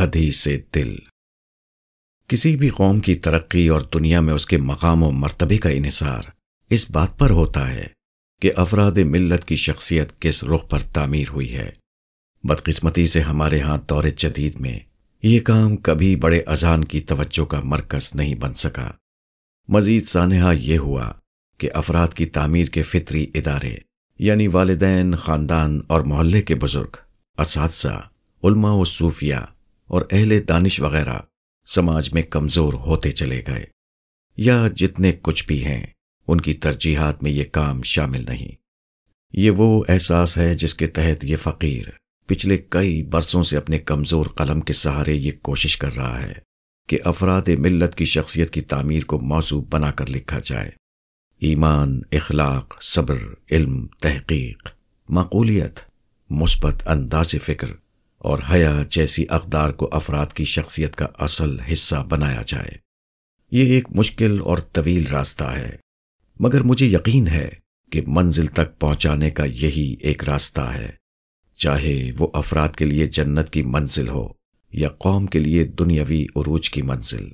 حدیث دل۔ کسی بھی قوم کی ترقی اور دنیا میں اس کے مقام و مرتبے کا انحصار اس بات پر ہوتا ہے کہ افراد ملت کی شخصیت کس رخ پر تعمیر ہوئی ہے۔ بدقسمتی سے ہمارے ہاں دور جدید میں یہ کام کبھی بڑے اذان کی توجہ کا مرکز نہیں بن سکا۔ مزید سانحہ یہ ہوا کہ افراد کی تعمیر کے فطری ادارے یعنی والدین، خاندان اور محلے کے بزرگ، اساتذہ، علماء و صوفیہ اور اہل دانش وغیرہ سماج میں کمزور ہوتے چلے گئے یا جتنے کچھ بھی ہیں، ان کی ترجیحات میں یہ کام شامل نہیں۔ یہ وہ احساس ہے جس کے تحت یہ فقیر پچھلے کئی برسوں سے اپنے کمزور قلم کے سہارے یہ کوشش کر رہا ہے کہ افراد ملت کی شخصیت کی تعمیر کو موضوع بنا کر لکھا جائے۔ ایمان، اخلاق، صبر، علم، تحقیق، معقولیت، مثبت انداز فکر اور حیا جیسی اقدار کو افراد کی شخصیت کا اصل حصہ بنایا جائے۔ یہ ایک مشکل اور طویل راستہ ہے، مگر مجھے یقین ہے کہ منزل تک پہنچانے کا یہی ایک راستہ ہے۔ چاہے وہ افراد کے لیے جنت کی منزل ہو یا قوم کے لیے دنیاوی عروج کی منزل۔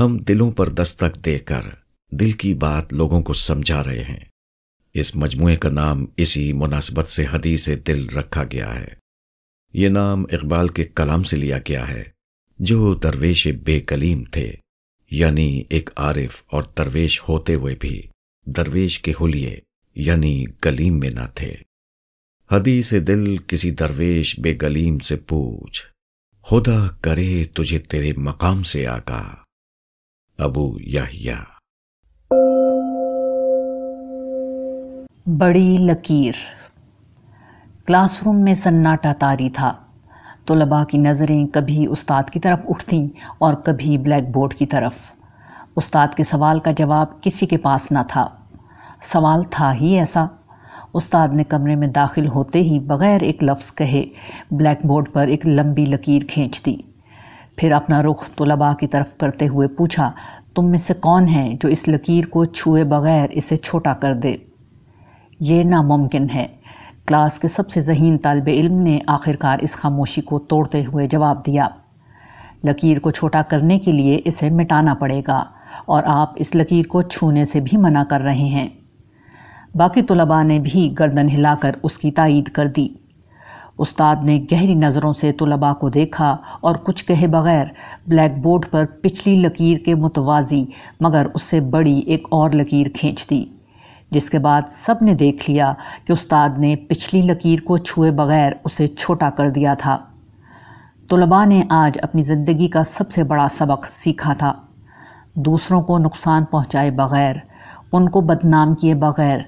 ہم دلوں پر دستک دے کر دل کی بات لوگوں کو سمجھا رہے ہیں۔ اس مجموعے کا نام اسی مناسبت سے حدیث دل رکھا گیا ہے۔ یہ نام اقبال کے کلام سے لیا گیا ہے، جو درویش بے کلیم تھے یعنی ایک عارف اور درویش ہوتے ہوئے بھی درویش کے حلیے یعنی گلیم میں نہ تھے۔ حدیث دل کسی درویش بے گلیم سے پوچھ، خدا کرے تجھے تیرے مقام سے آگا ابو یا بڑی لکیر۔ کلاس روم میں سناٹا تاری تھا۔ طلباء کی نظریں کبھی استاد کی طرف اٹھتیں اور کبھی بلیک بورڈ کی طرف۔ استاد کے سوال کا جواب کسی کے پاس نہ تھا۔ سوال تھا ہی ایسا۔ استاد نے کمرے میں داخل ہوتے ہی بغیر ایک لفظ کہے بلیک بورڈ پر ایک لمبی لکیر کھینچ دی۔ پھر اپنا رخ طلباء کی طرف کرتے ہوئے پوچھا، تم میں سے کون ہے جو اس لکیر کو چھوئے بغیر اسے چھوٹا کر دے؟ یہ ناممکن ہے۔ کلاس کے سب سے ذہین طالب علم نے آخرکار اس خاموشی کو توڑتے ہوئے جواب دیا۔ لکیر کو چھوٹا کرنے کے لیے اسے مٹانا پڑے گا اور آپ اس لکیر کو چھونے سے بھی منع کر رہے ہیں۔ باقی طلباء نے بھی گردن ہلا کر اس کی تائید کر دی۔ استاد نے گہری نظروں سے طلباء کو دیکھا اور کچھ کہے بغیر بلیک بورڈ پر پچھلی لکیر کے متوازی مگر اس سے بڑی ایک اور لکیر کھینچ دی۔ جس کے بعد سب نے دیکھ لیا کہ استاد نے پچھلی لکیر کو چھوئے بغیر اسے چھوٹا کر دیا تھا۔ طلباء نے آج اپنی زندگی کا سب سے بڑا سبق سیکھا تھا۔ دوسروں کو نقصان پہنچائے بغیر، ان کو بدنام کیے بغیر،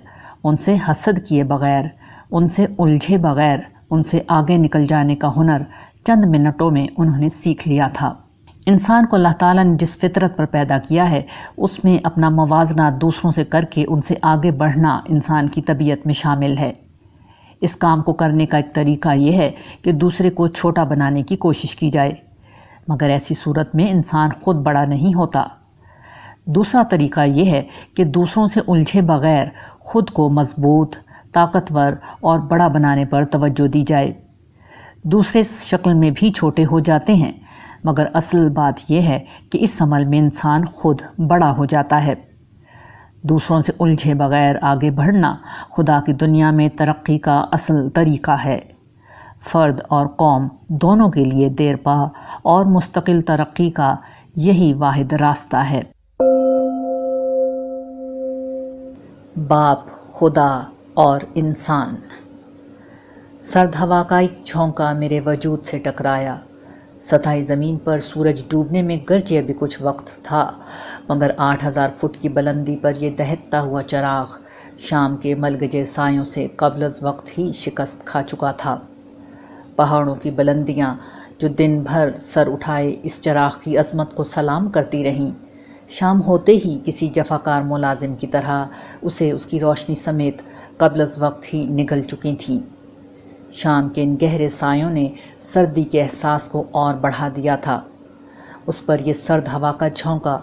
ان سے حسد کیے بغیر، ان سے الجھے بغیر، ان سے آگے نکل جانے کا ہنر چند منٹوں میں انہوں نے سیکھ لیا تھا۔ انسان کو اللہ تعالیٰ نے جس فطرت پر پیدا کیا ہے، اس میں اپنا موازنہ دوسروں سے کر کے ان سے آگے بڑھنا انسان کی طبیعت میں شامل ہے۔ اس کام کو کرنے کا ایک طریقہ یہ ہے کہ دوسرے کو چھوٹا بنانے کی کوشش کی جائے۔ مگر ایسی صورت میں انسان خود بڑا نہیں ہوتا۔ دوسرا طریقہ یہ ہے کہ دوسروں سے الجھے بغیر خود کو مضبوط، طاقتور اور بڑا بنانے پر توجہ دی جائے۔ دوسرے شکل میں بھی چھوٹے ہو جاتے ہیں۔ مگر اصل بات یہ ہے کہ اس عمل میں انسان خود بڑا ہو جاتا ہے۔ دوسروں سے الجھے بغیر آگے بڑھنا خدا کی دنیا میں ترقی کا اصل طریقہ ہے۔ فرد اور قوم دونوں کے لیے دیر پا اور مستقل ترقی کا یہی واحد راستہ ہے۔ باپ، خدا اور انسان۔ سرد ہوا کا ایک جھونکا میرے وجود سے ٹکرایا۔ سطح زمین پر سورج ڈوبنے میں گرچہ ابھی کچھ وقت تھا، مگر آٹھ ہزار فٹ کی بلندی پر یہ دہتا ہوا چراغ شام کے ملگجے سایوں سے قبل از وقت ہی شکست کھا چکا تھا۔ پہاڑوں کی بلندیاں جو دن بھر سر اٹھائے اس چراغ کی عظمت کو سلام کرتی رہیں، شام ہوتے ہی کسی جفاکار ملازم کی طرح اسے اس کی روشنی سمیت قبل از وقت ہی نگل چکی تھیں۔ شام کے ان گہرے سایوں نے سردی کے احساس کو اور بڑھا دیا تھا۔ اس پر یہ سرد ہوا کا جھونکا،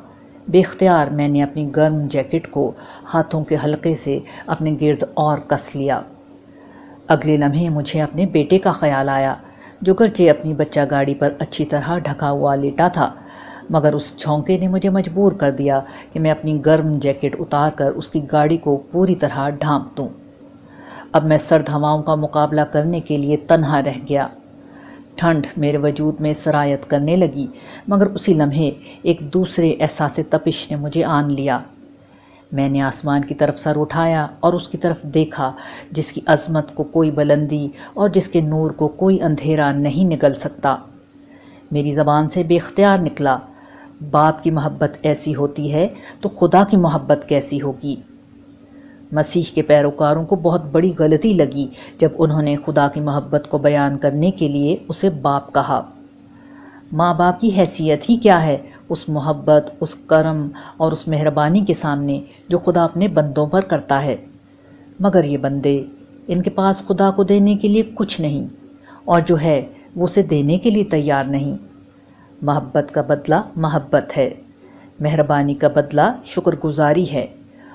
بے اختیار میں نے اپنی گرم جیکٹ کو ہاتھوں کے حلقے سے اپنے گرد اور کس لیا۔ اگلے لمحے مجھے اپنے بیٹے کا خیال آیا، جو گرچہ اپنی بچہ گاڑی پر اچھی طرح ڈھکا ہوا لیٹا تھا، مگر اس جھونکے نے مجھے مجبور کر دیا کہ میں اپنی گرم جیکٹ اتار کر اس کی گاڑی کو پوری طرح ڈھانپ دوں۔ اب میں سرد ہواؤں کا مقابلہ کرنے کے لیے تنہا رہ گیا۔ ٹھنڈ میرے وجود میں سرایت کرنے لگی، مگر اسی لمحے ایک دوسرے احساس تپش نے مجھے آن لیا۔ میں نے آسمان کی طرف سر اٹھایا اور اس کی طرف دیکھا، جس کی عظمت کو کوئی بلندی اور جس کے نور کو کوئی اندھیرا نہیں نکل سکتا۔ میری زبان سے بے اختیار نکلا، باپ کی محبت ایسی ہوتی ہے تو خدا کی محبت کیسی ہوگی؟ مسیح کے پیروکاروں کو بہت بڑی غلطی لگی جب انہوں نے خدا کی محبت کو بیان کرنے کے لیے اسے باپ کہا۔ ماں باپ کی حیثیت ہی کیا ہے؟ اس محبت، اس کرم اور اس مہربانی کے سامنے جو خدا اپنے بندوں پر کرتا ہے۔ مگر یہ بندے ان کے پاس خدا کو دینے کے لیے کچھ نہیں، اور جو ہے وہ اسے دینے کے لیے تیار نہیں۔ محبت کا بدلہ محبت ہے، مہربانی کا بدلہ شکر گزاری ہے۔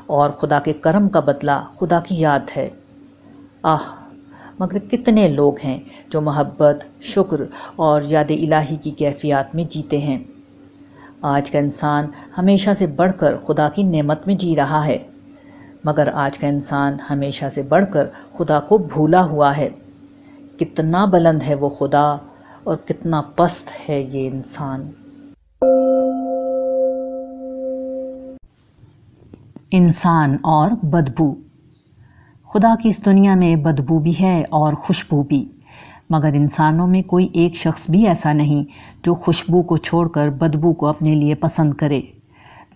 اور خدا کے کرم کا بدلہ خدا کی یاد ہے۔ آہ، مگر کتنے لوگ ہیں جو محبت، شکر اور یاد الہی کی کیفیات میں جیتے ہیں۔ آج کا انسان ہمیشہ سے بڑھ کر خدا کی نعمت میں جی رہا ہے، مگر آج کا انسان ہمیشہ سے بڑھ کر خدا کو بھولا ہوا ہے۔ کتنا بلند ہے وہ خدا اور کتنا پست ہے یہ انسان۔ انسان اور بدبو۔ خدا کی اس دنیا میں بدبو بھی ہے اور خوشبو بھی۔ مگر انسانوں میں کوئی ایک شخص بھی ایسا نہیں جو خوشبو کو چھوڑ کر بدبو کو اپنے لیے پسند کرے۔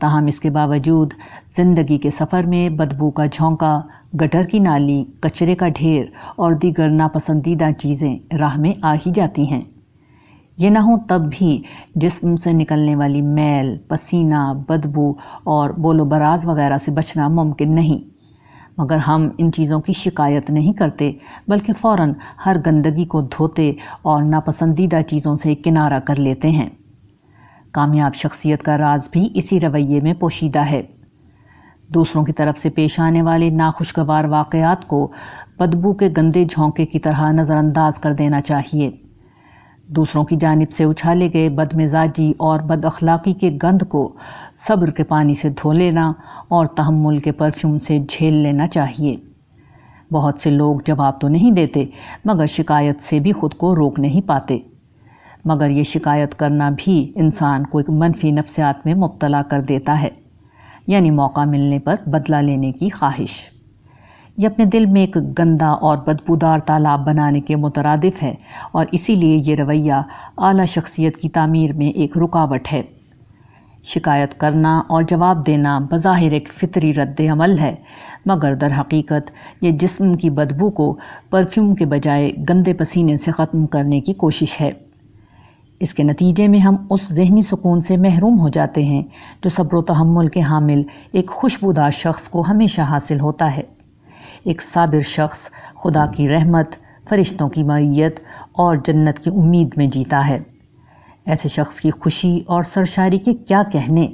تاہم اس کے باوجود زندگی کے سفر میں بدبو کا جھونکا، گٹر کی نالی، کچرے کا ڈھیر اور دیگر ناپسندیدہ چیزیں راہ میں آ ہی جاتی ہیں۔ یہ نہ ہوں تب بھی جسم سے نکلنے والی میل، پسینہ، بدبو اور بولو براز وغیرہ سے بچنا ممکن نہیں۔ مگر ہم ان چیزوں کی شکایت نہیں کرتے، بلکہ فوراً ہر گندگی کو دھوتے اور ناپسندیدہ چیزوں سے کنارہ کر لیتے ہیں۔ کامیاب شخصیت کا راز بھی اسی رویے میں پوشیدہ ہے۔ دوسروں کی طرف سے پیش آنے والے ناخوشگوار واقعات کو بدبو کے گندے جھونکے کی طرح نظر انداز کر دینا چاہیے۔ دوسروں کی جانب سے اچھالے گئے بد مزاجی اور بد اخلاقی کے گند کو صبر کے پانی سے دھو لینا اور تحمل کے پرفیوم سے جھیل لینا چاہیے۔ بہت سے لوگ جواب تو نہیں دیتے، مگر شکایت سے بھی خود کو روک نہیں پاتے۔ مگر یہ شکایت کرنا بھی انسان کو ایک منفی نفسیات میں مبتلا کر دیتا ہے یعنی موقع ملنے پر بدلہ لینے کی خواہش۔ یہ اپنے دل میں ایک گندا اور بدبودار تالاب بنانے کے مترادف ہے اور اسی لیے یہ رویہ اعلیٰ شخصیت کی تعمیر میں ایک رکاوٹ ہے۔ شکایت کرنا اور جواب دینا بظاہر ایک فطری رد عمل ہے، مگر در حقیقت یہ جسم کی بدبو کو پرفیوم کے بجائے گندے پسینے سے ختم کرنے کی کوشش ہے۔ اس کے نتیجے میں ہم اس ذہنی سکون سے محروم ہو جاتے ہیں جو صبر و تحمل کے حامل ایک خوشبودار شخص کو ہمیشہ حاصل ہوتا ہے۔ ایک صابر شخص، خدا کی رحمت، فرشتوں کی معیت اور جنت کی امید میں جیتا ہے۔ ایسے شخص کی خوشی اور سرشاری کے کیا کہنے؟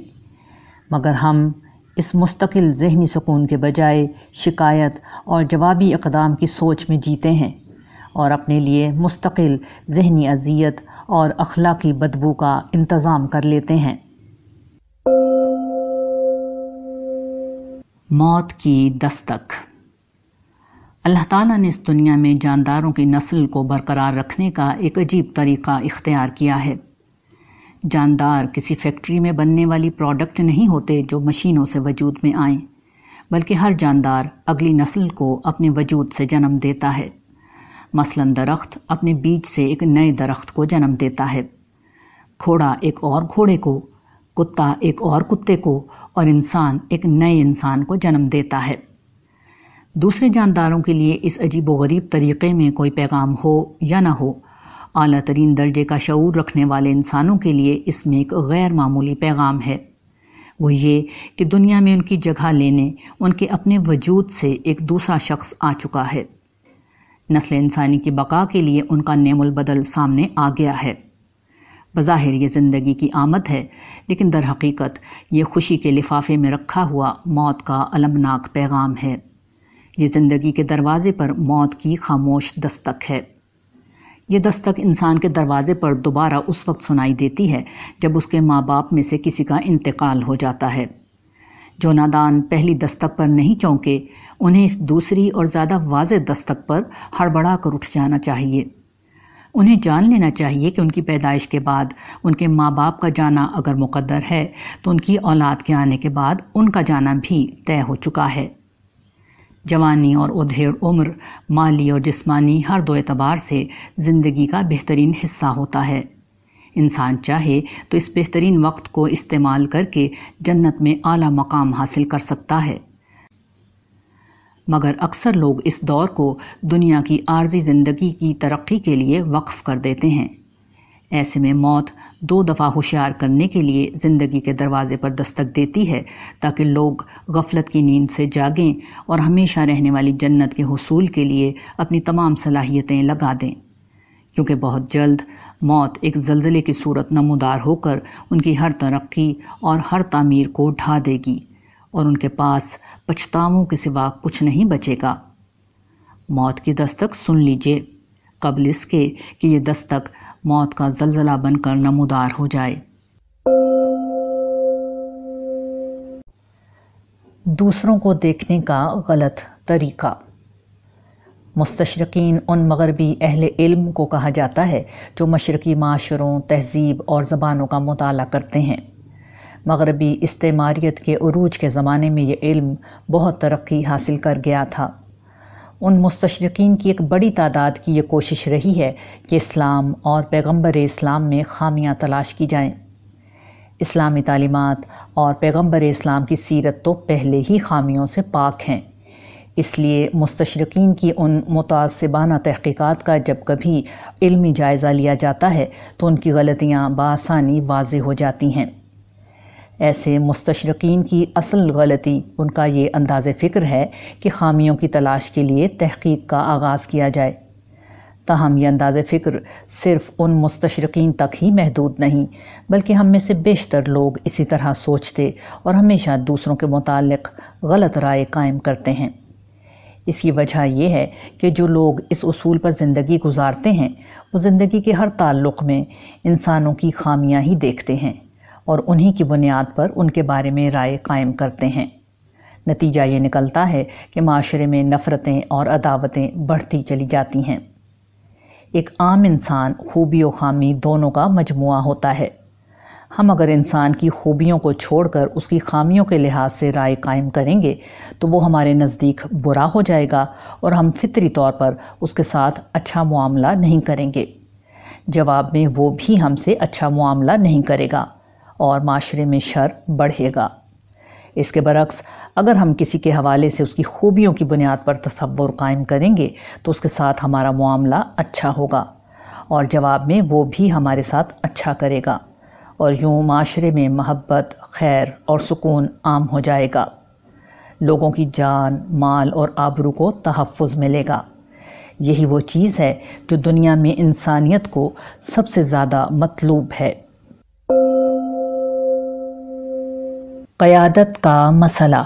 مگر ہم اس مستقل ذہنی سکون کے بجائے شکایت اور جوابی اقدام کی سوچ میں جیتے ہیں اور اپنے لیے مستقل ذہنی اذیت اور اخلاقی بدبو کا انتظام کر لیتے ہیں۔ موت کی دستک۔ اللہ تعالیٰ نے اس دنیا میں جانداروں کی نسل کو برقرار رکھنے کا ایک عجیب طریقہ اختیار کیا ہے۔ جاندار کسی فیکٹری میں بننے والی پروڈکٹ نہیں ہوتے جو مشینوں سے وجود میں آئیں، بلکہ ہر جاندار اگلی نسل کو اپنے وجود سے جنم دیتا ہے۔ مثلا درخت اپنے بیج سے ایک نئے درخت کو جنم دیتا ہے۔ گھوڑا ایک اور گھوڑے کو، کتا ایک اور کتے کو اور انسان ایک نئے انسان کو جنم دیتا ہے۔ دوسرے جانداروں کے لیے اس عجیب و غریب طریقے میں کوئی پیغام ہو یا نہ ہو۔ اعلیٰ ترین درجے کا شعور رکھنے والے انسانوں کے لیے اس میں ایک غیر معمولی پیغام ہے۔ وہ یہ کہ دنیا میں ان کی جگہ لینے، ان کے اپنے وجود سے ایک دوسرا شخص آ چکا ہے۔ نسل انسانی کی بقا کے لیے ان کا نیم البدل سامنے آ گیا ہے۔ بظاہر یہ زندگی کی آمد ہے، لیکن در حقیقت یہ خوشی کے لفافے میں رکھا ہوا موت کا المناک پیغام ہے۔ یہ زندگی کے دروازے پر موت کی خاموش دستک ہے۔ یہ دستک انسان کے دروازے پر دوبارہ اس وقت سنائی دیتی ہے جب اس کے ماں باپ میں سے کسی کا انتقال ہو جاتا ہے۔ جو نادان پہلی دستک پر نہیں چونکے، انہیں اس دوسری اور زیادہ واضح دستک پر ہڑبڑا کر اٹھ جانا چاہیے۔ انہیں جان لینا چاہیے کہ ان کی پیدائش کے بعد ان کے ماں باپ کا جانا اگر مقدر ہے، تو ان کی اولاد کے آنے کے بعد ان کا جانا بھی طے ہو چکا ہے۔ جوانی اور ادھیڑ عمر، مالی اور جسمانی ہر دو اعتبار سے زندگی کا بہترین حصہ ہوتا ہے۔ انسان چاہے تو اس بہترین وقت کو استعمال کر کے جنت میں اعلیٰ مقام حاصل کر سکتا ہے۔ مگر اکثر لوگ اس دور کو دنیا کی عارضی زندگی کی ترقی کے لیے وقف کر دیتے ہیں۔ ایسے میں موت دو دفعہ ہوشیار کرنے کے لیے زندگی کے دروازے پر دستک دیتی ہے تاکہ لوگ غفلت کی نیند سے جاگیں اور ہمیشہ رہنے والی جنت کے حصول کے لیے اپنی تمام صلاحیتیں لگا دیں۔ کیونکہ بہت جلد موت ایک زلزلے کی صورت نمودار ہو کر ان کی ہر ترقی اور ہر تعمیر کو ڈھا دے گی اور ان کے پاس پچھتاؤں کے سوا کچھ نہیں بچے گا۔ موت کی دستک سن لیجیے۔ قبل اس کے کہ یہ دستک موت کا زلزلہ بن کر نمودار ہو جائے۔ دوسروں کو دیکھنے کا غلط طریقہ۔ مستشرقین ان مغربی اہل علم کو کہا جاتا ہے جو مشرقی معاشروں، تہذیب اور زبانوں کا مطالعہ کرتے ہیں۔ مغربی استعماریت کے عروج کے زمانے میں یہ علم بہت ترقی حاصل کر گیا تھا۔ ان مستشرقین کی ایک بڑی تعداد کی یہ کوشش رہی ہے کہ اسلام اور پیغمبر اسلام میں خامیاں تلاش کی جائیں۔ اسلامی تعلیمات اور پیغمبر اسلام کی سیرت تو پہلے ہی خامیوں سے پاک ہیں۔ اس لیے مستشرقین کی ان متعصبانہ تحقیقات کا جب کبھی علمی جائزہ لیا جاتا ہے تو ان کی غلطیاں بآسانی واضح ہو جاتی ہیں۔ ایسے مستشرقین کی اصل غلطی ان کا یہ انداز فکر ہے کہ خامیوں کی تلاش کے لیے تحقیق کا آغاز کیا جائے۔ تاہم، یہ انداز فکر صرف ان مستشرقین تک ہی محدود نہیں، بلکہ ہم میں سے بیشتر لوگ اسی طرح سوچتے اور ہمیشہ دوسروں کے متعلق غلط رائے قائم کرتے ہیں۔ اس کی وجہ یہ ہے کہ جو لوگ اس اصول پر زندگی گزارتے ہیں، وہ زندگی کے ہر تعلق میں انسانوں کی خامیاں ہی دیکھتے ہیں۔ اور انہی کی بنیاد پر ان کے بارے میں رائے قائم کرتے ہیں۔ نتیجہ یہ نکلتا ہے کہ معاشرے میں نفرتیں اور عداوتیں بڑھتی چلی جاتی ہیں۔ ایک عام انسان خوبی و خامی دونوں کا مجموعہ ہوتا ہے۔ ہم اگر انسان کی خوبیوں کو چھوڑ کر اس کی خامیوں کے لحاظ سے رائے قائم کریں گے تو وہ ہمارے نزدیک برا ہو جائے گا اور ہم فطری طور پر اس کے ساتھ اچھا معاملہ نہیں کریں گے۔ جواب میں وہ بھی ہم سے اچھا معاملہ نہیں کرے گا۔ اور معاشرے میں شر بڑھے گا۔ اس کے برعکس، اگر ہم کسی کے حوالے سے اس کی خوبیوں کی بنیاد پر تصور قائم کریں گے، تو اس کے ساتھ ہمارا معاملہ اچھا ہوگا اور جواب میں وہ بھی ہمارے ساتھ اچھا کرے گا اور یوں معاشرے میں محبت، خیر اور سکون عام ہو جائے گا۔ لوگوں کی جان، مال اور آبرو کو تحفظ ملے گا۔ یہی وہ چیز ہے جو دنیا میں انسانیت کو سب سے زیادہ مطلوب ہے۔ قیادت کا مسئلہ۔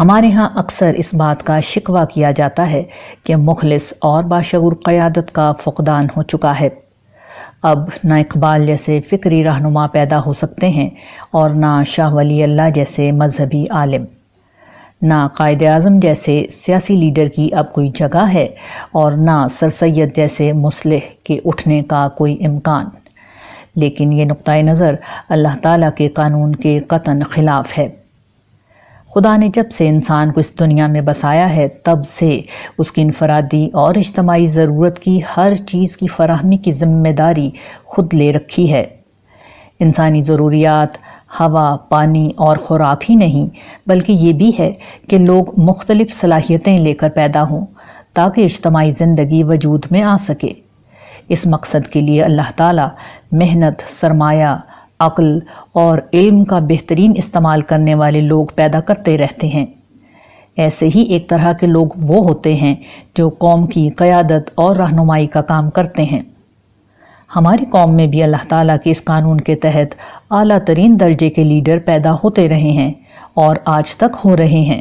ہمارے ہاں اکثر اس بات کا شکوہ کیا جاتا ہے کہ مخلص اور باشعور قیادت کا فقدان ہو چکا ہے۔ اب نہ اقبال جیسے فکری رہنما پیدا ہو سکتے ہیں اور نہ شاہ ولی اللہ جیسے مذہبی عالم۔ نہ قائد اعظم جیسے سیاسی لیڈر کی اب کوئی جگہ ہے اور نہ سر سید جیسے مسلح کے اٹھنے کا کوئی امکان۔ لیکن یہ نقطۂ نظر اللہ تعالیٰ کے قانون کے قطن خلاف ہے۔ خدا نے جب سے انسان کو اس دنیا میں بسایا ہے، تب سے اس کی انفرادی اور اجتماعی ضرورت کی ہر چیز کی فراہمی کی ذمہ داری خود لے رکھی ہے۔ انسانی ضروریات، ہوا، پانی اور خوراک ہی نہیں، بلکہ یہ بھی ہے کہ لوگ مختلف صلاحیتیں لے کر پیدا ہوں تاکہ اجتماعی زندگی وجود میں آ سکے۔ اس مقصد کے لیے اللہ تعالیٰ محنت، سرمایہ، عقل اور علم کا بہترین استعمال کرنے والے لوگ پیدا کرتے رہتے ہیں۔ ایسے ہی ایک طرح کے لوگ وہ ہوتے ہیں جو قوم کی قیادت اور رہنمائی کا کام کرتے ہیں۔ ہماری قوم میں بھی اللہ تعالیٰ کے اس قانون کے تحت اعلیٰ ترین درجے کے لیڈر پیدا ہوتے رہے ہیں اور آج تک ہو رہے ہیں۔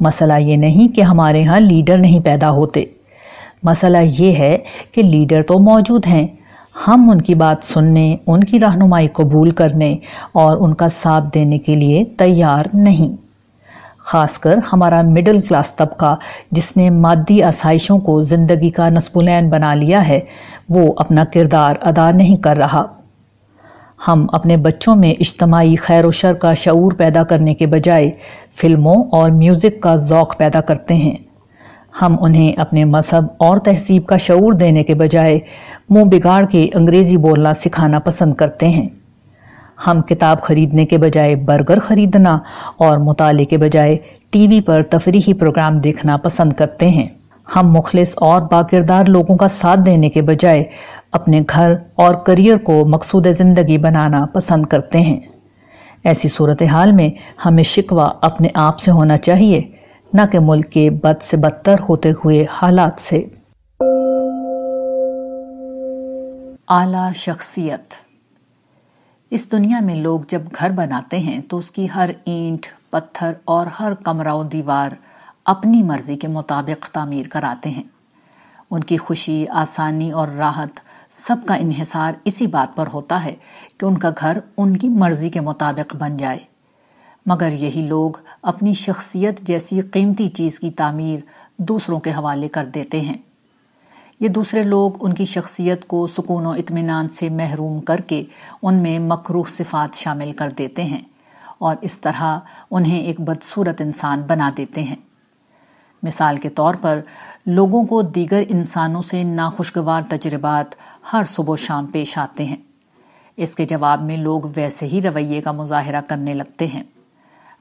مسئلہ یہ نہیں کہ ہمارے ہاں لیڈر نہیں پیدا ہوتے۔ مسئلہ یہ ہے کہ لیڈر تو موجود ہیں۔ ہم ان کی بات سننے، ان کی رہنمائی قبول کرنے اور ان کا ساتھ دینے کے لیے تیار نہیں۔ خاص کر ہمارا مڈل کلاس طبقہ، جس نے مادی آسائشوں کو زندگی کا نصب العین بنا لیا ہے، وہ اپنا کردار ادا نہیں کر رہا۔ ہم اپنے بچوں میں اجتماعی خیر و شر کا شعور پیدا کرنے کے بجائے فلموں اور میوزک کا ذوق پیدا کرتے ہیں۔ ہم انہیں اپنے مذہب اور تہذیب کا شعور دینے کے بجائے منہ بگاڑ کے انگریزی بولنا سکھانا پسند کرتے ہیں۔ ہم کتاب خریدنے کے بجائے برگر خریدنا اور مطالعے کے بجائے ٹی وی پر تفریحی پروگرام دیکھنا پسند کرتے ہیں۔ ہم مخلص اور باکردار لوگوں کا ساتھ دینے کے بجائے اپنے گھر اور کریئر کو مقصود زندگی بنانا پسند کرتے ہیں۔ ایسی صورتحال میں ہمیں شکوہ اپنے آپ سے ہونا چاہیے۔ نہ کہ ملک کے بد سے بدتر ہوتے ہوئے حالات سے۔ اعلی شخصیت۔ اس دنیا میں لوگ جب گھر بناتے ہیں تو اس کی ہر اینٹ، پتھر اور ہر کمرہ و دیوار اپنی مرضی کے مطابق تعمیر کراتے ہیں۔ ان کی خوشی، آسانی اور راحت سب کا انحصار اسی بات پر ہوتا ہے کہ ان کا گھر ان کی مرضی کے مطابق بن جائے۔ مگر یہی لوگ اپنی شخصیت جیسی قیمتی چیز کی تعمیر دوسروں کے حوالے کر دیتے ہیں۔ یہ دوسرے لوگ ان کی شخصیت کو سکون و اطمینان سے محروم کر کے ان میں مکروح صفات شامل کر دیتے ہیں اور اس طرح انہیں ایک بدصورت انسان بنا دیتے ہیں۔ مثال کے طور پر، لوگوں کو دیگر انسانوں سے ناخوشگوار تجربات ہر صبح و شام پیش آتے ہیں۔ اس کے جواب میں لوگ ویسے ہی رویے کا مظاہرہ کرنے لگتے ہیں۔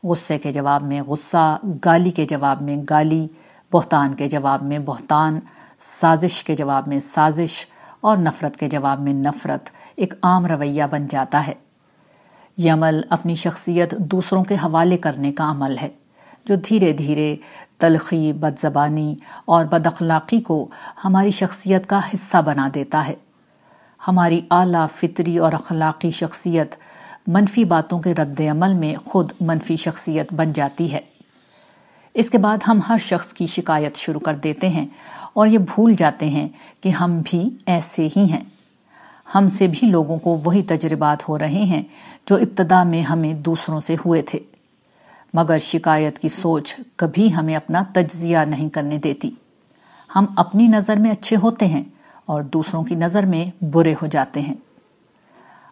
غصے کے جواب میں، غصہ گالی کے جواب میں، گالی بہتان کے جواب میں، بہتان سازش کے جواب میں، سازش اور نفرت کے جواب میں نفرت ایک عام رویہ بن جاتا ہے۔ یہ عمل اپنی شخصیت دوسروں کے حوالے کرنے کا عمل ہے، جو دھیرے دھیرے تلخی بد زبانی اور بد اخلاقی کو ہماری شخصیت کا حصہ بنا دیتا ہے۔ ہماری اعلیٰ فطری اور اخلاقی شخصیت منفی باتوں کے رد عمل میں خود منفی شخصیت بن جاتی ہے۔ اس کے بعد ہم ہر شخص کی شکایت شروع کر دیتے ہیں اور یہ بھول جاتے ہیں کہ ہم بھی ایسے ہی ہیں۔ ہم سے بھی لوگوں کو وہی تجربات ہو رہے ہیں جو ابتدا میں ہمیں دوسروں سے ہوئے تھے۔ مگر شکایت کی سوچ کبھی ہمیں اپنا تجزیہ نہیں کرنے دیتی۔ ہم اپنی نظر میں اچھے ہوتے ہیں اور دوسروں کی نظر میں برے ہو جاتے ہیں۔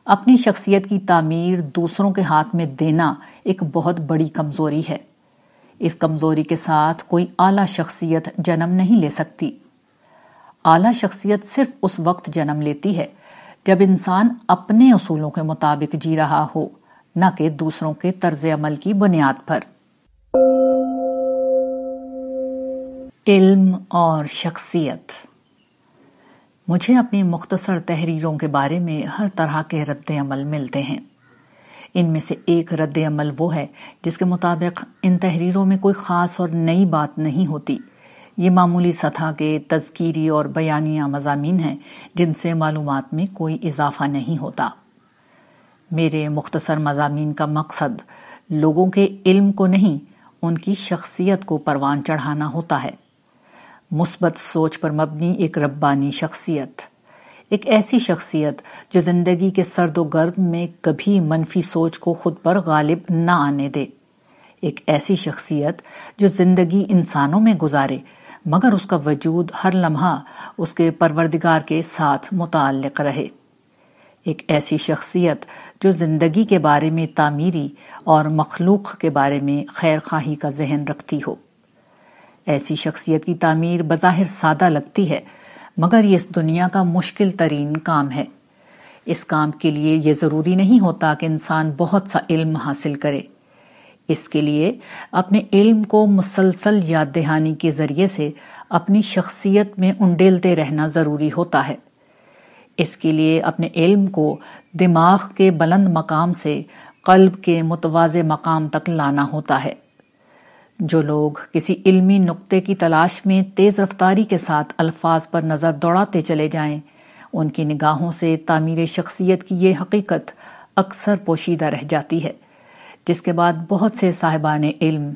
اپنی شخصیت کی تعمیر دوسروں کے ہاتھ میں دینا ایک بہت بڑی کمزوری ہے۔ اس کمزوری کے ساتھ کوئی اعلی شخصیت جنم نہیں لے سکتی۔ اعلی شخصیت صرف اس وقت جنم لیتی ہے جب انسان اپنے اصولوں کے مطابق جی رہا ہو، نہ کہ دوسروں کے طرز عمل کی بنیاد پر۔ علم اور شخصیت۔ مجھے اپنی مختصر تحریروں کے بارے میں ہر طرح کے رد عمل ملتے ہیں۔ ان میں سے ایک رد عمل وہ ہے جس کے مطابق ان تحریروں میں کوئی خاص اور نئی بات نہیں ہوتی۔ یہ معمولی سطح کے تذکیری اور بیانیہ مضامین ہیں جن سے معلومات میں کوئی اضافہ نہیں ہوتا۔ میرے مختصر مضامین کا مقصد لوگوں کے علم کو نہیں، ان کی شخصیت کو پروان چڑھانا ہوتا ہے۔ مثبت سوچ پر مبنی ایک ربانی شخصیت۔ ایک ایسی شخصیت جو زندگی کے سرد و گرم میں کبھی منفی سوچ کو خود پر غالب نہ آنے دے۔ ایک ایسی شخصیت جو زندگی انسانوں میں گزارے، مگر اس کا وجود ہر لمحہ اس کے پروردگار کے ساتھ متعلق رہے۔ ایک ایسی شخصیت جو زندگی کے بارے میں تعمیری اور مخلوق کے بارے میں خیر خواہی کا ذہن رکھتی ہو۔ ایسی شخصیت کی تعمیر بظاہر سادہ لگتی ہے، مگر یہ اس دنیا کا مشکل ترین کام ہے۔ اس کام کے لیے یہ ضروری نہیں ہوتا کہ انسان بہت سا علم حاصل کرے۔ اس کے لیے اپنے علم کو مسلسل یاد دہانی کے ذریعے سے اپنی شخصیت میں انڈیلتے رہنا ضروری ہوتا ہے۔ اس کے لیے اپنے علم کو دماغ کے بلند مقام سے قلب کے متوازے مقام تک لانا ہوتا ہے۔ جو لوگ کسی علمی نقطے کی تلاش میں تیز رفتاری کے ساتھ الفاظ پر نظر دوڑاتے چلے جائیں، ان کی نگاہوں سے تعمیر شخصیت کی یہ حقیقت اکثر پوشیدہ رہ جاتی ہے، جس کے بعد بہت سے صاحبان علم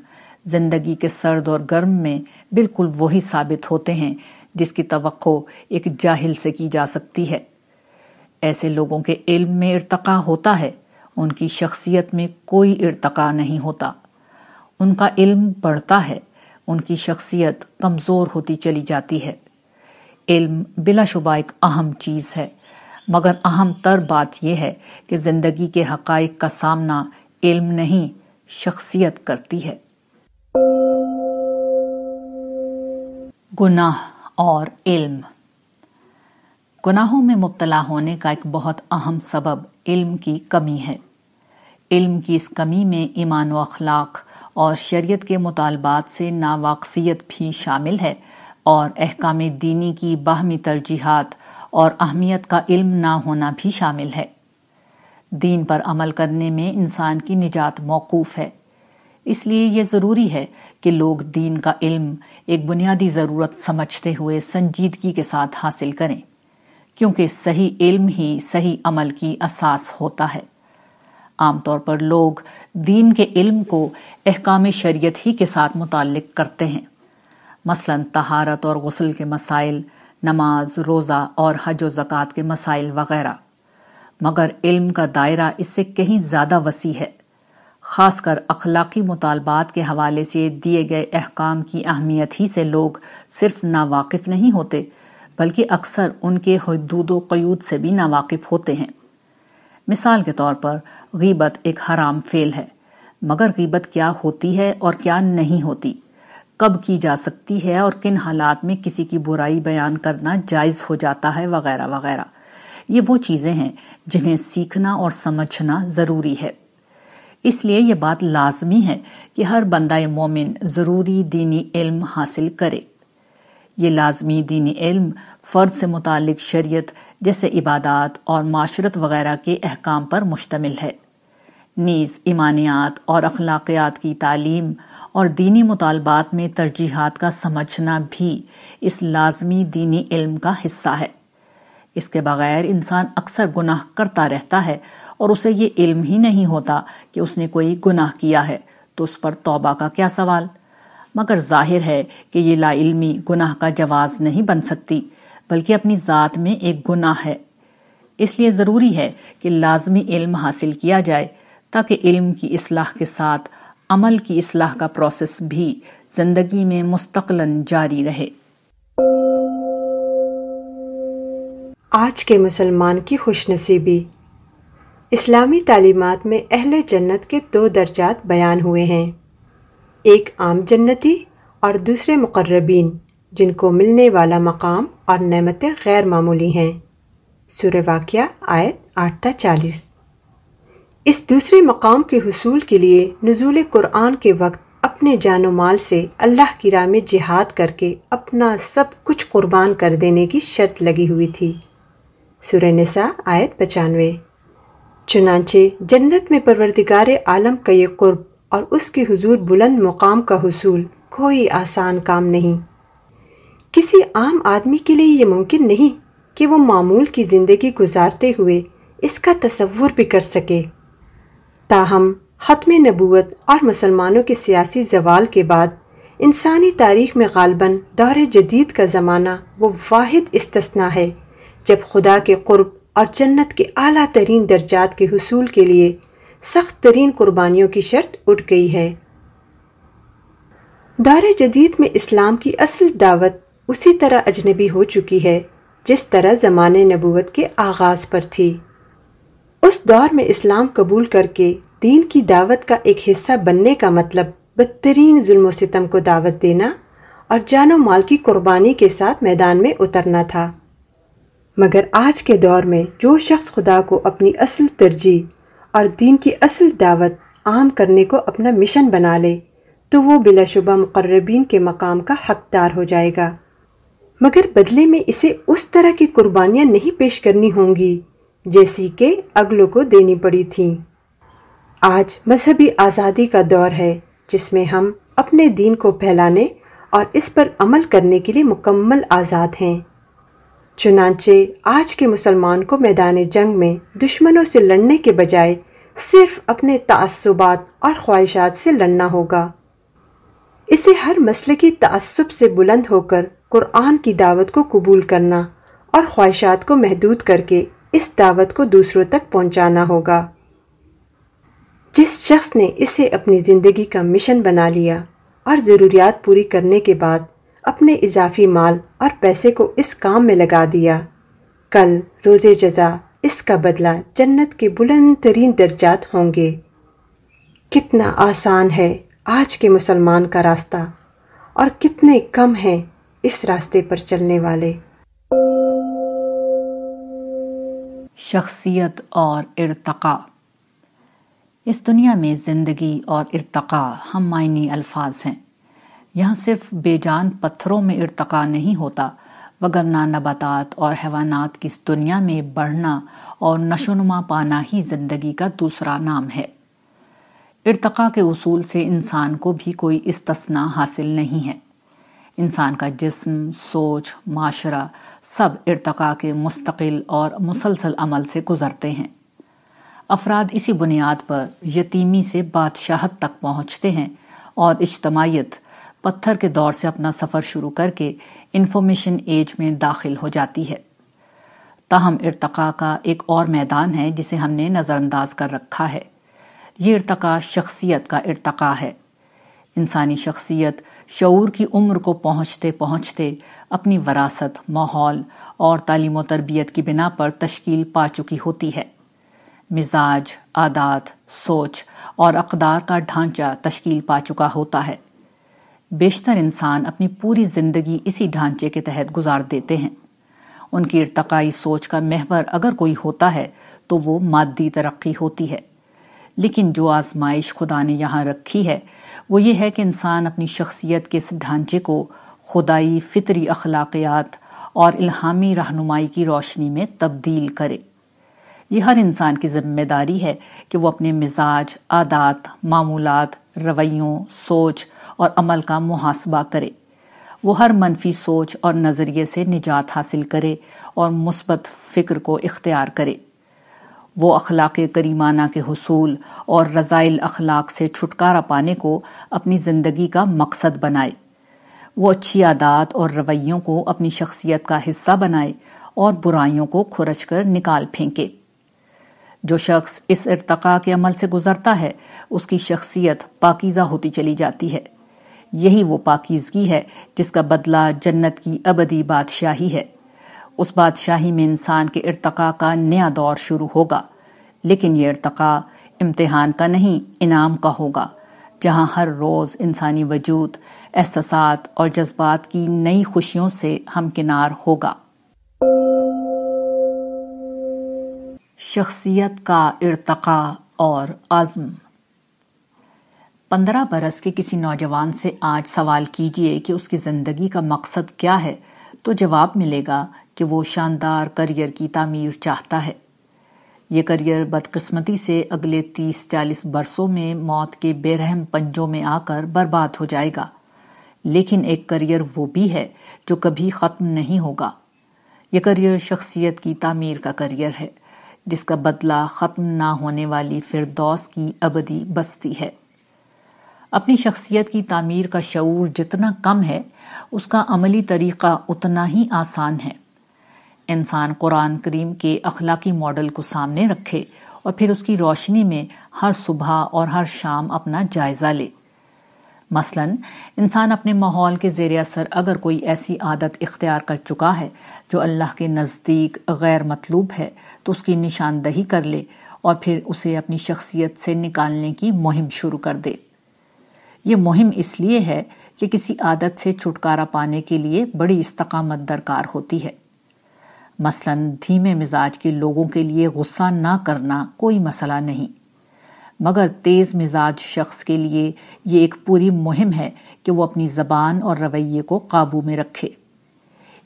زندگی کے سرد اور گرم میں بالکل وہی ثابت ہوتے ہیں جس کی توقع ایک جاہل سے کی جا سکتی ہے۔ ایسے لوگوں کے علم میں ارتقا ہوتا ہے، ان کی شخصیت میں کوئی ارتقا نہیں ہوتا۔ ان کا علم بڑھتا ہے، ان کی شخصیت کمزور ہوتی چلی جاتی ہے۔ علم بلا شبہ ایک اہم چیز ہے، مگر اہم تر بات یہ ہے کہ زندگی کے حقائق کا سامنا علم نہیں، شخصیت کرتی ہے۔ گناہ اور علم۔ گناہوں میں مبتلا ہونے کا ایک بہت اہم سبب علم کی کمی ہے۔ علم کی اس کمی میں ایمان و اخلاق اور شریعت کے مطالبات سے ناواقفیت بھی شامل ہے اور احکام دینی کی باہمی ترجیحات اور اہمیت کا علم نہ ہونا بھی شامل ہے۔ دین پر عمل کرنے میں انسان کی نجات موقوف ہے۔ اس لیے یہ ضروری ہے کہ لوگ دین کا علم ایک بنیادی ضرورت سمجھتے ہوئے سنجیدگی کے ساتھ حاصل کریں، کیونکہ صحیح علم ہی صحیح عمل کی اساس ہوتا ہے۔ عام طور پر لوگ دین کے علم کو احکام شریعت ہی کے ساتھ متعلق کرتے ہیں۔ مثلا تہارت اور غسل کے مسائل، نماز، روزہ اور حج و زکوٰۃ کے مسائل وغیرہ۔ مگر علم کا دائرہ اس سے کہیں زیادہ وسیع ہے۔ خاص کر اخلاقی مطالبات کے حوالے سے دیے گئے احکام کی اہمیت ہی سے لوگ صرف ناواقف نہیں ہوتے، بلکہ اکثر ان کے حدود و قیود سے بھی ناواقف ہوتے ہیں۔ مثال کے طور پر، غیبت ایک حرام فعل ہے، مگر غیبت کیا ہوتی ہے اور کیا نہیں ہوتی؟ کب کی جا سکتی ہے اور کن حالات میں کسی کی برائی بیان کرنا جائز ہو جاتا ہے، وغیرہ وغیرہ۔ یہ وہ چیزیں ہیں جنہیں سیکھنا اور سمجھنا ضروری ہے۔ اس لیے یہ بات لازمی ہے کہ ہر بندہ مومن ضروری دینی علم حاصل کرے۔ یہ لازمی دینی علم فرد سے متعلق شریعت جیسے عبادات اور معاشرت وغیرہ کے احکام پر مشتمل ہے۔ نیز ایمانیات اور اخلاقیات کی تعلیم اور دینی مطالبات میں ترجیحات کا سمجھنا بھی اس لازمی دینی علم کا حصہ ہے۔ اس کے بغیر انسان اکثر گناہ کرتا رہتا ہے اور اسے یہ علم ہی نہیں ہوتا کہ اس نے کوئی گناہ کیا ہے تو اس پر توبہ کا کیا سوال؟ مگر ظاہر ہے کہ یہ لا علمی گناہ کا جواز نہیں بن سکتی۔ بلکہ اپنی ذات میں ایک گناہ ہے۔ اس لیے ضروری ہے کہ لازمی علم حاصل کیا جائے تاکہ علم کی اصلاح کے ساتھ عمل کی اصلاح کا پروسیس بھی زندگی میں مستقلاً جاری رہے۔ آج کے مسلمان کی خوش نصیبی۔ اسلامی تعلیمات میں اہل جنت کے دو درجات بیان ہوئے ہیں۔ ایک عام جنتی اور دوسرے مقربین۔ جن کو ملنے والا مقام اور نعمتیں غیر معمولی ہیں۔ سور واقعہ آیت آٹھ تا چالیس۔ اس دوسرے مقام کے حصول کے لیے نزول قرآن کے وقت اپنے جان و مال سے اللہ کی راہ میں جہاد کر کے اپنا سب کچھ قربان کر دینے کی شرط لگی ہوئی تھی۔ سورہ نساء آیت پچانوے۔ چنانچہ جنت میں پروردگار عالم کا یہ قرب اور اس کی حضور بلند مقام کا حصول کوئی آسان کام نہیں۔ کسی عام آدمی کے لیے یہ ممکن نہیں کہ وہ معمول کی زندگی گزارتے ہوئے اس کا تصور بھی کر سکے۔ تاہم، ختم نبوت اور مسلمانوں کے سیاسی زوال کے بعد انسانی تاریخ میں غالباً دور جدید کا زمانہ وہ واحد استثنا ہے، جب خدا کے قرب اور جنت کے اعلیٰ ترین درجات کے حصول کے لیے سخت ترین قربانیوں کی شرط اٹھ گئی ہے۔ دور جدید میں اسلام کی اصل دعوت اسی طرح اجنبی ہو چکی ہے، جس طرح زمان نبوت کے آغاز پر تھی۔ اس دور میں اسلام قبول کر کے دین کی دعوت کا ایک حصہ بننے کا مطلب بدترین ظلم و ستم کو دعوت دینا اور جان و مال کی قربانی کے ساتھ میدان میں اترنا تھا۔ مگر آج کے دور میں جو شخص خدا کو اپنی اصل ترجیح اور دین کی اصل دعوت عام کرنے کو اپنا مشن بنا لے، تو وہ بلا شبہ مقربین کے مقام کا حقدار ہو جائے گا۔ مگر بدلے میں اسے اس طرح کی قربانیاں نہیں پیش کرنی ہوں گی، جیسی کہ اگلوں کو دینی پڑی تھیں آج مذہبی آزادی کا دور ہے، جس میں ہم اپنے دین کو پھیلانے اور اس پر عمل کرنے کے لیے مکمل آزاد ہیں۔ چنانچہ آج کے مسلمان کو میدان جنگ میں دشمنوں سے لڑنے کے بجائے صرف اپنے تعصبات اور خواہشات سے لڑنا ہوگا۔ اسے ہر مسئلے کی تعصب سے بلند ہو کر قرآن کی دعوت کو قبول کرنا اور خواہشات کو محدود کر کے اس دعوت کو دوسروں تک پہنچانا ہوگا۔ جس شخص نے اسے اپنی زندگی کا مشن بنا لیا اور ضروریات پوری کرنے کے بعد اپنے اضافی مال اور پیسے کو اس کام میں لگا دیا۔ کل روز جزا اس کا بدلہ جنت کے بلند ترین درجات ہوں گے۔ کتنا آسان ہے آج کے مسلمان کا راستہ اور کتنے کم ہیں اس راستے پر چلنے والے۔ شخصیت اور ارتقا اس دنیا میں زندگی اور ارتقا ہم معنی الفاظ ہیں۔ یہاں صرف بے جان پتھروں میں ارتقا نہیں ہوتا وگرنہ نباتات اور حیوانات کی اس دنیا میں بڑھنا اور نشونما پانا ہی زندگی کا دوسرا نام ہے۔ ارتقا کے اصول سے انسان کو بھی کوئی استثنا حاصل نہیں ہے۔ انسان کا جسم، سوچ، معاشرہ سب ارتقا کے مستقل اور مسلسل عمل سے گزرتے ہیں۔ افراد اسی بنیاد پر یتیمی سے بادشاہت تک پہنچتے ہیں اور اجتماعیت پتھر کے دور سے اپنا سفر شروع کر کے انفارمیشن ایج میں داخل ہو جاتی ہے۔ تاہم ارتقا کا ایک اور میدان ہے جسے ہم نے نظر انداز کر رکھا ہے۔ یہ ارتقا شخصیت کا ارتقا ہے۔ انسانی شخصیت شعور کی عمر کو پہنچتے پہنچتے اپنی وراثت، ماحول اور تعلیم و تربیت کی بنا پر تشکیل پا چکی ہوتی ہے۔ مزاج، عادات، سوچ اور اقدار کا ڈھانچہ تشکیل پا چکا ہوتا ہے۔ بیشتر انسان اپنی پوری زندگی اسی ڈھانچے کے تحت گزار دیتے ہیں۔ ان کی ارتقائی سوچ کا محور اگر کوئی ہوتا ہے تو وہ مادی ترقی ہوتی ہے۔ لیکن جو آزمائش خدا نے یہاں رکھی ہے وہ یہ ہے کہ انسان اپنی شخصیت کے اس ڈھانچے کو خدائی فطری اخلاقیات اور الہامی رہنمائی کی روشنی میں تبدیل کرے۔ یہ ہر انسان کی ذمہ داری ہے کہ وہ اپنے مزاج، عادات، معمولات، رویوں، سوچ اور عمل کا محاسبہ کرے۔ وہ ہر منفی سوچ اور نظریے سے نجات حاصل کرے اور مثبت فکر کو اختیار کرے۔ وہ اخلاق کریمانہ کے حصول اور رضائل اخلاق سے چھٹکارا پانے کو اپنی زندگی کا مقصد بنائے۔ وہ اچھی عادات اور رویوں کو اپنی شخصیت کا حصہ بنائے اور برائیوں کو کھرچ کر نکال پھینکے۔ جو شخص اس ارتقاء کے عمل سے گزرتا ہے، اس کی شخصیت پاکیزہ ہوتی چلی جاتی ہے۔ یہی وہ پاکیزگی ہے جس کا بدلہ جنت کی ابدی بادشاہی ہے۔ اس بادشاہی میں انسان کے ارتقاء کا نیا دور شروع ہوگا۔ لیکن یہ ارتقاء امتحان کا نہیں، انعام کا ہوگا، جہاں ہر روز انسانی وجود، احساسات اور جذبات کی نئی خوشیوں سے ہمکنار ہوگا۔ شخصیت کا ارتقاء اور عزم۔ پندرہ برس کے کسی نوجوان سے آج سوال کیجیے کہ اس کی زندگی کا مقصد کیا ہے؟ تو جواب ملے گا کہ وہ شاندار کریئر کی تعمیر چاہتا ہے۔ یہ کریئر بدقسمتی سے اگلے تیس چالیس برسوں میں موت کے بے رحم پنجوں میں آ کر برباد ہو جائے گا۔ لیکن ایک کریئر وہ بھی ہے جو کبھی ختم نہیں ہوگا۔ یہ کریئر شخصیت کی تعمیر کا کریئر ہے، جس کا بدلہ ختم نہ ہونے والی فردوس کی ابدی بستی ہے۔ اپنی شخصیت کی تعمیر کا شعور جتنا کم ہے، اس کا عملی طریقہ اتنا ہی آسان ہے۔ انسان قرآن کریم کے اخلاقی ماڈل کو سامنے رکھے اور پھر اس کی روشنی میں ہر صبح اور ہر شام اپنا جائزہ لے۔ مثلا، انسان اپنے ماحول کے زیر اثر اگر کوئی ایسی عادت اختیار کر چکا ہے جو اللہ کے نزدیک غیر مطلوب ہے، تو اس کی نشاندہی کر لے اور پھر اسے اپنی شخصیت سے نکالنے کی مہم شروع کر دے۔ یہ مہم اس لیے ہے کہ کسی عادت سے چھٹکارا پانے کے لیے بڑی استقامت درکار ہوتی ہے۔ مثلا دھیمے مزاج کے لوگوں کے لیے غصہ نہ کرنا کوئی مسئلہ نہیں۔ مگر تیز مزاج شخص کے لیے یہ ایک پوری مہم ہے کہ وہ اپنی زبان اور رویے کو قابو میں رکھے۔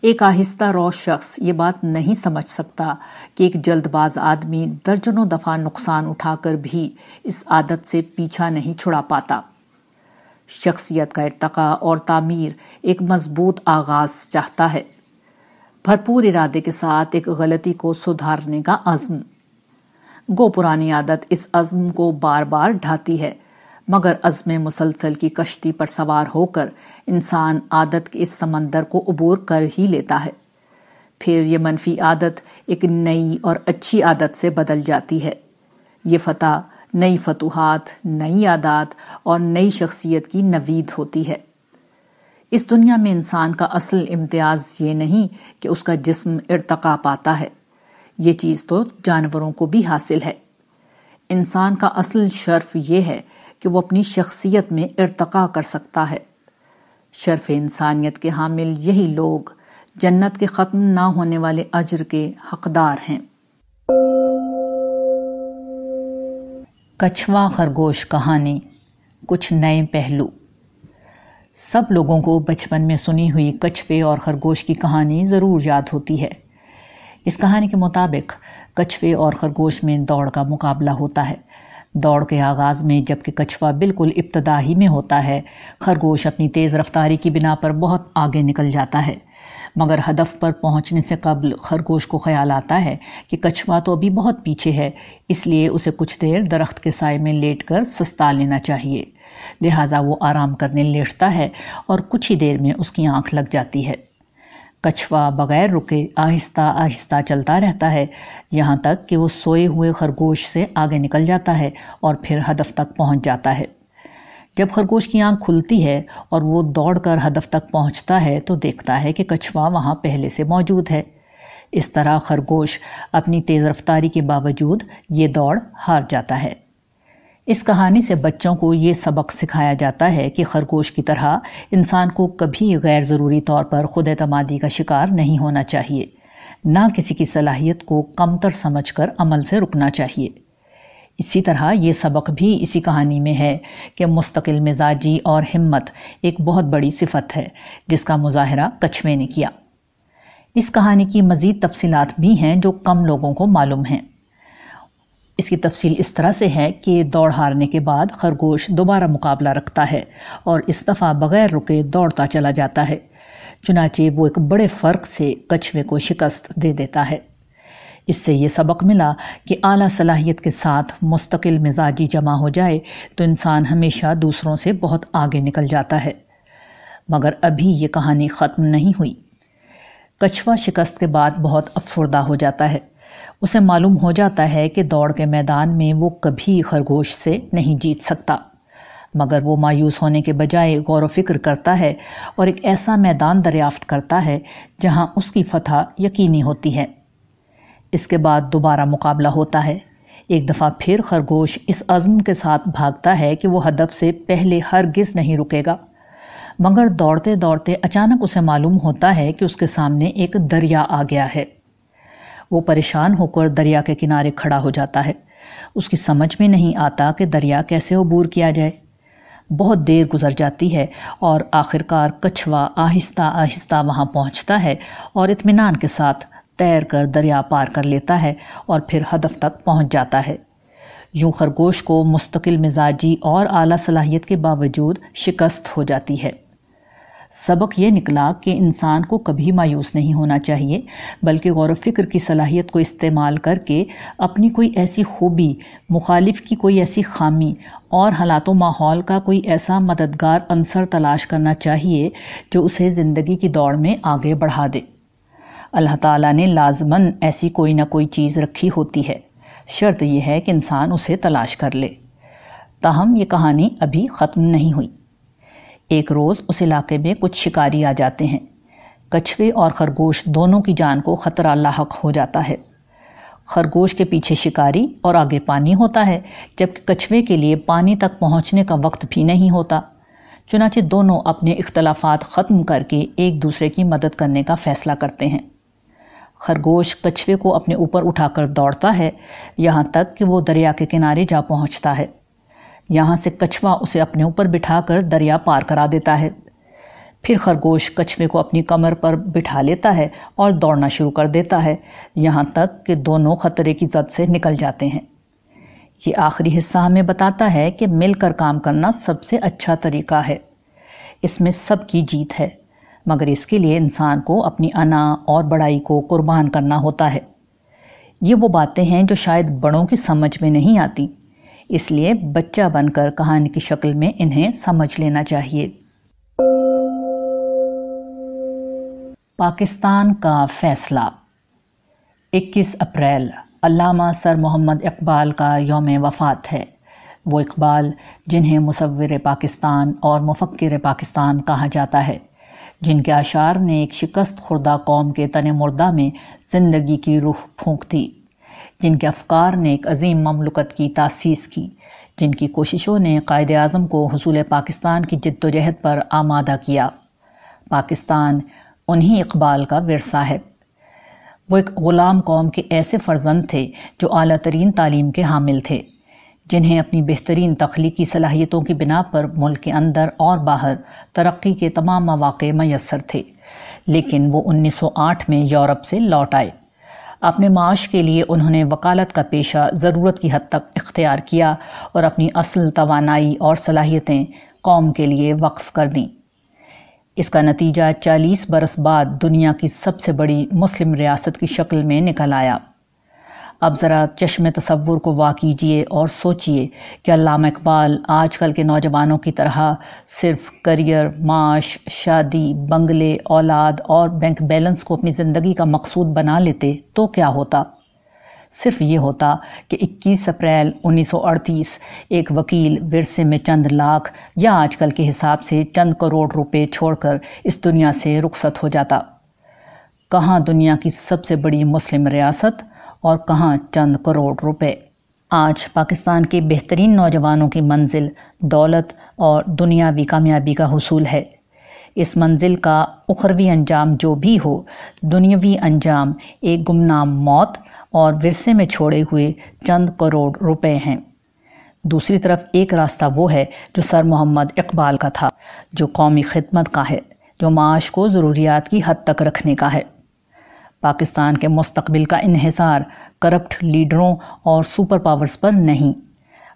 ایک آہستہ رو شخص یہ بات نہیں سمجھ سکتا کہ ایک جلد باز آدمی درجنوں دفعہ نقصان اٹھا کر بھی اس عادت سے پیچھا نہیں چھڑا پاتا۔ شخصیت کا ارتقاء اور تعمیر ایک مضبوط آغاز چاہتا ہے۔ بھرپور ارادے کے ساتھ ایک غلطی کو سدھارنے کا عزم۔ گو پرانی عادت اس عزم کو بار بار ڈھاتی ہے، مگر عزم مسلسل کی کشتی پر سوار ہو کر انسان عادت کے اس سمندر کو عبور کر ہی لیتا ہے۔ پھر یہ منفی عادت ایک نئی اور اچھی عادت سے بدل جاتی ہے۔ یہ فتح، نئی فتوحات، نئی عادات اور نئی شخصیت کی نوید ہوتی ہے۔ اس دنیا میں انسان کا اصل امتیاز یہ نہیں کہ اس کا جسم ارتقا پاتا ہے۔ یہ چیز تو جانوروں کو بھی حاصل ہے۔ انسان کا اصل شرف یہ ہے کہ وہ اپنی شخصیت میں ارتقا کر سکتا ہے۔ شرف انسانیت کے حامل یہی لوگ جنت کے ختم نہ ہونے والے اجر کے حقدار ہیں۔ کچھوا خرگوش کہانی، کچھ نئے پہلو۔ سب لوگوں کو بچپن میں سنی ہوئی کچھوے اور خرگوش کی کہانی ضرور یاد ہوتی ہے۔ اس کہانی کے مطابق کچھوے اور خرگوش میں دوڑ کا مقابلہ ہوتا ہے۔ دوڑ کے آغاز میں جبکہ کچھوا بالکل ابتدائی میں ہوتا ہے، خرگوش اپنی تیز رفتاری کی بنا پر بہت آگے نکل جاتا ہے۔ مگر ہدف پر پہنچنے سے قبل خرگوش کو خیال آتا ہے کہ کچھوا تو ابھی بہت پیچھے ہے، اس لیے اسے کچھ دیر درخت کے سائے میں لیٹ کر سستا لینا چاہیے۔ لہٰذا وہ آرام کرنے لیٹتا ہے اور کچھ ہی دیر میں اس کی آنکھ لگ جاتی ہے۔ کچھوا بغیر رکے آہستہ آہستہ چلتا رہتا ہے، یہاں تک کہ وہ سوئے ہوئے خرگوش سے آگے نکل جاتا ہے اور پھر ہدف تک پہنچ جاتا ہے۔ جب خرگوش کی آنکھ کھلتی ہے اور وہ دوڑ کر ہدف تک پہنچتا ہے تو دیکھتا ہے کہ کچھوا وہاں پہلے سے موجود ہے۔ اس طرح خرگوش اپنی تیز رفتاری کے باوجود یہ دوڑ ہار جاتا ہے۔ اس کہانی سے بچوں کو یہ سبق سکھایا جاتا ہے کہ خرگوش کی طرح انسان کو کبھی غیر ضروری طور پر خود اعتمادی کا شکار نہیں ہونا چاہیے، نہ کسی کی صلاحیت کو کمتر سمجھ کر عمل سے رکنا چاہیے۔ اسی طرح یہ سبق بھی اسی کہانی میں ہے کہ مستقل مزاجی اور ہمت ایک بہت بڑی صفت ہے، جس کا مظاہرہ کچھوے نے کیا۔ اس کہانی کی مزید تفصیلات بھی ہیں جو کم لوگوں کو معلوم ہیں۔ اس کی تفصیل اس طرح سے ہے کہ دوڑ ہارنے کے بعد خرگوش دوبارہ مقابلہ رکھتا ہے اور اس دفعہ بغیر رکے دوڑتا چلا جاتا ہے۔ چنانچہ وہ ایک بڑے فرق سے کچھوے کو شکست دے دیتا ہے۔ اس سے یہ سبق ملا کہ اعلیٰ صلاحیت کے ساتھ مستقل مزاجی جمع ہو جائے تو انسان ہمیشہ دوسروں سے بہت آگے نکل جاتا ہے۔ مگر ابھی یہ کہانی ختم نہیں ہوئی۔ کچھوا شکست کے بعد بہت افسردہ ہو جاتا ہے۔ اسے معلوم ہو جاتا ہے کہ دوڑ کے میدان میں وہ کبھی خرگوش سے نہیں جیت سکتا۔ مگر وہ مایوس ہونے کے بجائے غور و فکر کرتا ہے اور ایک ایسا میدان دریافت کرتا ہے جہاں اس کی فتح یقینی ہوتی ہے۔ اس کے بعد دوبارہ مقابلہ ہوتا ہے۔ ایک دفعہ پھر خرگوش اس عزم کے ساتھ بھاگتا ہے کہ وہ ہدف سے پہلے ہرگز نہیں رکے گا۔ مگر دوڑتے دوڑتے اچانک اسے معلوم ہوتا ہے کہ اس کے سامنے ایک دریا آ گیا ہے۔ وہ پریشان ہو کر دریا کے کنارے کھڑا ہو جاتا ہے۔ اس کی سمجھ میں نہیں آتا کہ دریا کیسے عبور کیا جائے۔ بہت دیر گزر جاتی ہے اور آخرکار کچھوا آہستہ آہستہ وہاں پہنچتا ہے اور اطمینان کے ساتھ تیر کر دریا پار کر لیتا ہے اور پھر ہدف تک پہنچ جاتا ہے۔ یوں خرگوش کو مستقل مزاجی اور اعلیٰ صلاحیت کے باوجود شکست ہو جاتی ہے۔ سبق یہ نکلا کہ انسان کو کبھی مایوس نہیں ہونا چاہیے، بلکہ غور و فکر کی صلاحیت کو استعمال کر کے اپنی کوئی ایسی خوبی، مخالف کی کوئی ایسی خامی اور حالات و ماحول کا کوئی ایسا مددگار عنصر تلاش کرنا چاہیے جو اسے زندگی کی دوڑ میں آگے بڑھا دے۔ اللہ تعالیٰ نے لازماً ایسی کوئی نہ کوئی چیز رکھی ہوتی ہے۔ شرط یہ ہے کہ انسان اسے تلاش کر لے۔ تاہم، یہ کہانی ابھی ختم نہیں ہوئی۔ ایک روز اس علاقے میں کچھ شکاری آ جاتے ہیں۔ کچھوے اور خرگوش دونوں کی جان کو خطرہ لاحق ہو جاتا ہے۔ خرگوش کے پیچھے شکاری اور آگے پانی ہوتا ہے، جبکہ کچھوے کے لیے پانی تک پہنچنے کا وقت بھی نہیں ہوتا۔ چنانچہ دونوں اپنے اختلافات ختم کر کے ایک دوسرے کی مدد کرنے کا فیصلہ کرتے ہیں۔ خرگوش کچھوے کو اپنے اوپر اٹھا کر دوڑتا ہے، یہاں تک کہ وہ دریا کے کنارے جا پہنچتا ہے۔ یہاں سے کچھوا اسے اپنے اوپر بٹھا کر دریا پار کرا دیتا ہے۔ پھر خرگوش کچھوے کو اپنی کمر پر بٹھا لیتا ہے اور دوڑنا شروع کر دیتا ہے، یہاں تک کہ دونوں خطرے کی زد سے نکل جاتے ہیں۔ یہ آخری حصہ ہمیں بتاتا ہے کہ مل کر کام کرنا سب سے اچھا طریقہ ہے۔ اس میں سب کی جیت ہے، مگر اس کے لیے انسان کو اپنی انا اور بڑائی کو قربان کرنا ہوتا ہے۔ یہ وہ باتیں ہیں جو شاید بڑوں کی سمجھ میں نہیں آتی۔ اس لیے بچہ بن کر کہانی کی شکل میں انہیں سمجھ لینا چاہیے۔ پاکستان کا فیصلہ۔ اکیس اپریل، علامہ سر محمد اقبال کا یوم وفات ہے۔ وہ اقبال جنہیں مصور پاکستان اور مفکر پاکستان کہا جاتا ہے، جن کے اشعار نے ایک شکست خوردہ قوم کے تن مردہ میں زندگی کی روح پھونک دی۔ جن کے افکار نے ایک عظیم مملکت کی تاسیس کی، جن کی کوششوں نے قائد اعظم کو حصول پاکستان کی جد و جہد پر آمادہ کیا۔ پاکستان انہی اقبال کا ورثہ ہے۔ وہ ایک غلام قوم کے ایسے فرزند تھے جو اعلیٰ ترین تعلیم کے حامل تھے، جنہیں اپنی بہترین تخلیقی صلاحیتوں کی بنا پر ملک کے اندر اور باہر ترقی کے تمام مواقع میسر تھے۔ لیکن وہ انیس سو آٹھ میں یورپ سے لوٹ آئے۔ اپنے معاش کے لیے انہوں نے وکالت کا پیشہ ضرورت کی حد تک اختیار کیا اور اپنی اصل توانائی اور صلاحیتیں قوم کے لیے وقف کر دیں۔ اس کا نتیجہ چالیس برس بعد دنیا کی سب سے بڑی مسلم ریاست کی شکل میں نکل آیا۔ اب ذرا چشم تصور کو وا کیجیے اور سوچئے کہ علامہ اقبال آج کل کے نوجوانوں کی طرح صرف کریئر، معاش، شادی، بنگلے، اولاد اور بینک بیلنس کو اپنی زندگی کا مقصود بنا لیتے تو کیا ہوتا؟ صرف یہ ہوتا کہ اکیس اپریل انیس سو اڑتیس ایک وکیل ورثے میں چند لاکھ یا آج کل کے حساب سے چند کروڑ روپے چھوڑ کر اس دنیا سے رخصت ہو جاتا۔ کہاں دنیا کی سب سے بڑی مسلم ریاست؟ اور کہاں چند کروڑ روپے۔ آج پاکستان کے بہترین نوجوانوں کی منزل دولت اور دنیاوی کامیابی کا حصول ہے۔ اس منزل کا اخروی انجام جو بھی ہو، دنیاوی انجام ایک گمنام موت اور ورثے میں چھوڑے ہوئے چند کروڑ روپے ہیں۔ دوسری طرف ایک راستہ وہ ہے جو سر محمد اقبال کا تھا، جو قومی خدمت کا ہے، جو معاش کو ضروریات کی حد تک رکھنے کا ہے۔ پاکستان کے مستقبل کا انحصار کرپٹ لیڈروں اور سپر پاورز پر نہیں۔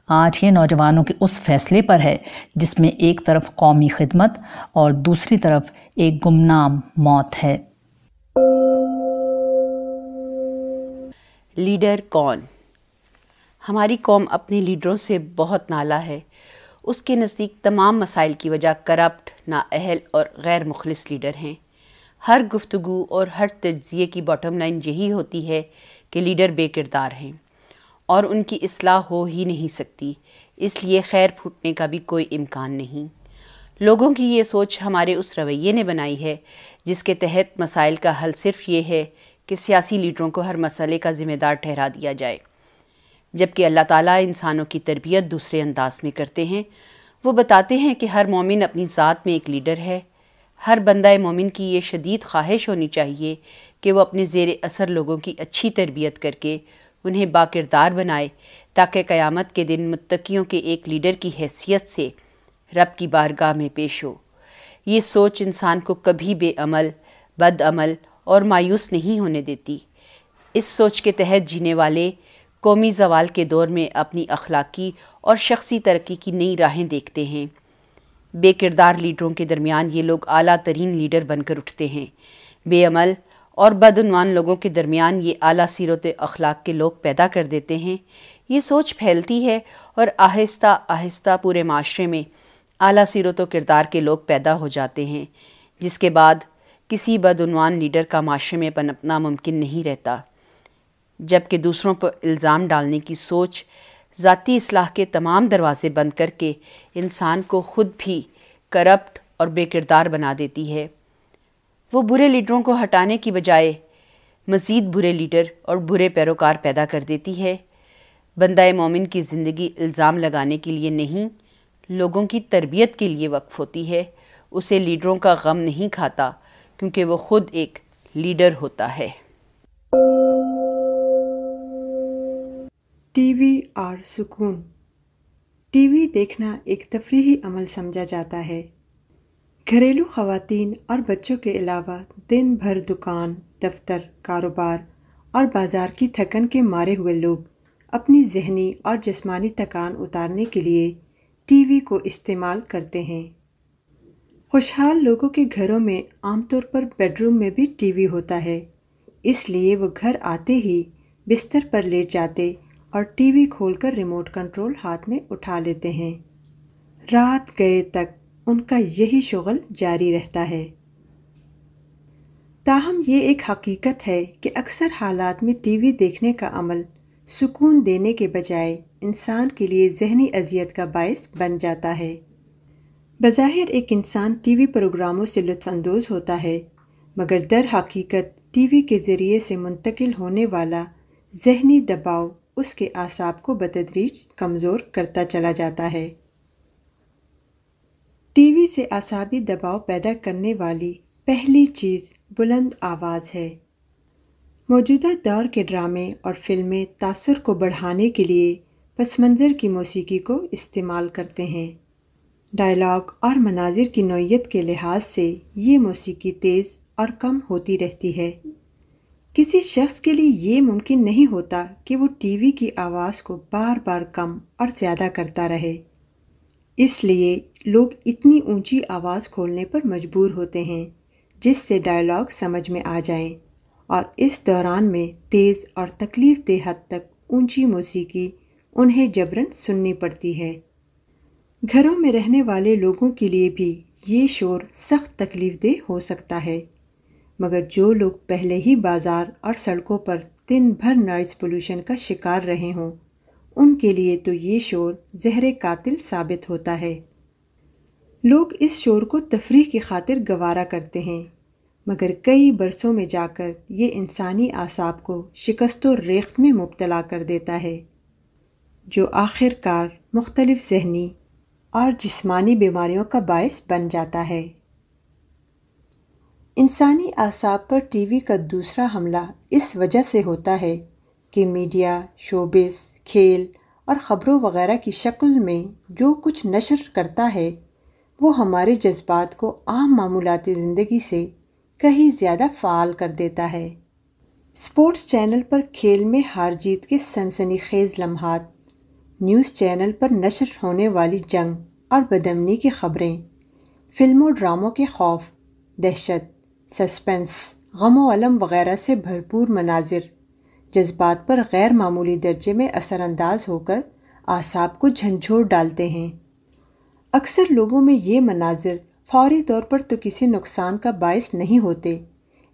آج کے نوجوانوں کے اس فیصلے پر ہے جس میں ایک طرف قومی خدمت اور دوسری طرف ایک گمنام موت ہے۔ لیڈر کون؟ ہماری قوم اپنے لیڈروں سے بہت نالا ہے۔ اس کے نزدیک تمام مسائل کی وجہ کرپٹ، نااہل اور غیر مخلص لیڈر ہیں۔ ہر گفتگو اور ہر تجزیے کی باٹم لائن یہی ہوتی ہے کہ لیڈر بے کردار ہیں اور ان کی اصلاح ہو ہی نہیں سکتی، اس لیے خیر پھوٹنے کا بھی کوئی امکان نہیں۔ لوگوں کی یہ سوچ ہمارے اس رویے نے بنائی ہے، جس کے تحت مسائل کا حل صرف یہ ہے کہ سیاسی لیڈروں کو ہر مسئلے کا ذمہ دار ٹھہرا دیا جائے۔ جبکہ اللہ تعالیٰ انسانوں کی تربیت دوسرے انداز میں کرتے ہیں، وہ بتاتے ہیں کہ ہر مومن اپنی ذات میں ایک لیڈر ہے۔ ہر بندہ مومن کی یہ شدید خواہش ہونی چاہیے کہ وہ اپنے زیر اثر لوگوں کی اچھی تربیت کر کے انہیں باکردار بنائے تاکہ قیامت کے دن متقیوں کے ایک لیڈر کی حیثیت سے رب کی بارگاہ میں پیش ہو۔ یہ سوچ انسان کو کبھی بے عمل، بد عمل اور مایوس نہیں ہونے دیتی۔ اس سوچ کے تحت جینے والے قومی زوال کے دور میں اپنی اخلاقی اور شخصی ترقی کی نئی راہیں دیکھتے ہیں۔ بے کردار لیڈروں کے درمیان یہ لوگ اعلیٰ ترین لیڈر بن کر اٹھتے ہیں۔ بے عمل اور بدعنوان لوگوں کے درمیان یہ اعلیٰ سیرت اخلاق کے لوگ پیدا کر دیتے ہیں۔ یہ سوچ پھیلتی ہے اور آہستہ آہستہ پورے معاشرے میں اعلیٰ سیرت و کردار کے لوگ پیدا ہو جاتے ہیں، جس کے بعد کسی بدعنوان لیڈر کا معاشرے میں پنپنا ممکن نہیں رہتا۔ جبکہ دوسروں پر الزام ڈالنے کی سوچ ذاتی اصلاح کے تمام دروازے بند کر کے انسان کو خود بھی کرپٹ اور بے کردار بنا دیتی ہے۔ وہ برے لیڈروں کو ہٹانے کی بجائے مزید برے لیڈر اور برے پیروکار پیدا کر دیتی ہے۔ بندہ مومن کی زندگی الزام لگانے کے لیے نہیں، لوگوں کی تربیت کے لیے وقف ہوتی ہے۔ اسے لیڈروں کا غم نہیں کھاتا، کیونکہ وہ خود ایک لیڈر ہوتا ہے۔ ٹی وی اور سکون ٹی وی دیکھنا ایک تفریحی عمل سمجھا جاتا ہے۔ گھریلو خواتین اور بچوں کے علاوہ دن بھر دکان، دفتر، کاروبار اور بازار کی تھکن کے مارے ہوئے لوگ اپنی ذہنی اور جسمانی تکان اتارنے کے لیے ٹی وی کو استعمال کرتے ہیں۔ خوشحال لوگوں کے گھروں میں عام طور پر بیڈ روم میں بھی ٹی وی ہوتا ہے، اس لیے وہ گھر آتے ہی بستر پر لیٹ جاتے اور ٹی وی کھول کر ریموٹ کنٹرول ہاتھ میں اٹھا لیتے ہیں۔ رات گئے تک ان کا یہی شغل جاری رہتا ہے۔ تاہم، یہ ایک حقیقت ہے کہ اکثر حالات میں ٹی وی دیکھنے کا عمل سکون دینے کے بجائے انسان کے لیے ذہنی اذیت کا باعث بن جاتا ہے۔ بظاہر ایک انسان ٹی وی پروگراموں سے لطف اندوز ہوتا ہے، مگر در حقیقت ٹی وی کے ذریعے سے منتقل ہونے والا ذہنی دباؤ اس کے اعصاب کو بتدریج کمزور کرتا چلا جاتا ہے۔ ٹی وی سے اعصابی دباؤ پیدا کرنے والی پہلی چیز بلند آواز ہے۔ موجودہ دور کے ڈرامے اور فلمیں تاثر کو بڑھانے کے لیے پس منظر کی موسیقی کو استعمال کرتے ہیں۔ ڈائلاگ اور مناظر کی نوعیت کے لحاظ سے یہ موسیقی تیز اور کم ہوتی رہتی ہے۔ کسی شخص کے لیے یہ ممکن نہیں ہوتا کہ وہ ٹی وی کی آواز کو بار بار کم اور زیادہ کرتا رہے۔ اس لیے لوگ اتنی اونچی آواز کھولنے پر مجبور ہوتے ہیں، جس سے ڈائلاگ سمجھ میں آ جائیں اور اس دوران میں تیز اور تکلیف دہ حد تک اونچی موسیقی انہیں جبرن سننی پڑتی ہے۔ گھروں میں رہنے والے لوگوں کے لیے بھی یہ شور سخت تکلیف دہ ہو سکتا ہے۔ مگر جو لوگ پہلے ہی بازار اور سڑکوں پر دن بھر نوائز پولوشن کا شکار رہے ہوں، ان کے لیے تو یہ شور زہر قاتل ثابت ہوتا ہے۔ لوگ اس شور کو تفریح کی خاطر گوارا کرتے ہیں، مگر کئی برسوں میں جا کر یہ انسانی اعصاب کو شکست و ریخت میں مبتلا کر دیتا ہے، جو آخر کار مختلف ذہنی اور جسمانی بیماریوں کا باعث بن جاتا ہے۔ انسانی اعصاب پر ٹی وی کا دوسرا حملہ اس وجہ سے ہوتا ہے کہ میڈیا، شوبز، کھیل اور خبروں وغیرہ کی شکل میں جو کچھ نشر کرتا ہے، وہ ہمارے جذبات کو عام معمولاتی زندگی سے کہیں زیادہ فعال کر دیتا ہے۔ اسپورٹس چینل پر کھیل میں ہار جیت کے سنسنی خیز لمحات، نیوز چینل پر نشر ہونے والی جنگ اور بدمنی کی خبریں، فلم و ڈراموں کے خوف، دہشت سسپنس غم و علم وغیرہ سے بھرپور مناظر، جذبات پر غیر معمولی درجے میں اثر انداز ہو کر اعصاب کو جھنجھوڑ ڈالتے ہیں۔ اکثر لوگوں میں یہ مناظر فوری طور پر تو کسی نقصان کا باعث نہیں ہوتے،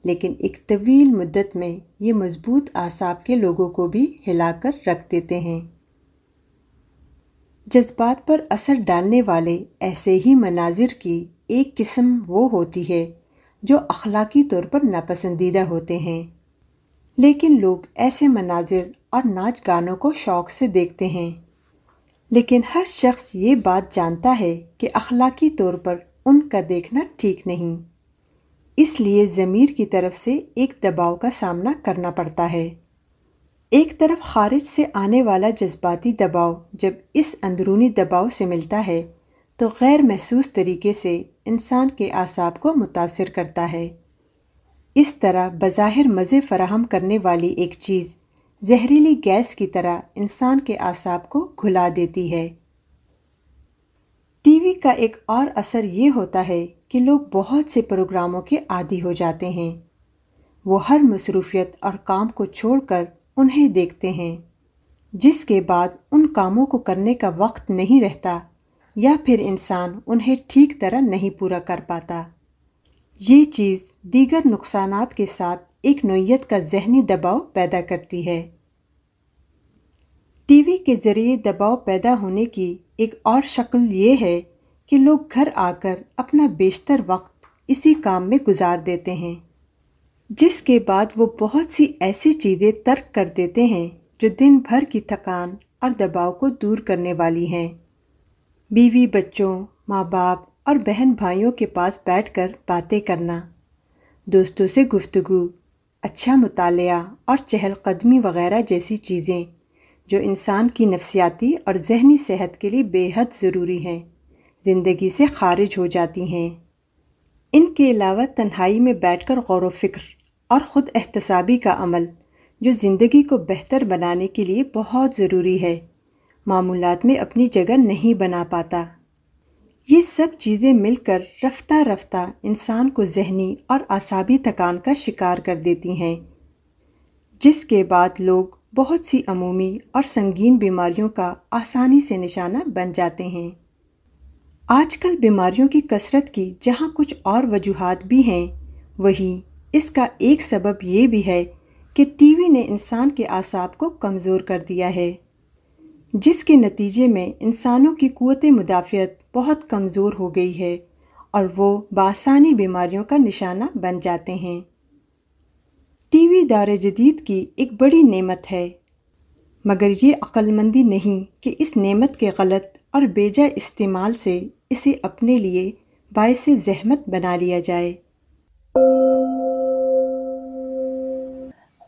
لیکن ایک طویل مدت میں یہ مضبوط اعصاب کے لوگوں کو بھی ہلا کر رکھ دیتے ہیں۔ جذبات پر اثر ڈالنے والے ایسے ہی مناظر کی ایک قسم وہ ہوتی ہے جو اخلاقی طور پر ناپسندیدہ ہوتے ہیں۔ لیکن لوگ ایسے مناظر اور ناچ گانوں کو شوق سے دیکھتے ہیں۔ لیکن ہر شخص یہ بات جانتا ہے کہ اخلاقی طور پر ان کا دیکھنا ٹھیک نہیں۔ اس لیے ضمیر کی طرف سے ایک دباؤ کا سامنا کرنا پڑتا ہے۔ ایک طرف خارج سے آنے والا جذباتی دباؤ جب اس اندرونی دباؤ سے ملتا ہے، تو غیر محسوس طریقے سے انسان کے اعصاب کو متاثر کرتا ہے۔ اس طرح بظاہر مزے فراہم کرنے والی ایک چیز زہریلی گیس کی طرح انسان کے اعصاب کو گھلا دیتی ہے۔ ٹی وی کا ایک اور اثر یہ ہوتا ہے کہ لوگ بہت سے پروگراموں کے عادی ہو جاتے ہیں۔ وہ ہر مصروفیت اور کام کو چھوڑ کر انہیں دیکھتے ہیں، جس کے بعد ان کاموں کو کرنے کا وقت نہیں رہتا۔ یا پھر انسان انہیں ٹھیک طرح نہیں پورا کر پاتا۔ یہ چیز دیگر نقصانات کے ساتھ ایک نوعیت کا ذہنی دباؤ پیدا کرتی ہے۔ ٹی وی کے ذریعے دباؤ پیدا ہونے کی ایک اور شکل یہ ہے کہ لوگ گھر آ کر اپنا بیشتر وقت اسی کام میں گزار دیتے ہیں، جس کے بعد وہ بہت سی ایسی چیزیں ترک کر دیتے ہیں جو دن بھر کی تھکان اور دباؤ کو دور کرنے والی ہیں۔ بیوی بچوں، ماں باپ اور بہن بھائیوں کے پاس بیٹھ کر باتیں کرنا، دوستوں سے گفتگو اچھا مطالعہ اور چہل قدمی وغیرہ جیسی چیزیں جو انسان کی نفسیاتی اور ذہنی صحت کے لیے بے حد ضروری ہیں، زندگی سے خارج ہو جاتی ہیں۔ ان کے علاوہ تنہائی میں بیٹھ کر غور و فکر اور خود احتسابی کا عمل جو زندگی کو بہتر بنانے کے لیے بہت ضروری ہے۔ معمولات میں اپنی جگہ نہیں بنا پاتا۔ یہ سب چیزیں مل کر رفتہ رفتہ انسان کو ذہنی اور اعصابی تکان کا شکار کر دیتی ہیں۔ جس کے بعد لوگ بہت سی عمومی اور سنگین بیماریوں کا آسانی سے نشانہ بن جاتے ہیں۔ آج کل بیماریوں کی کثرت کی جہاں کچھ اور وجوہات بھی ہیں، وہی اس کا ایک سبب یہ بھی ہے کہ ٹی وی نے انسان کے اعصاب کو کمزور کر دیا ہے۔ جس کے نتیجے میں انسانوں کی قوت مدافعت بہت کمزور ہو گئی ہے اور وہ بآسانی بیماریوں کا نشانہ بن جاتے ہیں۔ ٹی وی دار جدید کی ایک بڑی نعمت ہے۔ مگر یہ عقل مندی نہیں کہ اس نعمت کے غلط اور بیجا استعمال سے اسے اپنے لیے باعث زحمت بنا لیا جائے۔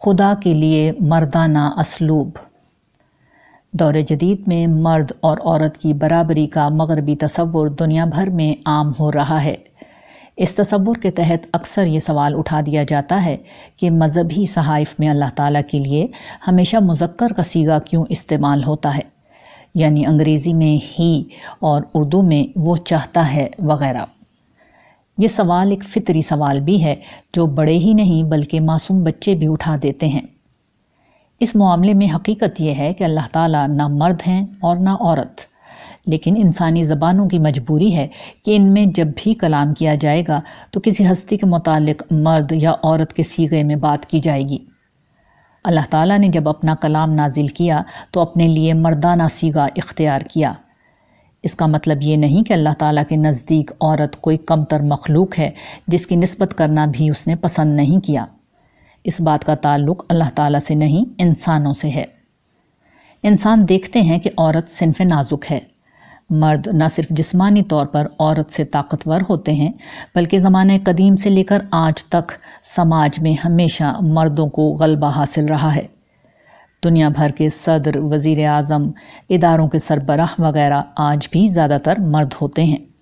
خدا کے لیے مردانہ اسلوب۔ دور جدید میں مرد اور عورت کی برابری کا مغربی تصور دنیا بھر میں عام ہو رہا ہے۔ اس تصور کے تحت اکثر یہ سوال اٹھا دیا جاتا ہے کہ مذہبی صحائف میں اللہ تعالیٰ کے لیے ہمیشہ مذکر کا سیگا کیوں استعمال ہوتا ہے؟ یعنی انگریزی میں ہی اور اردو میں وہ چاہتا ہے وغیرہ۔ یہ سوال ایک فطری سوال بھی ہے جو بڑے ہی نہیں بلکہ معصوم بچے بھی اٹھا دیتے ہیں۔ اس معاملے میں حقیقت یہ ہے کہ اللہ تعالیٰ نہ مرد ہیں اور نہ عورت۔ لیکن انسانی زبانوں کی مجبوری ہے کہ ان میں جب بھی کلام کیا جائے گا تو کسی ہستی کے متعلق مرد یا عورت کے سیغے میں بات کی جائے گی۔ اللہ تعالیٰ نے جب اپنا کلام نازل کیا تو اپنے لیے مردانہ سیگا اختیار کیا۔ اس کا مطلب یہ نہیں کہ اللہ تعالیٰ کے نزدیک عورت کوئی کم تر مخلوق ہے جس کی نسبت کرنا بھی اس نے پسند نہیں کیا۔ اس بات کا تعلق اللہ تعالیٰ سے نہیں، انسانوں سے ہے۔ انسان دیکھتے ہیں کہ عورت صنف نازک ہے۔ مرد نہ صرف جسمانی طور پر عورت سے طاقتور ہوتے ہیں، بلکہ زمانہ قدیم سے لے کر آج تک سماج میں ہمیشہ مردوں کو غلبہ حاصل رہا ہے۔ دنیا بھر کے صدر، وزیر اعظم، اداروں کے سربراہ وغیرہ آج بھی زیادہ تر مرد ہوتے ہیں۔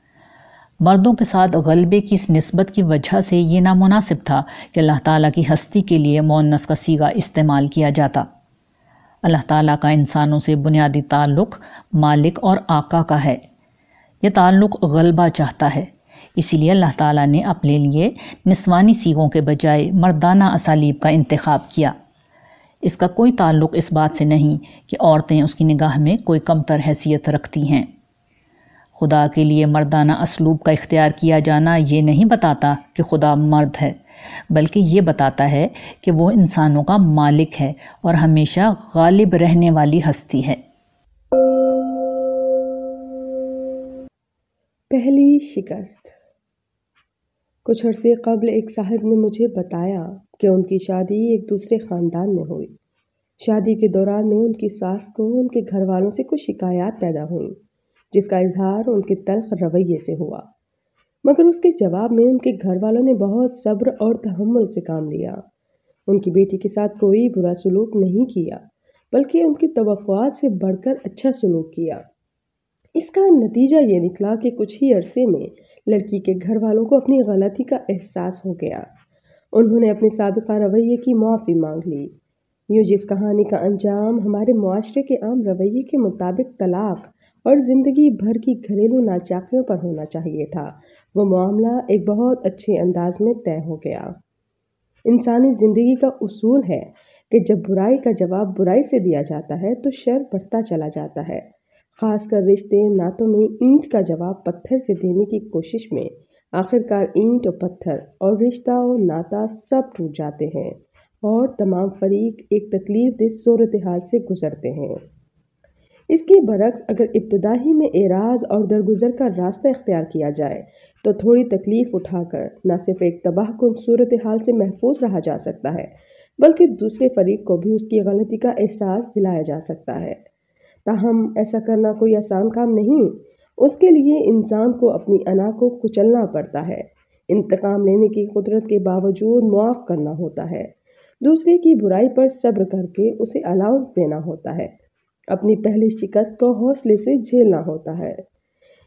مردوں کے ساتھ غلبے کی اس نسبت کی وجہ سے یہ نامناسب تھا کہ اللہ تعالیٰ کی ہستی کے لیے مونس کا سیگا استعمال کیا جاتا۔ اللہ تعالیٰ کا انسانوں سے بنیادی تعلق مالک اور آقا کا ہے۔ یہ تعلق غلبہ چاہتا ہے۔ اسی لیے اللہ تعالیٰ نے اپنے لیے نسوانی سیگوں کے بجائے مردانہ اسالیب کا انتخاب کیا۔ اس کا کوئی تعلق اس بات سے نہیں کہ عورتیں اس کی نگاہ میں کوئی کمتر حیثیت رکھتی ہیں۔ خدا کے لیے مردانہ اسلوب کا اختیار کیا جانا یہ نہیں بتاتا کہ خدا مرد ہے، بلکہ یہ بتاتا ہے کہ وہ انسانوں کا مالک ہے اور ہمیشہ غالب رہنے والی ہستی ہے۔ پہلی شکست۔ کچھ عرصے قبل ایک صاحب نے مجھے بتایا کہ ان کی شادی ایک دوسرے خاندان میں ہوئی۔ شادی کے دوران میں ان کی ساس کو ان کے گھر والوں سے کچھ شکایات پیدا ہوئیں۔ جس کا اظہار ان کے تلخ رویے سے ہوا۔ مگر اس کے جواب میں ان کے گھر والوں نے بہت صبر اور تحمل سے کام لیا۔ ان کی بیٹی کے ساتھ کوئی برا سلوک نہیں کیا، بلکہ ان کی توقعات سے بڑھ کر اچھا سلوک کیا۔ اس کا نتیجہ یہ نکلا کہ کچھ ہی عرصے میں لڑکی کے گھر والوں کو اپنی غلطی کا احساس ہو گیا۔ انہوں نے اپنے سابقہ رویے کی معافی مانگ لی۔ یوں جس کہانی کا انجام ہمارے معاشرے کے عام رویے کے مطابق طلاق اور زندگی بھر کی گھریلو ناچاکیوں پر ہونا چاہیے تھا۔ وہ معاملہ ایک بہت اچھے انداز میں طے ہو گیا۔ انسانی زندگی کا اصول ہے کہ جب برائی کا جواب برائی سے دیا جاتا ہے تو شر بڑھتا چلا جاتا ہے۔ خاص کر رشتے نعتوں میں اینٹ کا جواب پتھر سے دینے کی کوشش میں آخرکار اینٹ و پتھر اور رشتہ و ناتا سب ٹوٹ جاتے ہیں اور تمام فریق ایک تکلیف دہ صورتحال سے گزرتے ہیں۔ اس کے برعکس اگر ابتدا ہی میں اعراض اور درگزر کا راستہ اختیار کیا جائے، تو تھوڑی تکلیف اٹھا کر نہ صرف ایک تباہ کن صورت حال سے محفوظ رہا جا سکتا ہے، بلکہ دوسرے فریق کو بھی اس کی غلطی کا احساس دلایا جا سکتا ہے۔ تاہم، ایسا کرنا کوئی آسان کام نہیں۔ اس کے لیے انسان کو اپنی انا کو کچلنا پڑتا ہے۔ انتقام لینے کی قدرت کے باوجود معاف کرنا ہوتا ہے۔ دوسرے کی برائی پر صبر کر کے اسے الاؤنس دینا ہوتا ہے۔ اپنی پہلی شکست کو حوصلے سے جھیلنا ہوتا ہے۔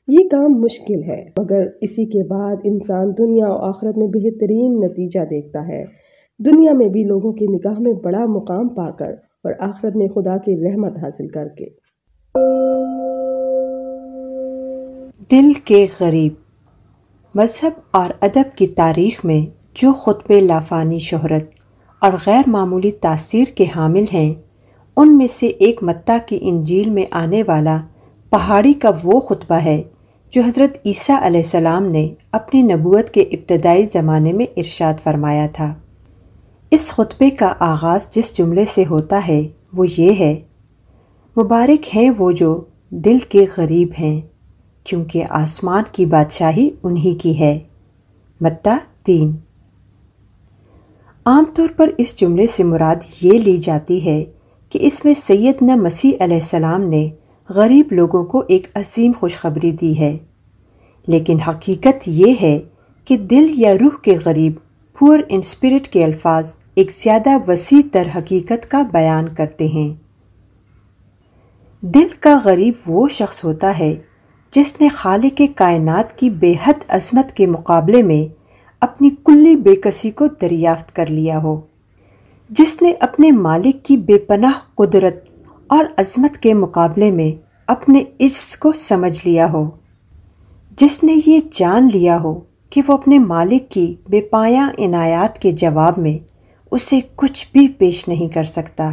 یہ کام مشکل ہے، مگر اسی کے بعد انسان دنیا اور آخرت میں بہترین نتیجہ دیکھتا ہے۔ دنیا میں بھی لوگوں کی نگاہ میں بڑا مقام پا کر اور آخرت میں خدا کی رحمت حاصل کر کے۔ دل کے غریب۔ مذہب اور ادب کی تاریخ میں جو خطب لافانی شہرت اور غیر معمولی تاثیر کے حامل ہیں ان میں سے ایک متا کی انجیل میں آنے والا پہاڑی کا وہ خطبہ ہے جو حضرت عیسیٰ علیہ السلام نے اپنی نبوت کے ابتدائی زمانے میں ارشاد فرمایا تھا۔ اس خطبے کا آغاز جس جملے سے ہوتا ہے وہ یہ ہے، مبارک ہیں وہ جو دل کے غریب ہیں، کیونکہ آسمان کی بادشاہی انہی کی ہے۔ متا تین۔ عام طور پر اس جملے سے مراد یہ لی جاتی ہے کہ اس میں سیدنا مسیح علیہ السلام نے غریب لوگوں کو ایک عظیم خوشخبری دی ہے۔ لیکن حقیقت یہ ہے کہ دل یا روح کے غریب پور ان اسپرٹ کے الفاظ ایک زیادہ وسیع تر حقیقت کا بیان کرتے ہیں۔ دل کا غریب وہ شخص ہوتا ہے جس نے خالق کائنات کی بے حد عظمت کے مقابلے میں اپنی کلی بے کسی کو دریافت کر لیا ہو۔ جس نے اپنے مالک کی بے پناہ قدرت اور عظمت کے مقابلے میں اپنے عجز کو سمجھ لیا ہو۔ جس نے یہ جان لیا ہو کہ وہ اپنے مالک کی بے پایا عنایات کے جواب میں اسے کچھ بھی پیش نہیں کر سکتا۔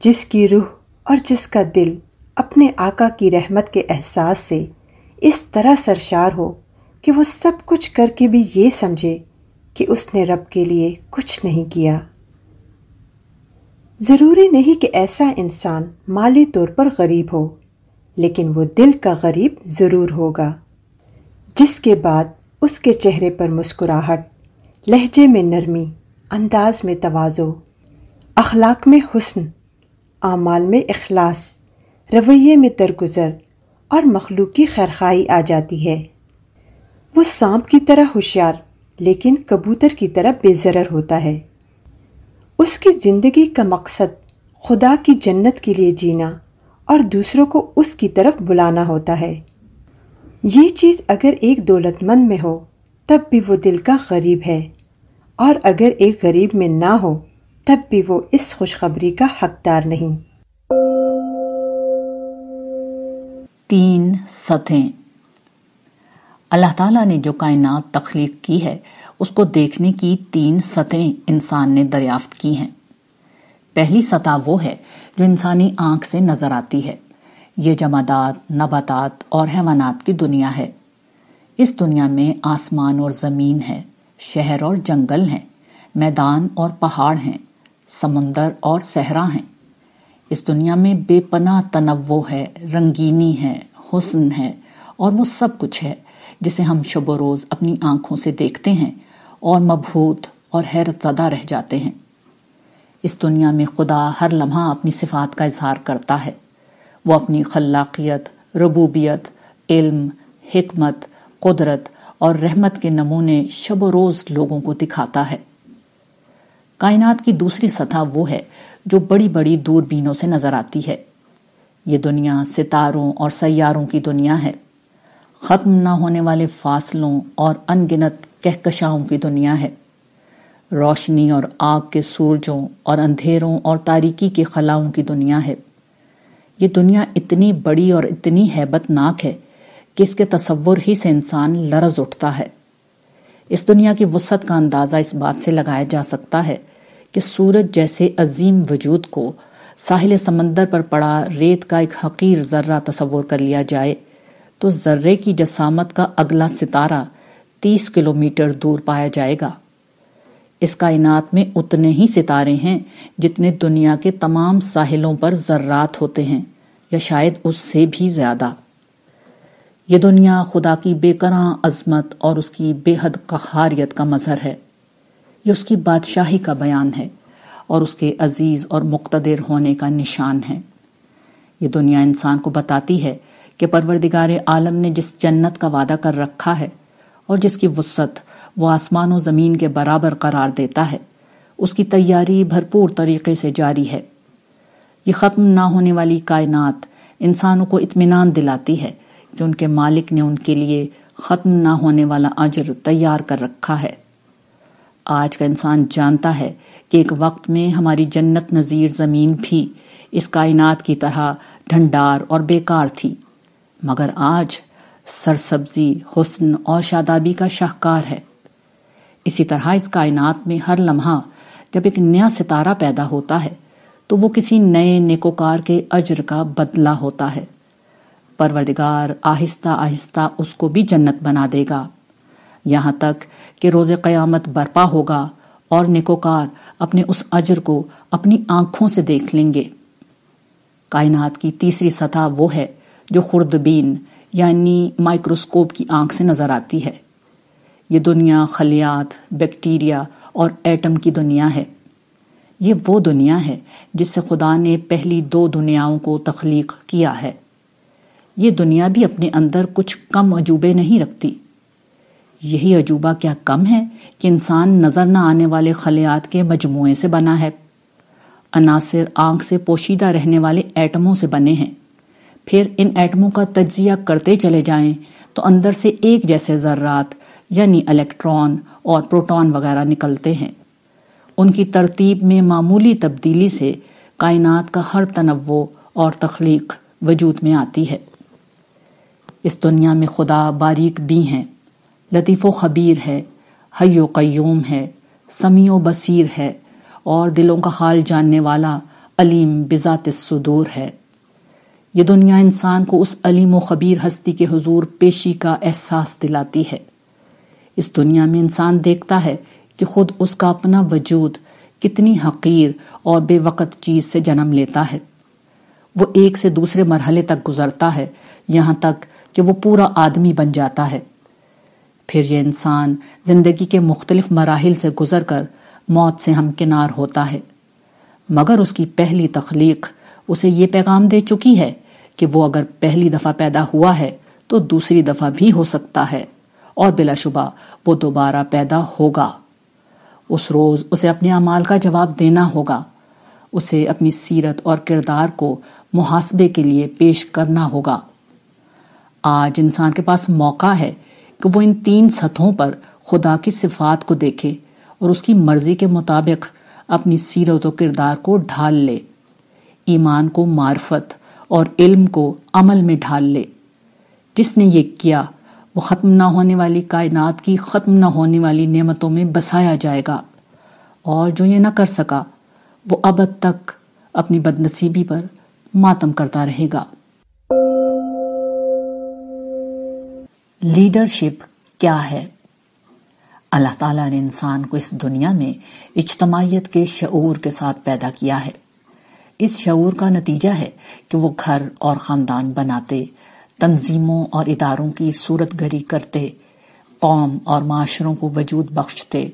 جس کی روح اور جس کا دل اپنے آقا کی رحمت کے احساس سے اس طرح سرشار ہو کہ وہ سب کچھ کر کے بھی یہ سمجھے کہ اس نے رب کے لیے کچھ نہیں کیا۔ ضروری نہیں کہ ایسا انسان مالی طور پر غریب ہو، لیکن وہ دل کا غریب ضرور ہوگا۔ جس کے بعد اس کے چہرے پر مسکراہٹ، لہجے میں نرمی، انداز میں توازو، اخلاق میں حسن، اعمال میں اخلاص، رویے میں درگزر اور مخلوقی خیرخائی آ جاتی ہے۔ وہ سانپ کی طرح ہوشیار، لیکن کبوتر کی طرح بے ضرر ہوتا ہے۔ اس کی زندگی کا مقصد خدا کی جنت کے لیے جینا اور دوسروں کو اس کی طرف بلانا ہوتا ہے۔ یہ چیز اگر ایک دولت مند میں ہو، تب بھی وہ دل کا غریب ہے۔ اور اگر ایک غریب میں نہ ہو، تب بھی وہ اس خوشخبری کا حقدار نہیں۔ تین سطحیں۔ اللہ تعالیٰ نے جو کائنات تخلیق کی ہے اس کو دیکھنے کی تین سطحیں انسان نے دریافت کی ہیں۔ پہلی سطح وہ ہے جو انسانی آنکھ سے نظر آتی ہے۔ یہ جمادات، نباتات اور حیوانات کی دنیا ہے۔ اس دنیا میں آسمان اور زمین ہے، شہر اور جنگل ہیں، میدان اور پہاڑ ہیں، سمندر اور صحرا ہیں۔ اس دنیا میں بے پناہ تنوع ہے، رنگینی ہے، حسن ہے اور وہ سب کچھ ہے جسے ہم شب و روز اپنی آنکھوں سے دیکھتے ہیں۔ اور مبہوت اور حیرت زدہ رہ جاتے ہیں۔ اس دنیا میں خدا ہر لمحہ اپنی صفات کا اظہار کرتا ہے۔ وہ اپنی خلاقیت، ربوبیت، علم، حکمت، قدرت اور رحمت کے نمونے شب و روز لوگوں کو دکھاتا ہے۔ کائنات کی دوسری سطح وہ ہے جو بڑی بڑی دوربینوں سے نظر آتی ہے۔ یہ دنیا ستاروں اور سیاروں کی دنیا ہے۔ ختم نہ ہونے والے فاصلوں اور انگنت کہکشاؤں کی دنیا ہے۔ روشنی اور آگ کے سورجوں اور اندھیروں اور تاریکی کے خلاؤں کی دنیا ہے۔ یہ دنیا اتنی بڑی اور اتنی حیبت ناک ہے کہ اس کے تصور ہی سے انسان لرز اٹھتا ہے۔ اس دنیا کی وسعت کا اندازہ اس بات سے لگایا جا سکتا ہے کہ سورج جیسے عظیم وجود کو ساحل سمندر پر پڑا ریت کا ایک حقیر ذرہ تصور کر لیا جائے تو ذرے کی جسامت کا اگلا ستارہ تیس کلومیٹر دور پایا جائے گا۔ اس کائنات میں اتنے ہی ستارے ہیں جتنے دنیا کے تمام ساحلوں پر ذرات ہوتے ہیں، یا شاید اس سے بھی زیادہ۔ یہ دنیا خدا کی بے کراں عظمت اور اس کی بے حد قہاریت کا مظہر ہے۔ یہ اس کی بادشاہی کا بیان ہے اور اس کے عزیز اور مقتدر ہونے کا نشان ہے۔ یہ دنیا انسان کو بتاتی ہے کہ پروردگار عالم نے جس جنت کا وعدہ کر رکھا ہے اور جس کی وسعت وہ آسمان و زمین کے برابر قرار دیتا ہے، اس کی تیاری بھرپور طریقے سے جاری ہے۔ یہ ختم نہ ہونے والی کائنات انسانوں کو اطمینان دلاتی ہے کہ ان کے مالک نے ان کے لیے ختم نہ ہونے والا اجر تیار کر رکھا ہے۔ آج کا انسان جانتا ہے کہ ایک وقت میں ہماری جنت نظیر زمین بھی اس کائنات کی طرح ڈھنڈار اور بیکار تھی، مگر آج سرسبزی، حسن اور شادابی کا شاہکار ہے۔ اسی طرح اس کائنات میں ہر لمحہ جب ایک نیا ستارہ پیدا ہوتا ہے، تو وہ کسی نئے نیکوکار کے اجر کا بدلہ ہوتا ہے۔ پروردگار آہستہ آہستہ اس کو بھی جنت بنا دے گا۔ یہاں تک کہ روز قیامت برپا ہوگا اور نکوکار اپنے اس اجر کو اپنی آنکھوں سے دیکھ لیں گے۔ کائنات کی تیسری سطح وہ ہے جو خوردبین یعنی مائکروسکوپ کی آنکھ سے نظر آتی ہے۔ یہ دنیا خلیات، بیکٹیریا اور ایٹم کی دنیا ہے۔ یہ وہ دنیا ہے جس سے خدا نے پہلی دو دنیاؤں کو تخلیق کیا ہے۔ یہ دنیا بھی اپنے اندر کچھ کم عجوبے نہیں رکھتی۔ یہی عجوبہ کیا کم ہے کہ انسان نظر نہ آنے والے خلیات کے مجموعے سے بنا ہے۔ عناصر آنکھ سے پوشیدہ رہنے والے ایٹموں سے بنے ہیں۔ پھر ان ایٹموں کا تجزیہ کرتے چلے جائیں تو اندر سے ایک جیسے ذرات یعنی الیکٹران اور پروٹون وغیرہ نکلتے ہیں۔ ان کی ترتیب میں معمولی تبدیلی سے کائنات کا ہر تنوع اور تخلیق وجود میں آتی ہے۔ اس دنیا میں خدا باریک بھی ہیں۔ لطیف و خبیر ہے، حی و قیوم ہے، سمیع و بصیر ہے اور دلوں کا حال جاننے والا علیم بذات الصدور ہے۔ یہ دنیا انسان کو اس علیم و خبیر ہستی کے حضور پیشی کا احساس دلاتی ہے۔ اس دنیا میں انسان دیکھتا ہے کہ خود اس کا اپنا وجود کتنی حقیر اور بے وقت چیز سے جنم لیتا ہے۔ وہ ایک سے دوسرے مرحلے تک گزرتا ہے، یہاں تک کہ وہ پورا آدمی بن جاتا ہے۔ پھر یہ انسان زندگی کے مختلف مراحل سے گزر کر موت سے ہمکنار ہوتا ہے۔ مگر اس کی پہلی تخلیق اسے یہ پیغام دے چکی ہے کہ وہ اگر پہلی دفعہ پیدا ہوا ہے تو دوسری دفعہ بھی ہو سکتا ہے اور بلا شبہ وہ دوبارہ پیدا ہوگا۔ اس روز اسے اپنے اعمال کا جواب دینا ہوگا۔ اسے اپنی سیرت اور کردار کو محاسبے کے لیے پیش کرنا ہوگا۔ آج انسان کے پاس موقع ہے کہ وہ ان تین سطحوں پر خدا کی صفات کو دیکھے اور اس کی مرضی کے مطابق اپنی سیرت و کردار کو ڈھال لے۔ ایمان کو معرفت اور علم کو عمل میں ڈھال لے۔ جس نے یہ کیا، وہ ختم نہ ہونے والی کائنات کی ختم نہ ہونے والی نعمتوں میں بسایا جائے گا۔ اور جو یہ نہ کر سکا، وہ ابد تک اپنی بد نصیبی پر ماتم کرتا رہے گا۔ لیڈرشپ کیا ہے؟ اللہ تعالیٰ نے انسان کو اس دنیا میں اجتماعیت کے شعور کے ساتھ پیدا کیا ہے۔ اس شعور کا نتیجہ ہے کہ وہ گھر اور خاندان بناتے، تنظیموں اور اداروں کی صورت گری کرتے، قوم اور معاشروں کو وجود بخشتے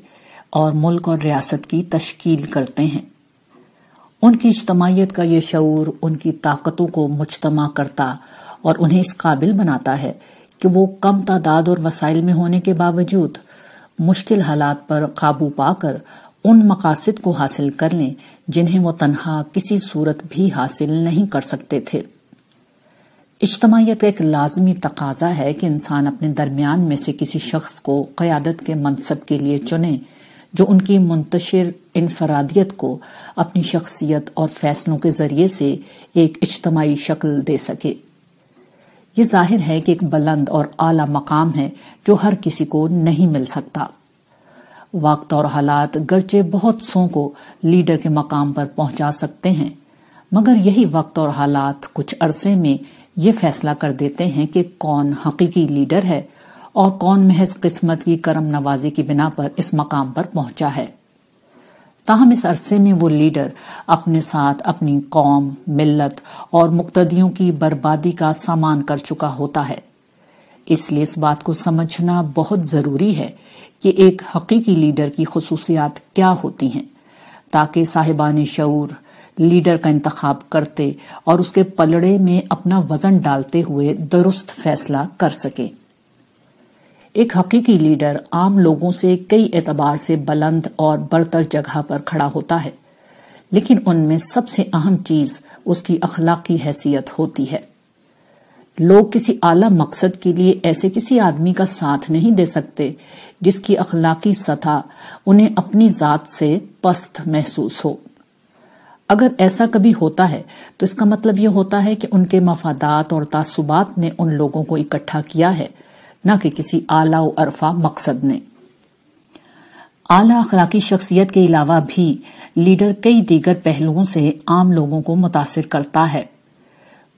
اور ملک اور ریاست کی تشکیل کرتے ہیں۔ ان کی اجتماعیت کا یہ شعور ان کی طاقتوں کو مجتمع کرتا اور انہیں اس قابل بناتا ہے کہ وہ کم تعداد اور وسائل میں ہونے کے باوجود مشکل حالات پر قابو پا کر ان مقاصد کو حاصل کر لیں جنہیں وہ تنہا کسی صورت بھی حاصل نہیں کر سکتے تھے۔ اجتماعیت ایک لازمی تقاضا ہے کہ انسان اپنے درمیان میں سے کسی شخص کو قیادت کے منصب کے لیے چنے جو ان کی منتشر انفرادیت کو اپنی شخصیت اور فیصلوں کے ذریعے سے ایک اجتماعی شکل دے سکے۔ یہ ظاہر ہے کہ ایک بلند اور اعلی مقام ہے جو ہر کسی کو نہیں مل سکتا۔ وقت اور حالات گرچہ بہت سو کو لیڈر کے مقام پر پہنچا سکتے ہیں، مگر یہی وقت اور حالات کچھ عرصے میں یہ فیصلہ کر دیتے ہیں کہ کون حقیقی لیڈر ہے اور کون محض قسمت کی کرم نوازی کی بنا پر اس مقام پر پہنچا ہے۔ تاہم اس عرصے میں وہ لیڈر اپنے ساتھ اپنی قوم، ملت اور مقتدیوں کی بربادی کا سامان کر چکا ہوتا ہے۔ اس لیے اس بات کو سمجھنا بہت ضروری ہے کہ ایک حقیقی لیڈر کی خصوصیات کیا ہوتی ہیں تاکہ صاحبان شعور لیڈر کا انتخاب کرتے اور اس کے پلڑے میں اپنا وزن ڈالتے ہوئے درست فیصلہ کر سکیں ایک حقیقی لیڈر عام لوگوں سے کئی اعتبار سے بلند اور برتر جگہ پر کھڑا ہوتا ہے، لیکن ان میں سب سے اہم چیز اس کی اخلاقی حیثیت ہوتی ہے۔ لوگ کسی اعلی مقصد کے لیے ایسے کسی آدمی کا ساتھ نہیں دے سکتے جس کی اخلاقی سطح انہیں اپنی ذات سے پست محسوس ہو۔ اگر ایسا کبھی ہوتا ہے، تو اس کا مطلب یہ ہوتا ہے کہ ان کے مفادات اور تعصبات نے ان لوگوں کو اکٹھا کیا ہے، نہ کہ کسی اعلی و عرفہ مقصد نے۔ اعلیٰ اخلاقی شخصیت کے علاوہ بھی لیڈر کئی دیگر پہلوؤں سے عام لوگوں کو متاثر کرتا ہے۔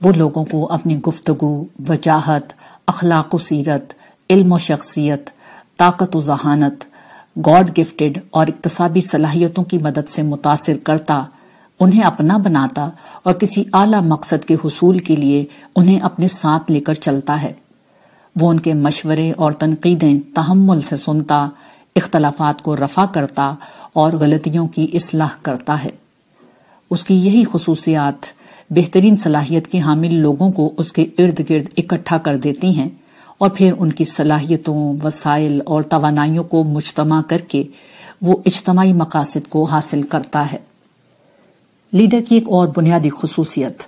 وہ لوگوں کو اپنی گفتگو، وجاہت، اخلاق و سیرت، علم و شخصیت طاقت و ذہانت، گاڈ گفٹڈ اور اقتصابی صلاحیتوں کی مدد سے متاثر کرتا، انہیں اپنا بناتا اور کسی اعلی مقصد کے حصول کے لیے انہیں اپنے ساتھ لے کر چلتا ہے۔ وہ ان کے مشورے اور تنقیدیں تحمل سے سنتا، اختلافات کو رفع کرتا اور غلطیوں کی اصلاح کرتا ہے۔ اس کی یہی خصوصیات بہترین صلاحیت کے حامل لوگوں کو اس کے ارد گرد اکٹھا کر دیتی ہیں۔ اور پھر ان کی صلاحیتوں، وسائل اور توانائیوں کو مجتمع کر کے وہ اجتماعی مقاصد کو حاصل کرتا ہے۔ لیڈر کی ایک اور بنیادی خصوصیت،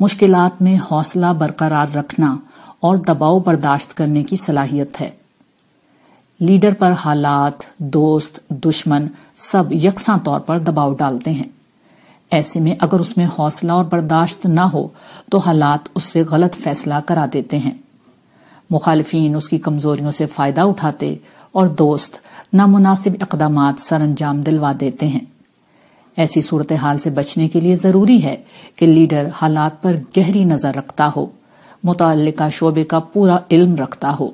مشکلات میں حوصلہ برقرار رکھنا اور دباؤ برداشت کرنے کی صلاحیت ہے۔ لیڈر پر حالات، دوست، دشمن سب یکساں طور پر دباؤ ڈالتے ہیں۔ ایسے میں اگر اس میں حوصلہ اور برداشت نہ ہو، تو حالات اس سے غلط فیصلہ کرا دیتے ہیں۔ مخالفین اس کی کمزوریوں سے فائدہ اٹھاتے اور دوست نامناسب اقدامات سر انجام دلوا دیتے ہیں۔ ایسی صورتحال سے بچنے کے لیے ضروری ہے کہ لیڈر حالات پر گہری نظر رکھتا ہو، متعلقہ شعبے کا پورا علم رکھتا ہو،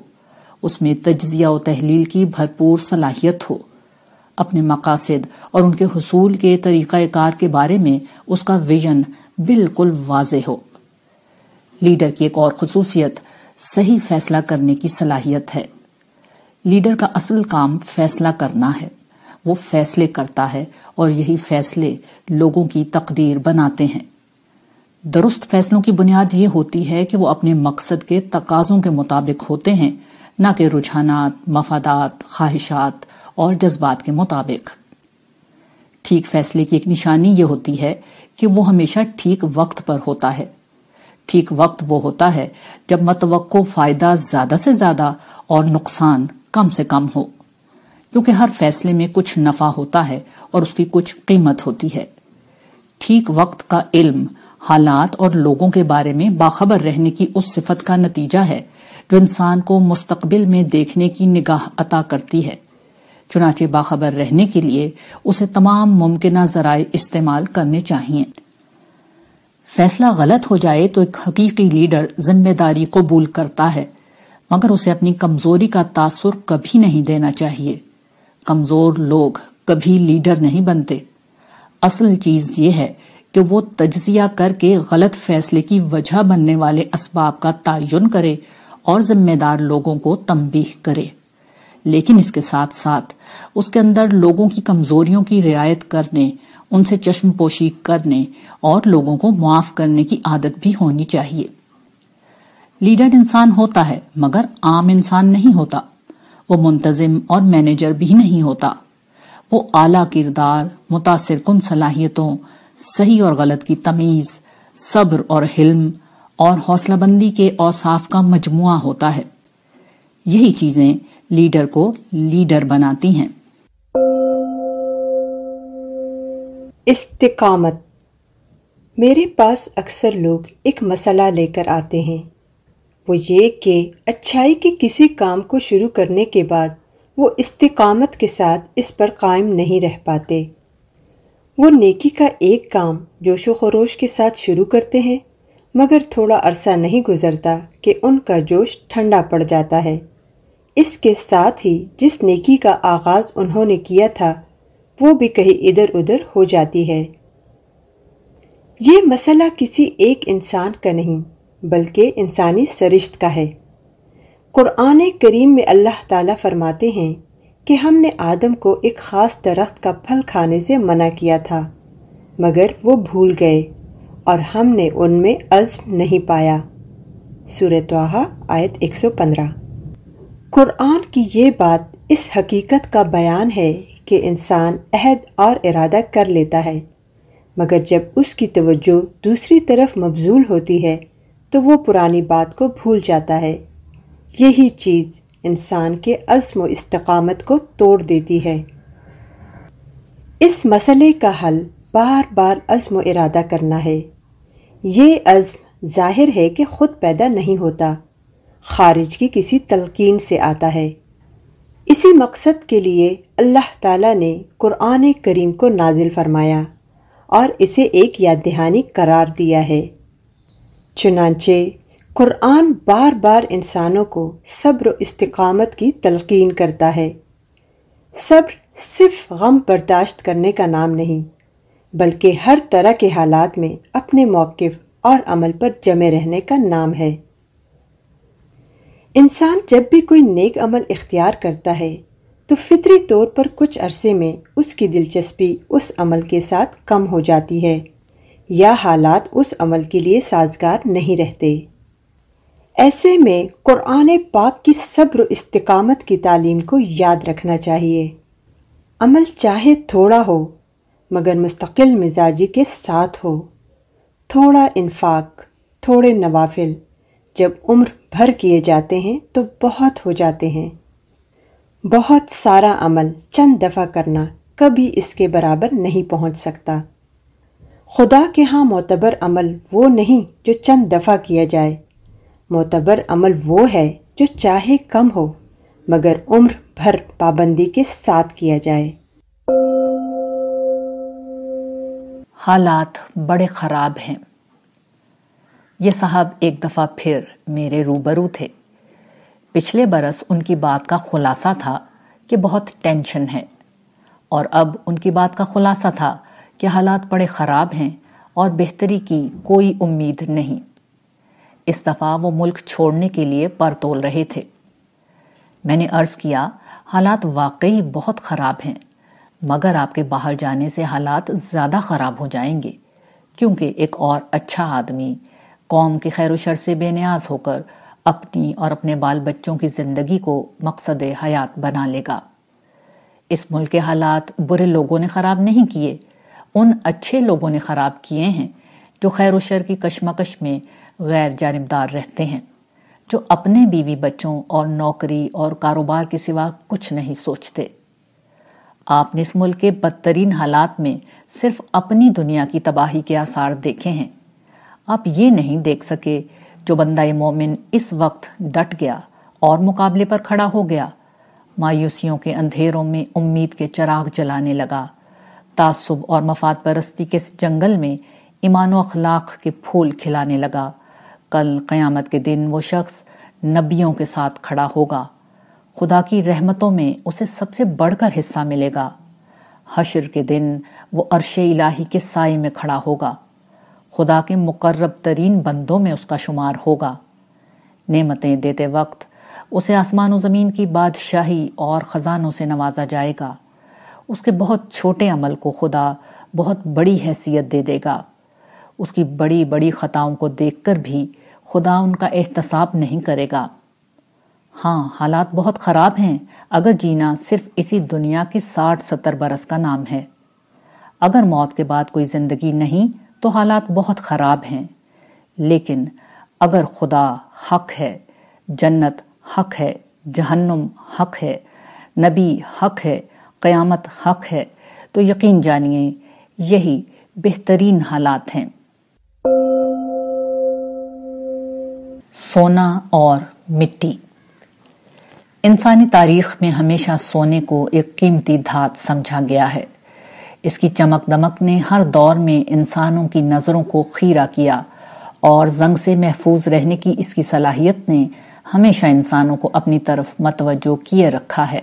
اس میں تجزیہ و تحلیل کی بھرپور صلاحیت ہو۔ اپنے مقاصد اور ان کے حصول کے طریقہ کار کے بارے میں اس کا ویژن بالکل واضح ہو۔ لیڈر کی ایک اور خصوصیت صحیح فیصلہ کرنے کی صلاحیت ہے۔ لیڈر کا اصل کام فیصلہ کرنا ہے۔ وہ فیصلے کرتا ہے اور یہی فیصلے لوگوں کی تقدیر بناتے ہیں۔ درست فیصلوں کی بنیاد یہ ہوتی ہے کہ وہ اپنے مقصد کے تقاضوں کے مطابق ہوتے ہیں، نہ کہ رجحانات، مفادات، خواہشات اور جذبات کے مطابق۔ ٹھیک فیصلے کی ایک نشانی یہ ہوتی ہے کہ وہ ہمیشہ ٹھیک وقت پر ہوتا ہے۔ ٹھیک وقت وہ ہوتا ہے جب متوقع فائدہ زیادہ سے زیادہ اور نقصان کم سے کم ہو۔ کیونکہ ہر فیصلے میں کچھ نفع ہوتا ہے اور اس کی کچھ قیمت ہوتی ہے۔ ٹھیک وقت کا علم، حالات اور لوگوں کے بارے میں باخبر رہنے کی اس صفت کا نتیجہ ہے جو انسان کو مستقبل میں دیکھنے کی نگاہ عطا کرتی ہے۔ چنانچہ باخبر رہنے کے لیے اسے تمام ممکنہ ذرائع استعمال کرنے چاہیے فیصلہ غلط ہو جائے تو ایک حقیقی لیڈر ذمہ داری قبول کرتا ہے، مگر اسے اپنی کمزوری کا تاثر کبھی نہیں دینا چاہیے۔ کمزور لوگ کبھی لیڈر نہیں بنتے۔ اصل چیز یہ ہے کہ وہ تجزیہ کر کے غلط فیصلے کی وجہ بننے والے اسباب کا تعین کرے اور ذمہ دار لوگوں کو تنبیہ کرے۔ لیکن اس کے ساتھ ساتھ اس کے اندر لوگوں کی کمزوریوں کی رعایت کرنے ان سے چشم پوشی کرنے اور لوگوں کو معاف کرنے کی عادت بھی ہونی چاہیے۔ لیڈر انسان ہوتا ہے، مگر عام انسان نہیں ہوتا۔ وہ منتظم اور مینیجر بھی نہیں ہوتا۔ وہ اعلی کردار، متاثر کن صلاحیتوں، صحیح اور غلط کی تمیز، صبر اور حلم اور حوصلہ بندی کے اوصاف کا مجموعہ ہوتا ہے۔ یہی چیزیں لیڈر کو لیڈر بناتی ہیں۔ استقامت۔ میرے پاس اکثر لوگ ایک مسئلہ لے کر آتے ہیں۔ وہ یہ کہ اچھائی کے کسی کام کو شروع کرنے کے بعد وہ استقامت کے ساتھ اس پر قائم نہیں رہ پاتے۔ وہ نیکی کا ایک کام جوش و خروش کے ساتھ شروع کرتے ہیں، مگر تھوڑا عرصہ نہیں گزرتا کہ ان کا جوش ٹھنڈا پڑ جاتا ہے۔ اس کے ساتھ ہی جس نیکی کا آغاز انہوں نے کیا تھا وہ بھی کہیں ادھر ادھر ہو جاتی ہے۔ یہ مسئلہ کسی ایک انسان کا نہیں، بلکہ انسانی سرشت کا ہے۔ قرآن کریم میں اللہ تعالیٰ فرماتے ہیں کہ ہم نے آدم کو ایک خاص درخت کا پھل کھانے سے منع کیا تھا، مگر وہ بھول گئے اور ہم نے ان میں عزم نہیں پایا۔ توحہ، آیت 115 قرآن کی یہ بات اس حقیقت کا بیان ہے کہ انسان عہد اور ارادہ کر لیتا ہے، مگر جب اس کی توجہ دوسری طرف مبزول ہوتی ہے، تو وہ پرانی بات کو بھول جاتا ہے۔ یہی چیز انسان کے عزم و استقامت کو توڑ دیتی ہے۔ اس مسئلے کا حل بار بار عزم و ارادہ کرنا ہے۔ یہ عزم ظاہر ہے کہ خود پیدا نہیں ہوتا، خارج کی کسی تلقین سے آتا ہے۔ اسی مقصد کے لیے اللہ تعالیٰ نے قرآن کریم کو نازل فرمایا اور اسے ایک یاد دہانی قرار دیا ہے۔ چنانچہ قرآن بار بار انسانوں کو صبر و استقامت کی تلقین کرتا ہے۔ صبر صرف غم برداشت کرنے کا نام نہیں، بلکہ ہر طرح کے حالات میں اپنے موقف اور عمل پر جمے رہنے کا نام ہے۔ انسان جب بھی کوئی نیک عمل اختیار کرتا ہے، تو فطری طور پر کچھ عرصے میں اس کی دلچسپی اس عمل کے ساتھ کم ہو جاتی ہے، یا حالات اس عمل کے لیے سازگار نہیں رہتے۔ ایسے میں قرآن پاک کی صبر و استقامت کی تعلیم کو یاد رکھنا چاہیے۔ عمل چاہے تھوڑا ہو، مگر مستقل مزاجی کے ساتھ ہو۔ تھوڑا انفاق، تھوڑے نوافل، جب عمر بھر کیے جاتے ہیں تو بہت ہو جاتے ہیں۔ بہت سارا عمل چند دفعہ کرنا کبھی اس کے برابر نہیں پہنچ سکتا۔ خدا کے ہاں معتبر عمل وہ نہیں جو چند دفعہ کیا جائے۔ معتبر عمل وہ ہے جو چاہے کم ہو، مگر عمر بھر پابندی کے ساتھ کیا جائے۔ حالات بڑے خراب ہیں۔ یہ صاحب ایک دفعہ پھر میرے روبرو تھے۔ پچھلے برس ان کی بات کا خلاصہ تھا کہ بہت ٹینشن ہے، اور اب ان کی بات کا خلاصہ تھا کہ حالات بڑے خراب ہیں اور بہتری کی کوئی امید نہیں۔ اس دفعہ وہ ملک چھوڑنے کے لیے پر تول رہے تھے۔ میں نے عرض کیا، حالات واقعی بہت خراب ہیں، مگر آپ کے باہر جانے سے حالات زیادہ خراب ہو جائیں گے، کیونکہ ایک اور اچھا آدمی قوم کے خیر و شر سے بے نیاز ہو کر اپنی اور اپنے بال بچوں کی زندگی کو مقصد حیات بنا لے گا۔ اس ملک کے حالات برے لوگوں نے خراب نہیں کیے۔ ان اچھے لوگوں نے خراب کیے ہیں جو خیر و شر کی کشمکش میں غیر جانبدار رہتے ہیں، جو اپنے بیوی بچوں اور نوکری اور کاروبار کے سوا کچھ نہیں سوچتے۔ آپ نے اس ملک کے بدترین حالات میں صرف اپنی دنیا کی تباہی کے آثار دیکھے ہیں۔ آپ یہ نہیں دیکھ سکے جو بندہ مومن اس وقت ڈٹ گیا اور مقابلے پر کھڑا ہو گیا۔ مایوسیوں کے اندھیروں میں امید کے چراغ جلانے لگا۔ تعصب اور مفاد پرستی کے جنگل میں ایمان و اخلاق کے پھول کھلانے لگا۔ کل قیامت کے دن وہ شخص نبیوں کے ساتھ کھڑا ہوگا۔ خدا کی رحمتوں میں اسے سب سے بڑھ کر حصہ ملے گا۔ حشر کے دن وہ عرش الہی کے سائے میں کھڑا ہوگا۔ خدا کے مقرب ترین بندوں میں اس کا شمار ہوگا۔ نعمتیں دیتے وقت اسے آسمان و زمین کی بادشاہی اور خزانوں سے نوازا جائے گا۔ اس کے بہت چھوٹے عمل کو خدا بہت بڑی حیثیت دے دے گا۔ اس کی بڑی بڑی خطاؤں کو دیکھ کر بھی خدا ان کا احتساب نہیں کرے گا۔ ہاں حالات بہت خراب ہیں۔ اگر جینا صرف اسی دنیا کی ساٹھ ستر برس کا نام ہے۔ اگر موت کے بعد کوئی زندگی نہیں تو حالات بہت خراب ہیں۔ لیکن اگر خدا حق ہے، جنت حق ہے، جہنم حق ہے، نبی حق ہے، قیامت حق ہے، تو یقین جانیے، یہی بہترین حالات ہیں۔ سونا اور مٹی۔ انسانی تاریخ میں ہمیشہ سونے کو ایک قیمتی دھات سمجھا گیا ہے۔ اس کی چمک دمک نے ہر دور میں انسانوں کی نظروں کو خیرہ کیا اور زنگ سے محفوظ رہنے کی اس کی صلاحیت نے ہمیشہ انسانوں کو اپنی طرف متوجہ کیے رکھا ہے۔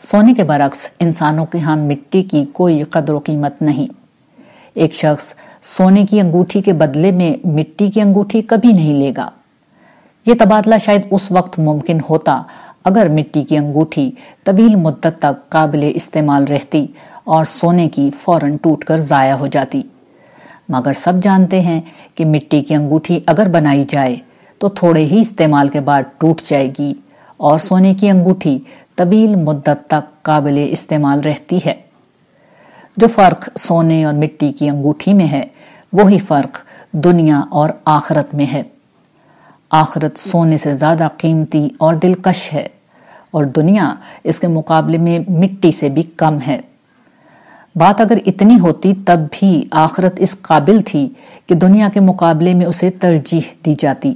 سونے کے برعکس، انسانوں کے ہاں مٹی کی کوئی قدر و قیمت نہیں۔ ایک شخص سونے کی انگوٹھی کے بدلے میں مٹی کی انگوٹھی کبھی نہیں لے گا۔ یہ تبادلہ شاید اس وقت ممکن ہوتا اگر مٹی کی انگوٹھی طویل مدت تک قابل استعمال رہتی۔ اور سونے کی فوراً ٹوٹ کر ضائع ہو جاتی۔ مگر سب جانتے ہیں کہ مٹی کی انگوٹھی اگر بنائی جائے تو تھوڑے ہی استعمال کے بعد ٹوٹ جائے گی اور سونے کی انگوٹھی طویل مدت تک قابل استعمال رہتی ہے۔ جو فرق سونے اور مٹی کی انگوٹھی میں ہے، وہی فرق دنیا اور آخرت میں ہے۔ آخرت سونے سے زیادہ قیمتی اور دلکش ہے اور دنیا اس کے مقابلے میں مٹی سے بھی کم ہے۔ بات اگر اتنی ہوتی تب بھی آخرت اس قابل تھی کہ دنیا کے مقابلے میں اسے ترجیح دی جاتی۔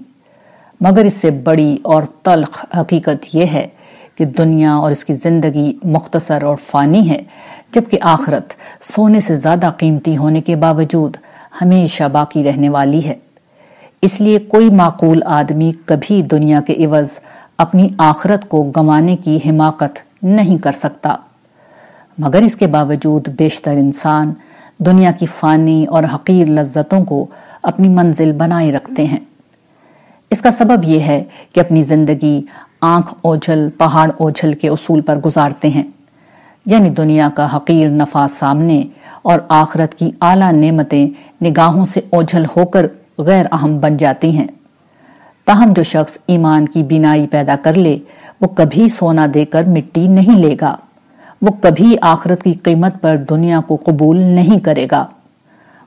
مگر اس سے بڑی اور تلخ حقیقت یہ ہے کہ دنیا اور اس کی زندگی مختصر اور فانی ہے، جبکہ آخرت سونے سے زیادہ قیمتی ہونے کے باوجود ہمیشہ باقی رہنے والی ہے۔ اس لیے کوئی معقول آدمی کبھی دنیا کے عوض اپنی آخرت کو گنوانے کی حماقت نہیں کر سکتا۔ مگر اس کے باوجود بیشتر انسان دنیا کی فانی اور حقیر لذتوں کو اپنی منزل بنائے رکھتے ہیں۔ اس کا سبب یہ ہے کہ اپنی زندگی آنکھ اوجھل، پہاڑ اوجھل کے اصول پر گزارتے ہیں۔ یعنی دنیا کا حقیر نفع سامنے اور آخرت کی اعلیٰ نعمتیں نگاہوں سے اوجھل ہو کر غیر اہم بن جاتی ہیں۔ تاہم جو شخص ایمان کی بینائی پیدا کر لے، وہ کبھی سونا دے کر مٹی نہیں لے گا۔ وہ کبھی آخرت کی قیمت پر دنیا کو قبول نہیں کرے گا۔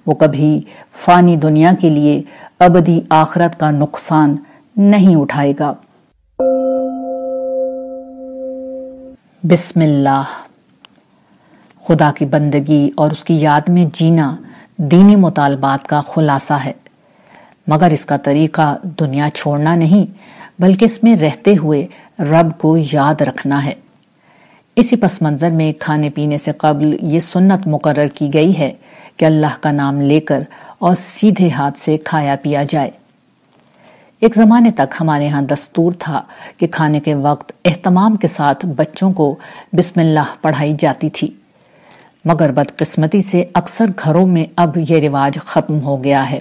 وہ کبھی فانی دنیا کے لیے ابدی آخرت کا نقصان نہیں اٹھائے گا۔ بسم اللہ۔ خدا کی بندگی اور اس کی یاد میں جینا دینی مطالبات کا خلاصہ ہے۔ مگر اس کا طریقہ دنیا چھوڑنا نہیں، بلکہ اس میں رہتے ہوئے رب کو یاد رکھنا ہے۔ اسی پس منظر میں کھانے پینے سے قبل یہ سنت مقرر کی گئی ہے کہ اللہ کا نام لے کر اور سیدھے ہاتھ سے کھایا پیا جائے۔ ایک زمانے تک ہمارے ہاں دستور تھا کہ کھانے کے وقت اہتمام کے ساتھ بچوں کو بسم اللہ پڑھائی جاتی تھی، مگر بدقسمتی سے اکثر گھروں میں اب یہ رواج ختم ہو گیا ہے۔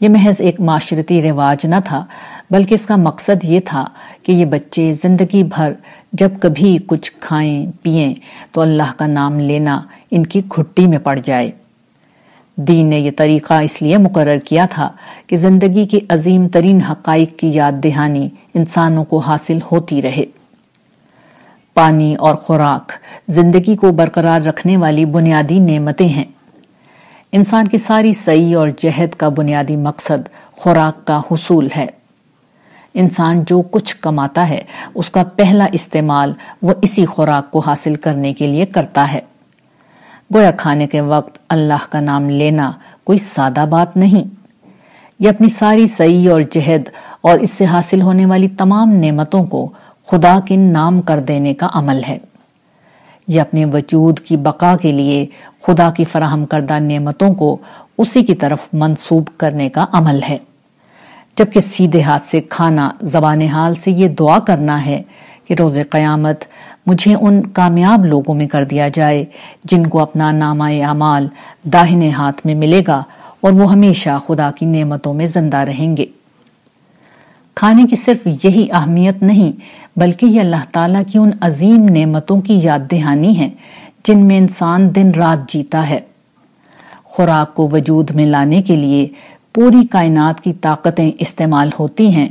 یہ محض ایک معاشرتی رواج نہ تھا، بلکہ اس کا مقصد یہ تھا کہ یہ بچے زندگی بھر جب کبھی کچھ کھائیں پیئیں تو اللہ کا نام لینا ان کی کھٹی میں پڑ جائے۔ دین نے یہ طریقہ اس لیے مقرر کیا تھا کہ زندگی کی عظیم ترین حقائق کی یاد دہانی انسانوں کو حاصل ہوتی رہے۔ پانی اور خوراک، زندگی کو برقرار رکھنے والی بنیادی نعمتیں ہیں۔ انسان کی ساری سعی اور جہد کا بنیادی مقصد خوراک کا حصول ہے۔ انسان جو کچھ کماتا ہے، اس کا پہلا استعمال وہ اسی خوراک کو حاصل کرنے کے لیے کرتا ہے۔ گویا کھانے کے وقت اللہ کا نام لینا کوئی سادہ بات نہیں۔ یہ اپنی ساری سعی اور جہد اور اس سے حاصل ہونے والی تمام نعمتوں کو خدا کے نام کر دینے کا عمل ہے۔ یہ اپنے وجود کی بقا کے لیے خدا کی فراہم کردہ نعمتوں کو اسی کی طرف منسوب کرنے کا عمل ہے۔ جبکہ سیدھے ہاتھ سے کھانا، زبان حال سے یہ دعا کرنا ہے کہ روز قیامت مجھے ان کامیاب لوگوں میں کر دیا جائے جن کو اپنا نامہ اعمال داہنے ہاتھ میں ملے گا اور وہ ہمیشہ خدا کی نعمتوں میں زندہ رہیں گے۔ کھانے کی صرف یہی اہمیت نہیں، بلکہ یہ اللہ تعالیٰ کی ان عظیم نعمتوں کی یاد دہانی ہے، جن میں انسان دن رات جیتا ہے۔ خوراک کو وجود میں لانے کے لیے پوری کائنات کی طاقتیں استعمال ہوتی ہیں،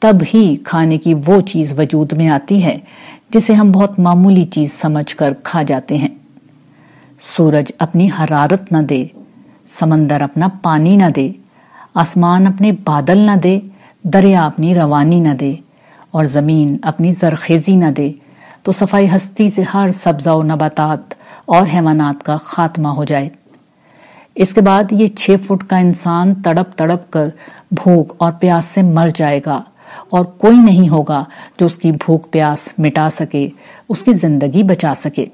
تب ہی کھانے کی وہ چیز وجود میں آتی ہے، جسے ہم بہت معمولی چیز سمجھ کر کھا جاتے ہیں۔ سورج اپنی حرارت نہ دے، سمندر اپنا پانی نہ دے، آسمان اپنے بادل نہ دے دریا اپنی روانی نہ دے اور زمین اپنی زرخیزی نہ دے، تو صفائی ہستی سے ہر سبزہ و نباتات اور حیوانات کا خاتمہ ہو جائے۔ اس کے بعد یہ چھ فٹ کا انسان تڑپ تڑپ کر بھوک اور پیاس سے مر جائے گا اور کوئی نہیں ہوگا جو اس کی بھوک پیاس مٹا سکے، اس کی زندگی بچا سکے۔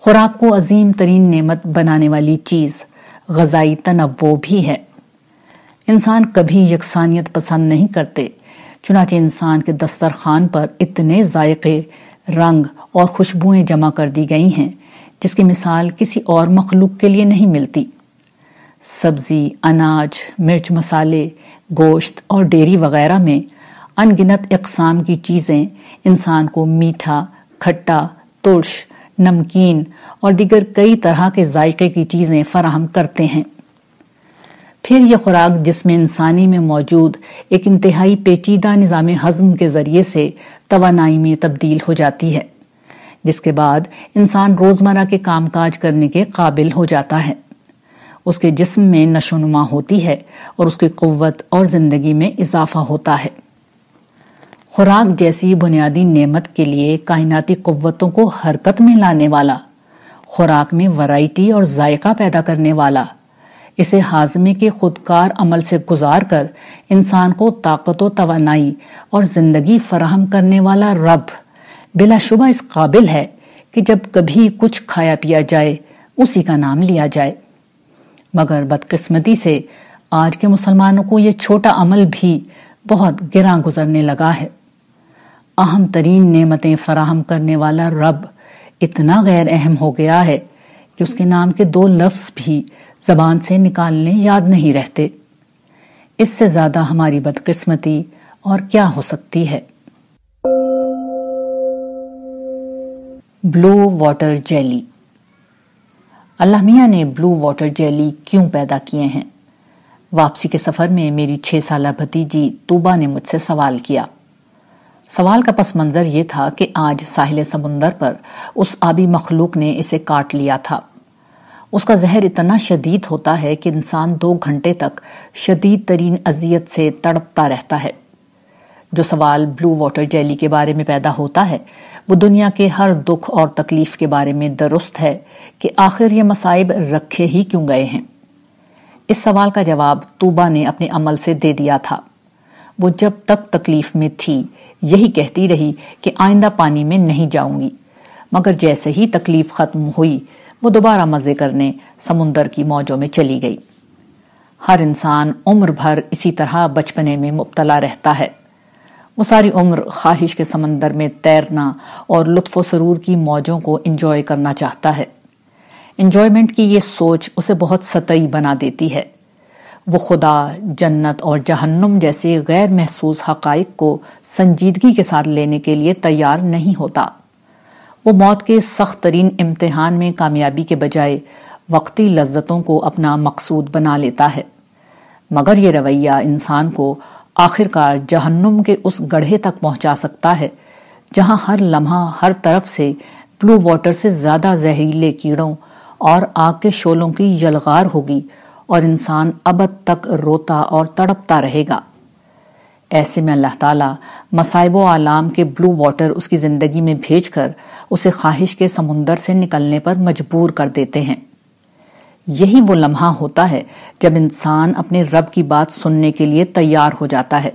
خوراک کو عظیم ترین نعمت بنانے والی چیز غذائی تنوع بھی ہے۔ انسان کبھی یکسانیت پسند نہیں کرتے، چنانچہ انسان کے دسترخوان پر اتنے ذائقے، رنگ اور خوشبوئیں جمع کر دی گئی ہیں، جس کی مثال کسی اور مخلوق کے لیے نہیں ملتی۔ سبزی، اناج، مرچ مسالے، گوشت اور ڈیری وغیرہ میں ان گنت اقسام کی چیزیں انسان کو میٹھا، کھٹا، ترش، نمکین اور دیگر کئی طرح کے ذائقے کی چیزیں فراہم کرتے ہیں۔ پھر یہ خوراک جس میں انسانی میں موجود ایک انتہائی پیچیدہ نظام ہضم کے ذریعے سے توانائی میں تبدیل ہو جاتی ہے، جس کے بعد انسان روزمرہ کے کام کاج کرنے کے قابل ہو جاتا ہے۔ اس کے جسم میں نشو نما ہوتی ہے اور اس کی قوت اور زندگی میں اضافہ ہوتا ہے۔ خوراک جیسی بنیادی نعمت کے لیے کائناتی قوتوں کو حرکت میں لانے والا، خوراک میں ورائٹی اور ذائقہ پیدا کرنے والا اسے ہاضمے کے خودکار عمل سے گزار کر انسان کو طاقت و توانائی اور زندگی فراہم کرنے والا رب بلا شبہ اس قابل ہے کہ جب کبھی کچھ کھایا پیا جائے، اسی کا نام لیا جائے۔ مگر بدقسمتی سے آج کے مسلمانوں کو یہ چھوٹا عمل بھی بہت گراں گزرنے لگا ہے۔ اہم ترین نعمتیں فراہم کرنے والا رب اتنا غیر اہم ہو گیا ہے کہ اس کے نام کے دو لفظ بھی زبان سے نکالنے یاد نہیں رہتے۔ اس سے زیادہ ہماری بدقسمتی اور کیا ہو سکتی ہے؟ بلو واٹر جیلی۔ اللہ میاں نے بلو واٹر جیلی کیوں پیدا کیے ہیں؟ واپسی کے سفر میں میری چھ سالہ بھتیجی توبہ نے مجھ سے سوال کیا۔ سوال کا پس منظر یہ تھا کہ آج ساحل سمندر پر اس آبی مخلوق نے اسے کاٹ لیا تھا۔ اس کا زہر اتنا شدید ہوتا ہے کہ انسان دو گھنٹے تک شدید ترین اذیت سے تڑپتا رہتا ہے۔ جو سوال بلو واٹر جیلی کے بارے میں پیدا ہوتا ہے، وہ دنیا کے ہر دکھ اور تکلیف کے بارے میں درست ہے کہ آخر یہ مصائب رکھے ہی کیوں گئے ہیں۔ اس سوال کا جواب توبہ نے اپنے عمل سے دے دیا تھا۔ وہ جب تک تکلیف میں تھی، یہی کہتی رہی کہ آئندہ پانی میں نہیں جاؤں گی۔ مگر جیسے ہی تکلیف ختم ہوئی وہ دوبارہ مزے کرنے سمندر کی موجوں میں چلی گئی۔ ہر انسان عمر بھر اسی طرح بچپنے میں مبتلا رہتا ہے۔ وہ ساری عمر خواہش کے سمندر میں تیرنا اور لطف و سرور کی موجوں کو انجوائے کرنا چاہتا ہے۔ انجوائمنٹ کی یہ سوچ اسے بہت سطعی بنا دیتی ہے۔ وہ خدا، جنت اور جہنم جیسے غیر محسوس حقائق کو سنجیدگی کے ساتھ لینے کے لیے تیار نہیں ہوتا۔ وہ موت کے سخت ترین امتحان میں کامیابی کے بجائے وقتی لذتوں کو اپنا مقصود بنا لیتا ہے۔ مگر یہ رویہ انسان کو آخر کار جہنم کے اس گڑھے تک پہنچا سکتا ہے، جہاں ہر لمحہ ہر طرف سے بلو واٹر سے زیادہ زہریلے کیڑوں اور آگ کے شولوں کی یلغار ہوگی اور انسان ابد تک روتا اور تڑپتا رہے گا۔ ایسے میں اللہ تعالیٰ مسائب و عالام کے بلو واٹر اس کی زندگی میں بھیج کر اسے خواہش کے سمندر سے نکلنے پر مجبور کر دیتے ہیں۔ یہی وہ لمحہ ہوتا ہے جب انسان اپنے رب کی بات سننے کے لیے تیار ہو جاتا ہے،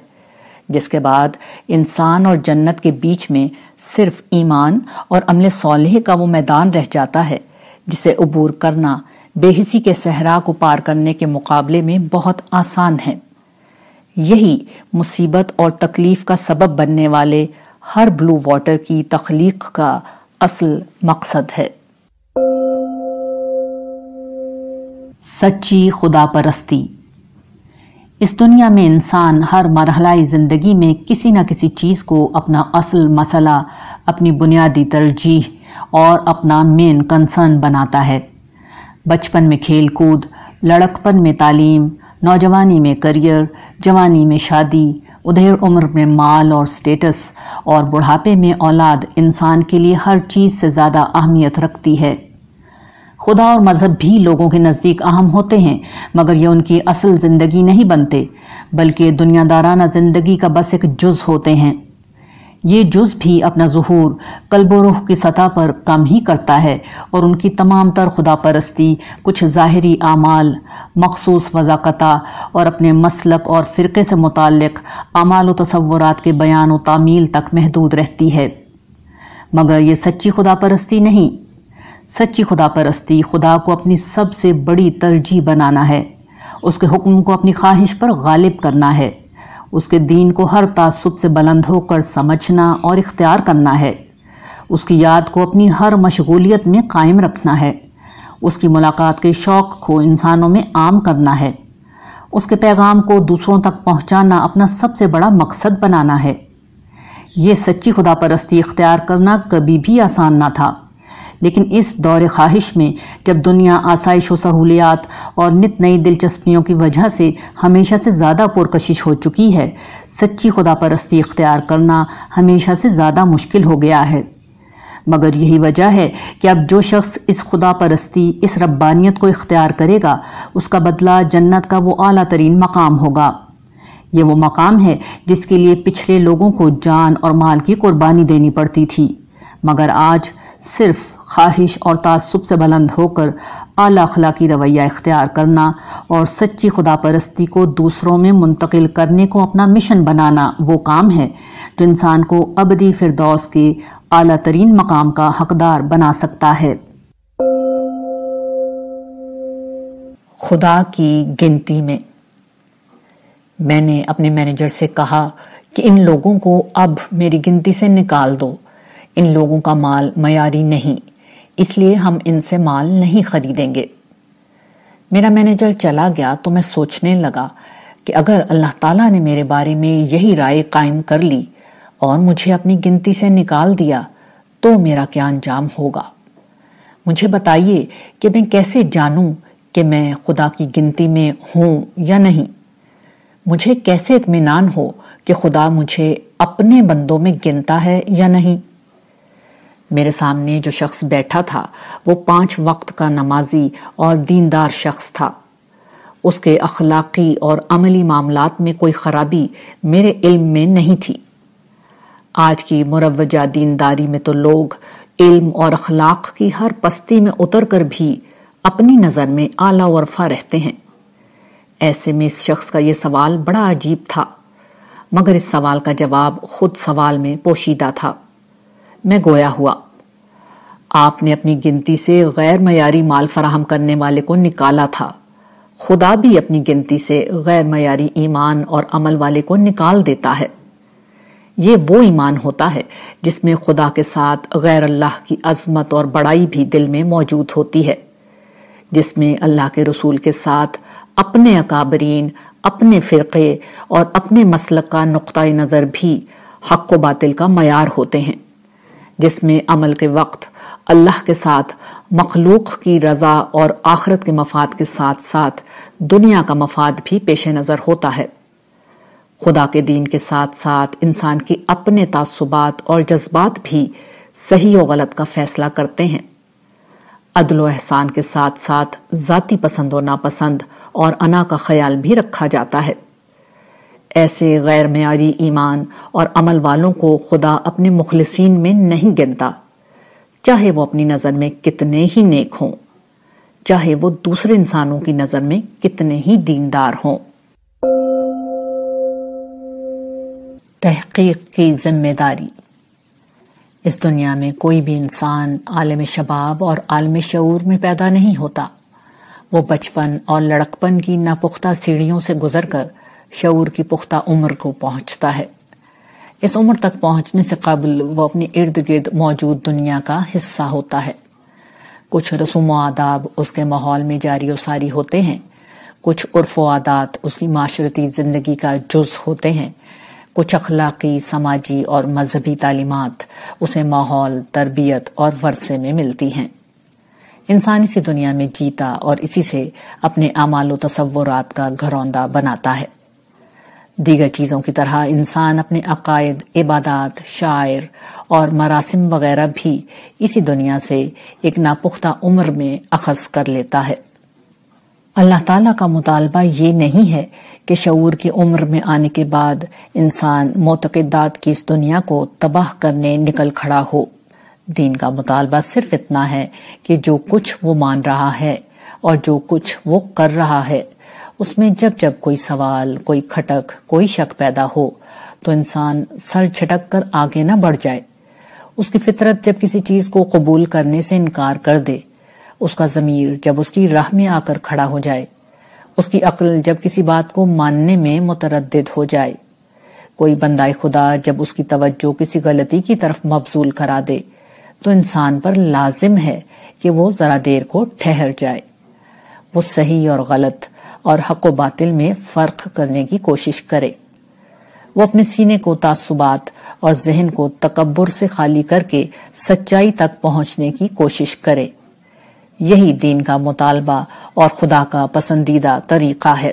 جس کے بعد انسان اور جنت کے بیچ میں صرف ایمان اور عمل صالح کا وہ میدان رہ جاتا ہے، جسے عبور کرنا بے حسی کے صحرا کو پار کرنے کے مقابلے میں بہت آسان ہے۔ یہی مصیبت اور تکلیف کا سبب بننے والے ہر بلو واٹر کی تخلیق کا اصل مقصد ہے۔ سچی خدا پرستی۔ اس دنیا میں انسان ہر مرحلہ زندگی میں کسی نہ کسی چیز کو اپنا اصل مسئلہ، اپنی بنیادی ترجیح اور اپنا مین کنسرن بناتا ہے۔ بچپن میں کھیل کود، لڑکپن میں تعلیم، نوجوانی میں کریئر جوانی میں شادی، ادھیر عمر میں مال اور سٹیٹس اور بڑھاپے میں اولاد انسان کے لیے ہر چیز سے زیادہ اہمیت رکھتی ہے۔ خدا اور مذہب بھی لوگوں کے نزدیک اہم ہوتے ہیں، مگر یہ ان کی اصل زندگی نہیں بنتے، بلکہ دنیا دارانہ زندگی کا بس ایک جز ہوتے ہیں۔ یہ جز بھی اپنا ظہور قلب و روح کی سطح پر کم ہی کرتا ہے اور ان کی تمام تر خدا پرستی، کچھ ظاہری اعمال، مخصوص وضاقتہ اور اپنے مسلک اور فرقے سے متعلق اعمال و تصورات کے بیان و تعمیل تک محدود رہتی ہے۔ مگر یہ سچی خدا پرستی نہیں۔ سچی خدا پرستی خدا کو اپنی سب سے بڑی ترجیح بنانا ہے۔ اس کے حکم کو اپنی خواہش پر غالب کرنا ہے۔ اس کے دین کو ہر تعصب سے بلند ہو کر سمجھنا اور اختیار کرنا ہے۔ اس کی یاد کو اپنی ہر مشغولیت میں قائم رکھنا ہے۔ اس کی ملاقات کے شوق کو انسانوں میں عام کرنا ہے۔ اس کے پیغام کو دوسروں تک پہنچانا اپنا سب سے بڑا مقصد بنانا ہے۔ یہ سچی خدا پرستی اختیار کرنا کبھی بھی آسان نہ تھا۔ لیکن اس دور خواہش میں جب دنیا آسائش و سہولیات اور نت نئی دلچسپیوں کی وجہ سے ہمیشہ سے زیادہ پرکشش ہو چکی ہے، سچی خدا پرستی اختیار کرنا ہمیشہ سے زیادہ مشکل ہو گیا ہے۔ مگر یہی وجہ ہے کہ اب جو شخص اس خدا پرستی، اس ربانیت کو اختیار کرے گا، اس کا بدلہ جنت کا وہ اعلیٰ ترین مقام ہوگا۔ یہ وہ مقام ہے جس کے لیے پچھلے لوگوں کو جان اور مال کی قربانی دینی پڑتی تھی۔ مگر آج صرف خواہش اور تعصب سے بلند ہو کر اعلی اخلاقی رویہ اختیار کرنا اور سچی خدا پرستی کو دوسروں میں منتقل کرنے کو اپنا مشن بنانا وہ کام ہے جو انسان کو ابدی فردوس کے اعلیٰ ترین مقام کا حقدار بنا سکتا ہے۔ خدا کی گنتی میں میں نے اپنے مینیجر سے کہا کہ ان لوگوں کو اب میری گنتی سے نکال دو۔ ان لوگوں کا مال معیاری نہیں، اس لیے ہم ان سے مال نہیں خریدیں گے۔ میرا مینیجر چلا گیا تو میں سوچنے لگا کہ اگر اللہ تعالیٰ نے میرے بارے میں یہی رائے قائم کر لی اور مجھے اپنی گنتی سے نکال دیا تو میرا کیا انجام ہوگا؟ مجھے بتائیے کہ میں کیسے جانوں کہ میں خدا کی گنتی میں ہوں یا نہیں؟ مجھے کیسے اطمینان ہو کہ خدا مجھے اپنے بندوں میں گنتا ہے یا نہیں؟ میرے سامنے جو شخص بیٹھا تھا، وہ پانچ وقت کا نمازی اور دیندار شخص تھا۔ اس کے اخلاقی اور عملی معاملات میں کوئی خرابی میرے علم میں نہیں تھی۔ آج کی مروجہ دینداری میں تو لوگ علم اور اخلاق کی ہر پستی میں اتر کر بھی اپنی نظر میں اعلی ورفا رہتے ہیں۔ ایسے میں اس شخص کا یہ سوال بڑا عجیب تھا، مگر اس سوال کا جواب خود سوال میں پوشیدہ تھا۔ میں گویا ہوا۔ آپ نے اپنی گنتی سے غیر معیاری مال فراہم کرنے والے کو نکالا تھا۔ خدا بھی اپنی گنتی سے غیر معیاری ایمان اور عمل والے کو نکال دیتا ہے۔ یہ وہ ایمان ہوتا ہے جس میں خدا کے ساتھ غیر اللہ کی عظمت اور بڑائی بھی دل میں موجود ہوتی ہے، جس میں اللہ کے رسول کے ساتھ اپنے اکابرین، اپنے فرقے اور اپنے مسلک کا نقطۂ نظر بھی حق و باطل کا معیار ہوتے ہیں۔ جس میں عمل کے وقت اللہ کے ساتھ، مخلوق کی رضا اور آخرت کے مفاد کے ساتھ ساتھ دنیا کا مفاد بھی پیش نظر ہوتا ہے۔ خدا کے دین کے ساتھ ساتھ انسان کی اپنے تعصبات اور جذبات بھی صحیح و غلط کا فیصلہ کرتے ہیں۔ عدل و احسان کے ساتھ ساتھ ذاتی پسند و ناپسند اور انا کا خیال بھی رکھا جاتا ہے۔ ایسے غیر معیاری ایمان اور عمل والوں کو خدا اپنے مخلصین میں نہیں گنتا۔ چاہے وہ اپنی نظر میں کتنے ہی نیک ہوں، چاہے وہ دوسرے انسانوں کی نظر میں کتنے ہی دیندار ہوں۔ تحقیق کی ذمہ داری۔ اس دنیا میں کوئی بھی انسان عالم شباب اور عالم شعور میں پیدا نہیں ہوتا۔ وہ بچپن اور لڑکپن کی ناپختہ سیڑھیوں سے گزر کر شعور کی پختہ عمر کو پہنچتا ہے۔ اس عمر تک پہنچنے سے قبل وہ اپنے ارد گرد موجود دنیا کا حصہ ہوتا ہے۔ کچھ رسوم و آداب اس کے ماحول میں جاری و ساری ہوتے ہیں۔ کچھ عرف و عادات اس کی معاشرتی زندگی کا جز ہوتے ہیں۔ کچھ اخلاقی، سماجی اور مذہبی تعلیمات اسے ماحول، تربیت اور ورثے میں ملتی ہیں۔ انسان اسی دنیا میں جیتا اور اسی سے اپنے اعمال و تصورات کا گھروندہ بناتا ہے۔ دیگر چیزوں کی طرح انسان اپنے عقائد، عبادات، شاعر اور مراسم وغیرہ بھی اسی دنیا سے ایک ناپختہ عمر میں اخذ کر لیتا ہے۔ اللہ تعالیٰ کا مطالبہ یہ نہیں ہے کہ شعور کی عمر میں آنے کے بعد انسان معتقدات کی اس دنیا کو تباہ کرنے نکل کھڑا ہو۔ دین کا مطالبہ صرف اتنا ہے کہ جو کچھ وہ مان رہا ہے اور جو کچھ وہ کر رہا ہے۔ اس میں جب جب کوئی سوال، کوئی کھٹک، کوئی شک پیدا ہو تو انسان سر چھٹک کر آگے نہ بڑھ جائے۔ اس کی فطرت جب کسی چیز کو قبول کرنے سے انکار کر دے۔ اس کا ضمیر جب اس کی راہ میں آ کر کھڑا ہو جائے۔ اس کی عقل جب کسی بات کو ماننے میں متردد ہو جائے۔ کوئی بندہ خدا جب اس کی توجہ کسی غلطی کی طرف مبزول کرا دے تو انسان پر لازم ہے کہ وہ ذرا دیر کو ٹھہر جائے۔ وہ صحیح اور غلط اور حق و باطل میں فرق کرنے کی کوشش کرے۔ وہ اپنے سینے کو تعصبات اور ذہن کو تکبر سے خالی کر کے سچائی تک پہنچنے کی کوشش کرے۔ یہی دین کا مطالبہ اور خدا کا پسندیدہ طریقہ ہے۔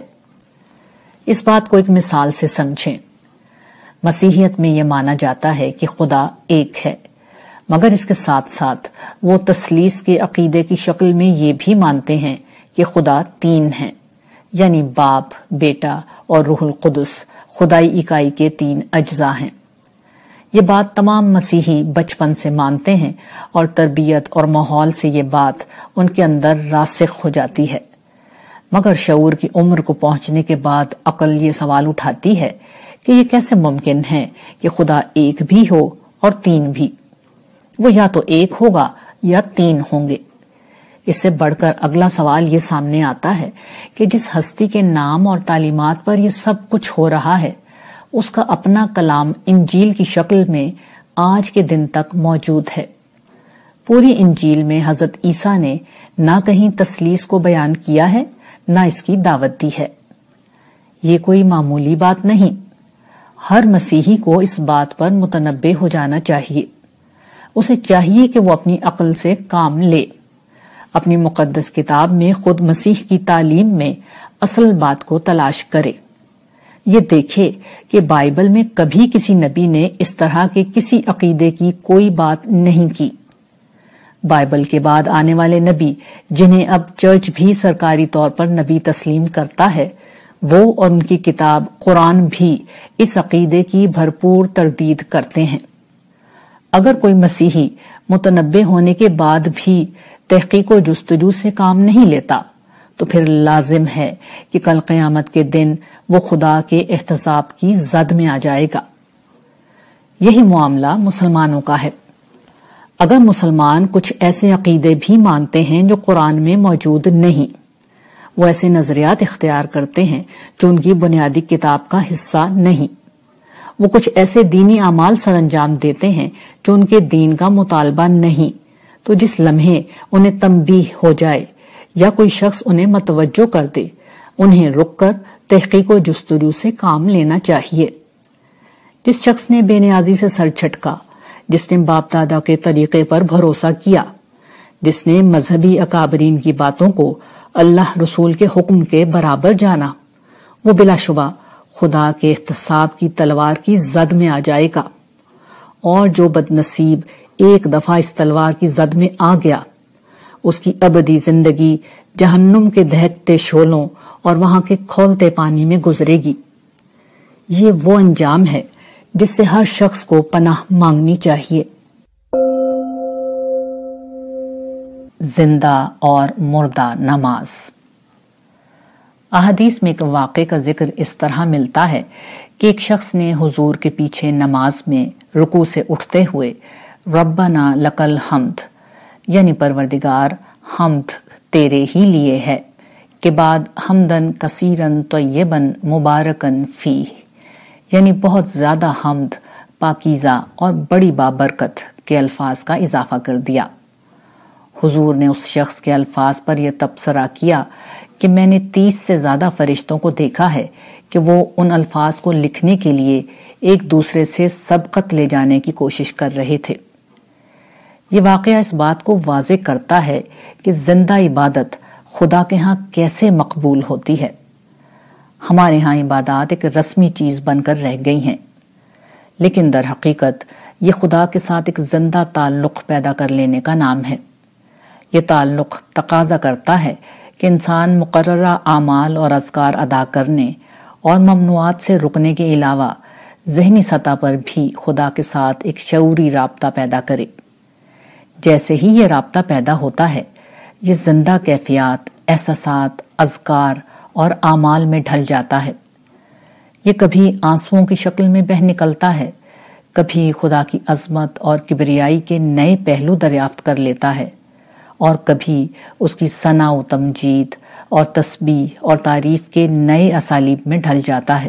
اس بات کو ایک مثال سے سمجھیں۔ مسیحیت میں یہ مانا جاتا ہے کہ خدا ایک ہے، مگر اس کے ساتھ ساتھ وہ تسلیس کے عقیدے کی شکل میں یہ بھی مانتے ہیں کہ خدا تین ہیں۔ یعنی باپ، بیٹا اور روح القدس، خدائی اکائی کے تین اجزاء ہیں۔ یہ بات تمام مسیحی بچپن سے مانتے ہیں اور تربیت اور ماحول سے یہ بات ان کے اندر راسخ ہو جاتی ہے۔ مگر شعور کی عمر کو پہنچنے کے بعد عقل یہ سوال اٹھاتی ہے کہ یہ کیسے ممکن ہے کہ خدا ایک بھی ہو اور تین بھی۔ وہ یا تو ایک ہوگا یا تین ہوں گے۔ اس سے بڑھ کر اگلا سوال یہ سامنے آتا ہے کہ جس ہستی کے نام اور تعلیمات پر یہ سب کچھ ہو رہا ہے، اس کا اپنا کلام انجیل کی شکل میں آج کے دن تک موجود ہے۔ پوری انجیل میں حضرت عیسیٰ نے نہ کہیں تسلیس کو بیان کیا ہے، نہ اس کی دعوت دی ہے۔ یہ کوئی معمولی بات نہیں۔ ہر مسیحی کو اس بات پر متنبع ہو جانا چاہیے۔ اسے چاہیے کہ وہ اپنی عقل سے کام لے۔ اپنی مقدس کتاب میں خود مسیح کی تعلیم میں اصل بات کو تلاش کرے۔ یہ دیکھے کہ بائبل میں کبھی کسی نبی نے اس طرح کے کسی عقیدے کی کوئی بات نہیں کی۔ بائبل کے بعد آنے والے نبی جنہیں اب چرچ بھی سرکاری طور پر نبی تسلیم کرتا ہے، وہ اور ان کی کتاب قرآن بھی اس عقیدے کی بھرپور تردید کرتے ہیں۔ اگر کوئی مسیحی متنبع ہونے کے بعد بھی تحقیق و جستجو سے کام نہیں لیتا۔ تو پھر لازم ہے کہ کل قیامت کے دن وہ خدا کے احتساب کی زد میں آ جائے گا۔ یہی معاملہ مسلمانوں کا ہے۔ اگر مسلمان کچھ ایسے عقیدے بھی مانتے ہیں جو قرآن میں موجود نہیں، وہ ایسے نظریات اختیار کرتے ہیں جو ان کی بنیادی کتاب کا حصہ نہیں۔ وہ کچھ ایسے دینی اعمال سر انجام دیتے ہیں جو ان کے دین کا مطالبہ نہیں۔ تو جس لمحے انہیں تمبی ہو جائے یا کوئی شخص انہیں متوجہ کر دے، انہیں رک کر تحقیق و جستجو سے کام لینا چاہیے۔ جس شخص نے بے نیازی سے سر چھٹکا، جس نے باپ دادا کے طریقے پر بھروسہ کیا، جس نے مذہبی اکابرین کی باتوں کو اللہ رسول کے حکم کے برابر جانا، وہ بلا شبہ خدا کے احتساب کی تلوار کی زد میں آ جائے گا۔ اور جو بد نصیب ایک دفعہ اس تلوار کی زد میں آ گیا۔ اس کی ابدی زندگی جہنم کے دہتے شولوں اور وہاں کے کھولتے پانی میں گزرے گی۔ یہ وہ انجام ہے جس سے ہر شخص کو پناہ مانگنی چاہیے۔ زندہ اور مردہ نماز۔ احادیث میں ایک واقعے کا ذکر اس طرح ملتا ہے کہ ایک شخص نے حضور کے پیچھے نماز میں رکو سے اٹھتے ہوئے ربنا لکل حمد۔ یعنی پروردگار، حمد تیرے ہی لیے ہے۔ کے بعد حمدن کثیرن طیبن مبارکن فی یعنی بہت زیادہ حمد، پاکیزہ اور بڑی بابرکت کے الفاظ کا اضافہ کر دیا۔ حضور نے اس شخص کے الفاظ پر یہ تبصرہ کیا کہ میں نے تیس سے زیادہ فرشتوں کو دیکھا ہے کہ وہ ان الفاظ کو لکھنے کے لیے ایک دوسرے سے سبقت لے جانے کی کوشش کر رہے تھے۔ یہ واقعہ اس بات کو واضح کرتا ہے کہ زندہ عبادت خدا کے ہاں کیسے مقبول ہوتی ہے۔ ہمارے ہاں عبادات ایک رسمی چیز بن کر رہ گئی ہیں، لیکن در حقیقت یہ خدا کے ساتھ ایک زندہ تعلق پیدا کر لینے کا نام ہے۔ یہ تعلق تقاضا کرتا ہے کہ انسان مقررہ اعمال اور اذکار ادا کرنے اور ممنوعات سے رکنے کے علاوہ ذہنی سطح پر بھی خدا کے ساتھ ایک شعوری رابطہ پیدا کرے۔ جیسے ہی یہ رابطہ پیدا ہوتا ہے، یہ زندہ کیفیات، احساسات، اذکار اور اعمال میں ڈھل جاتا ہے۔ یہ کبھی آنسوؤں کی شکل میں بہ نکلتا ہے، کبھی خدا کی عظمت اور کبریائی کے نئے پہلو دریافت کر لیتا ہے، اور کبھی اس کی ثنا و تمجید اور تسبیح اور تعریف کے نئے اسالیب میں ڈھل جاتا ہے۔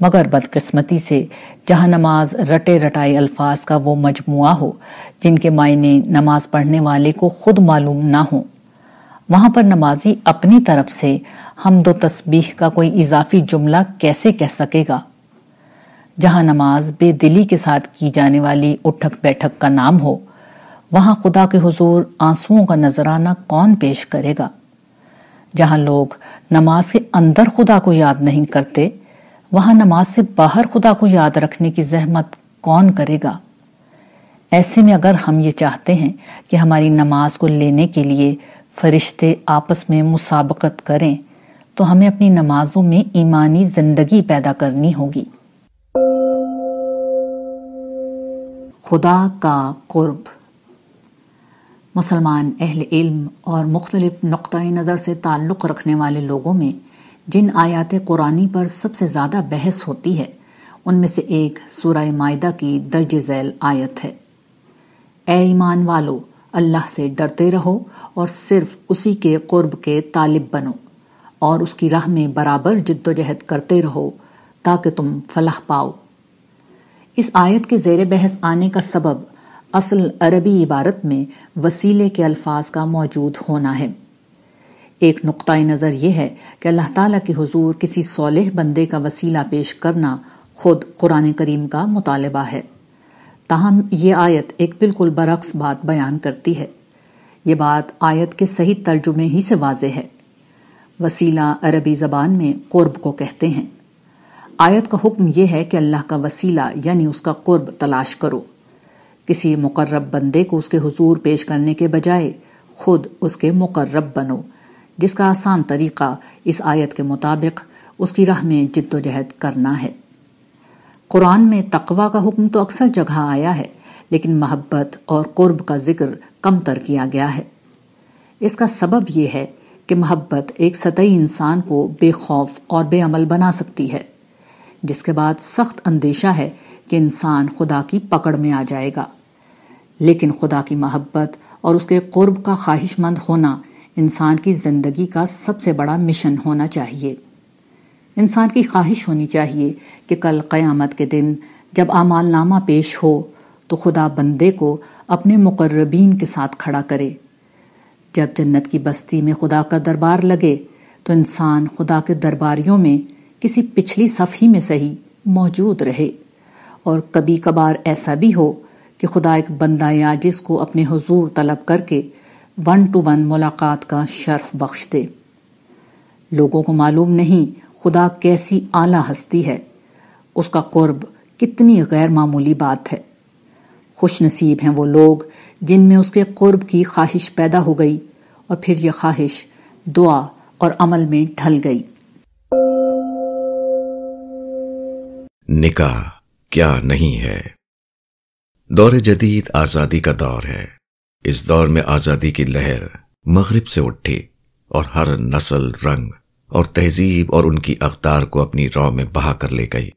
مگر بدقسمتی سے جہاں نماز رٹے رٹائے الفاظ کا وہ مجموعہ ہو جن کے معنی نماز پڑھنے والے کو خود معلوم نہ ہو وہاں پر نمازی اپنی طرف سے حمد و تسبیح کا کوئی اضافی جملہ کیسے کہہ سکے گا؟ جہاں نماز بے دلی کے ساتھ کی جانے والی اٹھک بیٹھک کا نام ہو، وہاں خدا کے حضور آنسوؤں کا نذرانہ کون پیش کرے گا؟ جہاں لوگ نماز کے اندر خدا کو یاد نہیں کرتے، وہاں نماز سے باہر خدا کو یاد رکھنے کی زحمت کون کرے گا؟ ایسے میں اگر ہم یہ چاہتے ہیں کہ ہماری نماز کو لینے کے لیے فرشتے آپس میں مسابقت کریں، تو ہمیں اپنی نمازوں میں ایمانی زندگی پیدا کرنی ہوگی۔ خدا کا قرب۔ مسلمان اہل علم اور مختلف نقطۂ نظر سے تعلق رکھنے والے لوگوں میں جن آیات قرآنی پر سب سے زیادہ بحث ہوتی ہے، ان میں سے ایک سورہ معدہ کی درج ذیل آیت ہے۔ اے ایمان والو، اللہ سے ڈرتے رہو اور صرف اسی کے قرب کے طالب بنو اور اس کی راہ میں برابر جد و جہد کرتے رہو تاکہ تم فلاح پاؤ۔ اس آیت کے زیر بحث آنے کا سبب اصل عربی عبارت میں وسیلے کے الفاظ کا موجود ہونا ہے۔ ایک نقطۂ نظر یہ ہے کہ اللہ تعالیٰ کے حضور کسی صالح بندے کا وسیلہ پیش کرنا خود قرآن کریم کا مطالبہ ہے۔ تاہم، یہ آیت ایک بالکل برعکس بات بیان کرتی ہے۔ یہ بات آیت کے صحیح ترجمے ہی سے واضح ہے۔ وسیلہ عربی زبان میں قرب کو کہتے ہیں۔ آیت کا حکم یہ ہے کہ اللہ کا وسیلہ یعنی اس کا قرب تلاش کرو۔ کسی مقرب بندے کو اس کے حضور پیش کرنے کے بجائے خود اس کے مقرب بنو، جس کا آسان طریقہ اس آیت کے مطابق اس کی راہ میں جد و جہد کرنا ہے۔ قرآن میں تقوی کا حکم تو اکثر جگہ آیا ہے، لیکن محبت اور قرب کا ذکر کم تر کیا گیا ہے۔ اس کا سبب یہ ہے کہ محبت ایک سطحی انسان کو بے خوف اور بے عمل بنا سکتی ہے، جس کے بعد سخت اندیشہ ہے کہ انسان خدا کی پکڑ میں آ جائے گا۔ لیکن خدا کی محبت اور اس کے قرب کا خواہش مند ہونا انسان کی زندگی کا سب سے بڑا مشن ہونا چاہیے۔ انسان کی خواہش ہونی چاہیے کہ کل قیامت کے دن جب اعمال نامہ پیش ہو تو خدا بندے کو اپنے مقربین کے ساتھ کھڑا کرے۔ جب جنت کی بستی میں خدا کا دربار لگے تو انسان خدا کے درباریوں میں کسی پچھلی صف ہی میں صحیح موجود رہے۔ اور کبھی کبھار ایسا بھی ہو کہ خدا ایک بندہ یا جس کو اپنے حضور طلب کر کے ون ٹو ون ملاقات کا شرف بخش دے۔ لوگوں کو معلوم نہیں خدا کیسی اعلی ہستی ہے۔ اس کا قرب کتنی غیر معمولی بات ہے۔ خوش نصیب ہیں وہ لوگ جن میں اس کے قرب کی خواہش پیدا ہو گئی اور پھر یہ خواہش دعا اور عمل میں ڈھل گئی۔ نکاح کیا نہیں ہے۔ دور جدید آزادی کا دور ہے۔ اس دور میں آزادی کی لہر مغرب سے اٹھی اور ہر نسل رنگ اور تہذیب اور ان کی اقدار کو اپنی رو میں بہا کر لے گئی۔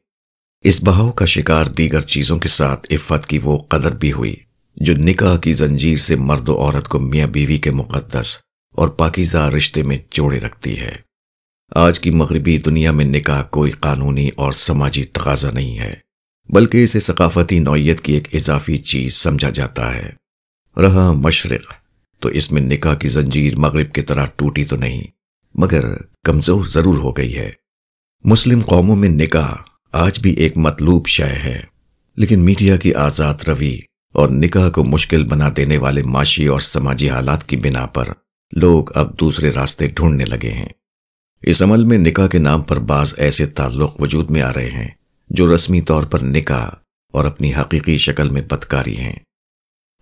اس بہاؤ کا شکار دیگر چیزوں کے ساتھ عفت کی وہ قدر بھی ہوئی، جو نکاح کی زنجیر سے مرد و عورت کو میاں بیوی کے مقدس اور پاکیزہ رشتے میں جوڑے رکھتی ہے۔ آج کی مغربی دنیا میں نکاح کوئی قانونی اور سماجی تقاضا نہیں ہے، بلکہ اسے ثقافتی نوعیت کی ایک اضافی چیز سمجھا جاتا ہے۔ رہا مشرق، تو اس میں نکاح کی زنجیر مغرب کی طرح ٹوٹی تو نہیں۔ مگر کمزور ضرور ہو گئی ہے۔ مسلم قوموں میں نکاح آج بھی ایک مطلوب شے ہے، لیکن میڈیا کی آزاد روی اور نکاح کو مشکل بنا دینے والے معاشی اور سماجی حالات کی بنا پر لوگ اب دوسرے راستے ڈھونڈنے لگے ہیں۔ اس عمل میں نکاح کے نام پر بعض ایسے تعلق وجود میں آ رہے ہیں جو رسمی طور پر نکاح اور اپنی حقیقی شکل میں بدکاری ہیں۔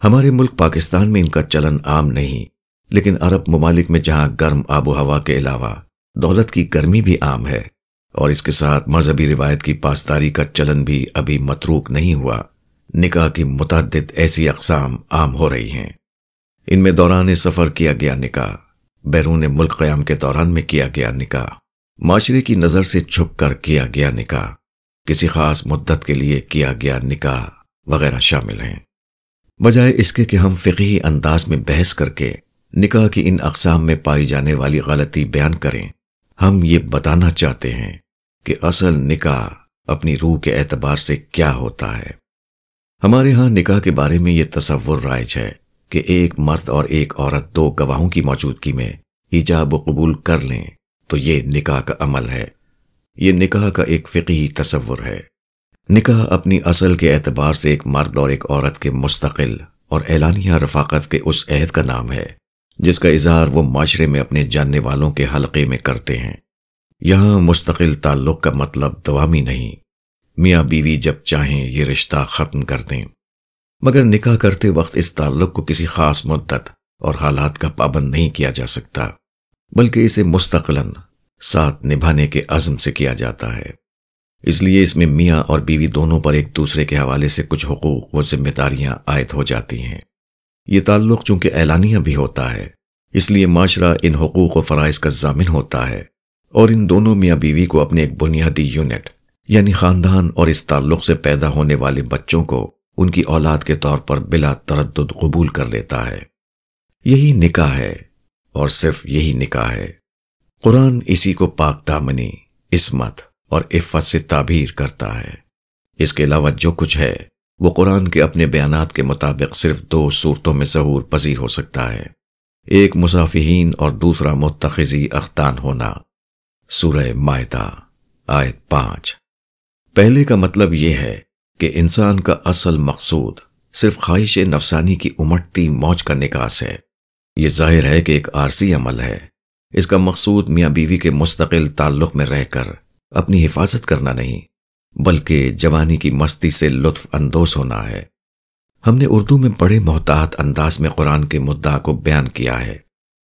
ہمارے ملک پاکستان میں ان کا چلن عام نہیں لیکن عرب ممالک میں جہاں گرم آب و ہوا کے علاوہ دولت کی گرمی بھی عام ہے اور اس کے ساتھ مذہبی روایت کی پاسداری کا چلن بھی ابھی متروک نہیں ہوا، نکاح کی متعدد ایسی اقسام عام ہو رہی ہیں۔ ان میں دوران سفر کیا گیا نکاح، بیرون ملک قیام کے دوران میں کیا گیا نکاح، معاشرے کی نظر سے چھپ کر کیا گیا نکاح، کسی خاص مدت کے لیے کیا گیا نکاح وغیرہ شامل ہیں۔ بجائے اس کے کہ ہم فقہی انداز میں بحث کر کے نکاح کی ان اقسام میں پائی جانے والی غلطی بیان کریں۔ ہم یہ بتانا چاہتے ہیں کہ اصل نکاح اپنی روح کے اعتبار سے کیا ہوتا ہے۔ ہمارے ہاں نکاح کے بارے میں یہ تصور رائج ہے کہ ایک مرد اور ایک عورت دو گواہوں کی موجودگی میں ایجاب و قبول کر لیں تو یہ نکاح کا عمل ہے۔ یہ نکاح کا ایک فقی تصور ہے۔ نکاح اپنی اصل کے اعتبار سے ایک مرد اور ایک عورت کے مستقل اور اعلانیہ رفاقت کے اس عہد کا نام ہے۔ جس کا اظہار وہ معاشرے میں اپنے جاننے والوں کے حلقے میں کرتے ہیں۔ یہاں مستقل تعلق کا مطلب دوامی نہیں۔ میاں بیوی جب چاہیں یہ رشتہ ختم کر دیں۔ مگر نکاح کرتے وقت اس تعلق کو کسی خاص مدت اور حالات کا پابند نہیں کیا جا سکتا، بلکہ اسے مستقلاً ساتھ نبھانے کے عزم سے کیا جاتا ہے۔ اس لیے اس میں میاں اور بیوی دونوں پر ایک دوسرے کے حوالے سے کچھ حقوق و ذمہ داریاں عائد ہو جاتی ہیں۔ یہ تعلق چونکہ اعلانیہ بھی ہوتا ہے۔ اس لیے معاشرہ ان حقوق و فرائض کا ضامن ہوتا ہے اور ان دونوں میاں بیوی کو اپنے ایک بنیادی یونٹ یعنی خاندان اور اس تعلق سے پیدا ہونے والے بچوں کو ان کی اولاد کے طور پر بلا تردد قبول کر لیتا ہے۔ یہی نکاح ہے اور صرف یہی نکاح ہے۔ قرآن اسی کو پاک دامنی، عصمت اور عفت سے تعبیر کرتا ہے۔ اس کے علاوہ جو کچھ ہے وہ قرآن کے اپنے بیانات کے مطابق صرف دو صورتوں میں ظہور پذیر ہو سکتا ہے۔ ایک مسافہین اور دوسرا متخذی اختان ہونا۔ سورہ معدہ آیت پانچ۔ پہلے کا مطلب یہ ہے کہ انسان کا اصل مقصود صرف خواہش نفسانی کی امٹتی موج کا نکاس ہے۔ یہ ظاہر ہے کہ ایک عارضی عمل ہے۔ اس کا مقصود میاں بیوی کے مستقل تعلق میں رہ کر اپنی حفاظت کرنا نہیں۔ بلکہ جوانی کی مستی سے لطف اندوز ہونا ہے۔ ہم نے اردو میں بڑے محتاط انداز میں قرآن کے مدعا کو بیان کیا ہے۔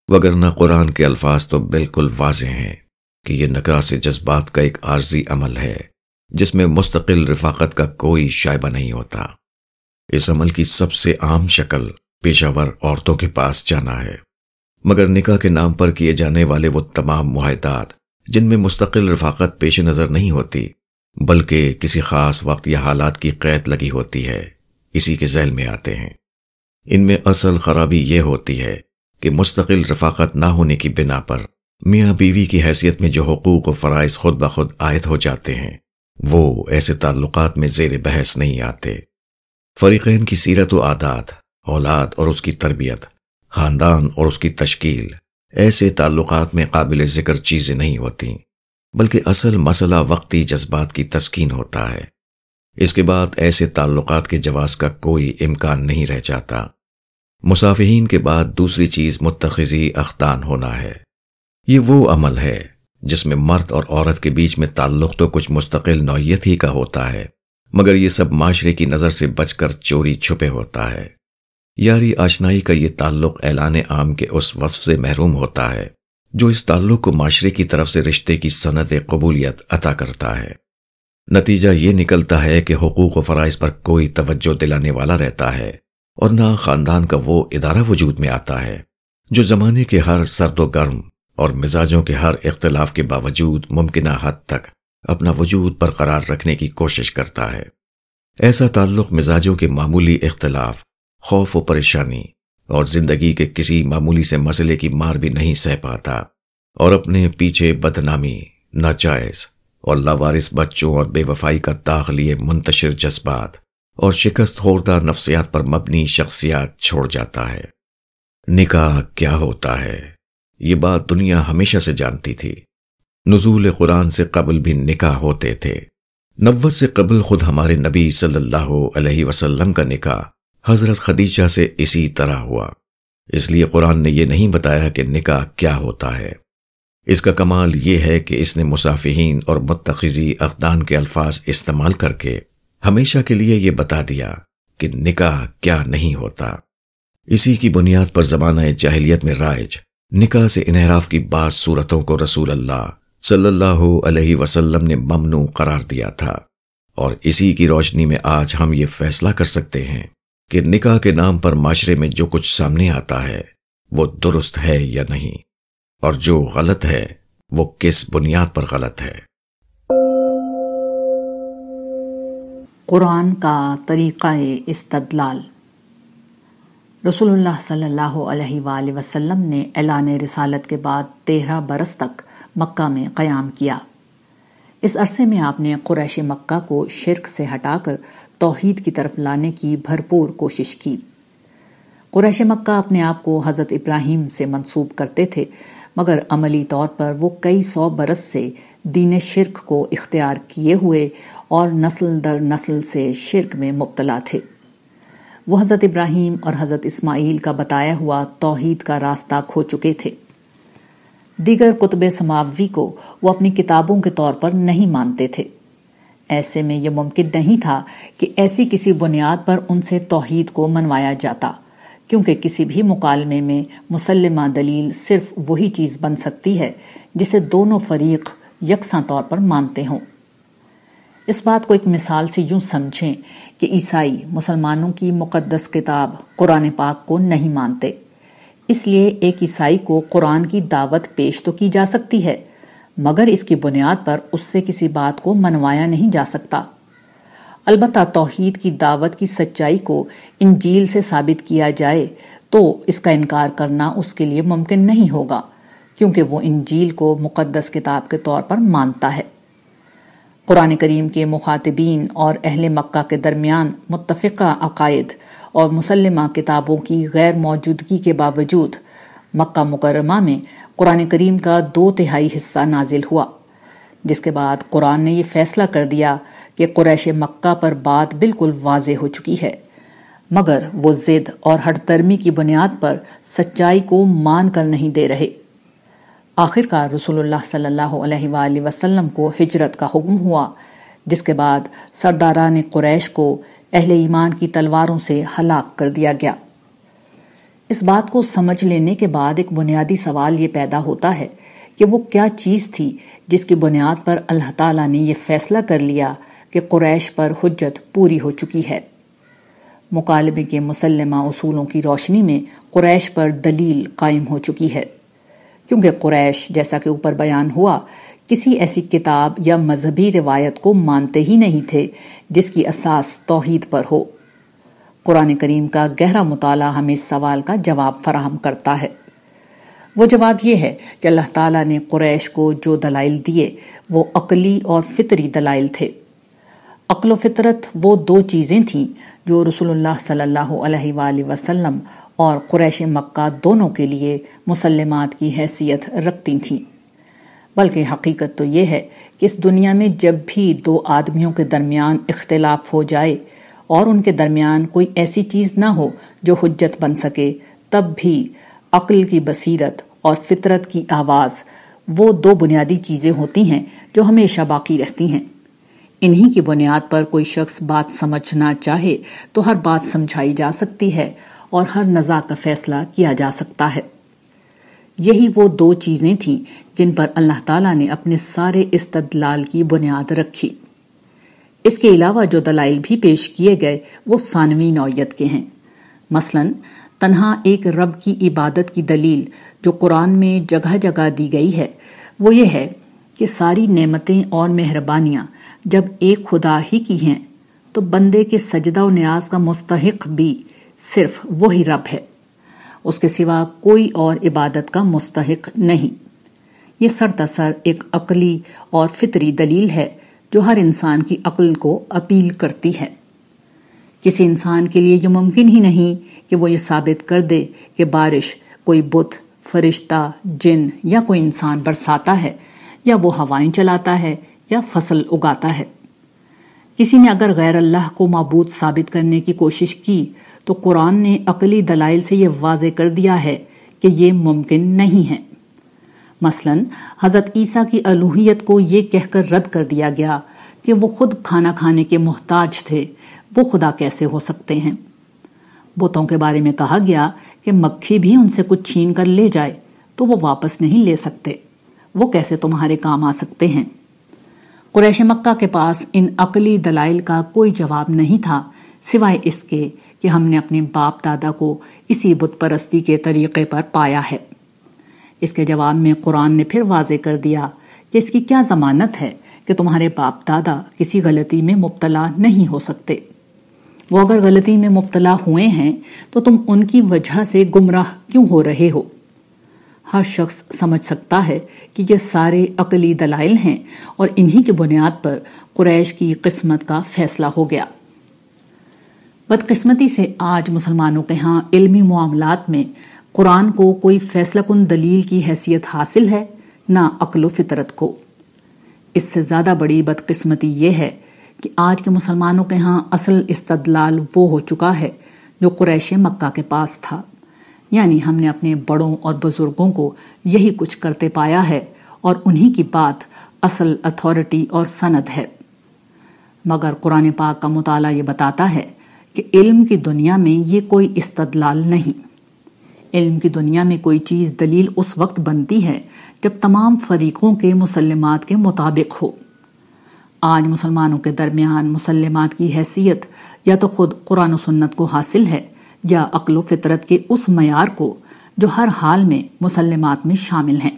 وگرنہ قرآن کے الفاظ تو بالکل واضح ہیں کہ یہ نکاح سے جذبات کا ایک عارضی عمل ہے، جس میں مستقل رفاقت کا کوئی شائبہ نہیں ہوتا۔ اس عمل کی سب سے عام شکل پیشہ ور عورتوں کے پاس جانا ہے۔ مگر نکاح کے نام پر کیے جانے والے وہ تمام معاہدات جن میں مستقل رفاقت پیش نظر نہیں ہوتی بلکہ کسی خاص وقت یا حالات کی قید لگی ہوتی ہے، اسی کے ذہن میں آتے ہیں۔ ان میں اصل خرابی یہ ہوتی ہے کہ مستقل رفاقت نہ ہونے کی بنا پر میاں بیوی کی حیثیت میں جو حقوق و فرائض خود بخود عائد ہو جاتے ہیں، وہ ایسے تعلقات میں زیر بحث نہیں آتے۔ فریقین کی سیرت و عادات، اولاد اور اس کی تربیت، خاندان اور اس کی تشکیل، ایسے تعلقات میں قابل ذکر چیزیں نہیں ہوتی بلکہ اصل مسئلہ وقتی جذبات کی تسکین ہوتا ہے۔ اس کے بعد ایسے تعلقات کے جواز کا کوئی امکان نہیں رہ جاتا۔ مسافہین کے بعد دوسری چیز متخذی اختان ہونا ہے۔ یہ وہ عمل ہے جس میں مرد اور عورت کے بیچ میں تعلق تو کچھ مستقل نوعیت ہی کا ہوتا ہے، مگر یہ سب معاشرے کی نظر سے بچ کر چوری چھپے ہوتا ہے۔ یاری آشنائی کا یہ تعلق اعلان عام کے اس وصف سے محروم ہوتا ہے۔ جو اس تعلق کو معاشرے کی طرف سے رشتے کی صنعت قبولیت عطا کرتا ہے۔ نتیجہ یہ نکلتا ہے کہ حقوق و فرائض پر کوئی توجہ دلانے والا رہتا ہے اور نہ خاندان کا وہ ادارہ وجود میں آتا ہے جو زمانے کے ہر سرد و گرم اور مزاجوں کے ہر اختلاف کے باوجود ممکنہ حد تک اپنا وجود برقرار رکھنے کی کوشش کرتا ہے۔ ایسا تعلق مزاجوں کے معمولی اختلاف، خوف و پریشانی اور زندگی کے کسی معمولی سے مسئلے کی مار بھی نہیں سہ پاتا اور اپنے پیچھے بدنامی، ناجائز اور لاوارث بچوں اور بے وفائی کا داغ لیے منتشر جذبات اور شکست خوردہ نفسیات پر مبنی شخصیات چھوڑ جاتا ہے۔ نکاح کیا ہوتا ہے؟ یہ بات دنیا ہمیشہ سے جانتی تھی۔ نزول قرآن سے قبل بھی نکاح ہوتے تھے۔ نوت سے قبل خود ہمارے نبی صلی اللہ علیہ وسلم کا نکاح حضرت خدیجہ سے اسی طرح ہوا۔ اس لیے قرآن نے یہ نہیں بتایا کہ نکاح کیا ہوتا ہے۔ اس کا کمال یہ ہے کہ اس نے مسافہین اور متخذی اقدان کے الفاظ استعمال کر کے ہمیشہ کے لیے یہ بتا دیا کہ نکاح کیا نہیں ہوتا۔ اسی کی بنیاد پر زمانہ جاہلیت میں رائج نکاح سے انحراف کی بعض صورتوں کو رسول اللہ صلی اللہ علیہ وسلم نے ممنوع قرار دیا تھا۔ اور اسی کی روشنی میں آج ہم یہ فیصلہ کر سکتے ہیں۔ کہ نکاح کے نام پر معاشرے میں جو کچھ سامنے آتا ہے، وہ درست ہے یا نہیں؟ اور جو غلط ہے، وہ کس بنیاد پر غلط ہے؟ قرآن کا طریقہ استدلال۔ رسول اللہ صلی اللہ علیہ وآلہ وسلم نے اعلان رسالت کے بعد تیرہ برس تک مکہ میں قیام کیا۔ اس عرصے میں آپ نے قریش مکہ کو شرک سے ہٹا کر توحید کی طرف لانے کی بھرپور کوشش کی۔ قریش مکہ اپنے آپ کو حضرت ابراہیم سے منسوب کرتے تھے، مگر عملی طور پر وہ کئی سو برس سے دین شرک کو اختیار کیے ہوئے اور نسل در نسل سے شرک میں مبتلا تھے۔ وہ حضرت ابراہیم اور حضرت اسماعیل کا بتایا ہوا توحید کا راستہ کھو چکے تھے۔ دیگر کتب سماوی کو وہ اپنی کتابوں کے طور پر نہیں مانتے تھے۔ ایسے میں یہ ممکن نہیں تھا کہ ایسی کسی بنیاد پر ان سے توحید کو منوایا جاتا، کیونکہ کسی بھی مکالمے میں مسلمہ دلیل صرف وہی چیز بن سکتی ہے جسے دونوں فریق یکساں طور پر مانتے ہوں۔ اس بات کو ایک مثال سے یوں سمجھیں کہ عیسائی مسلمانوں کی مقدس کتاب قرآن پاک کو نہیں مانتے، اس لیے ایک عیسائی کو قرآن کی دعوت پیش تو کی جا سکتی ہے۔ مگر اس کی بنیاد پر اس سے کسی بات کو منوایا نہیں جا سکتا۔ البتہ توحید کی دعوت کی سچائی کو انجیل سے ثابت کیا جائے تو اس کا انکار کرنا اس کے لیے ممکن نہیں ہوگا، کیونکہ وہ انجیل کو مقدس کتاب کے طور پر مانتا ہے۔ قرآن کریم کے مخاطبین اور اہل مکہ کے درمیان متفقہ عقائد اور مسلمہ کتابوں کی غیر موجودگی کے باوجود مکہ مکرمہ میں قرآن کریم کا دو تہائی حصہ نازل ہوا۔ جس کے بعد قرآن نے یہ فیصلہ کر دیا کہ قریش مکہ پر بات بالکل واضح ہو چکی ہے۔ مگر وہ زد اور ہٹ ترمی کی بنیاد پر سچائی کو مان کر نہیں دے رہے۔ آخر کار رسول اللہ صلی اللہ علیہ وآلہ وسلم کو ہجرت کا حکم ہوا، جس کے بعد سرداران قریش کو اہل ایمان کی تلواروں سے ہلاک کر دیا گیا۔ اس بات کو سمجھ لینے کے بعد ایک بنیادی سوال یہ پیدا ہوتا ہے کہ وہ کیا چیز تھی جس کی بنیاد پر اللہ تعالیٰ نے یہ فیصلہ کر لیا کہ قریش پر حجت پوری ہو چکی ہے۔ مکالمے کے مسلمہ اصولوں کی روشنی میں قریش پر دلیل قائم ہو چکی ہے۔ کیونکہ قریش جیسا کہ اوپر بیان ہوا، کسی ایسی کتاب یا مذہبی روایت کو مانتے ہی نہیں تھے جس کی اساس توحید پر ہو۔ قرآن کریم کا گہرا مطالعہ ہمیں اس سوال کا جواب فراہم کرتا ہے۔ وہ جواب یہ ہے کہ اللہ تعالیٰ نے قریش کو جو دلائل دیے وہ عقلی اور فطری دلائل تھے۔ عقل و فطرت وہ دو چیزیں تھیں جو رسول اللہ صلی اللہ علیہ وآلہ وسلم اور قریش مکہ دونوں کے لیے مسلمات کی حیثیت رکھتی تھیں۔ بلکہ حقیقت تو یہ ہے کہ اس دنیا میں جب بھی دو آدمیوں کے درمیان اختلاف ہو جائے اور ان کے درمیان کوئی ایسی چیز نہ ہو جو حجت بن سکے، تب بھی عقل کی بصیرت اور فطرت کی آواز وہ دو بنیادی چیزیں ہوتی ہیں جو ہمیشہ باقی رہتی ہیں۔ انہی کی بنیاد پر کوئی شخص بات سمجھنا چاہے تو ہر بات سمجھائی جا سکتی ہے اور ہر نزا کا فیصلہ کیا جا سکتا ہے۔ یہی وہ دو چیزیں تھیں جن پر اللہ تعالیٰ نے اپنے سارے استدلال کی بنیاد رکھی۔ اس کے علاوہ جو دلائل بھی پیش کیے گئے، وہ ثانوی نوعیت کے ہیں۔ مثلا، تنہا ایک رب کی عبادت کی دلیل جو قرآن میں جگہ جگہ دی گئی ہے، وہ یہ ہے کہ ساری نعمتیں اور مہربانیاں جب ایک خدا ہی کی ہیں، تو بندے کے سجدہ و نیاز کا مستحق بھی صرف وہی رب ہے۔ اس کے سوا کوئی اور عبادت کا مستحق نہیں۔ یہ سر تسر ایک عقلی اور فطری دلیل ہے۔ جو ہر انسان کی عقل کو اپیل کرتی ہے۔ کسی انسان کے لیے یہ ممکن ہی نہیں کہ وہ یہ ثابت کر دے کہ بارش کوئی بت، فرشتہ، جن یا کوئی انسان برساتا ہے، یا وہ ہوائیں چلاتا ہے، یا فصل اگاتا ہے۔ کسی نے اگر غیر اللہ کو معبود ثابت کرنے کی کوشش کی تو قرآن نے عقلی دلائل سے یہ واضح کر دیا ہے کہ یہ ممکن نہیں ہے۔ مثلا، حضرت عیسیٰ کی الوحیت کو یہ کہہ کر رد کر دیا گیا کہ وہ خود کھانا کھانے کے محتاج تھے، وہ خدا کیسے ہو سکتے ہیں؟ بتوں کے بارے میں کہا گیا کہ مکھی بھی ان سے کچھ چھین کر لے جائے تو وہ واپس نہیں لے سکتے۔ وہ کیسے تمہارے کام آ سکتے ہیں؟ قریش مکہ کے پاس ان عقلی دلائل کا کوئی جواب نہیں تھا، سوائے اس کے کہ ہم نے اپنے باپ دادا کو اسی بت پرستی کے طریقے پر پایا ہے۔ اس کے جواب میں قرآن نے پھر واضح کر دیا کہ اس کی کیا ضمانت ہے کہ تمہارے باپ دادا کسی غلطی میں مبتلا نہیں ہو سکتے۔ وہ اگر غلطی میں مبتلا ہوئے ہیں تو تم ان کی وجہ سے گمراہ کیوں ہو رہے ہو؟ ہر شخص سمجھ سکتا ہے کہ یہ سارے عقلی دلائل ہیں اور انہی کی بنیاد پر قریش کی قسمت کا فیصلہ ہو گیا۔ بدقسمتی سے آج مسلمانوں کے ہاں علمی معاملات میں قرآن کو کوئی فیصلہ کن دلیل کی حیثیت حاصل ہے، نہ عقل و فطرت کو۔ اس سے زیادہ بڑی بدقسمتی یہ ہے کہ آج کے مسلمانوں کے ہاں اصل استدلال وہ ہو چکا ہے جو قریش مکہ کے پاس تھا۔ یعنی ہم نے اپنے بڑوں اور بزرگوں کو یہی کچھ کرتے پایا ہے اور انہی کی بات اصل اتھارٹی اور سند ہے۔ مگر قرآن پاک کا مطالعہ یہ بتاتا ہے کہ علم کی دنیا میں یہ کوئی استدلال نہیں۔ علم کی دنیا میں کوئی چیز دلیل اس وقت بنتی ہے جب تمام فریقوں کے مسلمات کے مطابق ہو۔ آج مسلمانوں کے درمیان مسلمات کی حیثیت یا تو خود قرآن و سنت کو حاصل ہے یا عقل و فطرت کے اس معیار کو جو ہر حال میں مسلمات میں شامل ہیں۔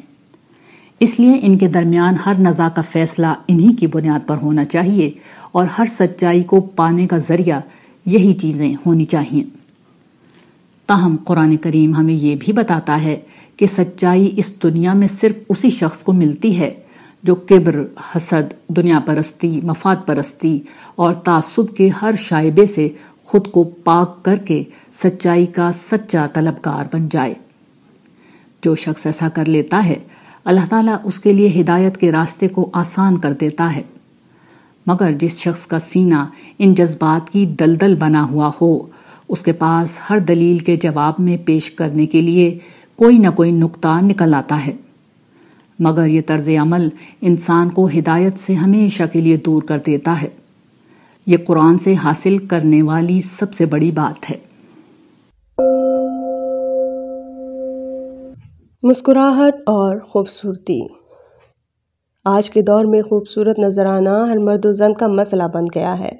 اس لیے ان کے درمیان ہر نزا کا فیصلہ انہی کی بنیاد پر ہونا چاہیے اور ہر سچائی کو پانے کا ذریعہ یہی چیزیں ہونی چاہیے تاہم قرآن کریم ہمیں یہ بھی بتاتا ہے کہ سچائی اس دنیا میں صرف اسی شخص کو ملتی ہے جو کبر، حسد، دنیا پرستی، مفاد پرستی اور تعصب کے ہر شائبے سے خود کو پاک کر کے سچائی کا سچا طلبکار بن جائے۔ جو شخص ایسا کر لیتا ہے، اللہ تعالیٰ اس کے لیے ہدایت کے راستے کو آسان کر دیتا ہے۔ مگر جس شخص کا سینہ ان جذبات کی دلدل بنا ہوا ہو اس کے پاس ہر دلیل کے جواب میں پیش کرنے کے لیے کوئی نہ کوئی نقطہ نکل آتا ہے۔ مگر یہ طرز عمل انسان کو ہدایت سے ہمیشہ کے لیے دور کر دیتا ہے۔ یہ قرآن سے حاصل کرنے والی سب سے بڑی بات ہے۔ مسکراہٹ اور خوبصورتی۔ آج کے دور میں خوبصورت نظر آنا ہر مرد و زن کا مسئلہ بن گیا ہے۔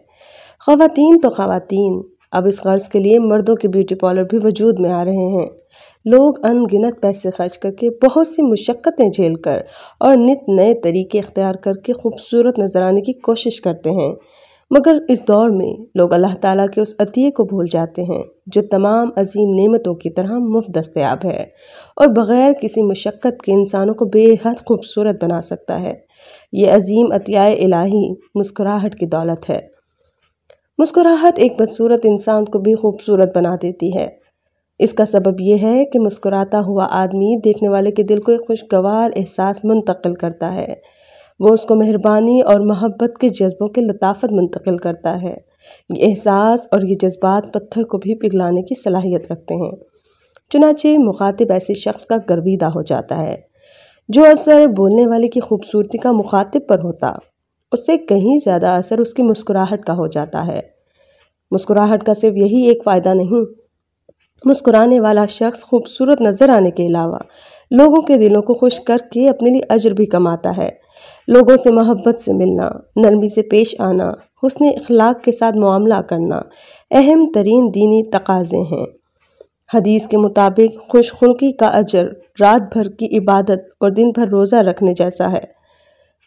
خواتین تو خواتین۔ اب اس غرض کے لیے مردوں کے بیوٹی پارلر بھی وجود میں آ رہے ہیں۔ لوگ ان گنت پیسے خرچ کر کے بہت سی مشقتیں جھیل کر اور نت نئے طریقے اختیار کر کے خوبصورت نظر آنے کی کوشش کرتے ہیں۔ مگر اس دور میں لوگ اللہ تعالیٰ کے اس عطیے کو بھول جاتے ہیں، جو تمام عظیم نعمتوں کی طرح مفت دستیاب ہے۔ اور بغیر کسی مشقت کے انسانوں کو بے حد خوبصورت بنا سکتا ہے۔ یہ عظیم عطیہ الہی مسکراہٹ کی دولت ہے۔ مسکراہٹ ایک بدصورت انسان کو بھی خوبصورت بنا دیتی ہے۔ اس کا سبب یہ ہے کہ مسکراتا ہوا آدمی دیکھنے والے کے دل کو ایک خوشگوار احساس منتقل کرتا ہے۔ وہ اس کو مہربانی اور محبت کے جذبوں کے لطافت منتقل کرتا ہے۔ یہ احساس اور یہ جذبات پتھر کو بھی پگھلانے کی صلاحیت رکھتے ہیں۔ چنانچہ مخاطب ایسے شخص کا گرویدہ ہو جاتا ہے جو اثر بولنے والے کی خوبصورتی کا مخاطب پر ہوتا۔ اس سے کہیں زیادہ اثر اس کی مسکراہٹ کا ہو جاتا ہے۔ مسکراہٹ کا صرف یہی ایک فائدہ نہیں، مسکرانے والا شخص خوبصورت نظر آنے کے علاوہ لوگوں کے دلوں کو خوش کر کے اپنے لیے اجر بھی کماتا ہے۔ لوگوں سے محبت سے ملنا، نرمی سے پیش آنا، حسن اخلاق کے ساتھ معاملہ کرنا اہم ترین دینی تقاضے ہیں۔ حدیث کے مطابق، خوش خلقی کا اجر رات بھر کی عبادت اور دن بھر روزہ رکھنے جیسا ہے۔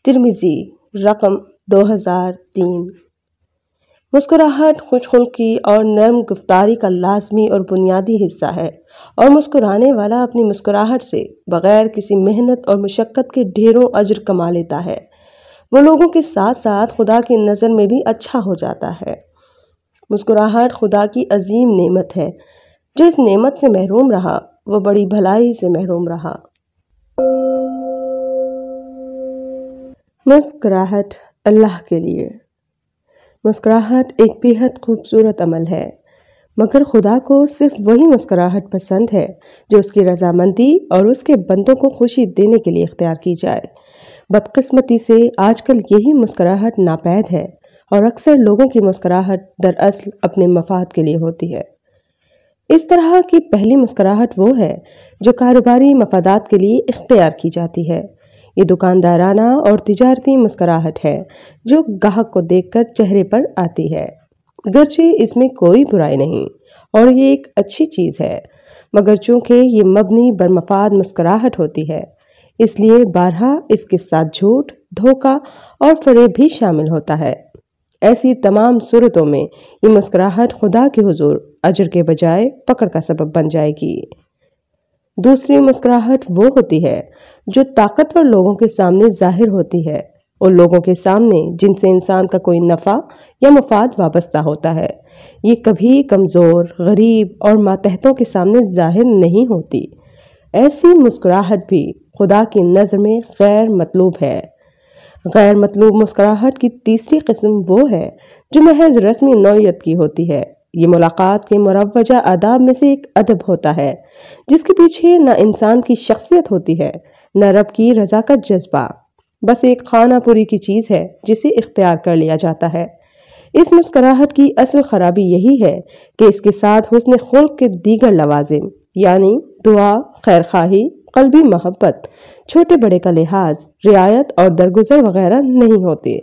ترمیزی رقم دو ہزار تین۔ مسکراہٹ خوش خلقی اور نرم گفتاری کا لازمی اور بنیادی حصہ ہے اور مسکرانے والا اپنی مسکراہٹ سے بغیر کسی محنت اور مشقت کے ڈھیروں اجر کما لیتا ہے۔ وہ لوگوں کے ساتھ ساتھ خدا کی نظر میں بھی اچھا ہو جاتا ہے۔ مسکراہٹ خدا کی عظیم نعمت ہے۔ جو اس نعمت سے محروم رہا، وہ بڑی بھلائی سے محروم رہا۔ مسکراہٹ اللہ کے لیے۔ مسکراہٹ ایک بےحد خوبصورت عمل ہے، مگر خدا کو صرف وہی مسکراہٹ پسند ہے جو اس کی رضامندی اور اس کے بندوں کو خوشی دینے کے لیے اختیار کی جائے۔ بدقسمتی سے آج کل یہی مسکراہٹ ناپید ہے اور اکثر لوگوں کی مسکراہٹ دراصل اپنے مفاد کے لیے ہوتی ہے۔ اس طرح کی پہلی مسکراہٹ وہ ہے جو کاروباری مفادات کے لیے اختیار کی جاتی ہے۔ یہ دکاندارانہ اور تجارتی مسکراہٹ ہے جو گاہک کو دیکھ کر چہرے پر آتی ہے۔ گرچہ اس میں کوئی برائی نہیں اور یہ ایک اچھی چیز ہے، مگر چونکہ یہ مبنی برمفاد مسکراہٹ ہوتی ہے، اس لیے بارہا اس کے ساتھ جھوٹ، دھوکہ اور فریب بھی شامل ہوتا ہے۔ ایسی تمام صورتوں میں یہ مسکراہٹ خدا کے حضور اجر کے بجائے پکڑ کا سبب بن جائے گی۔ دوسری مسکراہٹ وہ ہوتی ہے جو طاقتور لوگوں کے سامنے ظاہر ہوتی ہے اور لوگوں کے سامنے جن سے انسان کا کوئی نفع یا مفاد وابستہ ہوتا ہے۔ یہ کبھی کمزور، غریب اور ماتحتوں کے سامنے ظاہر نہیں ہوتی۔ ایسی مسکراہٹ بھی خدا کی نظر میں غیر مطلوب ہے۔ غیر مطلوب مسکراہٹ کی تیسری قسم وہ ہے جو محض رسمی نوعیت کی ہوتی ہے۔ یہ ملاقات کے مروجہ آداب میں سے ایک ادب ہوتا ہے، جس کے پیچھے نہ انسان کی شخصیت ہوتی ہے نہ رب کی رضا کا جذبہ۔ بس ایک خانہ پوری کی چیز ہے جسے اختیار کر لیا جاتا ہے۔ اس مسکراہٹ کی اصل خرابی یہی ہے کہ اس کے ساتھ حسن خلق کے دیگر لوازم یعنی دعا خیر خواہی قلبی محبت، چھوٹے بڑے کا لحاظ، رعایت اور درگزر وغیرہ نہیں ہوتے۔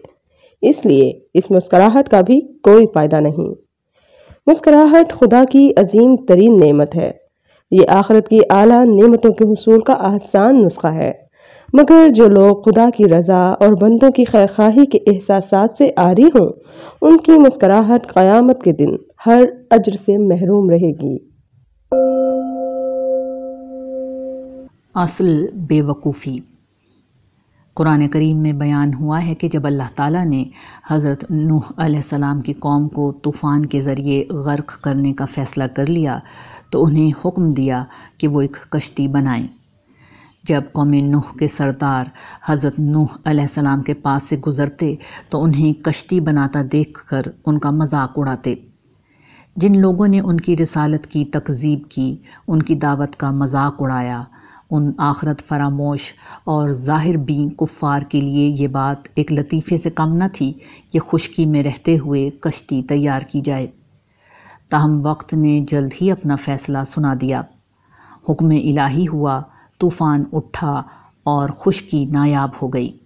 اس لیے اس مسکراہٹ کا بھی کوئی فائدہ نہیں۔ مسکراہٹ خدا کی عظیم ترین نعمت ہے۔ یہ آخرت کی اعلیٰ نعمتوں کے حصول کا آسان نسخہ ہے۔ مگر جو لوگ خدا کی رضا اور بندوں کی خیرخواہی کے احساسات سے آری ہوں، ان کی مسکراہٹ قیامت کے دن ہر اجر سے محروم رہے گی۔ اصل بے وقوفی قرآن کریم میں بیان ہوا ہے کہ جب اللہ تعالیٰ نے حضرت نوح علیہ السلام کی قوم کو طوفان کے ذریعے غرق کرنے کا فیصلہ کر لیا تو انہیں حکم دیا کہ وہ ایک کشتی بنائیں۔ جب قوم نوح کے سردار حضرت نوح علیہ السلام کے پاس سے گزرتے تو انہیں کشتی بناتا دیکھ کر ان کا مذاق اڑاتے۔ جن لوگوں نے ان کی رسالت کی تکذیب کی، ان کی دعوت کا مذاق اڑایا۔ ان آخرت فراموش اور ظاہر بین کفار کے لیے یہ بات ایک لطیفے سے کم نہ تھی کہ خشکی میں رہتے ہوئے کشتی تیار کی جائے۔ تاہم وقت نے جلد ہی اپنا فیصلہ سنا دیا۔ حکم الہی ہوا، طوفان اٹھا اور خشکی نایاب ہو گئی۔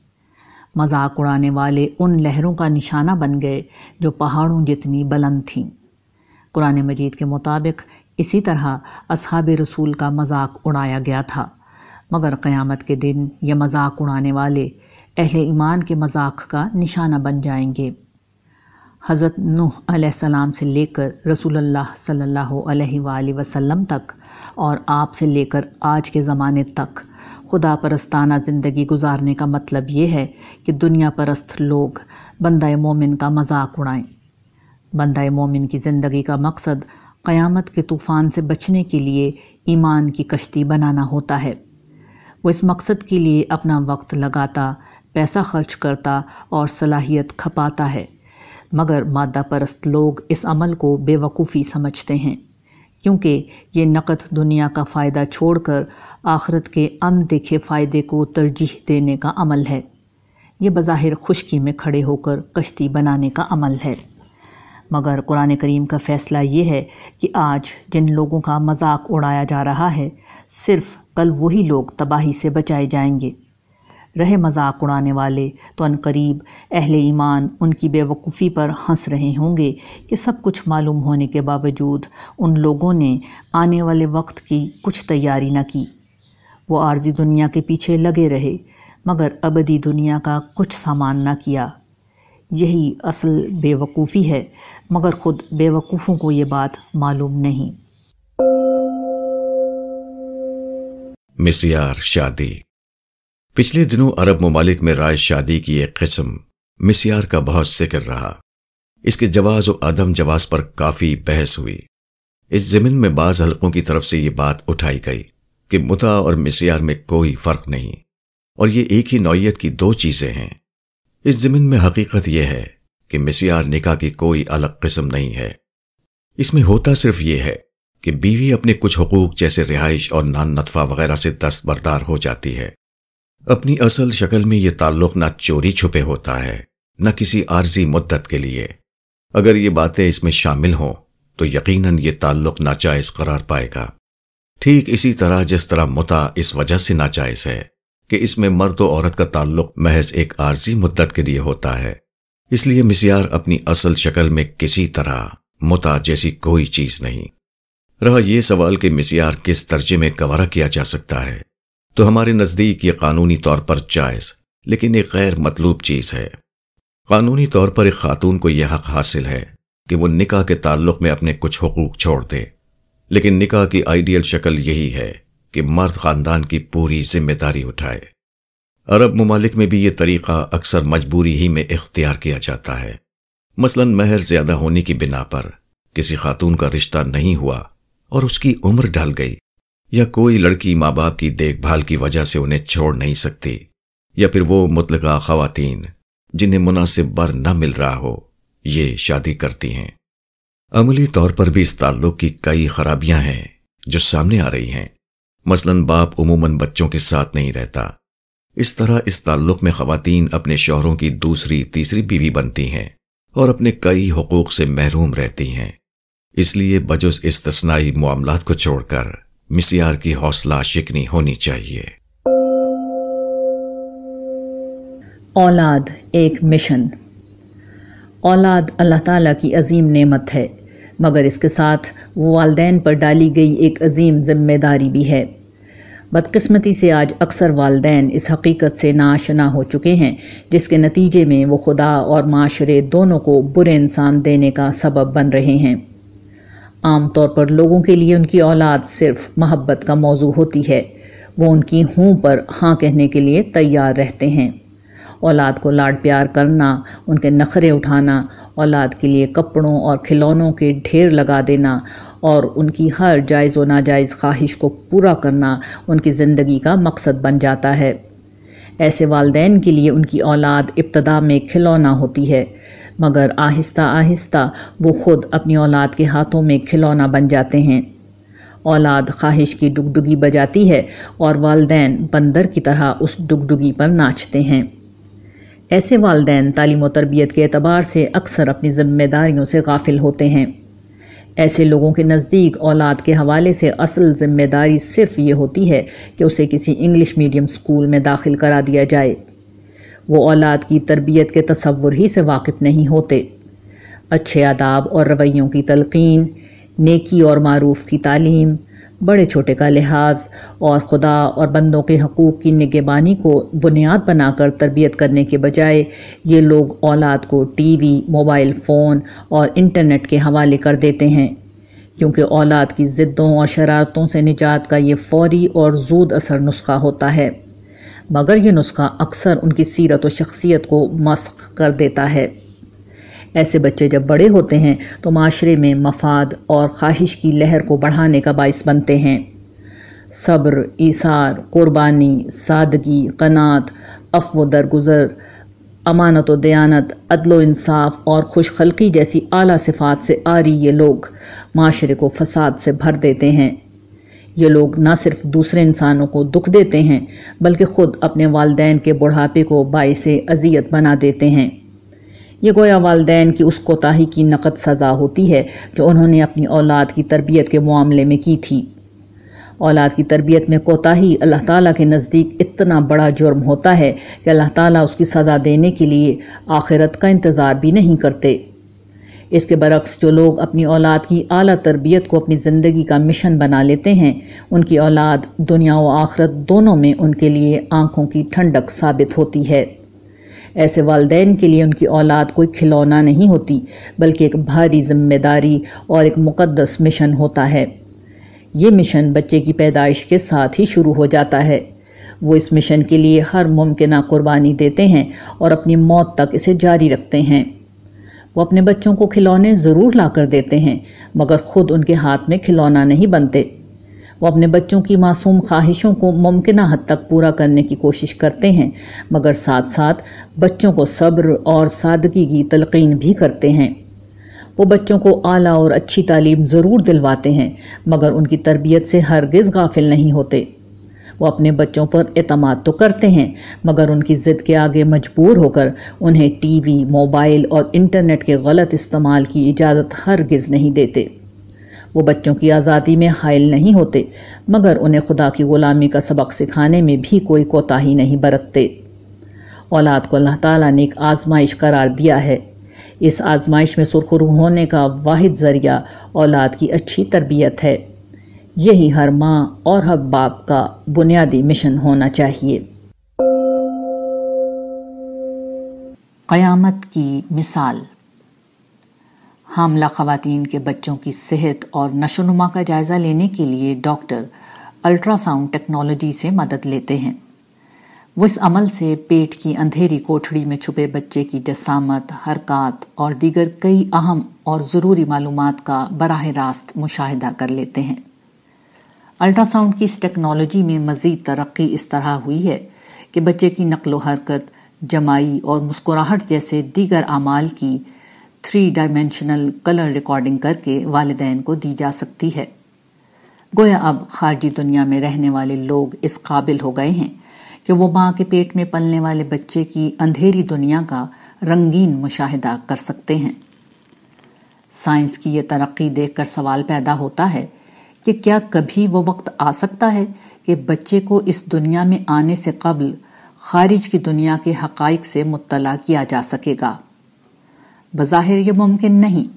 مذاق اڑانے والے ان لہروں کا نشانہ بن گئے جو پہاڑوں جتنی بلند تھیں۔ قرآن مجید کے مطابق اسی طرح اصحاب رسول کا مذاق اڑایا گیا تھا۔ مگر قیامت کے دن یہ مذاق اڑانے والے اہل ایمان کے مذاق کا نشانہ بن جائیں گے۔ حضرت نوح علیہ السلام سے لے کر رسول اللہ صلی اللہ علیہ وآلہ وسلم تک اور آپ سے لے کر آج کے زمانے تک خدا پرستانہ زندگی گزارنے کا مطلب یہ ہے کہ دنیا پرست لوگ بندہ مومن کا مذاق اڑائیں۔ بندہ مومن کی زندگی کا مقصد قیامت کے طوفان سے بچنے کے لیے ایمان کی کشتی بنانا ہوتا ہے۔ وہ اس مقصد کے لیے اپنا وقت لگاتا، پیسہ خرچ کرتا اور صلاحیت کھپاتا ہے۔ مگر مادہ پرست لوگ اس عمل کو بے وقوفی سمجھتے ہیں، کیونکہ یہ نقد دنیا کا فائدہ چھوڑ کر آخرت کے ان دیکھے فائدے کو ترجیح دینے کا عمل ہے۔ یہ بظاہر خشکی میں کھڑے ہو کر کشتی بنانے کا عمل ہے۔ مگر قرآن کریم کا فیصلہ یہ ہے کہ آج جن لوگوں کا مذاق اڑایا جا رہا ہے، صرف کل وہی لوگ تباہی سے بچائے جائیں گے۔ رہے مذاق اڑانے والے۔ تو ان قریب اہل ایمان ان کی بے وقوفی پر ہنس رہے ہوں گے کہ سب کچھ معلوم ہونے کے باوجود ان لوگوں نے آنے والے وقت کی کچھ تیاری نہ کی۔ وہ عارضی دنیا کے پیچھے لگے رہے، مگر ابدی دنیا کا کچھ سامان نہ کیا۔ یہی اصل بے وقوفی ہے، مگر خود بے وقوفوں کو یہ بات معلوم نہیں۔ مسیار شادی پچھلے دنوں عرب ممالک میں رائے شادی کی ایک قسم مسیار کا بہت ذکر رہا۔ اس کے جواز و عدم جواز پر کافی بحث ہوئی۔ اس زمین میں بعض حلقوں کی طرف سے یہ بات اٹھائی گئی کہ متا اور مسیار میں کوئی فرق نہیں، اور یہ ایک ہی نوعیت کی دو چیزیں ہیں۔ اس زمین میں حقیقت یہ ہے کہ مسیار نکاح کی کوئی الگ قسم نہیں ہے۔ اس میں ہوتا صرف یہ ہے کہ بیوی اپنے کچھ حقوق جیسے رہائش اور نان نطفہ وغیرہ سے دستبردار ہو جاتی ہے۔ اپنی اصل شکل میں یہ تعلق نہ چوری چھپے ہوتا ہے، نہ کسی عارضی مدت کے لیے۔ اگر یہ باتیں اس میں شامل ہوں، تو یقیناً یہ تعلق ناجائز قرار پائے گا۔ ٹھیک اسی طرح جس طرح متا اس وجہ سے ناجائز ہے کہ اس میں مرد و عورت کا تعلق محض ایک عارضی مدت کے لیے ہوتا ہے۔ اس لیے مسیار اپنی اصل شکل میں کسی طرح متا جیسی کوئی چیز نہیں۔ رہا یہ سوال کہ مسیار کس درجے میں گوارا کیا جا سکتا ہے۔ تو ہمارے نزدیک یہ قانونی طور پر جائز، لیکن ایک غیر مطلوب چیز ہے۔ قانونی طور پر ایک خاتون کو یہ حق حاصل ہے کہ وہ نکاح کے تعلق میں اپنے کچھ حقوق چھوڑ دے۔ لیکن نکاح کی آئیڈیل شکل یہی ہے کہ مرد خاندان کی پوری ذمہ داری اٹھائے۔ عرب ممالک میں بھی یہ طریقہ اکثر مجبوری ہی میں اختیار کیا جاتا ہے۔ مثلا مہر زیادہ ہونے کی بنا پر کسی خاتون کا رشتہ نہیں ہوا اور اس کی عمر ڈھل گئی۔ یا کوئی لڑکی ماں باپ کی دیکھ بھال کی وجہ سے انہیں چھوڑ نہیں سکتی، یا پھر وہ مطلقہ خواتین جنہیں مناسب بر نہ مل رہا ہو، یہ شادی کرتی ہیں۔ عملی طور پر بھی اس تعلق کی کئی خرابیاں ہیں جو سامنے آ رہی ہیں۔ مثلا باپ عموماً بچوں کے ساتھ نہیں رہتا۔ اس طرح اس تعلق میں خواتین اپنے شوہروں کی دوسری، تیسری بیوی بنتی ہیں اور اپنے کئی حقوق سے محروم رہتی ہیں۔ اس لیے بجز استثنائی معاملات کو چھوڑ کر۔ مسیار کی حوصلہ شکنی ہونی چاہیے۔ اولاد، ایک مشن۔ اولاد اللہ تعالیٰ کی عظیم نعمت ہے، مگر اس کے ساتھ وہ والدین پر ڈالی گئی ایک عظیم ذمہ داری بھی ہے۔ بدقسمتی سے آج اکثر والدین اس حقیقت سے ناشنا ہو چکے ہیں، جس کے نتیجے میں وہ خدا اور معاشرے دونوں کو برے انسان دینے کا سبب بن رہے ہیں۔ عام طور پر لوگوں کے لیے ان کی اولاد صرف محبت کا موضوع ہوتی ہے۔ وہ ان کی ہوں پر ہاں کہنے کے لیے تیار رہتے ہیں۔ اولاد کو لاڈ پیار کرنا، ان کے نخرے اٹھانا، اولاد کے لیے کپڑوں اور کھلونوں کے ڈھیر لگا دینا اور ان کی ہر جائز و ناجائز خواہش کو پورا کرنا ان کی زندگی کا مقصد بن جاتا ہے۔ ایسے والدین کے لیے ان کی اولاد ابتدا میں کھلونا ہوتی ہے۔ مگر آہستہ آہستہ وہ خود اپنی اولاد کے ہاتھوں میں کھلونا بن جاتے ہیں۔ اولاد خواہش کی ڈگڈگی بجاتی ہے اور والدین بندر کی طرح اس ڈگڈگی پر ناچتے ہیں۔ ایسے والدین تعلیم و تربیت کے اعتبار سے اکثر اپنی ذمہ داریوں سے غافل ہوتے ہیں۔ ایسے لوگوں کے نزدیک اولاد کے حوالے سے اصل ذمہ داری صرف یہ ہوتی ہے کہ اسے کسی انگلش میڈیم سکول میں داخل کرا دیا جائے۔ وہ اولاد کی تربیت کے تصور ہی سے واقف نہیں ہوتے۔ اچھے آداب اور رویوں کی تلقین، نیکی اور معروف کی تعلیم، بڑے چھوٹے کا لحاظ اور خدا اور بندوں کے حقوق کی نگہبانی کو بنیاد بنا کر تربیت کرنے کے بجائے یہ لوگ اولاد کو ٹی وی، موبائل فون اور انٹرنیٹ کے حوالے کر دیتے ہیں۔ کیونکہ اولاد کی ضدوں اور شرارتوں سے نجات کا یہ فوری اور زود اثر نسخہ ہوتا ہے۔ مگر یہ نسخہ اکثر ان کی سیرت و شخصیت کو مسخ کر دیتا ہے۔ ایسے بچے جب بڑے ہوتے ہیں تو معاشرے میں مفاد اور خواہش کی لہر کو بڑھانے کا باعث بنتے ہیں۔ صبر، ایثار، قربانی، سادگی قنات افو درگزر، امانت و دیانت، عدل و انصاف اور خوش خلقی جیسی اعلیٰ صفات سے آری یہ لوگ معاشرے کو فساد سے بھر دیتے ہیں۔ یہ لوگ نہ صرف دوسرے انسانوں کو دکھ دیتے ہیں، بلکہ خود اپنے والدین کے بڑھاپے کو باعث اذیت بنا دیتے ہیں۔ یہ گویا والدین کی اس کوتاہی کی نقد سزا ہوتی ہے جو انہوں نے اپنی اولاد کی تربیت کے معاملے میں کی تھی۔ اولاد کی تربیت میں کوتاہی اللہ تعالیٰ کے نزدیک اتنا بڑا جرم ہوتا ہے کہ اللہ تعالیٰ اس کی سزا دینے کے لیے آخرت کا انتظار بھی نہیں کرتے۔ اس کے برعکس جو لوگ اپنی اولاد کی اعلیٰ تربیت کو اپنی زندگی کا مشن بنا لیتے ہیں، ان کی اولاد دنیا و آخرت دونوں میں ان کے لیے آنکھوں کی ٹھنڈک ثابت ہوتی ہے۔ ایسے والدین کے لیے ان کی اولاد کوئی کھلونا نہیں ہوتی، بلکہ ایک بھاری ذمہ داری اور ایک مقدس مشن ہوتا ہے۔ یہ مشن بچے کی پیدائش کے ساتھ ہی شروع ہو جاتا ہے۔ وہ اس مشن کے لیے ہر ممکنہ قربانی دیتے ہیں اور اپنی موت تک اسے جاری رکھتے ہیں۔ وہ اپنے بچوں کو کھلونے ضرور لا کر دیتے ہیں، مگر خود ان کے ہاتھ میں کھلونا نہیں بنتے۔ وہ اپنے بچوں کی معصوم خواہشوں کو ممکنہ حد تک پورا کرنے کی کوشش کرتے ہیں، مگر ساتھ ساتھ بچوں کو صبر اور سادگی کی تلقین بھی کرتے ہیں۔ وہ بچوں کو اعلیٰ اور اچھی تعلیم ضرور دلواتے ہیں، مگر ان کی تربیت سے ہرگز غافل نہیں ہوتے۔ وہ اپنے بچوں پر اعتماد تو کرتے ہیں، مگر ان کی ضد کے آگے مجبور ہو کر انہیں ٹی وی، موبائل اور انٹرنیٹ کے غلط استعمال کی اجازت ہرگز نہیں دیتے۔ وہ بچوں کی آزادی میں حائل نہیں ہوتے، مگر انہیں خدا کی غلامی کا سبق سکھانے میں بھی کوئی کوتاہی نہیں برتتے۔ اولاد کو اللہ تعالیٰ نے ایک آزمائش قرار دیا ہے۔ اس آزمائش میں سرخرو ہونے کا واحد ذریعہ اولاد کی اچھی تربیت ہے۔ یہی ہر ماں اور ہر باپ کا بنیادی مشن ہونا چاہیے۔ قیامت کی مثال۔ حاملہ خواتین کے بچوں کی صحت اور نشو نما کا جائزہ لینے کے لیے ڈاکٹر الٹرا ساؤنڈ ٹیکنالوجی سے مدد لیتے ہیں۔ وہ اس عمل سے پیٹ کی اندھیری کوٹھڑی میں چھپے بچے کی جسامت، حرکات اور دیگر کئی اہم اور ضروری معلومات کا براہ راست مشاہدہ کر لیتے ہیں۔ الٹرا ساؤنڈ کی اس ٹیکنالوجی میں مزید ترقی اس طرح ہوئی ہے کہ بچے کی نقل و حرکت، جمائی اور مسکراہٹ جیسے دیگر اعمال کی تھری ڈائمینشنل کلر ریکارڈنگ کر کے والدین کو دی جا سکتی ہے۔ گویا اب خارجی دنیا میں رہنے والے لوگ اس قابل ہو گئے ہیں کہ وہ ماں کے پیٹ میں پلنے والے بچے کی اندھیری دنیا کا رنگین مشاہدہ کر سکتے ہیں۔ سائنس کی یہ ترقی دیکھ کر سوال پیدا ہوتا ہے کہ کیا کبھی وہ وقت آ سکتا ہے کہ بچے کو اس دنیا میں آنے سے قبل خارج کی دنیا کے حقائق سے مطلع کیا جا سکے گا؟ بظاہر یہ ممکن نہیں،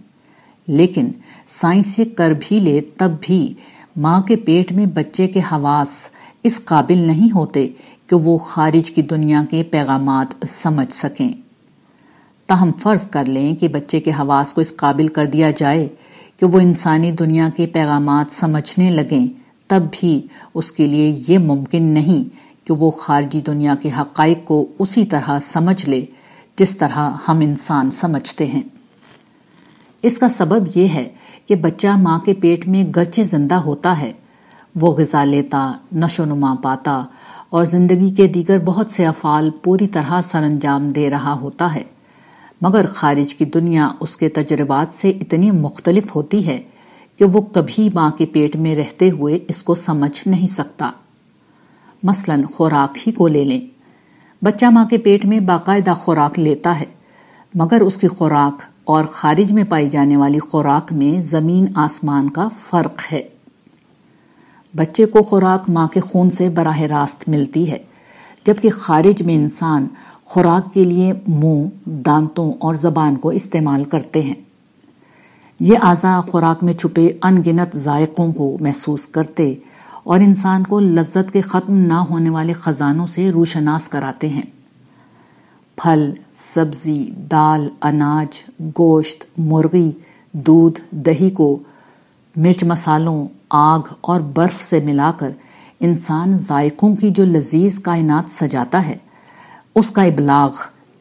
لیکن سائنس یہ کر بھی لے تب بھی ماں کے پیٹ میں بچے کے حواس اس قابل نہیں ہوتے کہ وہ خارج کی دنیا کے پیغامات سمجھ سکیں۔ تاہم فرض کر لیں کہ بچے کے حواس کو اس قابل کر دیا جائے کہ وہ انسانی دنیا کے پیغامات سمجھنے لگیں، تب بھی اس کے لیے یہ ممکن نہیں کہ وہ خارجی دنیا کے حقائق کو اسی طرح سمجھ لے جس طرح ہم انسان سمجھتے ہیں۔ اس کا سبب یہ ہے کہ بچہ ماں کے پیٹ میں گرچہ زندہ ہوتا ہے، وہ غذا لیتا، نشو نما پاتا اور زندگی کے دیگر بہت سے افعال پوری طرح سر انجام دے رہا ہوتا ہے۔ مگر خارج کی دنیا اس کے تجربات سے اتنی مختلف ہوتی ہے کہ وہ کبھی ماں کے پیٹ میں رہتے ہوئے اس کو سمجھ نہیں سکتا۔ مثلا خوراک ہی کو لے لیں۔ بچہ ماں کے پیٹ میں باقاعدہ خوراک لیتا ہے، مگر اس کی خوراک اور خارج میں پائی جانے والی خوراک میں زمین آسمان کا فرق ہے۔ بچے کو خوراک ماں کے خون سے براہ راست ملتی ہے، جبکہ خارج میں انسان خوراک کے لیے منہ، دانتوں اور زبان کو استعمال کرتے ہیں۔ یہ اعضاء خوراک میں چھپے ان گنت ذائقوں کو محسوس کرتے اور انسان کو لذت کے ختم نہ ہونے والے خزانوں سے روشناس کراتے ہیں۔ پھل، سبزی، دال، اناج، گوشت، مرغی، دودھ، دہی کو مرچ مسالوں آگ اور برف سے ملا کر انسان ذائقوں کی جو لذیذ کائنات سجاتا ہے۔ اس کا ابلاغ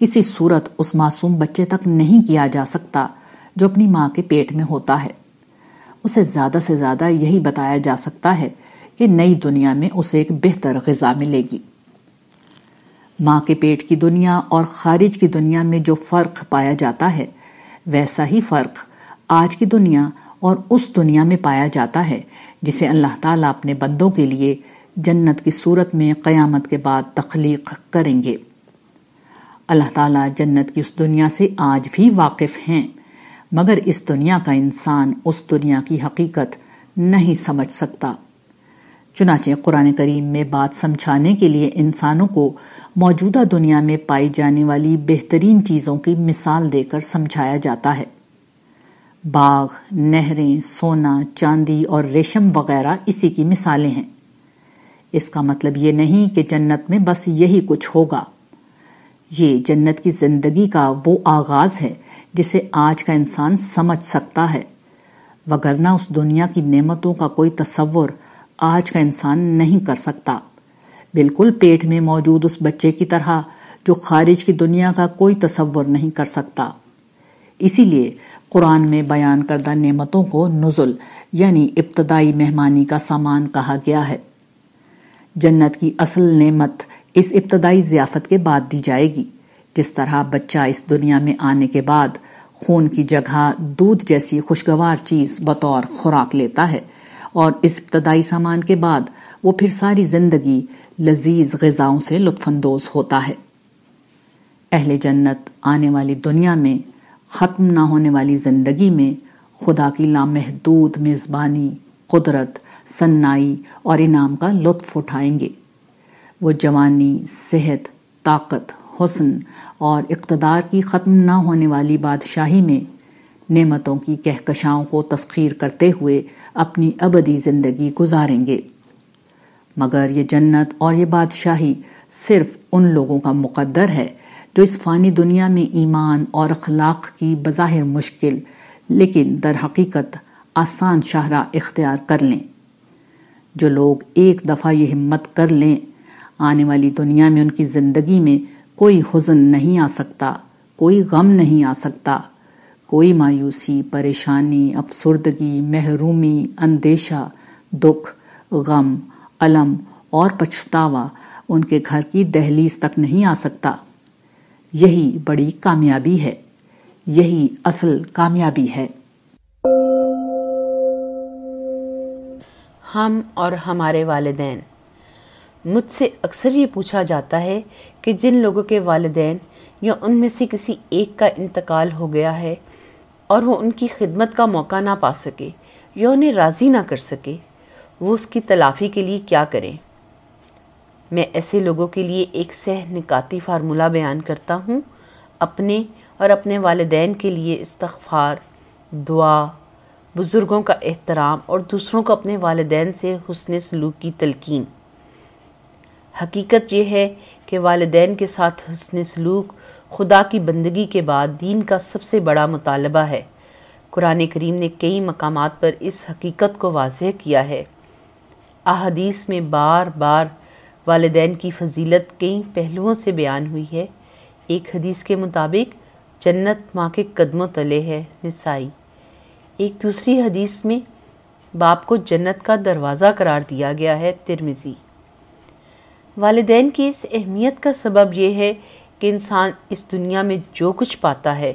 کسی صورت اس معصوم بچے تک نہیں کیا جا سکتا جو اپنی ماں کے پیٹ میں ہوتا ہے۔ اسے زیادہ سے زیادہ یہی بتایا جا سکتا ہے کہ نئی دنیا میں اسے ایک بہتر غذا ملے گی۔ ماں کے پیٹ کی دنیا اور خارج کی دنیا میں جو فرق پایا جاتا ہے، ویسا ہی فرق آج کی دنیا اور اس دنیا میں پایا جاتا ہے، جسے اللہ تعالیٰ اپنے بندوں کے لیے جنت کی صورت میں قیامت کے بعد تخلیق کریں گے۔ اللہ تعالیٰ جنت کی اس دنیا سے آج بھی واقف ہیں۔ مگر اس دنیا کا انسان اس دنیا کی حقیقت نہیں سمجھ سکتا۔ چنانچہ قرآن کریم میں بات سمجھانے کے لیے انسانوں کو موجودہ دنیا میں پائی جانے والی بہترین چیزوں کی مثال دے کر سمجھایا جاتا ہے۔ باغ، نہریں، سونا، چاندی اور ریشم وغیرہ اسی کی مثالیں ہیں۔ اس کا مطلب یہ نہیں کہ جنت میں بس یہی کچھ ہوگا۔ یہ جنت کی زندگی کا وہ آغاز ہے جسے آج کا انسان سمجھ سکتا ہے۔ وگرنہ اس دنیا کی نعمتوں کا کوئی تصور آج کا انسان نہیں کر سکتا۔ بالکل پیٹ میں موجود اس بچے کی طرح جو خارج کی دنیا کا کوئی تصور نہیں کر سکتا۔ اسی لیے قرآن میں بیان کردہ نعمتوں کو نزل یعنی ابتدائی مہمانی کا سامان کہا گیا ہے۔ جنت کی اصل نعمت اس ابتدائی ضیافت کے بعد دی جائے گی، جس طرح بچہ اس دنیا میں آنے کے بعد خون کی جگہ دودھ جیسی خوشگوار چیز بطور خوراک لیتا ہے اور اس ابتدائی سامان کے بعد وہ پھر ساری زندگی لذیذ غذاؤں سے لطف اندوز ہوتا ہے۔ اہل جنت آنے والی دنیا میں، ختم نہ ہونے والی زندگی میں خدا کی لامحدود، میزبانی، قدرت، سنائی اور انعام کا لطف اٹھائیں گے۔ وہ جوانی، صحت، طاقت، حسن اور اقتدار کی ختم نہ ہونے والی بادشاہی میں نعمتوں کی کہکشاؤں کو تسخیر کرتے ہوئے اپنی ابدی زندگی گزاریں گے۔ مگر یہ جنت اور یہ بادشاہی صرف ان لوگوں کا مقدر ہے جو اس فانی دنیا میں ایمان اور اخلاق کی بظاہر مشکل لیکن در حقیقت آسان شاہراہ اختیار کر لیں۔ جو لوگ ایک دفعہ یہ ہمت کر لیں آنے والی دنیا میں ان کی زندگی میں کوئی حزن نہیں آ سکتا، کوئی غم نہیں آ سکتا، کوئی مایوسی، پریشانی، افسردگی، محرومی، اندیشہ، دکھ، غم علم اور پچھتاوا ان کے گھر کی دہلیز تک نہیں آ سکتا۔ یہی بڑی کامیابی ہے، یہی اصل کامیابی ہے۔ ہم اور ہمارے والدین۔ مجھ سے اکثر یہ پوچھا جاتا ہے کہ جن لوگوں کے والدین یا ان میں سے کسی ایک کا انتقال ہو گیا ہے اور وہ ان کی خدمت کا موقع نہ پا سکے یا انہیں راضی نہ کر سکے، وہ اس کی تلافی کے لیے کیا کریں؟ میں ایسے لوگوں کے لیے ایک سہ نکاتی فارمولہ بیان کرتا ہوں۔ اپنے اور اپنے والدین کے لیے استغفار، دعا، بزرگوں کا احترام اور دوسروں کو اپنے والدین سے حسن سلوک کی تلقین۔ حقیقت یہ ہے کہ والدین کے ساتھ حسن سلوک خدا کی بندگی کے بعد دین کا سب سے بڑا مطالبہ ہے۔ قرآن کریم نے کئی مقامات پر اس حقیقت کو واضح کیا ہے۔ احادیث میں بار بار والدین کی فضیلت کئی پہلوؤں سے بیان ہوئی ہے۔ ایک حدیث کے مطابق، جنت ماں کے قدموں تلے ہے نسائی۔ ایک دوسری حدیث میں، باپ کو جنت کا دروازہ قرار دیا گیا ہے ترمزی والدین کی اس اہمیت کا سبب یہ ہے کہ انسان اس دنیا میں جو کچھ پاتا ہے،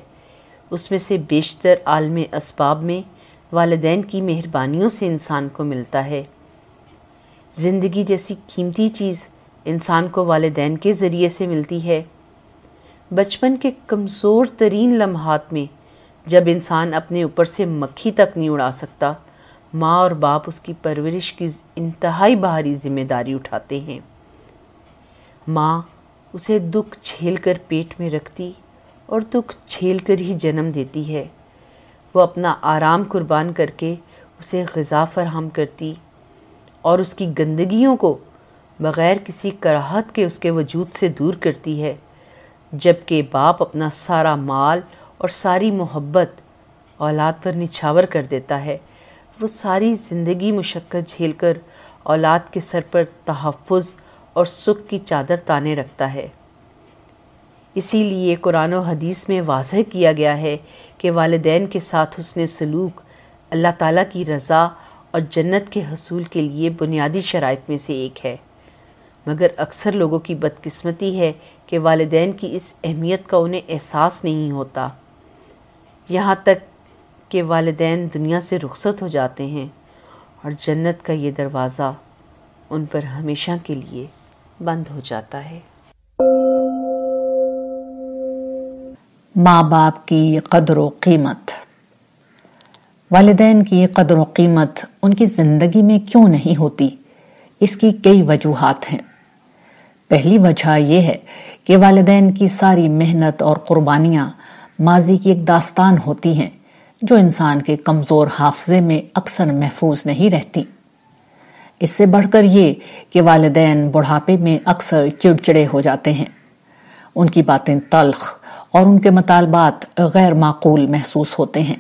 اس میں سے بیشتر عالم اسباب میں والدین کی مہربانیوں سے انسان کو ملتا ہے۔ زندگی جیسی قیمتی چیز انسان کو والدین کے ذریعے سے ملتی ہے۔ بچپن کے کمزور ترین لمحات میں جب انسان اپنے اوپر سے مکھی تک نہیں اڑا سکتا، ماں اور باپ اس کی پرورش کی انتہائی بہاری ذمہ داری اٹھاتے ہیں۔ ماں اسے دکھ جھیل کر پیٹ میں رکھتی اور دکھ جھیل کر ہی جنم دیتی ہے۔ وہ اپنا آرام قربان کر کے اسے غذا فراہم کرتی اور اس کی گندگیوں کو بغیر کسی کراہت کے اس کے وجود سے دور کرتی ہے، جبکہ باپ اپنا سارا مال اور ساری محبت اولاد پر نچھاور کر دیتا ہے۔ وہ ساری زندگی مشقت جھیل کر اولاد کے سر پر تحفظ اور سکھ کی چادر تانے رکھتا ہے۔ اسی لیے قرآن و حدیث میں واضح کیا گیا ہے کہ والدین کے ساتھ حسن سلوک اللہ تعالیٰ کی رضا اور جنت کے حصول کے لیے بنیادی شرائط میں سے ایک ہے۔ مگر اکثر لوگوں کی بدقسمتی ہے کہ والدین کی اس اہمیت کا انہیں احساس نہیں ہوتا۔ یہاں تک کہ والدین دنیا سے رخصت ہو جاتے ہیں اور جنت کا یہ دروازہ ان پر ہمیشہ کے لیے بند ہو جاتا ہے۔ ماں باپ کی قدر و قیمت۔ والدین کی قدر و قیمت ان کی زندگی میں کیوں نہیں ہوتی؟ اس کی کئی وجوہات ہیں۔ پہلی وجہ یہ ہے کہ والدین کی ساری محنت اور قربانیاں ماضی کی ایک داستان ہوتی ہیں، جو انسان کے کمزور حافظے میں اکثر محفوظ نہیں رہتی۔ اس سے بڑھ کر یہ کہ والدین بڑھاپے میں اکثر چڑچڑے ہو جاتے ہیں۔ ان کی باتیں تلخ اور ان کے مطالبات غیر معقول محسوس ہوتے ہیں۔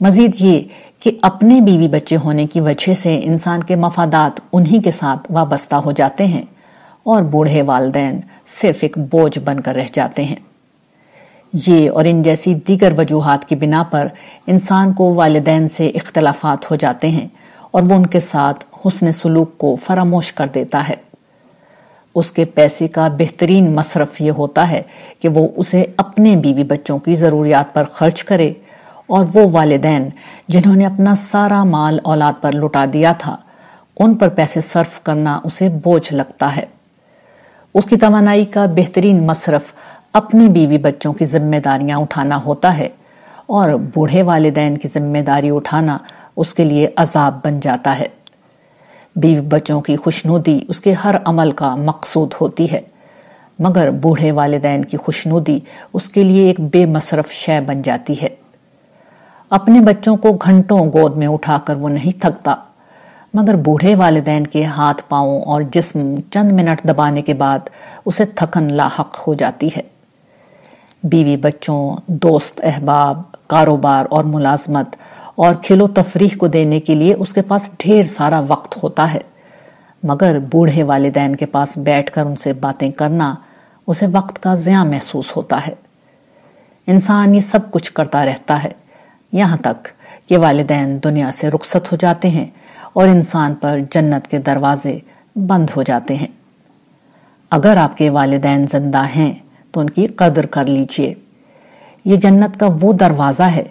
مزید یہ کہ اپنے بیوی بچے ہونے کی وجہ سے انسان کے مفادات انہی کے ساتھ وابستہ ہو جاتے ہیں اور بوڑھے والدین صرف ایک بوجھ بن کر رہ جاتے ہیں۔ یہ اور ان جیسی دیگر وجوہات کی بنا پر انسان کو والدین سے اختلافات ہو جاتے ہیں۔ اور وہ ان کے ساتھ حسن سلوک کو فراموش کر دیتا ہے۔ اس کے پیسے کا بہترین مصرف یہ ہوتا ہے کہ وہ اسے اپنے بیوی بچوں کی ضروریات پر خرچ کرے اور وہ والدین جنہوں نے اپنا سارا مال اولاد پر لٹا دیا تھا، ان پر پیسے صرف کرنا اسے بوجھ لگتا ہے۔ اس کی توانائی کا بہترین مصرف اپنی بیوی بچوں کی ذمہ داریاں اٹھانا ہوتا ہے اور بوڑھے والدین کی ذمہ داری اٹھانا اس کے لیے عذاب بن جاتا ہے۔ بیوی بچوں کی خوشنودی اس کے ہر عمل کا مقصود ہوتی ہے، مگر بوڑھے والدین کی خوشنودی اس کے لیے ایک بے مصرف شے بن جاتی ہے۔ اپنے بچوں کو گھنٹوں گود میں اٹھا کر وہ نہیں تھکتا، مگر بوڑھے والدین کے ہاتھ پاؤں اور جسم چند منٹ دبانے کے بعد اسے تھکن لاحق ہو جاتی ہے۔ بیوی بچوں، دوست، احباب، کاروبار اور ملازمت اور کھلو تفریح کو دینے کے لیے اس کے پاس ڈھیر سارا وقت ہوتا ہے۔ مگر بوڑھے والدین کے پاس بیٹھ کر ان سے باتیں کرنا اسے وقت کا زیاں محسوس ہوتا ہے۔ انسان یہ سب کچھ کرتا رہتا ہے۔ یہاں تک کہ والدین دنیا سے رخصت ہو جاتے ہیں اور انسان پر جنت کے دروازے بند ہو جاتے ہیں۔ اگر آپ کے والدین زندہ ہیں تو ان کی قدر کر لیجیے۔ یہ جنت کا وہ دروازہ ہے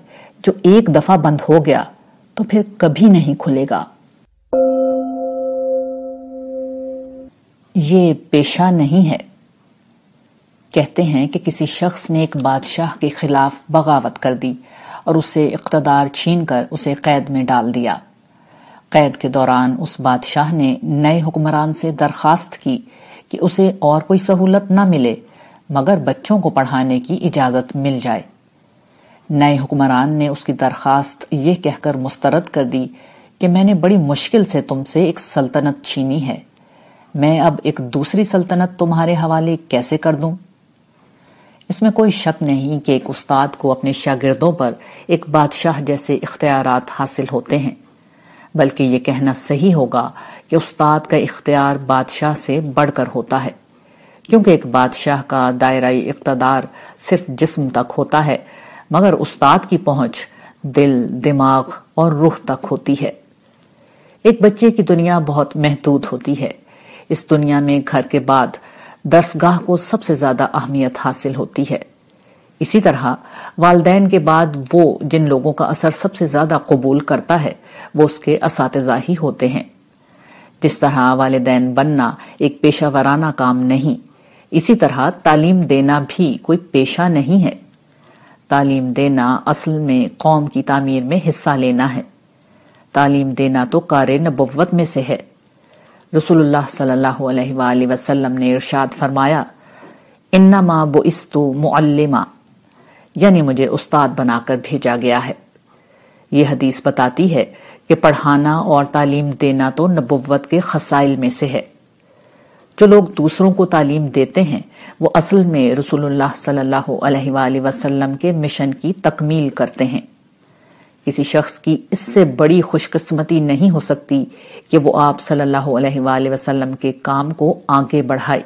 جو ایک دفعہ بند ہو گیا تو پھر کبھی نہیں کھلے گا۔ یہ پیشہ نہیں ہے۔ کہتے ہیں کہ کسی شخص نے ایک بادشاہ کے خلاف بغاوت کر دی اور اسے اقتدار چھین کر اسے قید میں ڈال دیا۔ قید کے دوران اس بادشاہ نے نئے حکمران سے درخواست کی کہ اسے اور کوئی سہولت نہ ملے، مگر بچوں کو پڑھانے کی اجازت مل جائے۔ نئے حکمران نے اس کی درخواست یہ کہہ کر مسترد کر دی کہ میں نے بڑی مشکل سے تم سے ایک سلطنت چھینی ہے۔ میں اب ایک دوسری سلطنت تمہارے حوالے کیسے کر دوں؟ اس میں کوئی شک نہیں کہ ایک استاد کو اپنے شاگردوں پر ایک بادشاہ جیسے اختیارات حاصل ہوتے ہیں، بلکہ یہ کہنا صحیح ہوگا کہ استاد کا اختیار بادشاہ سے بڑھ کر ہوتا ہے، کیونکہ ایک بادشاہ کا دائرہ اقتدار صرف جسم تک ہوتا ہے مگر استاد کی پہنچ دل، دماغ اور روح تک ہوتی ہے۔ ایک بچے کی دنیا بہت محدود ہوتی ہے۔ اس دنیا میں گھر کے بعد درسگاہ کو سب سے زیادہ اہمیت حاصل ہوتی ہے۔ اسی طرح والدین کے بعد وہ جن لوگوں کا اثر سب سے زیادہ قبول کرتا ہے، وہ اس کے اساتذہ ہی ہوتے ہیں۔ جس طرح والدین بننا ایک پیشہ ورانہ کام نہیں، اسی طرح تعلیم دینا بھی کوئی پیشہ نہیں ہے۔ تعلیم دینا اصل میں قوم کی تعمیر میں حصہ لینا ہے۔ تعلیم دینا تو کار نبوت میں سے ہے۔ رسول اللہ صلی اللہ علیہ وآلہ وسلم نے ارشاد فرمایا، انما بعثتو معلمہ یعنی مجھے استاد بنا کر بھیجا گیا ہے۔ یہ حدیث بتاتی ہے کہ پڑھانا اور تعلیم دینا تو نبوت کے خسائل میں سے ہے۔ جو لوگ دوسروں کو تعلیم دیتے ہیں، وہ اصل میں رسول اللہ صلی اللہ علیہ وآلہ وسلم کے مشن کی تکمیل کرتے ہیں۔ کسی شخص کی اس سے بڑی خوش قسمتی نہیں ہو سکتی کہ وہ آپ صلی اللہ علیہ وآلہ وسلم کے کام کو آگے بڑھائے۔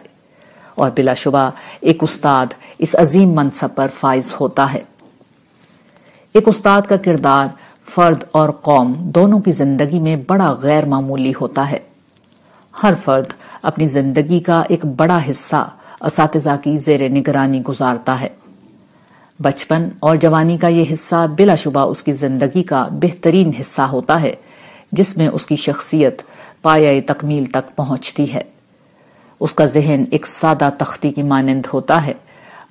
اور بلا شبہ ایک استاد اس عظیم منصب پر فائز ہوتا ہے۔ ایک استاد کا کردار، فرد اور قوم دونوں کی زندگی میں بڑا غیر معمولی ہوتا ہے۔ ہر فرد اپنی زندگی کا ایک بڑا حصہ اساتذہ کی زیر نگرانی گزارتا ہے۔ بچپن اور جوانی کا یہ حصہ بلا شبہ اس کی زندگی کا بہترین حصہ ہوتا ہے، جس میں اس کی شخصیت پایا تکمیل تک پہنچتی ہے۔ اس کا ذہن ایک سادہ تختی کی مانند ہوتا ہے۔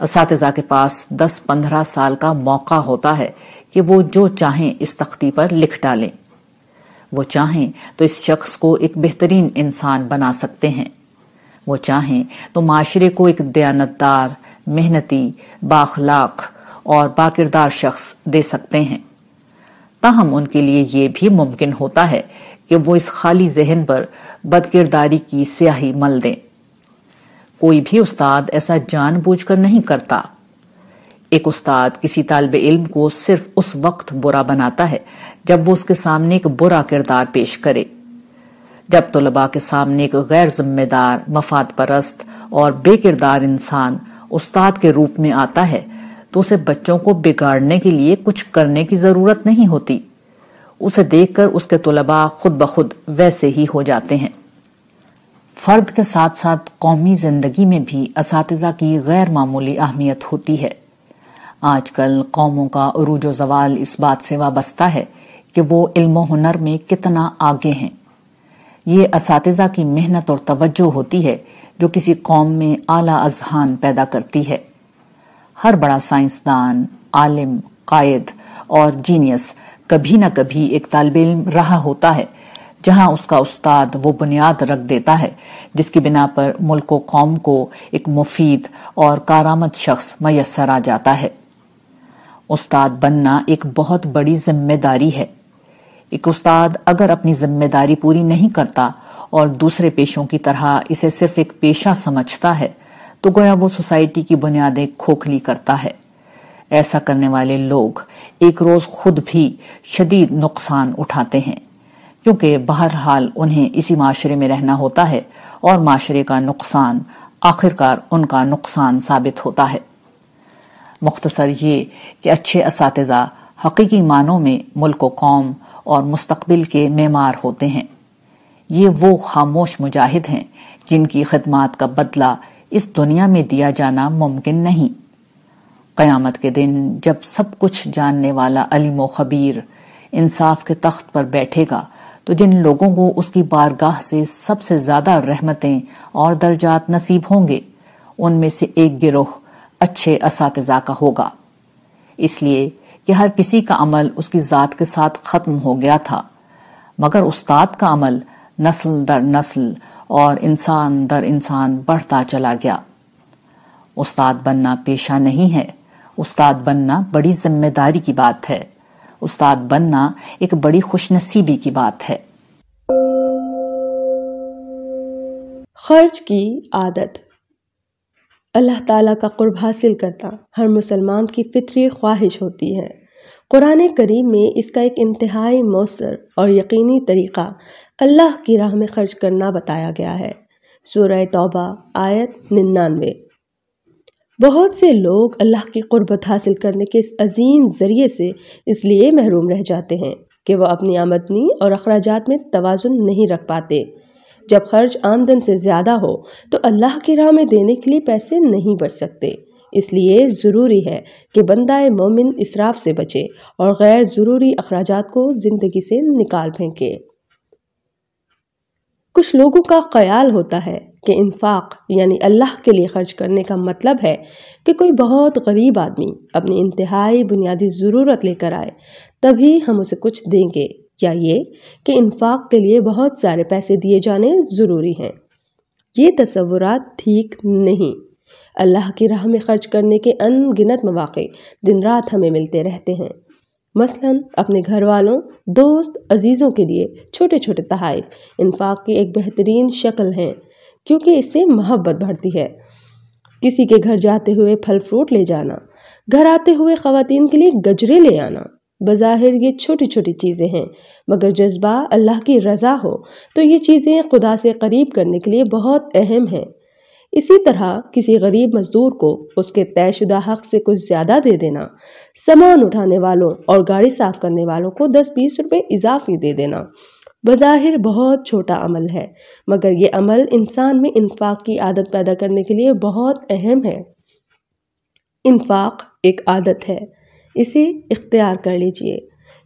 اساتذہ کے پاس دس پندرہ سال کا موقع ہوتا ہے کہ وہ جو چاہیں اس تختی پر لکھ ڈالیں۔ وہ چاہیں تو اس شخص کو ایک بہترین انسان بنا سکتے ہیں۔ وہ چاہیں تو معاشرے کو ایک دیانتدار، محنتی باخلاق اور باکردار شخص دے سکتے ہیں۔ تاہم ان کے لیے یہ بھی ممکن ہوتا ہے کہ وہ اس خالی ذہن پر بدکرداری کی سیاہی مل دیں۔ کوئی بھی استاد ایسا جان بوجھ کر نہیں کرتا۔ ایک استاد کسی طالب علم کو صرف اس وقت برا بناتا ہے جب وہ اس کے سامنے ایک برا کردار پیش کرے۔ جب طلباء کے سامنے ایک غیر ذمہ دار، مفاد پرست اور بے کردار انسان استاد کے روپ میں آتا ہے، تو اسے بچوں کو بگاڑنے کے لیے کچھ کرنے کی ضرورت نہیں ہوتی۔ اسے دیکھ کر اس کے طلباء خود بخود ویسے ہی ہو جاتے ہیں۔ فرد کے ساتھ ساتھ قومی زندگی میں بھی اساتذہ کی غیر معمولی اہمیت ہوتی ہے۔ آج کل قوموں کا عروج و زوال اس بات سے وابستہ ہے کہ وہ علم و ہنر میں کتنا آگے ہیں۔ یہ اساتذہ کی محنت اور توجہ ہوتی ہے جو کسی قوم میں اعلی اذہان پیدا کرتی ہے۔ ہر بڑا سائنسدان، عالم، قائد اور جینیس کبھی نہ کبھی ایک طالب علم رہا ہوتا ہے، جہاں اس کا استاد وہ بنیاد رکھ دیتا ہے، جس کی بنا پر ملک و قوم کو ایک مفید اور کارآمد شخص میسر آ جاتا ہے۔ استاد بننا ایک بہت بڑی ذمہ داری ہے۔ ایک استاد اگر اپنی ذمہ داری پوری نہیں کرتا اور دوسرے پیشوں کی طرح اسے صرف ایک پیشہ سمجھتا ہے، تو گویا وہ سوسائٹی کی بنیادیں کھوکھلی کرتا ہے۔ ایسا کرنے والے لوگ ایک روز خود بھی شدید نقصان اٹھاتے ہیں، کیونکہ بہرحال انہیں اسی معاشرے میں رہنا ہوتا ہے اور معاشرے کا نقصان آخرکار ان کا نقصان ثابت ہوتا ہے۔ مختصر یہ کہ اچھے اساتذہ حقیقی معنوں میں ملک و قوم اور مستقبل کے معمار ہوتے ہیں۔ یہ وہ خاموش مجاہد ہیں جن کی خدمات کا بدلہ اس دنیا میں دیا جانا ممکن نہیں۔ قیامت کے دن جب سب کچھ جاننے والا علیم و خبیر انصاف کے تخت پر بیٹھے گا، تو جن لوگوں کو اس کی بارگاہ سے سب سے زیادہ رحمتیں اور درجات نصیب ہوں گے، ان میں سے ایک گروہ اچھے اساتذہ کا ہوگا۔ اس لیے کہ ہر کسی کا عمل اس کی ذات کے ساتھ ختم ہو گیا تھا۔ مگر استاد کا عمل نسل در نسل اور انسان در انسان بڑھتا چلا گیا۔ استاد بننا پیشہ نہیں ہے۔ استاد بننا بڑی ذمہ داری کی بات ہے۔ استاد بننا ایک بڑی خوش نصیبی کی بات ہے۔ خرچ کی عادت۔ اللہ تعالیٰ کا قرب حاصل کرنا ہر مسلمان کی فطری خواہش ہوتی ہے۔ قرآن کریم میں اس کا ایک انتہائی مؤثر اور یقینی طریقہ اللہ کی راہ میں خرچ کرنا بتایا گیا ہے۔ سورہ توبہ، آیت ننانوے۔ بہت سے لوگ اللہ کی قربت حاصل کرنے کے اس عظیم ذریعے سے اس لیے محروم رہ جاتے ہیں کہ وہ اپنی آمدنی اور اخراجات میں توازن نہیں رکھ پاتے۔ جب خرچ آمدن سے زیادہ ہو تو اللہ کی راہ میں دینے کے لیے پیسے نہیں بچ سکتے۔ اس لیے ضروری ہے کہ بندہ مومن اسراف سے بچے اور غیر ضروری اخراجات کو زندگی سے نکال پھینکے۔ کچھ لوگوں کا خیال ہوتا ہے کہ انفاق یعنی اللہ کے لیے خرچ کرنے کا مطلب ہے کہ کوئی بہت غریب آدمی اپنی انتہائی بنیادی ضرورت لے کر آئے، تبھی ہم اسے کچھ دیں گے۔ یا یہ کہ انفاق کے لیے بہت سارے پیسے دیے جانے ضروری ہیں۔ یہ تصورات ٹھیک نہیں۔ اللہ کی راہ میں خرچ کرنے کے ان گنت مواقع دن رات ہمیں ملتے رہتے ہیں۔ مثلا اپنے گھر والوں، دوست، عزیزوں کے لیے چھوٹے چھوٹے تحائف انفاق کی ایک بہترین شکل ہیں، کیونکہ اس سے محبت بڑھتی ہے۔ کسی کے گھر جاتے ہوئے پھل فروٹ لے جانا، گھر آتے ہوئے خواتین کے لیے گجرے لے آنا بظاہر یہ چھوٹی چھوٹی چیزیں ہیں، مگر جذبہ اللہ کی رضا ہو، تو یہ چیزیں خدا سے قریب کرنے کے لیے بہت اہم ہیں۔ اسی طرح کسی غریب مزدور کو اس کے طے شدہ حق سے کچھ زیادہ دے دینا، سامان اٹھانے والوں اور گاڑی صاف کرنے والوں کو دس بیس روپے اضافی دے دینا، بظاہر بہت چھوٹا عمل ہے، مگر یہ عمل انسان میں انفاق کی عادت پیدا کرنے کے لیے بہت اہم ہے۔ انفاق ایک عادت ہے۔ اسے اختیار کر لیجیے۔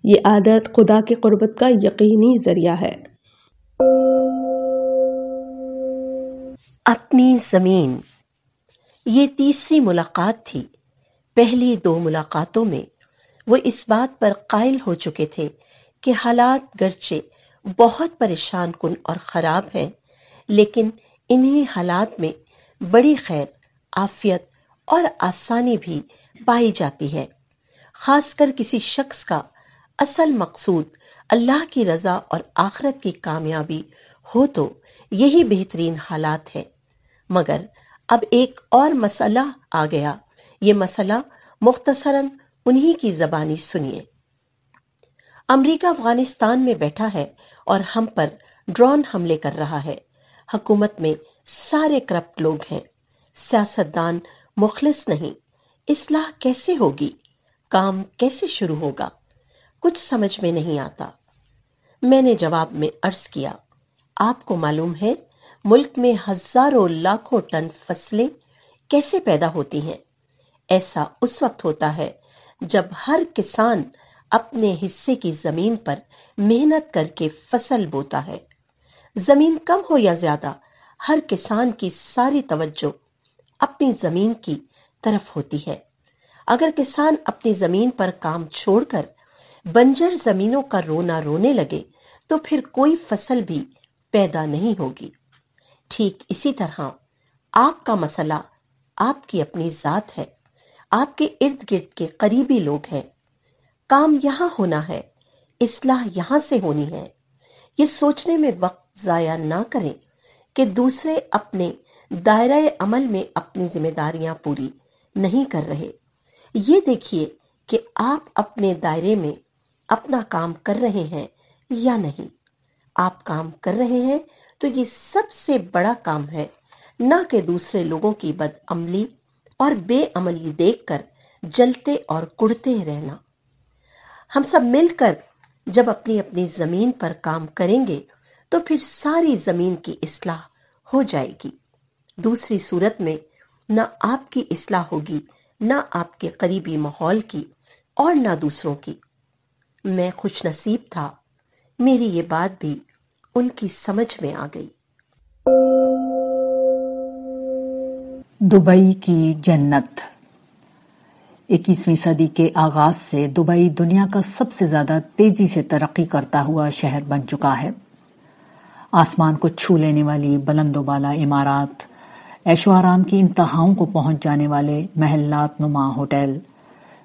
یہ عادت خدا کے قربت کا یقینی ذریعہ ہے۔ اپنی زمین۔ یہ تیسری ملاقات تھی۔ پہلی دو ملاقاتوں میں وہ اس بات پر قائل ہو چکے تھے کہ حالات گرچہ بہت پریشان کن اور خراب ہیں، لیکن انہی حالات میں بڑی خیر آفیت اور آسانی بھی پائی جاتی ہے۔ خاص کر کسی شخص کا اصل مقصود اللہ کی رضا اور آخرت کی کامیابی ہو تو یہی بہترین حالات ہے مگر اب ایک اور مسئلہ آ گیا۔ یہ مسئلہ مختصراً انہی کی زبانی سنیے۔ امریکہ افغانستان میں بیٹھا ہے اور ہم پر ڈرون حملے کر رہا ہے۔ حکومت میں سارے کرپٹ لوگ ہیں۔ سیاستدان مخلص نہیں۔ اصلاح کیسے ہوگی؟ کام کیسے شروع ہوگا؟ کچھ سمجھ میں نہیں آتا۔ میں نے جواب میں عرض کیا، آپ کو معلوم ہے ملک میں ہزاروں لاکھوں ٹن فصلیں کیسے پیدا ہوتی ہیں؟ ایسا اس وقت ہوتا ہے جب ہر کسان اپنے حصے کی زمین پر محنت کر کے فصل بوتا ہے۔ زمین کم ہو یا زیادہ، ہر کسان کی ساری توجہ اپنی زمین کی طرف ہوتی ہے۔ اگر کسان اپنی زمین پر کام چھوڑ کر بنجر زمینوں کا رونا رونے لگے، تو پھر کوئی فصل بھی پیدا نہیں ہوگی۔ ٹھیک اسی طرح آپ کا مسئلہ آپ کی اپنی ذات ہے۔ آپ کے ارد گرد کے قریبی لوگ ہیں۔ کام یہاں ہونا ہے، اصلاح یہاں سے ہونی ہے۔ یہ سوچنے میں وقت ضائع نہ کریں کہ دوسرے اپنے دائرہ عمل میں اپنی ذمہ داریاں پوری نہیں کر رہے۔ یہ دیکھیے کہ آپ اپنے دائرے میں اپنا کام کر رہے ہیں یا نہیں۔ آپ کام کر رہے ہیں تو یہ سب سے بڑا کام ہے، نہ کہ دوسرے لوگوں کی بد عملی اور بے عملی دیکھ کر جلتے اور کڑتے رہنا۔ ہم سب مل کر جب اپنی اپنی زمین پر کام کریں گے تو پھر ساری زمین کی اصلاح ہو جائے گی۔ دوسری صورت میں نہ آپ کی اصلاح ہوگی نہ آپ کے قریبی ماحول کی اور نہ دوسروں کی۔ میں خوش نصیب تھا۔ میری یہ بات بھی ان کی سمجھ میں آ گئی۔ دبئی کی جنت۔ اکیسویں صدی کے آغاز سے دبئی دنیا کا سب سے زیادہ تیزی سے ترقی کرتا ہوا شہر بن چکا ہے۔ آسمان کو چھو لینے والی بلند و بالا عمارات ایشو آرام کی انتہاؤں کو پہنچ جانے والے محلات نما ہوٹل،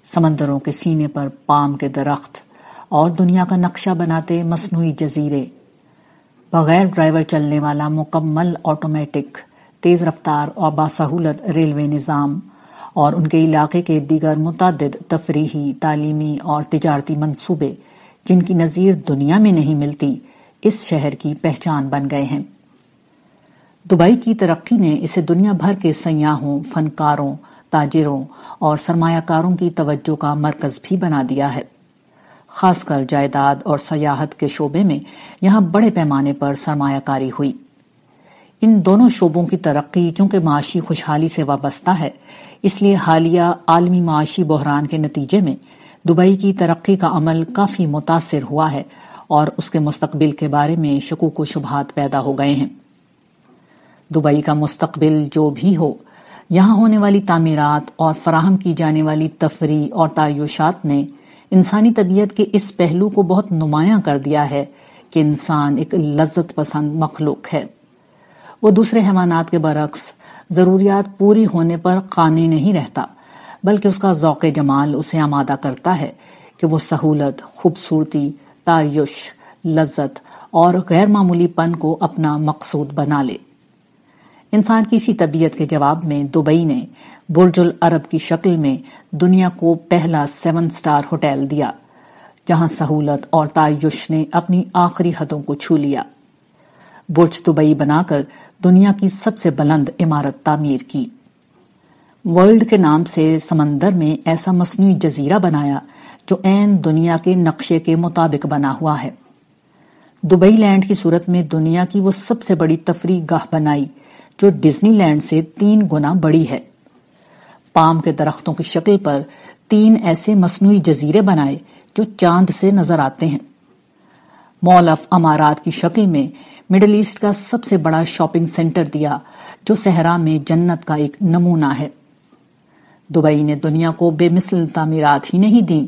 سمندروں کے سینے پر پام کے درخت اور دنیا کا نقشہ بناتے مصنوعی جزیرے۔ بغیر ڈرائیور چلنے والا مکمل آٹومیٹک، تیز رفتار اور باسہولت ریلوے نظام اور ان کے علاقے کے دیگر متعدد تفریحی، تعلیمی اور تجارتی منصوبے، جن کی نظیر دنیا میں نہیں ملتی، اس شہر کی پہچان بن گئے ہیں۔ دبئی کی ترقی نے اسے دنیا بھر کے سیاحوں، فنکاروں، تاجروں اور سرمایہ کاروں کی توجہ کا مرکز بھی بنا دیا ہے۔ خاص کر جائیداد اور سیاحت کے شعبے میں یہاں بڑے پیمانے پر سرمایہ کاری ہوئی۔ ان دونوں شعبوں کی ترقی چونکہ معاشی خوشحالی سے وابستہ ہے، اس لیے حالیہ عالمی معاشی بحران کے نتیجے میں دبئی کی ترقی کا عمل کافی متاثر ہوا ہے اور اس کے مستقبل کے بارے میں شکوک و شبہات پیدا ہو گئے ہیں۔ دبئی کا مستقبل جو بھی ہو، یہاں ہونے والی تعمیرات اور فراہم کی جانے والی تفریح اور تعیشات نے انسانی طبیعت کے اس پہلو کو بہت نمایاں کر دیا ہے کہ انسان ایک لذت پسند مخلوق ہے۔ وہ دوسرے حیوانات کے برعکس ضروریات پوری ہونے پر قانی نہیں رہتا، بلکہ اس کا ذوق جمال اسے آمادہ کرتا ہے کہ وہ سہولت، خوبصورتی، تعیش، لذت اور غیر معمولی پن کو اپنا مقصود بنا لے۔ انسان کی اسی طبیعت کے جواب میں دبئی نے برج العرب کی شکل میں دنیا کو پہلا سیون سٹار ہوٹل دیا، جہاں سہولت اور تعیش نے اپنی آخری حدوں کو چھو لیا۔ برج دبئی بنا کر دنیا کی سب سے بلند عمارت تعمیر کی۔ ورلڈ کے نام سے سمندر میں ایسا مصنوعی جزیرہ بنایا جو این دنیا کے نقشے کے مطابق بنا ہوا ہے۔ دبئی لینڈ کی صورت میں دنیا کی وہ سب سے بڑی تفریح گاہ بنائی جو ڈزنی لینڈ سے تین گنا بڑی ہے۔ پام کے درختوں کی شکل پر تین ایسے مصنوعی جزیرے بنائے جو چاند سے نظر آتے ہیں۔ مال آف امارات کی شکل میں مڈل ایسٹ کا سب سے بڑا شاپنگ سینٹر دیا، جو صحرا میں جنت کا ایک نمونہ ہے۔ دبئی نے دنیا کو بے مثل تعمیرات ہی نہیں دیں،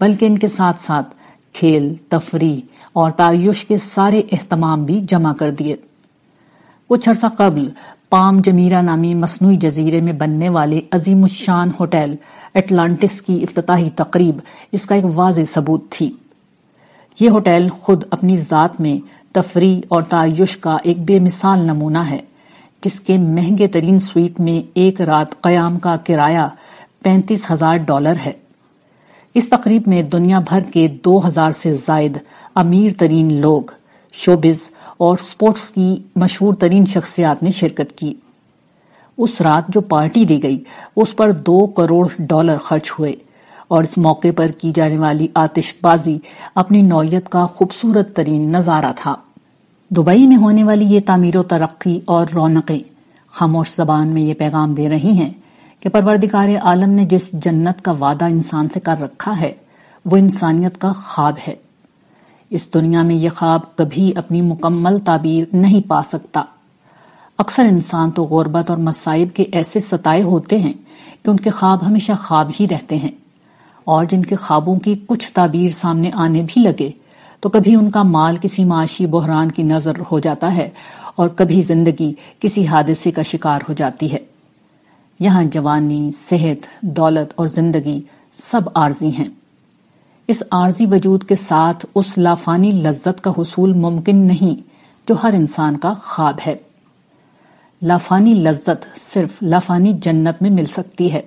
بلکہ ان کے ساتھ ساتھ کھیل، تفریح اور تعیش کے سارے اہتمام بھی جمع کر دیے۔ کچھ عرصہ قبل پام جمیرہ نامی مصنوعی جزیرے میں بننے والے عظیم الشان ہوٹل اٹلانٹس کی افتتاحی تقریب اس کا ایک واضح ثبوت تھی۔ یہ ہوٹل خود اپنی ذات میں تفریح اور تعیش کا ایک بے مثال نمونہ ہے، جس کے مہنگے ترین سویٹ میں ایک رات قیام کا کرایہ پینتیس ہزار ڈالر ہے۔ اس تقریب میں دنیا بھر کے دو ہزار سے زائد امیر ترین لوگ، شوبز اور سپورٹس کی مشہور ترین شخصیات نے شرکت کی۔ اس رات جو پارٹی دی گئی، اس پر دو کروڑ ڈالر خرچ ہوئے اور اس موقع پر کی جانے والی آتش بازی اپنی نوعیت کا خوبصورت ترین نظارہ تھا۔ دبئی میں ہونے والی یہ تعمیر و ترقی اور رونقیں خاموش زبان میں یہ پیغام دے رہی ہیں کہ پروردگار عالم نے جس جنت کا وعدہ انسان سے کر رکھا ہے، وہ انسانیت کا خواب ہے۔ اس دنیا میں یہ خواب کبھی اپنی مکمل تعبیر نہیں پا سکتا۔ اکثر انسان تو غربت اور مصائب کے ایسے ستائے ہوتے ہیں کہ ان کے خواب ہمیشہ خواب ہی رہتے ہیں۔ اور جن کے خوابوں کی کچھ تعبیر سامنے آنے بھی لگے، تو کبھی ان کا مال کسی معاشی بحران کی نظر ہو جاتا ہے اور کبھی زندگی کسی حادثے کا شکار ہو جاتی ہے۔ یہاں جوانی، صحت، دولت اور زندگی سب عارضی ہیں۔ اس عارضی وجود کے ساتھ اس لافانی لذت کا حصول ممکن نہیں جو ہر انسان کا خواب ہے۔ لافانی لذت صرف لافانی جنت میں مل سکتی ہے۔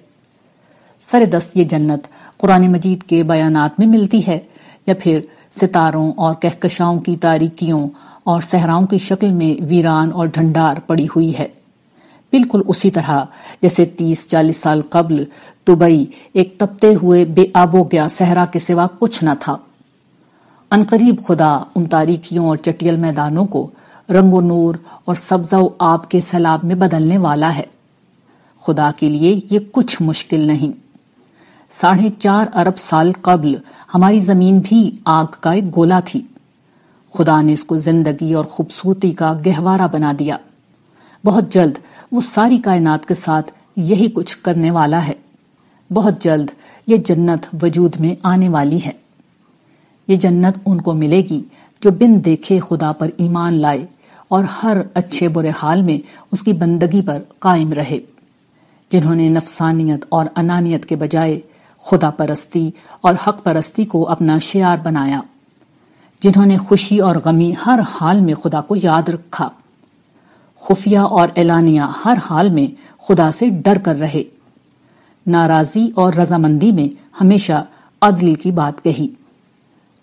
سر دس یہ جنت قرآن مجید کے بیانات میں ملتی ہے یا پھر ستاروں اور کہکشاؤں کی تاریکیوں اور صحراؤں کی شکل میں ویران اور ڈھنڈار پڑی ہوئی ہے۔ بالکل اسی طرح۔ جیسے تیس چالیس سال قبل دبئی ایک تپتے ہوئے بے آب و گیا صحرا کے سوا کچھ نہ تھا۔ انقریب خدا ان تاریکیوں اور چٹیل میدانوں کو رنگ و نور اور سبزہ و آب کے سیلاب میں بدلنے والا ہے۔ خدا کے لیے یہ کچھ مشکل نہیں۔ ساڑھے چار ارب سال قبل ہماری زمین بھی آگ کا ایک گولا تھی۔ خدا نے اس کو زندگی اور خوبصورتی کا گہوارہ بنا دیا۔ بہت جلد وہ ساری کائنات کے ساتھ یہی کچھ کرنے والا ہے۔ بہت جلد یہ جنت وجود میں آنے والی ہے۔ یہ جنت ان کو ملے گی جو بن دیکھے خدا پر ایمان لائے اور ہر اچھے برے حال میں اس کی بندگی پر قائم رہے۔ جنہوں نے نفسانیت اور انانیت کے بجائے خدا پرستی اور حق پرستی کو اپنا شعار بنایا۔ جنہوں نے خوشی اور غمی ہر حال میں خدا کو یاد رکھا۔ خفیہ اور اعلانیہ ہر حال میں خدا سے ڈر کر رہے۔ ناراضی اور رضامندی میں ہمیشہ عدل کی بات کہی۔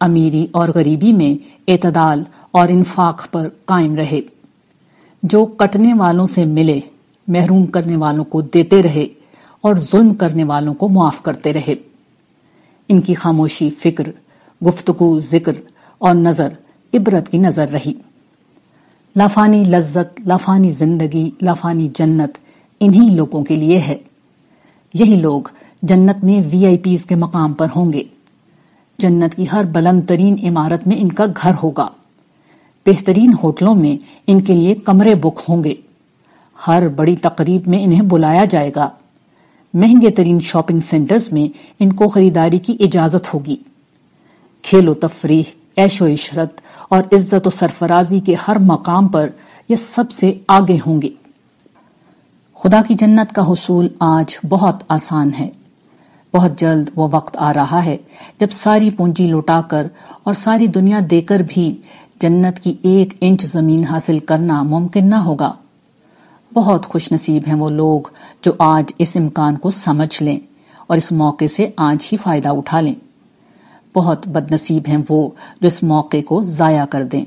امیری اور غریبی میں اعتدال اور انفاق پر قائم رہے۔ جو کٹنے والوں سے ملے، محروم کرنے والوں کو دیتے رہے اور ظلم کرنے والوں کو معاف کرتے رہے۔ ان کی خاموشی فکر، گفتگو، ذکر اور نظر عبرت کی نظر رہی۔ لافانی لذت، لافانی زندگی، لافانی جنت انہی لوگوں کے لیے ہے۔ یہی لوگ جنت میں وی آئی پیز کے مقام پر ہوں گے۔ جنت کی ہر بلند ترین عمارت میں ان کا گھر ہوگا۔ بہترین ہوٹلوں میں ان کے لیے کمرے بک ہوں گے۔ ہر بڑی تقریب میں انہیں بلایا جائے گا۔ مہنگے ترین شاپنگ سینٹرز میں ان کو خریداری کی اجازت ہوگی۔ کھیل و تفریح ایش و عشرت اور عزت و سرفرازی کے ہر مقام پر یہ سب سے آگے ہوں گے۔ خدا کی جنت کا حصول آج بہت آسان ہے۔ بہت جلد وہ وقت آ رہا ہے جب ساری پونجی لوٹا کر اور ساری دنیا دے کر بھی جنت کی ایک انچ زمین حاصل کرنا ممکن نہ ہوگا۔ بہت خوش نصیب ہیں وہ لوگ جو آج اس امکان کو سمجھ لیں اور اس موقع سے آج ہی فائدہ اٹھا لیں۔ بہت بد نصیب ہیں وہ جو اس موقع کو ضائع کر دیں۔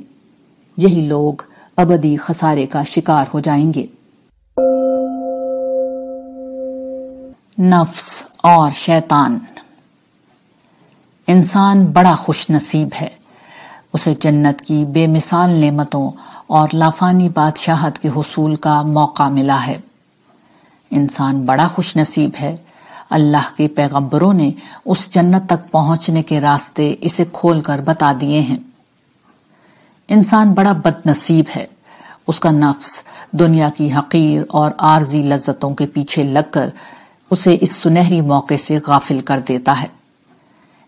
یہی لوگ ابدی خسارے کا شکار ہو جائیں گے۔ نفس اور شیطان۔ انسان بڑا خوش نصیب ہے۔ اسے جنت کی بے مثال نعمتوں اور لافانی بادشاہت کے حصول کا موقع ملا ہے۔ انسان بڑا خوش نصیب ہے۔ اللہ کے پیغمبروں نے اس جنت تک پہنچنے کے راستے اسے کھول کر بتا دیے ہیں۔ انسان بڑا بد نصیب ہے۔ اس کا نفس دنیا کی حقیر اور عارضی لذتوں کے پیچھے لگ کر اسے اس سنہری موقع سے غافل کر دیتا ہے۔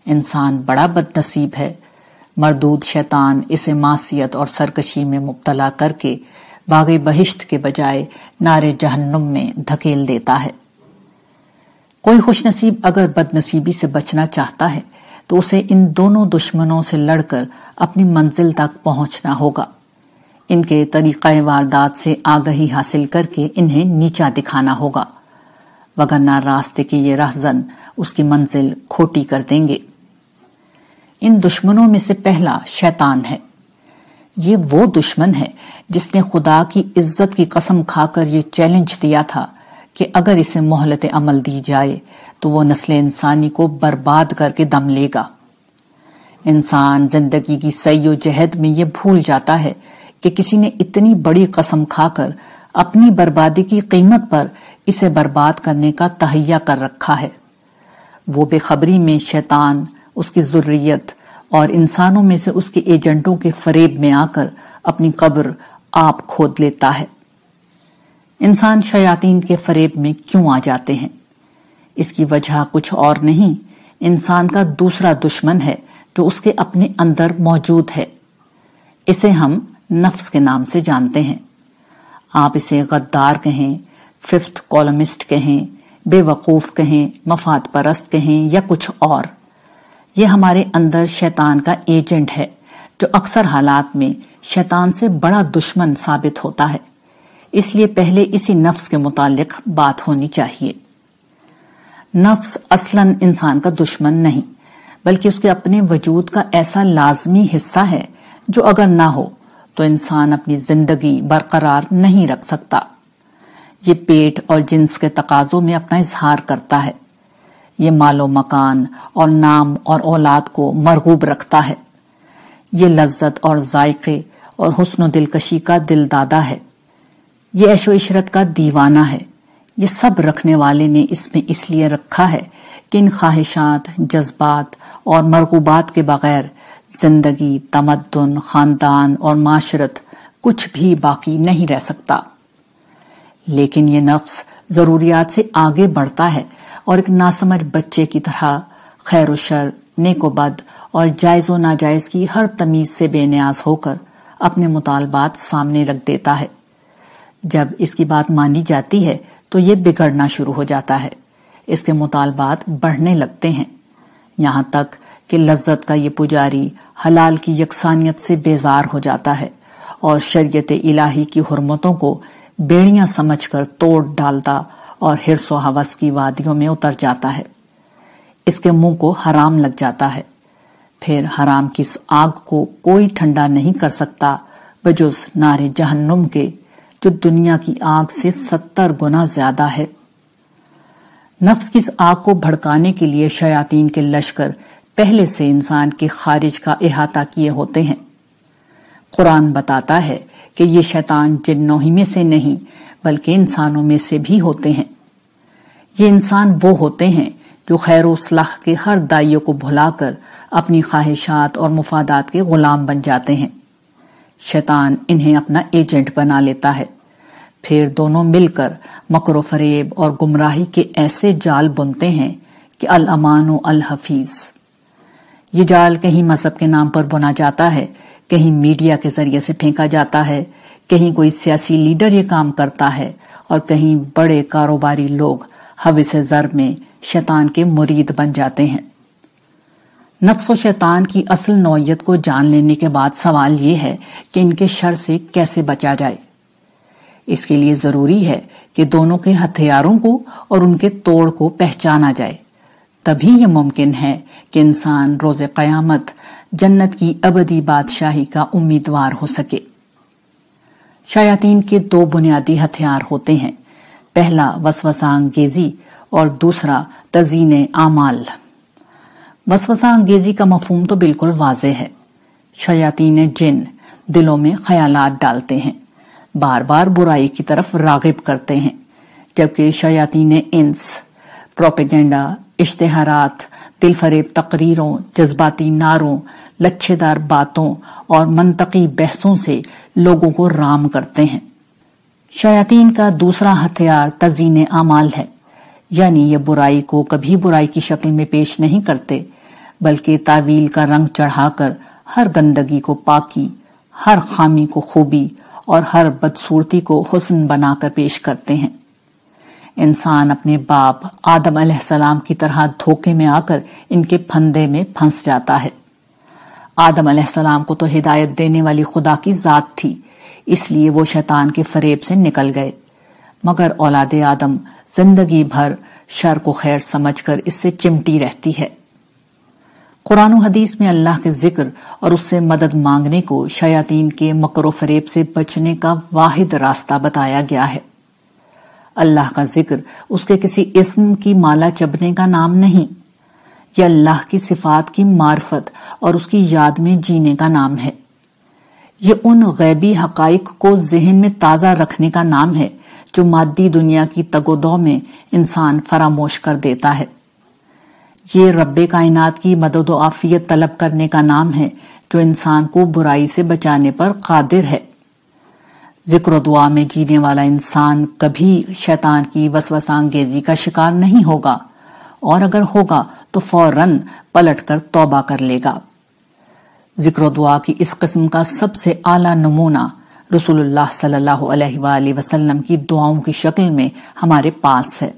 انسان بڑا بد نصیب ہے۔ مردود شیطان اسے معصیت اور سرکشی میں مبتلا کر کے باغ بہشت کے بجائے نارے جہنم میں دھکیل دیتا ہے۔ کوئی خوش نصیب اگر بد نصیبی سے بچنا چاہتا ہے، تو اسے ان دونوں دشمنوں سے لڑ کر اپنی منزل تک پہنچنا ہوگا۔ ان کے طریقہ واردات سے آگہی حاصل کر کے انہیں نیچا دکھانا ہوگا۔ وگرنہ راستے کی یہ رہزن اس کی منزل کھوٹی کر دیں گے۔ ان دشمنوں میں سے پہلا شیطان ہے۔ یہ وہ دشمن ہے جس نے خدا کی عزت کی قسم کھا کر یہ چیلنج دیا تھا۔ کہ اگر اسے مہلت عمل دی جائے تو وہ نسل انسانی کو برباد کر کے دم لے گا۔ انسان زندگی کی سی و جہد میں یہ بھول جاتا ہے کہ کسی نے اتنی بڑی قسم کھا کر اپنی بربادی کی قیمت پر اسے برباد کرنے کا تہیا کر رکھا ہے۔ وہ بے خبری میں شیطان، اس کی ضروریت اور انسانوں میں سے اس کے ایجنٹوں کے فریب میں آ کر اپنی قبر آپ کھود لیتا ہے۔ انسان شیاطین کے فریب میں کیوں آ جاتے ہیں؟ اس کی وجہ کچھ اور نہیں، انسان کا دوسرا دشمن ہے جو اس کے اپنے اندر موجود ہے۔ اسے ہم نفس کے نام سے جانتے ہیں۔ آپ اسے غدار کہیں، ففتھ کالمسٹ کہیں، بے وقوف کہیں، مفاد پرست کہیں یا کچھ اور۔ یہ ہمارے اندر شیطان کا ایجنٹ ہے جو اکثر حالات میں شیطان سے بڑا دشمن ثابت ہوتا ہے۔ اس لیے پہلے اسی نفس کے متعلق بات ہونی چاہیے۔ نفس اصلا انسان کا دشمن نہیں، بلکہ اس کے اپنے وجود کا ایسا لازمی حصہ ہے جو اگر نہ ہو تو انسان اپنی زندگی برقرار نہیں رکھ سکتا۔ یہ پیٹ اور جنس کے تقاضوں میں اپنا اظہار کرتا ہے۔ یہ مال و مکان اور نام اور اولاد کو مرغوب رکھتا ہے۔ یہ لذت اور ذائقے اور حسن و دلکشی کا دل دادا ہے۔ یہ ایش و عشرت کا دیوانہ ہے۔ یہ سب رکھنے والے نے اس میں اس لیے رکھا ہے کہ ان خواہشات، جذبات اور مرغوبات کے بغیر زندگی، تمدن، خاندان اور معاشرت کچھ بھی باقی نہیں رہ سکتا۔ لیکن یہ نفس ضروریات سے آگے بڑھتا ہے اور ایک ناسمجھ بچے کی طرح خیر و شر، نیک و بد اور جائز و ناجائز کی ہر تمیز سے بے نیاز ہو کر اپنے مطالبات سامنے رکھ دیتا ہے۔ جب اس کی بات مانی جاتی ہے تو یہ بگڑنا شروع ہو جاتا ہے۔ اس کے مطالبات بڑھنے لگتے ہیں۔ یہاں تک کہ لذت کا یہ پجاری حلال کی یکسانیت سے بیزار ہو جاتا ہے اور شریعت الہی کی حرمتوں کو بیڑیاں سمجھ کر توڑ ڈالتا اور ہرس و حوث کی وادیوں میں اتر جاتا ہے۔ اس کے منہ کو حرام لگ جاتا ہے۔ پھر حرام کس آگ کو کوئی ٹھنڈا نہیں کر سکتا، بجز نار جہنم کے جو دنیا کی آگ سے ستر گنا زیادہ ہے۔ نفس کس آگ کو بھڑکانے کے لیے شیاطین کے لشکر پہلے سے انسان کے خارج کا احاطہ کیے ہوتے ہیں۔ قرآن بتاتا ہے کہ یہ شیطان جنوں ہی میں سے نہیں، بلکہ انسانوں میں سے بھی ہوتے ہیں۔ یہ انسان وہ ہوتے ہیں جو خیر و صلاح کے ہر دائیوں کو بھلا کر اپنی خواہشات اور مفادات کے غلام بن جاتے ہیں۔ شیطان انہیں اپنا ایجنٹ بنا لیتا ہے۔ پھر دونوں مل کر مکر و فریب اور گمراہی کے ایسے جال بنتے ہیں کہ الامان و الحفیظ۔ یہ جال کہیں مذہب کے نام پر بنا جاتا ہے، کہیں میڈیا کے ذریعے سے پھینکا جاتا ہے، کہیں کوئی سیاسی لیڈر یہ کام کرتا ہے، اور کہیں بڑے کاروباری لوگ حوث زر میں شیطان کے مرید بن جاتے ہیں۔ نفس و شیطان کی اصل نوعیت کو جان لینے کے بعد سوال یہ ہے کہ ان کے شر سے کیسے بچا جائے۔ اس کے لیے ضروری ہے کہ دونوں کے ہتھیاروں کو اور ان کے توڑ کو پہچانا جائے۔ تبھی یہ ممکن ہے کہ انسان روز قیامت جنت کی ابدی بادشاہی کا امیدوار ہو سکے۔ شیاطین کے دو بنیادی ہتھیار ہوتے ہیں، پہلا وسوسہ گیزی اور دوسرا تزین اعمال۔ وسوسہ انگیزی کا مفہوم تو بالکل واضح ہے۔ شیاطین جن دلوں میں خیالات ڈالتے ہیں۔ بار بار برائی کی طرف راغب کرتے ہیں۔ جبکہ شیاطین انس، پروپیگنڈا، اشتہارات دل فریب تقریروں، جذباتی ناروں لچھے دار باتوں اور منطقی بحثوں سے لوگوں کو رام کرتے ہیں۔ شیاطین کا دوسرا ہتھیار تزین اعمال ہے۔ یعنی یہ برائی کو کبھی برائی کی شکل میں پیش نہیں کرتے۔ بلکہ تعویل کا رنگ چڑھا کر ہر گندگی کو پاکی، ہر خامی کو خوبی اور ہر بدصورتی کو حسن بنا کر پیش کرتے ہیں۔ انسان اپنے باپ آدم علیہ السلام کی طرح دھوکے میں آ کر ان کے پھندے میں پھنس جاتا ہے۔ آدم علیہ السلام کو تو ہدایت دینے والی خدا کی ذات تھی، اس لیے وہ شیطان کے فریب سے نکل گئے۔ مگر اولاد آدم زندگی بھر شر کو خیر سمجھ کر اس سے چمٹی رہتی ہے۔ قرآن و حدیث میں اللہ کے ذکر اور اس سے مدد مانگنے کو شیاطین کے مکر و فریب سے بچنے کا واحد راستہ بتایا گیا ہے۔ اللہ کا ذکر اس کے کسی اسم کی مالا چبنے کا نام نہیں، یہ اللہ کی صفات کی معرفت اور اس کی یاد میں جینے کا نام ہے۔ یہ ان غیبی حقائق کو ذہن میں تازہ رکھنے کا نام ہے جو مادی دنیا کی تگودوں میں انسان فراموش کر دیتا ہے۔ یہ رب کائنات کی مدد و آفیت طلب کرنے کا نام ہے، جو انسان کو برائی سے بچانے پر قادر ہے۔ ذکر و دعا میں جینے والا انسان کبھی شیطان کی وسوسانگیزی کا شکار نہیں ہوگا، اور اگر ہوگا تو فوراً پلٹ کر توبہ کر لے گا۔ ذکر و دعا کی اس قسم کا سب سے اعلیٰ نمونہ رسول اللہ صلی اللہ علیہ وآلہ وسلم کی دعاؤں کی شکل میں ہمارے پاس ہے۔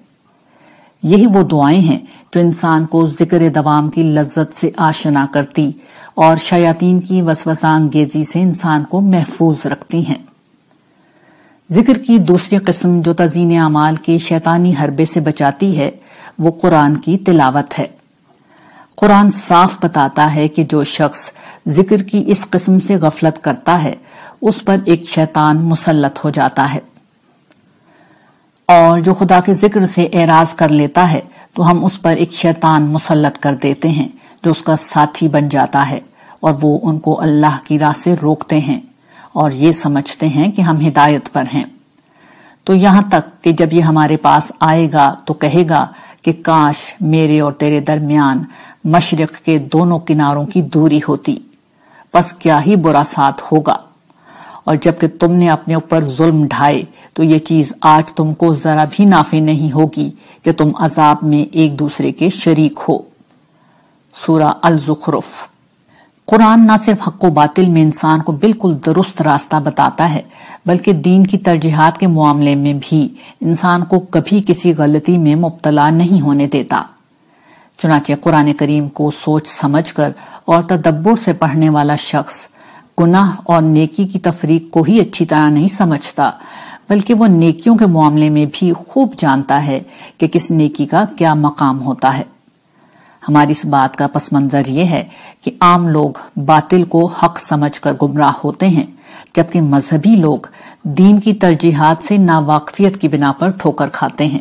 یہی وہ دعائیں ہیں جو انسان کو ذکر دوام کی لذت سے آشنا کرتی اور شیاطین کی وسوسہ انگیزی سے انسان کو محفوظ رکھتی ہیں۔ ذکر کی دوسری قسم جو تزین اعمال کے شیطانی حربے سے بچاتی ہے، وہ قرآن کی تلاوت ہے۔ قرآن صاف بتاتا ہے کہ جو شخص ذکر کی اس قسم سے غفلت کرتا ہے، اس پر ایک شیطان مسلط ہو جاتا ہے۔ اور جو خدا کے ذکر سے اعراض کر لیتا ہے، تو ہم اس پر ایک شیطان مسلط کر دیتے ہیں، جو اس کا ساتھی بن جاتا ہے، اور وہ ان کو اللہ کی راہ سے روکتے ہیں، اور یہ سمجھتے ہیں کہ ہم ہدایت پر ہیں۔ تو یہاں تک کہ جب یہ ہمارے پاس آئے گا، تو کہے گا کہ کاش میرے اور تیرے درمیان مشرق کے دونوں کناروں کی دوری ہوتی بس کیا ہی برا ساتھ ہوگا۔ اور جبکہ تم نے اپنے اوپر ظلم ڈھائے، تو یہ چیز آج تم کو ذرا بھی نافع نہیں ہوگی کہ تم عذاب میں ایک دوسرے کے شریک ہو۔ سورہ الزخرف۔ قرآن نہ صرف حق و باطل میں انسان کو بالکل درست راستہ بتاتا ہے، بلکہ دین کی ترجیحات کے معاملے میں بھی انسان کو کبھی کسی غلطی میں مبتلا نہیں ہونے دیتا۔ چنانچہ قرآن کریم کو سوچ سمجھ کر اور تدبر سے پڑھنے والا شخص گناہ اور نیکی کی تفریق کو ہی اچھی طرح نہیں سمجھتا، بلکہ وہ نیکیوں کے معاملے میں بھی خوب جانتا ہے کہ کس نیکی کا کیا مقام ہوتا ہے۔ ہماری اس بات کا پس منظر یہ ہے کہ عام لوگ باطل کو حق سمجھ کر گمراہ ہوتے ہیں، جبکہ مذہبی لوگ دین کی ترجیحات سے ناواقفیت کی بنا پر ٹھوکر کھاتے ہیں۔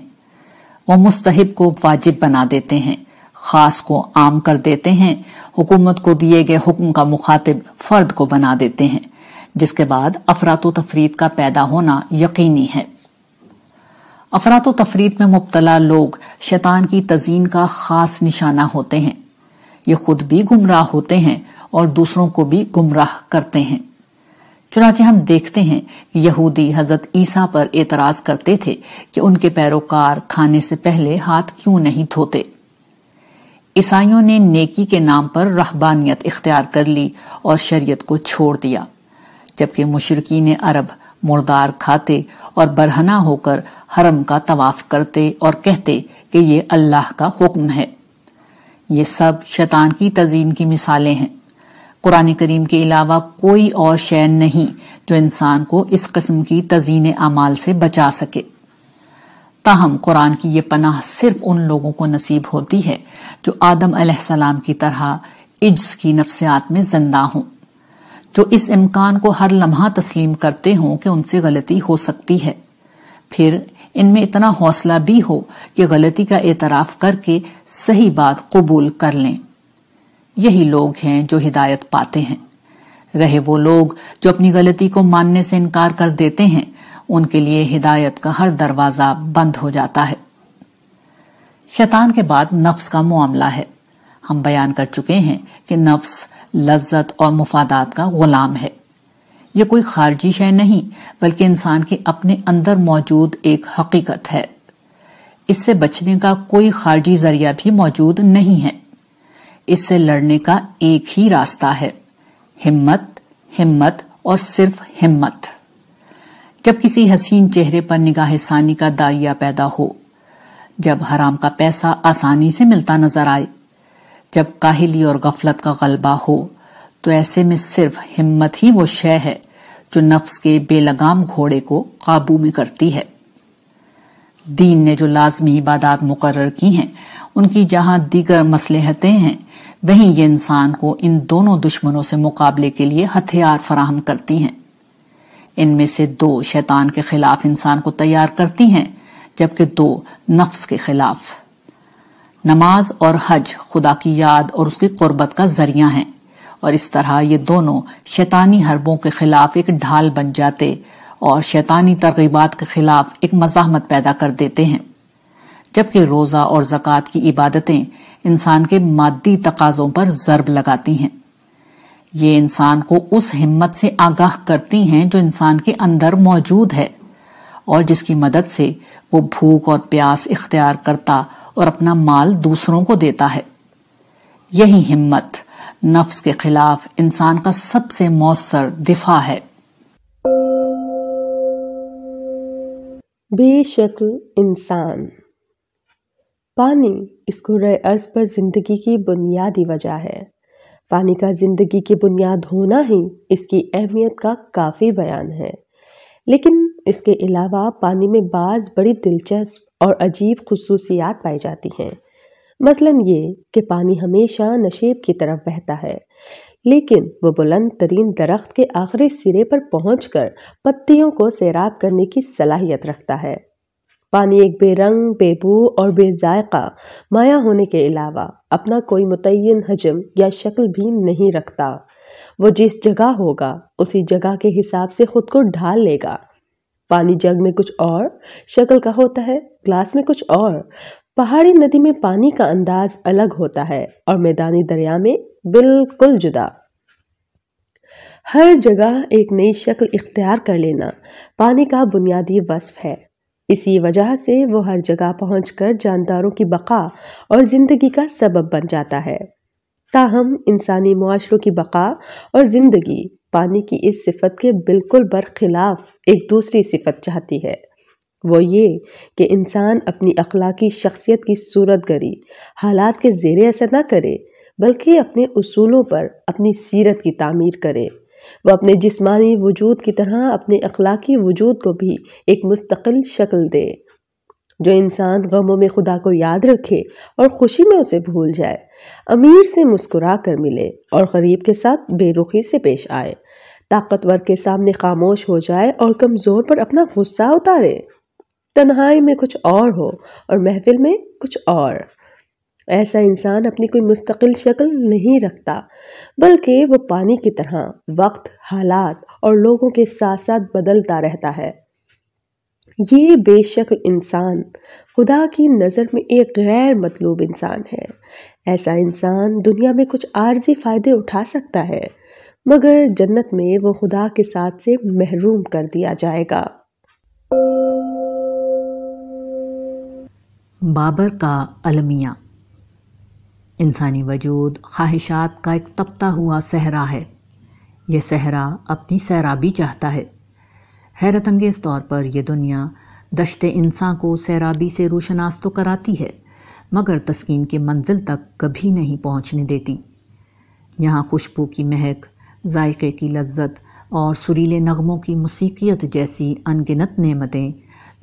وہ مستحب کو واجب بنا دیتے ہیں۔ خاص کو عام کر دیتے ہیں، حکومت کو دیے گئے حکم کا مخاطب فرد کو بنا دیتے ہیں، جس کے بعد افراد و تفرید کا پیدا ہونا یقینی ہے۔ افراد و تفرید میں مبتلا لوگ شیطان کی تزین کا خاص نشانہ ہوتے ہیں۔ یہ خود بھی گمراہ ہوتے ہیں اور دوسروں کو بھی گمراہ کرتے ہیں۔ چنانچہ ہم دیکھتے ہیں کہ یہودی حضرت عیسیٰ پر اعتراض کرتے تھے کہ ان کے پیروکار کھانے سے پہلے ہاتھ کیوں نہیں دھوتے۔ عیسائیوں نے نیکی کے نام پر رہبانیت اختیار کر لی اور شریعت کو چھوڑ دیا، جبکہ مشرقین عرب مردار کھاتے اور برہنا ہو کر حرم کا طواف کرتے اور کہتے کہ یہ اللہ کا حکم ہے۔ یہ سب شیطان کی تزین کی مثالیں ہیں۔ قرآن کریم کے علاوہ کوئی اور شین نہیں جو انسان کو اس قسم کی تزین اعمال سے بچا سکے۔ تاہم قرآن کی یہ پناہ صرف ان لوگوں کو نصیب ہوتی ہے جو آدم علیہ السلام کی طرح عجز کی نفسیات میں زندہ ہوں۔ جو اس امکان کو ہر لمحہ تسلیم کرتے ہوں کہ ان سے غلطی ہو سکتی ہے۔ پھر ان میں اتنا حوصلہ بھی ہو کہ غلطی کا اعتراف کر کے صحیح بات قبول کر لیں۔ یہی لوگ ہیں جو ہدایت پاتے ہیں۔ رہے وہ لوگ جو اپنی غلطی کو ماننے سے انکار کر دیتے ہیں ان کے لیے ہدایت کا ہر دروازہ بند ہو جاتا ہے۔ شیطان کے بعد نفس کا معاملہ ہے۔ ہم بیان کر چکے ہیں کہ نفس لذت اور مفادات کا غلام ہے۔ یہ کوئی خارجی شے نہیں، بلکہ انسان کے اپنے اندر موجود ایک حقیقت ہے۔ اس سے بچنے کا کوئی خارجی ذریعہ بھی موجود نہیں ہے۔ اس سے لڑنے کا ایک ہی راستہ ہے۔ ہمت ہمت اور صرف ہمت۔ جب کسی حسین چہرے پر نگاہ ثانی کا دائیا پیدا ہو، جب حرام کا پیسہ آسانی سے ملتا نظر آئے، جب کاہلی اور غفلت کا غلبہ ہو، تو ایسے میں صرف ہمت ہی وہ شے ہے جو نفس کے بے لگام گھوڑے کو قابو میں کرتی ہے۔ دین نے جو لازمی عبادات مقرر کی ہیں، ان کی جہاں دیگر مسلحتیں ہیں، وہیں یہ انسان کو ان دونوں دشمنوں سے مقابلے کے لیے ہتھیار فراہم کرتی ہیں۔ ان میں سے دو شیطان کے خلاف انسان کو تیار کرتی ہیں، جبکہ دو نفس کے خلاف۔ نماز اور حج خدا کی یاد اور اس کی قربت کا ذریعہ ہیں۔ اور اس طرح یہ دونوں شیطانی حربوں کے خلاف ایک ڈھال بن جاتے اور شیطانی ترغیبات کے خلاف ایک مزاحمت پیدا کر دیتے ہیں۔ جبکہ روزہ اور زکوٰۃ کی عبادتیں انسان کے مادی تقاضوں پر ضرب لگاتی ہیں۔ یہ انسان کو اس ہمت سے آگاہ کرتی ہیں جو انسان کے اندر موجود ہے اور جس کی مدد سے وہ بھوک اور پیاس اختیار کرتا اور اپنا مال دوسروں کو دیتا ہے۔ یہی ہمت نفس کے خلاف انسان کا سب سے مؤثر دفاع ہے۔ بے شکل انسان۔ پانی اس کو ارض پر زندگی کی بنیادی وجہ ہے۔ پانی کا زندگی کی بنیاد ہونا ہی اس کی اہمیت کا کافی بیان ہے۔ لیکن اس کے علاوہ پانی میں بعض بڑی دلچسپ اور عجیب خصوصیات پائی جاتی ہیں۔ مثلا یہ کہ پانی ہمیشہ نشیب کی طرف بہتا ہے، لیکن وہ بلند ترین درخت کے آخری سرے پر پہنچ کر پتیوں کو سیراب کرنے کی صلاحیت رکھتا ہے۔ پانی ایک بے رنگ، بے بو اور بے ذائقہ مایا ہونے کے علاوہ اپنا کوئی متعین حجم یا شکل بھی نہیں رکھتا۔ وہ جس جگہ ہوگا، اسی جگہ کے حساب سے خود کو ڈھال لے گا۔ پانی جگ میں کچھ اور، شکل کا ہوتا ہے، گلاس میں کچھ اور۔ پہاڑی ندی میں پانی کا انداز الگ ہوتا ہے اور میدانی دریا میں بالکل جدا۔ ہر جگہ ایک نئی شکل اختیار کر لینا پانی کا بنیادی وصف ہے۔ اسی وجہ سے وہ ہر جگہ پہنچ کر جانداروں کی بقا اور زندگی کا سبب بن جاتا ہے۔ تاہم، انسانی معاشروں کی بقا اور زندگی پانی کی اس صفت کے بالکل برخلاف ایک دوسری صفت چاہتی ہے۔ وہ یہ کہ انسان اپنی اخلاقی شخصیت کی صورت گری حالات کے زیر اثر نہ کرے، بلکہ اپنے اصولوں پر اپنی سیرت کی تعمیر کرے۔ وہ اپنے جسمانی وجود کی طرح اپنے اخلاقی وجود کو بھی ایک مستقل شکل دے۔ جو انسان غموں میں خدا کو یاد رکھے اور خوشی میں اسے بھول جائے، امیر سے مسکرا کر ملے اور غریب کے ساتھ بے رخی سے پیش آئے۔ طاقتور کے سامنے خاموش ہو جائے اور کمزور پر اپنا غصہ اتارے۔ تنہائی میں کچھ اور ہو اور محفل میں کچھ اور۔ ایسا انسان اپنی کوئی مستقل شکل نہیں رکھتا، بلکہ وہ پانی کی طرح وقت، حالات اور لوگوں کے ساتھ ساتھ بدلتا رہتا ہے۔ یہ بے شکل انسان، خدا کی نظر میں ایک غیر مطلوب انسان ہے۔ ایسا انسان دنیا میں کچھ عارضی فائدے اٹھا سکتا ہے، مگر جنت میں وہ خدا کے ساتھ سے محروم کر دیا جائے گا۔ بابر کا المیہ انسانی وجود خواہشات کا ایک تپتا ہوا صحرا ہے۔ یہ صحرا اپنی سیرابی چاہتا ہے۔ حیرت انگیز طور پر یہ دنیا دشت انسان کو سیرابی سے روشناس تو کراتی ہے، مگر تسکین کے منزل تک کبھی نہیں پہنچنے دیتی۔ یہاں خوشبو کی مہک، ذائقے کی لذت اور سریلے نغموں کی موسیقیت جیسی انگنت نعمتیں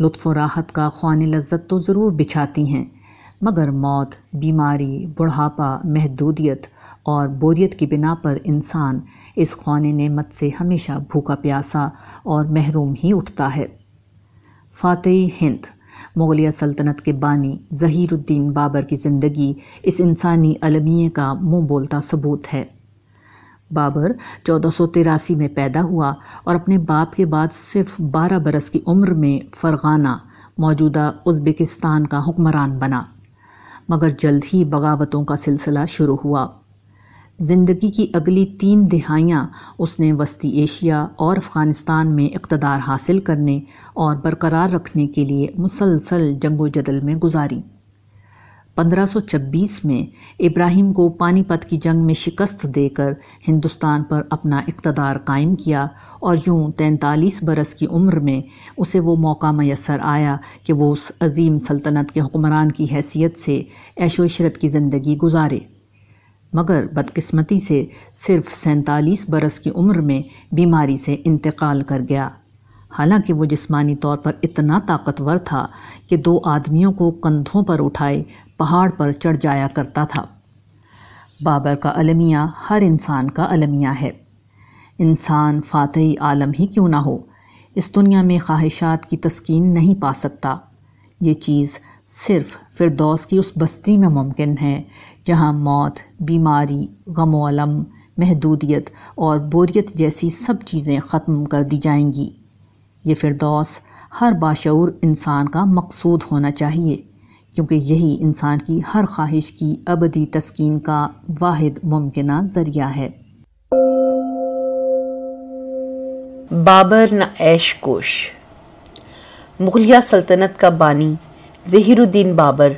لطف و راحت کا خوان لذت تو ضرور بچھاتی ہیں۔ مگر موت، بیماری، بڑھاپا، محدودیت اور بوریت کی بنا پر انسان اس خوان نعمت سے ہمیشہ بھوکا پیاسا اور محروم ہی اٹھتا ہے۔ فاتحی ہند، مغلیہ سلطنت کے بانی ظہیر الدین بابر کی زندگی اس انسانی المیے کا منہ بولتا ثبوت ہے۔ بابر چودہ سو تراسی میں پیدا ہوا اور اپنے باپ کے بعد صرف بارہ برس کی عمر میں فرغانہ، موجودہ ازبکستان کا حکمران بنا۔ مگر جلد ہی بغاوتوں کا سلسلہ شروع ہوا۔ زندگی کی اگلی تین دہائیاں اس نے وسطی ایشیا اور افغانستان میں اقتدار حاصل کرنے اور برقرار رکھنے کے لیے مسلسل جنگ و جدل میں گزاری۔ پندرہ سو چبیس میں ابراہیم کو پانی پت کی جنگ میں شکست دے کر ہندوستان پر اپنا اقتدار قائم کیا اور یوں تینتالیس برس کی عمر میں اسے وہ موقع میسر آیا کہ وہ اس عظیم سلطنت کے حکمران کی حیثیت سے عیش و عشرت کی زندگی گزارے۔ مگر بدقسمتی سے صرف سینتالیس برس کی عمر میں بیماری سے انتقال کر گیا۔ حالانکہ وہ جسمانی طور پر اتنا طاقتور تھا کہ دو آدمیوں کو کندھوں پر اٹھائے پہاڑ پر چڑھ جایا کرتا تھا۔ بابر کا المیہ ہر انسان کا المیہ ہے۔ انسان فاتحی عالم ہی کیوں نہ ہو، اس دنیا میں خواہشات کی تسکین نہیں پا سکتا۔ یہ چیز صرف فردوس کی اس بستی میں ممکن ہے، جہاں موت، بیماری، غم و علم محدودیت اور بوریت جیسی سب چیزیں ختم کر دی جائیں گی۔ یہ فردوس ہر باشعور انسان کا مقصود ہونا چاہیے۔ کیونکہ یہی انسان کی ہر خواہش کی ابدی تسکین کا واحد ممکنہ ذریعہ ہے۔ بابر نہ ایش کوش۔ مغلیہ سلطنت کا بانی ظہیر الدین بابر،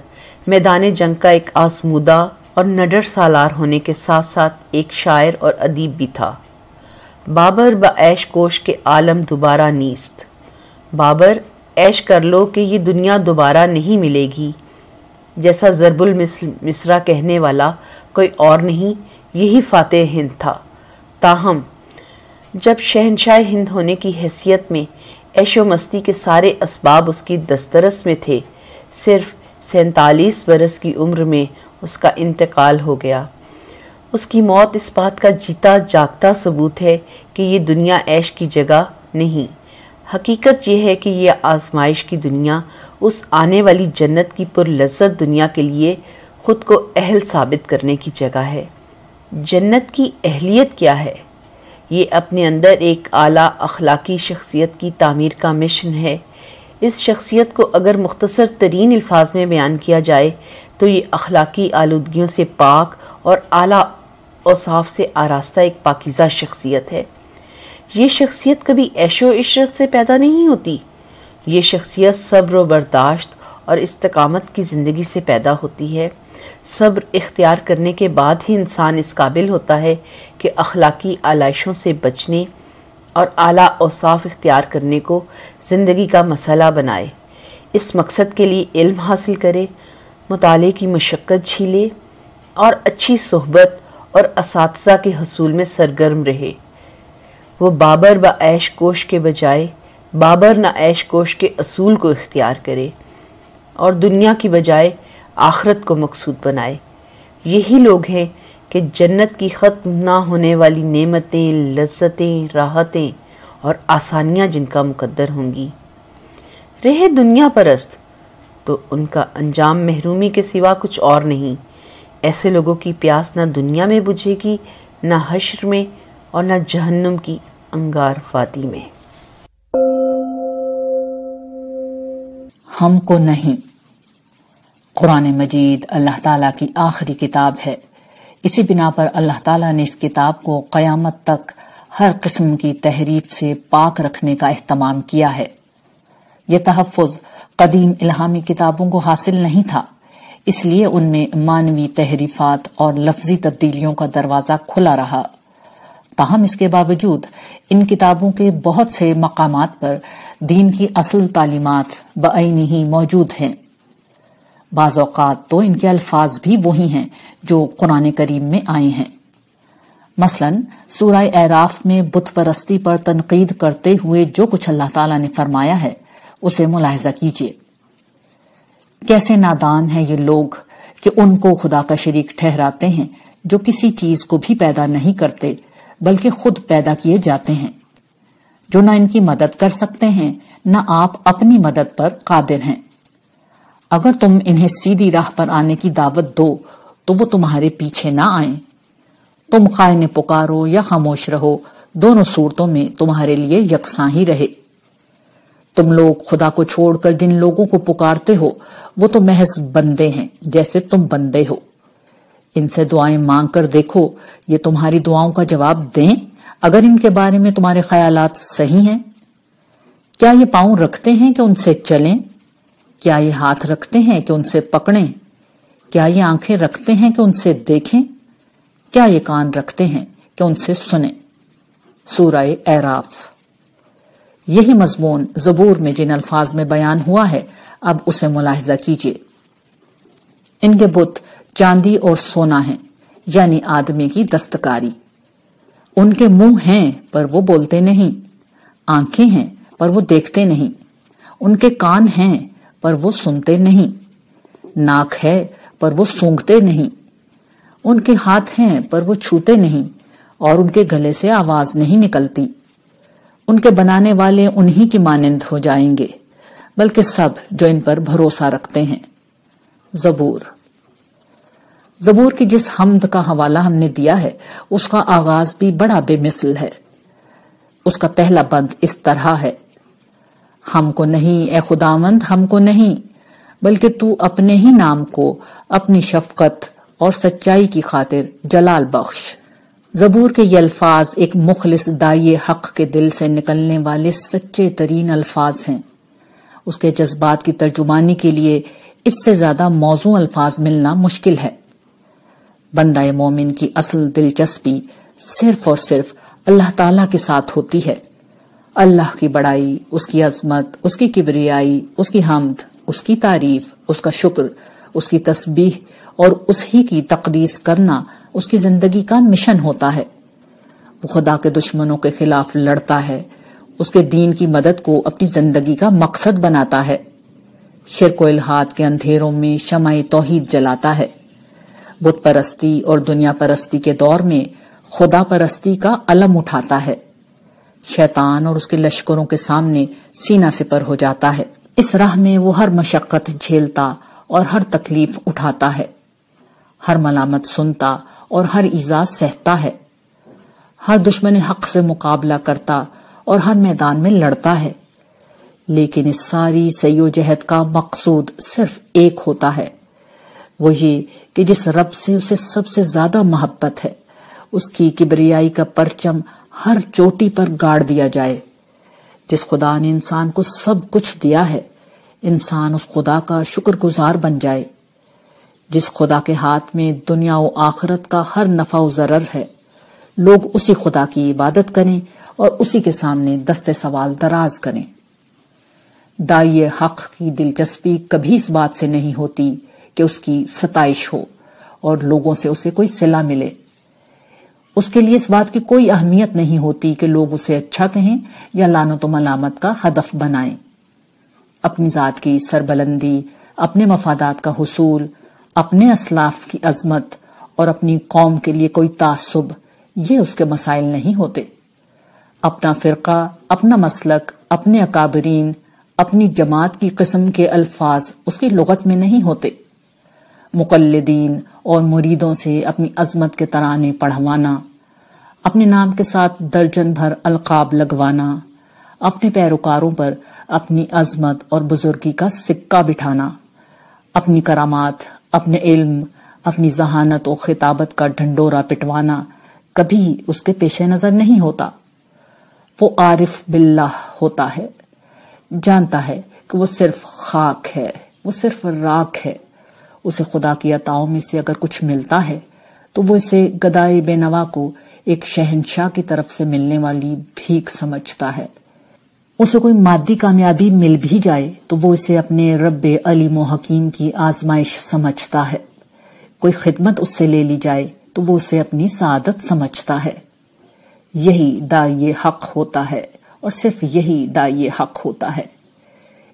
میدان جنگ کا ایک آزمودہ اور نڈر سالار ہونے کے ساتھ ساتھ ایک شاعر اور ادیب بھی تھا۔ بابر با ایش کوش کے عالم دوبارہ نیست۔ بابر، ایش کر لو کہ یہ دنیا دوبارہ نہیں ملے گی۔ جیسا ضرب المصرا کہنے والا کوئی اور نہیں، یہی فاتح ہند تھا۔ تاہم، جب شہنشاہ ہند ہونے کی حیثیت میں ایش و مستی کے سارے اسباب اس کی دسترس میں تھے، صرف سینتالیس برس کی عمر میں اس کا انتقال ہو گیا۔ اس کی موت اس بات کا جیتا جاگتا ثبوت ہے کہ یہ دنیا ایش کی جگہ نہیں۔ حقیقت یہ ہے کہ یہ آزمائش کی دنیا اس آنے والی جنت کی پر لذت دنیا کے لیے خود کو اہل ثابت کرنے کی جگہ ہے۔ جنت کی اہلیت کیا ہے؟ یہ اپنے اندر ایک اعلیٰ اخلاقی شخصیت کی تعمیر کا مشن ہے۔ اس شخصیت کو اگر مختصر ترین الفاظ میں بیان کیا جائے تو یہ اخلاقی آلودگیوں سے پاک اور اعلیٰ اوصاف سے آراستہ ایک پاکیزہ شخصیت ہے۔ یہ شخصیت کبھی عیش و عشرت سے پیدا نہیں ہوتی۔ یہ شخصیت صبر و برداشت اور استقامت کی زندگی سے پیدا ہوتی ہے۔ صبر اختیار کرنے کے بعد ہی انسان اس قابل ہوتا ہے کہ اخلاقی آلائشوں سے بچنے اور اعلیٰ اوصاف اختیار کرنے کو زندگی کا مسئلہ بنائے۔ اس مقصد کے لیے علم حاصل کرے، مطالعے کی مشقت جھیلے اور اچھی صحبت اور اساتذہ کے حصول میں سرگرم رہے۔ وہ بابر با عیش کوش کے بجائے بابر نہ عیش کوش کے اصول کو اختیار کرے اور دنیا کی بجائے آخرت کو مقصود بنائے۔ یہی لوگ ہیں کہ جنت کی ختم نہ ہونے والی نعمتیں، لذتیں، راحتیں اور آسانیاں جن کا مقدر ہوں گی۔ رہے دنیا پرست تو ان کا انجام محرومی کے سوا کچھ اور نہیں۔ ایسے لوگوں کی پیاس نہ دنیا میں بجھے گی، نہ حشر میں اور نہ جہنم کی انگار فاتی میں۔ ہم کو نہیں۔ قرآن مجید اللہ تعالیٰ کی آخری کتاب ہے۔ اسی بنا پر اللہ تعالیٰ نے اس کتاب کو قیامت تک ہر قسم کی تحریف سے پاک رکھنے کا اہتمام کیا ہے۔ یہ تحفظ قدیم الہامی کتابوں کو حاصل نہیں تھا۔ اس لیے ان میں مانوی تحریفات اور لفظی تبدیلیوں کا دروازہ کھلا رہا۔ تاہم اس کے باوجود ان کتابوں کے بہت سے مقامات پر دین کی اصل تعلیمات بعینی ہی موجود ہیں۔ بعض اوقات تو ان کے الفاظ بھی وہی ہیں جو قرآن کریم میں آئے ہیں۔ مثلا، سورہ اعراف میں بت پرستی پر تنقید کرتے ہوئے جو کچھ اللہ تعالیٰ نے فرمایا ہے، اسے ملاحظہ کیجیے۔ کیسے نادان ہیں یہ لوگ کہ ان کو خدا کا شریک ٹھہراتے ہیں جو کسی چیز کو بھی پیدا نہیں کرتے، بلکہ خود پیدا کیے جاتے ہیں؟ جو نہ ان کی مدد کر سکتے ہیں، نہ آپ اپنی مدد پر قادر ہیں۔ اگر تم انہیں سیدھی راہ پر آنے کی دعوت دو، تو وہ تمہارے پیچھے نہ آئیں۔ تم قائن پکارو یا خاموش رہو، دونوں صورتوں میں تمہارے لیے یکساں ہی رہے۔ تم لوگ خدا کو چھوڑ کر جن لوگوں کو پکارتے ہو، وہ تو محض بندے ہیں، جیسے تم بندے ہو۔ ان سے دعائیں مانگ کر دیکھو، یہ تمہاری دعاؤں کا جواب دیں۔ اگر ان کے بارے میں تمہارے خیالات صحیح ہیں، کیا یہ پاؤں رکھتے ہیں کہ ان سے چلیں؟ کیا یہ ہاتھ رکھتے ہیں کہ ان سے پکڑیں؟ کیا یہ آنکھیں رکھتے ہیں کہ ان سے دیکھیں؟ کیا یہ کان رکھتے ہیں کہ ان سے سنیں؟ سورہ اعراف۔ یہی مضمون زبور میں جن الفاظ میں بیان ہوا ہے، اب اسے ملاحظہ کیجیے۔ ان کے بت چاندی اور سونا ہیں یعنی آدمی کی دستکاری۔ ان کے منہ ہیں پر وہ بولتے نہیں، آنکھیں ہیں پر وہ دیکھتے نہیں، ان کے کان ہیں پر وہ سنتے نہیں، ناک ہے پر وہ سونگتے نہیں، ان کے ہاتھ ہیں پر وہ چھوتے نہیں اور ان کے گلے سے آواز نہیں نکلتی۔ ان کے بنانے والے انہی کی مانند ہو جائیں گے، بلکہ سب جو ان پر بھروسہ رکھتے ہیں۔ زبور زبور کی جس حمد کا حوالہ ہم نے دیا ہے، اس کا آغاز بھی بڑا بے مثل ہے۔ اس کا پہلا بند اس طرح ہے۔ ہم کو نہیں، اے خداوند، ہم کو نہیں، بلکہ تو اپنے ہی نام کو، اپنی شفقت اور سچائی کی خاطر جلال بخش۔ زبور کے یہ الفاظ ایک مخلص دائی حق کے دل سے نکلنے والے سچے ترین الفاظ ہیں۔ اس کے جذبات کی ترجمانی کے لیے اس سے زیادہ موضوع الفاظ ملنا مشکل ہے۔ بندہ مومن کی اصل دلچسپی صرف اور صرف اللہ تعالی کے ساتھ ہوتی ہے۔ اللہ کی بڑائی، اس کی عظمت، اس کی کبریائی، اس کی حمد، اس کی تعریف، اس کا شکر، اس کی تسبیح اور اس ہی کی تقدیس کرنا اس کی زندگی کا مشن ہوتا ہے۔ وہ خدا کے دشمنوں کے خلاف لڑتا ہے۔ اس کے دین کی مدد کو اپنی زندگی کا مقصد بناتا ہے۔ شرک و الحاد کے اندھیروں میں شمع توحید جلاتا ہے۔ بت پرستی اور دنیا پرستی کے دور میں خدا پرستی کا علم اٹھاتا ہے۔ شیطان اور اس کے لشکروں کے سامنے سینہ سپر ہو جاتا ہے۔ اس راہ میں وہ ہر مشقت جھیلتا اور ہر تکلیف اٹھاتا ہے۔ ہر ملامت سنتا اور ہر ایزا سہتا ہے۔ ہر دشمن حق سے مقابلہ کرتا اور ہر میدان میں لڑتا ہے۔ لیکن اس ساری سیو جہد کا مقصود صرف ایک ہوتا ہے۔ وہ یہ کہ جس رب سے اسے سب سے زیادہ محبت ہے، اس کی کبریائی کا پرچم ہر چوٹی پر گاڑ دیا جائے۔ جس خدا نے انسان کو سب کچھ دیا ہے، انسان اس خدا کا شکر گزار بن جائے۔ جس خدا کے ہاتھ میں دنیا و آخرت کا ہر نفع و ضرر ہے، لوگ اسی خدا کی عبادت کریں اور اسی کے سامنے دست سوال دراز کریں۔ دائی حق کی دلچسپی کبھی اس بات سے نہیں ہوتی کہ اس کی ستائش ہو اور لوگوں سے اسے کوئی صلح ملے۔ اس کے لیے اس بات کی کوئی اہمیت نہیں ہوتی کہ لوگ اسے اچھا کہیں یا لانت و ملامت کا ہدف بنائیں۔ اپنی ذات کی سربلندی، اپنے مفادات کا حصول، اپنے اسلاف کی عظمت اور اپنی قوم کے لیے کوئی تعصب، یہ اس کے مسائل نہیں ہوتے۔ اپنا فرقہ، اپنا مسلک، اپنے اکابرین، اپنی جماعت کی قسم کے الفاظ اس کی لغت میں نہیں ہوتے۔ مقلدین اور مریدوں سے اپنی عظمت کے ترانے پڑھوانا، اپنے نام کے ساتھ درجن بھر القاب لگوانا، اپنے پیروکاروں پر اپنی عظمت اور بزرگی کا سکہ بٹھانا، اپنی کرامات، اپنے علم، اپنی ذہانت و خطابت کا ڈھنڈورا پٹوانا کبھی اس کے پیش نظر نہیں ہوتا۔ وہ عارف باللہ ہوتا ہے، جانتا ہے کہ وہ صرف خاک ہے، وہ صرف راک ہے۔ اسے خدا کی عطاؤں میں سے اگر کچھ ملتا ہے، تو وہ اسے گدائے بے نوا کو ایک شہنشاہ کی طرف سے ملنے والی بھیک سمجھتا ہے۔ اسے کوئی مادی کامیابی مل بھی جائے، تو وہ اسے اپنے رب علیم و حکیم کی آزمائش سمجھتا ہے۔ کوئی خدمت اس سے لے لی جائے، تو وہ اسے اپنی سعادت سمجھتا ہے۔ یہی دائی حق ہوتا ہے، اور صرف یہی دائی حق ہوتا ہے۔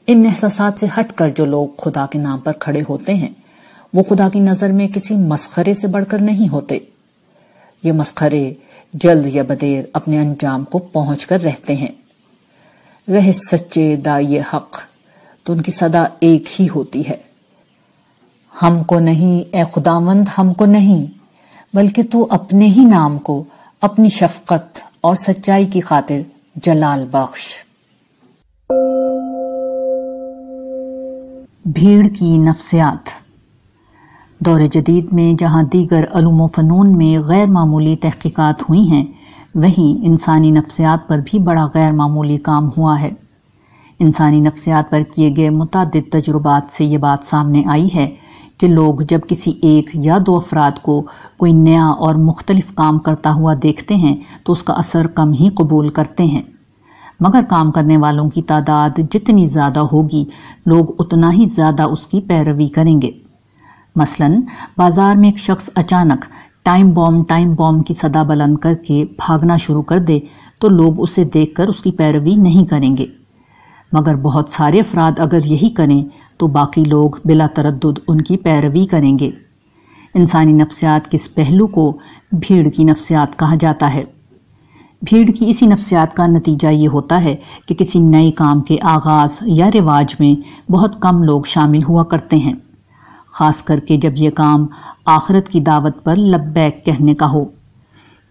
ان احساسات سے ہٹ کر جو لوگ خدا کے نام پر کھڑے ہوتے ہیں وہ خدا کی نظر میں کسی مسخرے سے بڑھ کر نہیں ہوتے۔ یہ مسخرے جلد یا بدیر اپنے انجام کو پہنچ کر رہتے ہیں۔ رہ سچے دائی حق تو ان کی صدا ایک ہی ہوتی ہے۔ ہم کو نہیں، اے خداوند، ہم کو نہیں، بلکہ تو اپنے ہی نام کو، اپنی شفقت اور سچائی کی خاطر جلال بخش۔ بھیڑ کی نفسیات۔ دور جدید میں جہاں دیگر علوم و فنون میں غیر معمولی تحقیقات ہوئی ہیں، وہیں انسانی نفسیات پر بھی بڑا غیر معمولی کام ہوا ہے۔ انسانی نفسیات پر کیے گئے متعدد تجربات سے یہ بات سامنے آئی ہے کہ لوگ جب کسی ایک یا دو افراد کو کوئی نیا اور مختلف کام کرتا ہوا دیکھتے ہیں، تو اس کا اثر کم ہی قبول کرتے ہیں۔ مگر کام کرنے والوں کی تعداد جتنی زیادہ ہوگی، لوگ اتنا ہی زیادہ اس کی پیروی کریں گے۔ مثلا، بازار میں ایک شخص اچانک ٹائم بوم ٹائم بوم کی صدا بلند کر کے بھاگنا شروع کر دے تو لوگ اسے دیکھ کر اس کی پیروی نہیں کریں گے۔ مگر بہت سارے افراد اگر یہی کریں تو باقی لوگ بلا تردد ان کی پیروی کریں گے۔ انسانی نفسیات کس پہلو کو بھیڑ کی نفسیات کہا جاتا ہے؟ بھیڑ کی اسی نفسیات کا نتیجہ یہ ہوتا ہے کہ کسی نئے کام کے آغاز یا رواج میں بہت کم لوگ شامل ہوا کرتے ہیں۔ خاص کر کے جب یہ کام آخرت کی دعوت پر لبیک کہنے کا ہو۔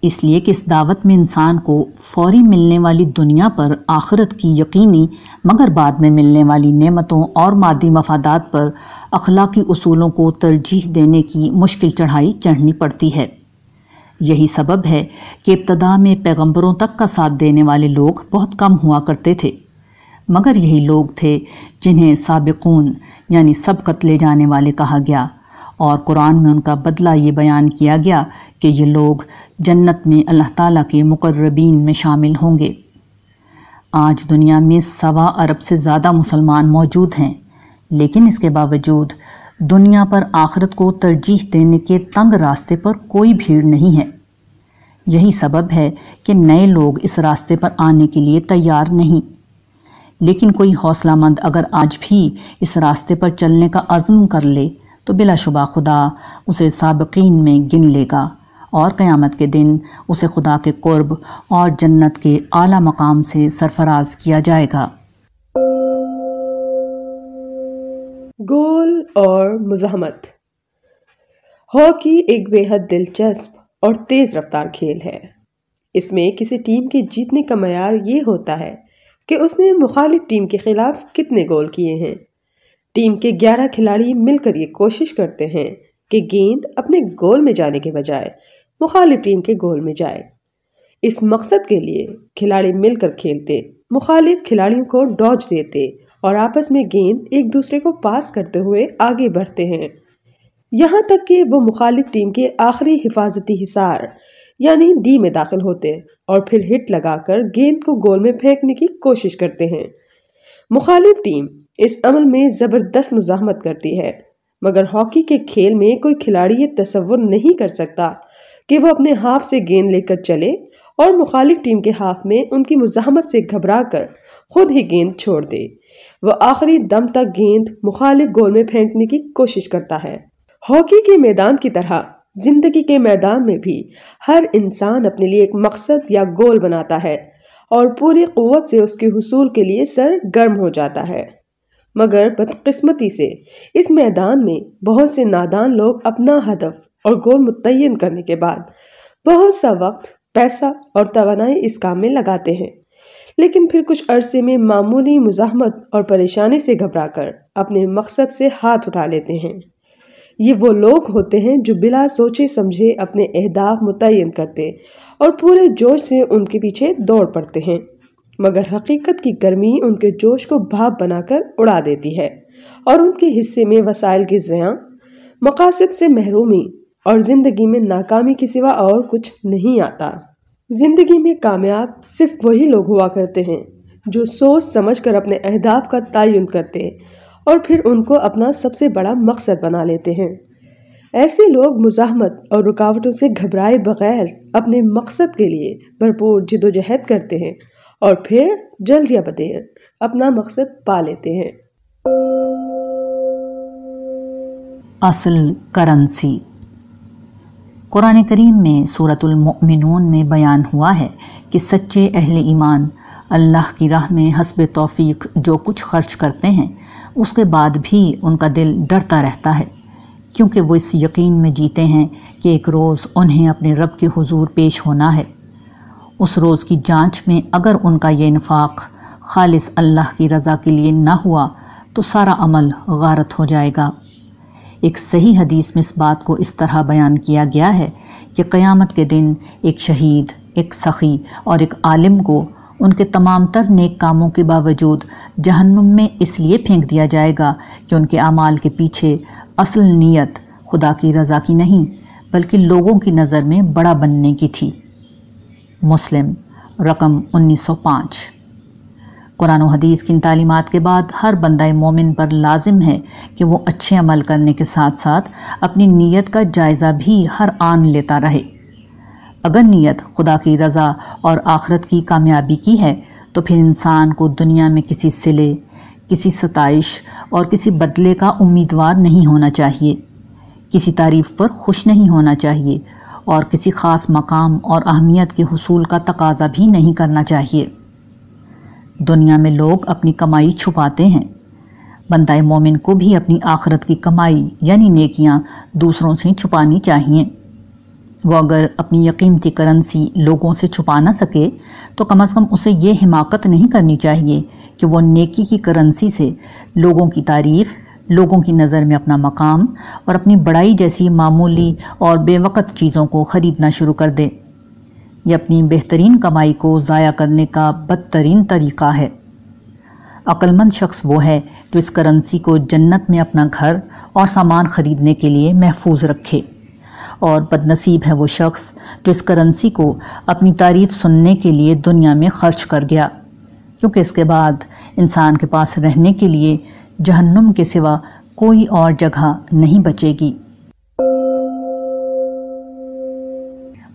اس لیے کہ اس دعوت میں انسان کو فوری ملنے والی دنیا پر آخرت کی یقینی، مگر بعد میں ملنے والی نعمتوں اور مادی مفادات پر اخلاقی اصولوں کو ترجیح دینے کی مشکل چڑھائی چڑھنی پڑتی ہے۔ یہی سبب ہے کہ ابتدا میں پیغمبروں تک کا ساتھ دینے والے لوگ بہت کم ہوا کرتے تھے۔ مگر یہی لوگ تھے جنہیں سابقون یعنی سبقت لے جانے والے کہا گیا۔ اور قرآن میں ان کا بدلہ یہ بیان کیا گیا کہ یہ لوگ جنت میں اللہ تعالیٰ کے مقربین میں شامل ہوں گے۔ آج دنیا میں سوا ارب سے زیادہ مسلمان موجود ہیں، لیکن اس کے باوجود دنیا پر آخرت کو ترجیح دینے کے تنگ راستے پر کوئی بھیڑ نہیں ہے۔ یہی سبب ہے کہ نئے لوگ اس راستے پر آنے کے لیے تیار نہیں۔ لیکن کوئی حوصلہ مند اگر آج بھی اس راستے پر چلنے کا عزم کر لے، تو بلا شبہ خدا اسے سابقین میں گن لے گا۔ اور قیامت کے دن اسے خدا کے قرب اور جنت کے اعلیٰ مقام سے سرفراز کیا جائے گا۔ گول اور مزاحمت۔ ہاکی ایک بے حد دلچسپ اور تیز رفتار کھیل ہے۔ اس میں کسی ٹیم کے جیتنے کا معیار یہ ہوتا ہے کہ اس نے مخالف ٹیم کے خلاف کتنے گول کیے ہیں۔ ٹیم کے گیارہ کھلاڑی مل کر یہ کوشش کرتے ہیں کہ گیند اپنے گول میں جانے کے بجائے مخالف ٹیم کے گول میں جائے۔ اس مقصد کے لیے کھلاڑی مل کر کھیلتے، مخالف کھلاڑیوں کو ڈاج دیتے اور آپس میں گیند ایک دوسرے کو پاس کرتے ہوئے آگے بڑھتے ہیں۔ یہاں تک کہ وہ مخالف ٹیم کے آخری حفاظتی حصار یعنی ڈی میں داخل ہوتے۔ اور پھر ہٹ لگا کر گیند کو گول میں پھینکنے کی کوشش کرتے ہیں۔ مخالف ٹیم اس عمل میں زبردست مزاحمت کرتی ہے، مگر ہاکی کے کھیل میں کوئی کھلاڑی یہ تصور نہیں کر سکتا کہ وہ اپنے ہاف سے گیند لے کر چلے اور مخالف ٹیم کے ہاف میں ان کی مزاحمت سے گھبرا کر خود ہی گیند چھوڑ دے۔ وہ آخری دم تک گیند مخالف گول میں پھینکنے کی کوشش کرتا ہے۔ ہاکی کے میدان کی طرح زندگی کے میدان میں بھی ہر انسان اپنے لیے ایک مقصد یا گول بناتا ہے اور پوری قوت سے اس کے حصول کے لیے سر گرم ہو جاتا ہے۔ مگر بدقسمتی سے اس میدان میں بہت سے نادان لوگ اپنا ہدف اور گول متعین کرنے کے بعد بہت سا وقت، پیسہ اور توانائی اس کام میں لگاتے ہیں۔ لیکن پھر کچھ عرصے میں معمولی مزاحمت اور پریشانی سے گھبرا کر اپنے مقصد سے ہاتھ اٹھا لیتے ہیں۔ یہ وہ لوگ ہوتے ہیں جو بلا سوچے سمجھے اپنے اہداف متعین کرتے اور پورے جوش سے ان کے پیچھے دوڑ پڑتے ہیں۔ مگر حقیقت کی گرمی ان کے جوش کو بھاپ بنا کر اڑا دیتی ہے اور ان کے حصے میں وسائل کی زیاں، مقاصد سے محرومی اور زندگی میں ناکامی کے سوا اور کچھ نہیں آتا۔ زندگی میں کامیاب صرف وہی لوگ ہوا کرتے ہیں جو سوچ سمجھ کر اپنے اہداف کا تعین کرتے اور پھر ان کو اپنا سب سے بڑا مقصد بنا لیتے ہیں۔ ایسے لوگ مزاحمت اور رکاوٹوں سے گھبرائے بغیر اپنے مقصد کے لیے بھرپور جد و جہد کرتے ہیں اور پھر جلد یا بدیر اپنا مقصد پا لیتے ہیں۔ اصل کرنسی۔ قرآن کریم میں صورت المؤمنون میں بیان ہوا ہے کہ سچے اہل ایمان اللہ کی راہ میں حسب توفیق جو کچھ خرچ کرتے ہیں اس کے بعد بھی ان کا دل ڈرتا رہتا ہے، کیونکہ وہ اس یقین میں جیتے ہیں کہ ایک روز انہیں اپنے رب کے حضور پیش ہونا ہے۔ اس روز کی جانچ میں اگر ان کا یہ انفاق خالص اللہ کی رضا کے لیے نہ ہوا، تو سارا عمل غارت ہو جائے گا۔ ایک صحیح حدیث میں اس بات کو اس طرح بیان کیا گیا ہے کہ قیامت کے دن ایک شہید، ایک سخی اور ایک عالم کو ان کے تمام تر نیک کاموں کے باوجود جہنم میں اس لیے پھینک دیا جائے گا کہ ان کے اعمال کے پیچھے اصل نیت خدا کی رضا کی نہیں، بلکہ لوگوں کی نظر میں بڑا بننے کی تھی۔ مسلم، رقم انیس سو پانچ۔ قرآن و حدیث کی ان تعلیمات کے بعد ہر بندہ مومن پر لازم ہے کہ وہ اچھے عمل کرنے کے ساتھ ساتھ اپنی نیت کا جائزہ بھی ہر آن لیتا رہے۔ اگر نیت خدا کی رضا اور آخرت کی کامیابی کی ہے، تو پھر انسان کو دنیا میں کسی سلے کسی ستائش اور کسی بدلے کا امیدوار نہیں ہونا چاہیے۔ کسی تعریف پر خوش نہیں ہونا چاہیے اور کسی خاص مقام اور اہمیت کے حصول کا تقاضا بھی نہیں کرنا چاہیے۔ دنیا میں لوگ اپنی کمائی چھپاتے ہیں۔ بندہ مومن کو بھی اپنی آخرت کی کمائی یعنی نیکیاں، دوسروں سے چھپانی چاہیے۔ وہ اگر اپنی یقینتی کرنسی لوگوں سے چھپا نہ سکے، تو کم از کم اسے یہ حماقت نہیں کرنی چاہیے کہ وہ نیکی کی کرنسی سے لوگوں کی تعریف، لوگوں کی نظر میں اپنا مقام اور اپنی بڑائی جیسی معمولی اور بے وقت چیزوں کو خریدنا شروع کر دے۔ یہ اپنی بہترین کمائی کو ضائع کرنے کا بدترین طریقہ ہے۔ مند شخص وہ ہے جو اس کرنسی کو جنت میں اپنا گھر اور سامان خریدنے کے لیے محفوظ رکھے۔ اور بد نصیب ہے وہ شخص جو اس کرنسی کو اپنی تعریف سننے کے لیے دنیا میں خرچ کر گیا۔ کیونکہ اس کے بعد انسان کے پاس رہنے کے لیے جہنم کے سوا کوئی اور جگہ نہیں بچے گی۔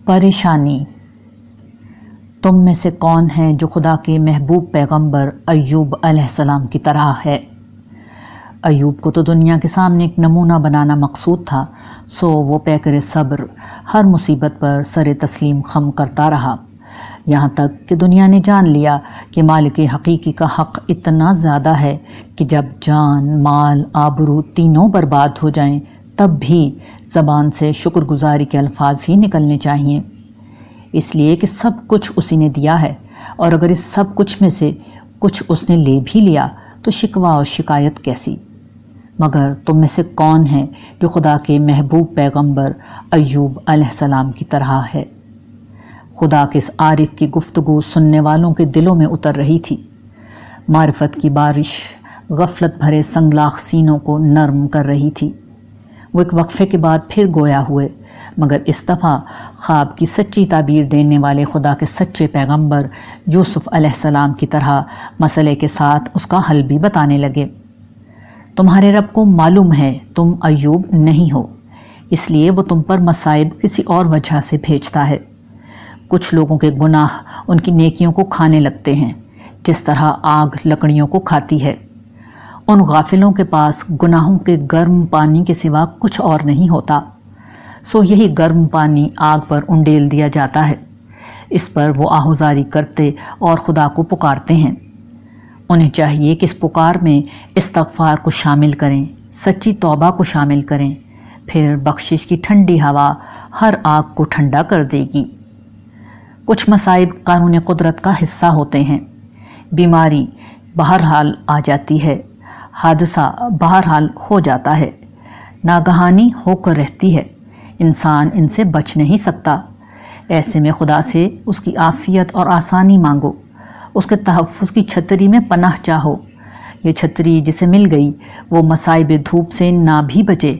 پریشانی۔ تم میں سے کون ہے جو خدا کے محبوب پیغمبر ایوب علیہ السلام کی طرح ہے؟ ایوب کو تو دنیا کے سامنے ایک نمونہ بنانا مقصود تھا، سو وہ پیکر صبر، ہر مصیبت پر سر تسلیم خم کرتا رہا۔ یہاں تک کہ دنیا نے جان لیا کہ مالک حقیقی کا حق اتنا زیادہ ہے کہ جب جان، مال، آبرو تینوں برباد ہو جائیں، تب بھی زبان سے شکر گزاری کے الفاظ ہی نکلنے چاہئیں۔ اس لیے کہ سب کچھ اسی نے دیا ہے، اور اگر اس سب کچھ میں سے کچھ اس نے لے بھی لیا، تو شکوہ اور شکایت کیسی؟ مگر تم میں سے کون ہے جو خدا کے محبوب پیغمبر ایوب علیہ السلام کی طرح ہے؟ خدا کے اس عارف کی گفتگو سننے والوں کے دلوں میں اتر رہی تھی؟ معرفت کی بارش غفلت بھرے سنگلاخ سینوں کو نرم کر رہی تھی۔ وہ ایک وقفے کے بعد پھر گویا ہوئے، مگر اس دفعہ خواب کی سچی تعبیر دینے والے خدا کے سچے پیغمبر یوسف علیہ السلام کی طرح مسئلے کے ساتھ اس کا حل بھی بتانے لگے۔ تمہارے رب کو معلوم ہے، تم ایوب نہیں ہو۔ اس لیے وہ تم پر مصائب کسی اور وجہ سے بھیجتا ہے۔ کچھ لوگوں کے گناہ ان کی نیکیوں کو کھانے لگتے ہیں، جس طرح آگ لکڑیوں کو کھاتی ہے۔ ان غافلوں کے پاس گناہوں کے گرم پانی کے سوا کچھ اور نہیں ہوتا۔ سو یہی گرم پانی آگ پر انڈیل دیا جاتا ہے۔ اس پر وہ آہوزاری کرتے اور خدا کو پکارتے ہیں۔ انہیں چاہیے کہ اس پکار میں استغفار کو شامل کریں، سچی توبہ کو شامل کریں۔ پھر بخشش کی ٹھنڈی ہوا ہر آگ کو ٹھنڈا کر دے گی۔ کچھ مصائب قانون قدرت کا حصہ ہوتے ہیں۔ بیماری بہرحال آ جاتی ہے۔ حادثہ بہرحال ہو جاتا ہے۔ ناگہانی ہو کر رہتی ہے۔ انسان ان سے بچ نہیں سکتا۔ ایسے میں خدا سے اس کی عافیت اور آسانی مانگو۔ اس کے تحفظ کی چھتری میں پناہ چاہو۔ یہ چھتری جسے مل گئی، وہ مصائب دھوپ سے نہ بھی بچے،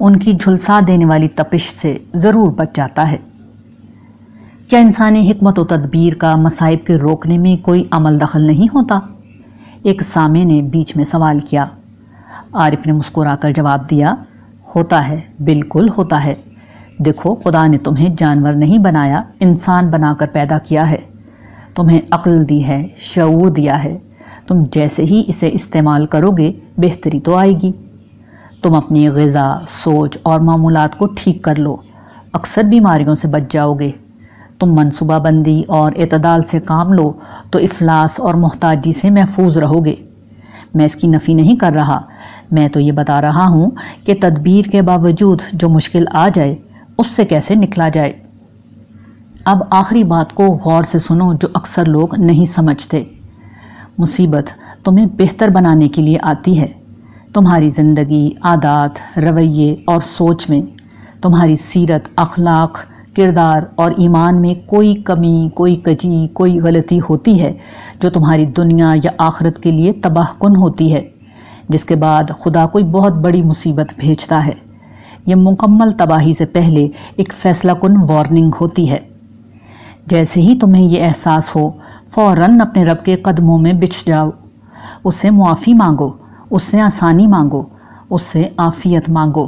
ان کی جھلسا دینے والی تپش سے ضرور بچ جاتا ہے۔ کیا انسانی حکمت و تدبیر کا مصائب کے روکنے میں کوئی عمل دخل نہیں ہوتا؟ ایک سامع نے بیچ میں سوال کیا۔ عارف نے مسکرا کر جواب دیا، ہوتا ہے، بالکل ہوتا ہے۔ دیکھو، خدا نے تمہیں جانور نہیں بنایا، انسان بنا کر پیدا کیا ہے۔ تمہیں عقل دی ہے، شعور دیا ہے۔ تم جیسے ہی اسے استعمال کرو گے، بہتری تو آئے گی۔ تم اپنی غذا، سوچ اور معمولات کو ٹھیک کر لو۔ اکثر بیماریوں سے بچ جاؤ گے۔ تم منصوبہ بندی اور اعتدال سے کام لو، تو افلاس اور محتاجی سے محفوظ رہو گے۔ میں اس کی نفی نہیں کر رہا۔ میں تو یہ بتا رہا ہوں کہ تدبیر کے باوجود جو مشکل آ جائے، اس سے کیسے نکلا جائے؟ اب آخری بات کو غور سے سنو جو اکثر لوگ نہیں سمجھتے۔ مصیبت تمہیں بہتر بنانے کے لیے آتی ہے۔ تمہاری زندگی، عادات، رویے اور سوچ میں، تمہاری سیرت، اخلاق، کردار اور ایمان میں کوئی کمی، کوئی کجی، کوئی غلطی ہوتی ہے جو تمہاری دنیا یا آخرت کے لیے تباہ کن ہوتی ہے، جس کے بعد خدا کوئی بہت بڑی مصیبت بھیجتا ہے۔ یہ مکمل تباہی سے پہلے ایک فیصلہ کن وارننگ ہوتی ہے۔ جیسے ہی تمہیں یہ احساس ہو، فوراً اپنے رب کے قدموں میں بچھ جاؤ۔ اس سے معافی مانگو اس سے آسانی مانگو اس سے عافیت مانگو۔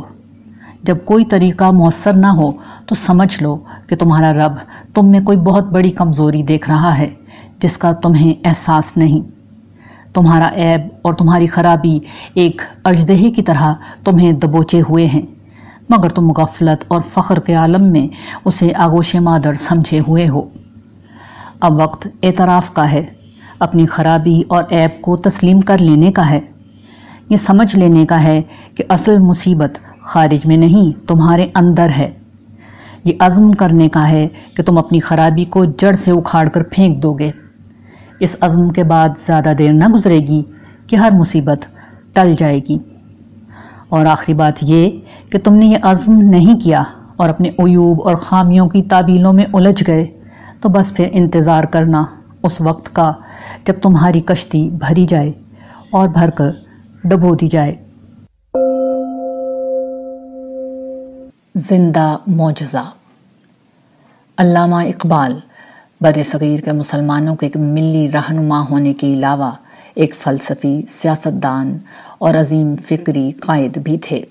جب کوئی طریقہ مؤثر نہ ہو، تو سمجھ لو کہ تمہارا رب تم میں کوئی بہت بڑی کمزوری دیکھ رہا ہے، جس کا تمہیں احساس نہیں۔ تمہارا عیب اور تمہاری خرابی ایک اجدہے کی طرح تمہیں دبوچے ہوئے ہیں۔ مگر تم غفلت اور فخر کے عالم میں اسے آگوش مادر سمجھے ہوئے ہو۔ اب وقت اعتراف کا ہے۔ اپنی خرابی اور عیب کو تسلیم کر لینے کا ہے۔ یہ سمجھ لینے کا ہے کہ اصل مصیبت خارج میں نہیں، تمہارے اندر ہے۔ یہ عزم کرنے کا ہے کہ تم اپنی خرابی کو جڑ سے اکھاڑ کر پھینک دو گے۔ اس عزم کے بعد زیادہ دیر نہ گزرے گی کہ ہر مصیبت ٹل جائے گی۔ اور آخری بات یہ کہ تم نے یہ عزم نہیں کیا اور اپنے عیوب اور خامیوں کی تعبیلوں میں الجھ گئے، تو بس پھر انتظار کرنا اس وقت کا جب تمہاری کشتی بھری جائے اور بھر کر ڈبو دی جائے۔ زندہ معجزہ۔ علامہ اقبال بر صغیر کے مسلمانوں کے ایک ملی رہنما ہونے کے علاوہ ایک فلسفی سیاستدان اور عظیم فکری قائد بھی تھے۔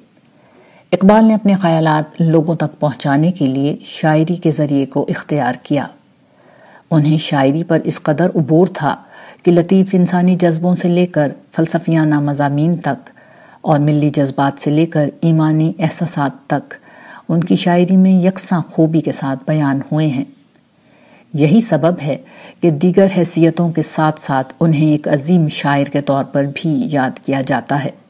اقبال نے اپنے خیالات لوگوں تک پہنچانے کے لیے شاعری کے ذریعے کو اختیار کیا۔ انہیں شاعری پر اس قدر عبور تھا کہ لطیف انسانی جذبوں سے لے کر فلسفیانہ مضامین تک اور ملی جذبات سے لے کر ایمانی احساسات تک ان کی شاعری میں یکساں خوبی کے ساتھ بیان ہوئے ہیں۔ یہی سبب ہے کہ دیگر حیثیتوں کے ساتھ ساتھ انہیں ایک عظیم شاعر کے طور پر بھی یاد کیا جاتا ہے۔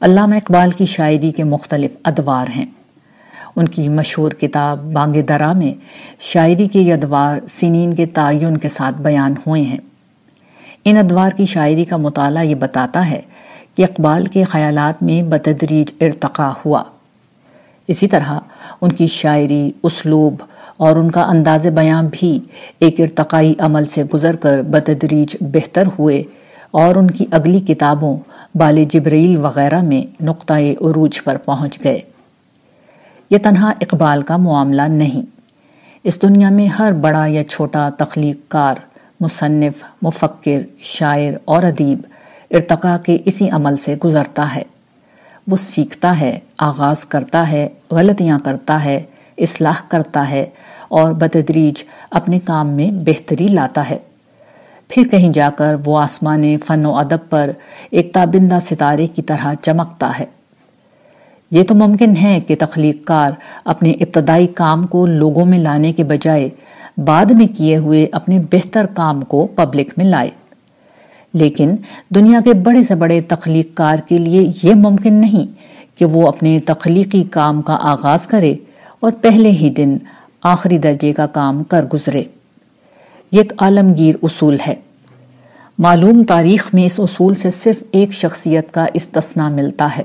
علامہ اقبال کی شاعری کے مختلف ادوار ہیں۔ ان کی مشہور کتاب بانگ درا میں شاعری کے ادوار سنین کے تعین کے ساتھ بیان ہوئے ہیں۔ ان ادوار کی شاعری کا مطالعہ یہ بتاتا ہے کہ اقبال کے خیالات میں بتدریج ارتقا ہوا۔ اسی طرح ان کی شاعری، اسلوب اور ان کا انداز بیان بھی ایک ارتقائی عمل سے گزر کر بتدریج بہتر ہوئے اور ان کی اگلی کتابوں بال جبریل وغیرہ میں نقطۂ عروج پر پہنچ گئے۔ یہ تنہا اقبال کا معاملہ نہیں۔ اس دنیا میں ہر بڑا یا چھوٹا تخلیق کار، مصنف، مفکر، شاعر اور ادیب ارتقاء کے اسی عمل سے گزرتا ہے۔ وہ سیکھتا ہے، آغاز کرتا ہے، غلطیاں کرتا ہے، اصلاح کرتا ہے اور بتدریج اپنے کام میں بہتری لاتا ہے۔ پھر کہیں جا کر وہ آسمان فن و ادب پر ایک تابندہ ستارے کی طرح چمکتا ہے۔ یہ تو ممکن ہے کہ تخلیق کار اپنے ابتدائی کام کو لوگوں میں لانے کے بجائے بعد میں کیے ہوئے اپنے بہتر کام کو پبلک میں لائے۔ لیکن دنیا کے بڑے سے بڑے تخلیق کار کے لیے یہ ممکن نہیں کہ وہ اپنے تخلیقی کام کا آغاز کرے اور پہلے ہی دن آخری درجے کا کام کر گزرے۔ یہ ایک عالمگیر اصول ہے۔ معلوم تاریخ میں اس اصول سے صرف ایک شخصیت کا استثنا ملتا ہے۔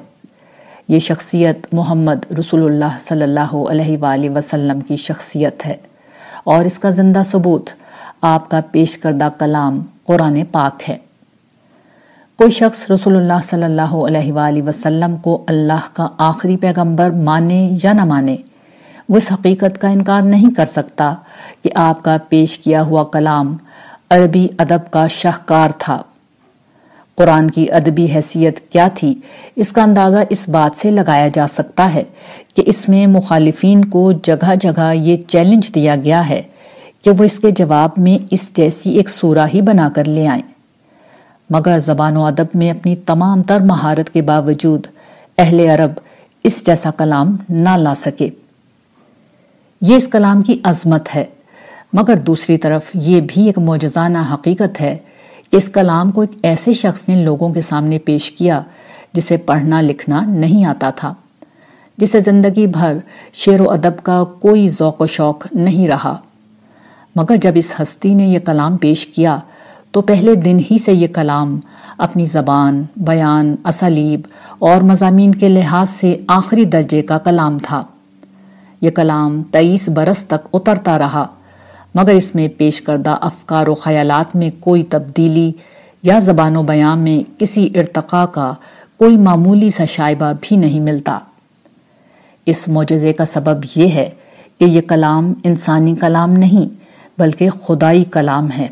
یہ شخصیت محمد رسول اللہ صلی اللہ علیہ وآلہ وسلم کی شخصیت ہے۔ اور اس کا زندہ ثبوت آپ کا پیش کردہ کلام قرآن پاک ہے۔ کوئی شخص رسول اللہ صلی اللہ علیہ وآلہ وسلم کو اللہ کا آخری پیغمبر مانے یا نہ مانے اس حقیقت کا انکار نہیں کر سکتا کہ آپ کا پیش کیا ہوا کلام عربی ادب کا شاہکار تھا۔ قرآن کی ادبی حیثیت کیا تھی، اس کا اندازہ اس بات سے لگایا جا سکتا ہے کہ اس میں مخالفین کو جگہ جگہ یہ چیلنج دیا گیا ہے کہ وہ اس کے جواب میں اس جیسی ایک سورہ ہی بنا کر لے آئیں۔ مگر زبان و ادب میں اپنی تمام تر مہارت کے باوجود اہل عرب اس جیسا کلام نہ لا سکے۔ یہ اس کلام کی عظمت ہے۔ مگر دوسری طرف یہ بھی ایک موجزانہ حقیقت ہے اس کلام کو ایک ایسے شخص نے لوگوں کے سامنے پیش کیا جسے پڑھنا لکھنا نہیں آتا تھا، جسے زندگی بھر شعر و ادب کا کوئی ذوق و شوق نہیں رہا۔ مگر جب اس ہستی نے یہ کلام پیش کیا تو پہلے دن ہی سے یہ کلام اپنی زبان، بیان اسالیب اور مضامین کے لحاظ سے آخری درجے کا کلام تھا۔ یہ کلام تئیس برس تک اترتا رہا، مگر اس میں پیش کردہ افکار و خیالات میں کوئی تبدیلی یا زبان و بیان میں کسی ارتقاء کا کوئی معمولی سا شائبہ بھی نہیں ملتا۔ اس معجزے کا سبب یہ ہے کہ یہ کلام انسانی کلام نہیں، بلکہ خدائی کلام ہے۔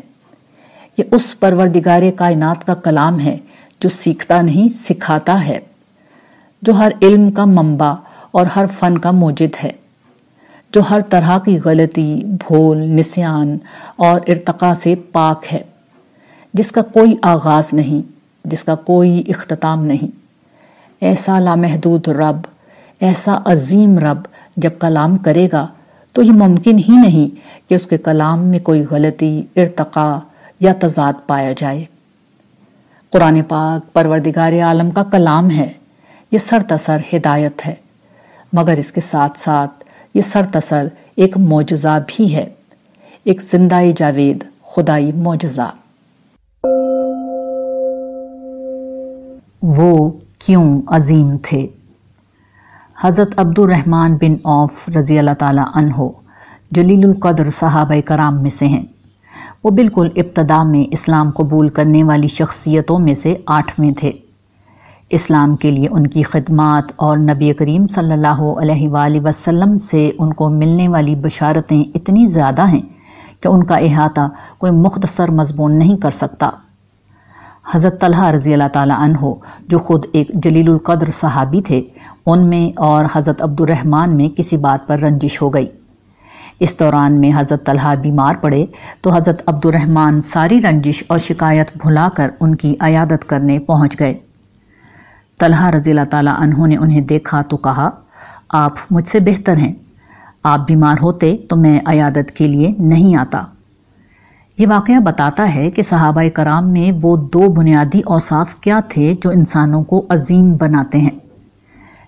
یہ اس پروردگار کائنات کا کلام ہے جو سیکھتا نہیں، سکھاتا ہے، جو ہر علم کا منبع اور ہر فن کا موجد ہے۔ جو ہر طرح کی غلطی، بھول، نسیان اور ارتقاء سے پاک ہے۔ جس کا کوئی آغاز نہیں، جس کا کوئی اختتام نہیں۔ ایسا لامحدود رب، ایسا عظیم رب جب کلام کرے گا، تو یہ ممکن ہی نہیں کہ اس کے کلام میں کوئی غلطی ارتقاء یا تضاد پایا جائے۔ قرآن پاک پروردگار عالم کا کلام ہے، یہ سر تسر ہدایت ہے۔ مگر اس کے ساتھ ساتھ یہ سر تسر ایک معجزہ بھی ہے۔ ایک زندہ جاوید، خدائی معجزہ۔ وہ کیوں عظیم تھے؟ حضرت عبد الرحمن بن عوف رضی اللہ تعالی عنہ جلیل القدر صحابہ کرام میں سے ہیں۔ وہ بالکل ابتدا میں اسلام قبول کرنے والی شخصیتوں میں سے آٹھ میں تھے۔ اسلام کے لیے ان کی خدمات اور نبی کریم صلی اللہ علیہ وآلہ وسلم سے ان کو ملنے والی بشارتیں اتنی زیادہ ہیں کہ ان کا احاطہ کوئی مختصر مضمون نہیں کر سکتا۔ حضرت طلحہ رضی اللہ تعالیٰ عنہ، جو خود ایک جلیل القدر صحابی تھے، ان میں اور حضرت عبد الرحمن میں کسی بات پر رنجش ہو گئی۔ اس دوران میں حضرت طلحہ بیمار پڑے تو حضرت عبد الرحمن ساری رنجش اور شکایت بھلا کر ان کی عیادت کرنے پہنچ گئے۔ طلحہ رضی اللہ تعالیٰ عنہ نے انہیں دیکھا تو کہا، آپ مجھ سے بہتر ہیں. آپ بیمار ہوتے تو میں عیادت کے لیے نہیں آتا. یہ واقعہ بتاتا ہے کہ صحابہ کرام میں وہ دو بنیادی اوصاف کیا تھے جو انسانوں کو عظیم بناتے ہیں۔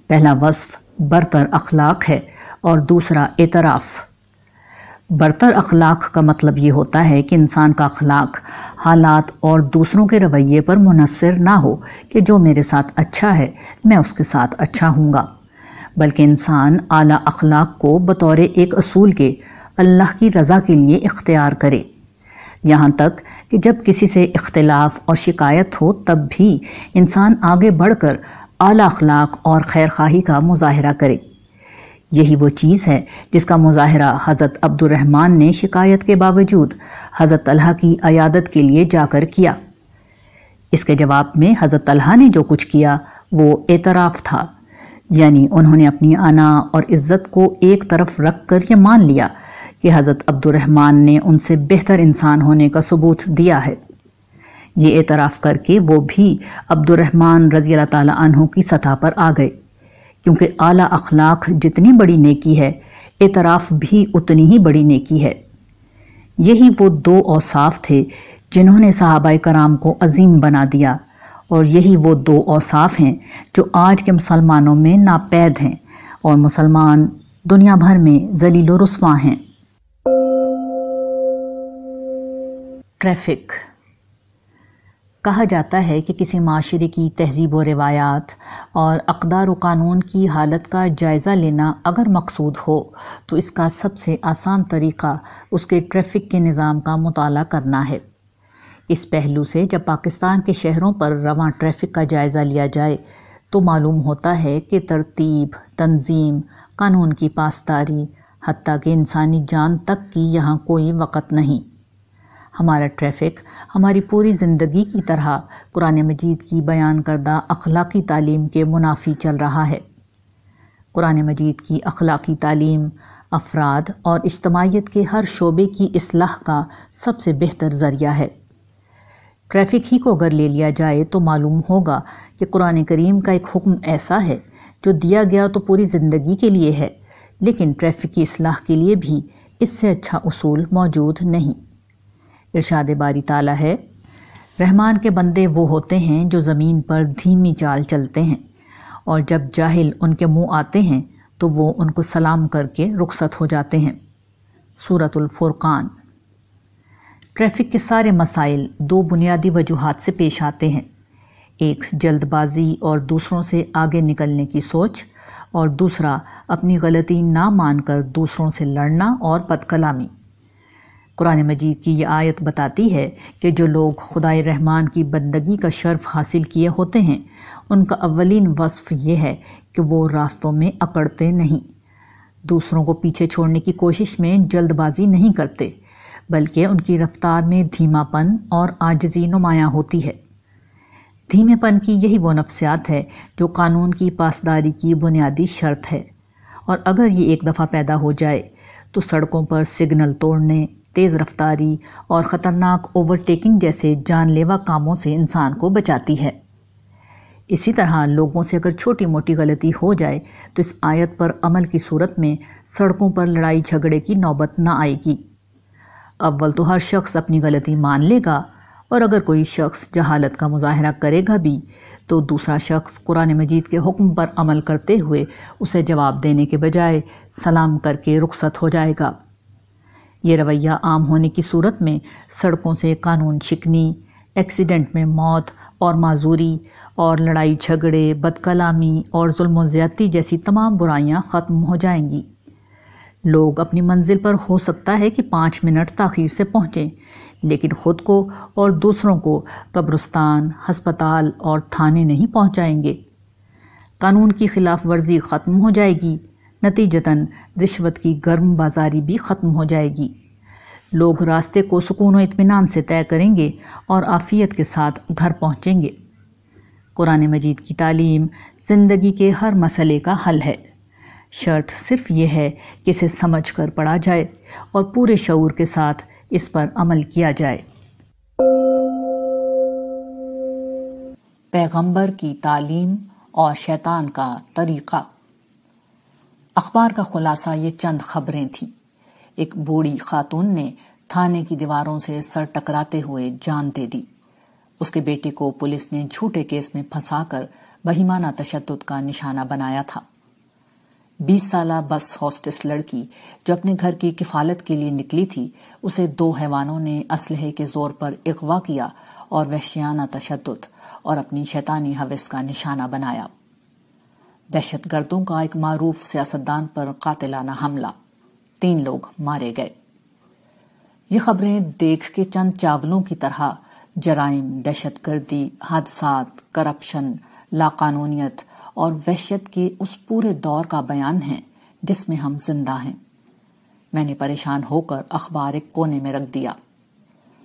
پہلا وصف برتر اخلاق ہے اور دوسرا اعتراف۔ برتر اخلاق کا مطلب یہ ہوتا ہے کہ انسان کا اخلاق حالات اور دوسروں کے رویے پر منحصر نہ ہو کہ جو میرے ساتھ اچھا ہے، میں اس کے ساتھ اچھا ہوں گا۔ بلکہ انسان اعلیٰ اخلاق کو بطور ایک اصول کے اللہ کی رضا کے لیے اختیار کرے۔ یہاں تک کہ جب کسی سے اختلاف اور شکایت ہو، تب بھی انسان آگے بڑھ کر اعلی اخلاق اور خیر خواہی کا مظاہرہ کرے۔ یہی وہ چیز ہے جس کا مظاہرہ حضرت عبد الرحمن نے شکایت کے باوجود حضرت طلحہ کی عیادت کے لیے جا کر کیا۔ اس کے جواب میں حضرت طلحہ نے جو کچھ کیا وہ اعتراف تھا یعنی انہوں نے اپنی انا اور عزت کو ایک طرف رکھ کر یہ مان لیا کہ حضرت عبد الرحمن نے ان سے بہتر انسان ہونے کا ثبوت دیا ہے۔ یہ اعتراف کر کے وہ بھی عبد الرحمن رضی اللہ تعالیٰ عنہ کی سطح پر آ گئے۔ کیونکہ اعلیٰ اخلاق جتنی بڑی نیکی ہے، اعتراف بھی اتنی ہی بڑی نیکی ہے۔ یہی وہ دو اوصاف تھے جنہوں نے صحابہ کرام کو عظیم بنا دیا، اور یہی وہ دو اوصاف ہیں جو آج کے مسلمانوں میں ناپید ہیں، اور مسلمان دنیا بھر میں ذلیل و رسواں ہیں۔ ٹریفک کہا جاتا ہے کہ کسی معاشرے کی تہذیب و روایات اور اقدار و قانون کی حالت کا جائزہ لینا اگر مقصود ہو، تو اس کا سب سے آسان طریقہ اس کے ٹریفک کے نظام کا مطالعہ کرنا ہے۔ اس پہلو سے جب پاکستان کے شہروں پر رواں ٹریفک کا جائزہ لیا جائے، تو معلوم ہوتا ہے کہ ترتیب، تنظیم، قانون کی پاسداری، حتیٰ کہ انسانی جان تک کی یہاں کوئی وقت نہیں۔ ہمارا ٹریفک، ہماری پوری زندگی کی طرح قرآن مجید کی بیان کردہ اخلاقی تعلیم کے منافی چل رہا ہے۔ قرآن مجید کی اخلاقی تعلیم افراد اور اجتماعیت کے ہر شعبے کی اصلاح کا سب سے بہتر ذریعہ ہے۔ ٹریفک ہی کو اگر لے لیا جائے تو معلوم ہوگا کہ قرآن کریم کا ایک حکم ایسا ہے جو دیا گیا تو پوری زندگی کے لیے ہے، لیکن ٹریفک کی اصلاح کے لیے بھی اس سے اچھا اصول موجود نہیں۔ ارشاد باری تعالیٰ ہے، رحمان کے بندے وہ ہوتے ہیں جو زمین پر دھیمی چال چلتے ہیں، اور جب جاہل ان کے منہ آتے ہیں تو وہ ان کو سلام کر کے رخصت ہو جاتے ہیں۔ صورت الفرقان۔ ٹریفک کے سارے مسائل دو بنیادی وجوہات سے پیش آتے ہیں۔ ایک، جلد بازی اور دوسروں سے آگے نکلنے کی سوچ، اور دوسرا، اپنی غلطی نہ مان کر دوسروں سے لڑنا اور بد کلامی قرآن مجید کی یہ آیت بتاتی ہے کہ جو لوگ خدائے رحمان کی بندگی کا شرف حاصل کیے ہوتے ہیں، ان کا اولین وصف یہ ہے کہ وہ راستوں میں اکڑتے نہیں۔ دوسروں کو پیچھے چھوڑنے کی کوشش میں جلد بازی نہیں کرتے، بلکہ ان کی رفتار میں دھیما پن اور آجزی نمایاں ہوتی ہے۔ دھیمے پن کی یہی وہ نفسیات ہے جو قانون کی پاسداری کی بنیادی شرط ہے۔ اور اگر یہ ایک دفعہ پیدا ہو جائے تو سڑکوں پر سگنل توڑنے تیز رفتاری اور خطرناک اوورٹیکنگ جیسے جان لیوا کاموں سے انسان کو بچاتی ہے۔ اسی طرح لوگوں سے اگر چھوٹی موٹی غلطی ہو جائے تو اس آیت پر عمل کی صورت میں سڑکوں پر لڑائی جھگڑے کی نوبت نہ آئے گی۔ اول تو ہر شخص اپنی غلطی مان لے گا اور اگر کوئی شخص جہالت کا مظاہرہ کرے گا بھی تو دوسرا شخص قرآن مجید کے حکم پر عمل کرتے ہوئے اسے جواب دینے کے بجائے سلام کر کے رخصت ہو جائے گا۔ یہ رویہ عام ہونے کی صورت میں سڑکوں سے قانون شکنی ایکسیڈنٹ میں موت اور معذوری اور لڑائی جھگڑے بد کلامی اور ظلم و زیادتی جیسی تمام برائیاں ختم ہو جائیں گی۔ لوگ اپنی منزل پر ہو سکتا ہے کہ پانچ منٹ تاخیر سے پہنچیں، لیکن خود کو اور دوسروں کو قبرستان، ہسپتال اور تھانے نہیں پہنچائیں گے۔ قانون کی خلاف ورزی ختم ہو جائے گی۔ نتیجتاً رشوت کی گرم بازاری بھی ختم ہو جائے گی۔ لوگ راستے کو سکون و اطمینان سے طے کریں گے اور آفیت کے ساتھ گھر پہنچیں گے۔ قرآن مجید کی تعلیم زندگی کے ہر مسئلے کا حل ہے۔ شرط صرف یہ ہے کہ اسے سمجھ کر پڑھا جائے اور پورے شعور کے ساتھ اس پر عمل کیا جائے۔ پیغمبر کی تعلیم اور شیطان کا طریقہ۔ اخبار کا خلاصہ یہ چند خبریں تھیں۔ ایک بوڑھی خاتون نے تھانے کی دیواروں سے سر ٹکراتے ہوئے جان دے دی۔ اس کے بیٹے کو پولیس نے جھوٹے کیس میں پھنسا کر بہیمانہ تشدد کا نشانہ بنایا تھا۔ بیس سالہ بس ہاسٹس لڑکی جو اپنے گھر کی کفالت کے لیے نکلی تھی، اسے دو حیوانوں نے اسلحے کے زور پر اغوا کیا اور وحشیانہ تشدد اور اپنی شیطانی حوث کا نشانہ بنایا۔ دہشت گردوں کا ایک معروف سیاستدان پر قاتلانہ حملہ۔ تین لوگ مارے گئے۔ یہ خبریں دیکھ کے چند چاولوں کی طرح جرائم، دہشت گردی، حادثات، کرپشن، لاقانونیت اور وحشت کے اس پورے دور کا بیان ہے جس میں ہم زندہ ہیں۔ میں نے پریشان ہو کر اخبار ایک کونے میں رکھ دیا۔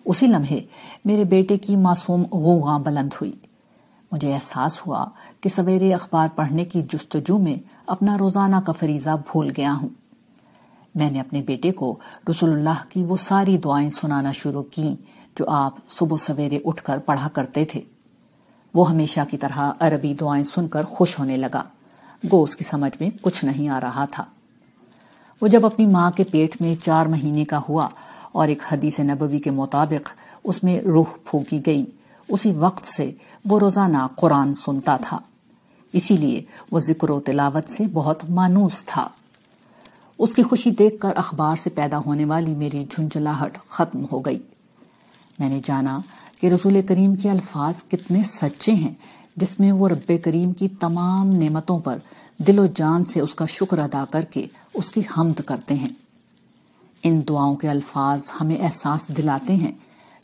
اسی لمحے میرے بیٹے کی معصوم غوغاں بلند ہوئی۔ مجھے احساس ہوا کہ سویرے اخبار پڑھنے کی جستجو میں اپنا روزانہ کا فریضہ بھول گیا ہوں۔ میں نے اپنے بیٹے کو رسول اللہ کی وہ ساری دعائیں سنانا شروع کی جو آپ صبح سویرے اٹھ کر پڑھا کرتے تھے۔ وہ ہمیشہ کی طرح عربی دعائیں سن کر خوش ہونے لگا۔ گو اس کی سمجھ میں کچھ نہیں آ رہا تھا۔ وہ جب اپنی ماں کے پیٹ میں چار مہینے کا ہوا اور ایک حدیث نبوی کے مطابق اس میں روح پھونکی گئی اسی وقت سے وہ روزانہ قرآن سنتا تھا۔ اسی لیے وہ ذکر و تلاوت سے بہت مانوس تھا۔ اس کی خوشی دیکھ کر اخبار سے پیدا ہونے والی میری جھنجلاہٹ ختم ہو گئی۔ میں نے جانا کہ رسول کریم کے الفاظ کتنے سچے ہیں، جس میں وہ رب کریم کی تمام نعمتوں پر دل و جان سے اس کا شکر ادا کر کے اس کی حمد کرتے ہیں۔ ان دعاؤں کے الفاظ ہمیں احساس دلاتے ہیں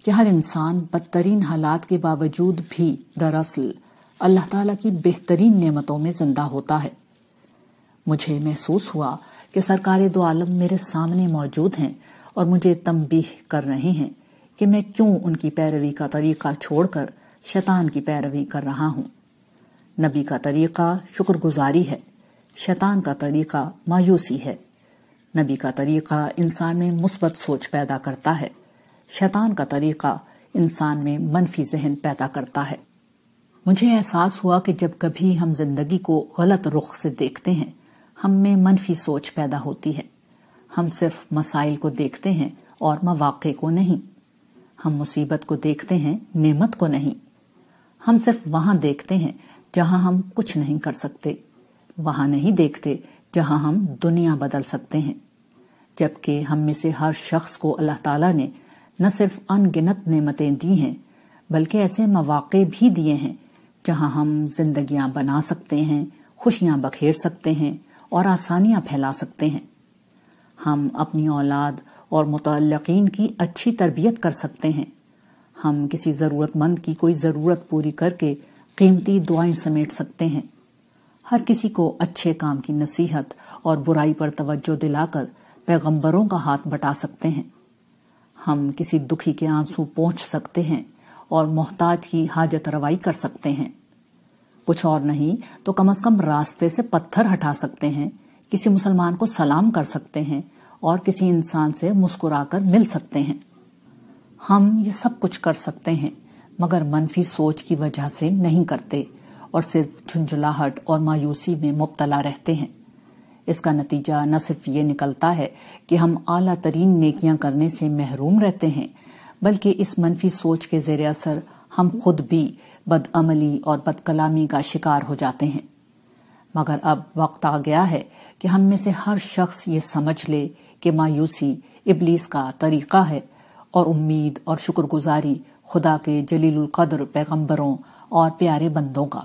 کہ ہر انسان بدترین حالات کے باوجود بھی دراصل اللہ تعالیٰ کی بہترین نعمتوں میں زندہ ہوتا ہے۔ مجھے محسوس ہوا کہ سرکار دو عالم میرے سامنے موجود ہیں اور مجھے تمبیح کر رہے ہیں کہ میں کیوں ان کی پیروی کا طریقہ چھوڑ کر شیطان کی پیروی کر رہا ہوں۔ نبی کا طریقہ شکر گزاری ہے، شیطان کا طریقہ مایوسی ہے۔ نبی کا طریقہ انسان میں مثبت سوچ پیدا کرتا ہے۔ شیطان کا طریقہ انسان میں منفی ذہن پیدا کرتا ہے۔ مجھے احساس ہوا کہ جب کبھی ہم زندگی کو غلط رخ سے دیکھتے ہیں، ہم میں منفی سوچ پیدا ہوتی ہے۔ ہم صرف مسائل کو دیکھتے ہیں اور مواقع کو نہیں۔ ہم مصیبت کو دیکھتے ہیں، نعمت کو نہیں۔ ہم صرف وہاں دیکھتے ہیں جہاں ہم کچھ نہیں کر سکتے۔ وہاں نہیں دیکھتے جہاں ہم دنیا بدل سکتے ہیں۔ جبکہ ہم میں سے ہر شخص کو اللہ تعالیٰ نے نہ صرف ان گنت نعمتیں دی ہیں، بلکہ ایسے مواقع بھی دیے ہیں جہاں ہم زندگیاں بنا سکتے ہیں، خوشیاں بکھیر سکتے ہیں اور آسانیاں پھیلا سکتے ہیں۔ ہم اپنی اولاد اور متعلقین کی اچھی تربیت کر سکتے ہیں۔ ہم کسی ضرورت مند کی کوئی ضرورت پوری کر کے قیمتی دعائیں سمیٹ سکتے ہیں۔ ہر کسی کو اچھے کام کی نصیحت اور برائی پر توجہ دلا کر پیغمبروں کا ہاتھ بٹا سکتے ہیں۔ ہم کسی دکھی کے آنسو پہنچ سکتے ہیں اور محتاج کی حاجت روائی کر سکتے ہیں۔ کچھ اور نہیں تو کم از کم راستے سے پتھر ہٹا سکتے ہیں، کسی مسلمان کو سلام کر سکتے ہیں اور کسی انسان سے مسکرا کر مل سکتے ہیں۔ ہم یہ سب کچھ کر سکتے ہیں، مگر منفی سوچ کی وجہ سے نہیں کرتے اور صرف جھنجھلاہٹ اور مایوسی میں مبتلا رہتے ہیں۔ اس کا نتیجہ نہ صرف یہ نکلتا ہے کہ ہم اعلیٰ ترین نیکیاں کرنے سے محروم رہتے ہیں، بلکہ اس منفی سوچ کے زیر اثر ہم خود بھی بد عملی اور بد کلامی کا شکار ہو جاتے ہیں۔ مگر اب وقت آ گیا ہے کہ ہم میں سے ہر شخص یہ سمجھ لے کہ مایوسی ابلیس کا طریقہ ہے اور امید اور شکر گزاری خدا کے جلیل القدر پیغمبروں اور پیارے بندوں کا۔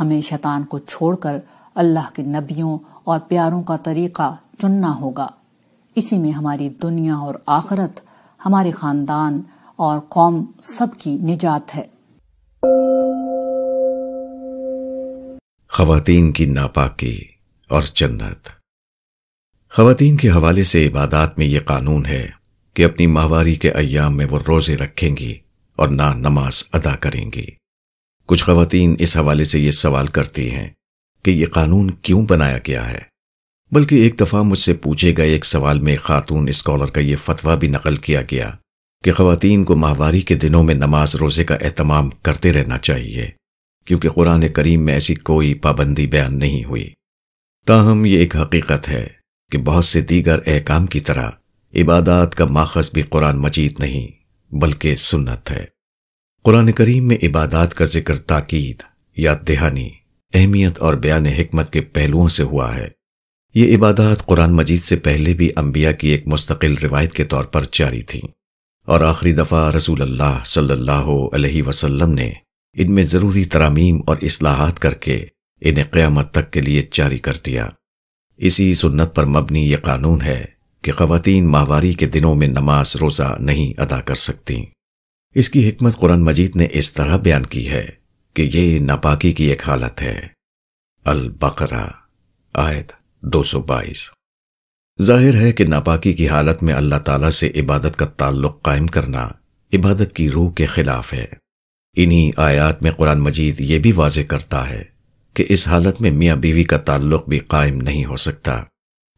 ہمیں شیطان کو چھوڑ کر اللہ کے نبیوں اور پیاروں کا طریقہ چننا ہوگا۔ اسی میں ہماری دنیا اور آخرت، ہمارے خاندان اور قوم سب کی نجات ہے۔ خواتین کی ناپاکی اور جنت۔ خواتین کے حوالے سے عبادات میں یہ قانون ہے کہ اپنی ماہواری کے ایام میں وہ روزے رکھیں گی اور نہ نماز ادا کریں گی۔ کچھ خواتین اس حوالے سے یہ سوال کرتی ہیں کہ یہ قانون کیوں بنایا گیا ہے۔ بلکہ ایک دفعہ مجھ سے پوچھے گئے ایک سوال میں خاتون اسکالر کا یہ فتویٰ بھی نقل کیا گیا کہ خواتین کو ماہواری کے دنوں میں نماز روزے کا اہتمام کرتے رہنا چاہیے، کیونکہ قرآن کریم میں ایسی کوئی پابندی بیان نہیں ہوئی۔ تاہم، یہ ایک حقیقت ہے کہ بہت سے دیگر احکام کی طرح عبادات کا ماخذ بھی قرآن مجید نہیں، بلکہ سنت ہے۔ قرآن کریم میں عبادات کا ذکر تاکید یا دہانی اہمیت اور بیان حکمت کے پہلوؤں سے ہوا ہے۔ یہ عبادات قرآن مجید سے پہلے بھی انبیاء کی ایک مستقل روایت کے طور پر جاری تھیں۔ اور آخری دفعہ رسول اللہ صلی اللہ علیہ وسلم نے ان میں ضروری ترامیم اور اصلاحات کر کے انہیں قیامت تک کے لیے جاری کر دیا۔ اسی سنت پر مبنی یہ قانون ہے کہ خواتین ماہواری کے دنوں میں نماز روزہ نہیں ادا کر سکتی اس کی حکمت قرآن مجید نے اس طرح بیان کی ہے۔ کہ یہ ناپاکی کی ایک حالت ہے۔ البقرہ، آیت دو سو بائیس۔ ظاہر ہے کہ ناپاکی کی حالت میں اللہ تعالیٰ سے عبادت کا تعلق قائم کرنا عبادت کی روح کے خلاف ہے۔ انہی آیات میں قرآن مجید یہ بھی واضح کرتا ہے کہ اس حالت میں میاں بیوی کا تعلق بھی قائم نہیں ہو سکتا۔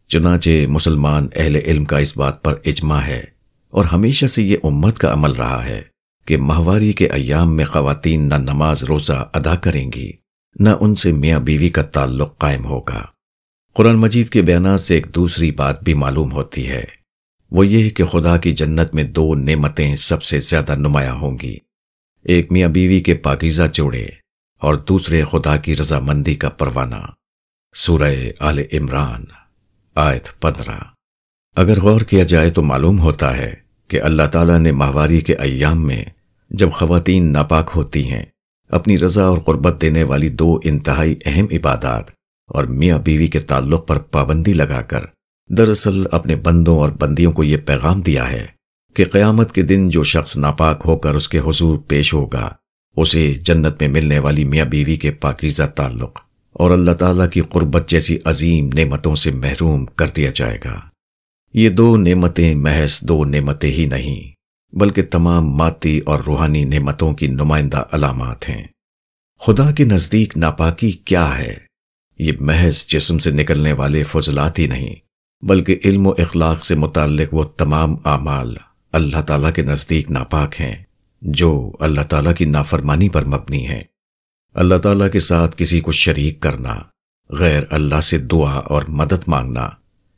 چنانچہ مسلمان اہل علم کا اس بات پر اجماع ہے اور ہمیشہ سے یہ امت کا عمل رہا ہے۔ کہ ماہواری کے ایام میں خواتین نہ نماز روزہ ادا کریں گی، نہ ان سے میاں بیوی کا تعلق قائم ہوگا۔ قرآن مجید کے بیانات سے ایک دوسری بات بھی معلوم ہوتی ہے۔ وہ یہ کہ خدا کی جنت میں دو نعمتیں سب سے زیادہ نمایاں ہوں گی۔ ایک میاں بیوی کے پاکیزہ جوڑے اور دوسرے خدا کی رضامندی کا پروانہ۔ سورہ آل عمران، آیت پندرہ۔ اگر غور کیا جائے تو معلوم ہوتا ہے کہ اللہ تعالیٰ نے ماہواری کے ایام میں جب خواتین ناپاک ہوتی ہیں، اپنی رضا اور قربت دینے والی دو انتہائی اہم عبادات اور میاں بیوی کے تعلق پر پابندی لگا کر دراصل اپنے بندوں اور بندیوں کو یہ پیغام دیا ہے کہ قیامت کے دن جو شخص ناپاک ہو کر اس کے حضور پیش ہوگا، اسے جنت میں ملنے والی میاں بیوی کے پاکیزہ تعلق اور اللہ تعالیٰ کی قربت جیسی عظیم نعمتوں سے محروم کر دیا جائے گا۔ یہ دو نعمتیں محض دو نعمتیں ہی نہیں۔ بلکہ تمام ماتی اور روحانی نعمتوں کی نمائندہ علامات ہیں۔ خدا کے نزدیک ناپاکی کیا ہے؟ یہ محض جسم سے نکلنے والے فضلات ہی نہیں، بلکہ علم و اخلاق سے متعلق وہ تمام اعمال اللہ تعالیٰ کے نزدیک ناپاک ہیں، جو اللہ تعالیٰ کی نافرمانی پر مبنی ہیں۔ اللہ تعالیٰ کے ساتھ کسی کو شریک کرنا، غیر اللہ سے دعا اور مدد مانگنا،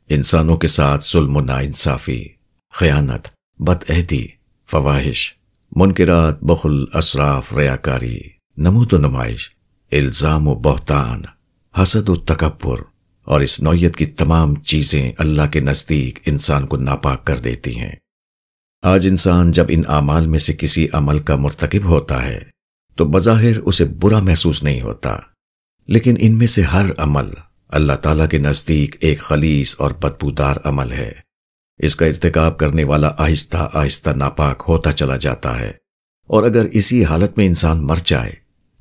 انسانوں کے ساتھ ظلم و ناانصافی، خیانت بد عہدی فواہش، منکرات، بخل، اسراف، ریاکاری، نمود و نمائش، الزام و بہتان، حسد و تکبر اور اس نوعیت کی تمام چیزیں اللہ کے نزدیک انسان کو ناپاک کر دیتی ہیں۔ آج انسان جب ان اعمال میں سے کسی عمل کا مرتکب ہوتا ہے، تو بظاہر اسے برا محسوس نہیں ہوتا۔ لیکن ان میں سے ہر عمل اللہ تعالیٰ کے نزدیک ایک خلیص اور بدبودار عمل ہے۔ اس کا ارتکاب کرنے والا آہستہ آہستہ ناپاک ہوتا چلا جاتا ہے۔ اور اگر اسی حالت میں انسان مر جائے،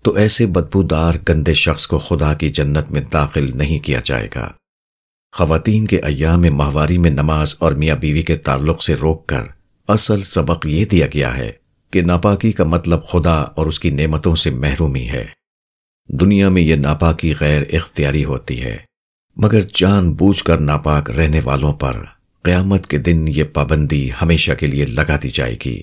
تو ایسے بدبودار گندے شخص کو خدا کی جنت میں داخل نہیں کیا جائے گا۔ خواتین کے ایام ماہواری میں نماز اور میاں بیوی کے تعلق سے روک کر اصل سبق یہ دیا گیا ہے کہ ناپاکی کا مطلب خدا اور اس کی نعمتوں سے محرومی ہے۔ دنیا میں یہ ناپاکی غیر اختیاری ہوتی ہے، مگر جان بوجھ کر ناپاک رہنے والوں پر قیامت کے دن یہ پابندی ہمیشہ کے لیے لگا دی جائے گی،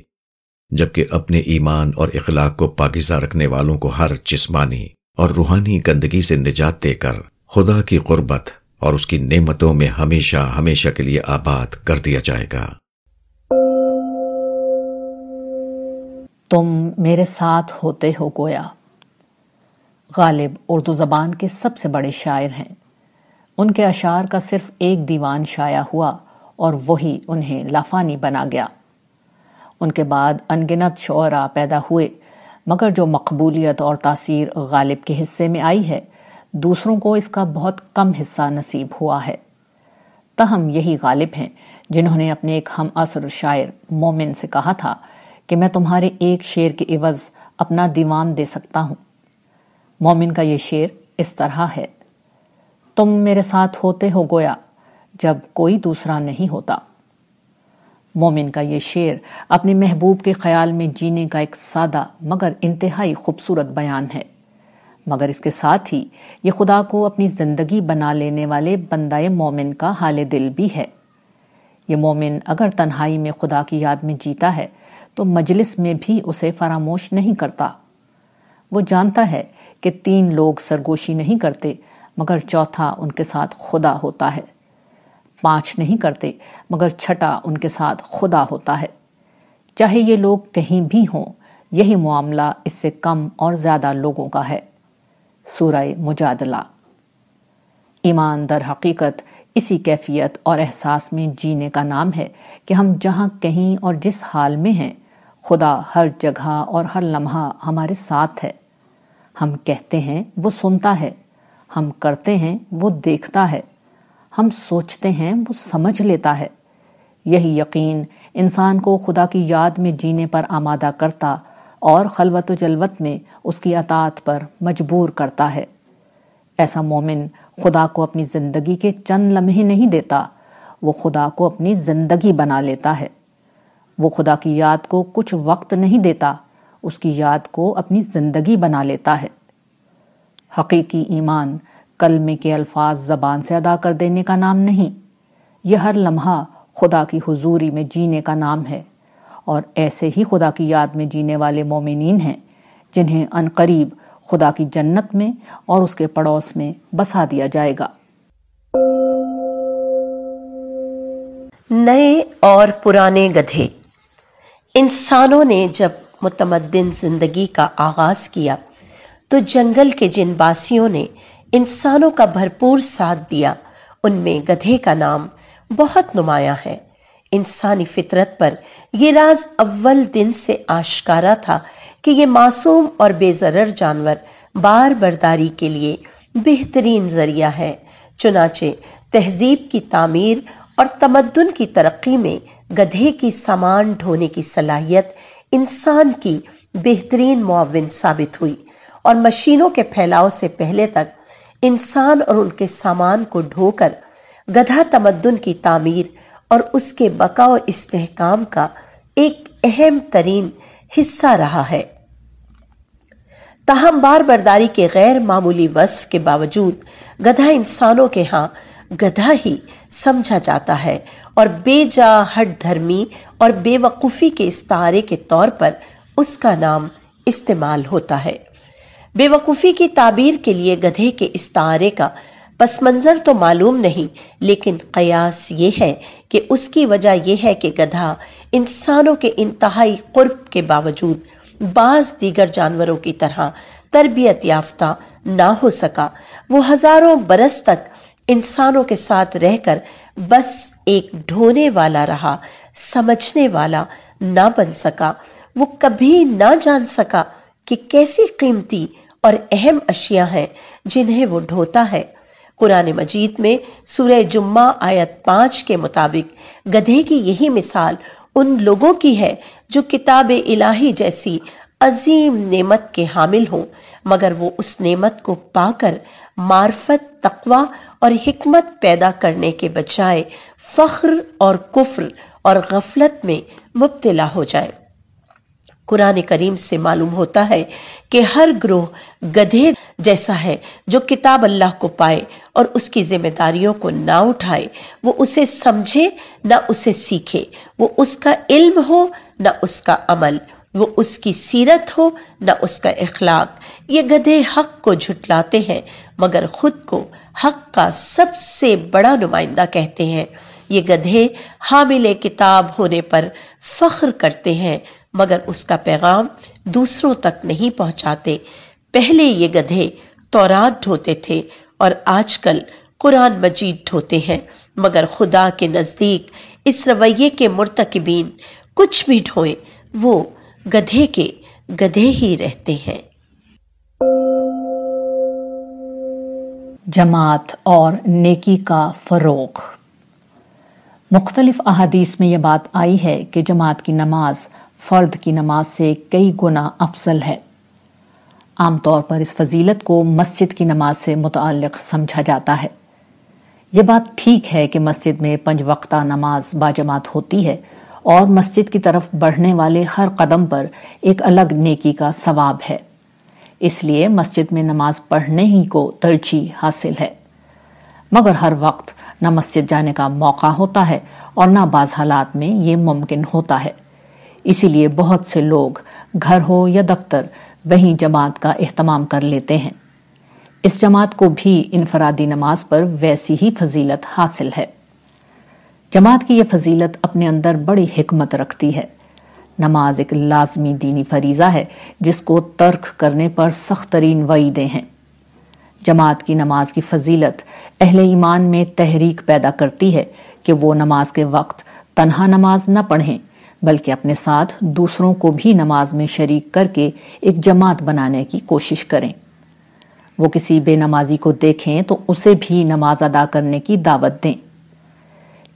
جبکہ اپنے ایمان اور اخلاق کو پاکیزہ رکھنے والوں کو ہر جسمانی اور روحانی گندگی سے نجات دے کر خدا کی قربت اور اس کی نعمتوں میں ہمیشہ ہمیشہ کے لیے آباد کر دیا جائے گا۔ تم میرے ساتھ ہوتے ہو گویا۔ غالب اردو زبان کے سب سے بڑے شاعر ہیں۔ ان کے اشعار کا صرف ایک دیوان شائع ہوا۔ اور وہی انہیں لافانی بنا گیا۔ ان کے بعد انگنت شعرا پیدا ہوئے، مگر جو مقبولیت اور تاثیر غالب کے حصے میں آئی ہے، دوسروں کو اس کا بہت کم حصہ نصیب ہوا ہے۔ تاہم یہی غالب ہیں جنہوں نے اپنے ایک ہم اثر شاعر مومن سے کہا تھا کہ میں تمہارے ایک شعر کے عوض اپنا دیوان دے سکتا ہوں۔ مومن کا یہ شعر اس طرح ہے، تم میرے ساتھ ہوتے ہو گویا۔ جب کوئی دوسرا نہیں ہوتا۔ مومن کا یہ شعر اپنے محبوب کے خیال میں جینے کا ایک سادہ مگر انتہائی خوبصورت بیان ہے۔ مگر اس کے ساتھ ہی یہ خدا کو اپنی زندگی بنا لینے والے بندہ مومن کا حال دل بھی ہے۔ یہ مومن اگر تنہائی میں خدا کی یاد میں جیتا ہے تو مجلس میں بھی اسے فراموش نہیں کرتا۔ وہ جانتا ہے کہ تین لوگ سرگوشی نہیں کرتے، مگر چوتھا ان کے ساتھ خدا ہوتا ہے۔ پانچ نہیں کرتے، مگر چھٹا ان کے ساتھ خدا ہوتا ہے۔ چاہے یہ لوگ کہیں بھی ہوں، یہی معاملہ اس سے کم اور زیادہ لوگوں کا ہے۔ سورہ مجادلہ۔ ایمان در حقیقت اسی کیفیت اور احساس میں جینے کا نام ہے کہ ہم جہاں کہیں اور جس حال میں ہیں، خدا ہر جگہ اور ہر لمحہ ہمارے ساتھ ہے۔ ہم کہتے ہیں، وہ سنتا ہے۔ ہم کرتے ہیں، وہ دیکھتا ہے۔ ہم سوچتے ہیں وہ سمجھ لیتا ہے۔ یہی یقین انسان کو خدا کی یاد میں جینے پر آمادہ کرتا اور خلوت و جلوت میں اس کی اطاعت پر مجبور کرتا ہے۔ ایسا مومن خدا کو اپنی زندگی کے چند لمحے نہیں دیتا، وہ خدا کو اپنی زندگی بنا لیتا ہے۔ وہ خدا کی یاد کو کچھ وقت نہیں دیتا، اس کی یاد کو اپنی زندگی بنا لیتا ہے۔ حقیقی ایمان کلمے کے الفاظ زبان سے ادا کر دینے کا نام نہیں۔ یہ ہر لمحہ خدا کی حضوری میں جینے کا نام ہے۔ اور ایسے ہی خدا کی یاد میں جینے والے مومنین ہیں جنہیں ان قریب خدا کی جنت میں اور اس کے پڑوس میں بسا دیا جائے گا۔ نئے اور پرانے گدھے۔ انسانوں نے جب متمدن زندگی کا آغاز کیا تو جنگل کے جن باسیوں نے انسانوں کا بھرپور ساتھ دیا۔ ان میں گدھے کا نام بہت نمایاں ہے۔ انسانی فطرت پر یہ راز اول دن سے آشکارا تھا کہ یہ معصوم اور بے ضرر جانور بار برداری کے لیے بہترین ذریعہ ہے۔ چنانچہ تہذیب کی تعمیر اور تمدن کی ترقی میں گدھے کی سامان ڈھونے کی صلاحیت انسان کی بہترین معاون ثابت ہوئی اور مشینوں کے پھیلاؤ سے پہلے تک انسان اور ان کے سامان کو ڈھو کر گدھا تمدن کی تعمیر اور اس کے بقا و استحکام کا ایک اہم ترین حصہ رہا ہے۔ تاہم، بار برداری کے غیر معمولی وصف کے باوجود گدھا انسانوں کے ہاں گدھا ہی سمجھا جاتا ہے اور بے جا ہٹ دھرمی اور بے وقوفی کے استعارے کے طور پر اس کا نام استعمال ہوتا ہے۔ بے وقوفی کی تعبیر کے لیے گدھے کے استعارے کا پس منظر تو معلوم نہیں، لیکن قیاس یہ ہے کہ اس کی وجہ یہ ہے کہ گدھا انسانوں کے انتہائی قرب کے باوجود بعض دیگر جانوروں کی طرح تربیت یافتہ نہ ہو سکا۔ وہ ہزاروں برس تک انسانوں کے ساتھ رہ کر بس ایک ڈھونے والا رہا، سمجھنے والا نہ بن سکا۔ وہ کبھی نہ جان سکا کہ کیسی قیمتی اور اہم اشیاء ہیں جنہیں وہ ڈھوتا ہے۔ قرآن مجید میں سورہ جمعہ آیت پانچ کے مطابق گدھے کی یہی مثال ان لوگوں کی ہے جو کتاب الہی جیسی عظیم نعمت کے حامل ہوں، مگر وہ اس نعمت کو پا کر معرفت، تقوی اور حکمت پیدا کرنے کے بجائے فخر اور کفر اور غفلت میں مبتلا ہو جائے۔ قرآن کریم سے معلوم ہوتا ہے کہ ہر گروہ گدھے جیسا ہے جو کتاب اللہ کو پائے اور اس کی ذمہ داریوں کو نہ اٹھائے۔ وہ اسے سمجھے، نہ اسے سیکھے۔ وہ اس کا علم ہو، نہ اس کا عمل۔ وہ اس کی سیرت ہو، نہ اس کا اخلاق۔ یہ گدھے حق کو جھٹلاتے ہیں، مگر خود کو حق کا سب سے بڑا نمائندہ کہتے ہیں۔ یہ گدھے حامل کتاب ہونے پر فخر کرتے ہیں۔ مگر اس کا پیغام دوسروں تک نہیں پہنچاتے۔ پہلے یہ گدھے تورات ڈھوتے تھے اور آج کل قرآن مجید ڈھوتے ہیں، مگر خدا کے نزدیک اس رویے کے مرتکبین کچھ بھی ڈھوئے وہ گدھے کے گدھے ہی رہتے ہیں۔ جماعت اور نیکی کا فروغ۔ مختلف احادیث میں یہ بات آئی ہے کہ جماعت کی نماز فرد کی نماز سے کئی گنا افضل ہے۔ عام طور پر اس فضیلت کو مسجد کی نماز سے متعلق سمجھا جاتا ہے۔ یہ بات ٹھیک ہے کہ مسجد میں پنج وقتہ نماز باجماعت ہوتی ہے اور مسجد کی طرف بڑھنے والے ہر قدم پر ایک الگ نیکی کا ثواب ہے۔ اس لیے مسجد میں نماز پڑھنے ہی کو ترجیح حاصل ہے۔ مگر ہر وقت نہ مسجد جانے کا موقع ہوتا ہے اور نہ بعض حالات میں یہ ممکن ہوتا ہے۔ اسی لیے بہت سے لوگ گھر ہو یا دفتر، وہیں جماعت کا اہتمام کر لیتے ہیں۔ اس جماعت کو بھی انفرادی نماز پر ویسی ہی فضیلت حاصل ہے۔ جماعت کی یہ فضیلت اپنے اندر بڑی حکمت رکھتی ہے۔ نماز ایک لازمی دینی فریضہ ہے، جس کو ترک کرنے پر سخت ترین وعیدیں ہیں۔ جماعت کی نماز کی فضیلت اہل ایمان میں تحریک پیدا کرتی ہے کہ وہ نماز کے وقت تنہا نماز نہ پڑھیں۔ بلکہ اپنے ساتھ دوسروں کو بھی نماز میں شریک کر کے ایک جماعت بنانے کی کوشش کریں۔ وہ کسی بے نمازی کو دیکھیں تو اسے بھی نماز ادا کرنے کی دعوت دیں۔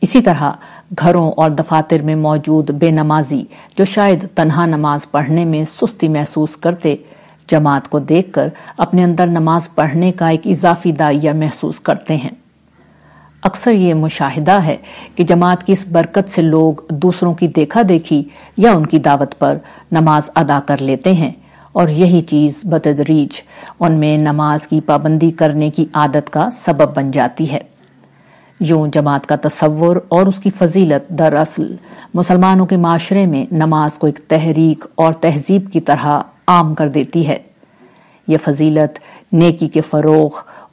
اسی طرح گھروں اور دفاتر میں موجود بے نمازی جو شاید تنہا نماز پڑھنے میں سستی محسوس کرتے، جماعت کو دیکھ کر اپنے اندر نماز پڑھنے کا ایک اضافی دائیہ محسوس کرتے ہیں۔ اکثر یہ مشاہدہ ہے کہ جماعت کی اس برکت سے لوگ دوسروں کی دیکھا دیکھی یا ان کی دعوت پر نماز ادا کر لیتے ہیں اور یہی چیز بتدریج ان میں نماز کی پابندی کرنے کی عادت کا سبب بن جاتی ہے۔ یوں جماعت کا تصور اور اس کی فضیلت دراصل مسلمانوں کے معاشرے میں نماز کو ایک تحریک اور تہذیب کی طرح عام کر دیتی ہے۔ یہ فضیلت نیکی کے فروغ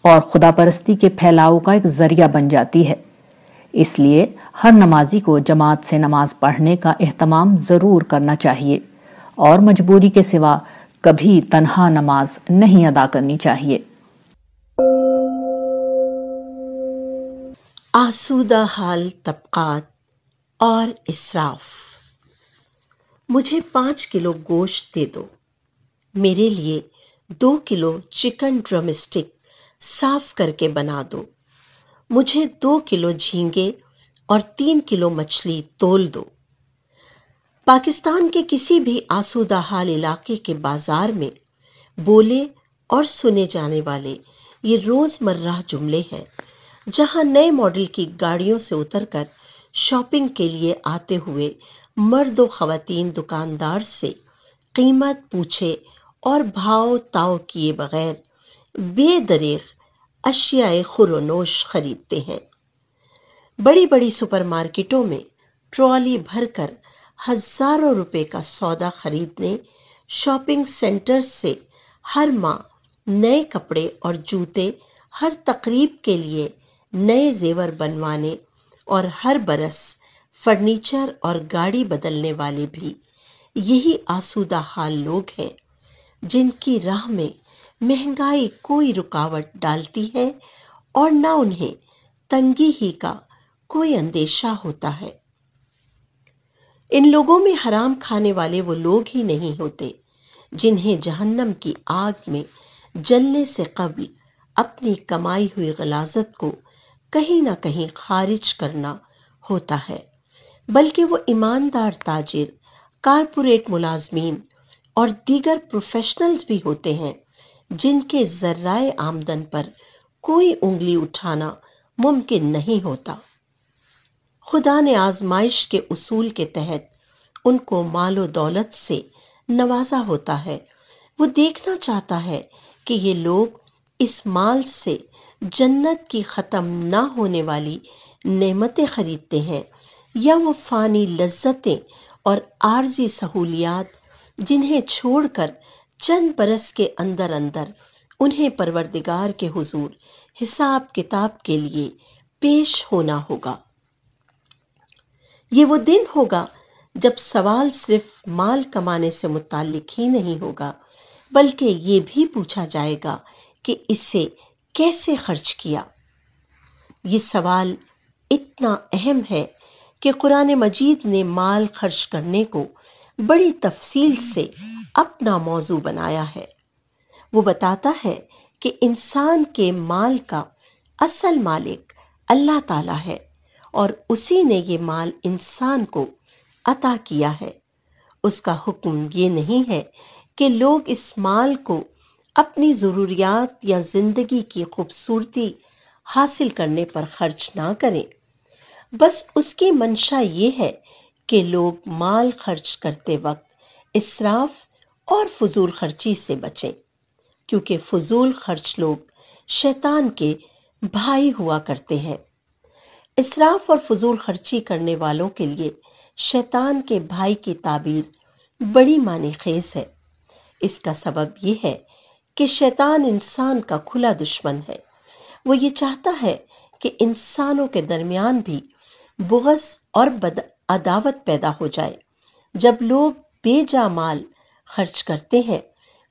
اور خدا پرستی کے پھیلاؤ کا ایک ذریعہ بن جاتی ہے۔ اس لیے ہر نمازی کو جماعت سے نماز پڑھنے کا اہتمام ضرور کرنا چاہیے اور مجبوری کے سوا کبھی تنہا نماز نہیں ادا کرنی چاہیے۔ آسودہ حال طبقات اور اسراف مجھے پانچ کلو گوشت دے دو۔ میرے لیے دو کلو چکن ڈرمسٹک صاف کر کے بنا دو۔ مجھے دو کلو جھینگے اور تین کلو مچھلی تول دو۔ پاکستان کے کسی بھی آسودہ حال علاقے کے بازار میں بولے اور سنے جانے والے یہ روز مرہ جملے ہیں جہاں نئے ماڈل کی گاڑیوں سے اتر کر شاپنگ کے لیے آتے ہوئے مرد و خواتین دکاندار سے قیمت پوچھے اور بھاؤ تاؤ کیے بغیر بے دریغ اشیاء خور و نوش خریدتے ہیں۔ بڑی بڑی سپر مارکیٹوں میں ٹرالی بھر کر ہزاروں روپے کا سودا خریدنے، شاپنگ سینٹر سے ہر ماہ نئے کپڑے اور جوتے ہر تقریب کے لیے نئے زیور بنوانے اور ہر برس فرنیچر اور گاڑی بدلنے والے بھی یہی آسودہ حال لوگ ہیں جن کی راہ میں مہنگائی کوئی رکاوٹ ڈالتی ہے اور نہ انہیں تنگی ہی کا کوئی اندیشہ ہوتا ہے۔ ان لوگوں میں حرام کھانے والے وہ لوگ ہی نہیں ہوتے جنہیں جہنم کی آگ میں جلنے سے قبل اپنی کمائی ہوئی غلازت کو کہیں نہ کہیں خارج کرنا ہوتا ہے، بلکہ وہ ایماندار تاجر، کارپوریٹ ملازمین اور دیگر پروفیشنلز بھی ہوتے ہیں۔ جن کے ذرائع آمدن پر کوئی انگلی اٹھانا ممکن نہیں ہوتا۔ خدا نے آزمائش کے اصول کے تحت ان کو مال و دولت سے نوازا ہوتا ہے۔ وہ دیکھنا چاہتا ہے کہ یہ لوگ اس مال سے جنت کی ختم نہ ہونے والی نعمتیں خریدتے ہیں یا وہ فانی لذتیں اور عارضی سہولیات جنہیں چھوڑ کر چند برس کے اندر اندر انہیں پروردگار کے حضور حساب کتاب کے لیے پیش ہونا ہوگا۔ یہ وہ دن ہوگا جب سوال صرف مال کمانے سے متعلق ہی نہیں ہوگا، بلکہ یہ بھی پوچھا جائے گا کہ اسے کیسے خرچ کیا۔ یہ سوال اتنا اہم ہے کہ قرآن مجید نے مال خرچ کرنے کو بڑی تفصیل سے اپنا موضوع بنایا ہے۔ وہ بتاتا ہے کہ انسان کے مال کا اصل مالک اللہ تعالی ہے اور اسی نے یہ مال انسان کو عطا کیا ہے۔ اس کا حکم یہ نہیں ہے کہ لوگ اس مال کو اپنی ضروریات یا زندگی کی خوبصورتی حاصل کرنے پر خرچ نہ کریں۔ بس اس کی منشا یہ ہے کہ لوگ مال خرچ کرتے وقت اسراف اور فضول خرچی سے بچیں۔ کیونکہ فضول خرچ لوگ شیطان کے بھائی ہوا کرتے ہیں۔ اسراف اور فضول خرچی کرنے والوں کے لیے شیطان کے بھائی کی تعبیر بڑی معنی خیز ہے۔ اس کا سبب یہ ہے کہ شیطان انسان کا کھلا دشمن ہے۔ وہ یہ چاہتا ہے کہ انسانوں کے درمیان بھی بغض اور بد عداوت پیدا ہو جائے۔ جب لوگ بے جا مال خرچ کرتے ہیں،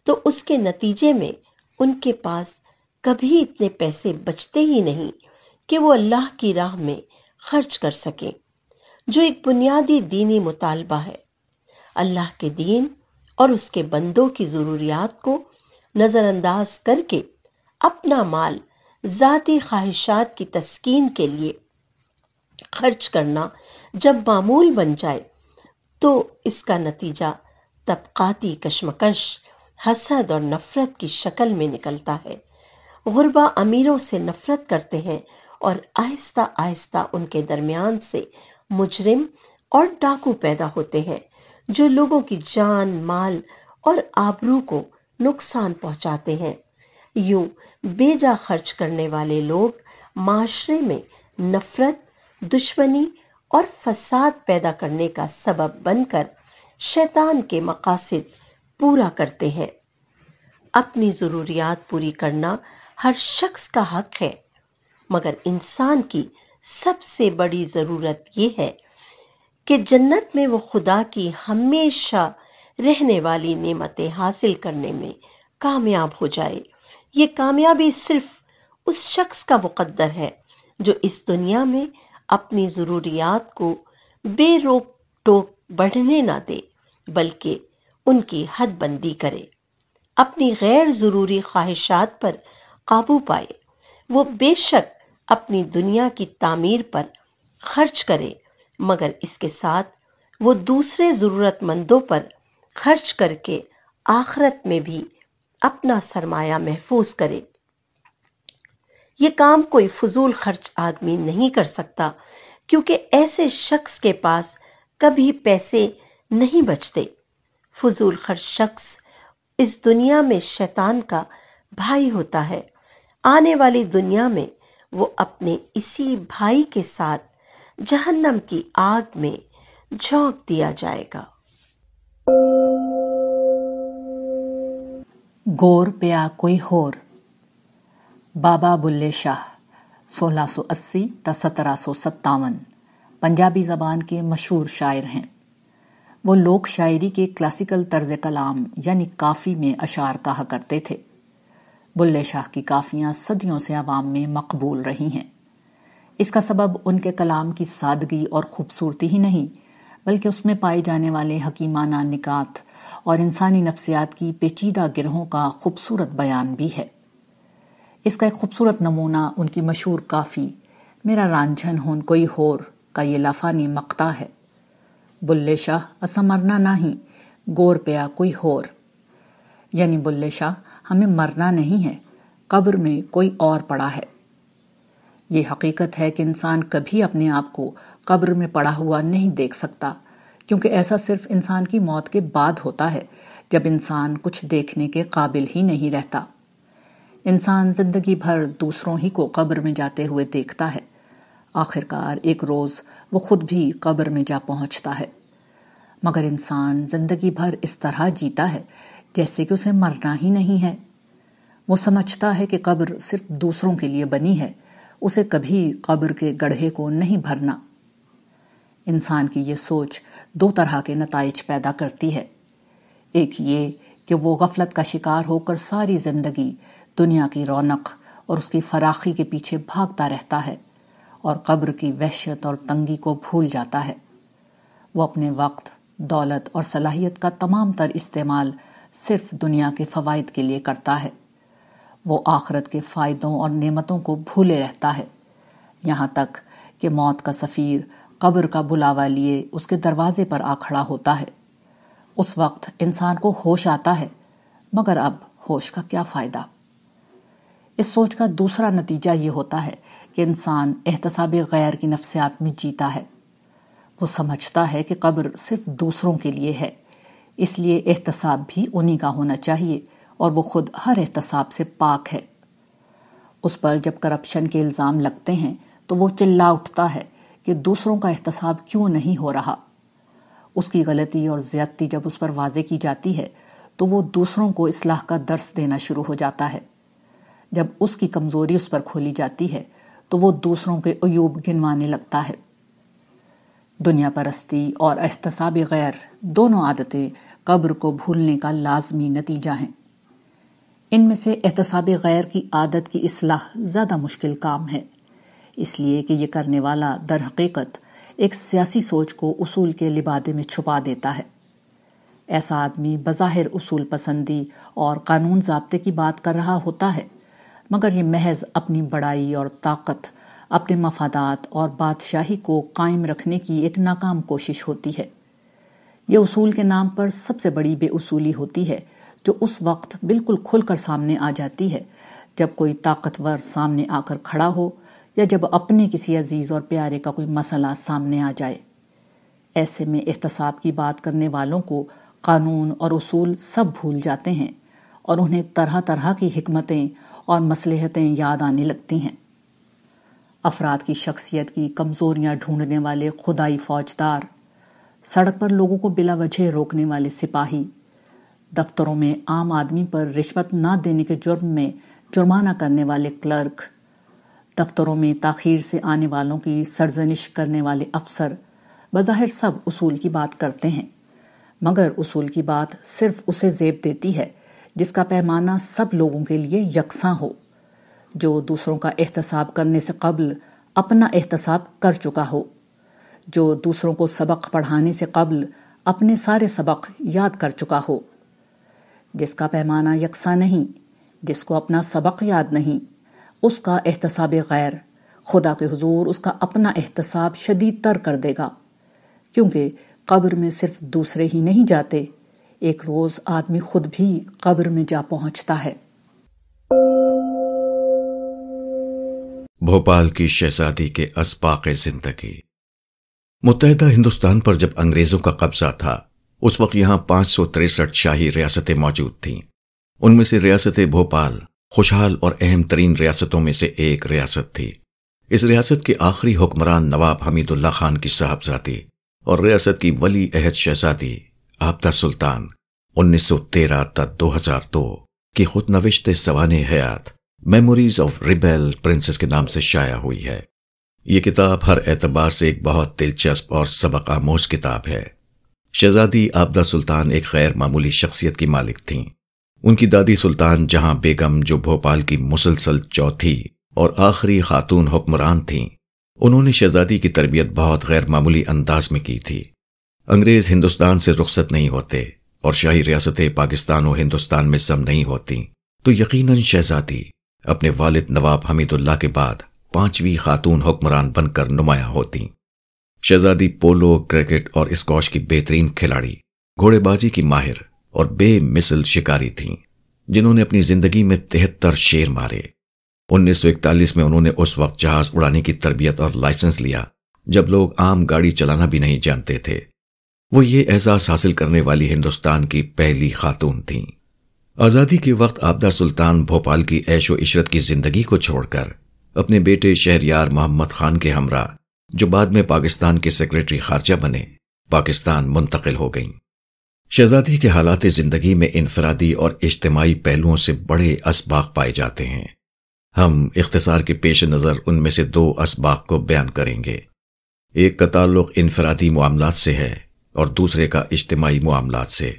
تو اس کے نتیجے میں ان کے پاس کبھی اتنے پیسے بچتے ہی نہیں کہ وہ اللہ کی راہ میں خرچ کر سکیں، جو ایک بنیادی دینی مطالبہ ہے۔ اللہ کے دین اور اس کے بندوں کی ضروریات کو نظر انداز کر کے اپنا مال ذاتی خواہشات کی تسکین کے لیے خرچ کرنا جب معمول بن جائے، تو اس کا نتیجہ طبقاتی کشمکش حسد اور نفرت کی شکل میں نکلتا ہے۔ غربا امیروں سے نفرت کرتے ہیں اور آہستہ آہستہ ان کے درمیان سے مجرم اور ڈاکو پیدا ہوتے ہیں، جو لوگوں کی جان، مال اور آبرو کو نقصان پہنچاتے ہیں۔ یوں بیجا خرچ کرنے والے لوگ معاشرے میں نفرت، دشمنی اور فساد پیدا کرنے کا سبب بن کر شیطان کے مقاصد پورا کرتے ہیں۔ اپنی ضروریات پوری کرنا ہر شخص کا حق ہے، مگر انسان کی سب سے بڑی ضرورت یہ ہے کہ جنت میں وہ خدا کی ہمیشہ رہنے والی نعمتیں حاصل کرنے میں کامیاب ہو جائے۔ یہ کامیابی صرف اس شخص کا مقدر ہے جو اس دنیا میں اپنی ضروریات کو بے روک ٹوک بڑھنے نہ دے، بلکہ ان کی حد بندی کرے۔ اپنی غیر ضروری خواہشات پر قابو پائے۔ وہ بے شک اپنی دنیا کی تعمیر پر خرچ کرے، مگر اس کے ساتھ وہ دوسرے ضرورت مندوں پر خرچ کر کے آخرت میں بھی اپنا سرمایہ محفوظ کرے۔ یہ کام کوئی فضول خرچ آدمی نہیں کر سکتا، کیونکہ ایسے شخص کے پاس کبھی پیسے نہیں بچتے۔ فضول خرچ شخص اس دنیا میں شیطان کا بھائی ہوتا ہے۔ آنے والی دنیا میں وہ اپنے اسی بھائی کے ساتھ جہنم کی آگ میں جھونک دیا جائے گا۔ گور پیا کوئی ہور۔ بابا بلے شاہ، سولہ سو اسی تا سترہ سو ستاون۔ پنجابی زبان کے مشہور شاعر ہیں۔ وہ لوک شاعری کے کلاسیکل طرز کلام یعنی کافی میں اشعار کہا کرتے تھے۔ بلے شاہ کی کافیاں صدیوں سے عوام میں مقبول رہی ہیں۔ اس کا سبب ان کے کلام کی سادگی اور خوبصورتی ہی نہیں، بلکہ اس میں پائے جانے والے حکیمانہ نکات اور انسانی نفسیات کی پیچیدہ گرہوں کا خوبصورت بیان بھی ہے۔ اس کا ایک خوبصورت نمونہ ان کی مشہور کافی میرا رانجھن ہون کوئی ہور کا یہ لافانی مقتا ہے۔ بلے شاہ اسا مرنا نہیں، گور پیا کوئی ہور۔ یعنی بلے شاہ، ہمیں مرنا نہیں ہے، قبر میں کوئی اور پڑا ہے۔ یہ حقیقت ہے کہ انسان کبھی اپنے آپ کو قبر میں پڑا ہوا نہیں دیکھ سکتا، کیونکہ ایسا صرف انسان کی موت کے بعد ہوتا ہے، جب انسان کچھ دیکھنے کے قابل ہی نہیں رہتا۔ انسان زندگی بھر دوسروں ہی کو قبر میں جاتے ہوئے دیکھتا ہے۔ آخرکار ایک روز وہ خود بھی قبر میں جا پہنچتا ہے۔ مگر انسان زندگی بھر اس طرح جیتا ہے جیسے کہ اسے مرنا ہی نہیں ہے۔ وہ سمجھتا ہے کہ قبر صرف دوسروں کے لیے بنی ہے، اسے کبھی قبر کے گڑھے کو نہیں بھرنا۔ انسان کی یہ سوچ دو طرح کے نتائج پیدا کرتی ہے۔ ایک یہ کہ وہ غفلت کا شکار ہو کر ساری زندگی دنیا کی رونق اور اس کی فراخی کے پیچھے بھاگتا رہتا ہے۔ اور قبر کی وحشت اور تنگی کو بھول جاتا ہے۔ وہ اپنے وقت، دولت اور صلاحیت کا تمام تر استعمال صرف دنیا کے فوائد کے لیے کرتا ہے۔ وہ آخرت کے فائدوں اور نعمتوں کو بھولے رہتا ہے۔ یہاں تک کہ موت کا سفیر قبر کا بلاوا لیے اس کے دروازے پر آ کھڑا ہوتا ہے۔ اس وقت انسان کو ہوش آتا ہے، مگر اب ہوش کا کیا فائدہ؟ اس سوچ کا دوسرا نتیجہ یہ ہوتا ہے کہ انسان احتساب غیر کی نفسیات میں جیتا ہے۔ وہ سمجھتا ہے کہ قبر صرف دوسروں کے لیے ہے، اس لیے احتساب بھی انہی کا ہونا چاہیے اور وہ خود ہر احتساب سے پاک ہے۔ اس پر جب کرپشن کے الزام لگتے ہیں تو وہ چلا اٹھتا ہے کہ دوسروں کا احتساب کیوں نہیں ہو رہا۔ اس کی غلطی اور زیادتی جب اس پر واضح کی جاتی ہے تو وہ دوسروں کو اصلاح کا درس دینا شروع ہو جاتا ہے۔ جب اس کی کمزوری اس پر کھولی جاتی ہے تو وہ دوسروں کے عیوب گنوانے لگتا ہے۔ دنیا پرستی اور احتساب غیر دونوں عادتیں قبر کو بھولنے کا لازمی نتیجہ ہیں۔ ان میں سے احتساب غیر کی عادت کی اصلاح زیادہ مشکل کام ہے۔ اس لیے کہ یہ کرنے والا در حقیقت ایک سیاسی سوچ کو اصول کے لبادے میں چھپا دیتا ہے۔ ایسا آدمی بظاہر اصول پسندی اور قانون ضابطے کی بات کر رہا ہوتا ہے۔ مگر یہ محض اپنی بڑائی اور طاقت، اپنے مفادات اور بادشاہی کو قائم رکھنے کی ایک ناکام کوشش ہوتی ہے۔ یہ اصول کے نام پر سب سے بڑی بے اصولی ہوتی ہے جو اس وقت بالکل کھل کر سامنے آ جاتی ہے۔ جب کوئی طاقتور سامنے آ کر کھڑا ہو یا جب اپنے کسی عزیز اور پیارے کا کوئی مسئلہ سامنے آ جائے۔ ایسے میں احتساب کی بات کرنے والوں کو قانون اور اصول سب بھول جاتے ہیں اور انہیں طرح طرح کی حکمتیں اور مصلحتیں یاد آنے لگتی ہیں۔ افراد کی شخصیت کی کمزوریاں ڈھونڈنے والے خدائی فوجدار، سڑک پر لوگوں کو بلا وجہ روکنے والے سپاہی، دفتروں میں عام آدمی پر رشوت نہ دینے کے جرم میں جرمانہ کرنے والے کلرک، دفتروں میں تاخیر سے آنے والوں کی سرزنش کرنے والے افسر، بظاہر سب اصول کی بات کرتے ہیں۔ مگر اصول کی بات صرف اسے زیب دیتی ہے جس کا پیمانہ سب لوگوں کے لیے یکساں ہو، جو دوسروں کا احتساب کرنے سے قبل اپنا احتساب کر چکا ہو، جو دوسروں کو سبق پڑھانے سے قبل اپنے سارے سبق یاد کر چکا ہو۔ جس کا پیمانہ یکساں نہیں، جس کو اپنا سبق یاد نہیں، اس کا احتساب غیر، خدا کے حضور اس کا اپنا احتساب شدید تر کر دے گا، کیونکہ قبر میں صرف دوسرے ہی نہیں جاتے ایک روز آدمی خود بھی قبر میں جا پہنچتا ہے۔ بھوپال کی شہزادی کے اسباق زندگی۔ متحدہ ہندوستان پر جب انگریزوں کا قبضہ تھا، اس وقت یہاں پانچ سو تریسٹھ شاہی ریاستیں موجود تھیں۔ ان میں سے ریاست بھوپال، خوشحال اور اہم ترین ریاستوں میں سے ایک ریاست تھی۔ اس ریاست کے آخری حکمران نواب حمید اللہ خان کی صاحبزادی اور ریاست کی ولی عہد شہزادی آبدہ سلطان انیس سو تیرہ تا دو ہزار دو، کی خود نوشت سوان حیات میموریز آف ریبیل پرنسس کے نام سے شائع ہوئی ہے۔ یہ کتاب ہر اعتبار سے ایک بہت دلچسپ اور سبق آموز کتاب ہے۔ شہزادی آبدہ سلطان ایک غیر معمولی شخصیت کی مالک تھیں۔ ان کی دادی سلطان جہاں بیگم جو بھوپال کی مسلسل چوتھی اور آخری خاتون حکمران تھیں، انہوں نے شہزادی کی تربیت بہت غیر معمولی انداز میں کی تھی۔ انگریز ہندوستان سے رخصت نہیں ہوتے اور شاہی ریاستیں پاکستان و ہندوستان میں سم نہیں ہوتی تو یقیناً شہزادی اپنے والد نواب حمید اللہ کے بعد پانچویں خاتون حکمران بن کر نمایاں ہوتی شہزادی پولو، کرکٹ اور اسکواش کی بہترین کھلاڑی، گھوڑے بازی کی ماہر اور بے مثل شکاری تھیں، جنہوں نے اپنی زندگی میں تہتر شیر مارے۔ انیس سو اکتالیس میں انہوں نے اس وقت جہاز اڑانے کی تربیت اور لائسنس لیا، جب لوگ عام گاڑی چلانا بھی نہیں جانتے تھے۔ وہ یہ احساس حاصل کرنے والی ہندوستان کی پہلی خاتون تھیں۔ آزادی کے وقت آبدہ سلطان بھوپال کی عیش و عشرت کی زندگی کو چھوڑ کر اپنے بیٹے شہریار محمد خان کے ہمراہ، جو بعد میں پاکستان کے سیکرٹری خارجہ بنے، پاکستان منتقل ہو گئیں۔ شہزادی کے حالات زندگی میں انفرادی اور اجتماعی پہلوؤں سے بڑے اسباق پائے جاتے ہیں۔ ہم اختصار کے پیش نظر ان میں سے دو اسباق کو بیان کریں گے۔ ایک کا تعلق انفرادی معاملات سے ہے۔ اور دوسرے کا اجتماعی معاملات سے۔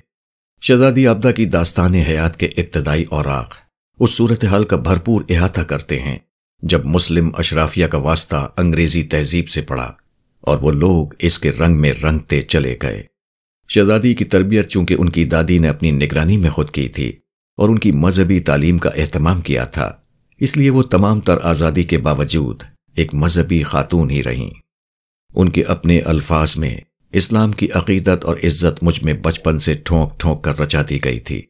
شہزادی آبدہ کی داستان حیات کے ابتدائی اوراق اس صورتحال کا بھرپور احاطہ کرتے ہیں جب مسلم اشرافیہ کا واسطہ انگریزی تہذیب سے پڑا اور وہ لوگ اس کے رنگ میں رنگتے چلے گئے۔ شہزادی کی تربیت چونکہ ان کی دادی نے اپنی نگرانی میں خود کی تھی اور ان کی مذہبی تعلیم کا اہتمام کیا تھا، اس لیے وہ تمام تر آزادی کے باوجود ایک مذہبی خاتون ہی رہیں۔ ان کے اپنے الفاظ میں اسلام کی عقیدت اور عزت مجھ میں بچپن سے ٹھونک ٹھونک کر رچا دی گئی تھی۔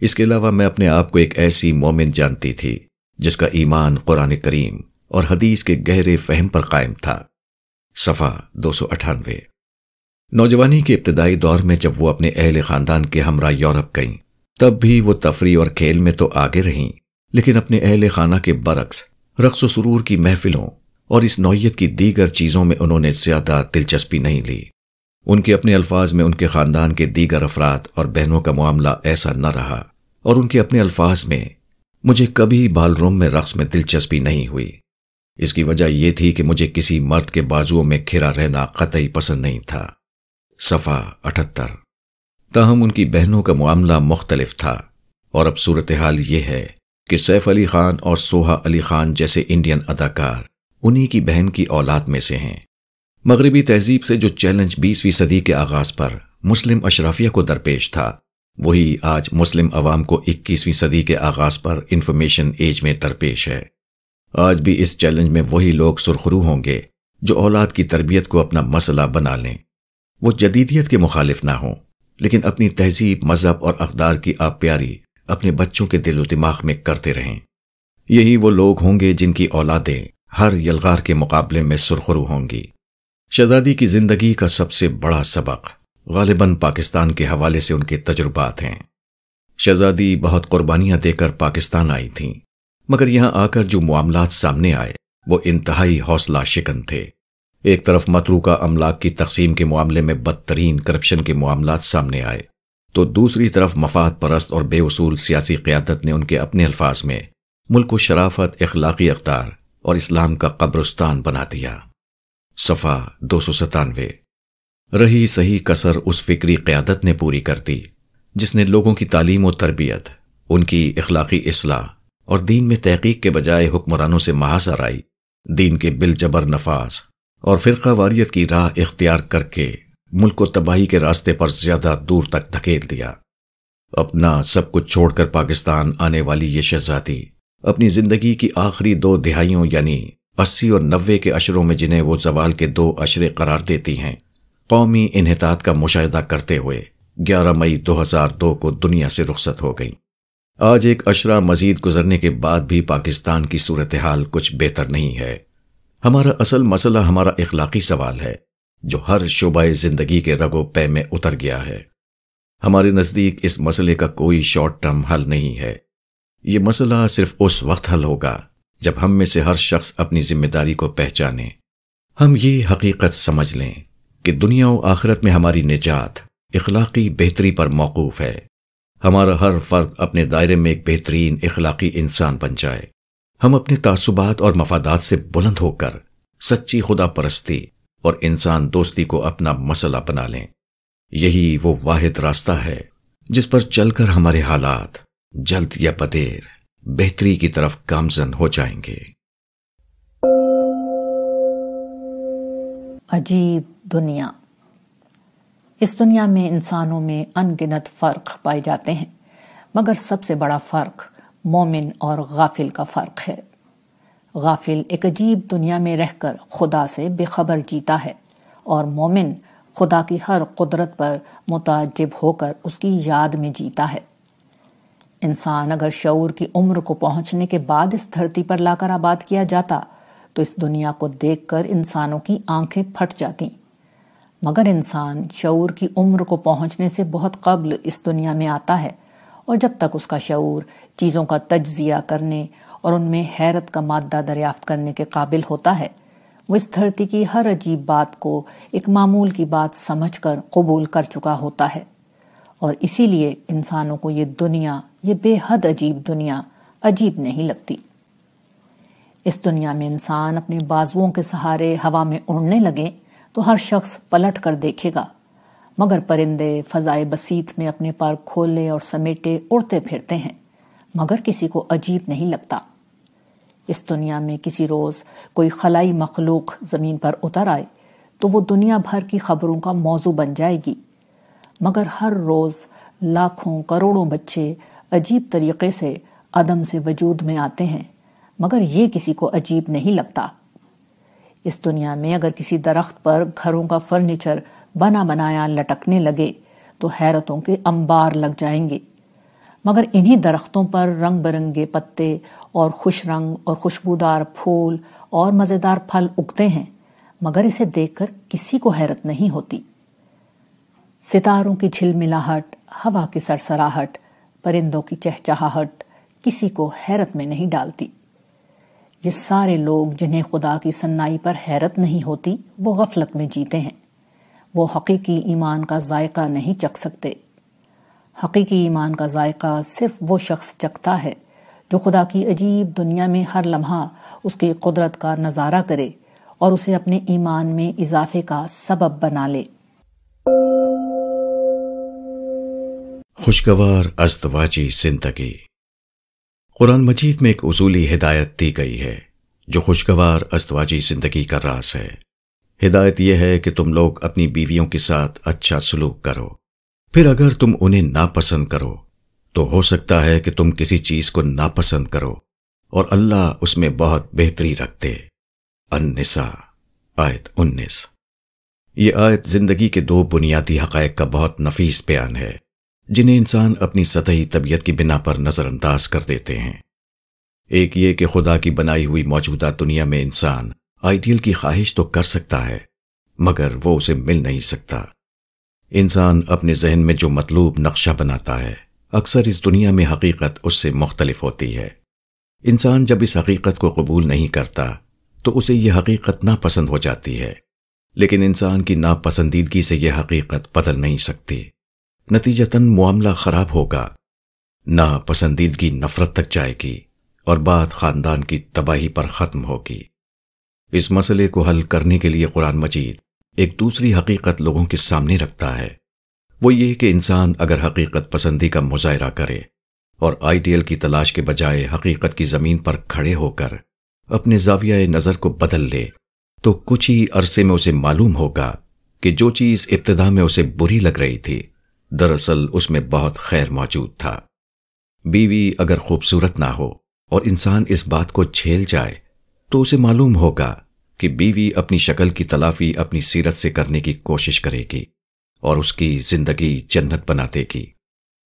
اس کے علاوہ میں اپنے آپ کو ایک ایسی مومن جانتی تھی، جس کا ایمان قرآن کریم اور حدیث کے گہرے فہم پر قائم تھا۔ صفا دو سو اٹھانوے۔ نوجوانی کے ابتدائی دور میں جب وہ اپنے اہل خاندان کے ہمراہ یورپ گئیں، تب بھی وہ تفریح اور کھیل میں تو آگے رہیں، لیکن اپنے اہل خانہ کے برعکس رقص و سرور کی محفلوں اور اس نوعیت کی دیگر چیزوں میں انہوں نے زیادہ دلچسپی نہیں لی۔ ان کے اپنے الفاظ میں ان کے خاندان کے دیگر افراد اور بہنوں کا معاملہ ایسا نہ رہا اور ان کے اپنے الفاظ میں مجھے کبھی بال روم میں رقص میں دلچسپی نہیں ہوئی۔ اس کی وجہ یہ تھی کہ مجھے کسی مرد کے بازوؤں میں کھرا رہنا قطعی پسند نہیں تھا۔ صفا اٹھتر۔ تاہم ان کی بہنوں کا معاملہ مختلف تھا اور اب صورتحال یہ ہے کہ سیف علی خان اور سوہا علی خان جیسے انڈین اداکار انہی کی بہن کی اولاد میں سے ہیں۔ مغربی تہذیب سے جو چیلنج بیسویں صدی کے آغاز پر مسلم اشرافیہ کو درپیش تھا، وہی آج مسلم عوام کو اکیسویں صدی کے آغاز پر انفارمیشن ایج میں درپیش ہے۔ آج بھی اس چیلنج میں وہی لوگ سرخرو ہوں گے جو اولاد کی تربیت کو اپنا مسئلہ بنا لیں۔ وہ جدیدیت کے مخالف نہ ہوں، لیکن اپنی تہذیب، مذہب اور اقدار کی آپ پیاری اپنے بچوں کے دل و دماغ میں کرتے رہیں۔ یہی وہ لوگ ہوں گے جن کی اولادیں ہر یلغار کے مقابلے میں سرخرو ہوں گی۔ شہزادی کی زندگی کا سب سے بڑا سبق غالباً پاکستان کے حوالے سے ان کے تجربات ہیں۔ شہزادی بہت قربانیاں دے کر پاکستان آئی تھیں، مگر یہاں آ کر جو معاملات سامنے آئے، وہ انتہائی حوصلہ شکن تھے۔ ایک طرف مترو کا املاک کی تقسیم کے معاملے میں بدترین کرپشن کے معاملات سامنے آئے، تو دوسری طرف مفاد پرست اور بے اصول سیاسی قیادت نے ان کے اپنے الفاظ میں ملک و شرافت، اخلاقی اختار اور اسلام کا قبرستان بنا دیا۔ صفا دو سو ستانوے۔ رہی صحیح کسر اس فکری قیادت نے پوری کر دی، جس نے لوگوں کی تعلیم و تربیت، ان کی اخلاقی اصلاح اور دین میں تحقیق کے بجائے حکمرانوں سے محاصر آئی دین کے بل جبر نفاذ اور فرقہ واریت کی راہ اختیار کر کے ملک کو تباہی کے راستے پر زیادہ دور تک دھکیل دیا۔ اپنا سب کچھ چھوڑ کر پاکستان آنے والی یہ شہزادی اپنی زندگی کی آخری دو دہائیوں یعنی اسی اور نوے کے اشروں میں جنہیں وہ زوال کے دو اشرے قرار دیتی ہیں۔ قومی انحطاط کا مشاہدہ کرتے ہوئے گیارہ مئی دو ہزار دو کو دنیا سے رخصت ہو گئی۔ آج ایک اشرا مزید گزرنے کے بعد بھی پاکستان کی صورتحال کچھ بہتر نہیں ہے۔ ہمارا اصل مسئلہ ہمارا اخلاقی سوال ہے، جو ہر شعبہ زندگی کے رگو پے میں اتر گیا ہے۔ ہمارے نزدیک اس مسئلے کا کوئی شارٹ ٹرم حل نہیں ہے۔ یہ مسئلہ صرف اس وقت حل ہوگا جب ہم میں سے ہر شخص اپنی ذمہ داری کو پہچانے، ہم یہ حقیقت سمجھ لیں کہ دنیا و آخرت میں ہماری نجات اخلاقی بہتری پر موقوف ہے۔ ہمارا ہر فرد اپنے دائرے میں ایک بہترین اخلاقی انسان بن جائے۔ ہم اپنے تعصبات اور مفادات سے بلند ہو کر سچی خدا پرستی اور انسان دوستی کو اپنا مسئلہ بنا لیں۔ یہی وہ واحد راستہ ہے جس پر چل کر ہمارے حالات جلد یا بدیر۔ بہتری کی طرف گامزن ہو جائیں گے۔ عجیب دنیا۔ اس دنیا میں انسانوں میں ان گنت فرق پائے جاتے ہیں، مگر سب سے بڑا فرق مومن اور غافل کا فرق ہے۔ غافل ایک عجیب دنیا میں رہ کر خدا سے بے خبر جیتا ہے، اور مومن خدا کی ہر قدرت پر متعجب ہو کر اس کی یاد میں جیتا ہے۔ انسان اگر شعور کی عمر کو پہنچنے کے بعد اس دھرتی پر لا کر آباد کیا جاتا، تو اس دنیا کو دیکھ کر انسانوں کی آنکھیں پھٹ جاتی۔ مگر انسان شعور کی عمر کو پہنچنے سے بہت قبل اس دنیا میں آتا ہے، اور جب تک اس کا شعور چیزوں کا تجزیہ کرنے اور ان میں حیرت کا مادہ دریافت کرنے کے قابل ہوتا ہے، وہ اس دھرتی کی ہر عجیب بات کو ایک معمول کی بات سمجھ کر قبول کر چکا ہوتا ہے۔ اور اسی لیے انسانوں کو یہ دنیا یہ بے حد عجیب دنیا عجیب نہیں لگتی۔ اس دنیا میں انسان اپنے بازوؤں کے سہارے ہوا میں اڑنے لگے تو ہر شخص پلٹ کر دیکھے گا، مگر پرندے فضائے بسیط میں اپنے پر کھولے اور سمیٹے اڑتے پھرتے ہیں، مگر کسی کو عجیب نہیں لگتا۔ اس دنیا میں کسی روز کوئی خلائی مخلوق زمین پر اتر آئے تو وہ دنیا بھر کی خبروں کا موضوع بن جائے گی۔ مگر ہر روز لاکھوں کروڑوں بچے عجیب طریقے سے عدم سے وجود میں آتے ہیں، مگر یہ کسی کو عجیب نہیں لگتا۔ اس دنیا میں اگر کسی درخت پر گھروں کا فرنیچر بنا بنایا لٹکنے لگے، تو حیرتوں کے انبار لگ جائیں گے۔ مگر انہی درختوں پر رنگ برنگے پتے اور خوش رنگ اور خوشبودار پھول اور مزیدار پھل اگتے ہیں، مگر اسے دیکھ کر کسی کو حیرت نہیں ہوتی۔ ستاروں کی جھل ملاہٹ ہوا کی سرسراہٹ پرندوں کی چہچہاہٹ کسی کو حیرت میں نہیں ڈالتی۔ یہ سارے لوگ جنہیں خدا کی سنائی پر حیرت نہیں ہوتی، وہ غفلت میں جیتے ہیں۔ وہ حقیقی ایمان کا ذائقہ نہیں چکھ سکتے۔ حقیقی ایمان کا ذائقہ صرف وہ شخص چکھتا ہے جو خدا کی عجیب دنیا میں ہر لمحہ اس کی قدرت کا نظارہ کرے اور اسے اپنے ایمان میں اضافے کا سبب بنا لے۔ خوشگوار ازدواجی زندگی۔ قرآن مجید میں ایک اصولی ہدایت دی گئی ہے، جو خوشگوار ازدواجی زندگی کا راز ہے۔ ہدایت یہ ہے کہ تم لوگ اپنی بیویوں کے ساتھ اچھا سلوک کرو۔ پھر اگر تم انہیں ناپسند کرو، تو ہو سکتا ہے کہ تم کسی چیز کو ناپسند کرو اور اللہ اس میں بہت بہتری رکھتے۔ النساء، آیت انیس۔ یہ آیت زندگی کے دو بنیادی حقائق کا بہت نفیس بیان ہے۔ جنہیں انسان اپنی سطحی طبیعت کی بنا پر نظر انداز کر دیتے ہیں۔ ایک یہ کہ خدا کی بنائی ہوئی موجودہ دنیا میں انسان آئیڈیل کی خواہش تو کر سکتا ہے، مگر وہ اسے مل نہیں سکتا۔ انسان اپنے ذہن میں جو مطلوب نقشہ بناتا ہے، اکثر اس دنیا میں حقیقت اس سے مختلف ہوتی ہے۔ انسان جب اس حقیقت کو قبول نہیں کرتا، تو اسے یہ حقیقت ناپسند ہو جاتی ہے۔ لیکن انسان کی ناپسندیدگی سے یہ حقیقت بدل نہیں سکتی۔ نتیجتاً معاملہ خراب ہوگا۔ ناپسندیدگی نفرت تک جائے گی اور بات خاندان کی تباہی پر ختم ہوگی۔ اس مسئلے کو حل کرنے کے لیے قرآن مجید ایک دوسری حقیقت لوگوں کے سامنے رکھتا ہے۔ وہ یہ کہ انسان اگر حقیقت پسندی کا مظاہرہ کرے اور آئی ٹی ایل کی تلاش کے بجائے حقیقت کی زمین پر کھڑے ہو کر اپنے زاویہ نظر کو بدل لے، تو کچھ ہی عرصے میں اسے معلوم ہوگا کہ جو چیز ابتدا میں اسے بری لگ رہی تھی دراصل اس میں بہت خیر موجود تھا۔ بیوی اگر خوبصورت نہ ہو اور انسان اس بات کو چھیل جائے تو اسے معلوم ہوگا کہ بیوی اپنی شکل کی تلافی اپنی سیرت سے کرنے کی کوشش کرے گی اور اس کی زندگی جنت بنا دے گی۔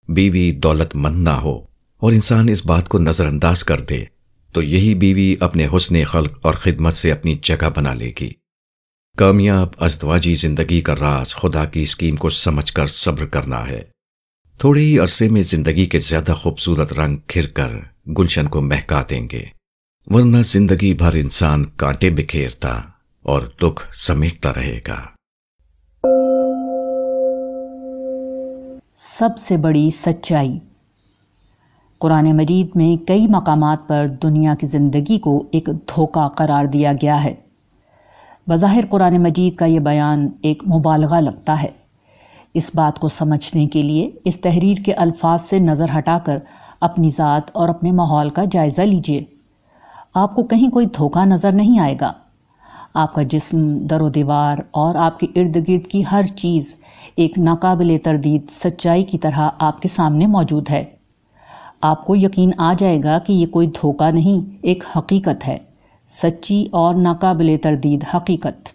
بیوی دولت مند نہ ہو اور انسان اس بات کو نظر انداز کر دے تو یہی بیوی اپنے حسن خلق اور خدمت سے اپنی جگہ بنا لے گی۔ کامیاب ازدواجی زندگی کا راز خدا کی اسکیم کو سمجھ کر صبر کرنا ہے۔ تھوڑے ہی عرصے میں زندگی کے زیادہ خوبصورت رنگ کھر کر گلشن کو مہکا دیں گے۔ ورنہ زندگی بھر انسان کانٹے بکھیرتا اور دکھ سمیٹتا رہے گا۔ سب سے بڑی سچائی۔ قرآن مجید میں کئی مقامات پر دنیا کی زندگی کو ایک دھوکہ قرار دیا گیا ہے۔ بظاہر قرآن مجید کا یہ بیان ایک مبالغہ لگتا ہے۔ اس بات کو سمجھنے کے لیے اس تحریر کے الفاظ سے نظر ہٹا کر اپنی ذات اور اپنے ماحول کا جائزہ لیجیے آپ کو کہیں کوئی دھوکہ نظر نہیں آئے گا۔ آپ کا جسم، در و دیوار اور آپ کے ارد گرد کی ہر چیز ایک ناقابل تردید سچائی کی طرح آپ کے سامنے موجود ہے۔ آپ کو یقین آ جائے گا کہ یہ کوئی دھوکہ نہیں، ایک حقیقت ہے۔ سچی اور ناقابل تردید حقیقت۔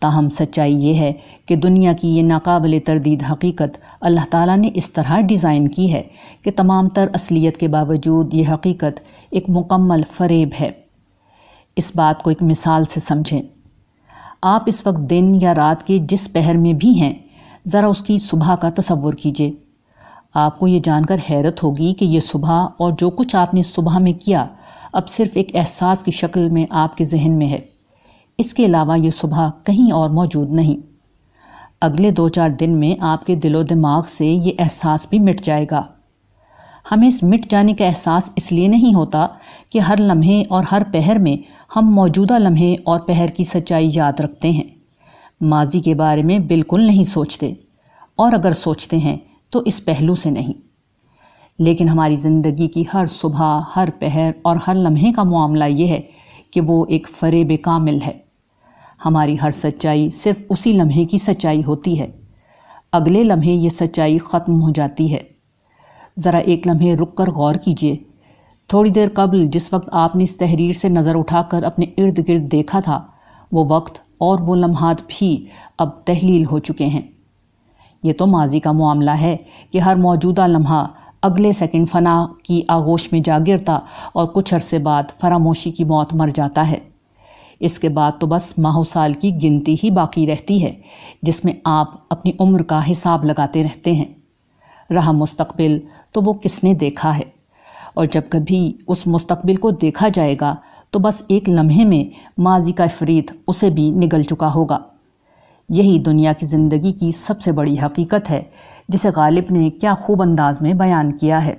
تاہم سچائی یہ ہے کہ دنیا کی یہ ناقابل تردید حقیقت اللہ تعالیٰ نے اس طرح ڈیزائن کی ہے کہ تمام تر اصلیت کے باوجود یہ حقیقت ایک مکمل فریب ہے۔ اس بات کو ایک مثال سے سمجھیں۔ آپ اس وقت دن یا رات کے جس پہر میں بھی ہیں، ذرا اس کی صبح کا تصور کیجیے آپ کو یہ جان کر حیرت ہوگی کہ یہ صبح اور جو کچھ آپ نے صبح میں کیا اب صرف ایک احساس کی شکل میں آپ کے ذہن میں ہے۔ اس کے علاوہ یہ صبح کہیں اور موجود نہیں۔ اگلے دو چار دن میں آپ کے دل و دماغ سے یہ احساس بھی مٹ جائے گا۔ ہمیں اس مٹ جانے کا احساس اس لیے نہیں ہوتا کہ ہر لمحے اور ہر پہر میں ہم موجودہ لمحے اور پہر کی سچائی یاد رکھتے ہیں۔ ماضی کے بارے میں بالکل نہیں سوچتے۔ اور اگر سوچتے ہیں تو اس پہلو سے نہیں۔ لیکن ہماری زندگی کی ہر صبح، ہر پہر اور ہر لمحے کا معاملہ یہ ہے کہ وہ ایک فریب کامل ہے۔ ہماری ہر سچائی صرف اسی لمحے کی سچائی ہوتی ہے۔ اگلے لمحے یہ سچائی ختم ہو جاتی ہے۔ ذرا ایک لمحے رک کر غور کیجیے تھوڑی دیر قبل جس وقت آپ نے اس تحریر سے نظر اٹھا کر اپنے ارد گرد دیکھا تھا، وہ وقت اور وہ لمحات بھی اب تحلیل ہو چکے ہیں۔ یہ تو ماضی کا معاملہ ہے کہ ہر موجودہ لمحہ اگلے سیکنڈ فنا کی آغوش میں جا گرتا اور کچھ عرصے بعد فراموشی کی موت مر جاتا ہے۔ اس کے بعد تو بس ماہ سال کی گنتی ہی باقی رہتی ہے، جس میں آپ اپنی عمر کا حساب لگاتے رہتے ہیں۔ رہا مستقبل تو وہ کس نے دیکھا ہے؟ اور جب کبھی اس مستقبل کو دیکھا جائے گا تو بس ایک لمحے میں ماضی کا افرید اسے بھی نگل چکا ہوگا۔ یہی دنیا کی زندگی کی سب سے بڑی حقیقت ہے جسے غالب نے کیا خوب انداز میں بیان کیا ہے۔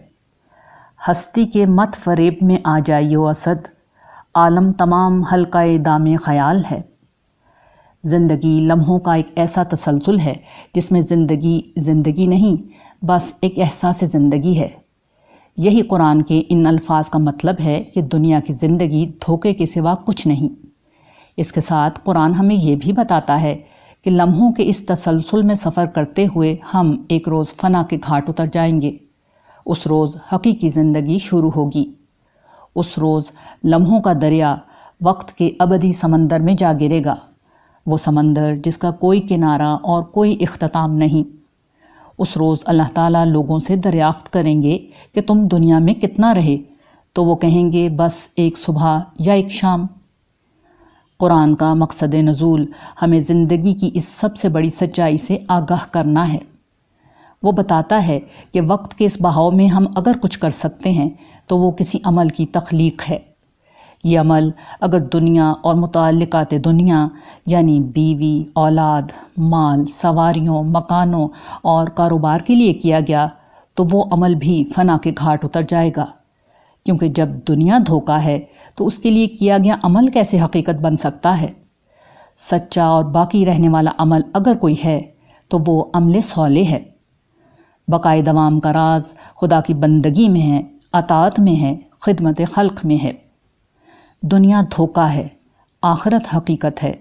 ہستی کے مت فریب میں آ جائیے اسد۔ عالم تمام حلقہ دام خیال ہے۔ زندگی لمحوں کا ایک ایسا تسلسل ہے جس میں زندگی زندگی نہیں، بس ایک احساس زندگی ہے۔ یہی قرآن کے ان الفاظ کا مطلب ہے کہ دنیا کی زندگی دھوکے کے سوا کچھ نہیں۔ اس کے ساتھ قرآن ہمیں یہ بھی بتاتا ہے کہ لمحوں کے اس تسلسل میں سفر کرتے ہوئے ہم ایک روز فنا کے گھاٹ اتر جائیں گے۔ اس روز حقیقی زندگی شروع ہوگی۔ اس روز لمحوں کا دریا وقت کے ابدی سمندر میں جا گرے گا۔ وہ سمندر جس کا کوئی کنارہ اور کوئی اختتام نہیں۔ اس روز اللہ تعالیٰ لوگوں سے دریافت کریں گے کہ تم دنیا میں کتنا رہے۔ تو وہ کہیں گے، بس ایک صبح یا ایک شام۔ قرآن کا مقصد نزول ہمیں زندگی کی اس سب سے بڑی سچائی سے آگاہ کرنا ہے۔ وہ بتاتا ہے کہ وقت کے اس بہاؤ میں ہم اگر کچھ کر سکتے ہیں تو وہ کسی عمل کی تخلیق ہے۔ یہ عمل اگر دنیا اور متعلقات دنیا یعنی بیوی، اولاد، مال، سواریوں، مکانوں اور کاروبار کے لیے کیا گیا تو وہ عمل بھی فنا کے گھاٹ اتر جائے گا۔ کیونکہ جب دنیا دھوکا ہے تو اس کے لیے کیا گیا عمل کیسے حقیقت بن سکتا ہے؟ سچا اور باقی رہنے والا عمل اگر کوئی ہے تو وہ عمل سولے ہے۔ بقائے دوام کا راز خدا کی بندگی میں ہے، اطاعت میں ہے، خدمت خلق میں ہے۔ دنیا دھوکا ہے، آخرت حقیقت ہے۔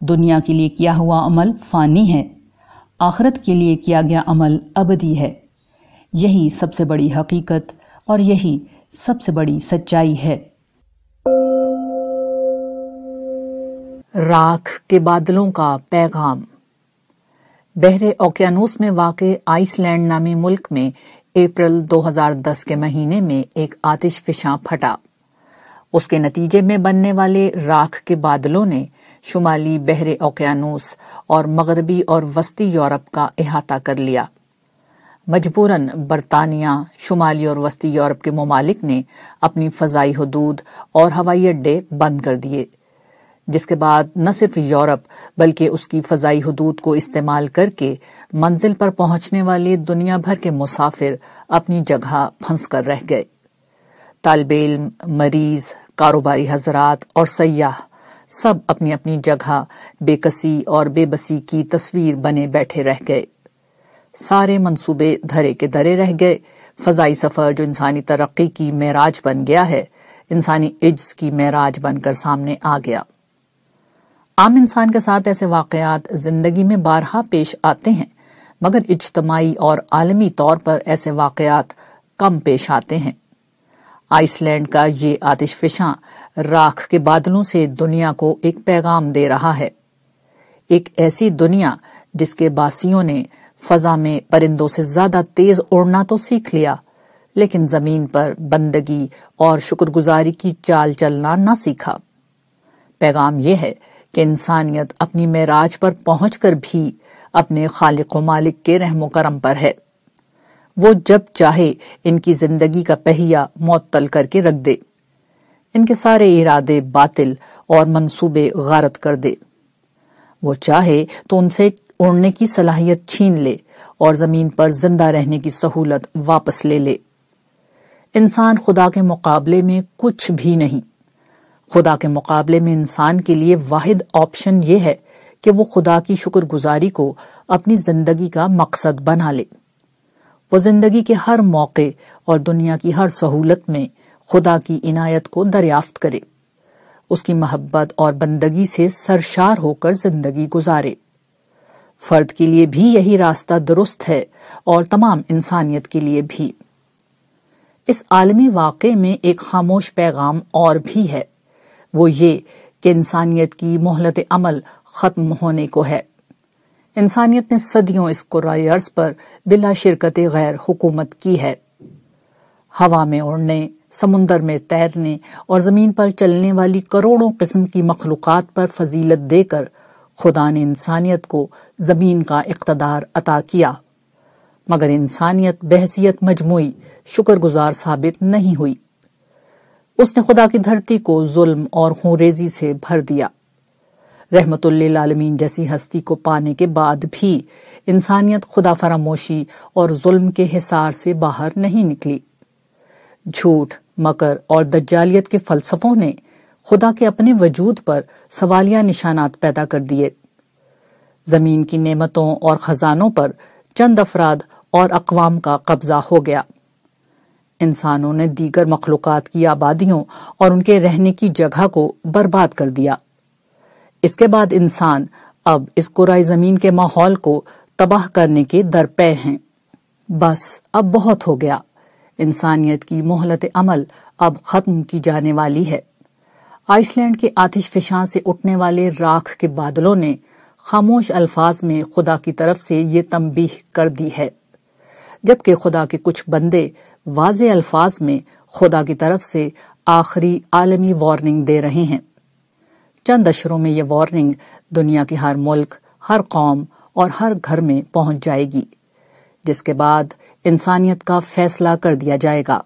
دنیا کے لیے کیا ہوا عمل فانی ہے؟ آخرت کے لیے کیا گیا عمل ابدی ہے؟ یہی سب سے بڑی حقیقت اور یہی سب سے بڑی سچائی ہے۔ راکھ کے بادلوں کا پیغام۔ بحر اوکیانوس میں واقع آئس لینڈ نامی ملک میں اپریل دو ہزار دس کے مہینے میں ایک آتش فشاں پھٹا۔ اس کے نتیجے میں بننے والے راکھ کے بادلوں نے شمالی بحر اوکیانوس اور مغربی اور وسطی یورپ کا احاطہ کر لیا۔ مجبوراً برطانیہ، شمالی اور وسطی یورپ کے ممالک نے اپنی فضائی حدود اور ہوائی اڈے بند کر دیے، جس کے بعد نہ صرف یورپ بلکہ اس کی فضائی حدود کو استعمال کر کے منزل پر پہنچنے والے دنیا بھر کے مسافر اپنی جگہ پھنس کر رہ گئے۔ طالب علم، مریض، کاروباری حضرات اور سیاح سب اپنی اپنی جگہ بے کسی اور بے بسی کی تصویر بنے بیٹھے رہ گئے۔ سارے منصوبے دھرے کے درے رہ گئے۔ فضائی سفر جو انسانی ترقی کی معراج بن گیا ہے، انسانی عجز کی معراج بن کر سامنے آ گیا۔ عام انسان کے ساتھ ایسے واقعات زندگی میں بارہا پیش آتے ہیں، مگر اجتماعی اور عالمی طور پر ایسے واقعات کم پیش آتے ہیں۔ آئس لینڈ کا یہ آتش فشاں راکھ کے بادلوں سے دنیا کو ایک پیغام دے رہا ہے۔ ایک ایسی دنیا جس کے باسیوں نے فضا میں پرندوں سے زیادہ تیز اڑنا تو سیکھ لیا، لیکن زمین پر بندگی اور شکر گزاری کی چال چلنا نہ سیکھا۔ پیغام یہ ہے کہ انسانیت اپنی معراج پر پہنچ کر بھی اپنے خالق و مالک کے رحم و کرم پر ہے۔ وہ جب چاہے ان کی زندگی کا پہیا معطل کر کے رکھ دے۔ ان کے سارے ارادے باطل اور منصوبے غارت کر دے۔ وہ چاہے تو ان سے اڑنے کی صلاحیت چھین لے اور زمین پر زندہ رہنے کی سہولت واپس لے لے۔ انسان خدا کے مقابلے میں کچھ بھی نہیں۔ خدا کے مقابلے میں انسان کے لیے واحد آپشن یہ ہے کہ وہ خدا کی شکر گزاری کو اپنی زندگی کا مقصد بنا لے۔ وہ زندگی کے ہر موقع اور دنیا کی ہر سہولت میں خدا کی عنایت کو دریافت کرے۔ اس کی محبت اور بندگی سے سرشار ہو کر زندگی گزارے۔ فرد کے لیے بھی یہی راستہ درست ہے اور تمام انسانیت کے لیے بھی۔ اس عالمی واقع میں ایک خاموش پیغام اور بھی ہے۔ وہ یہ کہ انسانیت کی مہلت عمل ختم ہونے کو ہے۔ انسانیت نے صدیوں اس عرض پر بلا شرکت غیر حکومت کی ہے۔ ہوا میں اڑنے، سمندر میں تیرنے اور زمین پر چلنے والی کروڑوں قسم کی مخلوقات پر فضیلت دے کر خدا نے انسانیت کو زمین کا اقتدار عطا کیا۔ مگر انسانیت بحثیت مجموعی شکر گزار ثابت نہیں ہوئی۔ اس نے خدا کی دھرتی کو ظلم اور خونریزی سے بھر دیا۔ رحمت اللہ عالمین جیسی ہستی کو پانے کے بعد بھی انسانیت خدا فراموشی اور ظلم کے حصار سے باہر نہیں نکلی۔ جھوٹ، مکر اور دجالیت کے فلسفوں نے خدا کے اپنے وجود پر سوالیہ نشانات پیدا کر دیے۔ زمین کی نعمتوں اور خزانوں پر چند افراد اور اقوام کا قبضہ ہو گیا۔ انسانوں نے دیگر مخلوقات کی آبادیوں اور ان کے رہنے کی جگہ کو برباد کر دیا۔ اس کے بعد انسان اب اس قرائے زمین کے ماحول کو تباہ کرنے کے درپے ہیں۔ بس اب بہت ہو گیا۔ انسانیت کی مہلت عمل اب ختم کی جانے والی ہے۔ آئس لینڈ کے آتش فشاں سے اٹھنے والے راکھ کے بادلوں نے خاموش الفاظ میں خدا کی طرف سے یہ تنبیہ کر دی ہے۔ جبکہ خدا کے کچھ بندے واضح الفاظ میں خدا کی طرف سے آخری عالمی وارننگ دے رہے ہیں۔ چند اشروں میں یہ وارننگ دنیا کے ہر ملک، ہر قوم اور ہر گھر میں پہنچ جائے گی، جس کے بعد انسانیت کا فیصلہ کر دیا جائے گا۔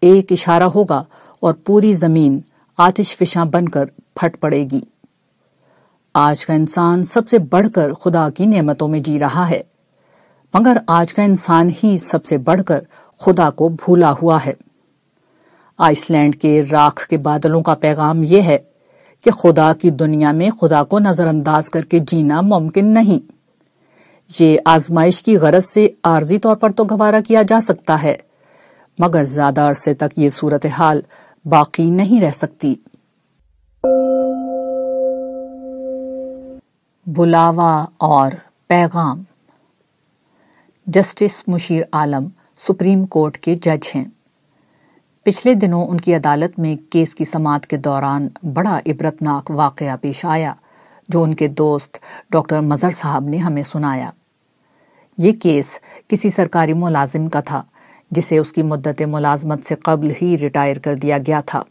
ایک اشارہ ہوگا اور پوری زمین آتش فشاں بن کر پھٹ پڑے گی۔ آج کا انسان سب سے بڑھ کر خدا کی نعمتوں میں جی رہا ہے، مگر آج کا انسان ہی سب سے بڑھ کر خدا کو بھولا ہوا ہے۔ آئس لینڈ کے راکھ کے بادلوں کا پیغام یہ ہے کہ خدا کی دنیا میں خدا کو نظر انداز کر کے جینا ممکن نہیں۔ یہ آزمائش کی غرض سے عارضی طور پر تو گوارا کیا جا سکتا ہے، مگر زیادہ عرصے تک یہ صورتحال باقی نہیں رہ سکتی۔ بلاوا اور پیغام۔ جسٹس مشیر عالم سپریم کورٹ کے جج ہیں۔ پچھلے دنوں ان کی عدالت میں کیس کی سماعت کے دوران بڑا عبرتناک واقعہ پیش آیا، جو ان کے دوست ڈاکٹر مظہر صاحب نے ہمیں سنایا۔ یہ کیس کسی سرکاری ملازم کا تھا۔ جسے اس کی مدت ملازمت سے قبل ہی ریٹائر کر دیا گیا تھا۔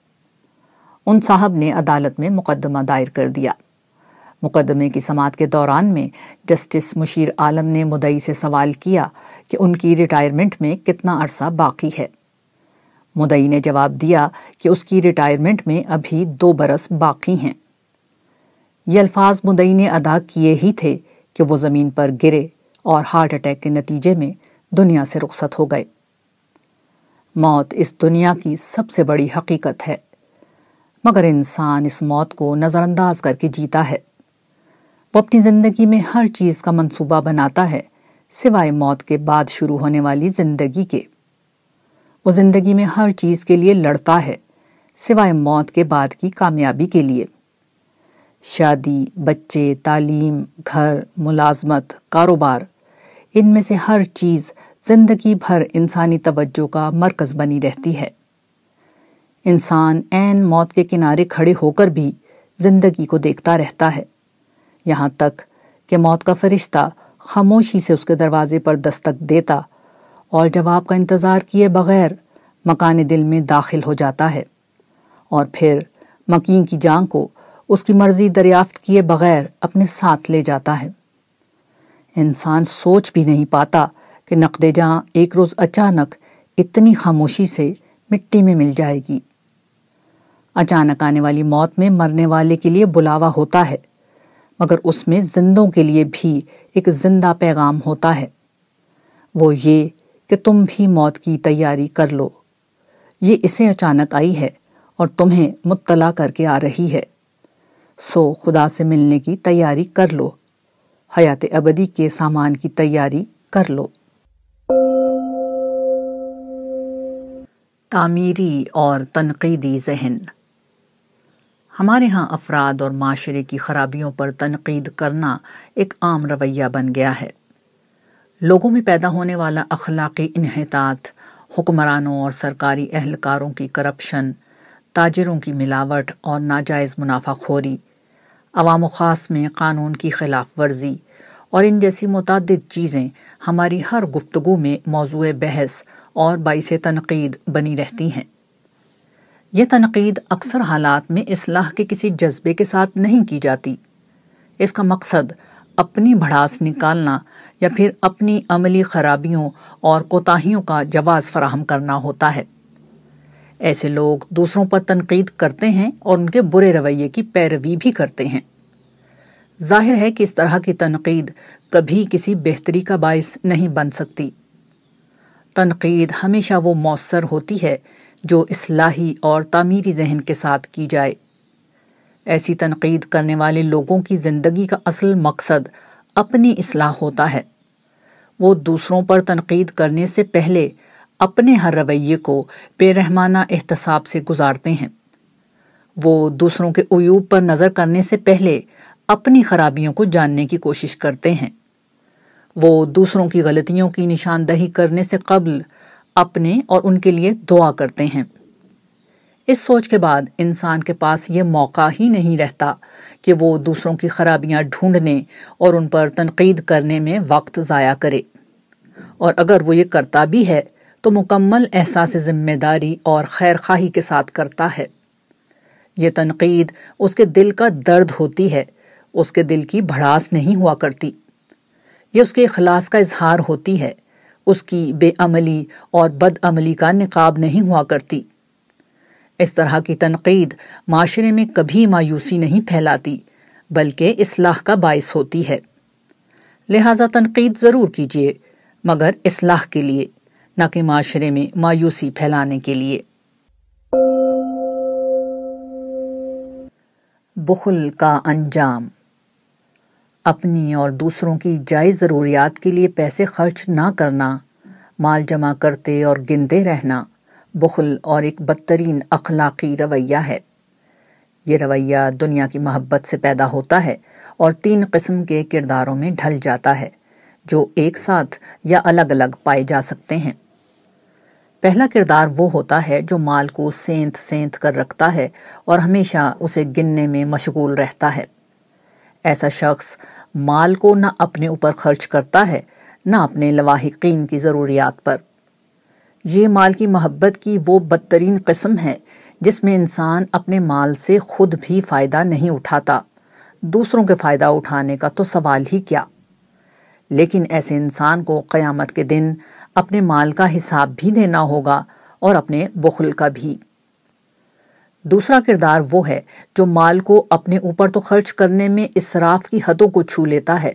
ان صاحب نے عدالت میں مقدمہ دائر کر دیا۔ مقدمے کی سماعت کے دوران میں جسٹس مشیر عالم نے مدعی سے سوال کیا کہ ان کی ریٹائرمنٹ میں کتنا عرصہ باقی ہے۔ مدعی نے جواب دیا کہ اس کی ریٹائرمنٹ میں ابھی دو برس باقی ہیں۔ یہ الفاظ مدعی نے ادا کیے ہی تھے کہ وہ زمین پر گرے اور ہارٹ اٹیک کے نتیجے میں دنیا سے رخصت ہو گئے۔ موت اس دنیا کی سب سے بڑی حقیقت ہے۔ مگر انسان اس موت کو نظر انداز کر کے جیتا ہے۔ وہ اپنی زندگی میں ہر چیز کا منصوبہ بناتا ہے، سوائے موت کے بعد شروع ہونے والی زندگی کے۔ وہ زندگی میں ہر چیز کے لیے لڑتا ہے، سوائے موت کے بعد کی کامیابی کے لیے۔ شادی، بچے، تعلیم، گھر، ملازمت، کاروبار، ان میں سے ہر چیز زندگی بھر انسانی توجہ کا مرکز بنی رہتی ہے۔ انسان این موت کے کنارے کھڑے ہو کر بھی زندگی کو دیکھتا رہتا ہے۔ یہاں تک کہ موت کا فرشتہ خاموشی سے اس کے دروازے پر دستک دیتا اور جواب کا انتظار کیے بغیر مکان دل میں داخل ہو جاتا ہے۔ اور پھر مکین کی جان کو اس کی مرضی دریافت کیے بغیر اپنے ساتھ لے جاتا ہے۔ انسان سوچ بھی نہیں پاتا کہ نقد جاں ایک روز اچانک اتنی خاموشی سے مٹی میں مل جائے گی۔ اچانک آنے والی موت میں مرنے والے کے لیے بلاوا ہوتا ہے، مگر اس میں زندوں کے لیے بھی ایک زندہ پیغام ہوتا ہے۔ وہ یہ کہ تم بھی موت کی تیاری کر لو۔ یہ اسے اچانک آئی ہے اور تمہیں مطلع کر کے آ رہی ہے۔ سو خدا سے ملنے کی تیاری کر لو۔ حیات ابدی کے سامان کی تیاری کر لو۔ تعمیری اور تنقیدی ذہن۔ ہمارے ہاں افراد اور معاشرے کی خرابیوں پر تنقید کرنا ایک عام رویہ بن گیا ہے۔ لوگوں میں پیدا ہونے والا اخلاقی انحطاط، حکمرانوں اور سرکاری اہلکاروں کی کرپشن، تاجروں کی ملاوٹ اور ناجائز منافع خوری، عوام و خاص میں قانون کی خلاف ورزی اور ان جیسی متعدد چیزیں ہماری ہر گفتگو میں موضوع بحث اور باعث تنقید بنی رہتی ہیں۔ یہ تنقید اکثر حالات میں اصلاح کے کسی جذبے کے ساتھ نہیں کی جاتی۔ اس کا مقصد اپنی بڑھاس نکالنا یا پھر اپنی عملی خرابیوں اور کوتاہیوں کا جواز فراہم کرنا ہوتا ہے۔ ایسے لوگ دوسروں پر تنقید کرتے ہیں اور ان کے برے رویے کی پیروی بھی کرتے ہیں۔ ظاہر ہے کہ اس طرح کی تنقید کبھی کسی بہتری کا باعث نہیں بن سکتی۔ تنقید ہمیشہ وہ مؤثر ہوتی ہے جو اصلاحی اور تعمیری ذہن کے ساتھ کی جائے۔ ایسی تنقید کرنے والے لوگوں کی زندگی کا اصل مقصد اپنی اصلاح ہوتا ہے۔ وہ دوسروں پر تنقید کرنے سے پہلے اپنے ہر رویے کو بے رحمانہ احتساب سے گزارتے ہیں۔ وہ دوسروں کے عیوب پر نظر کرنے سے پہلے اپنی خرابیوں کو جاننے کی کوشش کرتے ہیں۔ وہ دوسروں کی غلطیوں کی نشاندہی کرنے سے قبل اپنے اور ان کے لیے دعا کرتے ہیں۔ اس سوچ کے بعد انسان کے پاس یہ موقع ہی نہیں رہتا کہ وہ دوسروں کی خرابیاں ڈھونڈنے اور ان پر تنقید کرنے میں وقت ضائع کرے۔ اور اگر وہ یہ کرتا بھی ہے تو مکمل احساس ذمہ داری اور خیر خواہی کے ساتھ کرتا ہے۔ یہ تنقید اس کے دل کا درد ہوتی ہے، اس کے دل کی بھڑاس نہیں ہوا کرتی۔ یہ اس کے اخلاص کا اظہار ہوتی ہے۔ اس کی بے عملی اور بد عملی کا نقاب نہیں ہوا کرتی۔ اس طرح کی تنقید معاشرے میں کبھی مایوسی نہیں پھیلاتی، بلکہ اصلاح کا باعث ہوتی ہے۔ لہذا تنقید ضرور کیجیے، مگر اصلاح کے لیے، نہ کہ معاشرے میں مایوسی پھیلانے کے لیے۔ بخل کا انجام اپنی اور دوسروں کی جائز ضروریات کے لیے پیسے خرچ نہ کرنا، مال جمع کرتے اور گنتے رہنا بخل اور ایک بدترین اخلاقی رویہ ہے۔ یہ رویہ دنیا کی محبت سے پیدا ہوتا ہے اور تین قسم کے کرداروں میں ڈھل جاتا ہے، جو ایک ساتھ یا الگ الگ پائے جا سکتے ہیں۔ پہلا کردار وہ ہوتا ہے جو مال کو سینت سینت کر رکھتا ہے اور ہمیشہ اسے گننے میں مشغول رہتا ہے۔ ایسا شخص مال کو نہ اپنے اوپر خرچ کرتا ہے، نہ اپنے لواحقین کی ضروریات پر۔ یہ مال کی محبت کی وہ بدترین قسم ہے، جس میں انسان اپنے مال سے خود بھی فائدہ نہیں اٹھاتا۔ دوسروں کے فائدہ اٹھانے کا تو سوال ہی کیا۔ لیکن ایسے انسان کو قیامت کے دن اپنے مال کا حساب بھی دینا ہوگا اور اپنے بخل کا بھی۔ دوسرا کردار وہ ہے جو مال کو اپنے اوپر تو خرچ کرنے میں اسراف کی حدوں کو چھو لیتا ہے،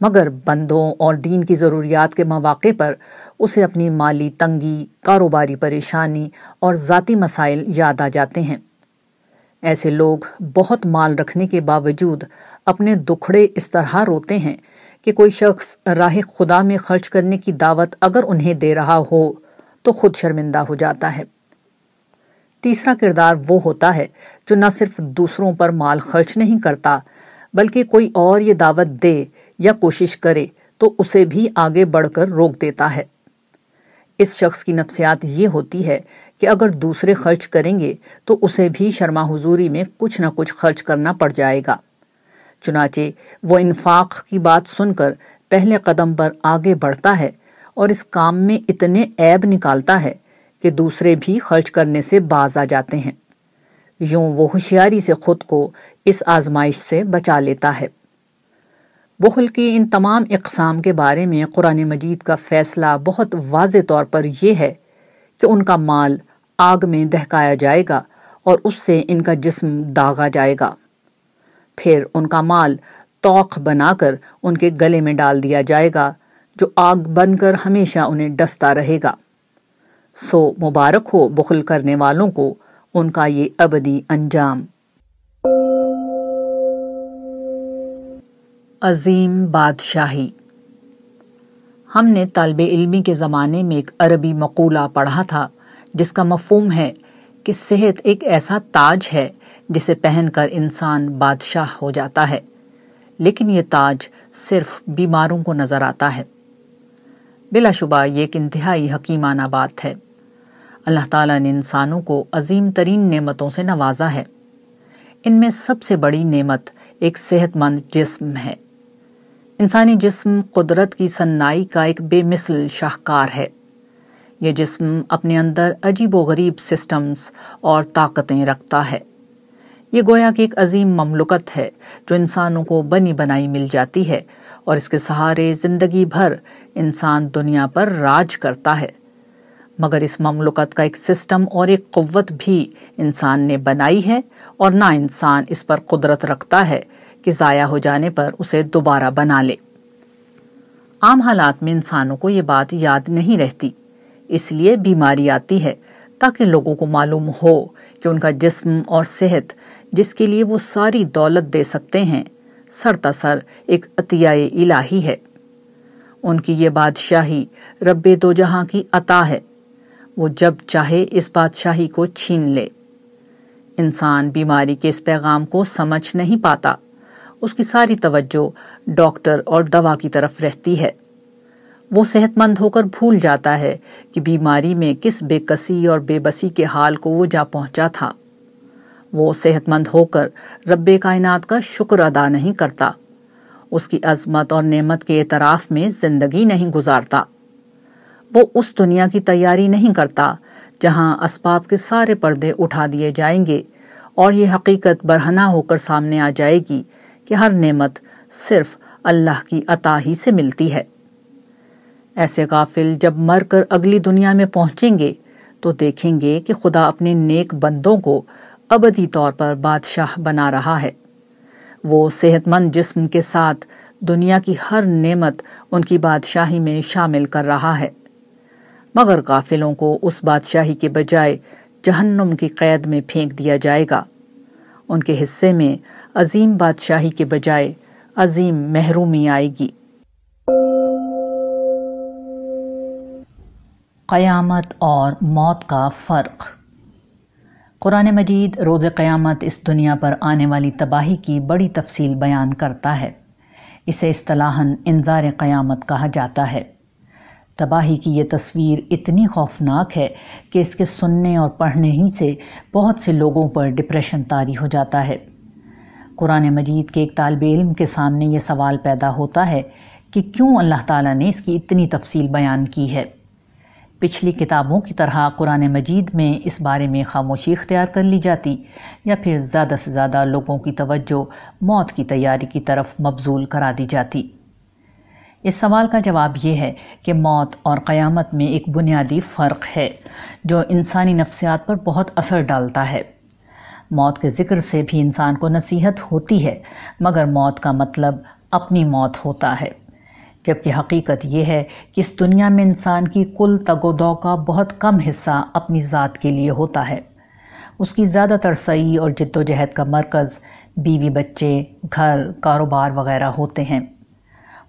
مگر بندوں اور دین کی ضروریات کے مواقع پر اسے اپنی مالی تنگی، کاروباری پریشانی اور ذاتی مسائل یاد آ جاتے ہیں۔ ایسے لوگ بہت مال رکھنے کے باوجود اپنے دکھڑے اس طرح روتے ہیں کہ کوئی شخص راہ خدا میں خرچ کرنے کی دعوت اگر انہیں دے رہا ہو تو خود شرمندہ ہو جاتا ہے۔ تیسرا کردار وہ ہوتا ہے جو نہ صرف دوسروں پر مال خرچ نہیں کرتا، بلکہ کوئی اور یہ دعوت دے یا کوشش کرے تو اسے بھی آگے بڑھ کر روک دیتا ہے۔ اس شخص کی نفسیات یہ ہوتی ہے کہ اگر دوسرے خرچ کریں گے تو اسے بھی شرما حضوری میں کچھ نہ کچھ خرچ کرنا پڑ جائے گا۔ چنانچہ وہ انفاق کی بات سن کر پہلے قدم پر آگے بڑھتا ہے اور اس کام میں اتنے عیب نکالتا ہے کہ دوسرے بھی خرچ کرنے سے باز آ جاتے ہیں۔ یوں وہ ہوشیاری سے خود کو اس آزمائش سے بچا لیتا ہے۔ بخل کی ان تمام اقسام کے بارے میں قرآن مجید کا فیصلہ بہت واضح طور پر یہ ہے کہ ان کا مال آگ میں دہکایا جائے گا اور اس سے ان کا جسم داغا جائے گا۔ پھر ان کا مال توق بنا کر ان کے گلے میں ڈال دیا جائے گا، جو آگ بن کر ہمیشہ انہیں ڈستا رہے گا۔ سو مبارک ہو بخل کرنے والوں کو ان کا یہ ابدی انجام۔ عظیم بادشاہی۔ ہم نے طالب علمی کے زمانے میں ایک عربی مقولہ پڑھا تھا، جس کا مفہوم ہے کہ صحت ایک ایسا تاج ہے جسے پہن کر انسان بادشاہ ہو جاتا ہے۔ لیکن یہ تاج صرف بیماروں کو نظر آتا ہے۔ بلا شبہ یہ ایک انتہائی حکیمانہ بات ہے۔ اللہ تعالیٰ نے انسانوں کو عظیم ترین نعمتوں سے نوازا ہے۔ ان میں سب سے بڑی نعمت ایک صحت مند جسم ہے۔ انسانی جسم قدرت کی سنائی کا ایک بے مثل شاہکار ہے۔ یہ جسم اپنے اندر عجیب و غریب سسٹمز اور طاقتیں رکھتا ہے۔ یہ گویا کہ ایک عظیم مملکت ہے جو انسانوں کو بنی بنائی مل جاتی ہے اور اس کے سہارے زندگی بھر انسان دنیا پر راج کرتا ہے۔ مگر اس مملکت کا ایک سسٹم اور ایک قوت بھی انسان نے بنائی ہے اور نہ انسان اس پر قدرت رکھتا ہے کہ ضائع ہو جانے پر اسے دوبارہ بنا لے۔ عام حالات میں انسانوں کو یہ بات یاد نہیں رہتی، اس لیے بیماری آتی ہے تاکہ لوگوں کو معلوم ہو کہ ان کا جسم اور صحت جس کے لیے وہ ساری دولت دے سکتے ہیں، سر تسر ایک عطیہ الہی ہے۔ ان کی یہ بادشاہی رب دو جہاں کی عطا ہے۔ وہ جب چاہے اس بادشاہی کو چھین لے۔ انسان بیماری کے اس پیغام کو سمجھ نہیں پاتا۔ اس کی ساری توجہ ڈاکٹر اور دوا کی طرف رہتی ہے۔ وہ صحت مند ہو کر بھول جاتا ہے کہ بیماری میں کس بے کسی اور بے بسی کے حال کو وہ جا پہنچا تھا۔ وہ صحت مند ہو کر رب کائنات کا شکر ادا نہیں کرتا۔ اس کی عظمت اور نعمت کے اعتراف میں زندگی نہیں گزارتا۔ وہ اس دنیا کی تیاری نہیں کرتا جہاں اسباب کے سارے پردے اٹھا دیے جائیں گے اور یہ حقیقت برہنا ہو کر سامنے آ جائے گی کہ ہر نعمت صرف اللہ کی عطا ہی سے ملتی ہے۔ ایسے غافل جب مر کر اگلی دنیا میں پہنچیں گے تو دیکھیں گے کہ خدا اپنے نیک بندوں کو ابدی طور پر بادشاہ بنا رہا ہے۔ وہ صحت مند جسم کے ساتھ دنیا کی ہر نعمت ان کی بادشاہی میں شامل کر رہا ہے۔ مگر غافلوں کو اس بادشاہی کے بجائے جہنم کی قید میں پھینک دیا جائے گا۔ ان کے حصے میں عظیم بادشاہی کے بجائے عظیم محرومی آئے گی۔ قیامت اور موت کا فرق۔ قرآن مجید روز قیامت اس دنیا پر آنے والی تباہی کی بڑی تفصیل بیان کرتا ہے۔ اسے اصطلاحاً انظار قیامت کہا جاتا ہے۔ تباہی کی یہ تصویر اتنی خوفناک ہے کہ اس کے سننے اور پڑھنے ہی سے بہت سے لوگوں پر ڈپریشن طاری ہو جاتا ہے۔ قرآن مجید کے ایک طالب علم کے سامنے یہ سوال پیدا ہوتا ہے کہ کیوں اللہ تعالیٰ نے اس کی اتنی تفصیل بیان کی ہے؟ پچھلی کتابوں کی طرح قرآن مجید میں اس بارے میں خاموشی اختیار کر لی جاتی یا پھر زیادہ سے زیادہ لوگوں کی توجہ موت کی تیاری کی طرف مبزول کرا دی جاتی۔ اس سوال کا جواب یہ ہے کہ موت اور قیامت میں ایک بنیادی فرق ہے جو انسانی نفسیات پر بہت اثر ڈالتا ہے۔ موت کے ذکر سے بھی انسان کو نصیحت ہوتی ہے، مگر موت کا مطلب اپنی موت ہوتا ہے۔ جبکہ حقیقت یہ ہے کہ اس دنیا میں انسان کی کل، تگ و دو کا بہت کم حصہ اپنی ذات کے لیے ہوتا ہے۔ اس کی زیادہ تر صحیح اور جد و جہد کا مرکز بیوی بچے، گھر، کاروبار وغیرہ ہوتے ہیں۔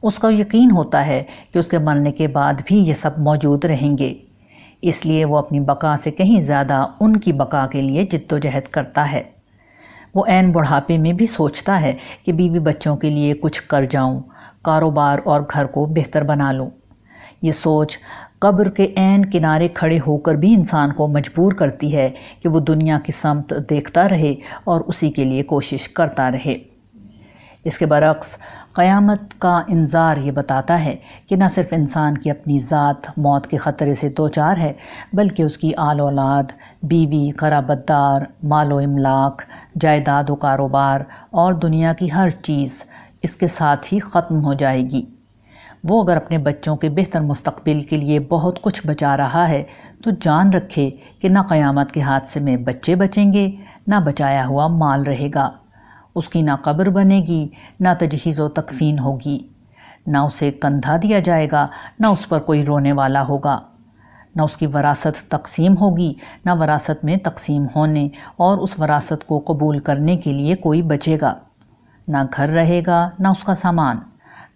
اس کا یقین ہوتا ہے کہ اس کے مرنے کے بعد بھی یہ سب موجود رہیں گے۔ اس لیے وہ اپنی بقا سے کہیں زیادہ ان کی بقا کے لیے جد و جہد کرتا ہے۔ وہ عین بڑھاپے میں بھی سوچتا ہے کہ بیوی بچوں کے لیے کچھ کر جاؤں، کاروبار اور گھر کو بہتر بنا لوں۔ یہ سوچ قبر کے عین کنارے کھڑے ہو کر بھی انسان کو مجبور کرتی ہے کہ وہ دنیا کی سمت دیکھتا رہے اور اسی کے لیے کوشش کرتا رہے۔ اس کے برعکس قیامت کا انظار یہ بتاتا ہے کہ نہ صرف انسان کی اپنی ذات موت کے خطرے سے دوچار ہے، بلکہ اس کی آل اولاد، بیوی قرابت دار مال و املاک، جائیداد و کاروبار اور دنیا کی ہر چیز اس کے ساتھ ہی ختم ہو جائے گی۔ وہ اگر اپنے بچوں کے بہتر مستقبل کے لیے بہت کچھ بچا رہا ہے، تو جان رکھے کہ نہ قیامت کے حادثے میں بچے بچیں گے، نہ بچایا ہوا مال رہے گا۔ اس کی نہ قبر بنے گی، نہ تجہیز و تکفین ہوگی۔ نہ اسے کندھا دیا جائے گا، نہ اس پر کوئی رونے والا ہوگا۔ نہ اس کی وراثت تقسیم ہوگی، نہ وراثت میں تقسیم ہونے اور اس وراثت کو قبول کرنے کے لیے کوئی بچے گا۔ نہ گھر رہے گا، نہ اس کا سامان۔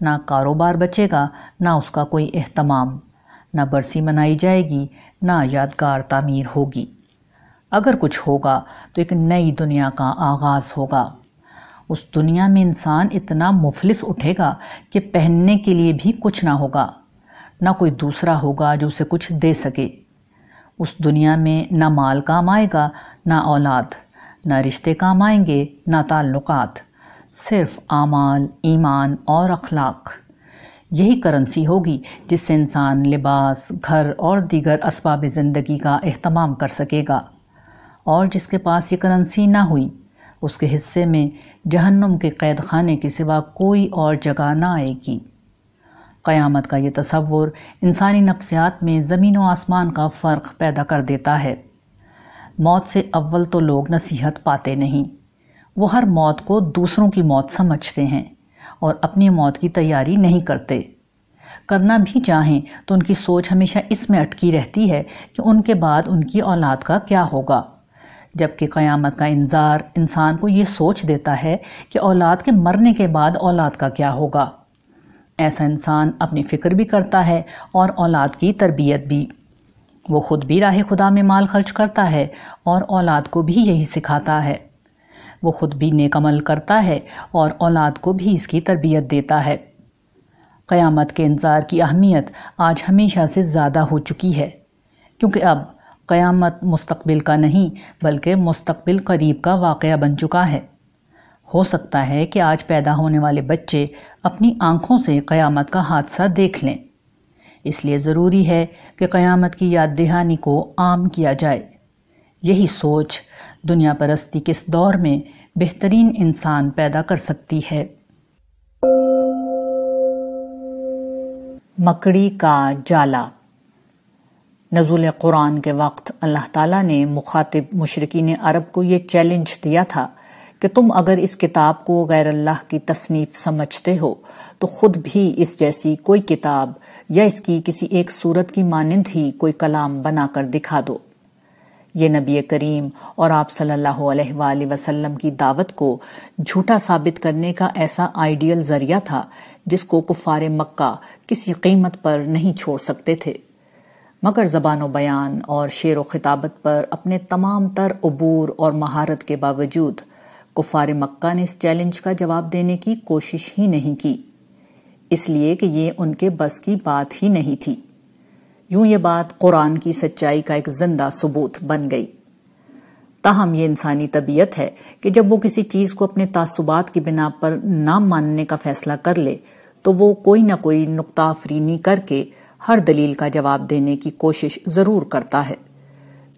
نہ کاروبار بچے گا، نہ اس کا کوئی اہتمام۔ نہ برسی منائی جائے گی، نہ یادگار تعمیر ہوگی۔ اگر کچھ ہوگا تو ایک نئی دنیا کا آغاز ہوگا۔ اس دنیا میں انسان اتنا مفلس اٹھے گا کہ پہننے کے لیے بھی کچھ نہ ہوگا، نہ کوئی دوسرا ہوگا جو اسے کچھ دے سکے۔ اس دنیا میں نہ مال کام آئے گا، نہ اولاد، نہ رشتے کام آئیں گے، نہ تعلقات، صرف اعمال، ایمان اور اخلاق۔ یہی کرنسی ہوگی جس سے انسان لباس، گھر اور دیگر اسباب زندگی کا اہتمام کر سکے گا۔ اور جس کے پاس یہ کرنسی نہ ہوئی، اس کے حصے میں جہنم کے قید خانے کے سوا کوئی اور جگہ نہ آئے گی۔ قیامت کا یہ تصور انسانی نفسیات میں زمین و آسمان کا فرق پیدا کر دیتا ہے۔ موت سے اول تو لوگ نصیحت پاتے نہیں۔ وہ ہر موت کو دوسروں کی موت سمجھتے ہیں اور اپنی موت کی تیاری نہیں کرتے۔ کرنا بھی چاہیں تو ان کی سوچ ہمیشہ اس میں اٹکی رہتی ہے کہ ان کے بعد ان کی اولاد کا کیا ہوگا۔ جبکہ قیامت کا انظار انسان کو یہ سوچ دیتا ہے کہ اولاد کے مرنے کے بعد اولاد کا کیا ہوگا۔ ایسا انسان اپنی فکر بھی کرتا ہے اور اولاد کی تربیت بھی۔ وہ خود بھی راہ خدا میں مال خرچ کرتا ہے اور اولاد کو بھی یہی سکھاتا ہے۔ وہ خود بھی نیک عمل کرتا ہے اور اولاد کو بھی اس کی تربیت دیتا ہے۔ قیامت کے انتظار کی اہمیت آج ہمیشہ سے زیادہ ہو چکی ہے، کیونکہ اب قیامت مستقبل کا نہیں، بلکہ مستقبل قریب کا واقعہ بن چکا ہے۔ ہو سکتا ہے کہ آج پیدا ہونے والے بچے اپنی آنکھوں سے قیامت کا حادثہ دیکھ لیں۔ اس لیے ضروری ہے کہ قیامت کی یاد دہانی کو عام کیا جائے۔ یہی سوچ دنیا پرستی کس دور میں بہترین انسان پیدا کر سکتی ہے۔ مکڑی کا جالا نزول قرآن کے وقت اللہ تعالیٰ نے مخاطب مشرقین عرب کو یہ چیلنج دیا تھا کہ تم اگر اس کتاب کو غیر اللہ کی تصنیف سمجھتے ہو، تو خود بھی اس جیسی کوئی کتاب یا اس کی کسی ایک صورت کی مانند ہی کوئی کلام بنا کر دکھا دو۔ یہ نبی کریم اور آپ صلی اللہ علیہ وآلہ وسلم کی دعوت کو جھوٹا ثابت کرنے کا ایسا آئیڈیل ذریعہ تھا جس کو کفار مکہ کسی قیمت پر نہیں چھوڑ سکتے تھے۔ مگر زبان و بیان اور شعر و خطابت پر اپنے تمام تر عبور اور مہارت کے باوجود کفار مکہ نے اس چیلنج کا جواب دینے کی کوشش ہی نہیں کی۔ اس لیے کہ یہ ان کے بس کی بات ہی نہیں تھی۔ یوں یہ بات قرآن کی سچائی کا ایک زندہ ثبوت بن گئی۔ تاہم یہ انسانی طبیعت ہے کہ جب وہ کسی چیز کو اپنے تعصبات کی بنا پر نہ ماننے کا فیصلہ کر لے، تو وہ کوئی نہ کوئی نقطہ فرینی کر کے ہر دلیل کا جواب دینے کی کوشش ضرور کرتا ہے۔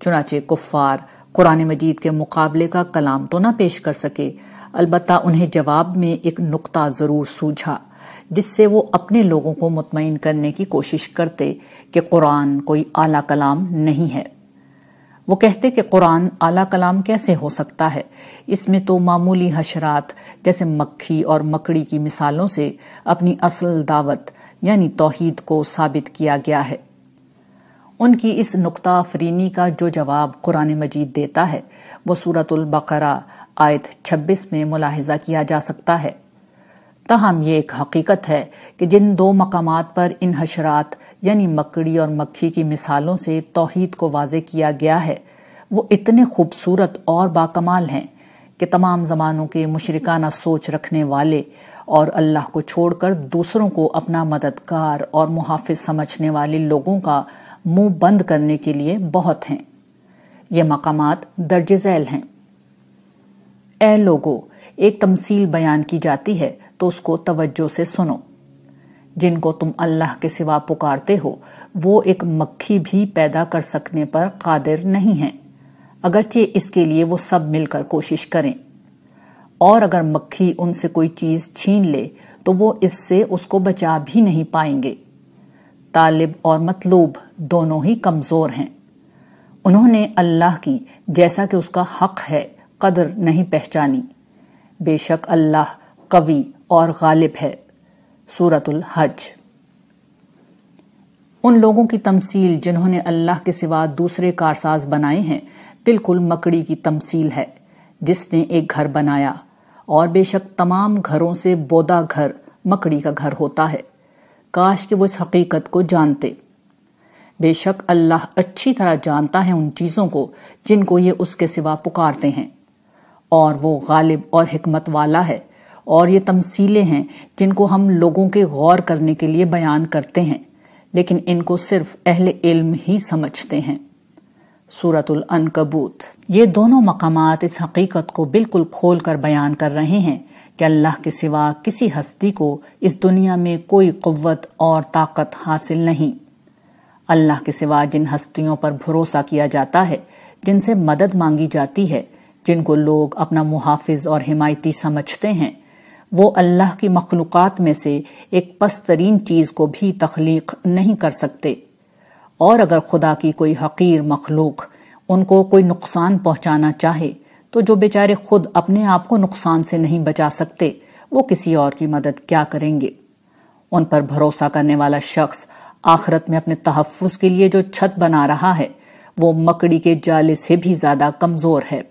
چنانچہ کفار قرآن مجید کے مقابلے کا کلام تو نہ پیش کر سکے، البتہ انہیں جواب میں ایک نقطہ ضرور سوجھا، جس سے وہ اپنے لوگوں کو مطمئن کرنے کی کوشش کرتے کہ قرآن کوئی اعلی کلام نہیں ہے۔ وہ کہتے کہ قرآن اعلی کلام کیسے ہو سکتا ہے؟ اس میں تو معمولی حشرات جیسے مکھی اور مکڑی کی مثالوں سے اپنی اصل دعوت یعنی توحید کو ثابت کیا گیا ہے۔ ان کی اس نقطہ فرینی کا جو جواب قرآن مجید دیتا ہے، وہ سورت البقرہ آیت چھبیس میں ملاحظہ کیا جا سکتا ہے۔ تاہم، یہ ایک حقیقت ہے کہ جن دو مقامات پر ان حشرات یعنی مکڑی اور مکھی کی مثالوں سے توحید کو واضح کیا گیا ہے، وہ اتنے خوبصورت اور باکمال ہیں کہ تمام زمانوں کے مشرکانہ سوچ رکھنے والے اور اللہ کو چھوڑ کر دوسروں کو اپنا مددگار اور محافظ سمجھنے والے لوگوں کا منہ بند کرنے کے لیے بہت ہیں۔ یہ مقامات درج ذیل ہیں۔ اے لوگو، ایک تمثیل بیان کی جاتی ہے تو اس کو توجہ سے سنو۔ جن کو تم اللہ کے سوا پکارتے ہو، وہ ایک مکھی بھی پیدا کر سکنے پر قادر نہیں ہیں۔ اگرچہ اس کے لیے وہ سب مل کر کوشش کریں۔ اور اگر مکھی ان سے کوئی چیز چھین لے، تو وہ اس سے اس کو بچا بھی نہیں پائیں گے۔ طالب اور مطلوب دونوں ہی کمزور ہیں۔ انہوں نے اللہ کی، جیسا کہ اس کا حق ہے، قدر نہیں پہچانی۔ بے شک اللہ قوی اور غالب ہے۔ سورت الحج۔ ان لوگوں کی تمثیل جنہوں نے اللہ کے سوا دوسرے کارساز بنائے ہیں، بالکل مکڑی کی تمثیل ہے، جس نے ایک گھر بنایا۔ اور بے شک تمام گھروں سے بودا گھر، مکڑی کا گھر ہوتا ہے۔ کاش کہ وہ اس حقیقت کو جانتے۔ بے شک اللہ اچھی طرح جانتا ہے ان چیزوں کو جن کو یہ اس کے سوا پکارتے ہیں۔ اور وہ غالب اور حکمت والا ہے، اور یہ تمثیلیں ہیں جن کو ہم لوگوں کے غور کرنے کے لیے بیان کرتے ہیں، لیکن ان کو صرف اہل علم ہی سمجھتے ہیں۔ سورت العنکبوت۔ یہ دونوں مقامات اس حقیقت کو بالکل کھول کر بیان کر رہے ہیں کہ اللہ کے سوا کسی ہستی کو اس دنیا میں کوئی قوت اور طاقت حاصل نہیں۔ اللہ کے سوا جن ہستیوں پر بھروسہ کیا جاتا ہے، جن سے مدد مانگی جاتی ہے، جن کو لوگ اپنا محافظ اور حمایتی سمجھتے ہیں، وہ اللہ کی مخلوقات میں سے ایک پسترین چیز کو بھی تخلیق نہیں کر سکتے۔ اور اگر خدا کی کوئی حقیر مخلوق ان کو کوئی نقصان پہنچانا چاہے، تو جو بیچارے خود اپنے آپ کو نقصان سے نہیں بچا سکتے، وہ کسی اور کی مدد کیا کریں گے؟ ان پر بھروسہ کرنے والا شخص آخرت میں اپنے تحفظ کے لیے جو چھت بنا رہا ہے، وہ مکڑی کے جالے سے بھی زیادہ کمزور ہے۔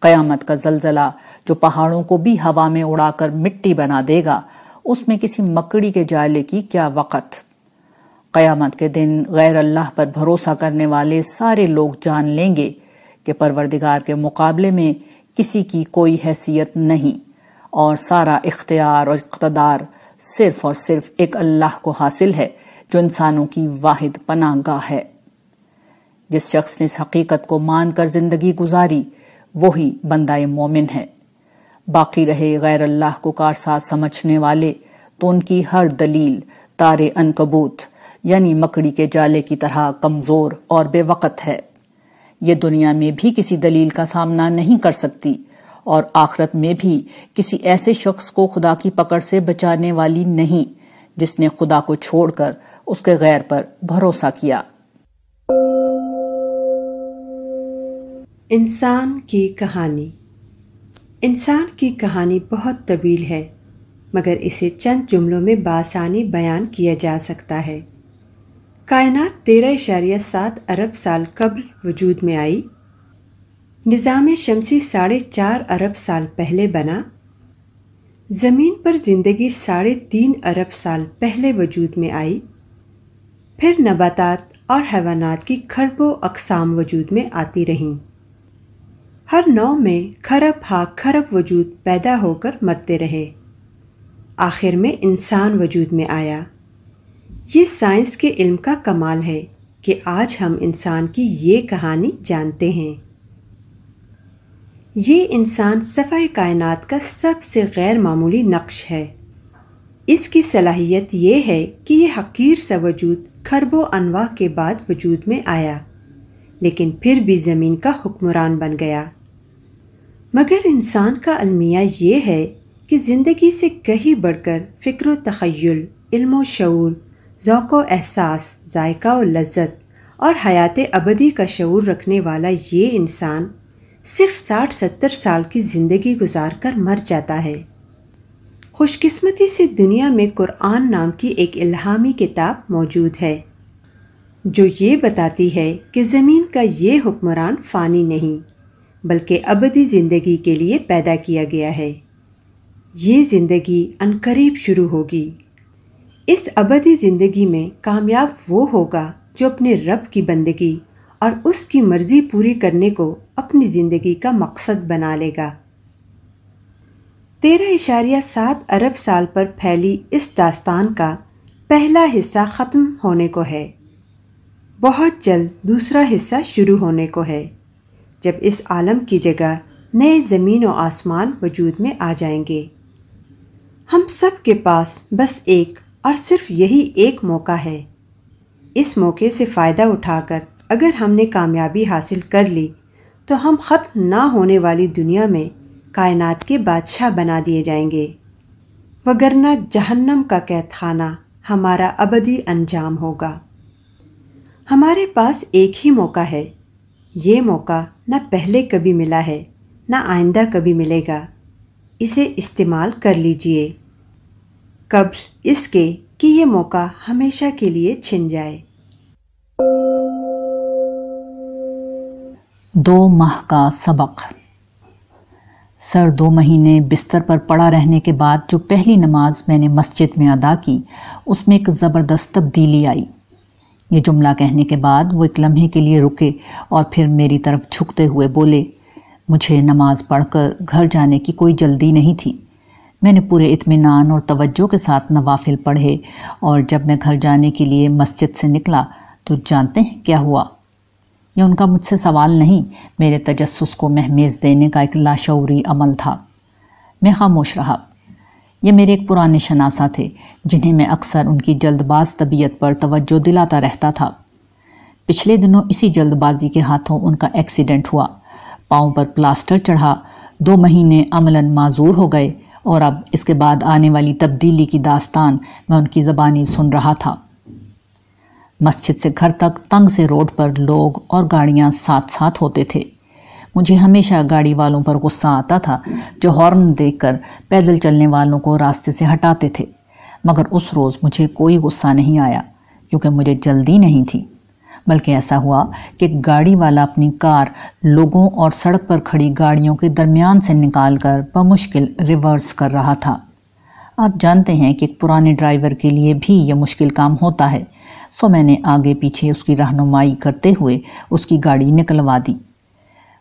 قیامت کا زلزلہ جو پہاڑوں کو بھی ہوا میں اڑا کر مٹی بنا دے گا، اس میں کسی مکڑی کے جالے کی کیا وقت؟ قیامت کے دن غیر اللہ پر بھروسہ کرنے والے سارے لوگ جان لیں گے کہ پروردگار کے مقابلے میں کسی کی کوئی حیثیت نہیں اور سارا اختیار اور اقتدار صرف اور صرف ایک اللہ کو حاصل ہے جو انسانوں کی واحد پناہ گاہ ہے۔ جس شخص نے اس حقیقت کو مان کر زندگی گزاری، وہی بندہ مومن ہے۔ باقی رہے غیر اللہ کو کارساز سمجھنے والے تو ان کی ہر دلیل تارے ان کبوت یعنی مکڑی کے جالے کی طرح کمزور اور بے وقت ہے۔ یہ دنیا میں بھی کسی دلیل کا سامنا نہیں کر سکتی اور آخرت میں بھی کسی ایسے شخص کو خدا کی پکڑ سے بچانے والی نہیں جس نے خدا کو چھوڑ کر اس کے غیر پر بھروسہ کیا۔ انسان کی کہانی۔ انسان کی کہانی بہت طویل ہے، مگر اسے چند جملوں میں بآسانی بیان کیا جا سکتا ہے۔ کائنات تیرہ اشاریہ سات ارب سال قبل وجود میں آئی۔ نظام شمسی ساڑھے چار ارب سال پہلے بنا۔ زمین پر زندگی ساڑھے تین ارب سال پہلے وجود میں آئی۔ پھر نباتات اور حیوانات کی کھرب و اقسام وجود میں آتی رہیں۔ ہر نو میں کھرب ہا کھرب وجود پیدا ہو کر مرتے رہے۔ آخر میں انسان وجود میں آیا۔ یہ سائنس کے علم کا کمال ہے کہ آج ہم انسان کی یہ کہانی جانتے ہیں۔ یہ انسان صفائی کائنات کا سب سے غیر معمولی نقش ہے۔ اس کی صلاحیت یہ ہے کہ یہ حقیر سا وجود کھرب و انواع کے بعد وجود میں آیا، لیکن پھر بھی زمین کا حکمران بن گیا۔ مگر انسان کا المیہ یہ ہے کہ زندگی سے کہیں بڑھ کر فکر و تخیل، علم و شعور ذوق و احساس، ذائقہ و لذت اور حیات ابدی کا شعور رکھنے والا یہ انسان صرف ساٹھ ستر سال کی زندگی گزار کر مر جاتا ہے۔ خوش قسمتی سے دنیا میں قرآن نام کی ایک الہامی کتاب موجود ہے، جو یہ بتاتی ہے کہ زمین کا یہ حکمران فانی نہیں، بلکہ ابدی زندگی کے لیے پیدا کیا گیا ہے۔ یہ زندگی عنقریب شروع ہوگی۔ اس ابدی زندگی میں کامیاب وہ ہوگا جو اپنے رب کی بندگی اور اس کی مرضی پوری کرنے کو اپنی زندگی کا مقصد بنا لے گا۔ تیرہ اشاریہ سات ارب سال پر پھیلی اس داستان کا پہلا حصہ ختم ہونے کو ہے۔ بہت جلد دوسرا حصہ شروع ہونے کو ہے۔ جب اس عالم کی جگہ نئے زمین و آسمان وجود میں آ جائیں گے۔ ہم سب کے پاس بس ایک اور صرف یہی ایک موقع ہے۔ اس موقع سے فائدہ اٹھا کر اگر ہم نے کامیابی حاصل کر لی، تو ہم ختم نہ ہونے والی دنیا میں کائنات کے بادشاہ بنا دیے جائیں گے۔ وگرنہ جہنم کا قید خانہ ہمارا ابدی انجام ہوگا۔ ہمارے پاس ایک ہی موقع ہے۔ یہ موقع نہ پہلے کبھی ملا ہے، نہ آئندہ کبھی ملے گا۔ اسے استعمال کر لیجیے۔ قبل اس کے کہ یہ موقع ہمیشہ کے لیے چھن جائے۔ دو ماہ کا سبق۔ سر دو مہینے بستر پر پڑا رہنے کے بعد جو پہلی نماز میں نے مسجد میں ادا کی، اس میں ایک زبردست تبدیلی آئی۔ یہ جملہ کہنے کے بعد وہ ایک لمحے کے لیے رکے اور پھر میری طرف جھکتے ہوئے بولے، مجھے نماز پڑھ کر گھر جانے کی کوئی جلدی نہیں تھی۔ میں نے پورے اطمینان اور توجہ کے ساتھ نوافل پڑھے اور جب میں گھر جانے کے لیے مسجد سے نکلا تو جانتے ہیں کیا ہوا۔ یہ ان کا مجھ سے سوال نہیں، میرے تجسس کو مہمیز دینے کا ایک لاشعوری عمل تھا۔ میں خاموش رہا۔ یہ میرے ایک پرانے شناسہ تھے، جنہیں میں اکثر ان کی جلد باز طبیعت پر توجہ دلاتا رہتا تھا۔ پچھلے دنوں اسی جلد بازی کے ہاتھوں ان کا ایکسیڈنٹ ہوا۔ پاؤں پر پلاسٹر چڑھا، دو مہینے عملاً معذور ہو گئے۔ اور اب اس کے بعد آنے والی تبدیلی کی داستان میں ان کی زبانی سن رہا تھا۔ مسجد سے گھر تک تنگ سے روڈ پر لوگ اور گاڑیاں ساتھ ساتھ ہوتے تھے۔ مجھے ہمیشہ گاڑی والوں پر غصہ آتا تھا جو ہارن دیکھ کر پیدل چلنے والوں کو راستے سے ہٹاتے تھے، مگر اس روز مجھے کوئی غصہ نہیں آیا، کیونکہ مجھے جلدی نہیں تھی۔ بلکہ ایسا ہوا کہ گاڑی والا اپنی کار لوگوں اور سڑک پر کھڑی گاڑیوں کے درمیان سے نکال کر بمشکل ریورس کر رہا تھا۔ آپ جانتے ہیں کہ ایک پرانے ڈرائیور کے لیے بھی یہ مشکل کام ہوتا ہے۔ سو میں نے آگے پیچھے اس کی رہنمائی کرتے ہوئے اس کی گاڑی نکلوا دی۔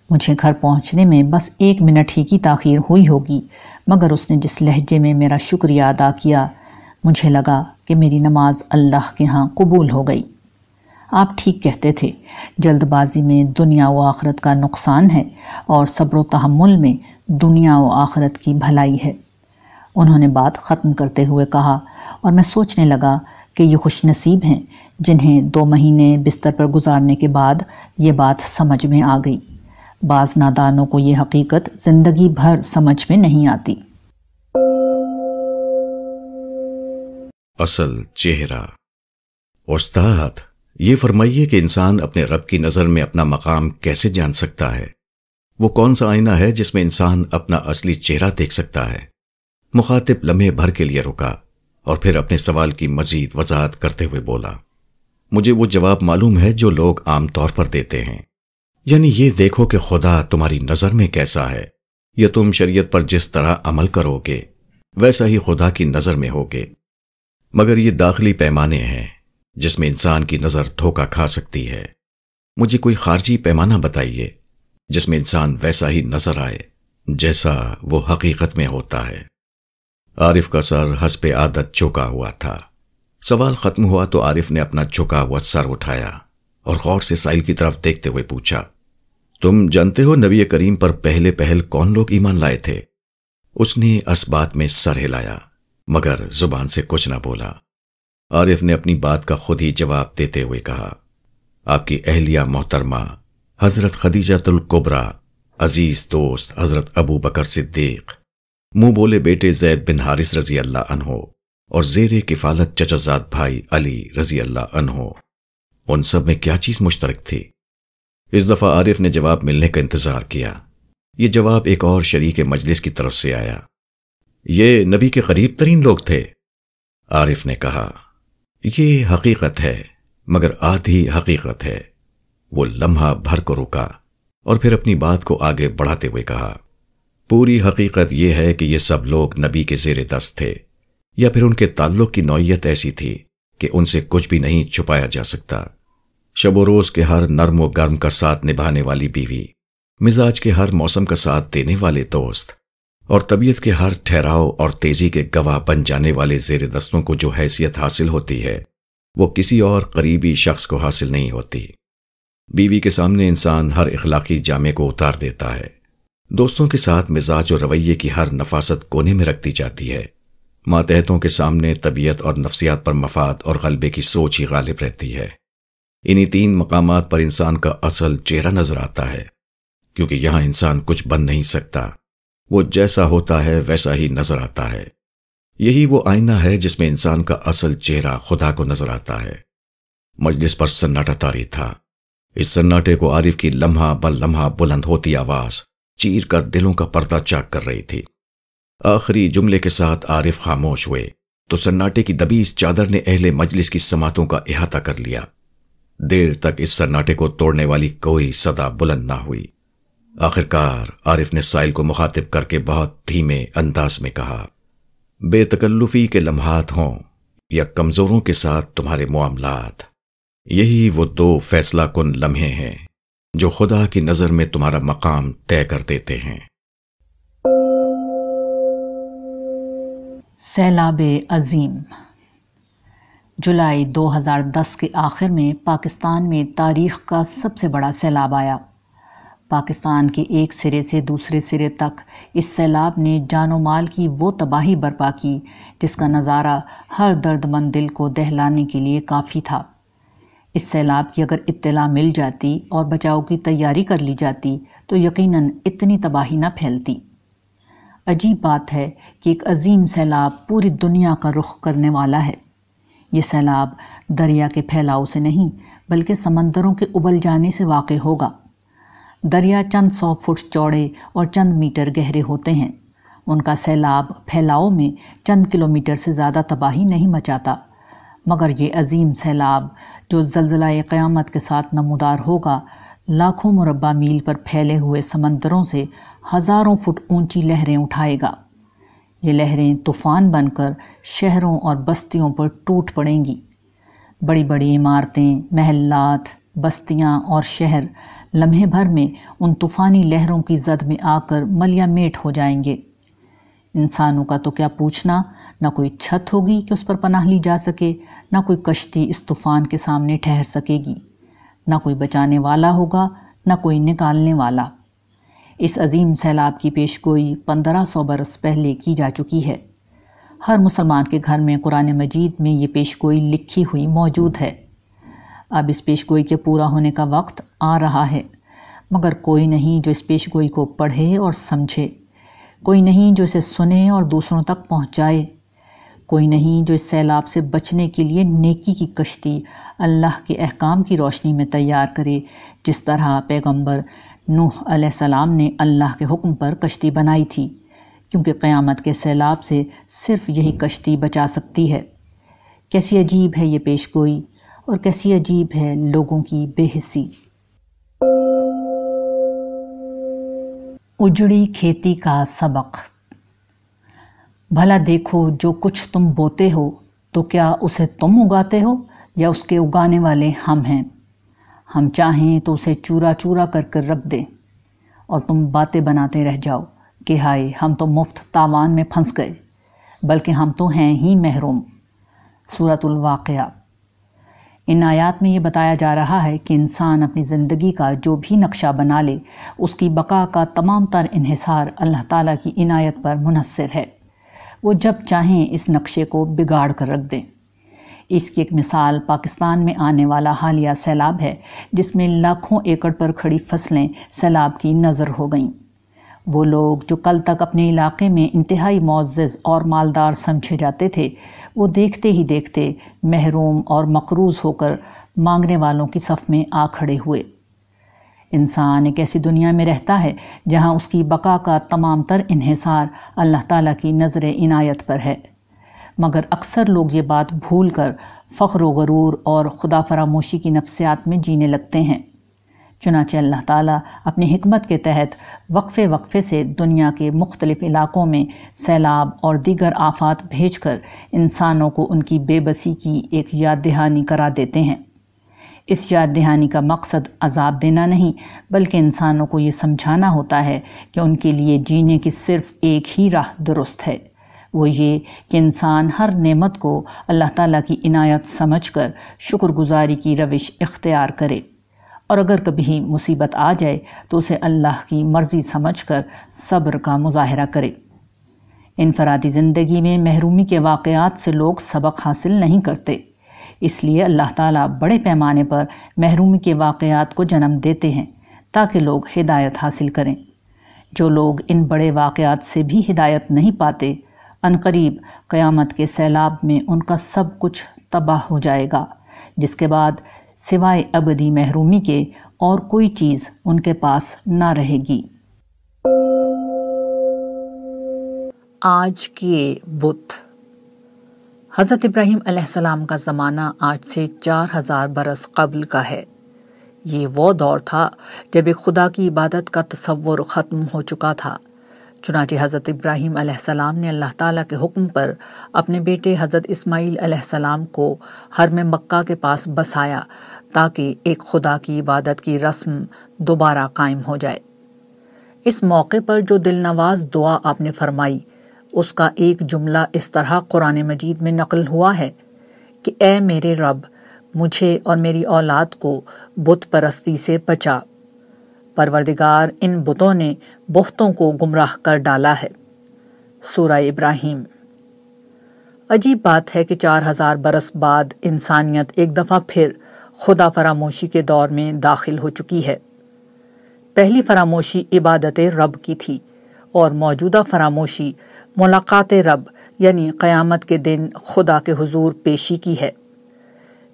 مجھے گھر پہنچنے میں بس ایک منٹ ہی کی تاخیر ہوئی ہوگی، مگر اس نے جس لہجے میں میرا شکریہ ادا کیا، مجھے لگا کہ میری نماز اللہ کے ہاں قبول ہو گئی۔ آپ ٹھیک کہتے تھے۔ جلد بازی میں دنیا و آخرت کا نقصان ہے اور صبر و تحمل میں دنیا و آخرت کی بھلائی ہے۔ انہوں نے بات ختم کرتے ہوئے کہا اور میں سوچنے لگا کہ یہ خوش نصیب ہیں جنہیں دو مہینے بستر پر گزارنے کے بعد یہ بات سمجھ میں آ گئی۔ بعض نادانوں کو یہ حقیقت زندگی بھر سمجھ میں نہیں آتی۔ اصل چہرہ۔ استاد یہ فرمائیے کہ انسان اپنے رب کی نظر میں اپنا مقام کیسے جان سکتا ہے؟ وہ کون سا آئینہ ہے جس میں انسان اپنا اصلی چہرہ دیکھ سکتا ہے؟ مخاطب لمحے بھر کے لیے رکا اور پھر اپنے سوال کی مزید وضاحت کرتے ہوئے بولا، مجھے وہ جواب معلوم ہے جو لوگ عام طور پر دیتے ہیں۔ یعنی یہ دیکھو کہ خدا تمہاری نظر میں کیسا ہے، یا تم شریعت پر جس طرح عمل کرو گے، ویسا ہی خدا کی نظر میں ہوگے۔ مگر یہ داخلی پیمانے ہیں۔ جس میں انسان کی نظر دھوکا کھا سکتی ہے۔ مجھے کوئی خارجی پیمانہ بتائیے جس میں انسان ویسا ہی نظر آئے جیسا وہ حقیقت میں ہوتا ہے۔ عارف کا سر حسب عادت چوکا ہوا تھا۔ سوال ختم ہوا تو عارف نے اپنا چکا ہوا سر اٹھایا اور غور سے سائل کی طرف دیکھتے ہوئے پوچھا، تم جانتے ہو نبی کریم پر پہلے پہل کون لوگ ایمان لائے تھے؟ اس نے اس بات میں سر ہلایا، مگر زبان سے کچھ نہ بولا۔ عارف نے اپنی بات کا خود ہی جواب دیتے ہوئے کہا، آپ کی اہلیہ محترمہ، حضرت خدیجہ القبرا، عزیز دوست حضرت ابو بکر صدیق، منہ بولے بیٹے زید بن حارث رضی اللہ عنہ اور زیر کفالت چچزاد بھائی علی رضی اللہ عنہ۔ ان سب میں کیا چیز مشترک تھی؟ اس دفعہ عارف نے جواب ملنے کا انتظار کیا۔ یہ جواب ایک اور شریک مجلس کی طرف سے آیا۔ یہ نبی کے قریب ترین لوگ تھے، عارف نے کہا۔ یہ حقیقت ہے، مگر آدھی حقیقت ہے۔ وہ لمحہ بھر کو رکا اور پھر اپنی بات کو آگے بڑھاتے ہوئے کہا، پوری حقیقت یہ ہے کہ یہ سب لوگ نبی کے زیر دست تھے، یا پھر ان کے تعلق کی نوعیت ایسی تھی کہ ان سے کچھ بھی نہیں چھپایا جا سکتا۔ شب و روز کے ہر نرم و گرم کا ساتھ نبھانے والی بیوی، مزاج کے ہر موسم کا ساتھ دینے والے دوست اور طبیعت کے ہر ٹھہراؤ اور تیزی کے گواہ بن جانے والے زیر دستوں کو جو حیثیت حاصل ہوتی ہے، وہ کسی اور قریبی شخص کو حاصل نہیں ہوتی۔ بیوی کے سامنے انسان ہر اخلاقی جامے کو اتار دیتا ہے۔ دوستوں کے ساتھ مزاج اور رویے کی ہر نفاست کونے میں رکھ دی جاتی ہے۔ ماتحتوں کے سامنے طبیعت اور نفسیات پر مفاد اور غلبے کی سوچ ہی غالب رہتی ہے۔ انہی تین مقامات پر انسان کا اصل چہرہ نظر آتا ہے، کیونکہ یہاں انسان کچھ بن نہیں سکتا۔ وہ جیسا ہوتا ہے ویسا ہی نظر آتا ہے۔ یہی وہ آئینہ ہے جس میں انسان کا اصل چہرہ خدا کو نظر آتا ہے۔ مجلس پر سناٹا تاری تھا۔ اس سناٹے کو عارف کی لمحہ بل لمحہ بلند ہوتی آواز چیر کر دلوں کا پردہ چاک کر رہی تھی۔ آخری جملے کے ساتھ عارف خاموش ہوئے۔ تو سناٹے کی دبیس چادر نے اہل مجلس کی سماعتوں کا احاطہ کر لیا۔ دیر تک اس سناٹے کو توڑنے والی کوئی صدا بلند نہ ہوئی۔ آخرکار عارف نے سائل کو مخاطب کر کے بہت دھیمے انداز میں کہا، بے تکلفی کے لمحات ہوں یا کمزوروں کے ساتھ تمہارے معاملات۔ یہی وہ دو فیصلہ کن لمحے ہیں جو خدا کی نظر میں تمہارا مقام طے کر دیتے ہیں۔ سیلاب عظیم۔ جولائی دو ہزار دس کے آخر میں پاکستان میں تاریخ کا سب سے بڑا سیلاب آیا۔ پاکستان کے ایک سرے سے دوسرے سرے تک اس سیلاب نے جان و مال کی وہ تباہی برپا کی، جس کا نظارہ ہر درد مند دل کو دہلانے کے لیے کافی تھا۔ اس سیلاب کی اگر اطلاع مل جاتی اور بچاؤ کی تیاری کر لی جاتی، تو یقیناً اتنی تباہی نہ پھیلتی۔ عجیب بات ہے کہ ایک عظیم سیلاب پوری دنیا کا رخ کرنے والا ہے۔ یہ سیلاب دریا کے پھیلاؤ سے نہیں، بلکہ سمندروں کے ابل جانے سے واقع ہوگا۔ دریا چند سو فٹ چوڑے اور چند میٹر گہرے ہوتے ہیں۔ ان کا سیلاب پھیلاؤ میں چند کلومیٹر سے زیادہ تباہی نہیں مچاتا، مگر یہ عظیم سیلاب جو زلزلہ قیامت کے ساتھ نمودار ہوگا، لاکھوں مربع میل پر پھیلے ہوئے سمندروں سے ہزاروں فٹ اونچی لہریں اٹھائے گا۔ یہ لہریں طوفان بن کر شہروں اور بستیوں پر ٹوٹ پڑیں گی۔ بڑی بڑی عمارتیں، محلات، بستیاں اور شہر لمحے بھر میں ان طوفانی لہروں کی زد میں آ کر ملیا میٹ ہو جائیں گے۔ انسانوں کا تو کیا پوچھنا؟ نہ کوئی چھت ہوگی کہ اس پر پناہ لی جا سکے، نہ کوئی کشتی اس طوفان کے سامنے ٹھہر سکے گی۔ نہ کوئی بچانے والا ہوگا، نہ کوئی نکالنے والا۔ اس عظیم سیلاب کی پیش گوئی پندرہ سو برس پہلے کی جا چکی ہے۔ ہر مسلمان کے گھر میں قرآن مجید میں یہ پیش گوئی لکھی ہوئی موجود ہے۔ اب اس پیش گوئی کے پورا ہونے کا وقت آ رہا ہے۔ مگر کوئی نہیں جو اس پیش گوئی کو پڑھے اور سمجھے۔ کوئی نہیں جو اسے سنے اور دوسروں تک پہنچائے۔ کوئی نہیں جو اس سیلاب سے بچنے کے لیے نیکی کی کشتی اللہ کے احکام کی روشنی میں تیار کرے۔ جس طرح پیغمبر نوح علیہ السلام نے اللہ کے حکم پر کشتی بنائی تھی، کیونکہ قیامت کے سیلاب سے صرف یہی کشتی بچا سکتی ہے۔ کیسی عجیب ہے یہ پیش گوئی۔ اور کیسی عجیب ہے لوگوں کی بے حسی۔ اجڑی کھیتی کا سبق۔ بھلا دیکھو جو کچھ تم بوتے ہو، تو کیا اسے تم اگاتے ہو یا اس کے اگانے والے ہم ہیں؟ ہم چاہیں تو اسے چورا چورا کر کر رکھ دیں۔ اور تم باتیں بناتے رہ جاؤ کہ ہائے، ہم تو مفت تاوان میں پھنس گئے، بلکہ ہم تو ہیں ہی محروم۔ صورت الواقعہ۔ ان آیات میں یہ بتایا جا رہا ہے کہ انسان اپنی زندگی کا جو بھی نقشہ بنا لے، اس کی بقا کا تمام تر انحصار اللہ تعالیٰ کی عنایت پر منحصر ہے۔ وہ جب چاہیں اس نقشے کو بگاڑ کر رکھ دیں۔ اس کی ایک مثال پاکستان میں آنے والا حالیہ سیلاب ہے، جس میں لاکھوں ایکڑ پر کھڑی فصلیں سیلاب کی نظر ہو گئیں۔ وہ لوگ جو کل تک اپنے علاقے میں انتہائی معزز اور مالدار سمجھے جاتے تھے وہ دیکھتے ہی دیکھتے محروم اور مقروض ہو کر مانگنے والوں کی صف میں آ کھڑے ہوئے۔ انسان ایک ایسی دنیا میں رہتا ہے جہاں اس کی بقا کا تمام تر انحصار اللہ تعالیٰ کی نظر عنایت پر ہے۔ مگر اکثر لوگ یہ بات بھول کر فخر و غرور اور خدا فراموشی کی نفسیات میں جینے لگتے ہیں۔ چنانچہ اللہ تعالیٰ اپنی حکمت کے تحت وقفے وقفے سے دنیا کے مختلف علاقوں میں سیلاب اور دیگر آفات بھیج کر انسانوں کو ان کی بے بسی کی ایک یاد دہانی کرا دیتے ہیں۔ اس یاد دہانی کا مقصد عذاب دینا نہیں، بلکہ انسانوں کو یہ سمجھانا ہوتا ہے کہ ان کے لیے جینے کی صرف ایک ہی راہ درست ہے۔ وہ یہ کہ انسان ہر نعمت کو اللہ تعالیٰ کی عنایت سمجھ کر شکر گزاری کی روش اختیار کرے۔ اور اگر کبھی مصیبت آ جائے تو اسے اللہ کی مرضی سمجھ کر صبر کا مظاہرہ کرے۔ انفرادی زندگی میں محرومی کے واقعات سے لوگ سبق حاصل نہیں کرتے، اس لیے اللہ تعالیٰ بڑے پیمانے پر محرومی کے واقعات کو جنم دیتے ہیں تاکہ لوگ ہدایت حاصل کریں۔ جو لوگ ان بڑے واقعات سے بھی ہدایت نہیں پاتے عنقریب قیامت کے سیلاب میں ان کا سب کچھ تباہ ہو جائے گا، جس کے بعد سوائے ابدی محرومی کے اور کوئی چیز ان کے پاس نہ رہے گی۔ آج کے بت۔ حضرت ابراہیم علیہ السلام کا زمانہ آج سے چار ہزار برس قبل کا ہے۔ یہ وہ دور تھا جب ایک خدا کی عبادت کا تصور ختم ہو چکا تھا۔ چنانچہ حضرت ابراہیم علیہ السلام نے اللہ تعالیٰ کے حکم پر اپنے بیٹے حضرت اسماعیل علیہ السلام کو ہر میں مکہ کے پاس بسایا۔ تاکہ ایک خدا کی عبادت کی رسم دوبارہ قائم ہو جائے۔ اس موقع پر جو دل نواز دعا آپ نے فرمائی، اس کا ایک جملہ اس طرح قرآن مجید میں نقل ہوا ہے کہ اے میرے رب، مجھے اور میری اولاد کو بت پرستی سے بچا۔ پروردگار ان بتوں نے بہتوں کو گمراہ کر ڈالا ہے۔ سورہ ابراہیم۔ عجیب بات ہے کہ چار ہزار برس بعد انسانیت ایک دفعہ پھر خدا فراموشی کے دور میں داخل ہو چکی ہے۔ پہلی فراموشی عبادت رب کی تھی اور موجودہ فراموشی ملاقات رب یعنی قیامت کے دن خدا کے حضور پیشی کی ہے۔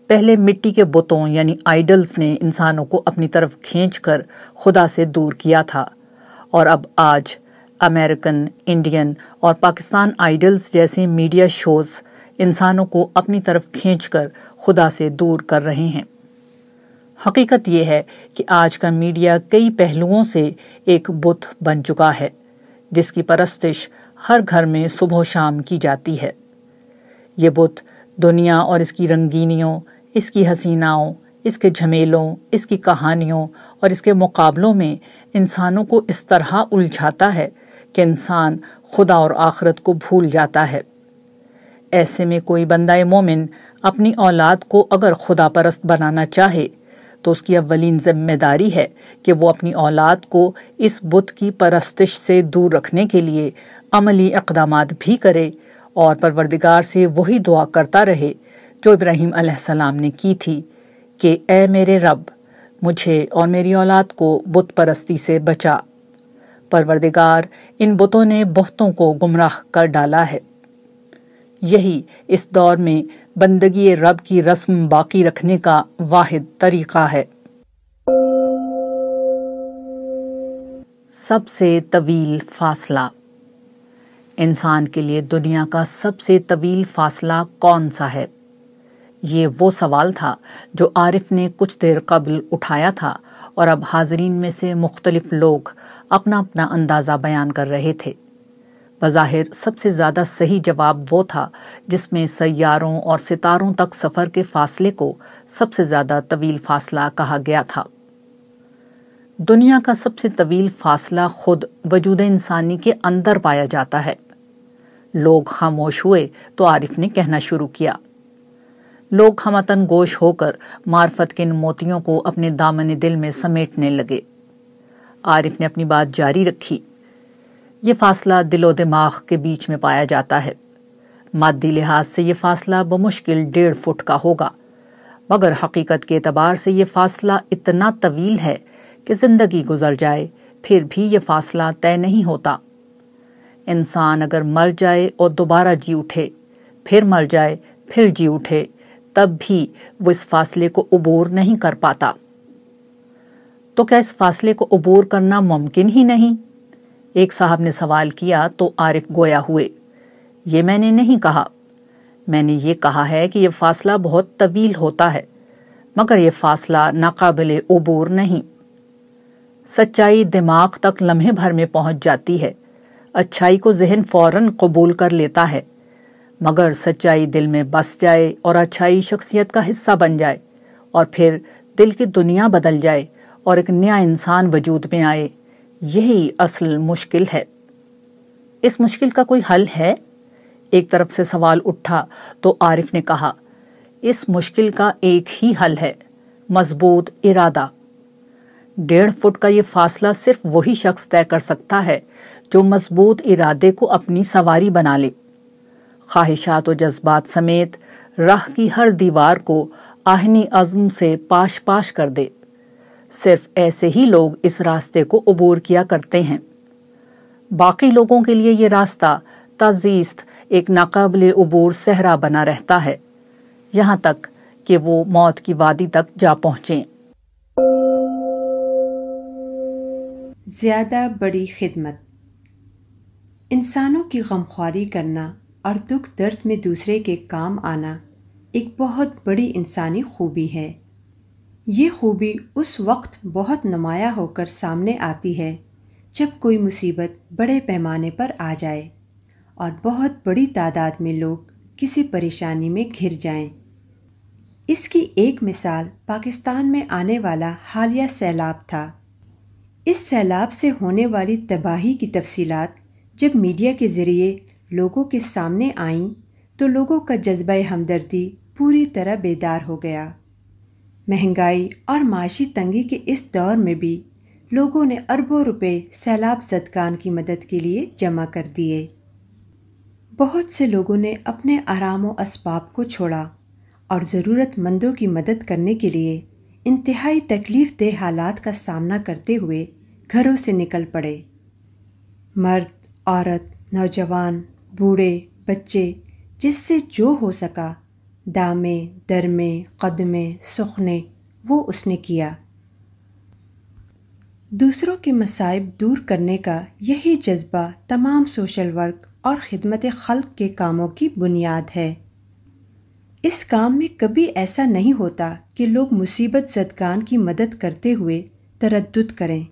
پہلے مٹی کے بتوں یعنی آئیڈلز نے انسانوں کو اپنی طرف کھینچ کر خدا سے دور کیا تھا۔ اور اب آج امریکن انڈین اور پاکستان آئیڈلز جیسے میڈیا شوز انسانوں کو اپنی طرف کھینچ کر خدا سے دور کر رہے ہیں۔ حقیقت یہ ہے کہ آج کا میڈیا کئی پہلوؤں سے ایک بت بن چکا ہے، جس کی پرستش ہر گھر میں صبح و شام کی جاتی ہے۔ یہ بت دنیا اور اس کی رنگینیوں، اس کی حسیناؤں، اس کے جھمیلوں، اس کی کہانیوں اور اس کے مقابلوں میں انسانوں کو اس طرح الجھاتا ہے کہ انسان خدا اور آخرت کو بھول جاتا ہے۔ ایسے میں کوئی بندہ مومن اپنی اولاد کو اگر خدا پرست بنانا چاہے تو اس کی اولین ذمہ داری ہے کہ وہ اپنی اولاد کو اس بت کی پرستش سے دور رکھنے کے لیے عملی اقدامات بھی کرے اور پروردگار سے وہی دعا کرتا رہے جو ابراہیم علیہ السلام نے کی تھی کہ اے میرے رب، مجھے اور میری اولاد کو بت پرستی سے بچا۔ پروردگار ان بتوں نے بہتوں کو گمراہ کر ڈالا ہے۔ یہی اس دور میں بندگی رب کی رسم باقی رکھنے کا واحد طریقہ ہے۔ سب سے طویل فاصلہ۔ انسان کے لیے دنیا کا سب سے طویل فاصلہ کون سا ہے؟ یہ وہ سوال تھا جو عارف نے کچھ دیر قبل اٹھایا تھا اور اب حاضرین میں سے مختلف لوگ اپنا اپنا اندازہ بیان کر رہے تھے۔ بظاہر سب سے زیادہ صحیح جواب وہ تھا جس میں سیاروں اور ستاروں تک سفر کے فاصلے کو سب سے زیادہ طویل فاصلہ کہا گیا تھا۔ دنیا کا سب سے طویل فاصلہ خود وجود انسانی کے اندر پایا جاتا ہے۔ لوگ خاموش ہوئے تو عارف نے کہنا شروع کیا۔ لوگ ہمتن گوش ہو کر معرفت کے ان موتیوں کو اپنے دامن دل میں سمیٹنے لگے۔ عارف نے اپنی بات جاری رکھی۔ یہ فاصلہ دل و دماغ کے بیچ میں پایا جاتا ہے۔ مادی لحاظ سے یہ فاصلہ بمشکل ڈیڑھ فٹ کا ہوگا، مگر حقیقت کے اعتبار سے یہ فاصلہ اتنا طویل ہے کہ زندگی گزر جائے، پھر بھی یہ فاصلہ طے نہیں ہوتا۔ انسان اگر مر جائے اور دوبارہ جی اٹھے، پھر مر جائے، پھر جی اٹھے، تب بھی وہ اس فاصلے کو عبور نہیں کر پاتا۔ تو کیا اس فاصلے کو عبور کرنا ممکن ہی نہیں؟ ایک صاحب نے سوال کیا تو عارف گویا ہوئے، یہ میں نے نہیں کہا۔ میں نے یہ کہا ہے کہ یہ فاصلہ بہت طویل ہوتا ہے، مگر یہ فاصلہ ناقابل عبور نہیں۔ سچائی دماغ تک لمحے بھر میں پہنچ جاتی ہے، اچھائی کو ذہن فوراً قبول کر لیتا ہے۔ مگر سچائی دل میں بس جائے اور اچھائی شخصیت کا حصہ بن جائے، اور پھر دل کی دنیا بدل جائے اور ایک نیا انسان وجود میں آئے۔ یہی اصل مشکل ہے۔ اس مشکل کا کوئی حل ہے؟ ایک طرف سے سوال اٹھا تو عارف نے کہا، اس مشکل کا ایک ہی حل ہے، مضبوط ارادہ۔ ڈیڑھ فٹ کا یہ فاصلہ صرف وہی شخص طے کر سکتا ہے جو مضبوط ارادے کو اپنی سواری بنا لے۔ خواہشات و جذبات سمیت راہ کی ہر دیوار کو آہنی عزم سے پاش پاش کر دے۔ صرف ایسے ہی لوگ اس راستے کو عبور کیا کرتے ہیں۔ باقی لوگوں کے لیے یہ راستہ تزیست ایک ناقابل عبور صحرا بنا رہتا ہے۔ یہاں تک کہ وہ موت کی وادی تک جا پہنچیں۔ زیادہ بڑی خدمت۔ انسانوں کی غمخواری کرنا اور دکھ درد میں دوسرے کے کام آنا ایک بہت بڑی انسانی خوبی ہے۔ یہ خوبی اس وقت بہت نمایاں ہو کر سامنے آتی ہے جب کوئی مصیبت بڑے پیمانے پر آ جائے اور بہت بڑی تعداد میں لوگ کسی پریشانی میں گھر جائیں۔ اس کی ایک مثال پاکستان میں آنے والا حالیہ سیلاب تھا۔ اس سیلاب سے ہونے والی تباہی کی تفصیلات جب میڈیا کے ذریعے لوگوں کے سامنے آئیں تو لوگوں کا جذبہ ہمدردی پوری طرح بیدار ہو گیا۔ مہنگائی اور معاشی تنگی کے اس دور میں بھی لوگوں نے اربوں روپے سیلاب زدگان کی مدد کے لیے جمع کر دیے۔ بہت سے لوگوں نے اپنے آرام و اسباب کو چھوڑا اور ضرورت مندوں کی مدد کرنے کے لیے انتہائی تکلیف دہ حالات کا سامنا کرتے ہوئے گھروں سے نکل پڑے۔ مرد، عورت، نوجوان، بوڑھے، بچے، جس سے جو ہو سکا دامے، درمے، قدمے، سخنے، وہ اس نے کیا۔ دوسروں کے مصائب دور کرنے کا یہی جذبہ تمام سوشل ورک اور خدمت خلق کے کاموں کی بنیاد ہے۔ اس کام میں کبھی ایسا نہیں ہوتا کہ لوگ مصیبت زدگان کی مدد کرتے ہوئے تردد کریں۔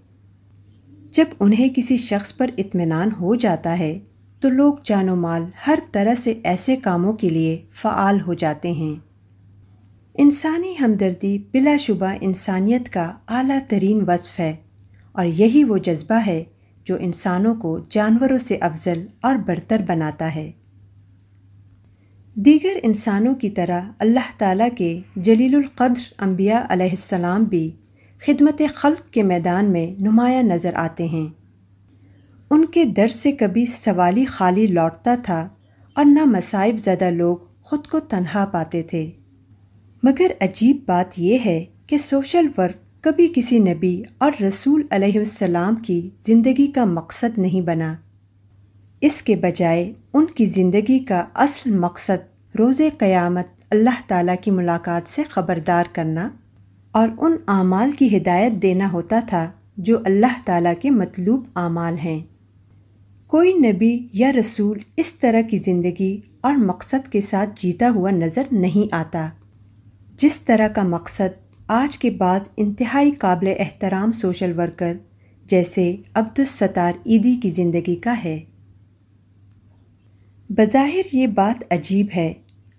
جب انہیں کسی شخص پر اطمینان ہو جاتا ہے تو لوگ جان و مال ہر طرح سے ایسے کاموں کے لیے فعال ہو جاتے ہیں۔ انسانی ہمدردی بلا شبہ انسانیت کا اعلیٰ ترین وصف ہے اور یہی وہ جذبہ ہے جو انسانوں کو جانوروں سے افضل اور برتر بناتا ہے۔ دیگر انسانوں کی طرح اللہ تعالیٰ کے جلیل القدر انبیاء علیہ السلام بھی خدمت خلق کے میدان میں نمایاں نظر آتے ہیں۔ ان کے در سے کبھی سوالی خالی لوٹتا تھا اور نہ مصائب زدہ لوگ خود کو تنہا پاتے تھے۔ مگر عجیب بات یہ ہے کہ سوشل ورک کبھی کسی نبی اور رسول علیہ السلام کی زندگی کا مقصد نہیں بنا۔ اس کے بجائے ان کی زندگی کا اصل مقصد روز قیامت اللہ تعالیٰ کی ملاقات سے خبردار کرنا اور ان اعمال کی ہدایت دینا ہوتا تھا جو اللہ تعالیٰ کے مطلوب اعمال ہیں۔ کوئی نبی یا رسول اس طرح کی زندگی اور مقصد کے ساتھ جیتا ہوا نظر نہیں آتا۔ جس طرح کا مقصد آج کے بعض انتہائی قابل احترام سوشل ورکر جیسے عبد الستار عیدی کی زندگی کا ہے۔ بظاہر یہ بات عجیب ہے،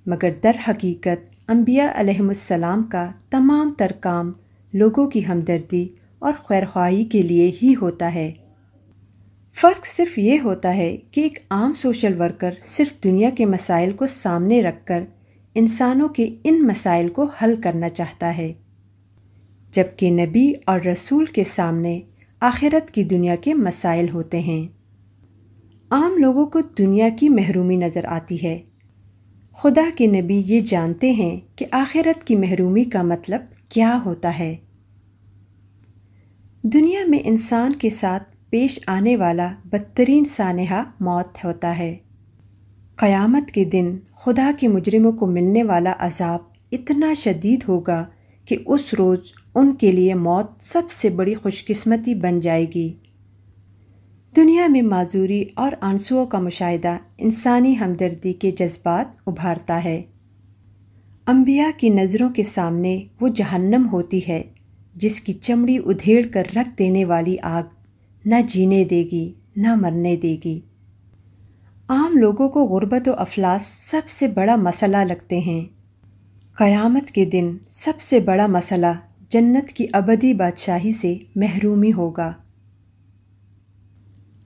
مگر در حقیقت انبیاء علیہم السلام کا تمام تر کام لوگوں کی ہمدردی اور خیرخواہی کے لیے ہی ہوتا ہے۔ فرق صرف یہ ہوتا ہے کہ ایک عام سوشل ورکر صرف دنیا کے مسائل کو سامنے رکھ کر انسانوں کے ان مسائل کو حل کرنا چاہتا ہے، جبکہ نبی اور رسول کے سامنے آخرت کی دنیا کے مسائل ہوتے ہیں۔ عام لوگوں کو دنیا کی محرومی نظر آتی ہے۔ خدا کے نبی یہ جانتے ہیں کہ آخرت کی محرومی کا مطلب کیا ہوتا ہے۔ دنیا میں انسان کے ساتھ پیش آنے والا بدترین سانحہ موت ہوتا ہے۔ قیامت کے دن خدا کے مجرموں کو ملنے والا عذاب اتنا شدید ہوگا کہ اس روز ان کے لیے موت سب سے بڑی خوش قسمتی بن جائے گی۔ دنیا میں معذوری اور آنسوؤں کا مشاہدہ انسانی ہمدردی کے جذبات ابھارتا ہے۔ انبیاء کی نظروں کے سامنے وہ جہنم ہوتی ہے جس کی چمڑی ادھیڑ کر رکھ دینے والی آگ نہ جینے دے گی، نہ مرنے دے گی۔ عام لوگوں کو غربت و افلاس سب سے بڑا مسئلہ لگتے ہیں۔ قیامت کے دن سب سے بڑا مسئلہ جنت کی ابدی بادشاہی سے محرومی ہوگا۔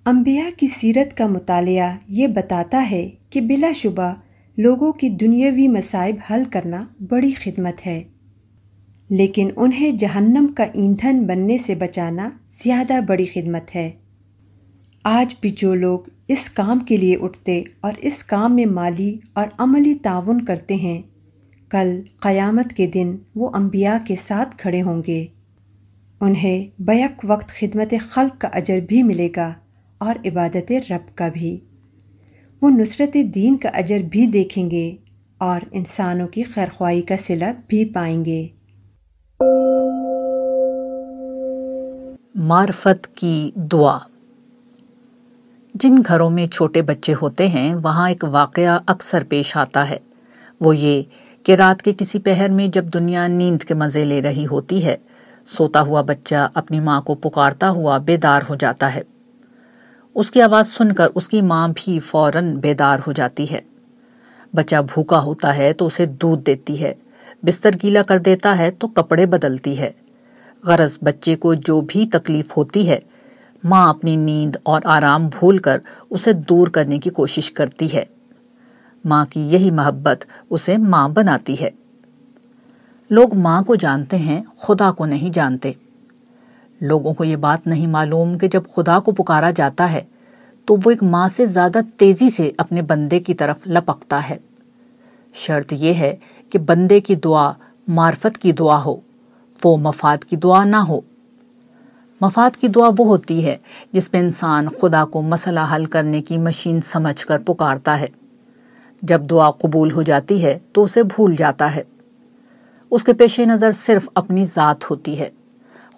انبیاء کی سیرت کا مطالعہ یہ بتاتا ہے کہ بلا شبہ لوگوں کی دنیاوی مصائب حل کرنا بڑی خدمت ہے۔ لیکن انہیں جہنم کا ایندھن بننے سے بچانا زیادہ بڑی خدمت ہے۔ آج بھی جو لوگ اس کام کے لیے اٹھتے اور اس کام میں مالی اور عملی تعاون کرتے ہیں، کل قیامت کے دن وہ انبیاء کے ساتھ کھڑے ہوں گے۔ انہیں بیک وقت خدمت خلق کا اجر بھی ملے گا اور عبادت رب کا بھی۔ وہ نصرت دین کا اجر بھی دیکھیں گے اور انسانوں کی خیرخوائی کا صلہ بھی پائیں گے۔ معرفت کی دعا۔ جن گھروں میں چھوٹے بچے ہوتے ہیں، وہاں ایک واقعہ اکثر پیش آتا ہے۔ وہ یہ کہ رات کے کسی پہر میں جب دنیا نیند کے مزے لے رہی ہوتی ہے، سوتا ہوا بچہ اپنی ماں کو پکارتا ہوا بیدار ہو جاتا ہے۔ اس کی آواز سن کر اس کی ماں بھی فوراً بیدار ہو جاتی ہے۔ بچہ بھوکا ہوتا ہے تو اسے دودھ دیتی ہے۔ بستر گیلا کر دیتا ہے تو کپڑے بدلتی ہے۔ غرض بچے کو جو بھی تکلیف ہوتی ہے، ماں اپنی نیند اور آرام بھول کر اسے دور کرنے کی کوشش کرتی ہے۔ ماں کی یہی محبت اسے ماں بناتی ہے۔ لوگ ماں کو جانتے ہیں، خدا کو نہیں جانتے۔ لوگوں کو یہ بات نہیں معلوم کہ جب خدا کو پکارا جاتا ہے، تو وہ ایک ماں سے زیادہ تیزی سے اپنے بندے کی طرف لپکتا ہے۔ شرط یہ ہے کہ بندے کی دعا معرفت کی دعا ہو، وہ مفاد کی دعا نہ ہو۔ مفاد کی دعا وہ ہوتی ہے جس میں انسان خدا کو مسئلہ حل کرنے کی مشین سمجھ کر پکارتا ہے۔ جب دعا قبول ہو جاتی ہے تو اسے بھول جاتا ہے۔ اس کے پیش نظر صرف اپنی ذات ہوتی ہے۔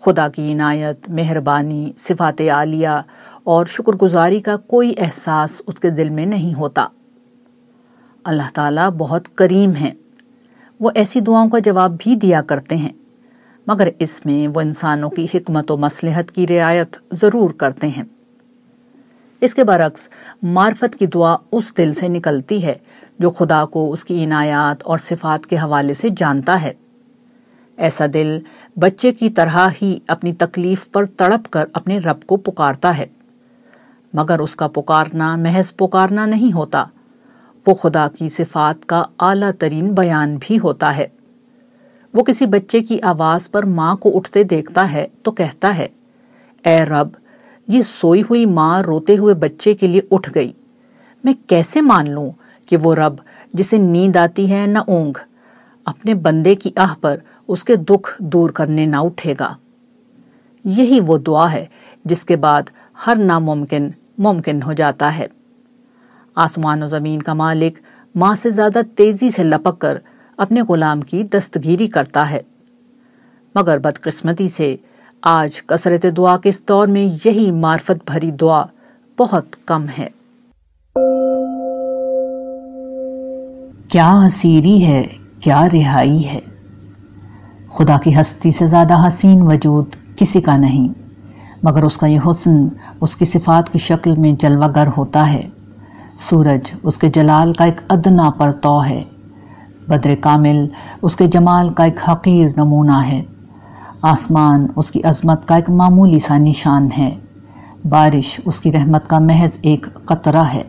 خدا کی عنایت، مہربانی، صفات عالیہ اور شکر گزاری کا کوئی احساس اس کے دل میں نہیں ہوتا۔ اللہ تعالیٰ بہت کریم ہیں۔ وہ ایسی دعاؤں کا جواب بھی دیا کرتے ہیں۔ مگر اس میں وہ انسانوں کی حکمت و مسلحت کی رعایت ضرور کرتے ہیں۔ اس کے برعکس، معرفت کی دعا اس دل سے نکلتی ہے جو خدا کو اس کی عنایات اور صفات کے حوالے سے جانتا ہے۔ ایسا دل بچے کی طرح ہی اپنی تکلیف پر تڑپ کر اپنے رب کو پکارتا ہے۔ مگر اس کا پکارنا، محض پکارنا نہیں ہوتا۔ وہ خدا کی صفات کا اعلیٰ ترین بیان بھی ہوتا ہے۔ وہ کسی بچے کی آواز پر ماں کو اٹھتے دیکھتا ہے تو کہتا ہے، اے رب، یہ سوئی ہوئی ماں روتے ہوئے بچے کے لیے اٹھ گئی۔ میں کیسے مان لوں کہ وہ رب جسے نیند آتی ہے نہ اونگ، اپنے بندے کی آہ پر اس کے دکھ دور کرنے نہ اٹھے گا۔ یہی وہ دعا ہے جس کے بعد ہر ناممکن ممکن ہو جاتا ہے۔ آسمان و زمین کا مالک ماں سے زیادہ تیزی سے لپک کر اپنے غلام کی دستگیری کرتا ہے۔ مگر بدقسمتی سے آج کثرت دعا کے اس دور میں یہی معرفت بھری دعا بہت کم ہے۔ کیا اسیری ہے، کیا رہائی ہے؟ خدا کی ہستی سے زیادہ حسین وجود کسی کا نہیں، مگر اس کا یہ حسن، اس کی صفات کی شکل میں جلوہ گر ہوتا ہے۔ سورج، اس کے جلال کا ایک ادنا پرتو ہے۔ بدر کامل، اس کے جمال کا ایک حقیر نمونہ ہے۔ آسمان، اس کی عظمت کا ایک معمولی سا نشان ہے۔ بارش، اس کی رحمت کا محض ایک قطرہ ہے۔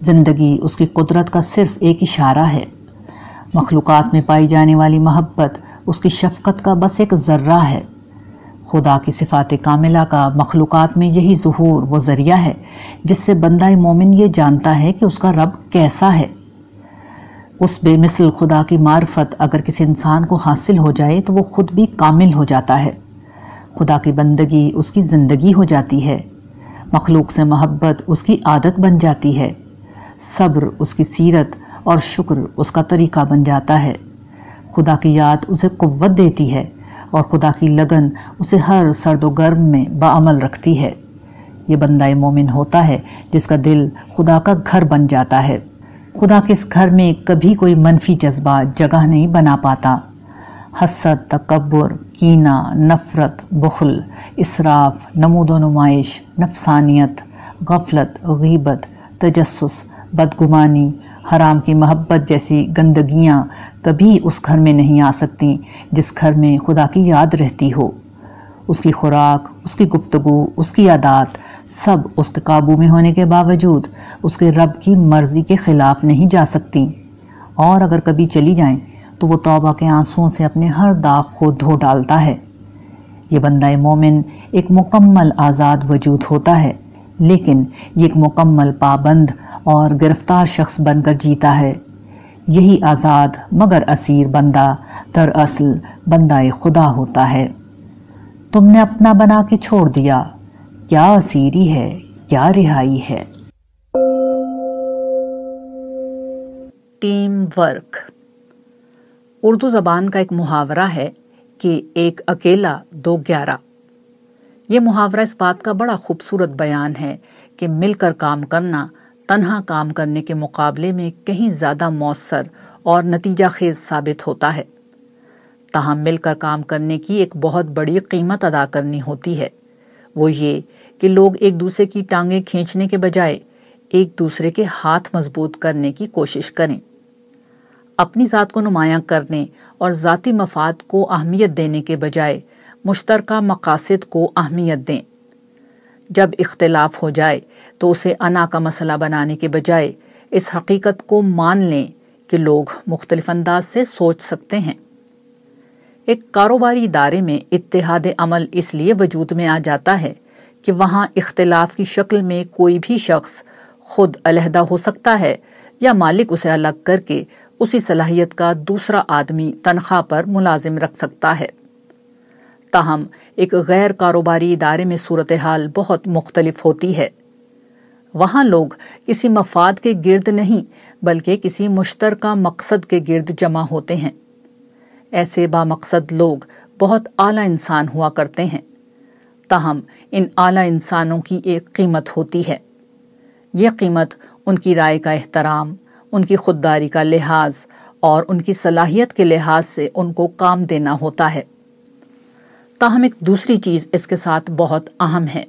زندگی، اس کی قدرت کا صرف ایک اشارہ ہے۔ مخلوقات میں پائی جانے والی محبت، اس کی شفقت کا بس ایک ذرہ ہے۔ خدا کی صفات کاملہ کا مخلوقات میں یہی ظہور وہ ذریعہ ہے جس سے بندہ مومن یہ جانتا ہے کہ اس کا رب کیسا ہے۔ اس بے مثل خدا کی معرفت اگر کسی انسان کو حاصل ہو جائے تو وہ خود بھی کامل ہو جاتا ہے۔ خدا کی بندگی اس کی زندگی ہو جاتی ہے۔ مخلوق سے محبت اس کی عادت بن جاتی ہے۔ صبر اس کی سیرت اور شکر اس کا طریقہ بن جاتا ہے۔ خدا کی یاد اسے قوت دیتی ہے۔ اور خدا کی لگن اسے ہر سرد و گرم میں بعمل رکھتی ہے۔ یہ بندہ مومن ہوتا ہے جس کا دل خدا کا گھر بن جاتا ہے۔ خدا کے اس گھر میں کبھی کوئی منفی جذبہ جگہ نہیں بنا پاتا۔ حسد، تکبر، کینہ، نفرت، بخل، اسراف، نمود و نمائش، نفسانیت، غفلت، غیبت، تجسس، بدگمانی، حرام کی محبت جیسی گندگیاں کبھی اس گھر میں نہیں آ سکتیں جس گھر میں خدا کی یاد رہتی ہو۔ اس کی خوراک، اس کی گفتگو، اس کی عادات سب اس کے قابو میں ہونے کے باوجود اس کے رب کی مرضی کے خلاف نہیں جا سکتی۔ اور اگر کبھی چلی جائیں تو وہ توبہ کے آنسوں سے اپنے ہر داغ کو دھو ڈالتا ہے۔ یہ بندہ مومن ایک مکمل آزاد وجود ہوتا ہے، لیکن یہ ایک مکمل پابند اور گرفتار شخص بن کر جیتا ہے۔ یہی آزاد مگر اسیر بندہ دراصل بندہ خدا ہوتا ہے۔ تم نے اپنا بنا کے چھوڑ دیا۔ کیا اسیری ہے؟ کیا رہائی ہے؟ Team work. اردو زبان کا ایک محاورہ ہے کہ ایک اکیلا، دو گیارہ۔ یہ محاورہ اس بات کا بڑا خوبصورت بیان ہے کہ مل کر کام کرنا تنہا کام کرنے کے مقابلے میں کہیں زیادہ مؤثر اور نتیجہ خیز ثابت ہوتا ہے۔ تاہم، مل کر کام کرنے کی ایک بہت بڑی قیمت ادا کرنی ہوتی ہے۔ وہ یہ کہ لوگ ایک دوسرے کی ٹانگیں کھینچنے کے بجائے ایک دوسرے کے ہاتھ مضبوط کرنے کی کوشش کریں۔ اپنی ذات کو نمایاں کرنے اور ذاتی مفاد کو اہمیت دینے کے بجائے مشترکہ مقاصد کو اہمیت دیں۔ جب اختلاف ہو جائے تو اسے انا کا مسئلہ بنانے کے بجائے اس حقیقت کو مان لیں کہ لوگ مختلف انداز سے سوچ سکتے ہیں۔ ایک کاروباری ادارے میں اتحاد عمل اس لیے وجود میں آ جاتا ہے کہ وہاں اختلاف کی شکل میں کوئی بھی شخص خود علیحدہ ہو سکتا ہے یا مالک اسے الگ کر کے اسی صلاحیت کا دوسرا آدمی تنخواہ پر ملازم رکھ سکتا ہے۔ تاہم، ایک غیر کاروباری ادارے میں صورتحال بہت مختلف ہوتی ہے۔ وہاں لوگ کسی مفاد کے گرد نہیں، بلکہ کسی مشترکہ مقصد کے گرد جمع ہوتے ہیں۔ ایسے با مقصد لوگ بہت اعلیٰ انسان ہوا کرتے ہیں۔ تاہم، ان اعلیٰ انسانوں کی ایک قیمت ہوتی ہے۔ یہ قیمت ان کی رائے کا احترام، ان کی خودداری کا لحاظ اور ان کی صلاحیت کے لحاظ سے ان کو کام دینا ہوتا ہے۔ تاہم، ایک دوسری چیز اس کے ساتھ بہت اہم ہے۔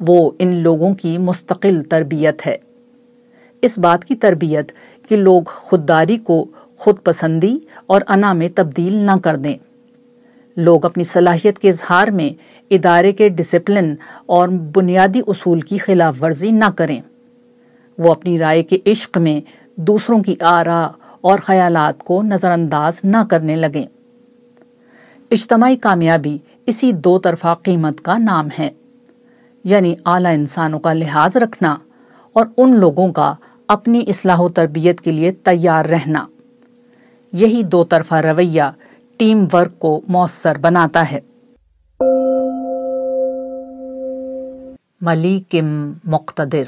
وہ ان لوگوں کی مستقل تربیت ہے۔ اس بات کی تربیت کہ لوگ خودداری کو خود پسندی اور انا میں تبدیل نہ کر دیں۔ لوگ اپنی صلاحیت کے اظہار میں ادارے کے ڈسپلن اور بنیادی اصول کی خلاف ورزی نہ کریں۔ وہ اپنی رائے کے عشق میں دوسروں کی آرا اور خیالات کو نظر انداز نہ کرنے لگیں۔ اجتماعی کامیابی اسی دو طرفہ قیمت کا نام ہے۔ یعنی اعلی انسانوں کا لحاظ رکھنا اور ان لوگوں کا اپنی اصلاح و تربیت کے لیے تیار رہنا۔ یہی دو طرفہ رویہ ٹیم ورک کو مؤثر بناتا ہے۔ ملیکم مقتدر۔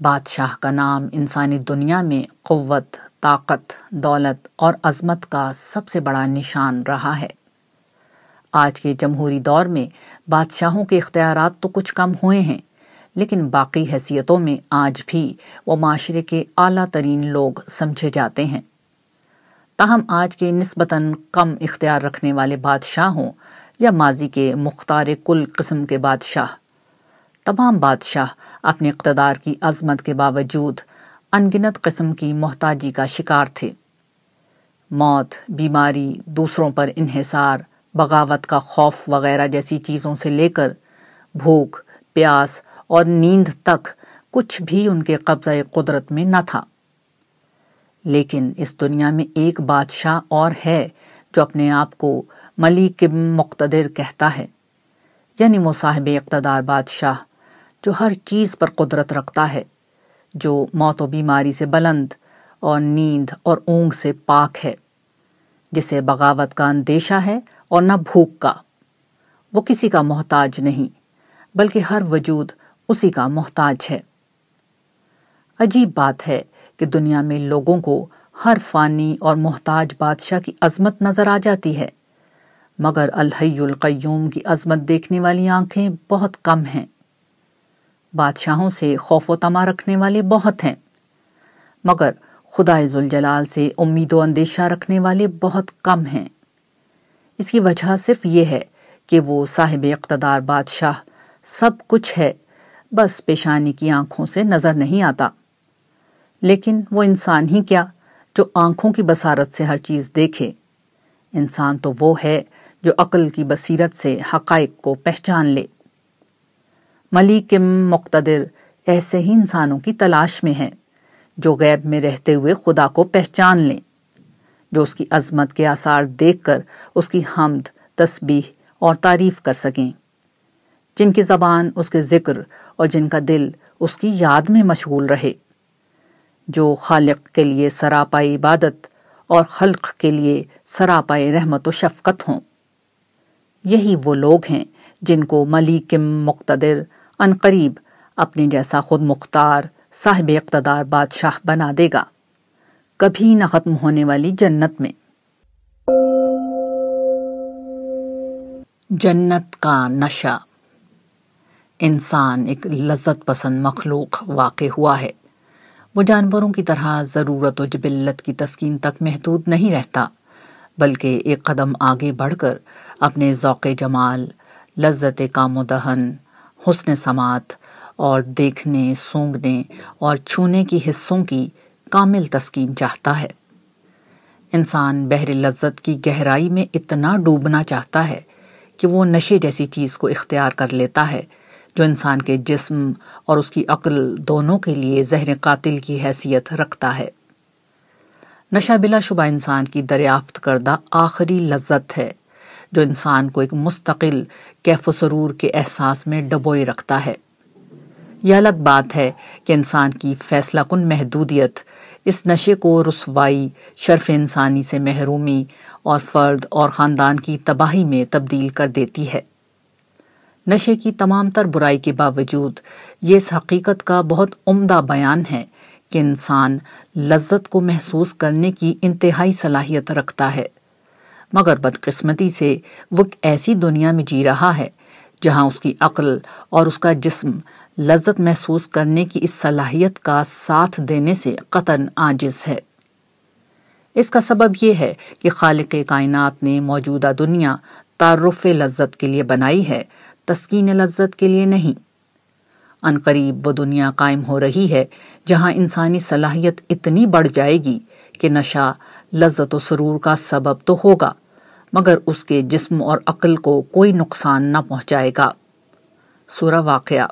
بادشاہ کا نام انسانی دنیا میں قوت، طاقت، دولت اور عظمت کا سب سے بڑا نشان رہا ہے۔ آج کے جمہوری دور میں بادشاہوں کے اختیارات تو کچھ کم ہوئے ہیں، لیکن باقی حیثیتوں میں آج بھی وہ معاشرے کے اعلیٰ ترین لوگ سمجھے جاتے ہیں۔ تاہم آج کے نسبتاً کم اختیار رکھنے والے بادشاہ ہوں یا ماضی کے مختار کل قسم کے بادشاہ، تمام بادشاہ اپنے اقتدار کی عظمت کے باوجود انگنت قسم کی محتاجی کا شکار تھے۔ موت، بیماری، دوسروں پر انحصار بغاوت کا خوف وغیرہ جیسی چیزوں سے لے کر بھوک، پیاس اور نیند تک کچھ بھی ان کے قبضہ قدرت میں نہ تھا۔ لیکن اس دنیا میں ایک بادشاہ اور ہے جو اپنے آپ کو ملیک مقتدر کہتا ہے یعنی وہ صاحب اقتدار بادشاہ جو ہر چیز پر قدرت رکھتا ہے، جو موت و بیماری سے بلند اور نیند اور اونگ سے پاک ہے۔ جسے بغاوت کا اندیشہ ہے اور نہ بھوک کا۔ وہ کسی کا محتاج نہیں، بلکہ ہر وجود اسی کا محتاج ہے۔ عجیب بات ہے کہ دنیا میں لوگوں کو ہر فانی اور محتاج بادشاہ کی عظمت نظر آ جاتی ہے، مگر الحی القیوم کی عظمت دیکھنے والی آنکھیں بہت کم ہیں۔ بادشاہوں سے خوف و تما رکھنے والے بہت ہیں، مگر خدا ذوالجلال سے امید و اندیشہ رکھنے والے بہت کم ہیں۔ اس کی وجہ صرف یہ ہے کہ وہ صاحب اقتدار بادشاہ سب کچھ ہے، بس پیشانی کی آنکھوں سے نظر نہیں آتا۔ لیکن وہ انسان ہی کیا جو آنکھوں کی بصارت سے ہر چیز دیکھے؟ انسان تو وہ ہے جو عقل کی بصیرت سے حقائق کو پہچان لے۔ ملیک مقتدر ایسے ہی انسانوں کی تلاش میں ہیں۔ جو غیب میں رہتے ہوئے خدا کو پہچان لیں، جو اس کی عظمت کے آثار دیکھ کر اس کی حمد، تسبیح اور تعریف کر سکیں۔ جن کی زبان اس کے ذکر اور جن کا دل اس کی یاد میں مشغول رہے۔ جو خالق کے لیے سراپائی عبادت اور خلق کے لیے سراپائی رحمت و شفقت ہوں۔ یہی وہ لوگ ہیں جن کو ملیک مقتدر قریب، اپنے جیسا خود مختار صاحب اقتدار بادشاہ بنا دے گا۔ کبھی نہ ختم ہونے والی جنت میں۔ جنت کا نشہ۔ انسان ایک لذت پسند مخلوق واقع ہوا ہے۔ وہ جانوروں کی طرح ضرورت و جبلت کی تسکین تک محدود نہیں رہتا، بلکہ ایک قدم آگے بڑھ کر اپنے ذوق جمال، لذت کام و دہن، حسن سماعت اور دیکھنے، سونگنے اور چھونے کی حصوں کی کامل تسکین چاہتا ہے۔ انسان بحر لذت کی گہرائی میں اتنا ڈوبنا چاہتا ہے کہ وہ نشے جیسی چیز کو اختیار کر لیتا ہے، جو انسان کے جسم اور اس کی عقل دونوں کے لیے زہر قاتل کی حیثیت رکھتا ہے۔ نشہ بلا شبہ انسان کی دریافت کردہ آخری لذت ہے، جو انسان کو ایک مستقل کیف و سرور کے احساس میں ڈبوئے رکھتا ہے۔ یہ الگ بات ہے کہ انسان کی فیصلہ کن محدودیت، اس نشے کو رسوائی، شرف انسانی سے محرومی اور فرد اور خاندان کی تباہی میں تبدیل کر دیتی ہے۔ نشے کی تمام تر برائی کے باوجود یہ اس حقیقت کا بہت عمدہ بیان ہے کہ انسان لذت کو محسوس کرنے کی انتہائی صلاحیت رکھتا ہے۔ مگر بدقسمتی سے وہ ایسی دنیا میں جی رہا ہے جہاں اس کی عقل اور اس کا جسم لذت محسوس کرنے کی اس صلاحیت کا ساتھ دینے سے قطن آجز ہے۔ اس کا سبب یہ ہے کہ خالق کائنات نے موجودہ دنیا تعارف لذت کے لیے بنائی ہے، تسکین لذت کے لیے نہیں۔ ان قریب وہ دنیا قائم ہو رہی ہے جہاں انسانی صلاحیت اتنی بڑھ جائے گی کہ نشہ، لذت و سرور کا سبب تو ہوگا، مگر اس کے جسم اور عقل کو کوئی نقصان نہ پہنچائے گا۔ سورہ واقعہ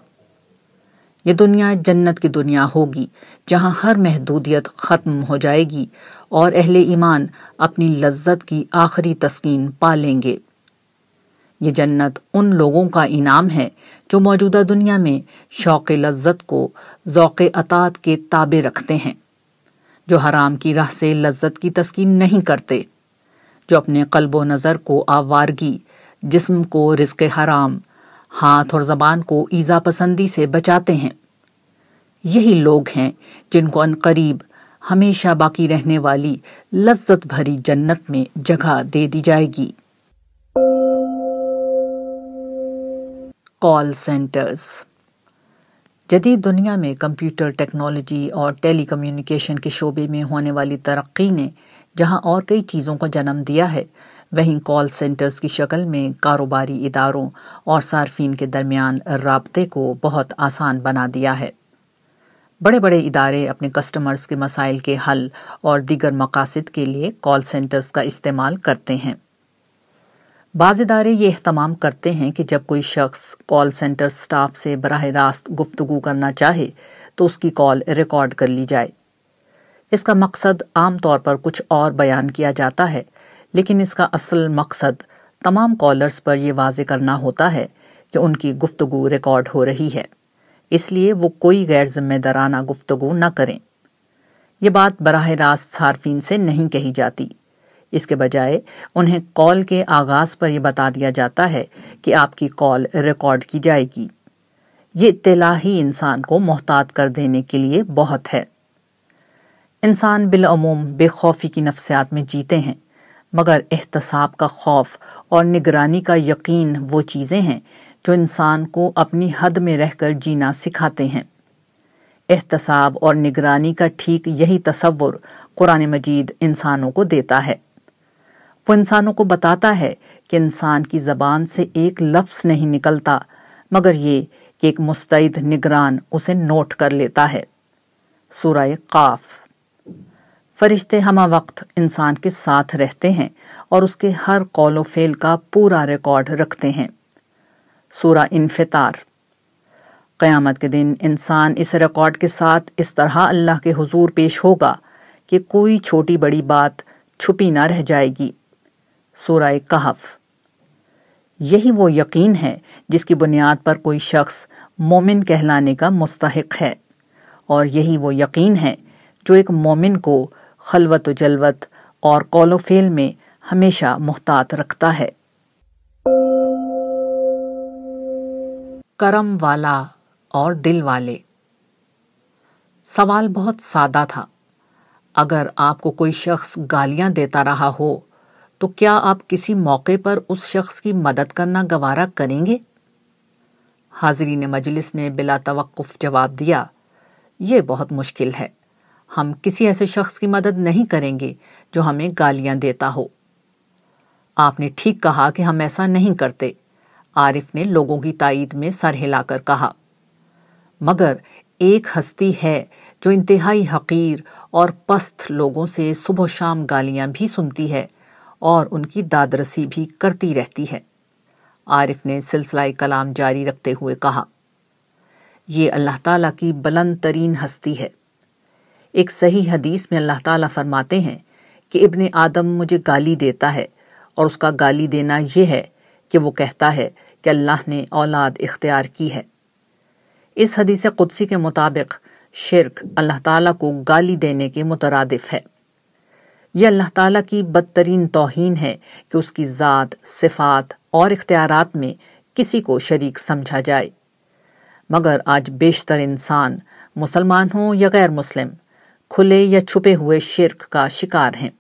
یہ دنیا جنت کی دنیا ہوگی جہاں ہر محدودیت ختم ہو جائے گی اور اہل ایمان اپنی لذت کی آخری تسکین پا لیں گے۔ یہ جنت ان لوگوں کا انعام ہے جو موجودہ دنیا میں شوق لذت کو ذوق اطاعت کے تابع رکھتے ہیں، جو حرام کی راہ سے لذت کی تسکین نہیں کرتے، جو اپنے قلب و نظر کو آوارگی، جسم کو رزق حرام ہاتھ اور زبان کو ایزا پسندی سے بچاتے ہیں۔ یہی لوگ ہیں جن کو ان قریب ہمیشہ باقی رہنے والی لذت بھری جنت میں جگہ دے دی جائے گی۔ کال سینٹرز جدید دنیا میں کمپیوٹر ٹیکنالوجی اور ٹیلی کمیونیکیشن کے شعبے میں ہونے والی ترقی نے جہاں اور کئی چیزوں کو جنم دیا ہے وہیں کال سینٹرز کی شکل میں کاروباری اداروں اور صارفین کے درمیان رابطے کو بہت آسان بنا دیا ہے۔ بڑے بڑے ادارے اپنے کسٹمرز کے مسائل کے حل اور دیگر مقاصد کے لیے کال سینٹرز کا استعمال کرتے ہیں۔ بعض ادارے یہ اہتمام کرتے ہیں کہ جب کوئی شخص کال سینٹر سٹاف سے براہ راست گفتگو کرنا چاہے تو اس کی کال ریکارڈ کر لی جائے۔ اس کا مقصد عام طور پر کچھ اور بیان کیا جاتا ہے لیکن اس کا اصل مقصد تمام کالرز پر یہ واضح کرنا ہوتا ہے کہ ان کی گفتگو ریکارڈ ہو رہی ہے۔ اس لیے وہ کوئی غیر ذمہ دارانہ گفتگو نہ کریں۔ یہ بات براہ راست صارفین سے نہیں کہی جاتی۔ اس کے بجائے انہیں کال کے آغاز پر یہ بتا دیا جاتا ہے کہ آپ کی کال ریکارڈ کی جائے گی۔ یہ اطلاع ہی انسان کو محتاط کر دینے کے لیے بہت ہے۔ انسان بالعموم بے خوفی کی نفسیات میں جیتے ہیں۔ مگر احتساب کا خوف اور نگرانی کا یقین وہ چیزیں ہیں جو انسان کو اپنی حد میں رہ کر جینا سکھاتے ہیں۔ احتساب اور نگرانی کا ٹھیک یہی تصور قرآن مجید انسانوں کو دیتا ہے۔ وہ انسانوں کو بتاتا ہے کہ انسان کی زبان سے ایک لفظ نہیں نکلتا، مگر یہ کہ ایک مستعد نگران اسے نوٹ کر لیتا ہے۔ سورہ قاف۔ فرشتے ہمہ وقت انسان کے ساتھ رہتے ہیں اور اس کے ہر قول و فعل کا پورا ریکارڈ رکھتے ہیں۔ سورہ انفطار۔ قیامت کے دن انسان اس ریکارڈ کے ساتھ اس طرح اللہ کے حضور پیش ہوگا کہ کوئی چھوٹی بڑی بات چھپی نہ رہ جائے گی۔ سورہ کہف۔ یہی وہ یقین ہے جس کی بنیاد پر کوئی شخص مومن کہلانے کا مستحق ہے، اور یہی وہ یقین ہے جو ایک مومن کو خلوت و جلوت اور قول و فیل میں ہمیشہ محتاط رکھتا ہے۔ کرم والا اور دل والے۔ سوال بہت سادہ تھا۔ اگر آپ کو کوئی شخص گالیاں دیتا رہا ہو، تو کیا آپ کسی موقع پر اس شخص کی مدد کرنا گوارا کریں گے؟ حاضرین مجلس نے بلا توقف جواب دیا، یہ بہت مشکل ہے۔ ہم کسی ایسے شخص کی مدد نہیں کریں گے جو ہمیں گالیاں دیتا ہو۔ آپ نے ٹھیک کہا کہ ہم ایسا نہیں کرتے، عارف نے لوگوں کی تائید میں سر ہلا کر کہا۔ مگر ایک ہستی ہے جو انتہائی حقیر اور پست لوگوں سے صبح و شام گالیاں بھی سنتی ہے اور ان کی دادرسی بھی کرتی رہتی ہے۔ عارف نے سلسلہ کلام جاری رکھتے ہوئے کہا، یہ اللہ تعالیٰ کی بلند ترین ہستی ہے۔ ایک صحیح حدیث میں اللہ تعالیٰ فرماتے ہیں کہ ابن آدم مجھے گالی دیتا ہے اور اس کا گالی دینا یہ ہے کہ وہ کہتا ہے کہ اللہ نے اولاد اختیار کی ہے۔ اس حدیث قدسی کے مطابق شرک اللہ تعالیٰ کو گالی دینے کے مترادف ہے۔ یہ اللہ تعالیٰ کی بدترین توہین ہے کہ اس کی ذات، صفات اور اختیارات میں کسی کو شریک سمجھا جائے۔ مگر آج بیشتر انسان مسلمان ہوں یا غیر مسلم کھلے یا چھپے ہوئے شرک کا شکار ہیں۔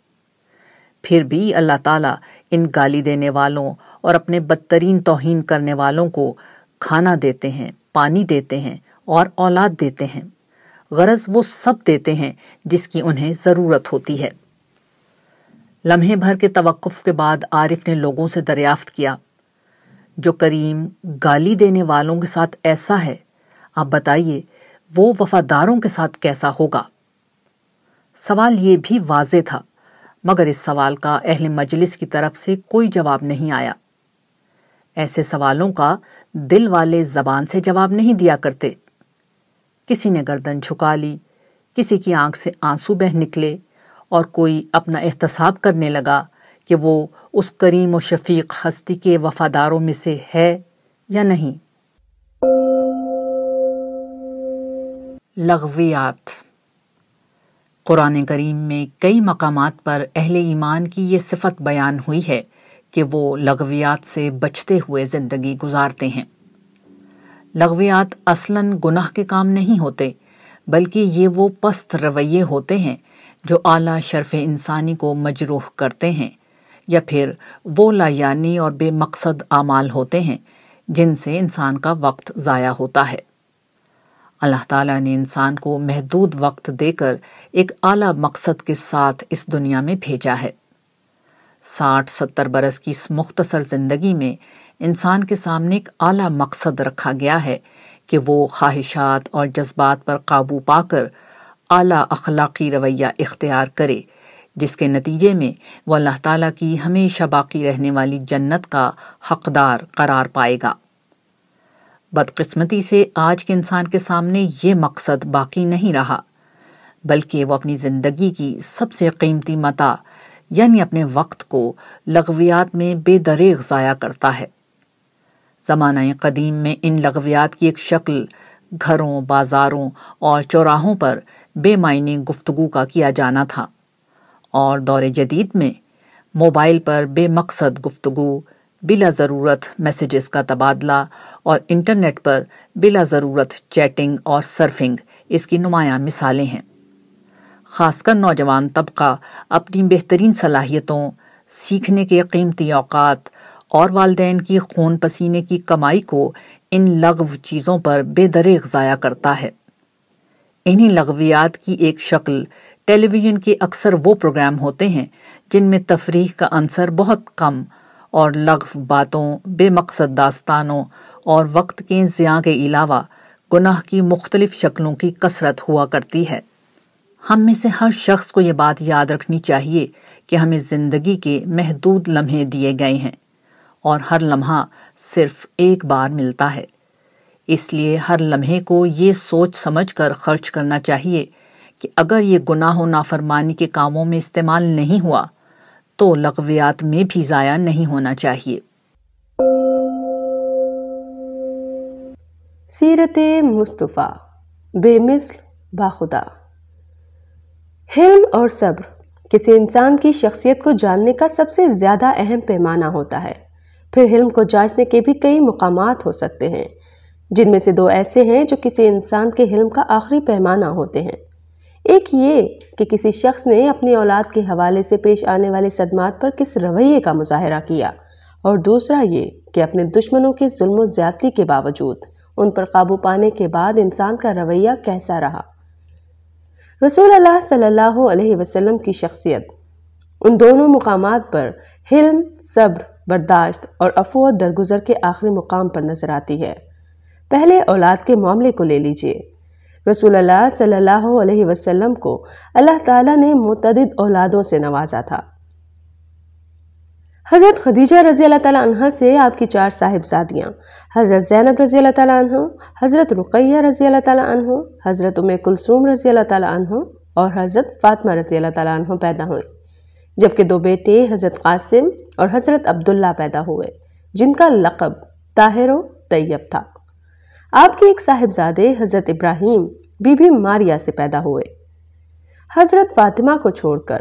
پھر بھی اللہ تعالیٰ ان گالی دینے والوں اور اپنے بدترین توہین کرنے والوں کو کھانا دیتے ہیں، پانی دیتے ہیں اور اولاد دیتے ہیں۔ غرض وہ سب دیتے ہیں جس کی انہیں ضرورت ہوتی ہے۔ لمحے بھر کے توقف کے بعد عارف نے لوگوں سے دریافت کیا، جو کریم گالی دینے والوں کے ساتھ ایسا ہے۔ آپ بتائیے، وہ وفاداروں کے ساتھ کیسا ہوگا؟ سوال یہ بھی واضح تھا، مگر اس سوال کا اہل مجلس کی طرف سے کوئی جواب نہیں آیا۔ ایسے سوالوں کا دل والے زبان سے جواب نہیں دیا کرتے۔ کسی نے گردن چھکا لی، کسی کی آنکھ سے آنسو بہ نکلے اور کوئی اپنا احتساب کرنے لگا کہ وہ اس کریم و شفیق ہستی کے وفاداروں میں سے ہے یا نہیں۔ لغویات قرآن کریم میں کئی مقامات پر اہل ایمان کی یہ صفت بیان ہوئی ہے کہ وہ لغویات سے بچتے ہوئے زندگی گزارتے ہیں۔ لغویات اصلاً گناہ کے کام نہیں ہوتے، بلکہ یہ وہ پست رویے ہوتے ہیں جو اعلیٰ شرف انسانی کو مجروح کرتے ہیں، یا پھر وہ لایانی اور بے مقصد اعمال ہوتے ہیں جن سے انسان کا وقت ضائع ہوتا ہے۔ اللہ تعالیٰ نے انسان کو محدود وقت دے کر ایک اعلیٰ مقصد کے ساتھ اس دنیا میں بھیجا ہے۔ ساٹھ ستر برس کی اس مختصر زندگی میں انسان کے سامنے ایک اعلیٰ مقصد رکھا گیا ہے کہ وہ خواہشات اور جذبات پر قابو پا کر اعلیٰ اخلاقی رویہ اختیار کرے، جس کے نتیجے میں وہ اللہ تعالیٰ کی ہمیشہ باقی رہنے والی جنت کا حقدار قرار پائے گا۔ بدقسمتی سے آج کے انسان کے سامنے یہ مقصد باقی نہیں رہا، بلکہ وہ اپنی زندگی کی سب سے قیمتی متا یعنی اپنے وقت کو لغویات میں بے دریغ ضائع کرتا ہے۔ زمانہ قدیم میں ان لغویات کی ایک شکل گھروں، بازاروں اور چوراہوں پر بے معنی گفتگو کا کیا جانا تھا۔ اور دور جدید میں موبائل پر بے مقصد گفتگو بلا ضرورت میسیجز کا تبادلہ اور انٹرنیٹ پر بلا ضرورت چیٹنگ اور سرفنگ، اس کی نمایاں مثالیں ہیں۔ خاص کر نوجوان طبقہ اپنی بہترین صلاحیتوں، سیکھنے کے قیمتی اوقات اور والدین کی خون پسینے کی کمائی کو ان لغو چیزوں پر بے دریغ ضائع کرتا ہے۔ انہی لغویات کی ایک شکل ٹیلی ویژن کے اکثر وہ پروگرام ہوتے ہیں جن میں تفریح کا عنصر بہت کم اور لغو باتوں، بے مقصد داستانوں اور وقت کے زیاں کے علاوہ گناہ کی مختلف شکلوں کی کثرت ہوا کرتی ہے۔ ہم میں سے ہر شخص کو یہ بات یاد رکھنی چاہیے کہ ہمیں زندگی کے محدود لمحے دیے گئے ہیں اور ہر لمحہ صرف ایک بار ملتا ہے۔ اس لیے ہر لمحے کو یہ سوچ سمجھ کر خرچ کرنا چاہیے کہ اگر یہ گناہ و نافرمانی کے کاموں میں استعمال نہیں ہوا تو لغویات میں بھی ضائع نہیں ہونا چاہیے۔ سیرت مصطفیٰ بے مثل باخدا حلم اور صبر کسی انسان کی شخصیت کو جاننے کا سب سے زیادہ اہم پیمانہ ہوتا ہے۔ پھر حلم کو جانچنے کے بھی کئی مقامات ہو سکتے ہیں، جن میں سے دو ایسے ہیں جو کسی انسان کے حلم کا آخری پیمانہ ہوتے ہیں۔ ایک یہ کہ کسی شخص نے اپنی اولاد کے حوالے سے پیش آنے والے صدمات پر کس رویے کا مظاہرہ کیا اور دوسرا یہ کہ اپنے دشمنوں کے ظلم و زیادتی کے باوجود ان پر قابو پانے کے بعد انسان کا رویہ کیسا رہا۔ رسول اللہ صلی اللہ علیہ وسلم کی شخصیت، ان دونوں مقامات پر حلم، صبر، برداشت اور افو درگزر کے آخری مقام پر نظر آتی ہے۔ پہلے اولاد کے معاملے کو لے لیجیے۔ رسول اللہ صلی اللہ علیہ وسلم کو اللہ تعالیٰ نے متعدد اولادوں سے نوازا تھا۔ حضرت خدیجہ رضی اللہ تعالیٰ عنہ سے آپ کی چار صاحبزادیاں، حضرت زینب رضی اللہ تعالیٰ عنہ، حضرت رقیہ رضی اللہ تعالیٰ عنہ، حضرت ام کلثوم رضی اللہ تعالیٰ عنہ اور حضرت فاطمہ رضی اللہ تعالیٰ عنہ پیدا ہوئے۔ جبکہ دو بیٹے، حضرت قاسم اور حضرت عبداللہ پیدا ہوئے، جن کا لقب طاہر و طیب تھا۔ آپ کے ایک صاحبزادے حضرت ابراہیم بی بی ماریا سے پیدا ہوئے۔ حضرت فاطمہ کو چھوڑ کر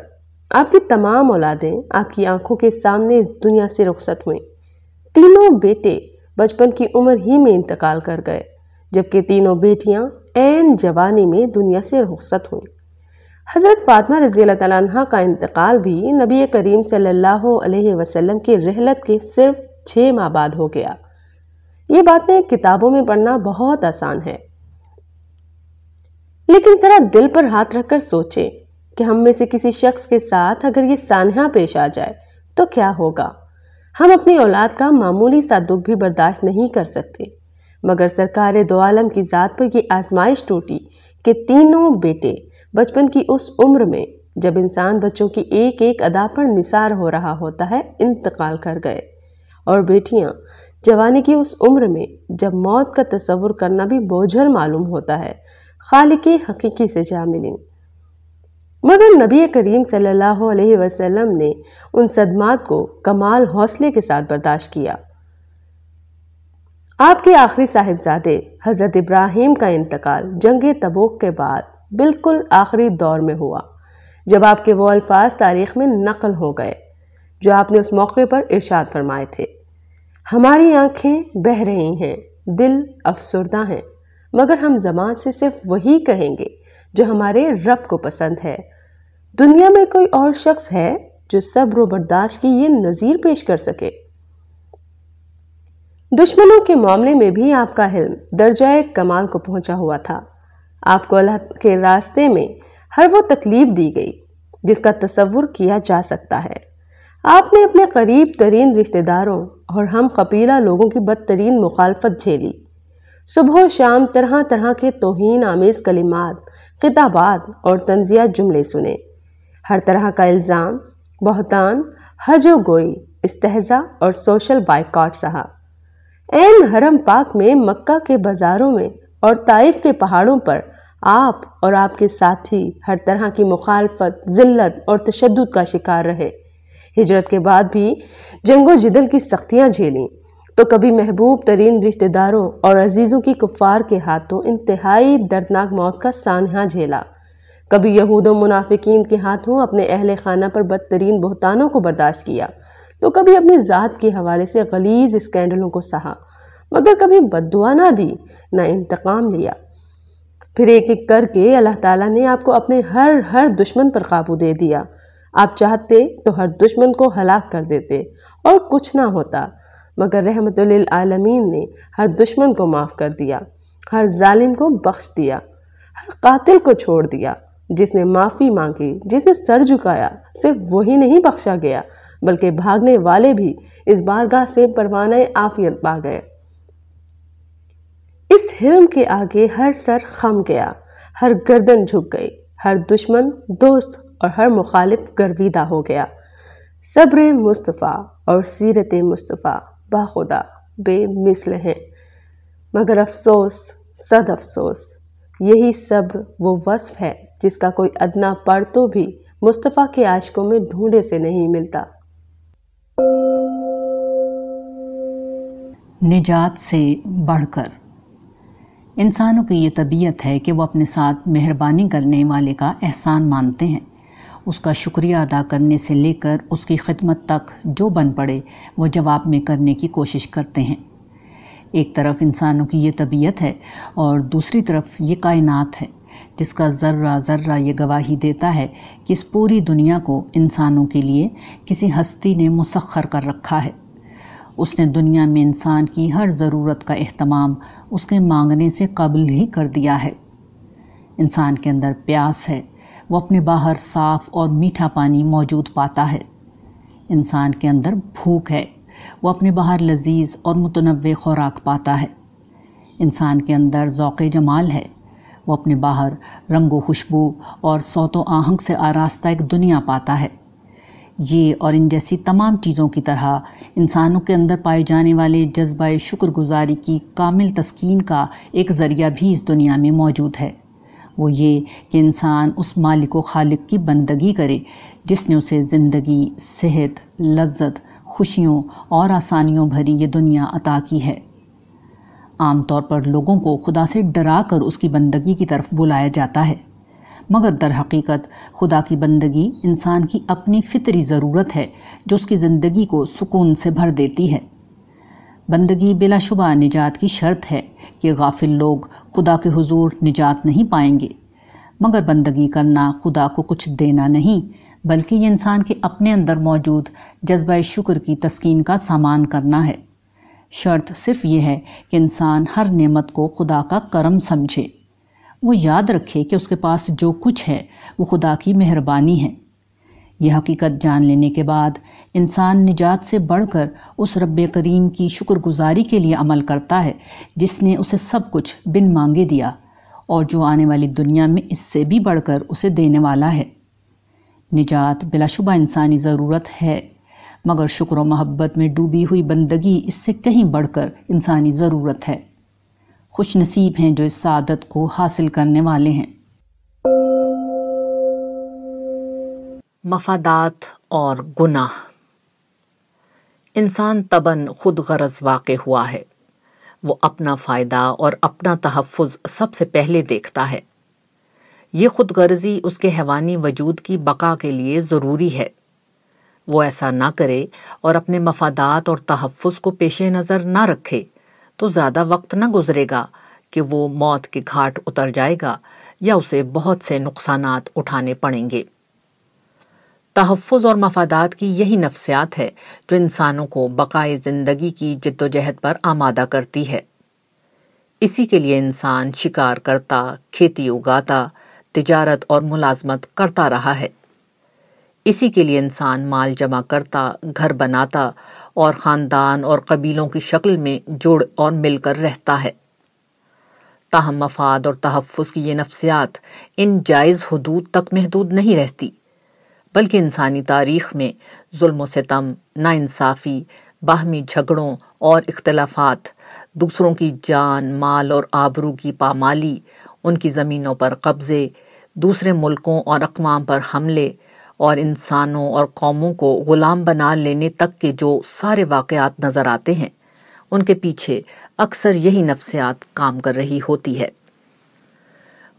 آپ کی تمام اولادیں آپ کی آنکھوں کے سامنے اس دنیا سے رخصت ہوئیں۔ تینوں بیٹے بچپن کی عمر ہی میں انتقال کر گئے، جبکہ تینوں بیٹیاں این جوانی میں دنیا سے رخصت ہوئیں۔ حضرت فاطمہ رضی اللہ تعالیٰ عنہ کا انتقال بھی نبی کریم صلی اللہ علیہ وسلم کی رحلت کے صرف چھ ماہ بعد ہو گیا۔ یہ باتیں کتابوں میں پڑھنا بہت آسان ہے۔ لیکن ذرا دل پر ہاتھ رکھ کر سوچیں کہ ہم میں سے کسی شخص کے ساتھ اگر یہ سانحہ پیش آ جائے تو کیا ہوگا؟ ہم اپنی اولاد کا معمولی سا دکھ بھی برداشت نہیں کر سکتے۔ مگر سرکار دو عالم کی ذات پر یہ آزمائش ٹوٹی کہ تینوں بیٹے بچپن کی اس عمر میں جب انسان بچوں کی ایک ایک ادا پر نثار ہو رہا ہوتا ہے، انتقال کر گئے۔ اور بیٹیاں جوانی کی اس عمر میں جب موت کا تصور کرنا بھی بوجھل معلوم ہوتا ہے، خالق حقیقی سے جا ملیں۔ مگر نبی کریم صلی اللہ علیہ وسلم نے ان صدمات کو کمال حوصلے کے ساتھ برداشت کیا۔ آپ کے آخری صاحبزادے حضرت ابراہیم کا انتقال جنگ تبوک کے بعد بالکل آخری دور میں ہوا، جب آپ کے وہ الفاظ تاریخ میں نقل ہو گئے، جو آپ نے اس موقع پر ارشاد فرمائے تھے۔ ہماری آنکھیں بہ رہی ہیں، دل افسردہ ہیں۔ مگر ہم زبان سے صرف وہی کہیں گے جو ہمارے رب کو پسند ہے۔ دنیا میں کوئی اور شخص ہے جو صبر و برداشت کی یہ نظیر پیش کر سکے۔ دشمنوں کے معاملے میں بھی آپ کا حلم درجہ کمال کو پہنچا ہوا تھا۔ آپ کو اللہ کے راستے میں ہر وہ تکلیف دی گئی جس کا تصور کیا جا سکتا ہے۔ آپ نے اپنے قریب ترین رشتہ داروں اور ہم قبیلہ لوگوں کی بدترین مخالفت جھیلی۔ صبح و شام طرح طرح کے توہین، آمیز کلمات، خطابات اور تنزیہ جملے سنے ہر طرح کا الزام، بہتان، حج و گوئی استحضا اور سوشل بائیکاٹ سہا۔ این حرم پاک میں مکہ کے بازاروں میں اور طائف کے پہاڑوں پر آپ اور آپ کے ساتھی ہر طرح کی مخالفت، ذلت اور تشدد کا شکار رہے۔ ہجرت کے بعد بھی جنگ و جدل کی سختیاں جھیلیں۔ تو کبھی محبوب ترین رشتہ داروں اور عزیزوں کی کفار کے ہاتھوں انتہائی دردناک موت کا سانحہ جھیلا۔ کبھی یہود و منافقین کے ہاتھوں اپنے اہل خانہ پر بدترین بہتانوں کو برداشت کیا۔ تو کبھی اپنی ذات کے حوالے سے غلیظ اسکینڈلوں کو سہا۔ مگر کبھی بدعا نہ دی، نہ انتقام لیا۔ پھر ایک ایک کر کے اللہ تعالیٰ نے آپ کو اپنے ہر ہر دشمن پر قابو دے دیا۔ آپ چاہتے تو ہر دشمن کو ہلاک کر دیتے اور کچھ نہ ہوتا، مگر رحمت للعالمین نے ہر دشمن کو معاف کر دیا، ہر ظالم کو بخش دیا، ہر قاتل کو چھوڑ دیا، جس نے معافی مانگی، جس نے سر جھکایا، صرف وہی نہیں بخشا گیا، بلکہ بھاگنے والے بھی اس بارگاہ سے پروانہ آفیت پا گئے۔ اس حلم کے آگے ہر سر خم گیا، ہر گردن جھک گئی، ہر دشمن دوست اور ہر مخالف گرویدہ ہو گیا۔ صبر مصطفیٰ اور سیرت مصطفیٰ باخدا بے مثل ہیں۔ مگر افسوس، صد افسوس، یہی صبر وہ وصف ہے جس کا کوئی ادنا پڑھ تو بھی مصطفیٰ کے عاشقوں میں ڈھونڈے سے نہیں ملتا۔ نجات سے بڑھ کر۔ انسانوں کی یہ طبیعت ہے کہ وہ اپنے ساتھ مہربانی کرنے والے کا احسان مانتے ہیں۔ اس کا شکریہ ادا کرنے سے لے کر اس کی خدمت تک جو بن پڑے، وہ جواب میں کرنے کی کوشش کرتے ہیں۔ ایک طرف انسانوں کی یہ طبیعت ہے اور دوسری طرف یہ کائنات ہے، جس کا ذرہ ذرہ یہ گواہی دیتا ہے کہ اس پوری دنیا کو انسانوں کے لیے کسی ہستی نے مسخر کر رکھا ہے۔ اس نے دنیا میں انسان کی ہر ضرورت کا اہتمام اس کے مانگنے سے قبل ہی کر دیا ہے۔ انسان کے اندر پیاس ہے وہ اپنے باہر صاف اور میٹھا پانی موجود پاتا ہے۔ انسان کے اندر بھوک ہے۔ وہ اپنے باہر لذیذ اور متنوع خوراک پاتا ہے۔ انسان کے اندر ذوق جمال ہے۔ وہ اپنے باہر رنگ و خوشبو اور صوت و آہنگ سے آراستہ ایک دنیا پاتا ہے۔ یہ اور ان جیسی تمام چیزوں کی طرح انسانوں کے اندر پائے جانے والے جذبہ شکر گزاری کی کامل تسکین کا ایک ذریعہ بھی اس دنیا میں موجود ہے۔ وہ یہ کہ انسان اس مالک و خالق کی بندگی کرے جس نے اسے زندگی، صحت، لذت، خوشیوں اور آسانیوں بھری یہ دنیا عطا کی ہے۔ عام طور پر لوگوں کو خدا سے ڈرا کر اس کی بندگی کی طرف بلایا جاتا ہے، مگر در حقیقت خدا کی بندگی انسان کی اپنی فطری ضرورت ہے جو اس کی زندگی کو سکون سے بھر دیتی ہے۔ بندگی بلا شبہ نجات کی شرط ہے کہ غافل لوگ خدا کے حضور نجات نہیں پائیں گے۔ مگر بندگی کرنا خدا کو کچھ دینا نہیں، بلکہ یہ انسان کے اپنے اندر موجود جذبہ شکر کی تسکین کا سامان کرنا ہے۔ شرط صرف یہ ہے کہ انسان ہر نعمت کو خدا کا کرم سمجھے۔ وہ یاد رکھے کہ اس کے پاس جو کچھ ہے، وہ خدا کی مہربانی ہے۔ یہ حقیقت جان لینے کے بعد انسان نجات سے بڑھ کر اس رب کریم کی شکر گزاری کے لیے عمل کرتا ہے، جس نے اسے سب کچھ بن مانگے دیا، اور جو آنے والی دنیا میں اس سے بھی بڑھ کر اسے دینے والا ہے۔ نجات بلا شبہ انسانی ضرورت ہے، مگر شکر و محبت میں ڈوبی ہوئی بندگی اس سے کہیں بڑھ کر انسانی ضرورت ہے۔ خوش نصیب ہیں جو اس سعادت کو حاصل کرنے والے ہیں۔ مفادات اور گناہ۔ انسان تبن خود غرض واقع ہوا ہے۔ وہ اپنا فائدہ اور اپنا تحفظ سب سے پہلے دیکھتا ہے۔ یہ خود غرضی اس کے حیوانی وجود کی بقا کے لیے ضروری ہے۔ وہ ایسا نہ کرے اور اپنے مفادات اور تحفظ کو پیش نظر نہ رکھے تو زیادہ وقت نہ گزرے گا کہ وہ موت کے گھاٹ اتر جائے گا یا اسے بہت سے نقصانات اٹھانے پڑیں گے۔ تحفظ اور مفادات کی یہی نفسیات ہے جو انسانوں کو بقائے زندگی کی جد و جہد پر آمادہ کرتی ہے۔ اسی کے لیے انسان شکار کرتا، کھیتی اگاتا، تجارت اور ملازمت کرتا رہا ہے۔ اسی کے لیے انسان مال جمع کرتا، گھر بناتا اور خاندان اور قبیلوں کی شکل میں جڑ اور مل کر رہتا ہے۔ تاہم مفاد اور تحفظ کی یہ نفسیات ان جائز حدود تک محدود نہیں رہتی۔ بلکہ انسانی تاریخ میں ظلم و ستم، ناانصافی، باہمی جھگڑوں اور اختلافات، دوسروں کی جان، مال اور آبرو کی پامالی، ان کی زمینوں پر قبضے، دوسرے ملکوں اور اقوام پر حملے اور انسانوں اور قوموں کو غلام بنا لینے تک کے جو سارے واقعات نظر آتے ہیں، ان کے پیچھے اکثر یہی نفسیات کام کر رہی ہوتی ہے۔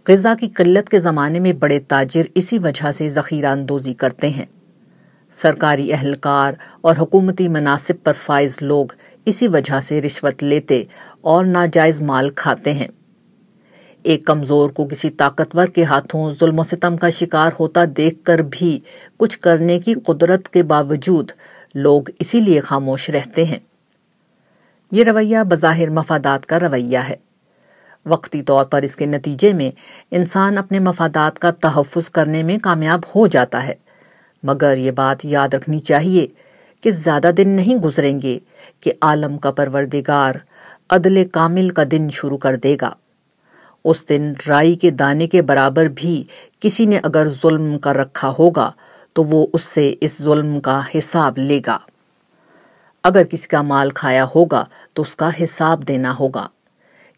غذا کی قلت کے زمانے میں بڑے تاجر اسی وجہ سے ذخیرہ اندوزی کرتے ہیں۔ سرکاری اہلکار اور حکومتی مناسب پر فائز لوگ اسی وجہ سے رشوت لیتے اور ناجائز مال کھاتے ہیں۔ ایک کمزور کو کسی طاقتور کے ہاتھوں ظلم و ستم کا شکار ہوتا دیکھ کر بھی کچھ کرنے کی قدرت کے باوجود لوگ اسی لیے خاموش رہتے ہیں۔ یہ رویہ بظاہر مفادات کا رویہ ہے۔ وقتی طور پر اس کے نتیجے میں انسان اپنے مفادات کا تحفظ کرنے میں کامیاب ہو جاتا ہے۔ مگر یہ بات یاد رکھنی چاہیے کہ زیادہ دن نہیں گزریں گے کہ عالم کا پروردگار عدل کامل کا دن شروع کر دے گا۔ اس دن رائی کے دانے کے برابر بھی کسی نے اگر ظلم کر رکھا ہوگا تو وہ اس سے اس ظلم کا حساب لے گا۔ اگر کسی کا مال کھایا ہوگا تو اس کا حساب دینا ہوگا۔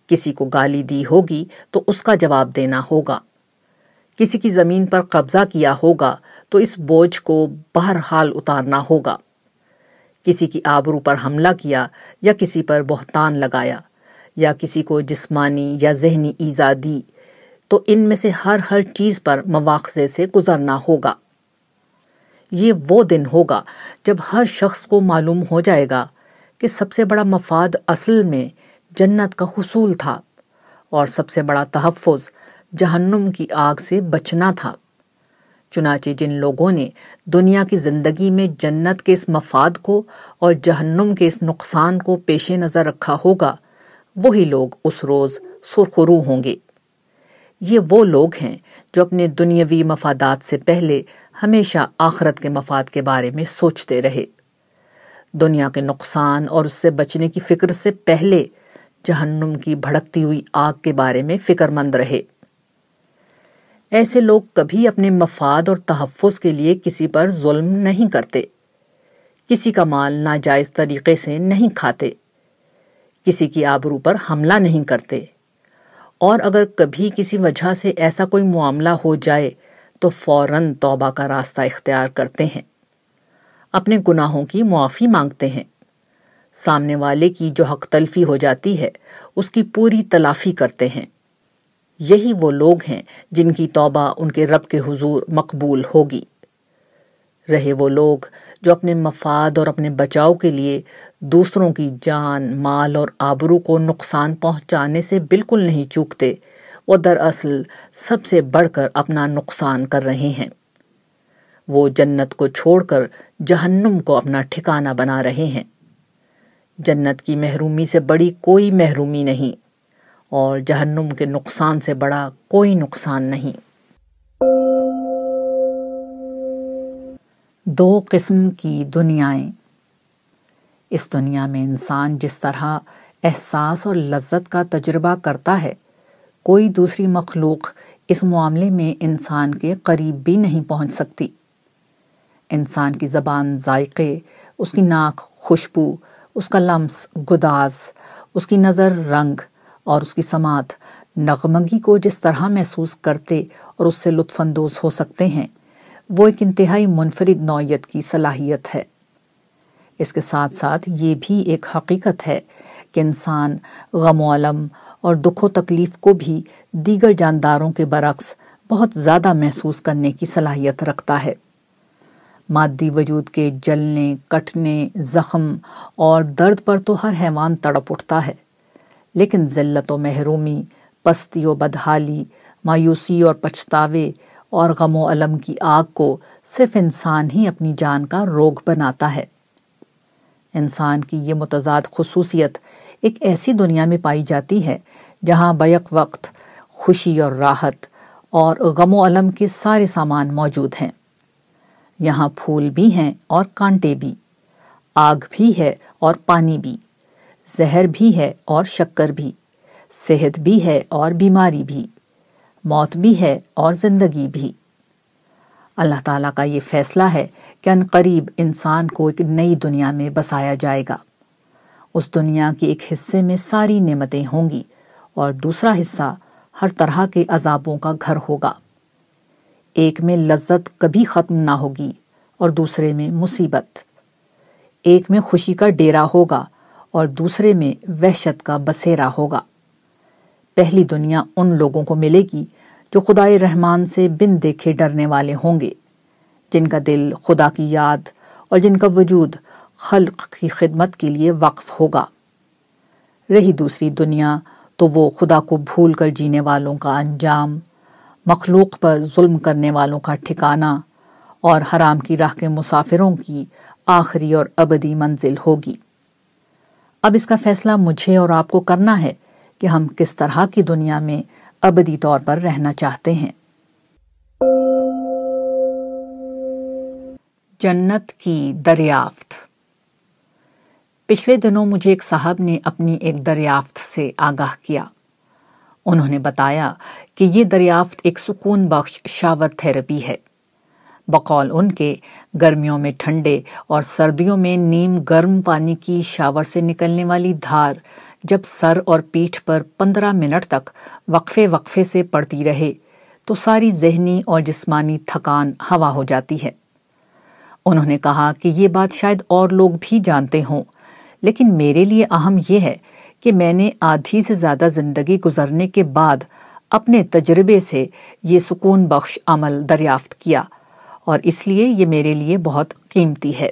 کسی کو گالی دی ہوگی تو اس کا جواب دینا ہوگا۔ کسی کی زمین پر قبضہ کیا ہوگا تو اس بوجھ کو بہرحال اتارنا ہوگا۔ کسی کی آبرو پر حملہ کیا یا کسی پر بہتان لگایا یا کسی کو جسمانی یا ذہنی ایزا دی تو ان میں سے ہر ہر چیز پر مواخذے سے گزرنا ہوگا۔ یہ وہ دن ہوگا جب ہر شخص کو معلوم ہو جائے گا کہ سب سے بڑا مفاد اصل میں جنت کا حصول تھا اور سب سے بڑا تحفظ جہنم کی آگ سے بچنا تھا۔ چنانچہ جن لوگوں نے دنیا کی زندگی میں جنت کے اس مفاد کو اور جہنم کے اس نقصان کو پیش نظر رکھا ہوگا، وہی لوگ اس روز سرخرو ہوں گے۔ یہ وہ لوگ ہیں جو اپنے دنیاوی مفادات سے پہلے ہمیشہ آخرت کے مفاد کے بارے میں سوچتے رہے۔ دنیا کے نقصان اور اس سے بچنے کی فکر سے پہلے جہنم کی بھڑکتی ہوئی آگ کے بارے میں فکر مند رہے۔ ایسے لوگ کبھی اپنے مفاد اور تحفظ کے لیے کسی پر ظلم نہیں کرتے۔ کسی کا مال ناجائز طریقے سے نہیں کھاتے۔ کسی کی آبرو پر حملہ نہیں کرتے۔ اور اگر کبھی کسی وجہ سے ایسا کوئی معاملہ ہو جائے تو فوراً توبہ کا راستہ اختیار کرتے ہیں۔ اپنے گناہوں کی معافی مانگتے ہیں۔ سامنے والے کی جو حق تلفی ہو جاتی ہے، اس کی پوری تلافی کرتے ہیں۔ یہی وہ لوگ ہیں جن کی توبہ ان کے رب کے حضور مقبول ہوگی۔ رہے وہ لوگ جو اپنے مفاد اور اپنے بچاؤ کے لیے دوسروں کی جان، مال اور آبرو کو نقصان پہنچانے سے بالکل نہیں چوکتے، وہ دراصل سب سے بڑھ کر اپنا نقصان کر رہے ہیں۔ وہ جنت کو چھوڑ کر جہنم کو اپنا ٹھکانہ بنا رہے ہیں۔ جنت کی محرومی سے بڑی کوئی محرومی نہیں اور جہنم کے نقصان سے بڑا کوئی نقصان نہیں۔ دو قسم کی دنیایں اس دنیا میں انسان جس طرح احساس اور لذت کا تجربہ کرتا ہے، کوئی دوسری مخلوق اس معاملے میں انسان کے قریب بھی نہیں پہنچ سکتی۔ انسان کی زبان ذائقے، اس کی ناک خوشبو اس کا لمس گداز، اس کی نظر رنگ اور اس کی سماعت نغمگی کو جس طرح محسوس کرتے اور اس سے لطف اندوز ہو سکتے ہیں، وہ ایک انتہائی منفرد نوعیت کی صلاحیت ہے۔ اس کے ساتھ ساتھ یہ بھی ایک حقیقت ہے کہ انسان غم و علم اور دکھ و تکلیف کو بھی دیگر جانداروں کے برعکس بہت زیادہ محسوس کرنے کی صلاحیت رکھتا ہے۔ مادی وجود کے جلنے، کٹنے، زخم اور درد پر تو ہر حیوان تڑپ اٹھتا ہے۔ لیکن ذلت و محرومی، پستی و بدحالی، مایوسی اور پچھتاوے اور غم و علم کی آگ کو صرف انسان ہی اپنی جان کا روگ بناتا ہے۔ انسان کی یہ متضاد خصوصیت ایک ایسی دنیا میں پائی جاتی ہے جہاں بیک وقت، خوشی اور راحت اور غم و علم کے سارے سامان موجود ہیں۔ یہاں پھول بھی ہیں اور کانٹے بھی۔ آگ بھی ہے اور پانی بھی۔ زہر بھی ہے اور شکر بھی۔ صحت بھی ہے اور بیماری بھی۔ موت بھی ہے اور زندگی بھی۔ اللہ تعالیٰ کا یہ فیصلہ ہے کہ ان قریب انسان کو ایک نئی دنیا میں بسایا جائے گا۔ اس دنیا کے ایک حصے میں ساری نعمتیں ہوں گی اور دوسرا حصہ ہر طرح کے عذابوں کا گھر ہوگا۔ ایک میں لذت کبھی ختم نہ ہوگی اور دوسرے میں مصیبت۔ ایک میں خوشی کا ڈیرا ہوگا اور دوسرے میں وحشت کا بسیرا ہوگا۔ پہلی دنیا ان لوگوں کو ملے گی جو خدائے رحمان سے بن دیکھے ڈرنے والے ہوں گے، جن کا دل خدا کی یاد اور جن کا وجود خلق کی خدمت کے لیے وقف ہوگا۔ رہی دوسری دنیا تو وہ خدا کو بھول کر جینے والوں کا انجام مخلوق پر ظلم کرنے والوں کا ٹھکانہ اور حرام کی راہ کے مسافروں کی آخری اور ابدی منزل ہوگی۔ اب اس کا فیصلہ مجھے اور آپ کو کرنا ہے کہ ہم کس طرح کی دنیا میں ابدی طور پر رہنا چاہتے ہیں۔ جنت کی دریافت۔ پچھلے دنوں مجھے ایک صاحب نے اپنی ایک دریافت سے آگاہ کیا۔ انہوں نے بتایا کہ یہ دریافت ایک سکون بخش شاور تھراپی ہے۔ بقول ان کے گرمیوں میں ٹھنڈے اور سردیوں میں نیم گرم پانی کی شاور سے نکلنے والی دھار جب سر اور پیٹھ پر پندرہ منٹ تک وقفے وقفے سے پڑتی رہے تو ساری ذہنی اور جسمانی تھکان ہوا ہو جاتی ہے۔ انہوں نے کہا کہ یہ بات شاید اور لوگ بھی جانتے ہوں، لیکن میرے لیے اہم یہ ہے کہ میں نے آدھی سے زیادہ زندگی گزرنے کے بعد اپنے تجربے سے یہ سکون بخش عمل دریافت کیا اور اس لیے یہ میرے لیے بہت قیمتی ہے۔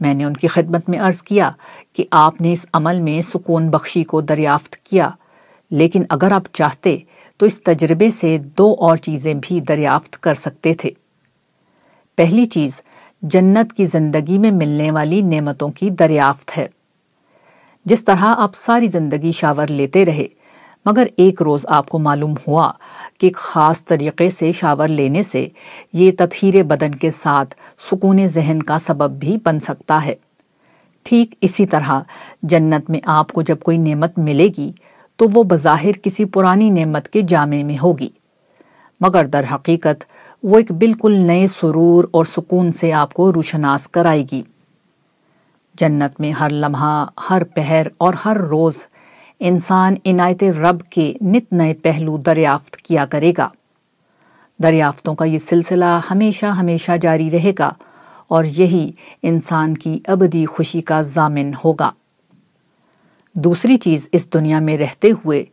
میں نے ان کی خدمت میں عرض کیا کہ آپ نے اس عمل میں سکون بخشی کو دریافت کیا، لیکن اگر آپ چاہتے تو اس تجربے سے دو اور چیزیں بھی دریافت کر سکتے تھے۔ پہلی چیز، جنت کی زندگی میں ملنے والی نعمتوں کی دریافت ہے۔ جس طرح آپ ساری زندگی شاور لیتے رہے۔ مگر ایک روز آپ کو معلوم ہوا کہ ایک خاص طریقے سے شاور لینے سے یہ تطہیر بدن کے ساتھ سکون ذہن کا سبب بھی بن سکتا ہے۔ ٹھیک اسی طرح جنت میں آپ کو جب کوئی نعمت ملے گی تو وہ بظاہر کسی پرانی نعمت کے جامع میں ہوگی۔ مگر در حقیقت وہ ایک بالکل نئے سرور اور سکون سے آپ کو روشناس کرائے گی۔ جنت میں ہر لمحہ، ہر پہر اور ہر روز انسان عنایت رب کے نت نئے پہلو دریافت کیا کرے گا۔ دریافتوں کا یہ سلسلہ ہمیشہ ہمیشہ جاری رہے گا اور یہی انسان کی ابدی خوشی کا ضامن ہوگا۔ دوسری چیز اس دنیا میں رہتے ہوئے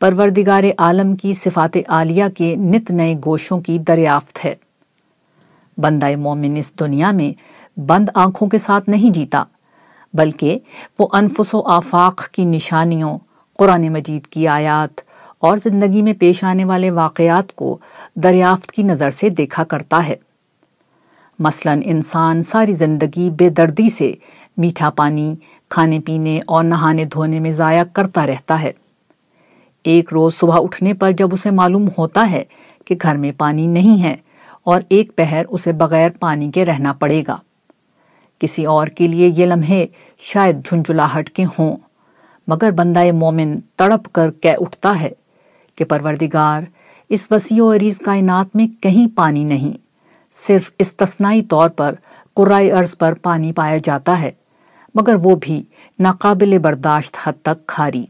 پروردگار عالم کی صفات عالیہ کے نت نئے گوشوں کی دریافت ہے۔ بندہ مومن اس دنیا میں بند آنکھوں کے ساتھ نہیں جیتا۔ بلکہ وہ انفس و آفاق کی نشانیوں، قرآن مجید کی آیات اور زندگی میں پیش آنے والے واقعات کو دریافت کی نظر سے دیکھا کرتا ہے۔ مثلا انسان ساری زندگی بے دردی سے میٹھا پانی، کھانے پینے اور نہانے دھونے میں ضائع کرتا رہتا ہے۔ ایک روز صبح اٹھنے پر جب اسے معلوم ہوتا ہے کہ گھر میں پانی نہیں ہے اور ایک پہر اسے بغیر پانی کے رہنا پڑے گا۔ کسی اور کے لیے یہ لمحے شاید جھنجھلاہٹ کے ہوں۔ مگر بندہ مومن تڑپ کر کہہ اٹھتا ہے کہ پروردگار، اس وسیع و عریض کائنات میں کہیں پانی نہیں۔ صرف استثنائی طور پر قرائے ارض پر پانی پایا جاتا ہے، مگر وہ بھی ناقابل برداشت حد تک کھاری۔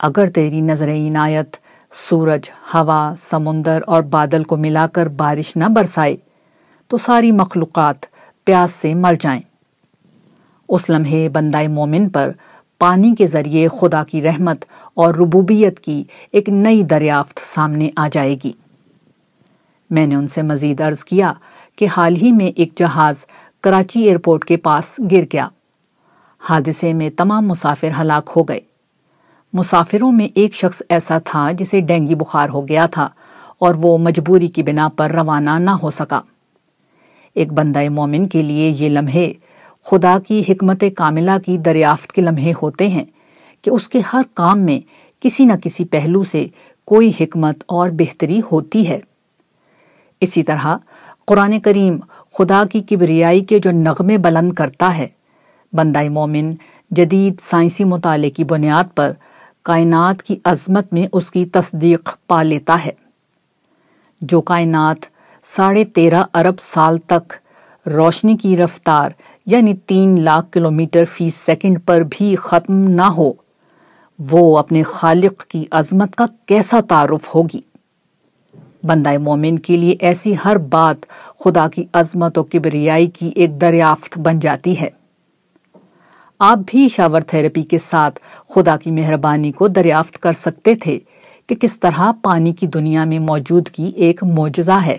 اگر تیری نظر عنایت سورج، ہوا، سمندر اور بادل کو ملا کر بارش نہ برسائے، تو ساری مخلوقات پیاس سے مر جائیں۔ اس لمحے بندہ مومن پر پانی کے ذریعے خدا کی رحمت اور ربوبیت کی ایک نئی دریافت سامنے آ جائے گی۔ میں نے ان سے مزید عرض کیا کہ حال ہی میں ایک جہاز کراچی ایئرپورٹ کے پاس گر گیا۔ حادثے میں تمام مسافر ہلاک ہو گئے۔ مسافروں میں ایک شخص ایسا تھا جسے ڈینگی بخار ہو گیا تھا اور وہ مجبوری کی بنا پر روانہ نہ ہو سکا۔ ایک بندہ مومن کے لیے یہ لمحے خدا کی حکمت کاملہ کی دریافت کے لمحے ہوتے ہیں کہ اس کے ہر کام میں کسی نہ کسی پہلو سے کوئی حکمت اور بہتری ہوتی ہے۔ اسی طرح قرآن کریم خدا کی کبریائی کے جو نغمے بلند کرتا ہے، بندہ مومن جدید سائنسی مطالعے کی بنیاد پر کائنات کی عظمت میں اس کی تصدیق پا لیتا ہے۔ جو کائنات ساڑھے تیرہ ارب سال تک روشنی کی رفتار یعنی تین لاکھ کلومیٹر فی سیکنڈ پر بھی ختم نہ ہو، وہ اپنے خالق کی عظمت کا کیسا تعارف ہوگی؟ بندہ مومن کے لیے ایسی ہر بات خدا کی عظمت و کبریائی کی ایک دریافت بن جاتی ہے۔ آپ بھی شاور تھراپی کے ساتھ خدا کی مہربانی کو دریافت کر سکتے تھے کہ کس طرح پانی کی دنیا میں موجود کی ایک معجزہ ہے۔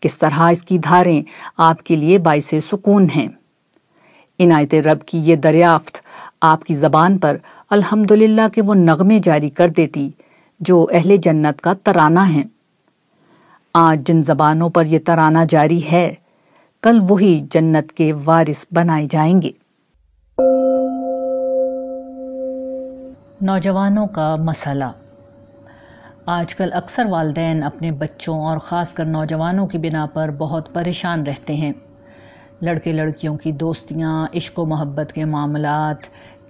کس طرح اس کی دھاریں آپ کے لیے باعث سکون ہیں۔ عنایت رب کی یہ دریافت آپ کی زبان پر الحمد کے وہ نغمے جاری کر دیتی جو اہل جنت کا ترانہ ہیں۔ آج جن زبانوں پر یہ ترانہ جاری ہے، کل وہی جنت کے وارث بنائے جائیں گے۔ نوجوانوں کا مسئلہ۔ آج کل اکثر والدین اپنے بچوں اور خاص کر نوجوانوں کی بنا پر بہت پریشان رہتے ہیں۔ لڑکے لڑکیوں کی دوستیاں، عشق و محبت کے معاملات،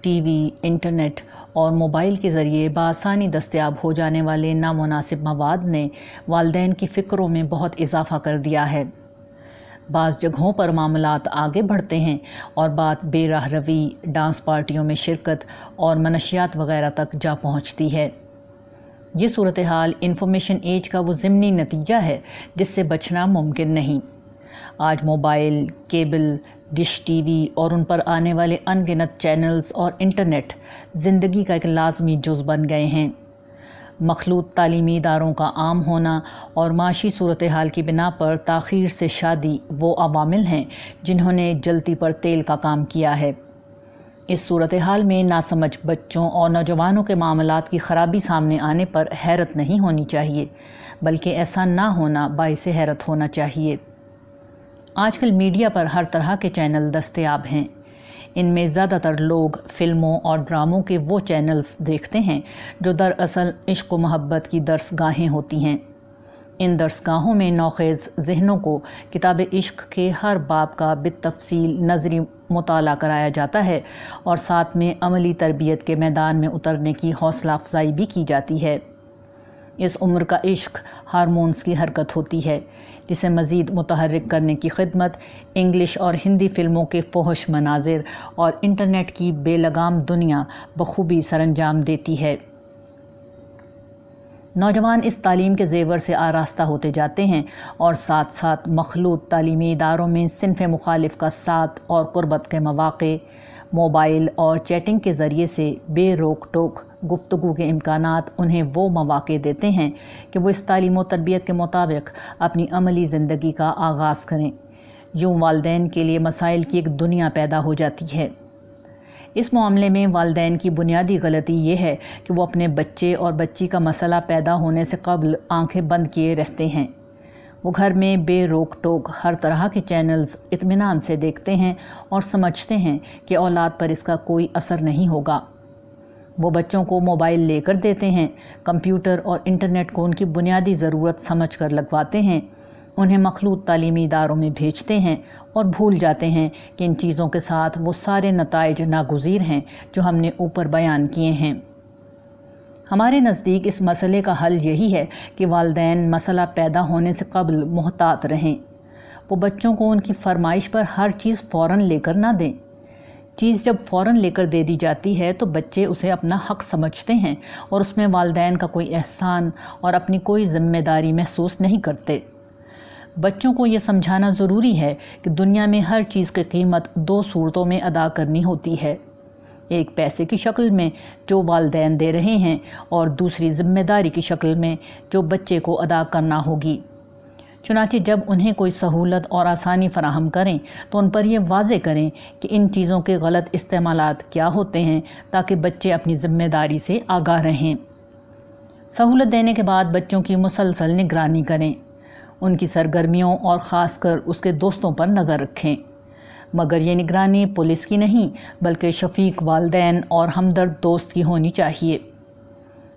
ٹی وی، انٹرنیٹ اور موبائل کے ذریعے بآسانی دستیاب ہو جانے والے نامناسب مواد نے والدین کی فکروں میں بہت اضافہ کر دیا ہے۔ بعض جگہوں پر معاملات آگے بڑھتے ہیں اور بات بے راہ روی، ڈانس پارٹیوں میں شرکت اور منشیات وغیرہ تک جا پہنچتی ہے۔ یہ صورتحال انفارمیشن ایج کا وہ ضمنی نتیجہ ہے جس سے بچنا ممکن نہیں۔ آج mobile, cable, dish TV اور ان پر آنے والے ان گنت چینلز اور انٹرنیٹ زندگی کا ایک لازمی جز بن گئے ہیں۔ مخلوط تعلیمی اداروں کا عام ہونا اور معاشی صورتحال کی بنا پر تاخیر سے شادی وہ عوامل ہیں جنہوں نے جلتی پر تیل کا کام کیا ہے۔ اس صورتحال میں ناسمجھ بچوں اور نوجوانوں کے معاملات کی خرابی سامنے آنے پر حیرت نہیں ہونی چاہیے، بلکہ ایسا نہ ہونا باعث حیرت ہونا چاہیے۔ آج کل میڈیا پر ہر طرح کے چینل دستیاب ہیں۔ ان میں زیادہ تر لوگ فلموں اور ڈراموں کے وہ چینلز دیکھتے ہیں جو دراصل عشق و محبت کی درس گاہیں ہوتی ہیں۔ ان درس گاہوں میں نوخیز ذہنوں کو کتاب عشق کے ہر باب کا بالتفصیل نظری مطالعہ کرایا جاتا ہے اور ساتھ میں عملی تربیت کے میدان میں اترنے کی حوصلہ افزائی بھی کی جاتی ہے۔ اس عمر کا عشق ہارمونز کی حرکت ہوتی ہے، جسے مزید متحرک کرنے کی خدمت انگلش اور ہندی فلموں کے فوہش مناظر اور انٹرنیٹ کی بے لگام دنیا بخوبی سر انجام دیتی ہے۔ نوجوان اس تعلیم کے زیور سے آراستہ ہوتے جاتے ہیں اور ساتھ ساتھ مخلوط تعلیمی اداروں میں صنف مخالف کا ساتھ اور قربت کے مواقع، موبائل اور چیٹنگ کے ذریعے سے بے روک ٹوک گفتگو کے امکانات انہیں وہ مواقع دیتے ہیں کہ وہ اس تعلیم و تربیت کے مطابق اپنی عملی زندگی کا آغاز کریں۔ یوں والدین کے لیے مسائل کی ایک دنیا پیدا ہو جاتی ہے۔ اس معاملے میں والدین کی بنیادی غلطی یہ ہے کہ وہ اپنے بچے اور بچی کا مسئلہ پیدا ہونے سے قبل آنکھیں بند کیے رہتے ہیں۔ وہ گھر میں بے روک ٹوک ہر طرح کے چینلز اطمینان سے دیکھتے ہیں اور سمجھتے ہیں کہ اولاد پر اس کا کوئی اثر نہیں ہوگا۔ وہ بچوں کو موبائل لے کر دیتے ہیں، کمپیوٹر اور انٹرنیٹ کو ان کی بنیادی ضرورت سمجھ کر لگواتے ہیں۔ انہیں مخلوط تعلیمی اداروں میں بھیجتے ہیں اور بھول جاتے ہیں کہ ان چیزوں کے ساتھ وہ سارے نتائج ناگزیر ہیں جو ہم نے اوپر بیان کیے ہیں۔ ہمارے نزدیک اس مسئلے کا حل یہی ہے کہ والدین مسئلہ پیدا ہونے سے قبل محتاط رہیں۔ وہ بچوں کو ان کی فرمائش پر ہر چیز فوراً لے کر نہ دیں۔ چیز جب فوراً لے کر دے دی جاتی ہے تو بچے اسے اپنا حق سمجھتے ہیں اور اس میں والدین کا کوئی احسان اور اپنی کوئی ذمہ داری محسوس نہیں کرتے۔ بچوں کو یہ سمجھانا ضروری ہے کہ دنیا میں ہر چیز کی قیمت دو صورتوں میں ادا کرنی ہوتی ہے۔ ایک پیسے کی شکل میں جو والدین دے رہے ہیں اور دوسری ذمہ داری کی شکل میں جو بچے کو ادا کرنا ہوگی۔ چنانچہ جب انہیں کوئی سہولت اور آسانی فراہم کریں تو ان پر یہ واضح کریں کہ ان چیزوں کے غلط استعمالات کیا ہوتے ہیں تاکہ بچے اپنی ذمہ داری سے آگاہ رہیں۔ سہولت دینے کے بعد بچوں کی مسلسل نگرانی کریں۔ ان کی سرگرمیوں اور خاص کر اس کے دوستوں پر نظر رکھیں۔ مگر یہ نگرانی پولیس کی نہیں، بلکہ شفیق والدین اور ہمدرد دوست کی ہونی چاہیے۔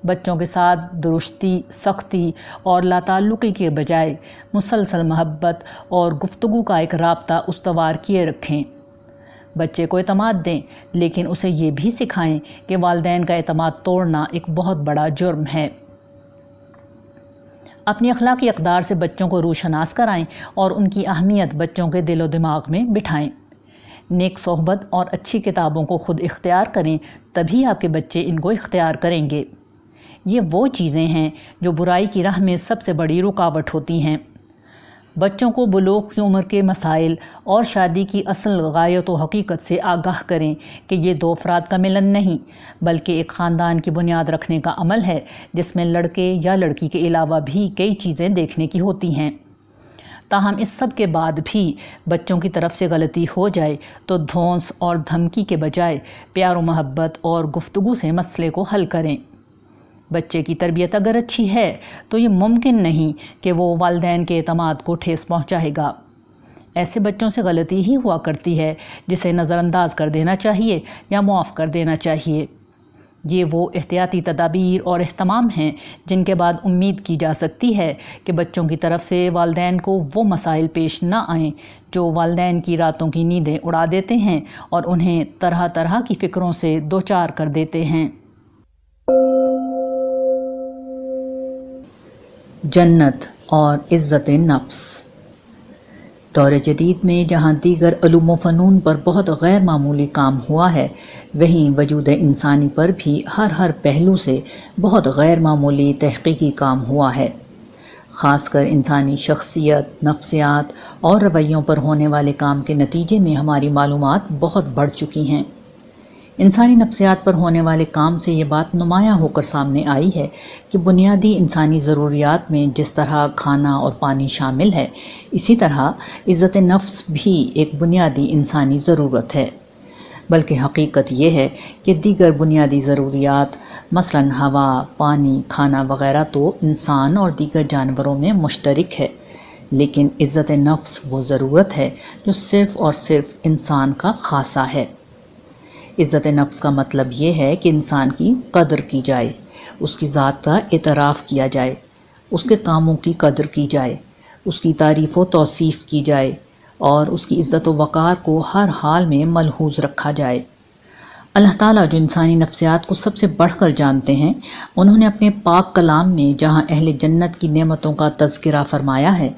بچوں کے ساتھ درستی، سختی اور لاتعلقی کے بجائے مسلسل محبت اور گفتگو کا ایک رابطہ استوار کیے رکھیں۔ بچے کو اعتماد دیں، لیکن اسے یہ بھی سکھائیں کہ والدین کا اعتماد توڑنا ایک بہت بڑا جرم ہے۔ اپنی اخلاقی اقدار سے بچوں کو روشناس کرائیں اور ان کی اہمیت بچوں کے دل و دماغ میں بٹھائیں۔ نیک صحبت اور اچھی کتابوں کو خود اختیار کریں، تبھی آپ کے بچے ان کو اختیار کریں گے۔ یہ وہ چیزیں ہیں جو برائی کی راہ میں سب سے بڑی رکاوٹ ہوتی ہیں۔ بچوں کو بلوغ کی عمر کے مسائل اور شادی کی اصل غایت و حقیقت سے آگاہ کریں کہ یہ دو افراد کا ملن نہیں، بلکہ ایک خاندان کی بنیاد رکھنے کا عمل ہے، جس میں لڑکے یا لڑکی کے علاوہ بھی کئی چیزیں دیکھنے کی ہوتی ہیں۔ تاہم، اس سب کے بعد بھی بچوں کی طرف سے غلطی ہو جائے تو دھونس اور دھمکی کے بجائے پیار و محبت اور گفتگو سے مسئلے کو حل کریں۔ بچے کی تربیت اگر اچھی ہے تو یہ ممکن نہیں کہ وہ والدین کے اعتماد کو ٹھیس پہنچائے گا۔ ایسے بچوں سے غلطی ہی ہوا کرتی ہے جسے نظر انداز کر دینا چاہیے یا معاف کر دینا چاہیے۔ یہ وہ احتیاطی تدابیر اور اہتمام ہیں جن کے بعد امید کی جا سکتی ہے کہ بچوں کی طرف سے والدین کو وہ مسائل پیش نہ آئیں جو والدین کی راتوں کی نیندیں اڑا دیتے ہیں اور انہیں طرح طرح کی فکروں سے دوچار کر دیتے ہیں۔ جنت اور عزت نفس۔ دور جدید میں جہاں دیگر علوم و فنون پر بہت غیر معمولی کام ہوا ہے، وہیں وجود انسانی پر بھی ہر ہر پہلو سے بہت غیر معمولی تحقیقی کام ہوا ہے۔ خاص کر انسانی شخصیت، نفسیات اور رویوں پر ہونے والے کام کے نتیجے میں ہماری معلومات بہت بڑھ چکی ہیں۔ انسانی نفسیات پر ہونے والے کام سے یہ بات نمایاں ہو کر سامنے آئی ہے کہ بنیادی انسانی ضروریات میں جس طرح کھانا اور پانی شامل ہے، اسی طرح عزت نفس بھی ایک بنیادی انسانی ضرورت ہے۔ بلکہ حقیقت یہ ہے کہ دیگر بنیادی ضروریات، مثلا ہوا، پانی، کھانا وغیرہ تو انسان اور دیگر جانوروں میں مشترک ہے۔ لیکن عزت نفس وہ ضرورت ہے جو صرف اور صرف انسان کا خاصہ ہے۔ عزت نفس کا مطلب یہ ہے کہ انسان کی قدر کی جائے، اس کی ذات کا اعتراف کیا جائے، اس کے کاموں کی قدر کی جائے، اس کی تعریف و توصیف کی جائے اور اس کی عزت و وقار کو ہر حال میں ملحوظ رکھا جائے۔ اللہ تعالیٰ جو انسانی نفسیات کو سب سے بڑھ کر جانتے ہیں، انہوں نے اپنے پاک کلام میں جہاں اہل جنت کی نعمتوں کا تذکرہ فرمایا ہے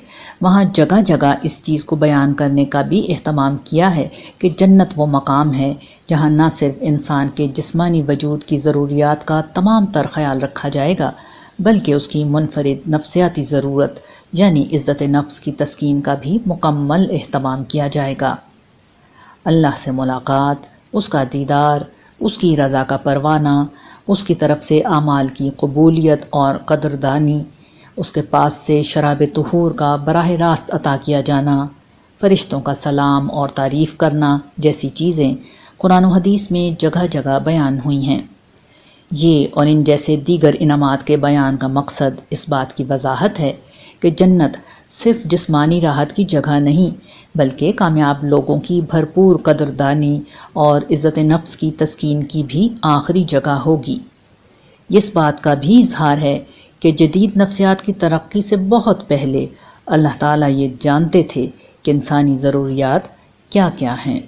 وہاں جگہ جگہ اس چیز کو بیان کرنے کا بھی اہتمام کیا ہے کہ جنت وہ مقام ہے جہاں نہ صرف انسان کے جسمانی وجود کی ضروریات کا تمام تر خیال رکھا جائے گا، بلکہ اس کی منفرد نفسیاتی ضرورت یعنی عزت نفس کی تسکین کا بھی مکمل اہتمام کیا جائے گا۔ اللہ سے ملاقات، اس کا دیدار، اس کی رضا کا پروانہ، اس کی طرف سے اعمال کی قبولیت اور قدردانی اس کے پاس سے شراب تحور کا براہ راست عطا کیا جانا، فرشتوں کا سلام اور تعریف کرنا جیسی چیزیں قرآن و حدیث میں جگہ جگہ بیان ہوئی ہیں۔ یہ اور ان جیسے دیگر انعامات کے بیان کا مقصد اس بات کی وضاحت ہے کہ جنت صرف جسمانی راحت کی جگہ نہیں، بلکہ کامیاب لوگوں کی بھرپور قدردانی اور عزت نفس کی تسکین کی بھی آخری جگہ ہوگی۔ اس بات کا بھی اظہار ہے کہ جدید نفسیات کی ترقی سے بہت پہلے اللہ تعالیٰ یہ جانتے تھے کہ انسانی ضروریات کیا کیا ہیں۔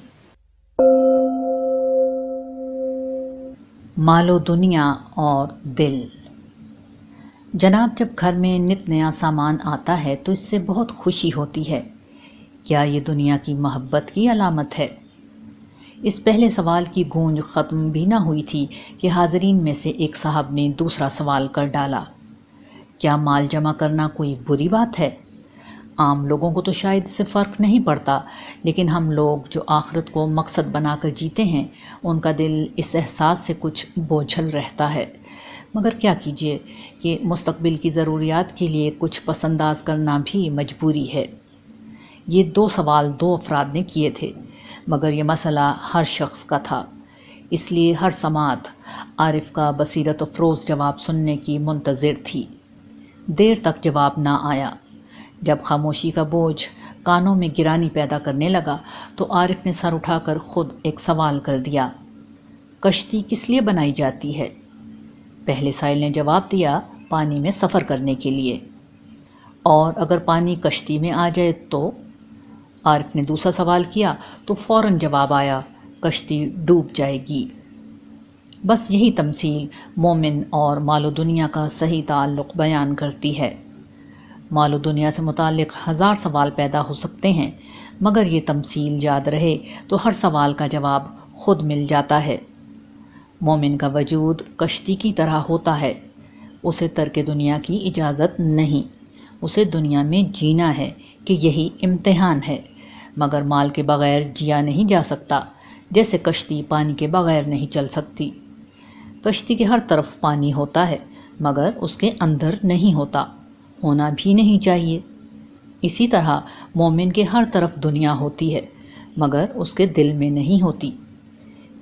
مال و دنیا اور دل۔ جناب، جب گھر میں نت نیا سامان آتا ہے تو اس سے بہت خوشی ہوتی ہے۔ کیا یہ دنیا کی محبت کی علامت ہے؟ اس پہلے سوال کی گونج ختم بھی نہ ہوئی تھی کہ حاضرین میں سے ایک صاحب نے دوسرا سوال کر ڈالا۔ کیا مال جمع کرنا کوئی بری بات ہے؟ عام لوگوں کو تو شاید اس سے فرق نہیں پڑتا، لیکن ہم لوگ جو آخرت کو مقصد بنا کر جیتے ہیں، ان کا دل اس احساس سے کچھ بوجھل رہتا ہے۔ مگر کیا کیجیے کہ مستقبل کی ضروریات کے لیے کچھ پس انداز کرنا بھی مجبوری ہے۔ یہ دو سوال دو افراد نے کیے تھے، مگر یہ مسئلہ ہر شخص کا تھا۔ اس لیے ہر سماعت عارف کا بصیرت افروز جواب سننے کی منتظر تھی۔ دیر تک جواب نہ آیا۔ جب خاموشی کا بوجھ کانوں میں گرانی پیدا کرنے لگا تو عارف نے سر اٹھا کر خود ایک سوال کر دیا، کشتی کس لیے بنائی جاتی ہے؟ پہلے سائل نے جواب دیا، پانی میں سفر کرنے کے لیے۔ اور اگر پانی کشتی میں آ جائے تو؟ عارف نے دوسرا سوال کیا تو فوراً جواب آیا، کشتی ڈوب جائے گی۔ بس یہی تمثیل مومن اور مال و دنیا کا صحیح تعلق بیان کرتی ہے۔ مال و دنیا سے متعلق ہزار سوال پیدا ہو سکتے ہیں، مگر یہ تمثیل یاد رہے تو ہر سوال کا جواب خود مل جاتا ہے۔ مومن کا وجود کشتی کی طرح ہوتا ہے، اسے ترک دنیا کی اجازت نہیں، اسے دنیا میں جینا ہے کہ یہی امتحان ہے۔ مگر مال کے بغیر جیا نہیں جا سکتا، جیسے کشتی پانی کے بغیر نہیں چل سکتی۔ کشتی کے ہر طرف پانی ہوتا ہے، مگر اس کے اندر نہیں ہوتا، ہونا بھی نہیں چاہیے۔ اسی طرح مومن کے ہر طرف دنیا ہوتی ہے، مگر اس کے دل میں نہیں ہوتی۔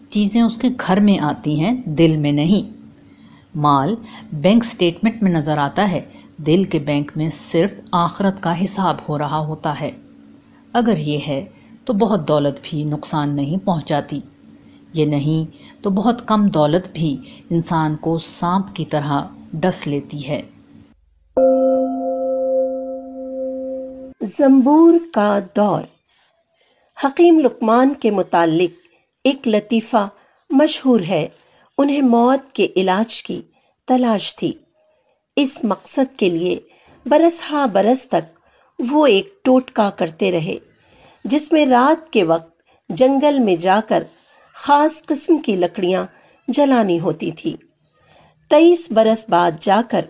چیزیں اس کے گھر میں آتی ہیں، دل میں نہیں۔ مال بینک سٹیٹمنٹ میں نظر آتا ہے، دل کے بینک میں صرف آخرت کا حساب ہو رہا ہوتا ہے۔ اگر یہ ہے تو بہت دولت بھی نقصان نہیں پہنچاتی۔ یہ نہیں تو بہت کم دولت بھی انسان کو سانپ کی طرح ڈس لیتی ہے۔ زمبور کا دور۔ حکیم لقمان کے متعلق ایک لطیفہ مشہور ہے۔ انہیں موت کے علاج کی تلاش تھی۔ اس مقصد کے لیے برس ہا برس تک وہ ایک ٹوٹکا کرتے رہے، جس میں رات کے وقت جنگل میں جا کر خاص قسم کی لکڑیاں جلانی ہوتی تھی۔ تیئیس برس بعد جا کر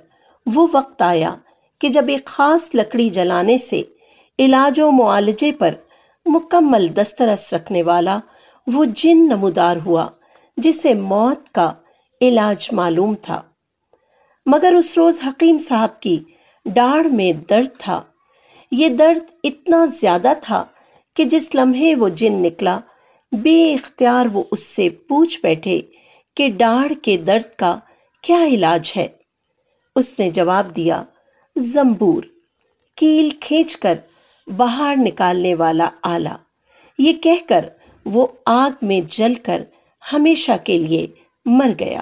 وہ وقت آیا کہ جب ایک خاص لکڑی جلانے سے علاج و معالجے پر مکمل دسترس رکھنے والا وہ جن نمودار ہوا جسے موت کا علاج معلوم تھا۔ مگر اس روز حکیم صاحب کی ڈاڑھ میں درد تھا۔ یہ درد اتنا زیادہ تھا کہ جس لمحے وہ جن نکلا بے اختیار وہ اس سے پوچھ بیٹھے کہ ڈاڑھ کے درد کا کیا علاج ہے۔ اس نے جواب دیا، زمبور، کیل کھینچ کر باہر نکالنے والا آلہ۔ یہ کہہ کر وہ آگ میں جل کر ہمیشہ کے لیے مر گیا۔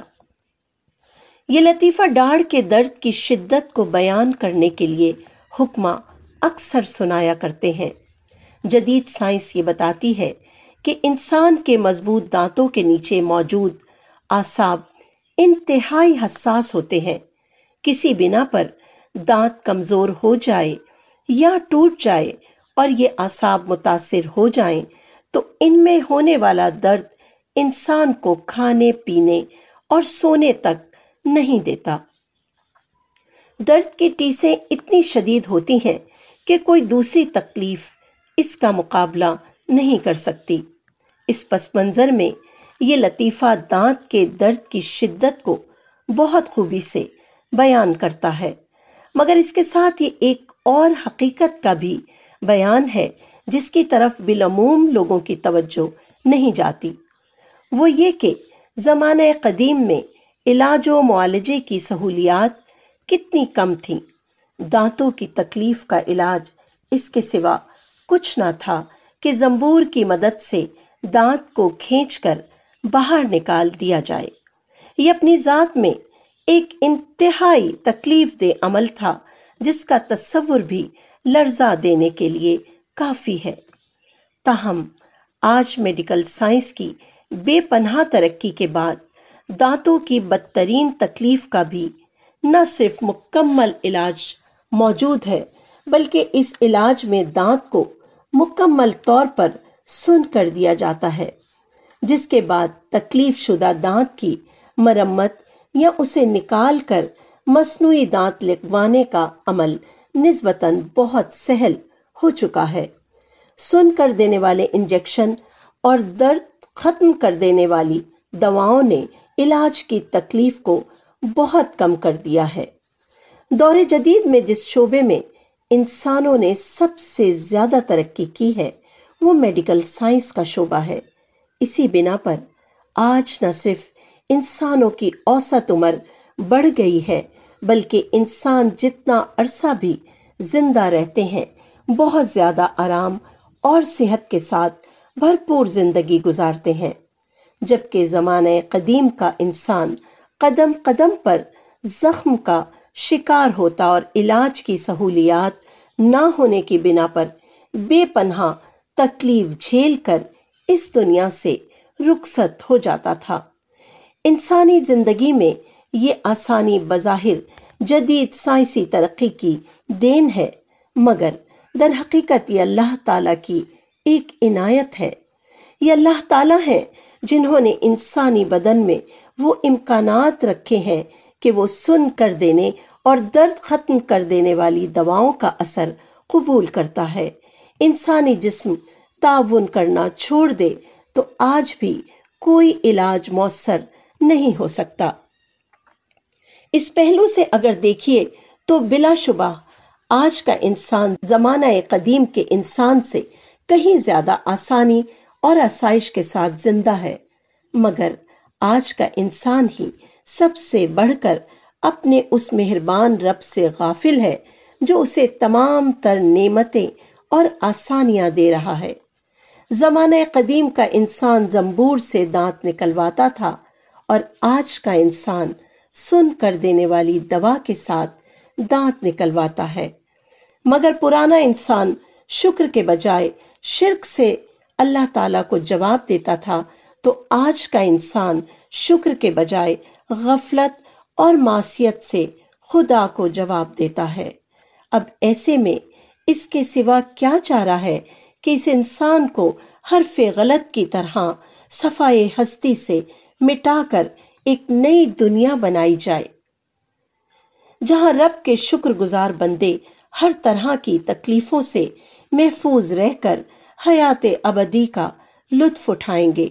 یہ لطیفہ ڈاڑھ کے درد کی شدت کو بیان کرنے کے لیے حکمہ اکثر سنایا کرتے ہیں۔ جدید سائنس یہ بتاتی ہے کہ انسان کے مضبوط دانتوں کے نیچے موجود آساب انتہائی حساس ہوتے ہیں۔ کسی بنا پر دانت کمزور ہو جائے یا ٹوٹ جائے اور یہ اعصاب متاثر ہو جائیں، تو ان میں ہونے والا درد انسان کو کھانے، پینے اور سونے تک نہیں دیتا۔ درد کی ٹیسیں اتنی شدید ہوتی ہیں کہ کوئی دوسری تکلیف اس کا مقابلہ نہیں کر سکتی۔ اس پس منظر میں یہ لطیفہ دانت کے درد کی شدت کو بہت خوبی سے بیان کرتا ہے۔ مگر اس کے ساتھ یہ ایک اور حقیقت کا بھی بیان ہے جس کی طرف بالعموم لوگوں کی توجہ نہیں جاتی۔ وہ یہ کہ زمانہ قدیم میں علاج و معالجے کی سہولیات کتنی کم تھیں۔ دانتوں کی تکلیف کا علاج اس کے سوا کچھ نہ تھا کہ زمبور کی مدد سے دانت کو کھینچ کر باہر نکال دیا جائے۔ یہ اپنی ذات میں ایک انتہائی تکلیف دہ عمل تھا، جس کا تصور بھی لرزہ دینے کے لیے کافی ہے۔ تاہم، آج میڈیکل سائنس کی بے پناہ ترقی کے بعد دانتوں کی بدترین تکلیف کا بھی نہ صرف مکمل علاج موجود ہے، بلکہ اس علاج میں دانت کو مکمل طور پر سن کر دیا جاتا ہے، جس کے بعد تکلیف شدہ دانت کی مرمت یا اسے نکال کر مصنوعی دانت لگوانے کا عمل نسبتاً بہت سہل ہو چکا ہے۔ سن کر دینے والے انجیکشن اور درد ختم کر دینے والی دواؤں نے علاج کی تکلیف کو بہت کم کر دیا ہے۔ دور جدید میں جس شعبے میں انسانوں نے سب سے زیادہ ترقی کی ہے وہ میڈیکل سائنس کا شعبہ ہے۔ اسی بنا پر آج نہ صرف انسانوں کی اوسط عمر بڑھ گئی ہے، بلکہ انسان جتنا عرصہ بھی زندہ رہتے ہیں، بہت زیادہ آرام اور صحت کے ساتھ بھرپور زندگی گزارتے ہیں۔ جبکہ زمانہ قدیم کا انسان قدم قدم پر زخم کا شکار ہوتا اور علاج کی سہولیات نہ ہونے کی بنا پر بے پناہ تکلیف جھیل کر اس دنیا سے رخصت ہو جاتا تھا۔ انسانی زندگی میں یہ آسانی بظاہر جدید سائنسی ترقی کی دین ہے، مگر در حقیقت یہ اللہ تعالیٰ کی ایک عنایت ہے۔ یہ اللہ تعالیٰ ہیں جنہوں نے انسانی بدن میں وہ امکانات رکھے ہیں کہ وہ سن کر دینے اور درد ختم کر دینے والی دواؤں کا اثر قبول کرتا ہے۔ انسانی جسم تعاون کرنا چھوڑ دے تو آج بھی کوئی علاج مؤثر نہیں ہو سکتا۔ اس پہلو سے اگر دیکھیے تو بلا شبہ آج کا انسان زمانہ قدیم کے انسان سے کہیں زیادہ آسانی اور آسائش کے ساتھ زندہ ہے۔ مگر آج کا انسان ہی سب سے بڑھ کر اپنے اس مہربان رب سے غافل ہے جو اسے تمام تر نعمتیں اور آسانیاں دے رہا ہے۔ زمانہ قدیم کا انسان زمبور سے دانت نکلواتا تھا اور آج کا انسان سن کر دینے والی دوا کے ساتھ دانت نکلواتا ہے۔ مگر پرانا انسان شکر کے بجائے شرک سے اللہ تعالیٰ کو جواب دیتا تھا، تو آج کا انسان شکر کے بجائے غفلت اور معصیت سے خدا کو جواب دیتا ہے۔ اب ایسے میں اس کے سوا کیا چاہ رہا ہے کہ اس انسان کو حرف غلط کی طرح صفائے ہستی سے مٹا کر ایک نئی دنیا بنائی جائے، جہاں رب کے شکر گزار بندے ہر طرح کی تکلیفوں سے محفوظ رہ کر حیات ابدی کا لطف اٹھائیں گے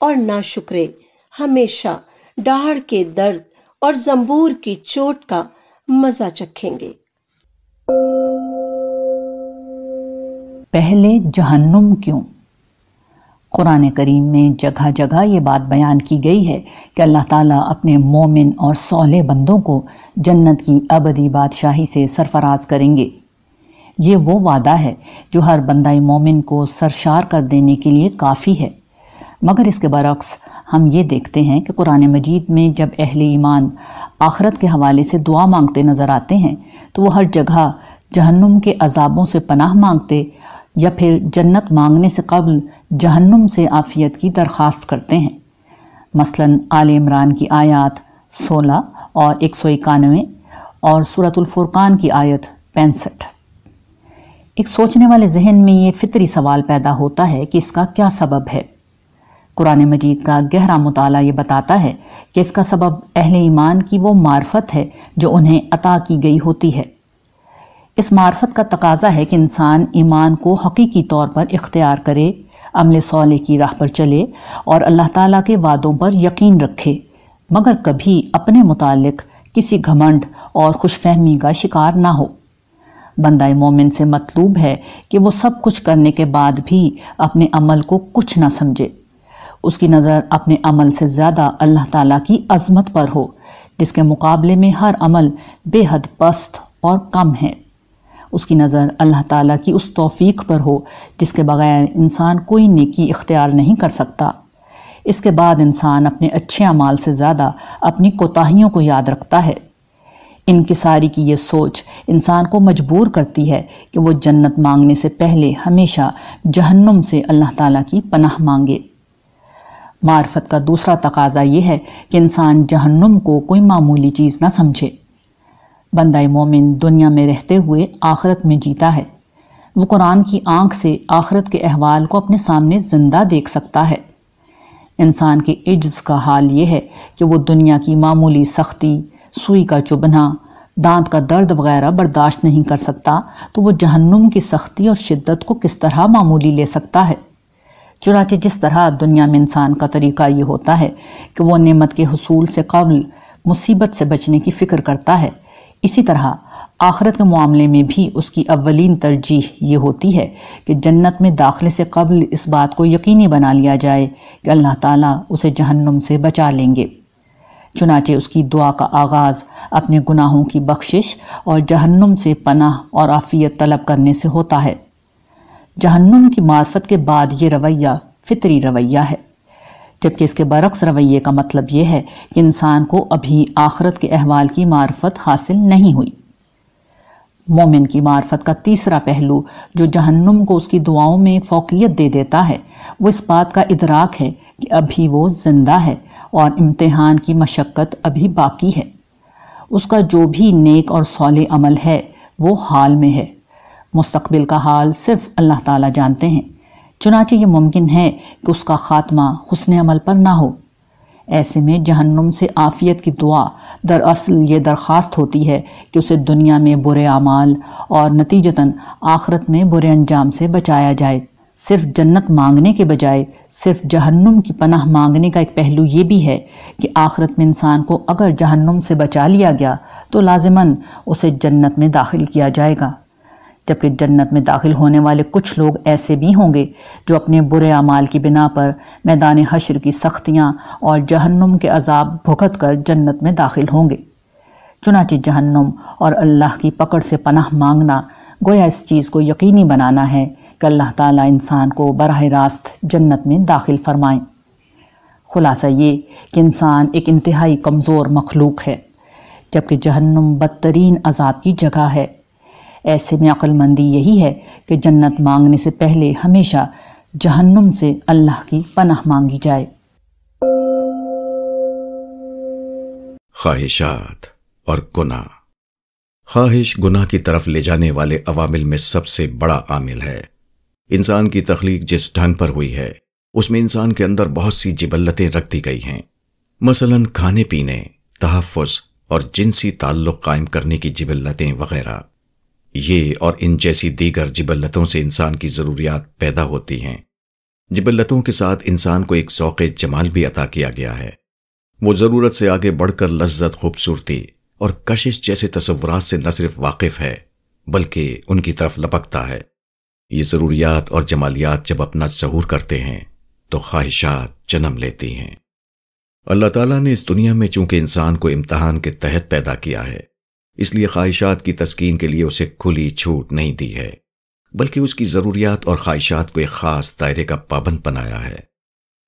اور نہ شکرے ہمیشہ ڈاڑھ کے درد اور زمبور کی چوٹ کا مزہ چکھیں گے۔ پہلے جہنم کیوں؟ قرآن کریم میں جگہ جگہ یہ بات بیان کی گئی ہے کہ اللہ تعالیٰ اپنے مومن اور صالح بندوں کو جنت کی ابدی بادشاہی سے سرفراز کریں گے۔ یہ وہ وعدہ ہے جو ہر بندہ مومن کو سرشار کر دینے کے لیے کافی ہے۔ مگر اس کے برعکس ہم یہ دیکھتے ہیں کہ قرآن مجید میں جب اہل ایمان آخرت کے حوالے سے دعا مانگتے نظر آتے ہیں، تو وہ ہر جگہ جہنم کے عذابوں سے پناہ مانگتے یا پھر جنت مانگنے سے قبل جہنم سے عافیت کی درخواست کرتے ہیں۔ مثلا آل عمران کی آیات سولہ اور ایک سو اکانوے اور صورت الفرقان کی آیت پینسٹھ۔ ایک سوچنے والے ذہن میں یہ فطری سوال پیدا ہوتا ہے کہ اس کا کیا سبب ہے۔ قرآن مجید کا گہرا مطالعہ یہ بتاتا ہے کہ اس کا سبب اہل ایمان کی وہ معرفت ہے جو انہیں عطا کی گئی ہوتی ہے۔ اس معرفت کا تقاضا ہے کہ انسان ایمان کو حقیقی طور پر اختیار کرے، عمل صالح کی راہ پر چلے اور اللہ تعالیٰ کے وعدوں پر یقین رکھے۔ مگر کبھی اپنے متعلق کسی گھمنڈ اور خوش فہمی کا شکار نہ ہو۔ بندہ مومن سے مطلوب ہے کہ وہ سب کچھ کرنے کے بعد بھی اپنے عمل کو کچھ نہ سمجھے۔ اس کی نظر اپنے عمل سے زیادہ اللہ تعالیٰ کی عظمت پر ہو، جس کے مقابلے میں ہر عمل بے حد پست اور کم ہے۔ اس کی نظر اللہ تعالیٰ کی اس توفیق پر ہو، جس کے بغیر انسان کوئی نیکی اختیار نہیں کر سکتا۔ اس کے بعد انسان اپنے اچھے اعمال سے زیادہ اپنی کوتاہیوں کو یاد رکھتا ہے۔ انکساری کی یہ سوچ انسان کو مجبور کرتی ہے کہ وہ جنت مانگنے سے پہلے ہمیشہ جہنم سے اللہ تعالیٰ کی پناہ مانگے۔ معرفت کا دوسرا تقاضا یہ ہے کہ انسان جہنم کو کوئی معمولی چیز نہ سمجھے۔ بندہ مومن دنیا میں رہتے ہوئے آخرت میں جیتا ہے۔ وہ قرآن کی آنکھ سے آخرت کے احوال کو اپنے سامنے زندہ دیکھ سکتا ہے۔ انسان کے عجز کا حال یہ ہے کہ وہ دنیا کی معمولی سختی، سوئی کا چبنا دانت کا درد وغیرہ برداشت نہیں کر سکتا تو وہ جہنم کی سختی اور شدت کو کس طرح معمولی لے سکتا ہے۔ چنانچہ جس طرح دنیا میں انسان کا طریقہ یہ ہوتا ہے کہ وہ نعمت کے حصول سے قبل مصیبت سے بچنے کی فکر کرتا ہے اسی طرح آخرت کے معاملے میں بھی اس کی اولین ترجیح یہ ہوتی ہے کہ جنت میں داخلے سے قبل اس بات کو یقینی بنا لیا جائے کہ اللہ تعالیٰ اسے جہنم سے بچا لیں گے۔ چنانچہ اس کی دعا کا آغاز اپنے گناہوں کی بخشش اور جہنم سے پناہ اور عافیت طلب کرنے سے ہوتا ہے۔ جہنم کی معرفت کے بعد یہ رویہ فطری رویہ ہے۔ جبکہ اس کے برعکس رویے کا مطلب یہ ہے کہ انسان کو ابھی آخرت کے احوال کی معرفت حاصل نہیں ہوئی۔ مومن کی معرفت کا تیسرا پہلو جو جہنم کو اس کی دعاؤں میں فوقیت دے دیتا ہے، وہ اس بات کا ادراک ہے کہ ابھی وہ زندہ ہے اور امتحان کی مشقت ابھی باقی ہے۔ اس کا جو بھی نیک اور صالح عمل ہے، وہ حال میں ہے۔ مستقبل کا حال صرف اللہ تعالیٰ جانتے ہیں۔ چنانچہ یہ ممکن ہے کہ اس کا خاتمہ حسن عمل پر نہ ہو۔ ایسے میں جہنم سے آفیت کی دعا دراصل یہ درخواست ہوتی ہے کہ اسے دنیا میں برے اعمال اور نتیجتاً آخرت میں برے انجام سے بچایا جائے۔ صرف جنت مانگنے کے بجائے صرف جہنم کی پناہ مانگنے کا ایک پہلو یہ بھی ہے کہ آخرت میں انسان کو اگر جہنم سے بچا لیا گیا تو لازماً اسے جنت میں داخل کیا جائے گا۔ جبکہ جنت میں داخل ہونے والے کچھ لوگ ایسے بھی ہوں گے جو اپنے برے اعمال کی بنا پر میدان حشر کی سختیاں اور جہنم کے عذاب بھگت کر جنت میں داخل ہوں گے۔ چنانچہ جہنم اور اللہ کی پکڑ سے پناہ مانگنا گویا اس چیز کو یقینی بنانا ہے کہ اللہ تعالیٰ انسان کو براہ راست جنت میں داخل فرمائیں۔ خلاصہ یہ کہ انسان ایک انتہائی کمزور مخلوق ہے، جبکہ جہنم بدترین عذاب کی جگہ ہے۔ ایسے میں عقل مندی یہی ہے کہ جنت مانگنے سے پہلے ہمیشہ جہنم سے اللہ کی پناہ مانگی جائے۔ خواہشات اور گناہ۔ خواہش گناہ کی طرف لے جانے والے عوامل میں سب سے بڑا عامل ہے۔ انسان کی تخلیق جس ڈھنگ پر ہوئی ہے، اس میں انسان کے اندر بہت سی جبلتیں رکھ دی گئی ہیں۔ مثلا کھانے پینے، تحفظ اور جنسی تعلق قائم کرنے کی جبلتیں وغیرہ۔ یہ اور ان جیسی دیگر جبلتوں سے انسان کی ضروریات پیدا ہوتی ہیں۔ جبلتوں کے ساتھ انسان کو ایک ذوق جمال بھی عطا کیا گیا ہے۔ وہ ضرورت سے آگے بڑھ کر لذت، خوبصورتی اور کشش جیسے تصورات سے نہ صرف واقف ہے، بلکہ ان کی طرف لپکتا ہے۔ یہ ضروریات اور جمالیات جب اپنا ظہور کرتے ہیں، تو خواہشات جنم لیتی ہیں۔ اللہ تعالیٰ نے اس دنیا میں چونکہ انسان کو امتحان کے تحت پیدا کیا ہے اس لیے خواہشات کی تسکین کے لیے اسے کھلی چھوٹ نہیں دی ہے، بلکہ اس کی ضروریات اور خواہشات کو ایک خاص دائرے کا پابند بنایا ہے۔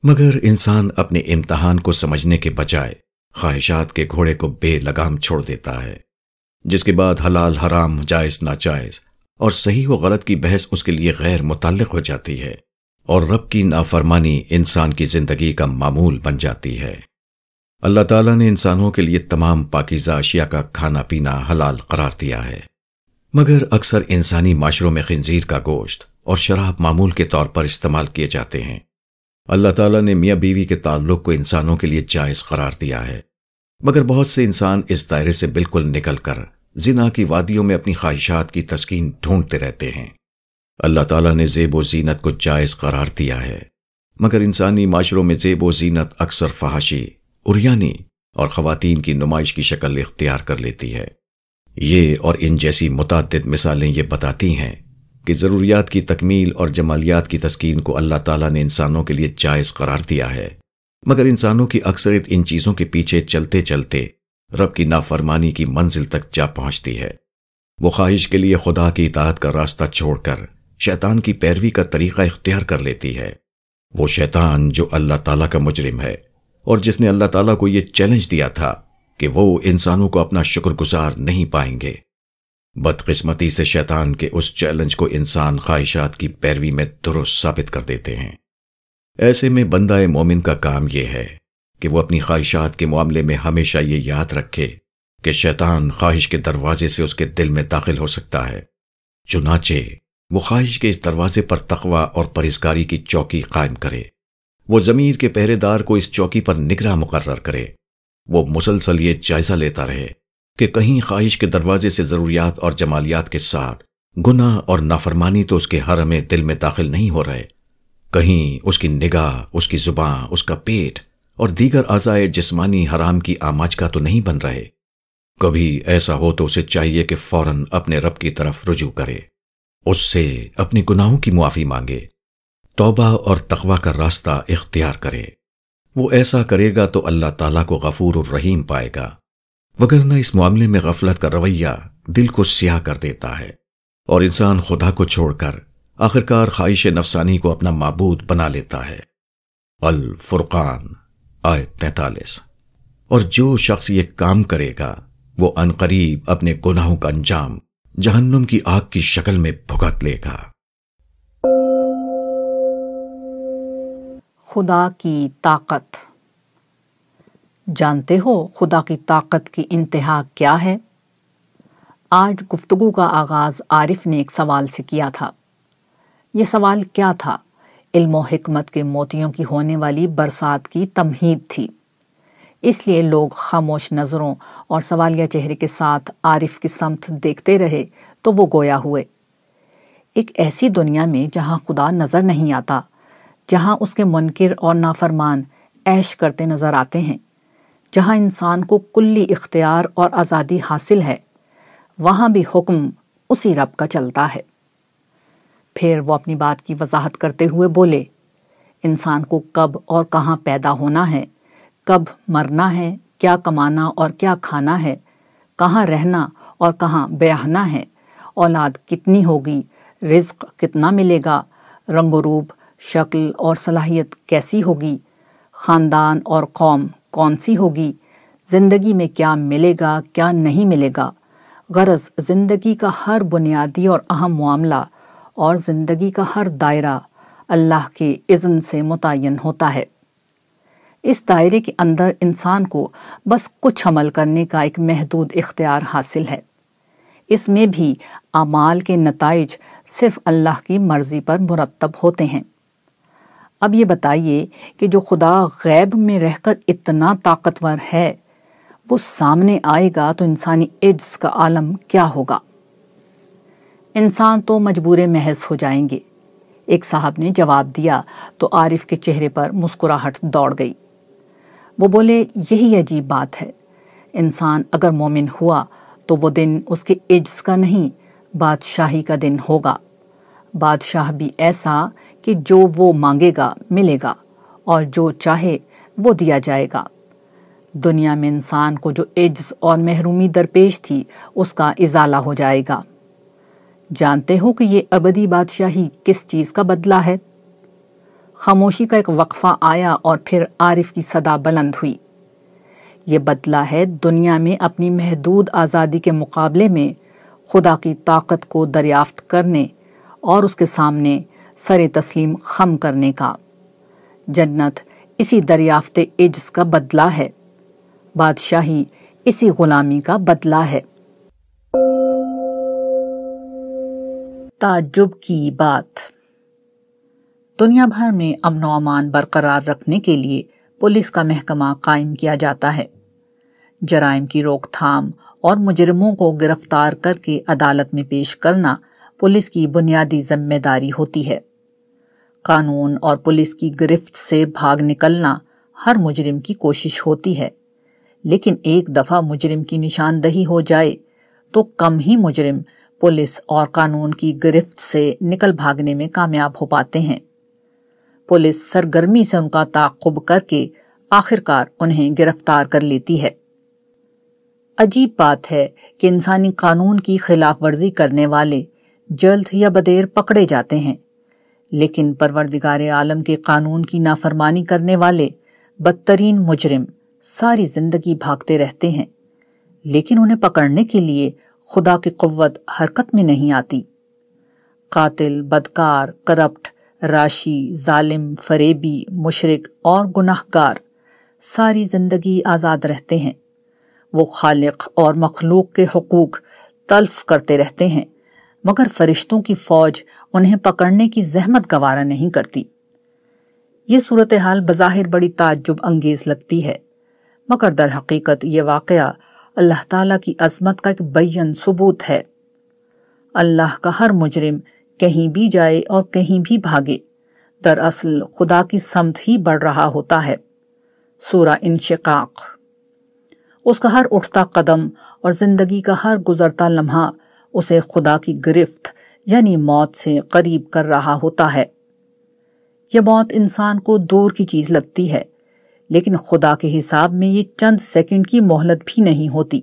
مگر انسان اپنے امتحان کو سمجھنے کے بجائے خواہشات کے گھوڑے کو بے لگام چھوڑ دیتا ہے، جس کے بعد حلال، حرام، جائز، ناجائز اور صحیح و غلط کی بحث اس کے لیے غیر متعلق ہو جاتی ہے اور رب کی نافرمانی انسان کی زندگی کا معمول بن جاتی ہے۔ اللہ تعالیٰ نے انسانوں کے لیے تمام پاکیزہ اشیاء کا کھانا پینا حلال قرار دیا ہے۔ مگر اکثر انسانی معاشروں میں خنزیر کا گوشت اور شراب معمول کے طور پر استعمال کیے جاتے ہیں۔ اللہ تعالیٰ نے میاں بیوی کے تعلق کو انسانوں کے لیے جائز قرار دیا ہے۔ مگر بہت سے انسان اس دائرے سے بالکل نکل کر زنا کی وادیوں میں اپنی خواہشات کی تسکین ڈھونڈتے رہتے ہیں۔ اللہ تعالیٰ نے زیب و زینت کو جائز قرار دیا ہے۔ مگر انسانی معاشروں میں زیب و زینت اکثر فحاشی اریانی اور خواتین کی نمائش کی شکل اختیار کر لیتی ہے۔ یہ اور ان جیسی متعدد مثالیں یہ بتاتی ہیں کہ ضروریات کی تکمیل اور جمالیات کی تسکین کو اللہ تعالیٰ نے انسانوں کے لیے جائز قرار دیا ہے۔ مگر انسانوں کی اکثریت ان چیزوں کے پیچھے چلتے چلتے رب کی نافرمانی کی منزل تک جا پہنچتی ہے۔ وہ خواہش کے لیے خدا کی اطاعت کا راستہ چھوڑ کر شیطان کی پیروی کا طریقہ اختیار کر لیتی ہے۔ وہ شیطان جو اللہ تعالیٰ کا مجرم ہے۔ اور جس نے اللہ تعالیٰ کو یہ چیلنج دیا تھا کہ وہ انسانوں کو اپنا شکر گزار نہیں پائیں گے۔ بدقسمتی سے شیطان کے اس چیلنج کو انسان خواہشات کی پیروی میں درست ثابت کر دیتے ہیں۔ ایسے میں بندہ مومن کا کام یہ ہے کہ وہ اپنی خواہشات کے معاملے میں ہمیشہ یہ یاد رکھے کہ شیطان خواہش کے دروازے سے اس کے دل میں داخل ہو سکتا ہے۔ چنانچہ وہ خواہش کے اس دروازے پر تقوی اور پرہزکاری کی چوکی قائم کرے۔ وہ ضمیر کے پہرے دار کو اس چوکی پر نگراں مقرر کرے۔ وہ مسلسل یہ جائزہ لیتا رہے کہ کہیں خواہش کے دروازے سے ضروریات اور جمالیات کے ساتھ گناہ اور نافرمانی تو اس کے حرم دل میں داخل نہیں ہو رہے۔ کہیں اس کی نگاہ، اس کی زباں، اس کا پیٹ اور دیگر اعضائے جسمانی حرام کی آماج کا تو نہیں بن رہے۔ کبھی ایسا ہو تو اسے چاہیے کہ فوراً اپنے رب کی طرف رجوع کرے۔ اس سے اپنی گناہوں کی معافی مانگے۔ توبہ اور تقوی کا راستہ اختیار کرے۔ وہ ایسا کرے گا تو اللہ تعالیٰ کو غفور الرحیم پائے گا۔ وگرنہ اس معاملے میں غفلت کا رویہ دل کو سیاہ کر دیتا ہے اور انسان خدا کو چھوڑ کر آخرکار خواہش نفسانی کو اپنا معبود بنا لیتا ہے۔ الفرقان آئے تینتالیس اور جو شخص یہ کام کرے گا، وہ انقریب اپنے گناہوں کا انجام جہنم کی آگ کی شکل میں بھگت لے گا۔ خدا کی طاقت۔ جانتے ہو خدا کی طاقت کی انتہا کیا ہے؟ آج گفتگو کا آغاز عارف نے ایک سوال سے کیا تھا۔ یہ سوال کیا تھا؟ علم و حکمت کے موتیوں کی ہونے والی برسات کی تمہید تھی۔ اس لیے لوگ خاموش نظروں اور سوالیہ چہرے کے ساتھ عارف کی سمت دیکھتے رہے تو وہ گویا ہوئے۔ ایک ایسی دنیا میں جہاں خدا نظر نہیں آتا جہاں اس کے منکر اور نافرمان عیش کرتے نظر آتے ہیں، جہاں انسان کو کلی اختیار اور آزادی حاصل ہے، وہاں بھی حکم اسی رب کا چلتا ہے۔ پھر وہ اپنی بات کی وضاحت کرتے ہوئے بولے، انسان کو کب اور کہاں پیدا ہونا ہے، کب مرنا ہے، کیا کمانا اور کیا کھانا ہے، کہاں رہنا اور کہاں بیاہنا ہے، اولاد کتنی ہوگی، رزق کتنا ملے گا، رنگ و روپ شکل اور صلاحیت کیسی ہوگی؟ خاندان اور قوم کون سی ہوگی؟ زندگی میں کیا ملے گا، کیا نہیں ملے گا؟ غرض زندگی کا ہر بنیادی اور اہم معاملہ اور زندگی کا ہر دائرہ اللہ کے اذن سے متعین ہوتا ہے۔ اس دائرے کے اندر انسان کو بس کچھ عمل کرنے کا ایک محدود اختیار حاصل ہے۔ اس میں بھی اعمال کے نتائج صرف اللہ کی مرضی پر مرتب ہوتے ہیں۔ اب یہ بتائیے کہ جو خدا غیب میں رہ کر اتنا طاقتور ہے، وہ سامنے آئے گا تو انسانی عجز کا عالم کیا ہوگا؟ انسان تو مجبور محض ہو جائیں گے۔ ایک صاحب نے جواب دیا تو عارف کے چہرے پر مسکراہٹ دوڑ گئی۔ وہ بولے، یہی عجیب بات ہے۔ انسان اگر مومن ہوا تو وہ دن اس کے عجز کا نہیں، بادشاہی کا دن ہوگا۔ بادشاہ بھی ایسا کہ جو وہ مانگے گا، ملے گا، اور جو چاہے وہ دیا جائے گا۔ دنیا میں انسان کو جو عجز اور محرومی درپیش تھی، اس کا ازالہ ہو جائے گا۔ جانتے ہو کہ یہ ابدی بادشاہی کس چیز کا بدلہ ہے؟ خاموشی کا ایک وقفہ آیا اور پھر عارف کی صدا بلند ہوئی۔ یہ بدلہ ہے دنیا میں اپنی محدود آزادی کے مقابلے میں خدا کی طاقت کو دریافت کرنے اور اس کے سامنے سر تسلیم خم کرنے کا۔ جنت اسی دریافت عجز کا بدلہ ہے۔ بادشاہی اسی غلامی کا بدلہ ہے۔ تعجب کی بات۔ دنیا بھر میں امن و امان برقرار رکھنے کے لیے پولیس کا محکمہ قائم کیا جاتا ہے۔ جرائم کی روک تھام اور مجرموں کو گرفتار کر کے عدالت میں پیش کرنا پولیس کی بنیادی ذمہ داری ہوتی ہے۔ قانون اور پولیس کی گرفت سے بھاگ نکلنا ہر مجرم کی کوشش ہوتی ہے۔ لیکن ایک دفعہ مجرم کی نشاندہی ہو جائے تو کم ہی مجرم پولیس اور قانون کی گرفت سے نکل بھاگنے میں کامیاب ہو پاتے ہیں۔ پولیس سرگرمی سے ان کا تعقب کر کے آخرکار انہیں گرفتار کر لیتی ہے۔ عجیب بات ہے کہ انسانی قانون کی خلاف ورزی کرنے والے جلد یا بدیر پکڑے جاتے ہیں۔ لیکن پروردگار عالم کے قانون کی نافرمانی کرنے والے بدترین مجرم ساری زندگی بھاگتے رہتے ہیں، لیکن انہیں پکڑنے کے لیے خدا کی قوت حرکت میں نہیں آتی۔ قاتل، بدکار، کرپٹ، راشی، ظالم، فریبی مشرق اور گناہ گار ساری زندگی آزاد رہتے ہیں۔ وہ خالق اور مخلوق کے حقوق تلف کرتے رہتے ہیں۔ مگر فرشتوں کی فوج انہیں پکڑنے کی زحمت گوارا نہیں کرتی۔ یہ صورتحال بظاہر بڑی تعجب انگیز لگتی ہے، مگر در حقیقت یہ واقعہ اللہ تعالیٰ کی عظمت کا ایک بین ثبوت ہے۔ اللہ کا ہر مجرم کہیں بھی جائے اور کہیں بھی بھاگے دراصل خدا کی سمت ہی بڑھ رہا ہوتا ہے۔ سورہ انشقاق۔ اس کا ہر اٹھتا قدم اور زندگی کا ہر گزرتا لمحہ اسے خدا کی گرفت یعنی موت سے قریب کر رہا ہوتا ہے۔ یہ موت انسان کو دور کی چیز لگتی ہے، لیکن خدا کے حساب میں یہ چند سیکنڈ کی مہلت بھی نہیں ہوتی۔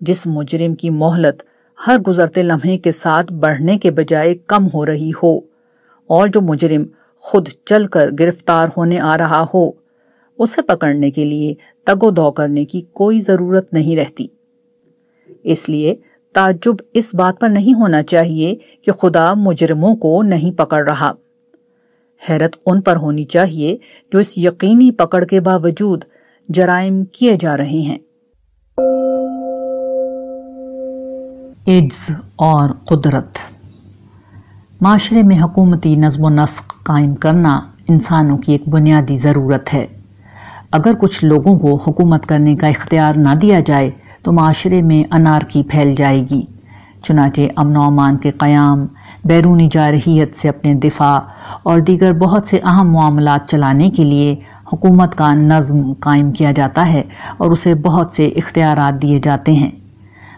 جس مجرم کی مہلت ہر گزرتے لمحے کے ساتھ بڑھنے کے بجائے کم ہو رہی ہو، اور جو مجرم خود چل کر گرفتار ہونے آ رہا ہو، اسے پکڑنے کے لیے تگ و دو کرنے کی کوئی ضرورت نہیں رہتی۔ اس لیے تعجب اس بات پر نہیں ہونا چاہیے کہ خدا مجرموں کو نہیں پکڑ رہا۔ حیرت ان پر ہونی چاہیے جو اس یقینی پکڑ کے باوجود جرائم کیے جا رہے ہیں۔ ایڈز اور قدرت۔ معاشرے میں حکومتی نظم و نسق قائم کرنا انسانوں کی ایک بنیادی ضرورت ہے۔ اگر کچھ لوگوں کو حکومت کرنے کا اختیار نہ دیا جائے تو معاشرے میں انارکی پھیل جائے گی۔ چنانچہ امن و امان کے قیام، بیرونی جارحیت سے اپنے دفاع اور دیگر بہت سے اہم معاملات چلانے کے لیے حکومت کا نظم قائم کیا جاتا ہے اور اسے بہت سے اختیارات دیے جاتے ہیں۔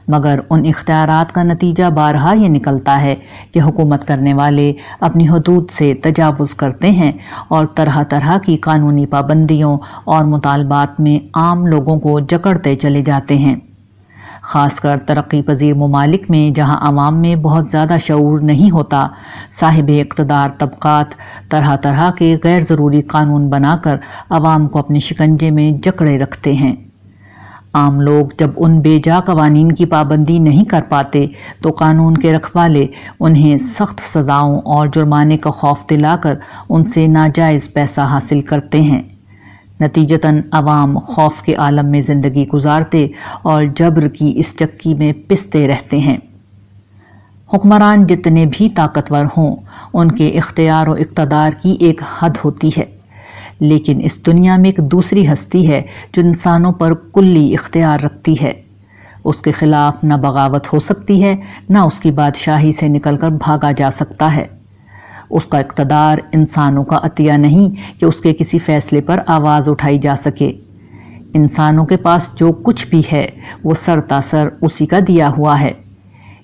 مگر ان اختیارات کا نتیجہ بارہا یہ نکلتا ہے کہ حکومت کرنے والے اپنی حدود سے تجاوز کرتے ہیں اور طرح طرح کی قانونی پابندیوں اور مطالبات میں عام لوگوں کو جکڑتے چلے جاتے ہیں۔ خاص کر ترقی پذیر ممالک میں جہاں عوام میں بہت زیادہ شعور نہیں ہوتا، صاحب اقتدار طبقات طرح طرح کے غیر ضروری قانون بنا کر عوام کو اپنے شکنجے میں جکڑے رکھتے ہیں۔ عام لوگ جب ان بے جا قوانین کی پابندی نہیں کر پاتے تو قانون کے رکھوالے انہیں سخت سزاؤں اور جرمانے کا خوف دلا کر ان سے ناجائز پیسہ حاصل کرتے ہیں۔ نتیجتاً عوام خوف کے عالم میں زندگی گزارتے اور جبر کی اس چکی میں پستے رہتے ہیں۔ حکمران جتنے بھی طاقتور ہوں، ان کے اختیار و اقتدار کی ایک حد ہوتی ہے۔ لیکن اس دنیا میں ایک دوسری ہستی ہے جو انسانوں پر کلی اختیار رکھتی ہے۔ اس کے خلاف نہ بغاوت ہو سکتی ہے، نہ اس کی بادشاہی سے نکل کر بھاگا جا سکتا ہے۔ اس کا اقتدار انسانوں کا عطیہ نہیں کہ اس کے کسی فیصلے پر آواز اٹھائی جا سکے۔ انسانوں کے پاس جو کچھ بھی ہے، وہ سر تاثر اسی کا دیا ہوا ہے۔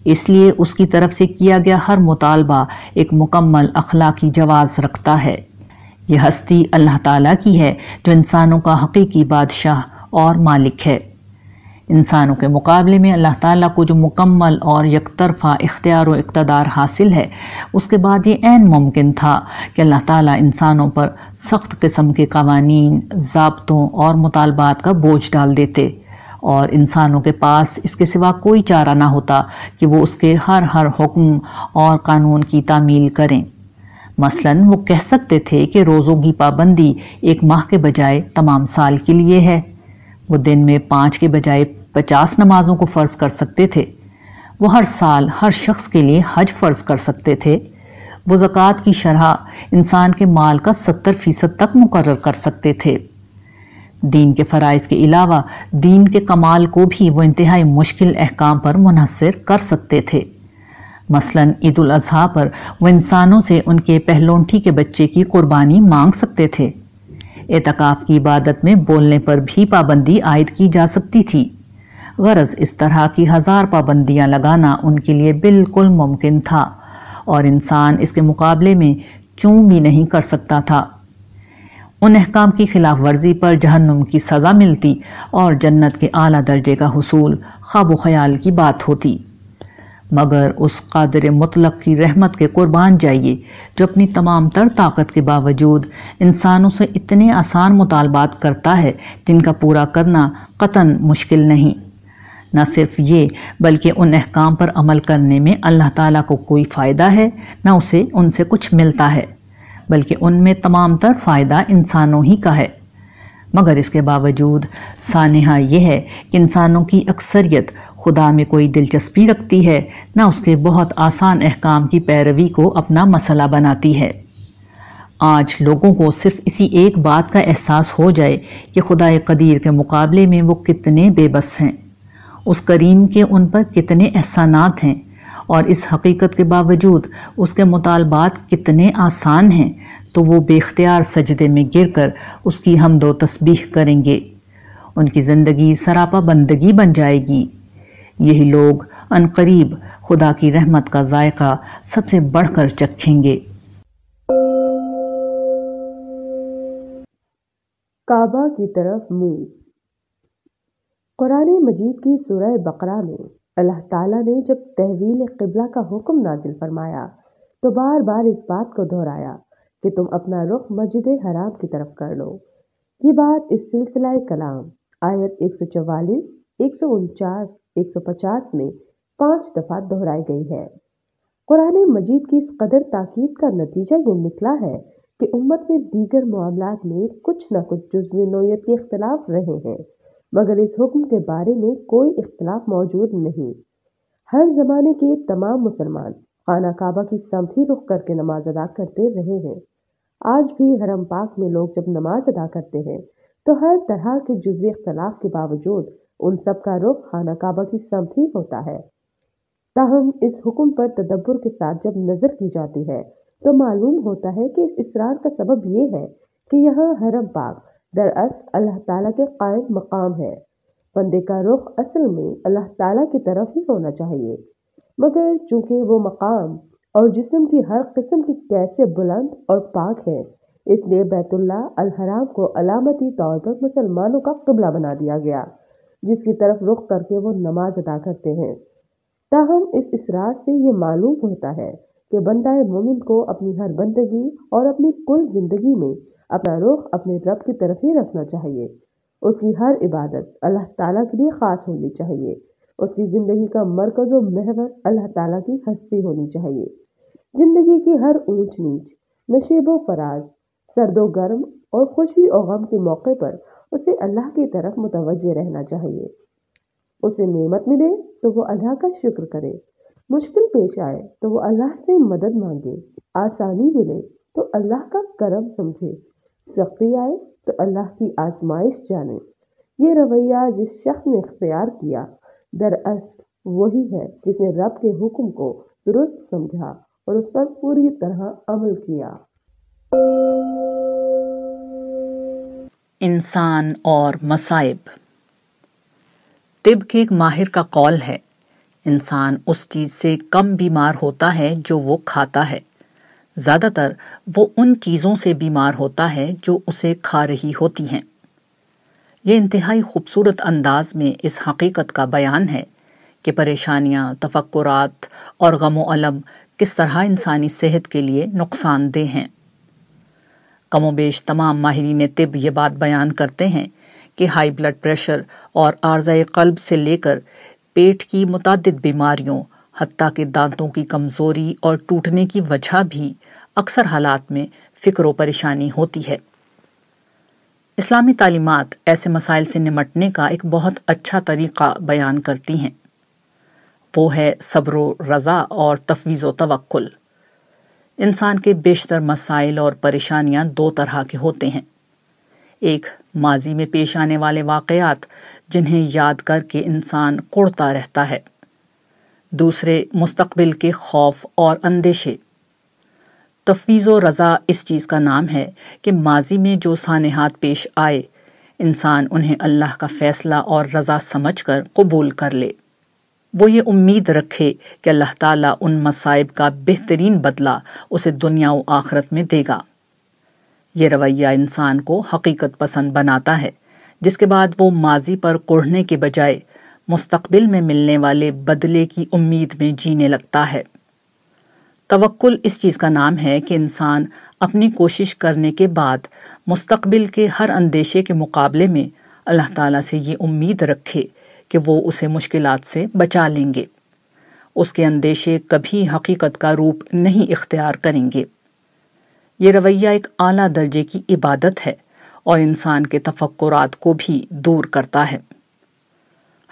اس لیے اس کی طرف سے کیا گیا ہر مطالبہ ایک مکمل اخلاقی جواز رکھتا ہے۔ یہ ہستی اللہ تعالیٰ کی ہے، جو انسانوں کا حقیقی بادشاہ اور مالک ہے۔ انسانوں کے مقابلے میں اللہ تعالیٰ کو جو مکمل اور یک طرفہ اختیار و اقتدار حاصل ہے، اس کے بعد یہ عین ممکن تھا کہ اللہ تعالیٰ انسانوں پر سخت قسم کے قوانین، ضابطوں اور مطالبات کا بوجھ ڈال دیتے اور انسانوں کے پاس اس کے سوا کوئی چارہ نہ ہوتا کہ وہ اس کے ہر ہر حکم اور قانون کی تعمیل کریں۔ مثلا وہ کہہ سکتے تھے کہ روزوں کی پابندی ایک ماہ کے بجائے تمام سال کے لیے ہے۔ وہ دن میں پانچ کے بجائے پچاس نمازوں کو فرض کر سکتے تھے۔ وہ ہر سال ہر شخص کے لیے حج فرض کر سکتے تھے۔ وہ زکوٰۃ کی شرح انسان کے مال کا ستر فیصد تک مقرر کر سکتے تھے۔ دین کے فرائض کے علاوہ دین کے کمال کو بھی وہ انتہائی مشکل احکام پر منحصر کر سکتے تھے۔ مثلا عید الاضحیٰ پر وہ انسانوں سے ان کے پہلونٹھی کے بچے کی قربانی مانگ سکتے تھے۔ اعتقاف کی عبادت میں بولنے پر بھی پابندی عائد کی جا سکتی تھی۔ غرض اس طرح کی ہزار پابندیاں لگانا ان کے لیے بالکل ممکن تھا اور انسان اس کے مقابلے میں چون بھی نہیں کر سکتا تھا۔ ان احکام کی خلاف ورزی پر جہنم کی سزا ملتی اور جنت کے اعلیٰ درجے کا حصول خواب و خیال کی بات ہوتی۔ مگر اس قادر مطلق کی رحمت کے قربان جائیے جو اپنی تمام تر طاقت کے باوجود انسانوں سے اتنے آسان مطالبات کرتا ہے جن کا پورا کرنا قطن مشکل نہیں۔ نہ صرف یہ، بلکہ ان احکام پر عمل کرنے میں اللہ تعالیٰ کو کوئی فائدہ ہے، نہ اسے ان سے کچھ ملتا ہے، بلکہ ان میں تمام تر فائدہ انسانوں ہی کا ہے۔ مگر اس کے باوجود سانحہ یہ ہے کہ انسانوں کی اکثریت خدا میں کوئی دلچسپی رکھتی ہے، نہ اس کے بہت آسان احکام کی پیروی کو اپنا مسئلہ بناتی ہے۔ آج لوگوں کو صرف اسی ایک بات کا احساس ہو جائے کہ خدا قدیر کے مقابلے میں وہ کتنے بے بس ہیں۔ اس کریم کے ان پر کتنے احسانات ہیں اور اس حقیقت کے باوجود اس کے مطالبات کتنے آسان ہیں، تو وہ بے اختیار سجدے میں گر کر اس کی حمد و تسبیح کریں گے۔ ان کی زندگی سراپا بندگی بن جائے گی۔ یہی لوگ ان قریب خدا کی رحمت کا ذائقہ سب سے بڑھ کر چکھیں گے۔ کعبہ کی طرف منہ۔ قرآن مجید کی سورہ بقرہ میں اللہ تعالیٰ نے جب تحویل قبلہ کا حکم نازل فرمایا، تو بار بار اس بات کو دہرایا کہ تم اپنا رخ مسجد حرام کی طرف کر لو۔ یہ بات اس سلسلہ کلام آیت ایک سو چوالیس ایک سو پچاس میں پانچ دفعہ دہرائی گئی ہے۔ قرآن مجید کی اس قدر تاکید کا نتیجہ یہ نکلا ہے کہ امت میں دیگر معاملات میں کچھ نہ کچھ جزوی نوعیت کے اختلاف رہے ہیں، مگر اس حکم کے بارے میں کوئی اختلاف موجود نہیں۔ ہر زمانے کے تمام مسلمان خانہ کعبہ کی سمت ہی رخ کر کے نماز ادا کرتے رہے ہیں۔ آج بھی حرم پاک میں لوگ جب نماز ادا کرتے ہیں، تو ہر طرح کے جزوی اختلاف کے باوجود ان سب کا رخ خانہ کعبہ کی سمت ہی ہوتا ہے۔ تاہم، اس حکم پر تدبر کے ساتھ جب نظر کی جاتی ہے، تو معلوم ہوتا ہے کہ اس اصرار کا سبب یہ ہے کہ یہاں حرم پاک دراصل اللہ تعالیٰ کے قائم مقام ہے۔ بندے کا رخ اصل میں اللہ تعالیٰ کی طرف ہی ہونا چاہیے۔ مگر چونکہ وہ مقام اور جسم کی ہر قسم کی کیسے بلند اور پاک ہے، اس لیے بیت اللہ الحرام کو علامتی طور پر مسلمانوں کا قبلہ بنا دیا گیا۔ جس کی طرف رخ کر کے وہ نماز ادا کرتے ہیں۔ تاہم، اس اصرار سے یہ معلوم ہوتا ہے کہ بندہ مومن کو اپنی ہر بندگی اور اپنی کل زندگی میں اپنا رخ اپنے رب کی طرف ہی رکھنا چاہیے۔ اس کی ہر عبادت اللہ تعالیٰ کے لیے خاص ہونی چاہیے۔ اس کی زندگی کا مرکز و محور اللہ تعالیٰ کی ہستی ہونی چاہیے۔ زندگی کی ہر اونچ نیچ، نشیب و فراز، سرد و گرم اور خوشی اور غم کے موقع پر اسے اللہ کی طرف متوجہ رہنا چاہیے۔ اسے نعمت ملے تو وہ اللہ کا شکر کرے۔ مشکل پیش آئے تو وہ اللہ سے مدد مانگے۔ آسانی ملے تو اللہ کا کرم سمجھے۔ سختی آئے تو اللہ کی آزمائش جانے۔ یہ رویہ جس شخص نے اختیار کیا، دراصل وہی ہے جس نے رب کے حکم کو درست سمجھا اور اس پر پوری طرح عمل کیا۔ انسان اور مصائب۔ طب کے ایک ماہر کا قول ہے، انسان اس چیز سے کم بیمار ہوتا ہے جو وہ کھاتا ہے۔ زیادہ تر وہ ان چیزوں سے بیمار ہوتا ہے جو اسے کھا رہی ہوتی ہیں۔ یہ انتہائی خوبصورت انداز میں اس حقیقت کا بیان ہے کہ پریشانیاں، تفکرات اور غم و علم کس طرح انسانی صحت کے لیے نقصان دہ ہیں۔ کم و بیش تمام ماہرین طب یہ بات بیان کرتے ہیں کہ ہائی بلڈ پریشر اور عارضۂ قلب سے لے کر پیٹ کی متعدد بیماریوں، حتیٰ کہ دانتوں کی کمزوری اور ٹوٹنے کی وجہ بھی اکثر حالات میں فکر و پریشانی ہوتی ہے۔ اسلامی تعلیمات ایسے مسائل سے نمٹنے کا ایک بہت اچھا طریقہ بیان کرتی ہیں۔ وہ ہے صبر و رضا اور تفویض و توکل۔ انسان کے بیشتر مسائل اور پریشانیاں دو طرح کے ہوتے ہیں۔ ایک، ماضی میں پیش آنے والے واقعات، جنہیں یاد کر کے انسان کڑتا رہتا ہے۔ دوسرے، مستقبل کے خوف اور اندیشے۔ تفویض و رضا اس چیز کا نام ہے کہ ماضی میں جو سانحات پیش آئے، انسان انہیں اللہ کا فیصلہ اور رضا سمجھ کر قبول کر لے۔ وہ یہ امید رکھے کہ اللہ تعالیٰ ان مصائب کا بہترین بدلہ اسے دنیا و آخرت میں دے گا۔ یہ رویہ انسان کو حقیقت پسند بناتا ہے، جس کے بعد وہ ماضی پر کوڑھنے کے بجائے مستقبل میں ملنے والے بدلے کی امید میں جینے لگتا ہے۔ توکل اس چیز کا نام ہے کہ انسان اپنی کوشش کرنے کے بعد مستقبل کے ہر اندیشے کے مقابلے میں اللہ تعالیٰ سے یہ امید رکھے کہ وہ اسے مشکلات سے بچا لیں گے۔ اس کے اندیشے کبھی حقیقت کا روپ نہیں اختیار کریں گے۔ یہ رویہ ایک اعلیٰ درجے کی عبادت ہے اور انسان کے تفکرات کو بھی دور کرتا ہے۔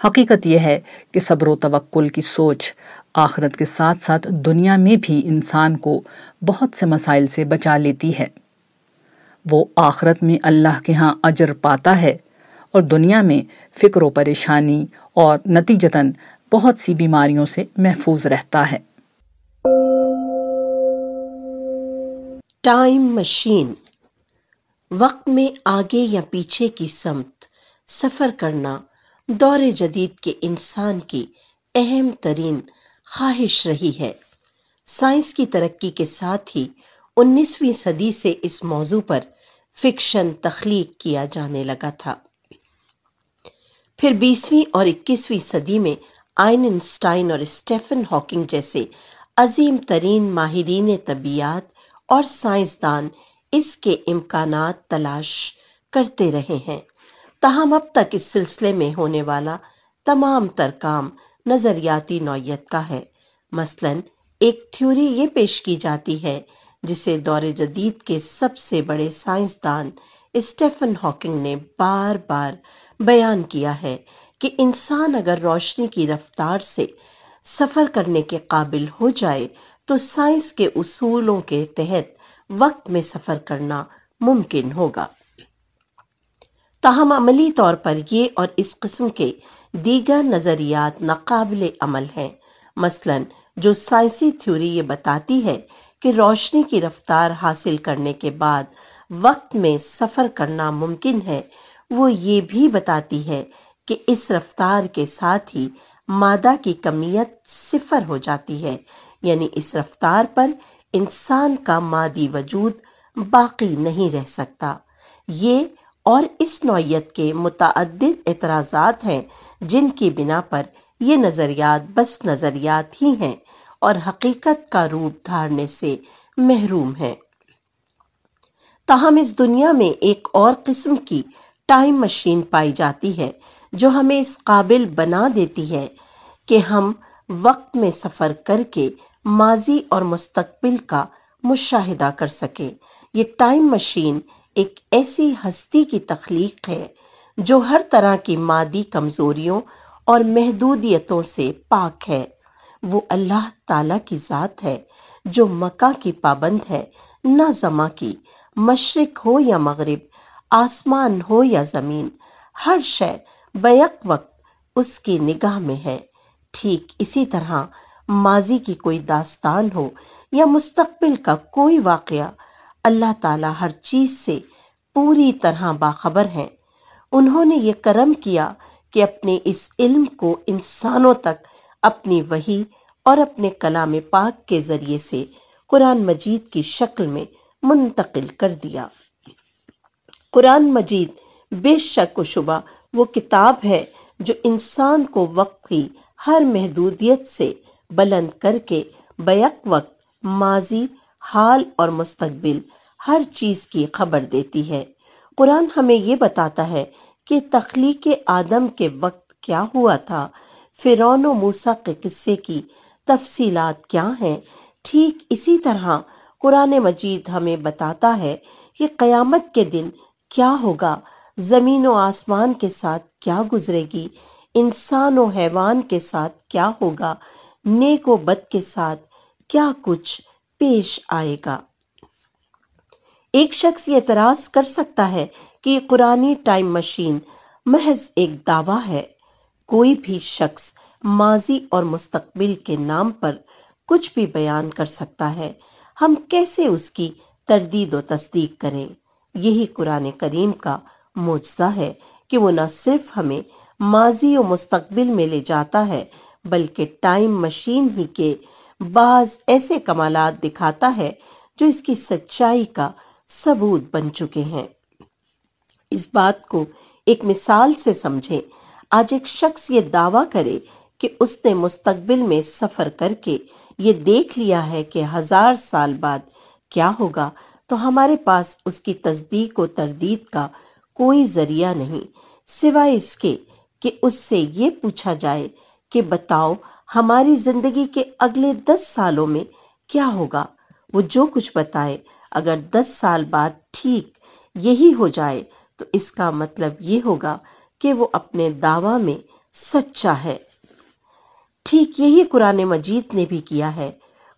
حقیقت یہ ہے کہ صبر و توکل کی سوچ آخرت کے ساتھ ساتھ دنیا میں بھی انسان کو بہت سے مسائل سے بچا لیتی ہے۔ وہ آخرت میں اللہ کے ہاں اجر پاتا ہے اور دنیا میں فکر و پریشانی اور نتیجتاً بہت سی بیماریوں سے محفوظ رہتا ہے۔ Time machine. وقت میں آگے یا پیچھے کی سمت، سفر کرنا، دور جدید کے انسان کی اہم ترین خواہش رہی ہے۔ سائنس کی ترقی کے ساتھ ہی انیسویں صدی سے اس موضوع پر فکشن تخلیق کیا جانے لگا تھا۔ پھر بیسویں اور اکیسویں صدی میں آئن انسٹائن اور اسٹیفن ہاکنگ جیسے عظیم ترین ماہرین طبیعت اور سائنسدان اس کے امکانات تلاش کرتے رہے ہیں۔ تاہم اب تک اس سلسلے میں ہونے والا تمام تر کام نظریاتی نوعیت کا ہے۔ مثلا ایک تھیوری یہ پیش کی جاتی ہے جسے دور جدید کے سب سے بڑے سائنسدان اسٹیفن ہاکنگ نے بار بار بیان کیا ہے کہ انسان اگر روشنی کی رفتار سے سفر کرنے کے قابل ہو جائے تو سائنس کے اصولوں کے تحت وقت میں سفر کرنا ممکن ہوگا۔ تاہم عملی طور پر یہ اور اس قسم کے دیگر نظریات ناقابل عمل ہیں۔ مثلا جو سائنسی تھیوری یہ بتاتی ہے کہ روشنی کی رفتار حاصل کرنے کے بعد وقت میں سفر کرنا ممکن ہے وہ یہ بھی بتاتی ہے کہ اس رفتار کے ساتھ ہی مادہ کی کمیت صفر ہو جاتی ہے۔ یعنی اس رفتار پر انسان کا مادی وجود باقی نہیں رہ سکتا۔ یہ اور اس نوعیت کے متعدد اعتراضات ہیں جن کی بنا پر یہ نظریات بس نظریات ہی ہیں اور حقیقت کا روپ دھارنے سے محروم ہیں۔ تاہم اس دنیا میں ایک اور قسم کی ٹائم مشین پائی جاتی ہے، جو ہمیں اس قابل بنا دیتی ہے کہ ہم وقت میں سفر کر کے ماضی اور مستقبل کا مشاہدہ کر سکیں۔ یہ ٹائم مشین ایک ایسی ہستی کی تخلیق ہے جو ہر طرح کی مادی کمزوریوں اور محدودیتوں سے پاک ہے۔ وہ اللہ تعالی کی ذات ہے جو مکہ کی پابند ہے، نہ زماں کی، مشرق ہو یا مغرب۔ آسمان ہو یا زمین، ہر شے بیک وقت اس کی نگاہ میں ہے۔ ٹھیک اسی طرح ماضی کی کوئی داستان ہو یا مستقبل کا کوئی واقعہ، اللہ تعالیٰ ہر چیز سے پوری طرح باخبر ہیں۔ انہوں نے یہ کرم کیا کہ اپنے اس علم کو انسانوں تک اپنی وہی اور اپنے کلام پاک کے ذریعے سے قرآن مجید کی شکل میں منتقل کر دیا۔ قرآن مجید بے شک و شبہ وہ کتاب ہے جو انسان کو وقت کی ہر محدودیت سے بلند کر کے بیک وقت ماضی، حال اور مستقبل ہر چیز کی خبر دیتی ہے۔ قرآن ہمیں یہ بتاتا ہے کہ تخلیق آدم کے وقت کیا ہوا تھا، فرعون و موسیٰ کے قصے کی تفصیلات کیا ہیں۔ ٹھیک اسی طرح قرآن مجید ہمیں بتاتا ہے کہ قیامت کے دن کیا ہوگا؟ زمین و آسمان کے ساتھ کیا گزرے گی؟ انسان و حیوان کے ساتھ کیا ہوگا؟ نیک و بد کے ساتھ کیا کچھ پیش آئے گا؟ ایک شخص یہ اعتراض کر سکتا ہے کہ قرآن ٹائم مشین محض ایک دعویٰ ہے۔ کوئی بھی شخص ماضی اور مستقبل کے نام پر کچھ بھی بیان کر سکتا ہے۔ ہم کیسے اس کی تردید و تصدیق کریں؟ یہی قرآن کریم کا موجزہ ہے کہ وہ نہ صرف ہمیں ماضی و مستقبل میں لے جاتا ہے، بلکہ ٹائم مشین ہی کے بعض ایسے کمالات دکھاتا ہے جو اس کی سچائی کا ثبوت بن چکے ہیں۔ اس بات کو ایک مثال سے سمجھیں۔ آج ایک شخص یہ دعویٰ کرے کہ اس نے مستقبل میں سفر کر کے یہ دیکھ لیا ہے کہ ہزار سال بعد کیا ہوگا۔ تو ہمارے پاس اس کی تصدیق و تردید کا کوئی ذریعہ نہیں، سوائے اس کے کہ اس سے یہ پوچھا جائے کہ بتاؤ ہماری زندگی کے اگلے دس سالوں میں کیا ہوگا؟ وہ جو کچھ بتائے، اگر دس سال بعد ٹھیک یہی ہو جائے تو اس کا مطلب یہ ہوگا کہ وہ اپنے دعوی میں سچا ہے۔ ٹھیک یہی قرآن مجید نے بھی کیا ہے۔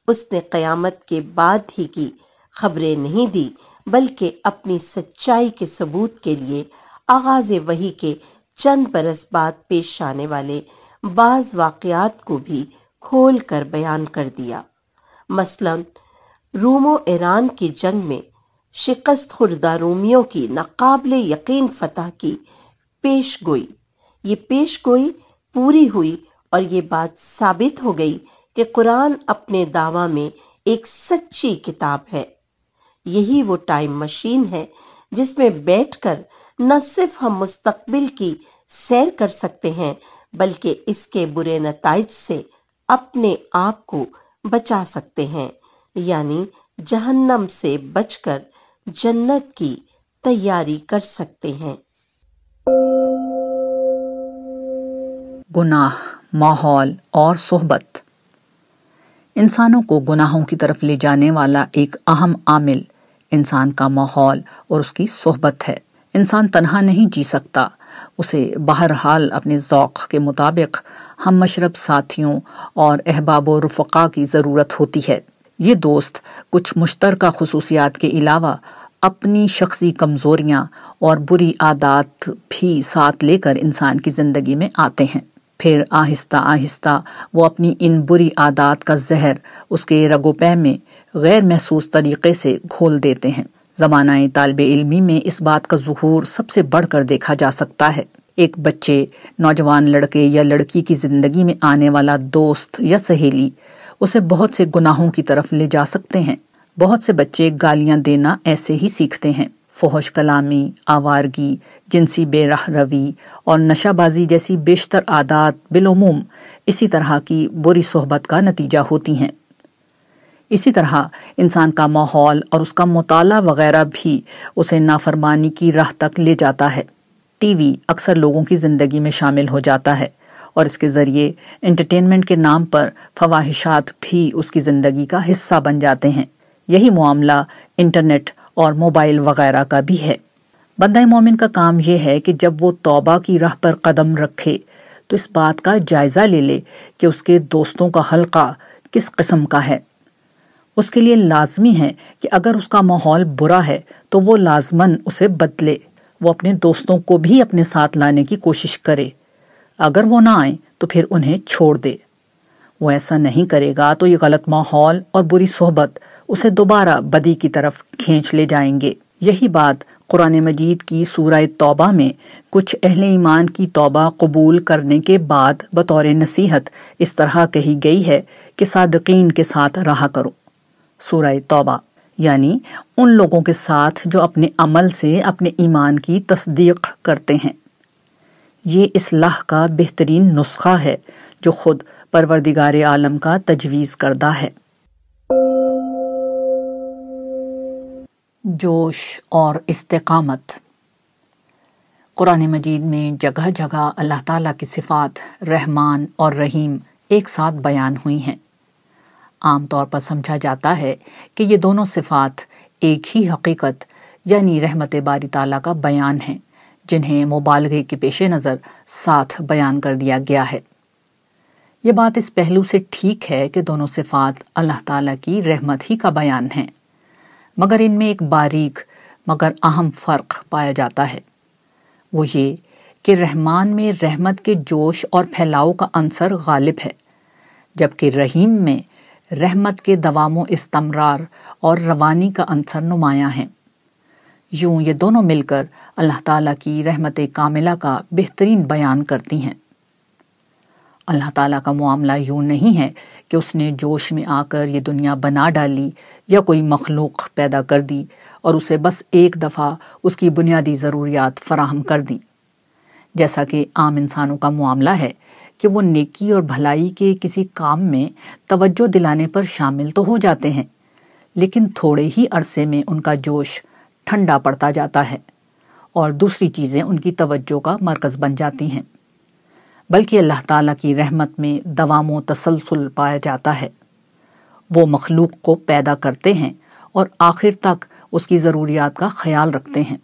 اس نے قیامت کے بعد ہی کی خبریں نہیں دی، بلکہ اپنی سچائی کے ثبوت کے لیے آغاز وہی کے چند برس بعد پیش آنے والے بعض واقعات کو بھی کھول کر بیان کر دیا۔ مثلا، روم و ایران کی جنگ میں شکست خوردہ رومیوں کی ناقابل یقین فتح کی پیش گوئی۔ یہ پیش گوئی پوری ہوئی اور یہ بات ثابت ہو گئی کہ قرآن اپنے دعوی میں ایک سچی کتاب ہے۔ یہی وہ ٹائم مشین ہے جس میں بیٹھ کر نہ صرف ہم مستقبل کی سیر کر سکتے ہیں، بلکہ اس کے برے نتائج سے اپنے آپ کو بچا سکتے ہیں یعنی جہنم سے بچ کر جنت کی تیاری کر سکتے ہیں۔ گناہ، ماحول اور صحبت۔ انسانوں کو گناہوں کی طرف لے جانے والا ایک اہم عامل انسان کا ماحول اور اس کی صحبت ہے۔ انسان تنہا نہیں جی سکتا۔ اسے بہرحال اپنے ذوق کے مطابق ہم مشرب ساتھیوں اور احباب و رفقا کی ضرورت ہوتی ہے۔ یہ دوست کچھ مشترکہ خصوصیات کے علاوہ اپنی شخصی کمزوریاں اور بری عادات بھی ساتھ لے کر انسان کی زندگی میں آتے ہیں۔ پھر آہستہ آہستہ وہ اپنی ان بری عادات کا زہر اس کے رگو پے میں غیر محسوس طریقے سے گھول دیتے ہیں۔ زمانہ طالب علمی میں اس بات کا ظہور سب سے بڑھ کر دیکھا جا سکتا ہے۔ ایک بچے، نوجوان لڑکے یا لڑکی کی زندگی میں آنے والا دوست یا سہیلی، اسے بہت سے گناہوں کی طرف لے جا سکتے ہیں۔ بہت سے بچے گالیاں دینا ایسے ہی سیکھتے ہیں۔ فوہش کلامی، آوارگی، جنسی بے راہ روی اور نشہ بازی جیسی بیشتر عادات بالعموم اسی طرح کی بری صحبت کا نتیجہ ہوتی ہیں۔ اسی طرح انسان کا ماحول اور اس کا مطالعہ وغیرہ بھی اسے نافرمانی کی راہ تک لے جاتا ہے۔ ٹی وی اکثر لوگوں کی زندگی میں شامل ہو جاتا ہے اور اس کے ذریعے انٹرٹینمنٹ کے نام پر فواہشات بھی اس کی زندگی کا حصہ بن جاتے ہیں۔ یہی معاملہ انٹرنیٹ اور موبائل وغیرہ کا بھی ہے۔ بندہ مومن کا کام یہ ہے کہ جب وہ توبہ کی راہ پر قدم رکھے تو اس بات کا جائزہ لے لے کہ اس کے دوستوں کا حلقہ کس قسم کا ہے۔ اس کے لیے لازمی ہے کہ اگر اس کا ماحول برا ہے تو وہ لازمن اسے بدلے۔ وہ اپنے دوستوں کو بھی اپنے ساتھ لانے کی کوشش کرے۔ اگر وہ نہ آئیں تو پھر انہیں چھوڑ دے۔ وہ ایسا نہیں کرے گا تو یہ غلط ماحول اور بری صحبت اسے دوبارہ بدی کی طرف کھینچ لے جائیں گے۔ یہی بات قرآن مجید کی سورہ توبہ میں کچھ اہل ایمان کی توبہ قبول کرنے کے بعد بطور نصیحت اس طرح کہی گئی ہے کہ صادقین کے ساتھ رہا کرو۔ سورہ توبہ یعنی ان لوگوں کے ساتھ جو اپنے عمل سے اپنے ایمان کی تصدیق کرتے ہیں۔ یہ اصلاح کا بہترین نسخہ ہے جو خود پروردگار عالم کا تجویز کردہ ہے۔ جوش اور استقامت۔ قرآن مجید میں جگہ جگہ اللہ تعالیٰ کی صفات، رحمان اور رحیم ایک ساتھ بیان ہوئی ہیں۔ عام طور پر سمجھا جاتا ہے کہ یہ دونوں صفات ایک ہی حقیقت یعنی رحمت باری تعالیٰ کا بیان ہیں، جنہیں مبالغے کے پیش نظر ساتھ بیان کر دیا گیا ہے۔ یہ بات اس پہلو سے ٹھیک ہے کہ دونوں صفات اللہ تعالیٰ کی رحمت ہی کا بیان ہیں۔ مگر ان میں ایک باریک مگر اہم فرق پایا جاتا ہے۔ وہ یہ کہ رحمان میں رحمت کے جوش اور پھیلاؤ کا عنصر غالب ہے، جبکہ رحیم میں رحمت کے دوام و استمرار اور روانی کا عنصر نمایاں ہیں۔ یوں یہ دونوں مل کر اللہ تعالیٰ کی رحمت کاملہ کا بہترین بیان کرتی ہیں۔ اللہ تعالیٰ کا معاملہ یوں نہیں ہے کہ اس نے جوش میں آ کر یہ دنیا بنا ڈالی یا کوئی مخلوق پیدا کر دی اور اسے بس ایک دفعہ اس کی بنیادی ضروریات فراہم کر دیں۔ جیسا کہ عام انسانوں کا معاملہ ہے کہ وہ نیکی اور بھلائی کے کسی کام میں توجہ دلانے پر شامل تو ہو جاتے ہیں، لیکن تھوڑے ہی عرصے میں ان کا جوش ٹھنڈا پڑتا جاتا ہے اور دوسری چیزیں ان کی توجہ کا مرکز بن جاتی ہیں۔ بلکہ اللہ تعالیٰ کی رحمت میں دوام و تسلسل پایا جاتا ہے۔ وہ مخلوق کو پیدا کرتے ہیں اور آخر تک اس کی ضروریات کا خیال رکھتے ہیں۔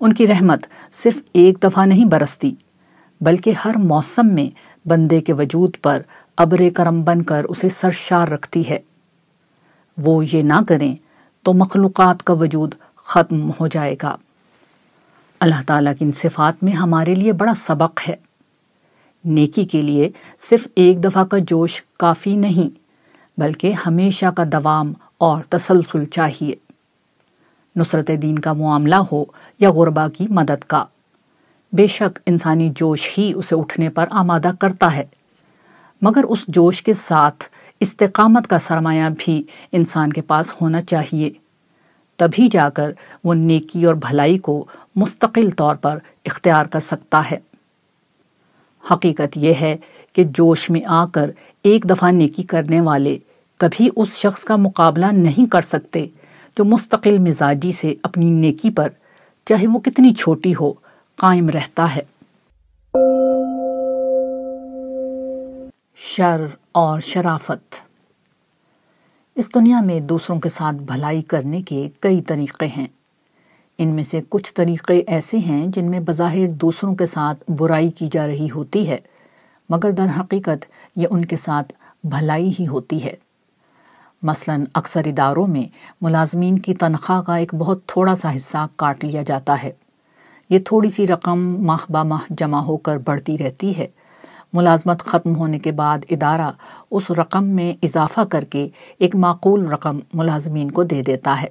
ان کی رحمت صرف ایک دفعہ نہیں برستی بلکہ ہر موسم میں بندے کے وجود پر ابر کرم بن کر اسے سرشار رکھتی ہے۔ وہ یہ نہ کریں تو مخلوقات کا وجود ختم ہو جائے گا۔ اللہ تعالیٰ کی ان صفات میں ہمارے لیے بڑا سبق ہے۔ نیکی کے لیے صرف ایک دفعہ کا جوش کافی نہیں، بلکہ ہمیشہ کا دوام اور تسلسل چاہیے۔ نصرت دین کا معاملہ ہو یا غربا کی مدد کا۔ بے شک انسانی جوش ہی اسے اٹھنے پر آمادہ کرتا ہے۔ مگر اس جوش کے ساتھ استقامت کا سرمایہ بھی انسان کے پاس ہونا چاہیے۔ تبھی جا کر وہ نیکی اور بھلائی کو مستقل طور پر اختیار کر سکتا ہے۔ حقیقت یہ ہے کہ جوش میں آ کر ایک دفعہ نیکی کرنے والے کبھی اس شخص کا مقابلہ نہیں کر سکتے جو مستقل مزاجی سے اپنی نیکی پر چاہے وہ کتنی چھوٹی ہو قائم رہتا ہے۔ شر اور شرافت۔ اس دنیا میں دوسروں کے ساتھ بھلائی کرنے کے کئی طریقے ہیں۔ ان میں سے کچھ طریقے ایسے ہیں جن میں بظاہر دوسروں کے ساتھ برائی کی جا رہی ہوتی ہے، مگر در حقیقت یہ ان کے ساتھ بھلائی ہی ہوتی ہے۔ مثلا اکثر اداروں میں ملازمین کی تنخواہ کا ایک بہت تھوڑا سا حصہ کاٹ لیا جاتا ہے۔ یہ تھوڑی سی رقم ماہ با ماہ جمع ہو کر بڑھتی رہتی ہے۔ ملازمت ختم ہونے کے بعد ادارہ اس رقم میں اضافہ کر کے ایک معقول رقم ملازمین کو دے دیتا ہے۔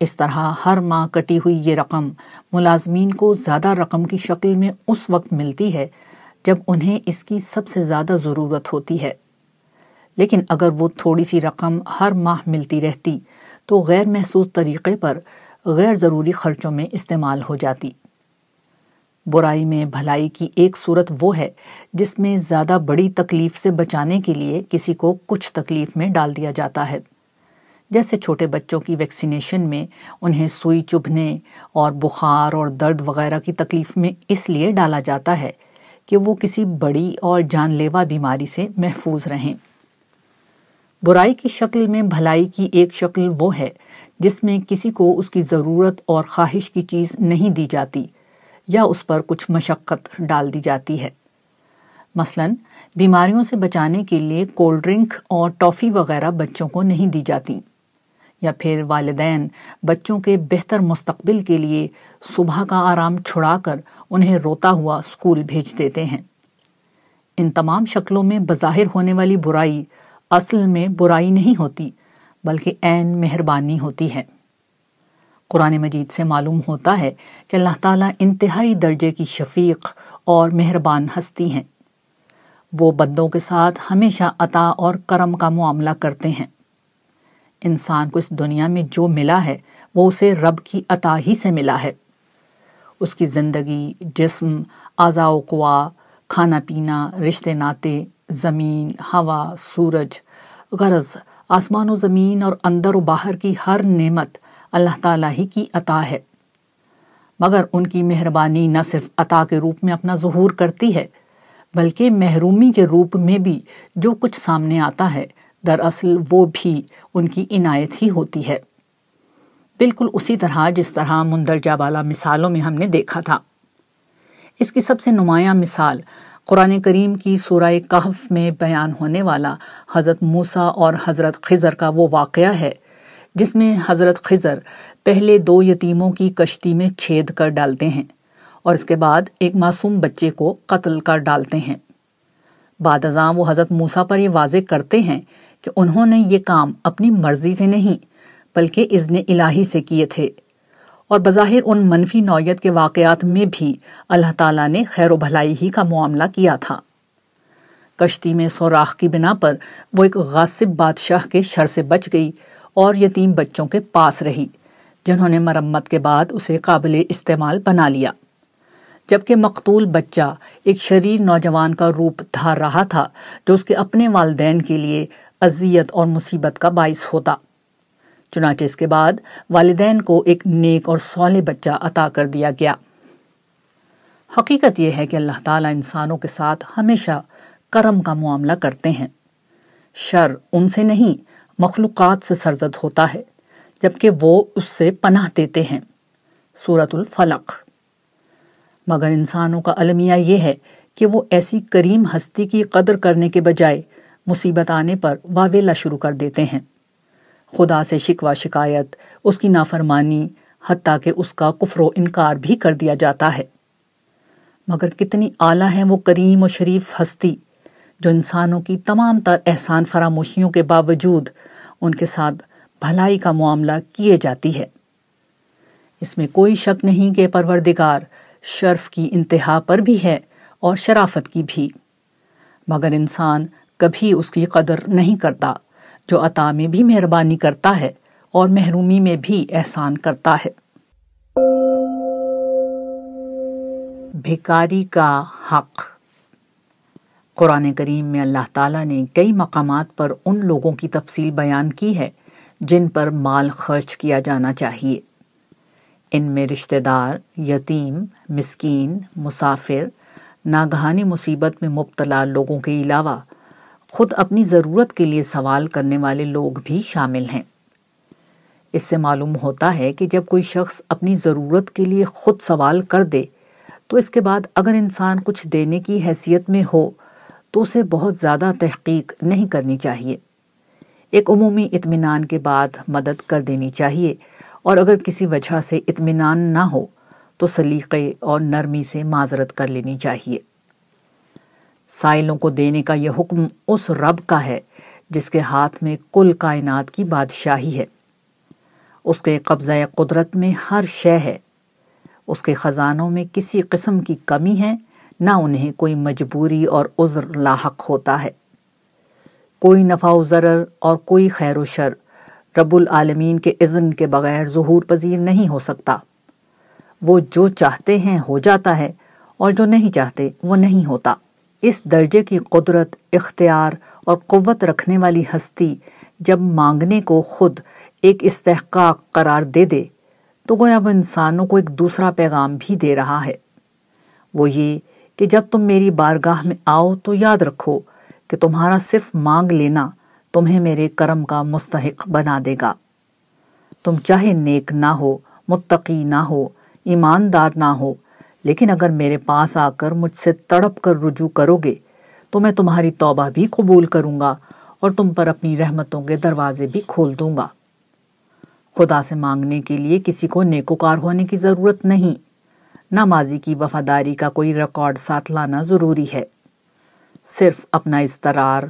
اس طرح ہر ماہ کٹی ہوئی یہ رقم ملازمین کو زیادہ رقم کی شکل میں اس وقت ملتی ہے جب انہیں اس کی سب سے زیادہ ضرورت ہوتی ہے۔ لیکن اگر وہ تھوڑی سی رقم ہر ماہ ملتی رہتی تو غیر محسوس طریقے پر غیر ضروری خرچوں میں استعمال ہو جاتی۔ برائی میں بھلائی کی ایک صورت وہ ہے جس میں زیادہ بڑی تکلیف سے بچانے کے لیے کسی کو کچھ تکلیف میں ڈال دیا جاتا ہے۔ جیسے چھوٹے بچوں کی ویکسینیشن میں انہیں سوئی چبھنے اور بخار اور درد وغیرہ کی تکلیف میں اس لیے ڈالا جاتا ہے کہ وہ کسی بڑی اور جان لیوا بیماری سے محفوظ رہیں۔ برائی کی شکل میں بھلائی کی ایک شکل وہ ہے جس میں کسی کو اس کی ضرورت اور خواہش کی چیز نہیں دی جاتی یا اس پر کچھ مشقت ڈال دی جاتی ہے۔ مثلا، بیماریوں سے بچانے کے لیے کولڈ ڈرنک اور ٹافی وغیرہ بچوں کو نہیں دی جاتی۔ یا پھر والدین بچوں کے بہتر مستقبل کے لیے صبح کا آرام چھڑا کر انہیں روتا ہوا اسکول بھیج دیتے ہیں۔ ان تمام شکلوں میں بظاہر ہونے والی برائی اصل میں برائی نہیں ہوتی۔ بلکہ عین مہربانی ہوتی ہے۔ قرآن مجید سے معلوم ہوتا ہے کہ اللہ تعالیٰ انتہائی درجے کی شفیق اور مہربان ہستی ہیں۔ وہ بندوں کے ساتھ ہمیشہ عطا اور کرم کا معاملہ کرتے ہیں۔ انسان کو اس دنیا میں جو ملا ہے، وہ اسے رب کی عطا ہی سے ملا ہے۔ اس کی زندگی، جسم، اعضاء و قوا، کھانا پینا، رشتے، ناطے، زمین، ہوا، سورج، غرض آسمان و زمین اور اندر و باہر کی ہر نعمت اللہ تعالیٰ ہی کی عطا ہے۔ مگر ان کی مہربانی نہ صرف عطا کے روپ میں اپنا ظہور کرتی ہے، بلکہ محرومی کے روپ میں بھی جو کچھ سامنے آتا ہے، دراصل وہ بھی ان کی عنایت ہی ہوتی ہے۔ بالکل اسی طرح جس طرح مندرجہ بالا مثالوں میں ہم نے دیکھا تھا۔ اس کی سب سے نمایاں مثال قرآن کریم کی سورہ کہف میں بیان ہونے والا حضرت موسا اور حضرت خزر کا وہ واقعہ ہے، جس میں حضرت خزر پہلے دو یتیموں کی کشتی میں چھید کر ڈالتے ہیں اور اس کے بعد ایک معصوم بچے کو قتل کر ڈالتے ہیں۔ بعد ازاں وہ حضرت موسا پر یہ واضح کرتے ہیں کہ انہوں نے یہ کام اپنی مرضی سے نہیں، بلکہ اذن الہی سے کیے تھے۔ اور بظاہر ان منفی نوعیت کے واقعات میں بھی اللہ تعالیٰ نے خیر و بھلائی ہی کا معاملہ کیا تھا۔ کشتی میں سوراخ کی بنا پر وہ ایک غاصب بادشاہ کے شر سے بچ گئی اور یتیم بچوں کے پاس رہی، جنہوں نے مرمت کے بعد اسے قابل استعمال بنا لیا۔ جبکہ مقتول بچہ ایک شریر نوجوان کا روپ دھار رہا تھا جو اس کے اپنے والدین کے لیے اذیت اور مصیبت کا باعث ہوتا۔ چنانچہ اس کے بعد والدین کو ایک نیک اور سولے بچہ عطا کر دیا گیا۔ حقیقت یہ ہے کہ اللہ تعالیٰ انسانوں کے ساتھ ہمیشہ کرم کا معاملہ کرتے ہیں۔ شر ان سے نہیں، مخلوقات سے سرزد ہوتا ہے، جبکہ وہ اس سے پناہ دیتے ہیں۔ سورت الفلق۔ مگر انسانوں کا المیہ یہ ہے کہ وہ ایسی کریم ہستی کی قدر کرنے کے بجائے مصیبت آنے پر واویلا شروع کر دیتے ہیں۔ خدا سے شکوہ، شکایت، اس کی نافرمانی، حتیٰ کہ اس کا کفر و انکار بھی کر دیا جاتا ہے۔ مگر کتنی اعلیٰ ہے وہ کریم و شریف ہستی، جو انسانوں کی تمام تر احسان فراموشیوں کے باوجود ان کے ساتھ بھلائی کا معاملہ کیے جاتی ہے۔ اس میں کوئی شک نہیں کہ پروردگار شرف کی انتہا پر بھی ہے اور شرافت کی بھی۔ مگر انسان کبھی اس کی قدر نہیں کرتا۔ جو عطا میں بھی مہربانی کرتا ہے اور محرومی میں بھی احسان کرتا ہے۔ بھکاری کا حق۔ قرآن کریم میں اللہ تعالیٰ نے کئی مقامات پر ان لوگوں کی تفصیل بیان کی ہے جن پر مال خرچ کیا جانا چاہیے۔ ان میں رشتہ دار، یتیم، مسکین، مسافر، ناگہانی مصیبت میں مبتلا لوگوں کے علاوہ خود اپنی ضرورت کے لیے سوال کرنے والے لوگ بھی شامل ہیں۔ اس سے معلوم ہوتا ہے کہ جب کوئی شخص اپنی ضرورت کے لیے خود سوال کر دے، تو اس کے بعد اگر انسان کچھ دینے کی حیثیت میں ہو، تو اسے بہت زیادہ تحقیق نہیں کرنی چاہیے۔ ایک عمومی اطمینان کے بعد مدد کر دینی چاہیے، اور اگر کسی وجہ سے اطمینان نہ ہو، تو سلیقے اور نرمی سے معذرت کر لینی چاہیے۔ سائلوں کو دینے کا یہ حکم اس رب کا ہے جس کے ہاتھ میں کل کائنات کی بادشاہی ہے۔ اس کے قبضہ قدرت میں ہر شے ہے۔ اس کے خزانوں میں کسی قسم کی کمی ہے، نہ انہیں کوئی مجبوری اور عذر لاحق ہوتا ہے۔ کوئی نفع و ضرر اور کوئی خیر و شر رب العالمین کے اذن کے بغیر ظہور پذیر نہیں ہو سکتا۔ وہ جو چاہتے ہیں ہو جاتا ہے اور جو نہیں چاہتے وہ نہیں ہوتا۔ اس درجے کی قدرت، اختیار اور قوت رکھنے والی ہستی جب مانگنے کو خود ایک استحقاق قرار دے دے، تو گویا وہ انسانوں کو ایک دوسرا پیغام بھی دے رہا ہے۔ وہ یہ کہ جب تم میری بارگاہ میں آؤ تو یاد رکھو کہ تمہارا صرف مانگ لینا تمہیں میرے کرم کا مستحق بنا دے گا۔ تم چاہے نیک نہ ہو، متقی نہ ہو، ایماندار نہ ہو لیکن اگر میرے پاس آ کر مجھ سے تڑپ کر رجوع کرو گے، تو میں تمہاری توبہ بھی قبول کروں گا اور تم پر اپنی رحمتوں کے دروازے بھی کھول دوں گا۔ خدا سے مانگنے کے لیے کسی کو نیکوکار ہونے کی ضرورت نہیں۔ نہ ماضی کی وفاداری کا کوئی ریکارڈ ساتھ لانا ضروری ہے۔ صرف اپنا استرار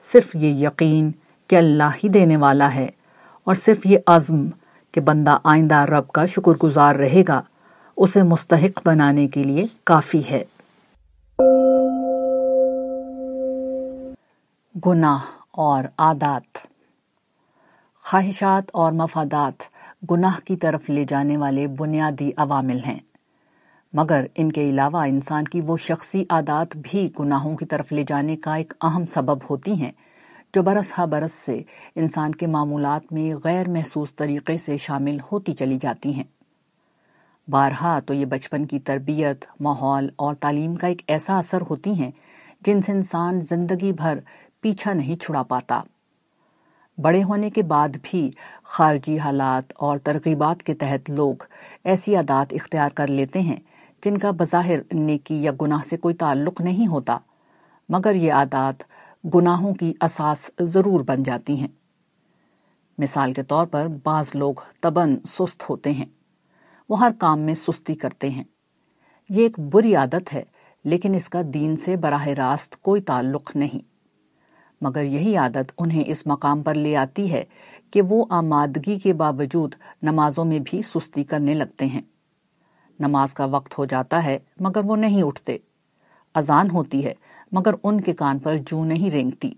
صرف یہ یقین کہ اللہ ہی دینے والا ہے اور صرف یہ عزم کہ بندہ آئندہ رب کا شکر گزار رہے گا۔ اسے مستحق بنانے کے لیے کافی ہے۔ گناہ اور عادات۔ خواہشات اور مفادات گناہ کی طرف لے جانے والے بنیادی عوامل ہیں۔ مگر ان کے علاوہ انسان کی وہ شخصی عادات بھی گناہوں کی طرف لے جانے کا ایک اہم سبب ہوتی ہیں، جو برس ہا برس سے انسان کے معمولات میں غیر محسوس طریقے سے شامل ہوتی چلی جاتی ہیں۔ بارہا تو یہ بچپن کی تربیت، ماحول اور تعلیم کا ایک ایسا اثر ہوتی ہیں جن سے انسان زندگی بھر پیچھا نہیں چھڑا پاتا۔ بڑے ہونے کے بعد بھی خارجی حالات اور ترغیبات کے تحت لوگ ایسی عادات اختیار کر لیتے ہیں جن کا بظاہر نیکی یا گناہ سے کوئی تعلق نہیں ہوتا، مگر یہ عادات گناہوں کی اساس ضرور بن جاتی ہیں۔ مثال کے طور پر بعض لوگ تبن سست ہوتے ہیں۔ وہ ہر کام میں سستی کرتے ہیں۔ یہ ایک بری عادت ہے، لیکن اس کا دین سے براہ راست کوئی تعلق نہیں۔ مگر یہی عادت انہیں اس مقام پر لے آتی ہے کہ وہ آمادگی کے باوجود نمازوں میں بھی سستی کرنے لگتے ہیں۔ نماز کا وقت ہو جاتا ہے، مگر وہ نہیں اٹھتے۔ اذان ہوتی ہے، مگر ان کے کان پر جو نہیں رینگتی۔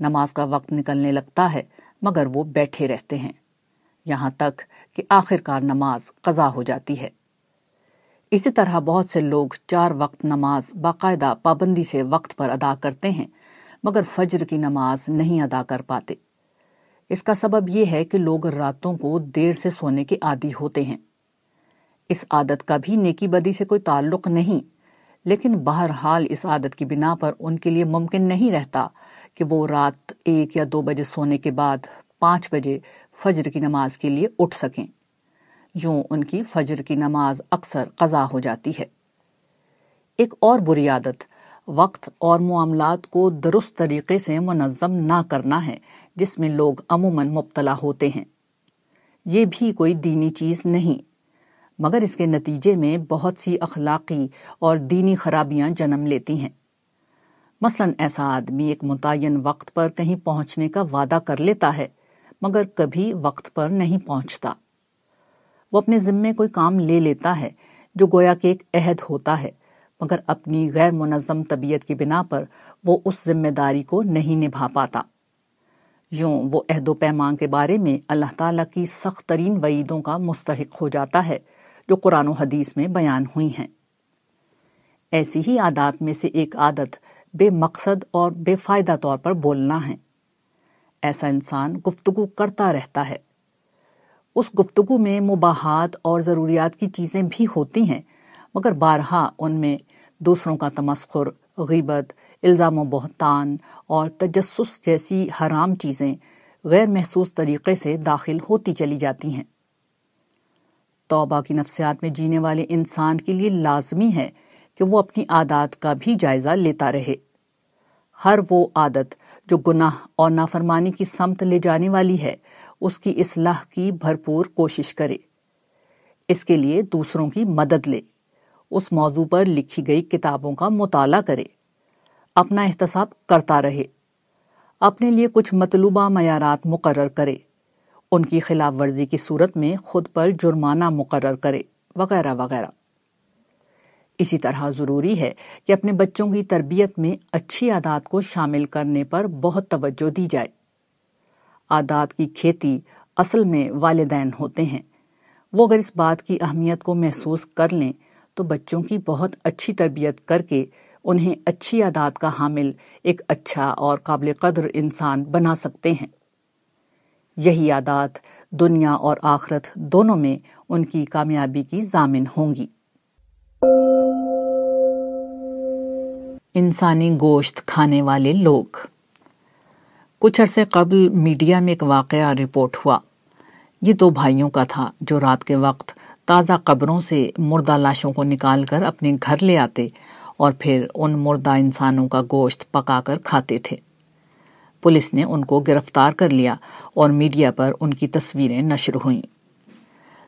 نماز کا وقت نکلنے لگتا ہے، مگر وہ بیٹھے رہتے ہیں۔ یہاں تک کہ آخر کار نماز قضا ہو جاتی ہے۔ اسی طرح بہت سے لوگ چار وقت نماز باقاعدہ پابندی سے وقت پر ادا کرتے ہیں، مگر فجر کی نماز نہیں ادا کر پاتے۔ اس کا سبب یہ ہے کہ لوگ راتوں کو دیر سے سونے کے عادی ہوتے ہیں۔ اس عادت کا بھی نیکی بدی سے کوئی تعلق نہیں، لیکن بہرحال اس عادت کی بنا پر ان کے لیے ممکن نہیں رہتا کہ وہ رات ایک یا دو بجے سونے کے بعد پانچ بجے فجر کی نماز کے لیے اٹھ سکیں۔ یوں ان کی فجر کی نماز اکثر قضا ہو جاتی ہے۔ ایک اور بری عادت، وقت اور معاملات کو درست طریقے سے منظم نہ کرنا ہے، جس میں لوگ عموماً مبتلا ہوتے ہیں۔ یہ بھی کوئی دینی چیز نہیں، مگر اس کے نتیجے میں بہت سی اخلاقی اور دینی خرابیاں جنم لیتی ہیں۔ مثلا ایسا آدمی ایک متعین وقت پر کہیں پہنچنے کا وعدہ کر لیتا ہے مگر کبھی وقت پر نہیں پہنچتا۔ وہ اپنے ذمے کوئی کام لے لیتا ہے جو گویا کہ ایک عہد ہوتا ہے، مگر اپنی غیر منظم طبیعت کی بنا پر وہ اس ذمہ داری کو نہیں نبھا پاتا۔ یوں وہ عہد و پیمان کے بارے میں اللہ تعالیٰ کی سخت ترین وعیدوں کا مستحق ہو جاتا ہے، جو قرآن و حدیث میں بیان ہوئی ہیں۔ ایسی ہی عادات میں سے ایک عادت بے مقصد اور بے فائدہ طور پر بولنا ہے۔ ایسا انسان گفتگو کرتا رہتا ہے۔ اس گفتگو میں مباحات اور ضروریات کی چیزیں بھی ہوتی ہیں، مگر بارہا ان میں دوسروں کا تمسخر، غیبت، الزام و بہتان اور تجسس جیسی حرام چیزیں غیر محسوس طریقے سے داخل ہوتی چلی جاتی ہیں۔ توبہ کی نفسیات میں جینے والے انسان کے لیے لازمی ہے کہ وہ اپنی عادات کا بھی جائزہ لیتا رہے۔ ہر وہ عادت جو گناہ اور نافرمانی کی سمت لے جانے والی ہے، اس کی اصلاح کی بھرپور کوشش کرے۔ اس کے لیے دوسروں کی مدد لے۔ اس موضوع پر لکھی گئی کتابوں کا مطالعہ کرے۔ اپنا احتساب کرتا رہے۔ اپنے لیے کچھ مطلوبہ معیارات مقرر کرے۔ ان کی خلاف ورزی کی صورت میں خود پر جرمانہ مقرر کرے۔ وغیرہ وغیرہ۔ اسی طرح ضروری ہے کہ اپنے بچوں کی تربیت میں اچھی عادات کو شامل کرنے پر بہت توجہ دی جائے۔ عادات کی کھیتی اصل میں والدین ہوتے ہیں۔ وہ اگر اس بات کی اہمیت کو محسوس کر لیں تو بچوں کی بہت اچھی تربیت کر کے انہیں اچھی عادات کا حامل ایک اچھا اور قابل قدر انسان بنا سکتے ہیں۔ یہی عادات دنیا اور آخرت دونوں میں ان کی کامیابی کی ضامن ہوں گی۔ انسانی گوشت کھانے والے لوگ۔ کچھ عرصے قبل میڈیا میں ایک واقعہ رپورٹ ہوا۔ یہ دو بھائیوں کا تھا جو رات کے وقت تازہ قبروں سے مردہ لاشوں کو نکال کر اپنے گھر لے آتے اور پھر ان مردہ انسانوں کا گوشت پکا کر کھاتے تھے۔ پولیس نے ان کو گرفتار کر لیا اور میڈیا پر ان کی تصویریں نشر ہوئیں۔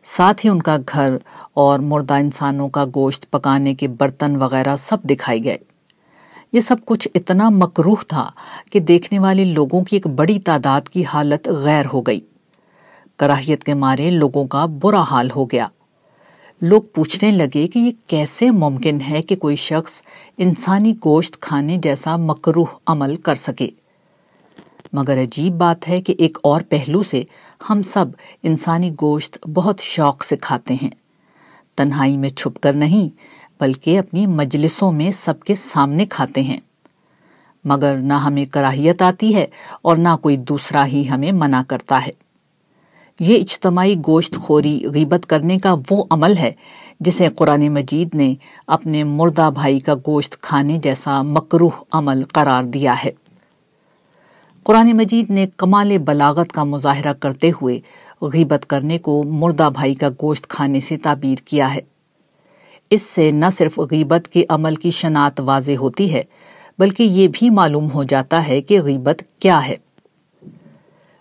ساتھ ہی ان کا گھر اور مردہ انسانوں کا گوشت پکانے کے برتن وغیرہ سب دکھائی گئے۔ یہ سب کچھ اتنا مکروح تھا کہ دیکھنے والے لوگوں کی ایک بڑی تعداد کی حالت غیر ہو گئی۔ کراہیت کے مارے لوگوں کا برا حال ہو گیا۔ لوگ پوچھنے لگے کہ یہ کیسے ممکن ہے کہ کوئی شخص انسانی گوشت کھانے جیسا مکروح عمل کر سکے۔ مگر عجیب بات ہے کہ ایک اور پہلو سے ہم سب انسانی گوشت بہت شوق سے کھاتے ہیں۔ تنہائی میں چھپ کر نہیں، بلکہ اپنی مجلسوں میں سب کے سامنے کھاتے ہیں۔ مگر نہ ہمیں کراہیت آتی ہے اور نہ کوئی دوسرا ہی ہمیں منع کرتا ہے۔ یہ اجتماعی گوشت خوری غیبت کرنے کا وہ عمل ہے جسے قرآن مجید نے اپنے مردہ بھائی کا گوشت کھانے جیسا مکروح عمل قرار دیا ہے۔ قرآن مجید نے کمال بلاغت کا مظاہرہ کرتے ہوئے غیبت کرنے کو مردہ بھائی کا گوشت کھانے سے تعبیر کیا ہے۔ اس سے نہ صرف غیبت کے عمل کی شناعت واضح ہوتی ہے، بلکہ یہ بھی معلوم ہو جاتا ہے کہ غیبت کیا ہے۔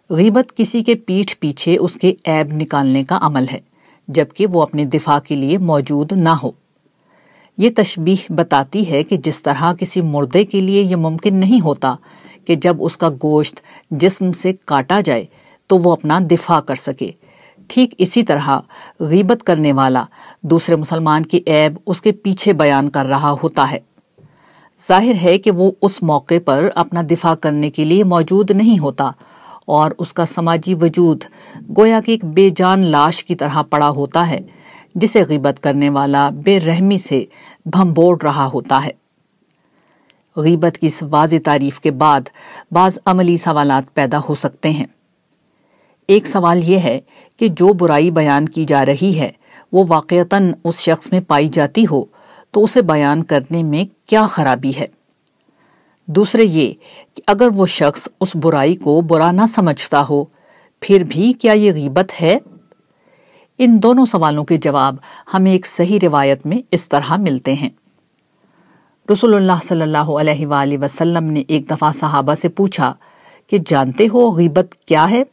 غیبت کسی کے پیٹھ پیچھے اس کے عیب نکالنے کا عمل ہے، جبکہ وہ اپنے دفاع کے لیے موجود نہ ہو۔ یہ تشبیح بتاتی ہے کہ جس طرح کسی مردے کے لیے یہ ممکن نہیں ہوتا کہ جب اس کا گوشت جسم سے کاٹا جائے تو وہ اپنا دفاع کر سکے۔ ٹھیک اسی طرح غیبت کرنے والا دوسرے مسلمان کی عیب اس کے پیچھے بیان کر رہا ہوتا ہے۔ ظاہر ہے کہ وہ اس موقع پر اپنا دفاع کرنے کے لیے موجود نہیں ہوتا اور اس کا سماجی وجود گویا کہ ایک بے جان لاش کی طرح پڑا ہوتا ہے، جسے غیبت کرنے والا بے رحمی سے بھمبوڑ رہا ہوتا ہے۔ غیبت کی اس واضح تعریف کے بعد بعض عملی سوالات پیدا ہو سکتے ہیں۔ ایک سوال یہ ہے کہ جو برائی بیان کی جا رہی ہے، وہ واقعتاً اس شخص میں پائی جاتی ہو، تو اسے بیان کرنے میں کیا خرابی ہے؟ دوسرے یہ کہ اگر وہ شخص اس برائی کو برا نہ سمجھتا ہو، پھر بھی کیا یہ غیبت ہے؟ ان دونوں سوالوں کے جواب ہمیں ایک صحیح روایت میں اس طرح ملتے ہیں۔ رسول اللہ صلی اللہ علیہ وآلہ وسلم نے ایک دفعہ صحابہ سے پوچھا کہ جانتے ہو غیبت کیا ہے؟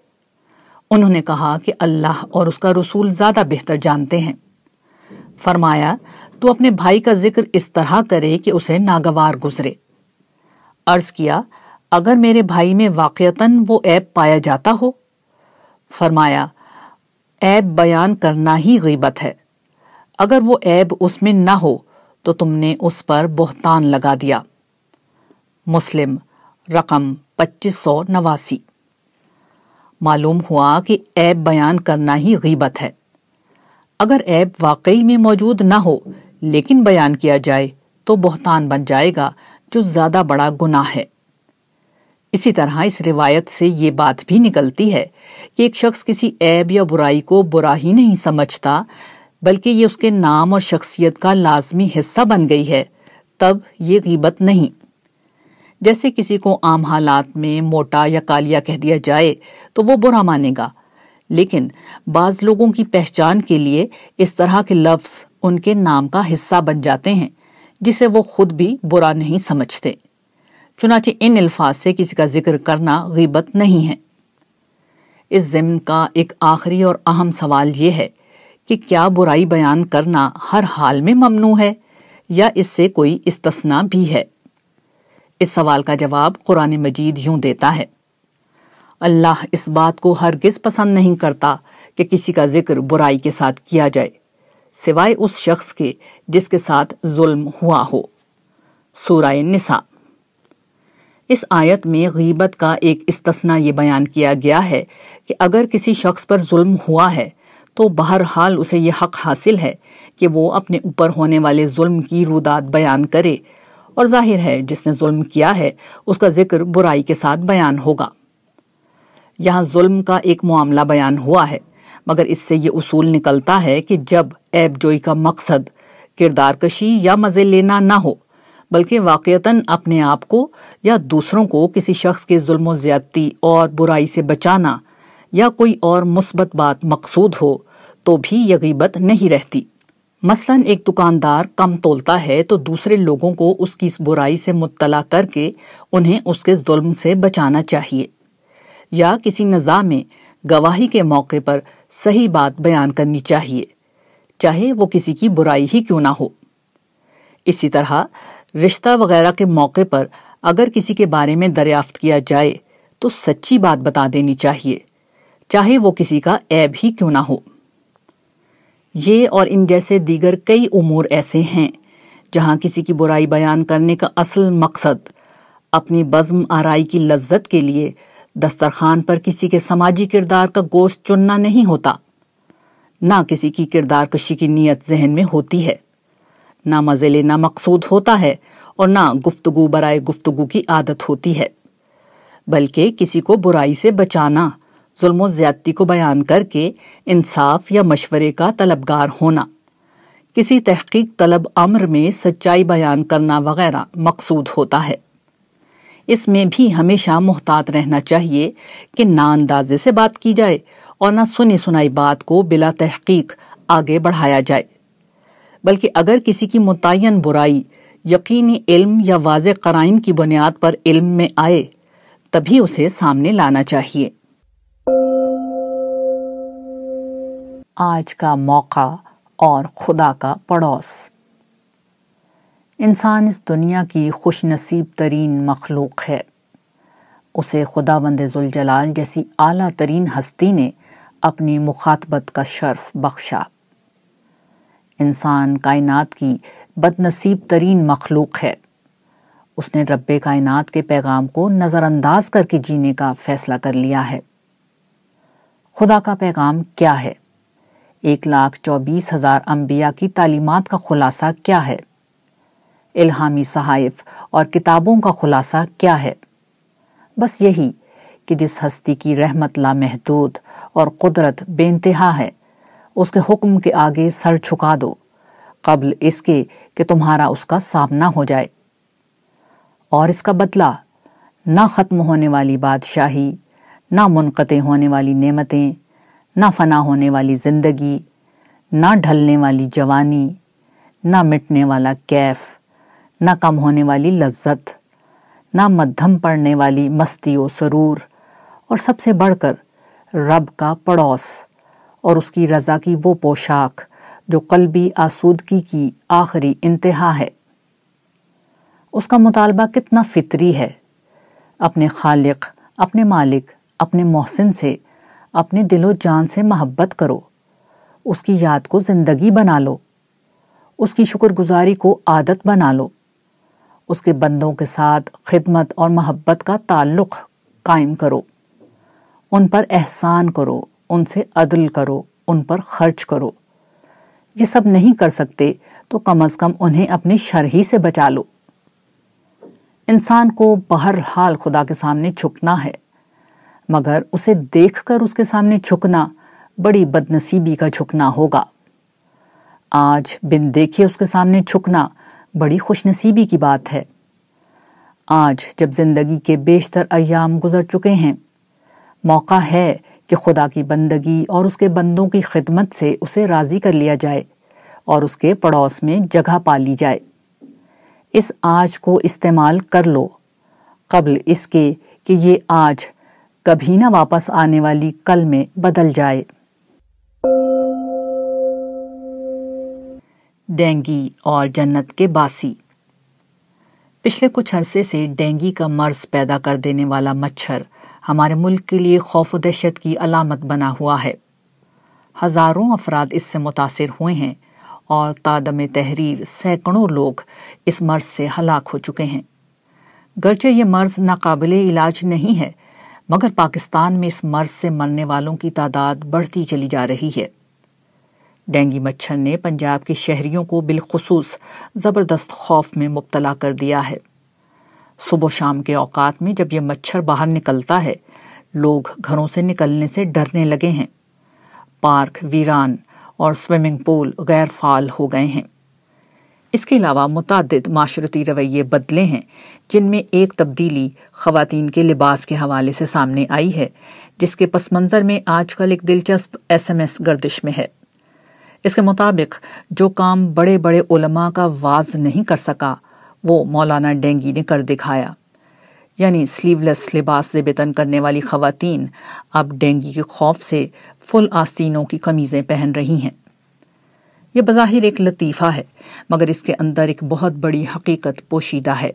انہوں نے کہا کہ اللہ اور اس کا رسول زیادہ بہتر جانتے ہیں۔ فرمایا، تو اپنے بھائی کا ذکر اس طرح کرے کہ اسے ناگوار گزرے۔ عرض کیا، اگر میرے بھائی میں واقعتاً وہ ایپ پایا جاتا ہو؟ فرمایا ایب بیان کرنا ہی غیبت ہے۔ اگر وہ ایب اس میں نہ ہو تو تم نے اس پر بہتان لگا دیا۔ مسلم، رقم پچیس سو نواسی۔ معلوم ہوا کہ ایب بیان کرنا ہی غیبت ہے۔ اگر ایب واقعی میں موجود نہ ہو، لیکن بیان کیا جائے، تو بہتان بن جائے گا، جو زیادہ بڑا گناہ ہے۔ اسی طرح اس روایت سے یہ بات بھی نکلتی ہے کہ ایک شخص کسی عیب یا برائی کو برا ہی نہیں سمجھتا بلکہ یہ اس کے نام اور شخصیت کا لازمی حصہ بن گئی ہے، تب یہ غیبت نہیں۔ جیسے کسی کو عام حالات میں موٹا یا کالیا کہہ دیا جائے تو وہ برا مانے گا۔ لیکن بعض لوگوں کی پہچان کے لیے اس طرح کے لفظ ان کے نام کا حصہ بن جاتے ہیں، جسے وہ خود بھی برا نہیں سمجھتے۔ چنانچہ ان الفاظ سے کسی کا ذکر کرنا غیبت نہیں ہے۔ اس ضمن کا ایک آخری اور اہم سوال یہ ہے کہ کیا برائی بیان کرنا ہر حال میں ممنوع ہے یا اس سے کوئی استثنا بھی ہے؟ اس سوال کا جواب قرآن مجید یوں دیتا ہے، اللہ اس بات کو ہرگز پسند نہیں کرتا کہ کسی کا ذکر برائی کے ساتھ کیا جائے، سوائے اس شخص کے جس کے ساتھ ظلم ہوا ہو۔ سورہ نساء۔ اس آیت میں غیبت کا ایک استثنا یہ بیان کیا گیا ہے کہ اگر کسی شخص پر ظلم ہوا ہے تو بہرحال اسے یہ حق حاصل ہے کہ وہ اپنے اوپر ہونے والے ظلم کی رودات بیان کرے۔ اور ظاہر ہے، جس نے ظلم کیا ہے، اس کا ذکر برائی کے ساتھ بیان ہوگا۔ یہاں ظلم کا ایک معاملہ بیان ہوا ہے، مگر اس سے یہ اصول نکلتا ہے کہ جب ایب جوئی کا مقصد، کردار کشی یا مزے لینا نہ ہو، بلکہ واقعتاً اپنے آپ کو یا دوسروں کو کسی شخص کے ظلم و زیادتی اور برائی سے بچانا یا کوئی اور مثبت بات مقصود ہو تو بھی یہ غیبت نہیں رہتی۔ مثلا ایک دکاندار کم تولتا ہے تو دوسرے لوگوں کو اس کی اس برائی سے مطلع کر کے انہیں اس کے ظلم سے بچانا چاہیے۔ یا کسی نظام میں گواہی کے موقع پر صحیح بات بیان کرنی چاہیے، چاہے وہ کسی کی برائی ہی کیوں نہ ہو۔ اسی طرح رشتہ وغیرہ کے موقع پر اگر کسی کے بارے میں دریافت کیا جائے تو سچی بات بتا دینی چاہیے۔ چاہے وہ کسی کا عیب ہی کیوں نہ ہو۔ یہ اور ان جیسے دیگر کئی امور ایسے ہیں جہاں کسی کی برائی بیان کرنے کا اصل مقصد اپنی بزم آرائی کی لذت کے لیے دسترخوان پر کسی کے سماجی کردار کا گوشت چننا نہیں ہوتا۔ نہ کسی کی کردار کشی کی نیت ذہن میں ہوتی ہے۔ نہ مزے لینا مقصود ہوتا ہے اور نہ گفتگو برائے گفتگو کی عادت ہوتی ہے۔ بلکہ کسی کو برائی سے بچانا ظلم و زیادتی کو بیان کر کے انصاف یا مشورے کا طلبگار ہونا۔ کسی تحقیق طلب امر میں سچائی بیان کرنا وغیرہ مقصود ہوتا ہے۔ اس میں بھی ہمیشہ محتاط رہنا چاہیے کہ نہ اندازے سے بات کی جائے اور نہ سنی سنائی بات کو بلا تحقیق آگے بڑھایا جائے۔ بلکہ اگر کسی کی متعین برائی، یقینی علم یا واضح قرائن کی بنیاد پر علم میں آئے، تبھی اسے سامنے لانا چاہیے۔ آج کا موقع اور خدا کا پڑوس۔ انسان اس دنیا کی خوش نصیب ترین مخلوق ہے۔ اسے خدا بند ذوالجلال جیسی اعلیٰ ترین ہستی نے اپنی مخاطبت کا شرف بخشا۔ انسان کائنات کی بد نصیب ترین مخلوق ہے۔ اس نے رب کائنات کے پیغام کو نظر انداز کر کے جینے کا فیصلہ کر لیا ہے۔ خدا کا پیغام کیا ہے؟ ایک لاکھ چوبیس ہزار انبیاء کی تعلیمات کا خلاصہ کیا ہے؟ الہامی صحائف اور کتابوں کا خلاصہ کیا ہے؟ بس یہی کہ جس ہستی کی رحمت لا محدود اور قدرت بے انتہا ہے، اس کے حکم کے آگے سر چھکا دو، قبل اس کے کہ تمہارا اس کا سامنا ہو جائے۔ اور اس کا بدلہ، نہ ختم ہونے والی بادشاہی، نہ منقطع ہونے والی نعمتیں نہ فنا ہونے والی زندگی، نہ ڈھلنے والی جوانی، نہ مٹنے والا کیف، نہ کم ہونے والی لذت، نہ مدھم پڑنے والی مستی و سرور، اور سب سے بڑھ کر رب کا پڑوس، اور اس کی رضا کی وہ پوشاک جو قلبی آسودگی کی آخری انتہا ہے۔ اس کا مطالبہ کتنا فطری ہے۔ اپنے خالق، اپنے مالک، اپنے محسن سے اپنے دل و جان سے محبت کرو۔ اس کی یاد کو زندگی بنا لو۔ اس کی شکر گزاری کو عادت بنا لو۔ اس کے بندوں کے ساتھ خدمت اور محبت کا تعلق قائم کرو۔ ان پر احسان کرو، ان سے عدل کرو، ان پر خرچ کرو۔ یہ سب نہیں کر سکتے تو کم از کم انہیں اپنی شرحی سے بچا لو۔ انسان کو بہر حال خدا کے سامنے چھکنا ہے۔ مگر اسے دیکھ کر اس کے سامنے چھکنا بڑی بد نصیبی کا چھکنا ہوگا۔ آج بن دیکھے اس کے سامنے چھکنا بڑی خوش نصیبی کی بات ہے۔ آج جب زندگی کے بیشتر ایام گزر چکے ہیں، موقع ہے کہ خدا کی بندگی اور اس کے بندوں کی خدمت سے اسے راضی کر لیا جائے اور اس کے پڑوس میں جگہ پا لی جائے۔ اس آج کو استعمال کر لو۔ قبل اس کے کہ یہ آج کبھی نہ واپس آنے والی کل میں بدل جائے۔ ڈینگی اور جنت کے باسی۔ پچھلے کچھ عرصے سے ڈینگی کا مرض پیدا کر دینے والا مچھر ہمارے ملک کے لیے خوف و دہشت کی علامت بنا ہوا ہے۔ ہزاروں افراد اس سے متاثر ہوئے ہیں اور تادم تحریر سینکڑوں لوگ اس مرض سے ہلاک ہو چکے ہیں۔ گرچہ یہ مرض ناقابل علاج نہیں ہے مگر پاکستان میں اس مرض سے مرنے والوں کی تعداد بڑھتی چلی جا رہی ہے۔ ڈینگی مچھر نے پنجاب کے شہریوں کو بالخصوص زبردست خوف میں مبتلا کر دیا ہے۔ صبح شام کے اوقات میں جب یہ مچھر باہر نکلتا ہے، لوگ گھروں سے نکلنے سے ڈرنے لگے ہیں۔ پارک، ویران اور سوئمنگ پول غیر فعال ہو گئے ہیں۔ اس کے علاوہ متعدد معاشرتی رویے بدلے ہیں، جن میں ایک تبدیلی خواتین کے لباس کے حوالے سے سامنے آئی ہے، جس کے پس منظر میں آج کل ایک دلچسپ ایس ایم ایس گردش میں ہے۔ اس کے مطابق، جو کام بڑے بڑے علماء کا واز نہیں کر سکا، وہ مولانا ڈینگی نے کر دکھایا۔ یعنی سلیو لیس لباس زبتن کرنے والی خواتین اب ڈینگی کے خوف سے فل آستینوں کی قمیضیں پہن رہی ہیں۔ یہ بظاہر ایک لطیفہ ہے، مگر اس کے اندر ایک بہت بڑی حقیقت پوشیدہ ہے۔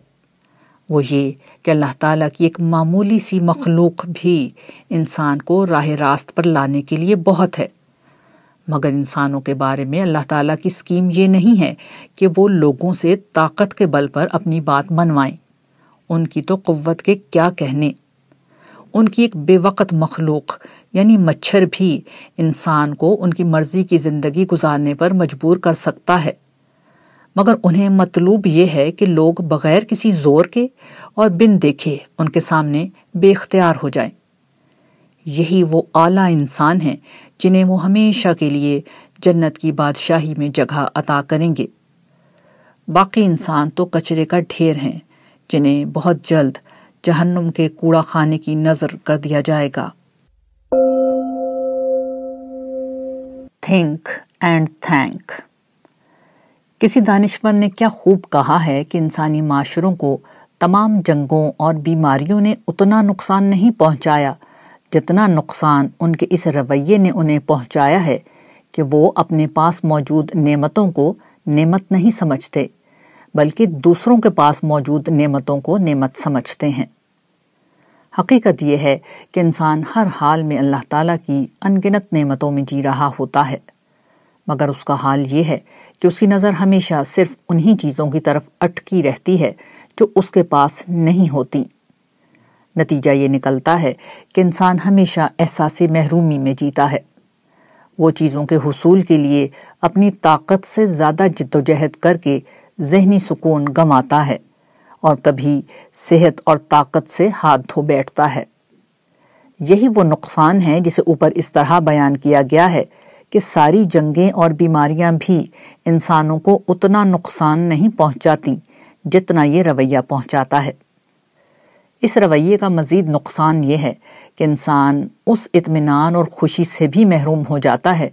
وہ یہ کہ اللہ تعالیٰ کی ایک معمولی سی مخلوق بھی انسان کو راہ راست پر لانے کے لیے بہت ہے۔ مگر انسانوں کے بارے میں اللہ تعالیٰ کی اسکیم یہ نہیں ہے کہ وہ لوگوں سے طاقت کے بل پر اپنی بات منوائیں۔ ان کی تو قوت کے کیا کہنے۔ ان کی ایک بے وقت مخلوق یعنی مچھر بھی انسان کو ان کی مرضی کی زندگی گزارنے پر مجبور کر سکتا ہے۔ مگر انہیں مطلوب یہ ہے کہ لوگ بغیر کسی زور کے اور بن دیکھے ان کے سامنے بے اختیار ہو جائیں۔ یہی وہ اعلیٰ انسان ہیں جنہیں وہ ہمیشہ کے لیے جنت کی بادشاہی میں جگہ عطا کریں گے۔ باقی انسان تو کچرے کا ڈھیر ہیں جنہیں بہت جلد جہنم کے کوڑا خانے کی نظر کر دیا جائے گا۔ تھنک اینڈ تھینک کسی دانشور نے کیا خوب کہا ہے کہ انسانی معاشروں کو تمام جنگوں اور بیماریوں نے اتنا نقصان نہیں پہنچایا جتنا نقصان ان کے اس رویے نے انہیں پہنچایا ہے کہ وہ اپنے پاس موجود نعمتوں کو نعمت نہیں سمجھتے، بلکہ دوسروں کے پاس موجود نعمتوں کو نعمت سمجھتے ہیں۔ حقیقت یہ ہے کہ انسان ہر حال میں اللہ تعالیٰ کی انگنت نعمتوں میں جی رہا ہوتا ہے۔ مگر اس کا حال یہ ہے کہ اس کی نظر ہمیشہ صرف انہی چیزوں کی طرف اٹکی رہتی ہے جو اس کے پاس نہیں ہوتی۔ نتیجہ یہ نکلتا ہے کہ انسان ہمیشہ احساس محرومی میں جیتا ہے۔ وہ چیزوں کے حصول کے لیے اپنی طاقت سے زیادہ جد و جہد کر کے ذہنی سکون گماتا ہے۔ اور کبھی صحت اور طاقت سے ہاتھ دھو بیٹھتا ہے۔ یہی وہ نقصان ہے جسے اوپر اس طرح بیان کیا گیا ہے کہ ساری جنگیں اور بیماریاں بھی انسانوں کو اتنا نقصان نہیں پہنچاتی جتنا یہ رویہ پہنچاتا ہے۔ اس رویے کا مزید نقصان یہ ہے کہ انسان اس اطمینان اور خوشی سے بھی محروم ہو جاتا ہے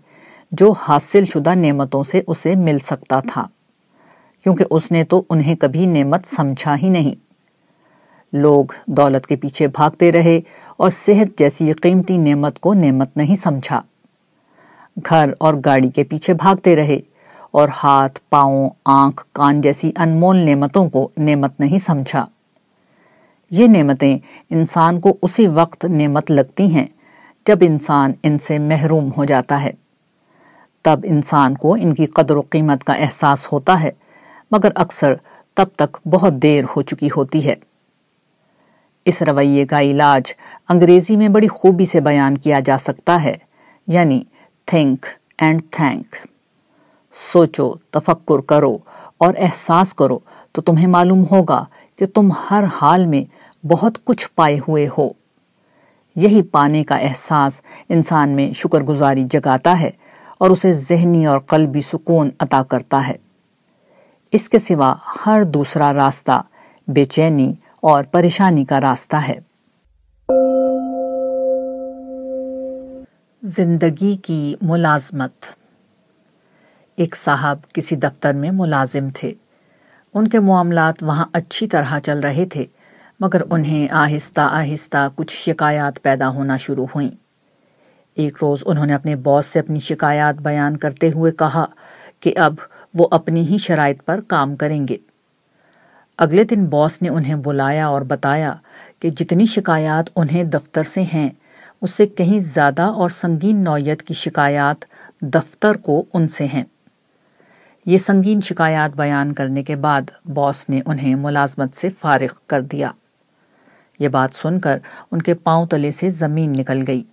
جو حاصل شدہ نعمتوں سے اسے مل سکتا تھا۔ کیونکہ اس نے تو انہیں کبھی نعمت سمجھا ہی نہیں۔ لوگ دولت کے پیچھے بھاگتے رہے اور صحت جیسی قیمتی نعمت کو نعمت نہیں سمجھا۔ گھر اور گاڑی کے پیچھے بھاگتے رہے اور ہاتھ، پاؤں، آنکھ، کان جیسی انمول نعمتوں کو نعمت نہیں سمجھا۔ یہ نعمتیں انسان کو اسی وقت نعمت لگتی ہیں جب انسان ان سے محروم ہو جاتا ہے۔ تب انسان کو ان کی قدر و قیمت کا احساس ہوتا ہے۔ مگر اکثر تب تک بہت دیر ہو چکی ہوتی ہے۔ اس رویے کا علاج انگریزی میں بڑی خوبی سے بیان کیا جا سکتا ہے یعنی تھنک اینڈ تھینک۔ سوچو، تفکر کرو اور احساس کرو تو تمہیں معلوم ہوگا کہ تم ہر حال میں بہت کچھ پائے ہوئے ہو۔ یہی پانے کا احساس انسان میں شکر گزاری جگاتا ہے اور اسے ذہنی اور قلبی سکون عطا کرتا ہے۔ اس کے سوا ہر دوسرا راستہ بے چینی اور پریشانی کا راستہ ہے۔ زندگی کی ملازمت۔ ایک صاحب کسی دفتر میں ملازم تھے۔ ان کے معاملات وہاں اچھی طرح چل رہے تھے، مگر انہیں آہستہ آہستہ کچھ شکایات پیدا ہونا شروع ہوئیں۔ ایک روز انہوں نے اپنے باس سے اپنی شکایات بیان کرتے ہوئے کہا کہ اب وہ اپنی ہی شرائط پر کام کریں گے۔ اگلے دن باس نے انہیں بلایا اور بتایا کہ جتنی شکایات انہیں دفتر سے ہیں، اس سے کہیں زیادہ اور سنگین نوعیت کی شکایات دفتر کو ان سے ہیں۔ یہ سنگین شکایات بیان کرنے کے بعد باس نے انہیں ملازمت سے فارغ کر دیا۔ یہ بات سن کر ان کے پاؤں تلے سے زمین نکل گئی۔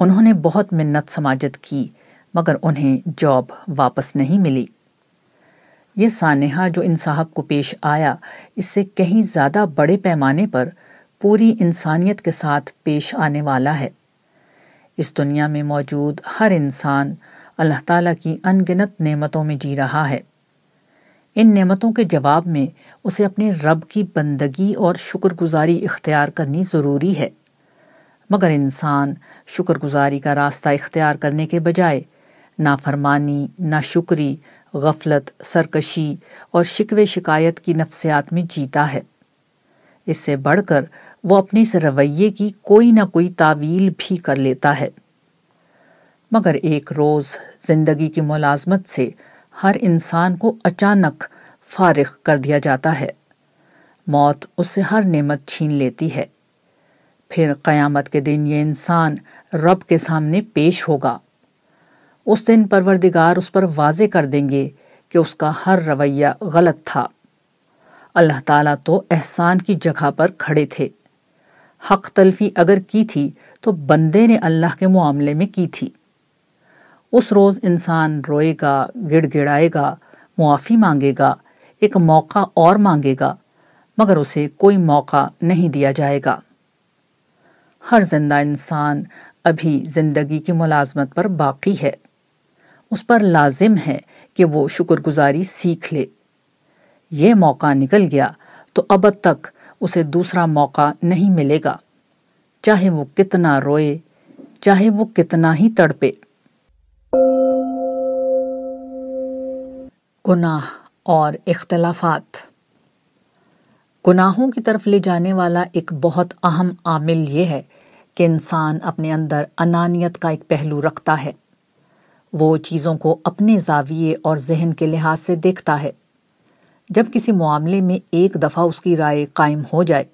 انہوں نے بہت منت سماجت کی، مگر انہیں جاب واپس نہیں ملی۔ یہ سانحہ جو ان صاحب کو پیش آیا، اس سے کہیں زیادہ بڑے پیمانے پر پوری انسانیت کے ساتھ پیش آنے والا ہے۔ اس دنیا میں موجود ہر انسان اللہ تعالیٰ کی ان گنت نعمتوں میں جی رہا ہے۔ ان نعمتوں کے جواب میں اسے اپنے رب کی بندگی اور شکر گزاری اختیار کرنی ضروری ہے۔ مگر انسان شکر گزاری کا راستہ اختیار کرنے کے بجائے نافرمانی، ناشکری غفلت، سرکشی اور شکوے شکایت کی نفسیات میں جیتا ہے۔ اس سے بڑھ کر وہ اپنے اس رویے کی کوئی نہ کوئی تعویل بھی کر لیتا ہے۔ مگر ایک روز زندگی کی ملازمت سے ہر انسان کو اچانک فارغ کر دیا جاتا ہے۔ موت اس سے ہر نعمت چھین لیتی ہے۔ پھر قیامت کے دن یہ انسان رب کے سامنے پیش ہوگا۔ اس دن پروردگار اس پر واضح کر دیں گے کہ اس کا ہر رویہ غلط تھا۔ اللہ تعالیٰ تو احسان کی جگہ پر کھڑے تھے۔ حق تلفی اگر کی تھی تو بندے نے اللہ کے معاملے میں کی تھی۔ اس روز انسان روئے گا، گڑ گڑائے گا، معافی مانگے گا، ایک موقع اور مانگے گا، مگر اسے کوئی موقع نہیں دیا جائے گا۔ ہر زندہ انسان ابھی زندگی کی ملازمت پر باقی ہے۔ اس پر لازم ہے کہ وہ شکر گزاری سیکھ لے۔ یہ موقع نکل گیا تو اب تک اسے دوسرا موقع نہیں ملے گا۔ چاہے وہ کتنا روئے، چاہے وہ کتنا ہی تڑپے۔ گناہ اور اختلافات۔ گناہوں کی طرف لے جانے والا ایک بہت اہم عامل یہ ہے کہ انسان اپنے اندر انانیت کا ایک پہلو رکھتا ہے۔ وہ چیزوں کو اپنے زاویے اور ذہن کے لحاظ سے دیکھتا ہے۔ جب کسی معاملے میں ایک دفعہ اس کی رائے قائم ہو جائے،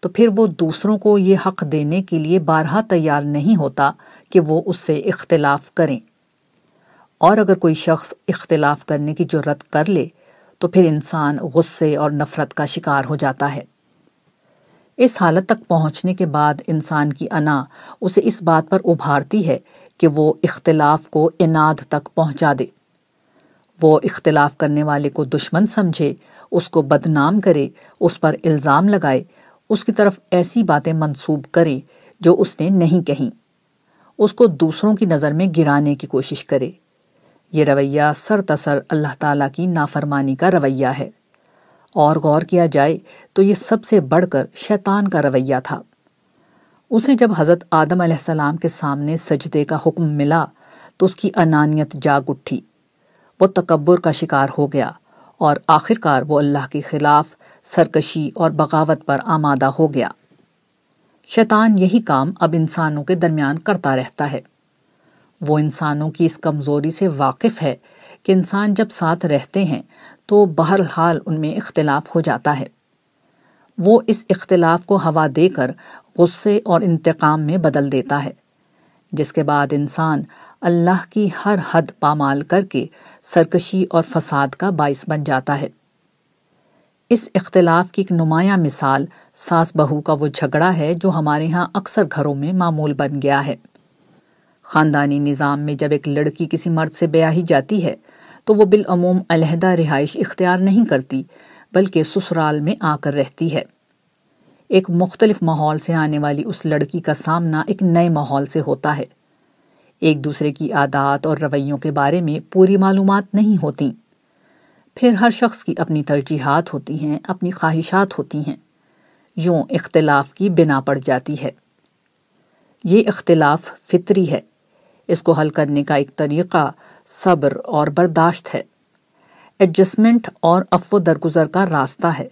تو پھر وہ دوسروں کو یہ حق دینے کے لیے بارہا تیار نہیں ہوتا کہ وہ اس سے اختلاف کریں۔ اور اگر کوئی شخص اختلاف کرنے کی جرت کر لے، تو پھر انسان غصے اور نفرت کا شکار ہو جاتا ہے۔ اس حالت تک پہنچنے کے بعد انسان کی انا اسے اس بات پر ابھارتی ہے کہ وہ اختلاف کو اناد تک پہنچا دے۔ وہ اختلاف کرنے والے کو دشمن سمجھے، اس کو بدنام کرے، اس پر الزام لگائے، اس کی طرف ایسی باتیں منسوب کرے جو اس نے نہیں کہیں۔ اس کو دوسروں کی نظر میں گرانے کی کوشش کرے۔ یہ رویہ سر تسر اللہ تعالیٰ کی نافرمانی کا رویہ ہے۔ اور غور کیا جائے تو یہ سب سے بڑھ کر شیطان کا رویہ تھا۔ اسے جب حضرت آدم علیہ السلام کے سامنے سجدے کا حکم ملا تو اس کی انانیت جاگ اٹھی۔ وہ تکبر کا شکار ہو گیا اور آخرکار وہ اللہ کے خلاف سرکشی اور بغاوت پر آمادہ ہو گیا۔ شیطان یہی کام اب انسانوں کے درمیان کرتا رہتا ہے۔ وہ انسانوں کی اس کمزوری سے واقف ہے کہ انسان جب ساتھ رہتے ہیں تو بہرحال ان میں اختلاف ہو جاتا ہے۔ وہ اس اختلاف کو ہوا دے کر غصے اور انتقام میں بدل دیتا ہے، جس کے بعد انسان اللہ کی ہر حد پامال کر کے سرکشی اور فساد کا باعث بن جاتا ہے۔ اس اختلاف کی ایک نمایاں مثال ساس بہو کا وہ جھگڑا ہے جو ہمارے ہاں اکثر گھروں میں معمول بن گیا ہے۔ خاندانی نظام میں جب ایک لڑکی کسی مرد سے بیاہی جاتی ہے، تو وہ بالعموم علیحدہ رہائش اختیار نہیں کرتی، بلکہ سسرال میں آ کر رہتی ہے۔ ایک مختلف ماحول سے آنے والی اس لڑکی کا سامنا ایک نئے ماحول سے ہوتا ہے۔ ایک دوسرے کی عادات اور رویوں کے بارے میں پوری معلومات نہیں ہوتی۔ پھر ہر شخص کی اپنی ترجیحات ہوتی ہیں، اپنی خواہشات ہوتی ہیں۔ یوں اختلاف کی بنا پڑ جاتی ہے۔ یہ اختلاف فطری ہے۔ اس کو حل کرنے کا ایک طریقہ صبر اور برداشت ہے۔ ایڈجسٹمنٹ اور افو درگزر کا راستہ ہے۔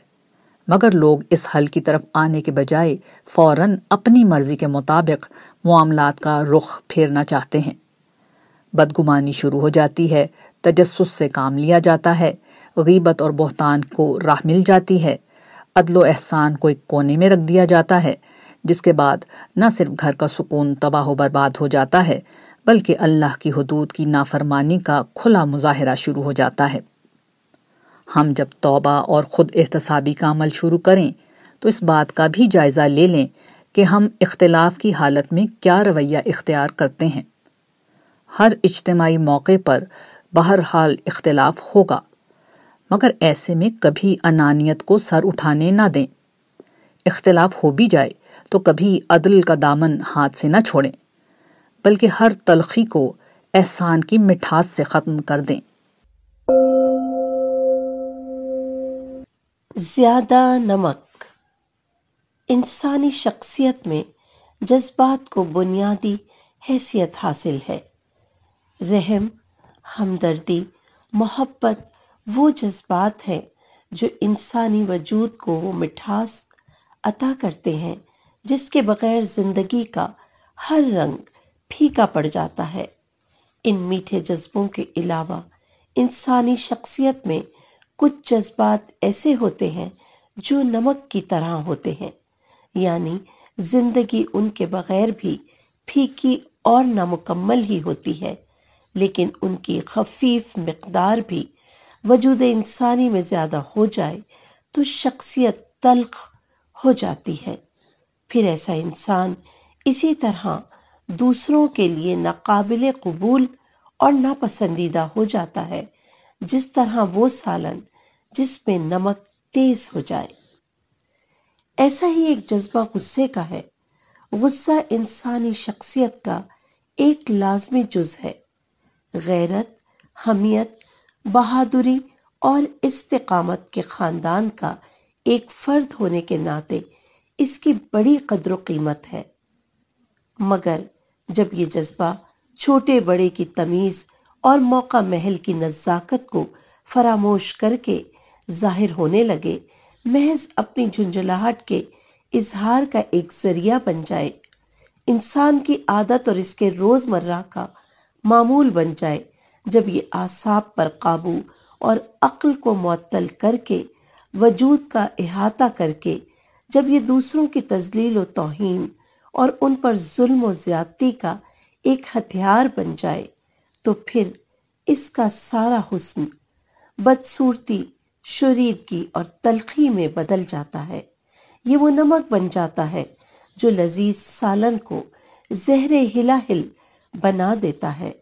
مگر لوگ اس حل کی طرف آنے کے بجائے فوراً اپنی مرضی کے مطابق معاملات کا رخ پھیرنا چاہتے ہیں۔ بدگمانی شروع ہو جاتی ہے، تجسس سے کام لیا جاتا ہے، غیبت اور بہتان کو راہ مل جاتی ہے۔ عدل و احسان کو ایک کونے میں رکھ دیا جاتا ہے، جس کے بعد نہ صرف گھر کا سکون تباہ و برباد ہو جاتا ہے، بلکہ اللہ کی حدود کی نافرمانی کا کھلا مظاہرہ شروع ہو جاتا ہے۔ ہم جب توبہ اور خود احتسابی کا عمل شروع کریں، تو اس بات کا بھی جائزہ لے لیں کہ ہم اختلاف کی حالت میں کیا رویہ اختیار کرتے ہیں۔ ہر اجتماعی موقع پر بہرحال اختلاف ہوگا، مگر ایسے میں کبھی انانیت کو سر اٹھانے نہ دیں۔ اختلاف ہو بھی جائے تو کبھی عدل کا دامن ہاتھ سے نہ چھوڑیں، بلکہ ہر تلخی کو احسان کی مٹھاس سے ختم کر دیں۔ زیادہ نمک۔ انسانی شخصیت میں جذبات کو بنیادی حیثیت حاصل ہے۔ رحم، ہمدردی، محبت، وہ جذبات ہیں جو انسانی وجود کو وہ مٹھاس عطا کرتے ہیں، جس کے بغیر زندگی کا ہر رنگ پھیکا پڑ جاتا ہے۔ ان میٹھے جذبوں کے علاوہ انسانی شخصیت میں کچھ جذبات ایسے ہوتے ہیں جو نمک کی طرح ہوتے ہیں۔ یعنی زندگی ان کے بغیر بھی پھیکی اور نامکمل ہی ہوتی ہے، لیکن ان کی خفیف مقدار بھی وجود انسانی میں زیادہ ہو جائے تو شخصیت تلخ ہو جاتی ہے۔ پھر ایسا انسان اسی طرح دوسروں کے لیے ناقابل قبول اور ناپسندیدہ ہو جاتا ہے۔ جس طرح وہ سالن جس میں نمک تیز ہو جائے۔ ایسا ہی ایک جذبہ غصے کا ہے۔ غصہ انسانی شخصیت کا ایک لازمی جز ہے۔ غیرت، حمیت، بہادری اور استقامت کے خاندان کا ایک فرد ہونے کے ناطے اس کی بڑی قدر و قیمت ہے۔ مگر جب یہ جذبہ چھوٹے بڑے کی تمیز اور موقع محل کی نزاکت کو فراموش کر کے ظاہر ہونے لگے۔ محض اپنی جھنجھلاہٹ کے اظہار کا ایک ذریعہ بن جائے۔ انسان کی عادت اور اس کے روز مرہ کا معمول بن جائے۔ جب یہ اعصاب پر قابو اور عقل کو معطل کر کے وجود کا احاطہ کر کے، جب یہ دوسروں کی تزلیل و توہین اور ان پر ظلم و زیادتی کا ایک ہتھیار بن جائے۔ تو پھر اس کا سارا حسن بدصورتی شریدگی اور تلخی میں بدل جاتا ہے۔ یہ وہ نمک بن جاتا ہے جو لذیذ سالن کو زہر ہلا ہل بنا دیتا ہے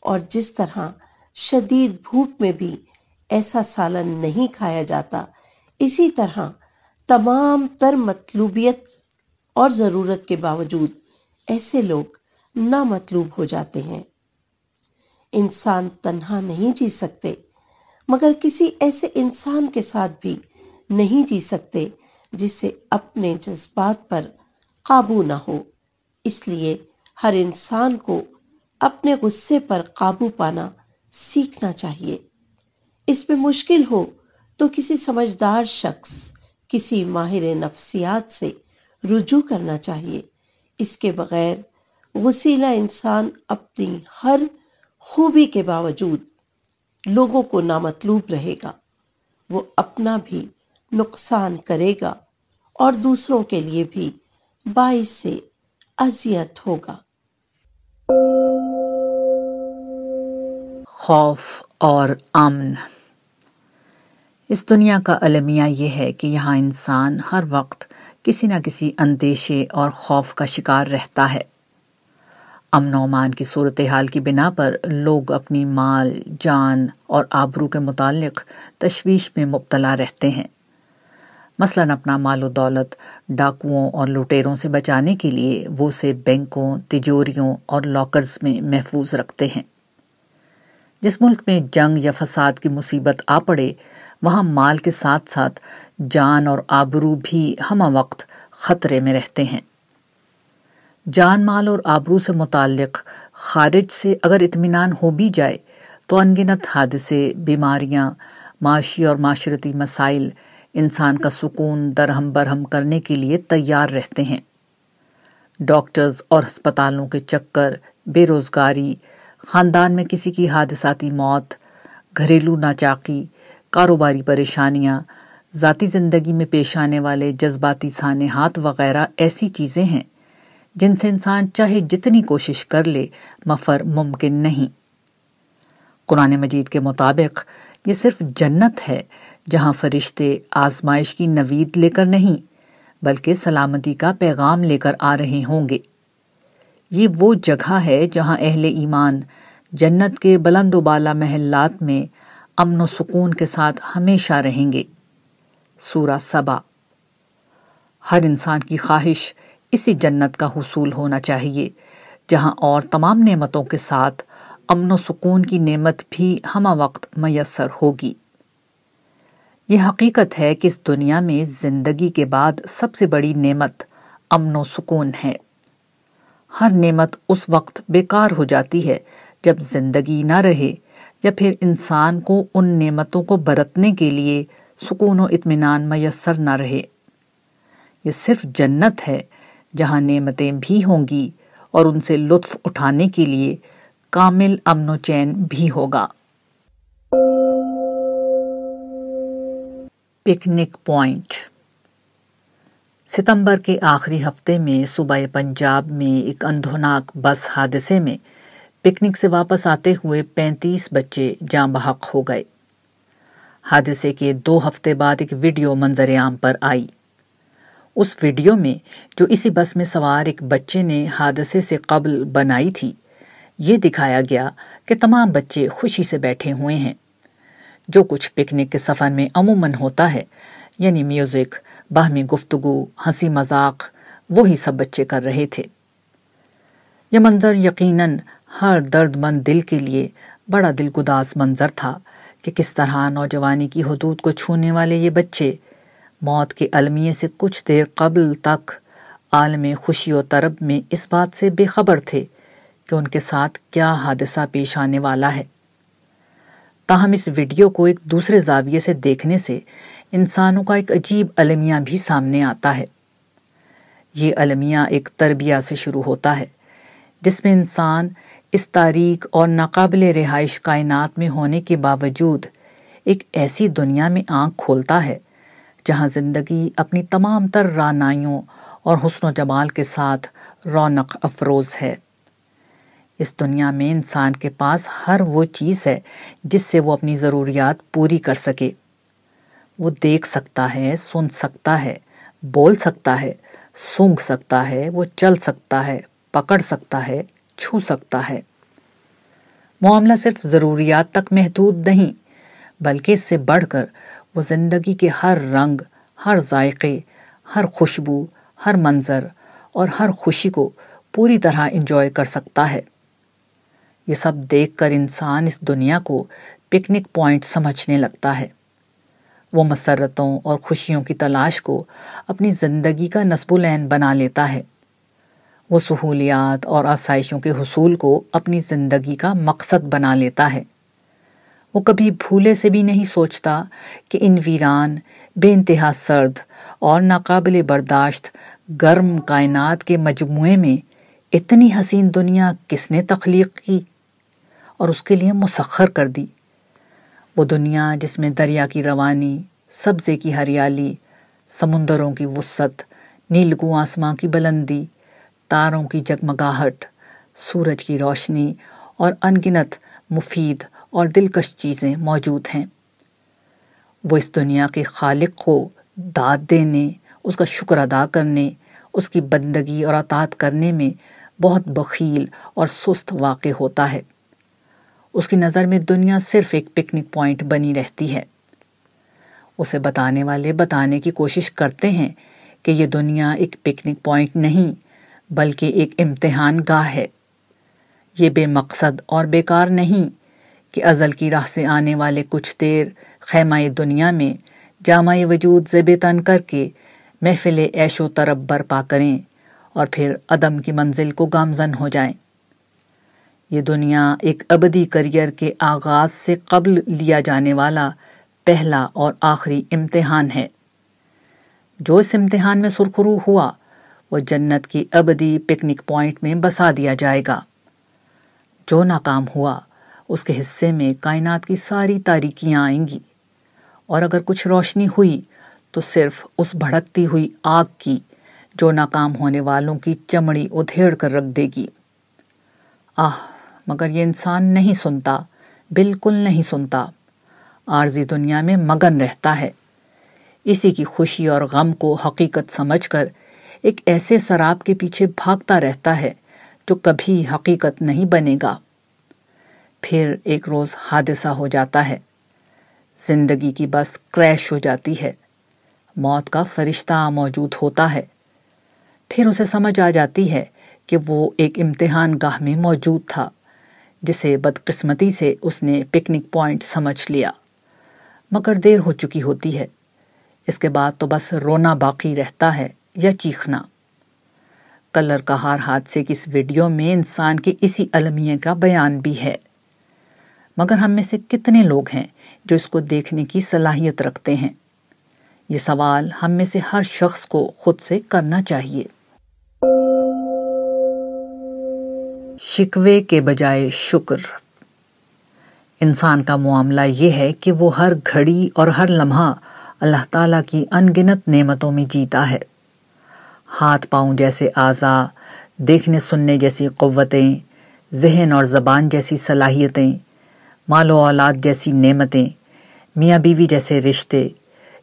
اور جس طرح شدید بھوک میں بھی ایسا سالن نہیں کھایا جاتا، اسی طرح تمام تر مطلوبیت اور ضرورت کے باوجود ایسے لوگ نامطلوب ہو جاتے ہیں۔ انسان تنہا نہیں جی سکتے، مگر کسی ایسے انسان کے ساتھ بھی نہیں جی سکتے جس سے اپنے جذبات پر قابو نہ ہو۔ اس لیے ہر انسان کو اپنے غصے پر قابو پانا سیکھنا چاہیے۔ اس میں مشکل ہو تو کسی سمجھدار شخص، کسی ماہر نفسیات سے رجوع کرنا چاہیے۔ اس کے بغیر وسیلہ انسان اپنی ہر خوبی کے باوجود لوگوں کو نامطلوب رہے گا۔ وہ اپنا بھی نقصان کرے گا اور دوسروں کے لیے بھی باعث سے اذیت ہوگا۔ خوف اور امن۔ اس دنیا کا المیہ یہ ہے کہ یہاں انسان ہر وقت کسی نہ کسی اندیشے اور خوف کا شکار رہتا ہے۔ امن و امان کی صورتحال کی بنا پر لوگ اپنی مال، جان اور آبرو کے متعلق تشویش میں مبتلا رہتے ہیں۔ مثلا اپنا مال و دولت ڈاکوؤں اور لٹیروں سے بچانے کے لیے وہ اسے بینکوں تجوریوں اور لاکرز میں محفوظ رکھتے ہیں۔ جس ملک میں جنگ یا فساد کی مصیبت آ پڑے، وہاں مال کے ساتھ ساتھ جان اور آبرو بھی ہمہ وقت خطرے میں رہتے ہیں۔ جان مال اور آبرو سے متعلق خارج سے اگر اطمینان ہو بھی جائے، تو انگنت حادثے، بیماریاں، معاشی اور معاشرتی مسائل انسان کا سکون، درہم برہم کرنے کے لیے تیار رہتے ہیں۔ ڈاکٹرز اور ہسپتالوں کے چکر، بے روزگاری، خاندان میں کسی کی حادثاتی موت، گھریلو ناچاقی، کاروباری پریشانیاں، ذاتی زندگی میں پیش آنے والے جذباتی سانحات وغیرہ ایسی چیزیں ہیں۔ جن سے انسان چاہے جتنی کوشش کر لے، مفر ممکن نہیں۔ قرآن مجید کے مطابق، یہ صرف جنت ہے جہاں فرشتے آزمائش کی نوید لے کر نہیں، بلکہ سلامتی کا پیغام لے کر آ رہے ہوں گے۔ یہ وہ جگہ ہے جہاں اہل ایمان جنت کے بلند و بالا محلات میں امن و سکون کے ساتھ ہمیشہ رہیں گے۔ سورہ سبا۔ ہر انسان کی خواہش اسی جنت کا حصول ہونا چاہیے، جہاں اور تمام نعمتوں کے ساتھ امن و سکون کی نعمت بھی ہمہ وقت میسر ہوگی۔ یہ حقیقت ہے کہ اس دنیا میں زندگی کے بعد سب سے بڑی نعمت امن و سکون ہے۔ ہر نعمت اس وقت بیکار ہو جاتی ہے جب زندگی نہ رہے یا پھر انسان کو ان نعمتوں کو برتنے کے لیے سکون و اطمینان میسر نہ رہے۔ یہ صرف جنت ہے۔ جہاں نعمتیں بھی ہوں گی اور ان سے لطف اٹھانے کے لیے کامل امن و چین بھی ہوگا۔ Picnic point. ستمبر کے آخری ہفتے میں صوبہ پنجاب میں ایک اندھوناک بس حادثے میں پکنک سے واپس آتے ہوئے پینتیس بچے جاں بحق ہو گئے۔ حادثے کے دو ہفتے بعد ایک ویڈیو منظر عام پر آئی۔ اس ویڈیو میں جو اسی بس میں سوار ایک بچے نے حادثے سے قبل بنائی تھی، یہ دکھایا گیا کہ تمام بچے خوشی سے بیٹھے ہوئے ہیں۔ جو کچھ پکنک کے سفر میں عموماً ہوتا ہے یعنی میوزک، باہمی گفتگو، ہنسی مذاق، وہی سب بچے کر رہے تھے۔ یہ منظر یقیناً ہر درد مند دل کے لیے بڑا دل گداس منظر تھا کہ کس طرح نوجوانی کی حدود کو چھونے والے یہ بچے موت کے المیے سے کچھ دیر قبل تک عالم خوشی و طرب میں اس بات سے بے خبر تھے کہ ان کے ساتھ کیا حادثہ پیش آنے والا ہے۔ تاہم، اس ویڈیو کو ایک دوسرے زاویے سے دیکھنے سے انسانوں کا ایک عجیب المیہ بھی سامنے آتا ہے۔ یہ المیہ ایک تربیہ سے شروع ہوتا ہے، جس میں انسان اس تاریخ اور ناقابل رہائش کائنات میں ہونے کے باوجود ایک ایسی دنیا میں آنکھ کھولتا ہے جہاں زندگی اپنی تمام تر رانائیوں اور حسن و جمال کے ساتھ رونق افروز ہے۔ اس دنیا میں انسان کے پاس ہر وہ چیز ہے جس سے وہ اپنی ضروریات پوری کر سکے۔ وہ دیکھ سکتا ہے، سن سکتا ہے، بول سکتا ہے، سونگ سکتا ہے، وہ چل سکتا ہے، پکڑ سکتا ہے، چھو سکتا ہے۔ معاملہ صرف ضروریات تک محدود نہیں، بلکہ اس سے بڑھ کر وہ زندگی کے ہر رنگ، ہر ذائقے، ہر خوشبو، ہر منظر اور ہر خوشی کو پوری طرح انجوائے کر سکتا ہے۔ یہ سب دیکھ کر انسان اس دنیا کو پکنک پوائنٹ سمجھنے لگتا ہے۔ وہ مسرتوں اور خوشیوں کی تلاش کو اپنی زندگی کا نصب العین بنا لیتا ہے۔ وہ سہولیات اور آسائشوں کے حصول کو اپنی زندگی کا مقصد بنا لیتا ہے۔ وہ کبھی بھولے سے بھی نہیں سوچتا کہ ان ویران، بے انتہا سرد اور ناقابل برداشت گرم کائنات کے مجموعے میں اتنی حسین دنیا کس نے تخلیق کی اور اس کے لیے مسخر کر دی۔ وہ دنیا جس میں دریا کی روانی، سبزے کی ہریالی، سمندروں کی وسط نیلگو آسماں کی بلندی، تاروں کی جگمگاہٹ، سورج کی روشنی اور انگنت مفید اور دلکش چیزیں موجود ہیں۔ وہ اس دنیا کے خالق کو داد دینے، اس کا شکر ادا کرنے، اس کی بندگی اور اطاعت کرنے میں بہت بخیل اور سست واقع ہوتا ہے۔ اس کی نظر میں دنیا صرف ایک پکنک پوائنٹ بنی رہتی ہے۔ اسے بتانے والے بتانے کی کوشش کرتے ہیں کہ یہ دنیا ایک پکنک پوائنٹ نہیں، بلکہ ایک امتحان گاہ ہے۔ یہ بے مقصد اور بیکار نہیں کہ ازل کی راہ سے آنے والے کچھ دیر خیمہ دنیا میں جامع وجود زب تن کر کے محفل عیش و طرب برپا کریں اور پھر عدم کی منزل کو گامزن ہو جائیں۔ یہ دنیا ایک ابدی کریئر کے آغاز سے قبل لیا جانے والا پہلا اور آخری امتحان ہے۔ جو اس امتحان میں سرخرو ہوا، وہ جنت کی ابدی پکنک پوائنٹ میں بسا دیا جائے گا۔ جو ناکام ہوا اس کے حصے میں کائنات کی ساری تاریکیاں آئیں گی۔ اور اگر کچھ روشنی ہوئی تو صرف اس بھڑکتی ہوئی آگ کی جو ناکام ہونے والوں کی چمڑی ادھیڑ کر رکھ دے گی۔ آہ، مگر یہ انسان نہیں سنتا، بالکل نہیں سنتا۔ عارضی دنیا میں مگن رہتا ہے۔ اسی کی خوشی اور غم کو حقیقت سمجھ کر ایک ایسے سراب کے پیچھے بھاگتا رہتا ہے جو کبھی حقیقت نہیں بنے گا۔ پھر ایک روز حادثہ ہو جاتا ہے۔ زندگی کی بس کریش ہو جاتی ہے۔ موت کا فرشتہ موجود ہوتا ہے۔ پھر اسے سمجھ آ جاتی ہے کہ وہ ایک امتحان گاہ میں موجود تھا، جسے بدقسمتی سے اس نے پکنک پوائنٹ سمجھ لیا۔ مگر دیر ہو چکی ہوتی ہے۔ اس کے بعد تو بس رونا باقی رہتا ہے یا چیخنا۔ کلر کہار حادثے کی اس ویڈیو میں انسان کے اسی المیہ کا بیان بھی ہے۔ مگر ہم میں سے کتنے لوگ ہیں جو اس کو دیکھنے کی صلاحیت رکھتے ہیں؟ یہ سوال ہم میں سے ہر شخص کو خود سے کرنا چاہیے۔ شکوے کے بجائے شکر۔ انسان کا معاملہ یہ ہے کہ وہ ہر گھڑی اور ہر لمحہ اللہ تعالیٰ کی انگنت نعمتوں میں جیتا ہے۔ ہاتھ پاؤں جیسے اعضا دیکھنے سننے جیسی قوتیں، ذہن اور زبان جیسی صلاحیتیں مال و اولاد جیسی نعمتیں، میاں بیوی جیسے رشتے،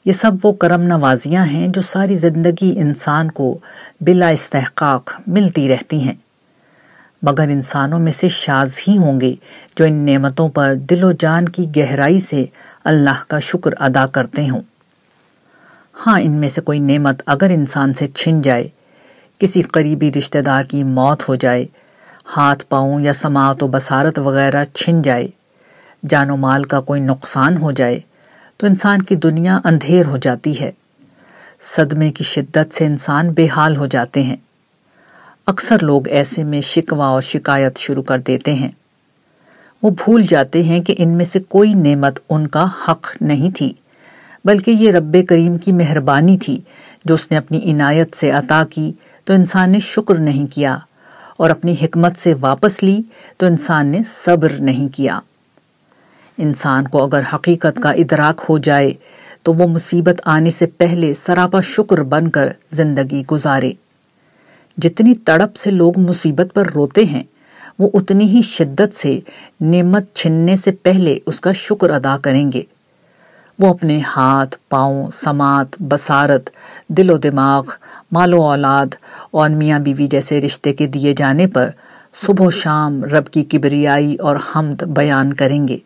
یہ سب وہ کرم نوازیاں ہیں جو ساری زندگی انسان کو بلا استحقاق ملتی رہتی ہیں۔ مگر انسانوں میں سے شاز ہی ہوں گے جو ان نعمتوں پر دل و جان کی گہرائی سے اللہ کا شکر ادا کرتے ہوں۔ ہاں ان میں سے کوئی نعمت اگر انسان سے چھن جائے، کسی قریبی رشتہ دار کی موت ہو جائے، ہاتھ پاؤں یا سماعت و بصارت وغیرہ چھن جائے جان و مال کا کوئی نقصان ہو جائے تو انسان کی دنیا اندھیر ہو جاتی ہے۔ صدمے کی شدت سے انسان بے حال ہو جاتے ہیں۔ اکثر لوگ ایسے میں شکوا اور شکایت شروع کر دیتے ہیں۔ وہ بھول جاتے ہیں کہ ان میں سے کوئی نعمت ان کا حق نہیں تھی، بلکہ یہ رب کریم کی مہربانی تھی۔ جو اس نے اپنی عنایت سے عطا کی تو انسان نے شکر نہیں کیا، اور اپنی حکمت سے واپس لی تو انسان نے صبر نہیں کیا۔ انسان کو اگر حقیقت کا ادراک ہو جائے، تو وہ مصیبت آنے سے پہلے سراپا شکر بن کر زندگی گزارے۔ جتنی تڑپ سے لوگ مصیبت پر روتے ہیں، وہ اتنی ہی شدت سے نعمت چھننے سے پہلے اس کا شکر ادا کریں گے۔ وہ اپنے ہاتھ، پاؤں، سماعت بسارت دل و دماغ، مال و اولاد اور میاں بیوی جیسے رشتے کے دیے جانے پر صبح و شام رب کی کبریائی اور حمد بیان کریں گے۔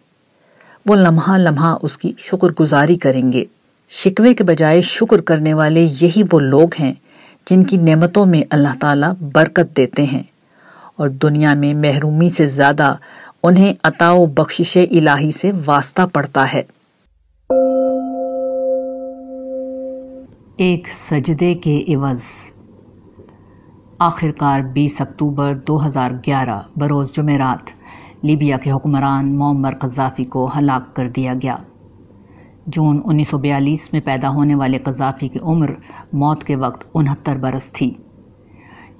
وہ لمحہ لمحہ اس کی شکر گزاری کریں گے۔ شکوے کے بجائے شکر کرنے والے یہی وہ لوگ ہیں جن کی نعمتوں میں اللہ تعالیٰ برکت دیتے ہیں اور دنیا میں محرومی سے زیادہ انہیں عطا و بخشش الہی سے واسطہ پڑتا ہے۔ ایک سجدے کے عوض۔ آخر کار بیس اکتوبر دو ہزار گیارہ، بروز جمعرات۔ لیبیا کے حکمران معمر قذافی کو ہلاک کر دیا گیا۔ جون انیس سو بیالیس میں پیدا ہونے والے قذافی کی عمر موت کے وقت انہتر برس تھی۔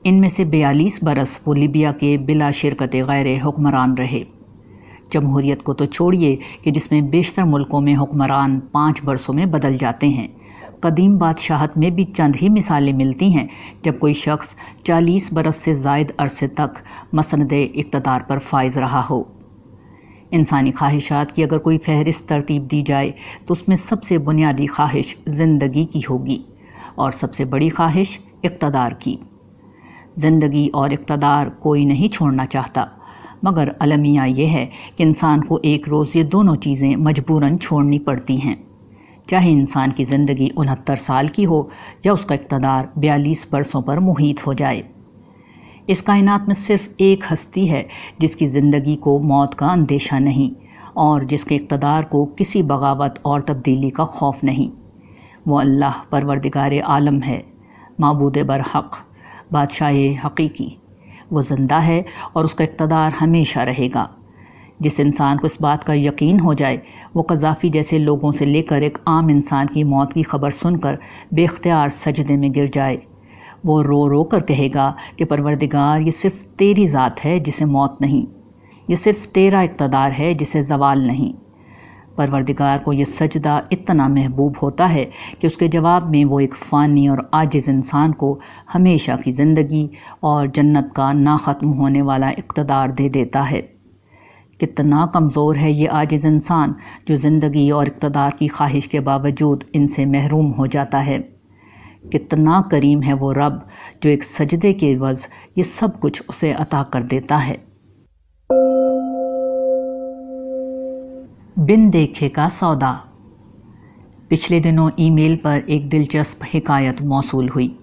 ان میں سے بیالیس برس وہ لیبیا کے بلا شرکت غیر حکمران رہے۔ جمہوریت کو تو چھوڑیے کہ جس میں بیشتر ملکوں میں حکمران پانچ برسوں میں بدل جاتے ہیں۔ قدیم بادشاہت میں بھی چند ہی مثالیں ملتی ہیں، جب کوئی شخص چالیس برس سے زائد عرصے تک مسند اقتدار پر فائز رہا ہو۔ انسانی خواہشات کی اگر کوئی فہرست ترتیب دی جائے، تو اس میں سب سے بنیادی خواہش زندگی کی ہوگی اور سب سے بڑی خواہش اقتدار کی۔ زندگی اور اقتدار کوئی نہیں چھوڑنا چاہتا، مگر المیہ یہ ہے کہ انسان کو ایک روز یہ دونوں چیزیں مجبوراً چھوڑنی پڑتی ہیں۔ چاہے انسان کی زندگی انہتر سال کی ہو یا اس کا اقتدار بیالیس برسوں پر محیط ہو جائے۔ اس کائنات میں صرف ایک ہستی ہے جس کی زندگی کو موت کا اندیشہ نہیں اور جس کے اقتدار کو کسی بغاوت اور تبدیلی کا خوف نہیں۔ وہ اللہ پروردگار عالم ہے، معبود برحق، بادشاہ حقیقی۔ وہ زندہ ہے اور اس کا اقتدار ہمیشہ رہے گا۔ جس انسان کو اس بات کا یقین ہو جائے، وہ قذافی جیسے لوگوں سے لے کر ایک عام انسان کی موت کی خبر سن کر بے اختیار سجدے میں گر جائے۔ وہ رو رو کر کہے گا کہ پروردگار، یہ صرف تیری ذات ہے جسے موت نہیں، یہ صرف تیرا اقتدار ہے جسے زوال نہیں۔ پروردگار کو یہ سجدہ اتنا محبوب ہوتا ہے کہ اس کے جواب میں وہ ایک فانی اور عاجز انسان کو ہمیشہ کی زندگی اور جنت کا نا ختم ہونے والا اقتدار دے دیتا ہے۔ کتنا کمزور ہے یہ عاجز انسان جو زندگی اور اقتدار کی خواہش کے باوجود ان سے محروم ہو جاتا ہے۔ کتنا کریم ہے وہ رب جو ایک سجدے کے عوض یہ سب کچھ اسے عطا کر دیتا ہے۔ بن دیکھے کا سودا۔ پچھلے دنوں ای میل پر ایک دلچسپ حکایت موصول ہوئی۔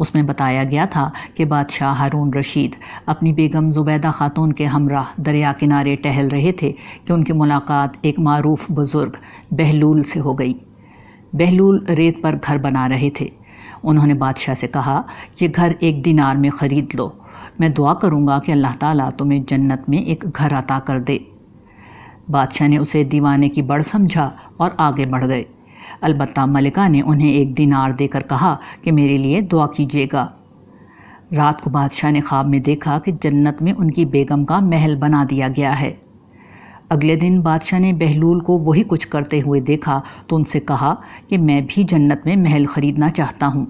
اس میں بتایا گیا تھا کہ بادشاہ ہارون رشید اپنی بیگم زبیدہ خاتون کے ہمراہ دریا کنارے ٹہل رہے تھے کہ ان کی ملاقات ایک معروف بزرگ بہلول سے ہو گئی۔ بہلول ریت پر گھر بنا رہے تھے۔ انہوں نے بادشاہ سے کہا یہ گھر ایک دینار میں خرید لو۔ میں دعا کروں گا کہ اللہ تعالیٰ تمہیں جنت میں ایک گھر عطا کر دے۔ بادشاہ نے اسے دیوانے کی بڑھ سمجھا اور آگے بڑھ گئے۔ البتہ ملکہ نے انہیں ایک دینار دے کر کہا کہ میرے لیے دعا کیجیے گا۔ رات کو بادشاہ نے خواب میں دیکھا کہ جنت میں ان کی بیگم کا محل بنا دیا گیا ہے۔ اگلے دن بادشاہ نے بہلول کو وہی کچھ کرتے ہوئے دیکھا تو ان سے کہا کہ میں بھی جنت میں محل خریدنا چاہتا ہوں۔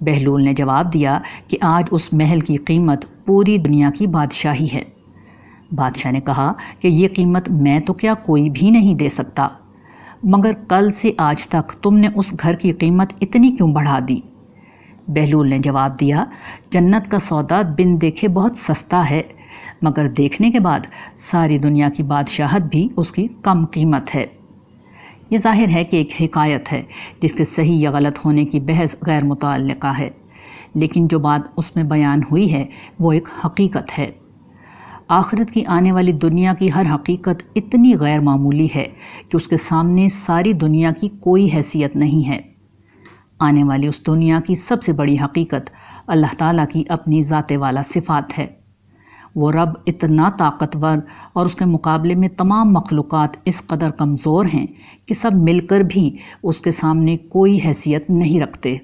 بہلول نے جواب دیا کہ آج اس محل کی قیمت پوری دنیا کی بادشاہی ہے۔ بادشاہ نے کہا کہ یہ قیمت میں تو کیا کوئی بھی نہیں دے سکتا۔ مگر کل سے آج تک تم نے اس گھر کی قیمت اتنی کیوں بڑھا دی؟ بہلول نے جواب دیا، جنت کا سودا بن دیکھے بہت سستا ہے، مگر دیکھنے کے بعد ساری دنیا کی بادشاہت بھی اس کی کم قیمت ہے۔ یہ ظاہر ہے کہ ایک حکایت ہے، جس کے صحیح یا غلط ہونے کی بحث غیر متعلقہ ہے۔ لیکن جو بات اس میں بیان ہوئی ہے، وہ ایک حقیقت ہے۔ آخرت کی آنے والی دنیا کی ہر حقیقت اتنی غیر معمولی ہے کہ اس کے سامنے ساری دنیا کی کوئی حیثیت نہیں ہے۔ آنے والی اس دنیا کی سب سے بڑی حقیقت اللہ تعالیٰ کی اپنی ذات والا صفات ہے۔ وہ رب اتنا طاقتور اور اس کے مقابلے میں تمام مخلوقات اس قدر کمزور ہیں کہ سب مل کر بھی اس کے سامنے کوئی حیثیت نہیں رکھتے۔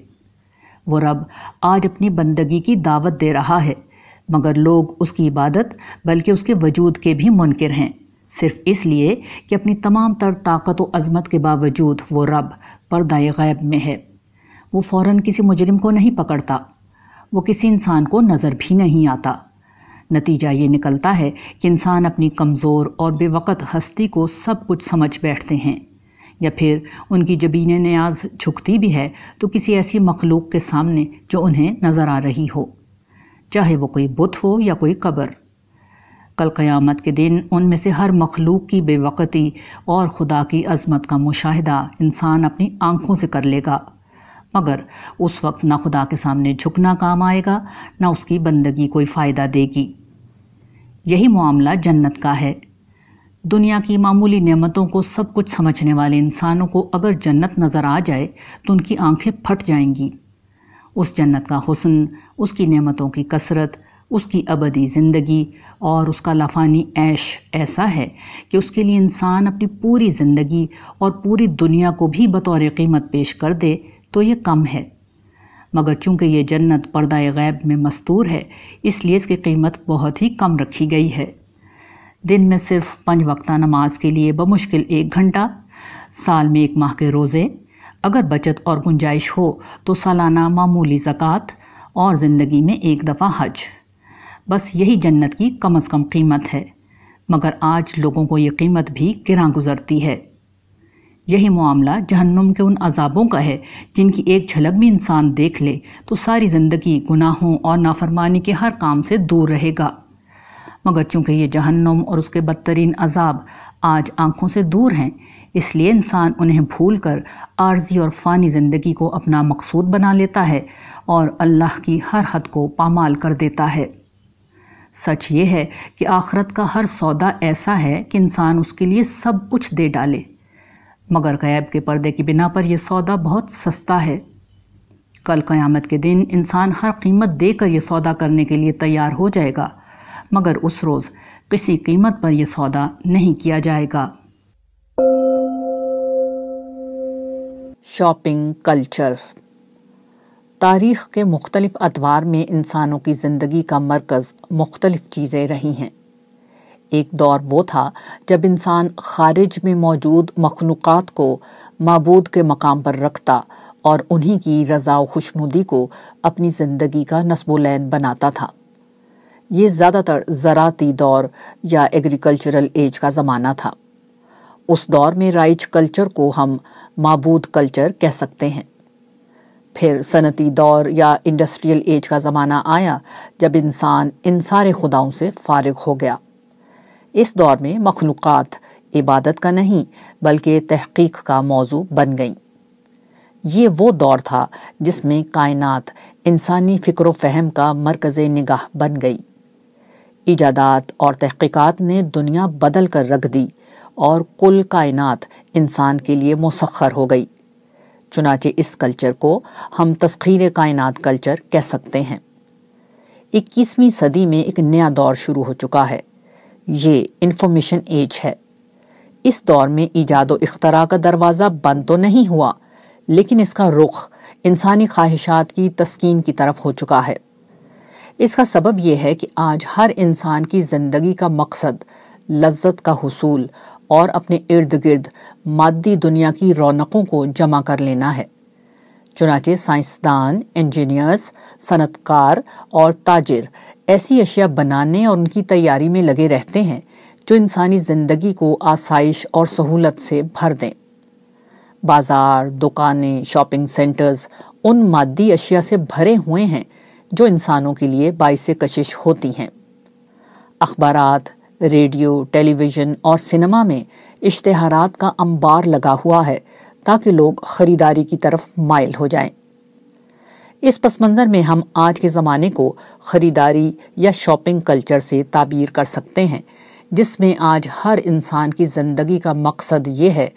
وہ رب آج اپنی بندگی کی دعوت دے رہا ہے۔ مگر لوگ اس کی عبادت بلکہ اس کے وجود کے بھی منکر ہیں۔ صرف اس لیے کہ اپنی تمام تر طاقت و عظمت کے باوجود وہ رب پردہ غیب میں ہے۔ وہ فوراً کسی مجرم کو نہیں پکڑتا، وہ کسی انسان کو نظر بھی نہیں آتا۔ نتیجہ یہ نکلتا ہے کہ انسان اپنی کمزور اور بے وقت ہستی کو سب کچھ سمجھ بیٹھتے ہیں، یا پھر ان کی جبین نیاز جھکتی بھی ہے تو کسی ایسی مخلوق کے سامنے جو انہیں نظر آ رہی ہو۔ چاہے وہ کوئی بت ہو یا کوئی قبر۔ کل قیامت کے دن ان میں سے ہر مخلوق کی بے وقتی اور خدا کی عظمت کا مشاہدہ انسان اپنی آنکھوں سے کر لے گا۔ مگر اس وقت نہ خدا کے سامنے جھکنا کام آئے گا، نہ اس کی بندگی کوئی فائدہ دے گی۔ یہی معاملہ جنت کا ہے۔ دنیا کی معمولی نعمتوں کو سب کچھ سمجھنے والے انسانوں کو اگر جنت نظر آ جائے تو ان کی آنکھیں پھٹ جائیں گی۔ اس جنت کا حسن، اس کی نعمتوں کی کثرت، اس کی ابدی زندگی اور اس کا لافانی عیش ایسا ہے کہ اس کے لیے انسان اپنی پوری زندگی اور پوری دنیا کو بھی بطور قیمت پیش کر دے تو یہ کم ہے۔ مگر چونکہ یہ جنت پردہ غیب میں مستور ہے، اس لیے اس کی قیمت بہت ہی کم رکھی گئی ہے۔ دن میں صرف پنج وقتہ نماز کے لیے بمشکل ایک گھنٹہ، سال میں ایک ماہ کے روزے اگر بچت اور گنجائش ہو تو سالانہ معمولی زکوٰۃ اور زندگی میں ایک دفعہ حج۔ بس یہی جنت کی کم از کم قیمت ہے، مگر آج لوگوں کو یہ قیمت بھی گراں گزرتی ہے۔ یہی معاملہ جہنم کے ان عذابوں کا ہے، جن کی ایک جھلک بھی انسان دیکھ لے تو ساری زندگی گناہوں اور نافرمانی کے ہر کام سے دور رہے گا۔ مگر چونکہ یہ جہنم اور اس کے بدترین عذاب آج آنکھوں سے دور ہیں اس لیے انسان انہیں بھول کر عارضی اور فانی زندگی کو اپنا مقصود بنا لیتا ہے اور اللہ کی ہر حد کو پامال کر دیتا ہے۔ سچ یہ ہے کہ آخرت کا ہر سودا ایسا ہے کہ انسان اس کے لیے سب کچھ دے ڈالے، مگر غیب کے پردے کی بنا پر یہ سودا بہت سستا ہے۔ کل قیامت کے دن انسان ہر قیمت دے کر یہ سودا کرنے کے لیے تیار ہو جائے گا، مگر اس روز کسی قیمت پر یہ سودا نہیں کیا جائے گا۔ Shopping culture. تاریخ کے مختلف ادوار میں انسانوں کی زندگی کا مرکز مختلف چیزیں رہی ہیں۔ ایک دور وہ تھا جب انسان خارج میں موجود مخلوقات کو معبود کے مقام پر رکھتا اور انہی کی رضا و خوشنودی کو اپنی زندگی کا نصب و لین بناتا تھا۔ یہ زیادہ تر زراعتی دور یا ایگریکلچرل ایج کا زمانہ تھا۔ اس دور میں رائج کلچر کو ہم معبود کلچر کہہ سکتے ہیں۔ پھر صنعتی دور یا انڈسٹریل ایج کا زمانہ آیا جب انسان ان سارے خداؤں سے فارغ ہو گیا۔ اس دور میں مخلوقات عبادت کا نہیں بلکہ تحقیق کا موضوع بن گئیں۔ یہ وہ دور تھا جس میں کائنات انسانی فکر و فہم کا مرکز نگاہ بن گئی۔ ایجادات اور تحقیقات نے دنیا بدل کر رکھ دی۔ اور کل کائنات انسان کے لیے مسخر ہو گئی۔ چنانچہ اس کلچر کو ہم تسخیر کائنات کلچر کہہ سکتے ہیں۔ اکیسویں صدی میں ایک نیا دور شروع ہو چکا ہے۔ یہ انفارمیشن ایج ہے۔ اس دور میں ایجاد و اختراع کا دروازہ بند تو نہیں ہوا، لیکن اس کا رخ انسانی خواہشات کی تسکین کی طرف ہو چکا ہے۔ اس کا سبب یہ ہے کہ آج ہر انسان کی زندگی کا مقصد لذت کا حصول اور اپنے ارد گرد مادی دنیا کی رونقوں کو جمع کر لینا ہے۔ چنانچہ سائنسدان، انجینئرز صنعت کار اور تاجر ایسی اشیاء بنانے اور ان کی تیاری میں لگے رہتے ہیں جو انسانی زندگی کو آسائش اور سہولت سے بھر دیں۔ بازار، دکانیں، شاپنگ سینٹرز ان مادی اشیاء سے بھرے ہوئے ہیں جو انسانوں کے لیے باعث کشش ہوتی ہیں۔ اخبارات ریڈیو ٹیلی ویژن اور سنیما میں اشتہارات کا انبار لگا ہوا ہے تاکہ لوگ خریداری کی طرف مائل ہو جائیں۔ اس پس منظر میں ہم آج کے زمانے کو خریداری یا شاپنگ کلچر سے تعبیر کر سکتے ہیں، جس میں آج ہر انسان کی زندگی کا مقصد یہ ہے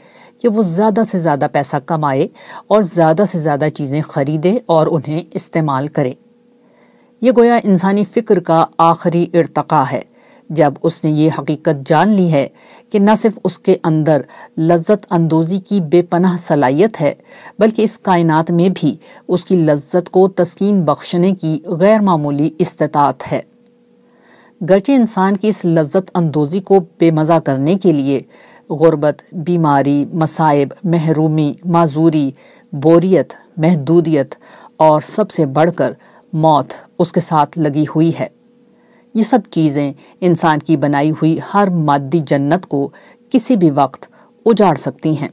کہ وہ زیادہ سے زیادہ پیسہ کمائے اور زیادہ سے زیادہ چیزیں خریدے اور انہیں استعمال کرے۔ یہ گویا انسانی فکر کا آخری ارتقا ہے۔ جب اس نے یہ حقیقت جان لی ہے کہ نہ صرف اس کے اندر لذت اندوزی کی بے پناہ صلاحیت ہے، بلکہ اس کائنات میں بھی اس کی لذت کو تسکین بخشنے کی غیر معمولی استطاعت ہے۔ گرچہ انسان کی اس لذت اندوزی کو بے مزہ کرنے کے لیے غربت، بیماری، مصائب، محرومی، معذوری، بوریت، محدودیت اور سب سے بڑھ کر موت اس کے ساتھ لگی ہوئی ہے۔ یہ سب چیزیں انسان کی بنائی ہوئی ہر مادی جنت کو کسی بھی وقت اجاڑ سکتی ہیں۔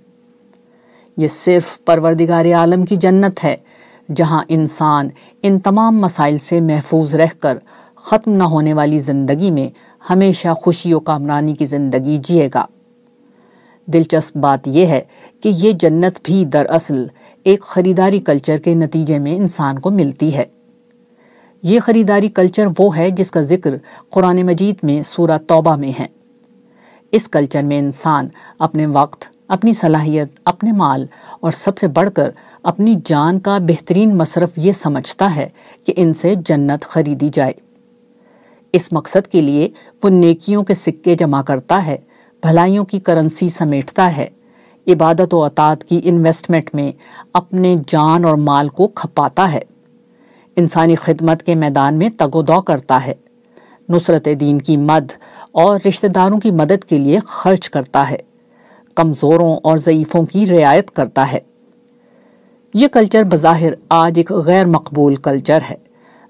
یہ صرف پروردگار عالم کی جنت ہے، جہاں انسان ان تمام مسائل سے محفوظ رہ کر ختم نہ ہونے والی زندگی میں ہمیشہ خوشی و کامرانی کی زندگی جیے گا۔ دلچسپ بات یہ ہے کہ یہ جنت بھی دراصل ایک خریداری کلچر کے نتیجے میں انسان کو ملتی ہے۔ یہ خریداری کلچر وہ ہے جس کا ذکر قرآن مجید میں سورہ توبہ میں ہے۔ اس کلچر میں انسان اپنے وقت، اپنی صلاحیت، اپنے مال اور سب سے بڑھ کر اپنی جان کا بہترین مصرف یہ سمجھتا ہے کہ ان سے جنت خریدی جائے۔ اس مقصد کے لیے وہ نیکیوں کے سکے جمع کرتا ہے، بھلائیوں کی کرنسی سمیٹتا ہے۔ عبادت و اطاعت کی انویسٹمنٹ میں اپنے جان اور مال کو کھپاتا ہے۔ انسانی خدمت کے میدان میں تگ و دو کرتا ہے۔ نصرت دین کی مد اور رشتہ داروں کی مدد کے لیے خرچ کرتا ہے۔ کمزوروں اور ضعیفوں کی رعایت کرتا ہے۔ یہ کلچر بظاہر آج ایک غیر مقبول کلچر ہے،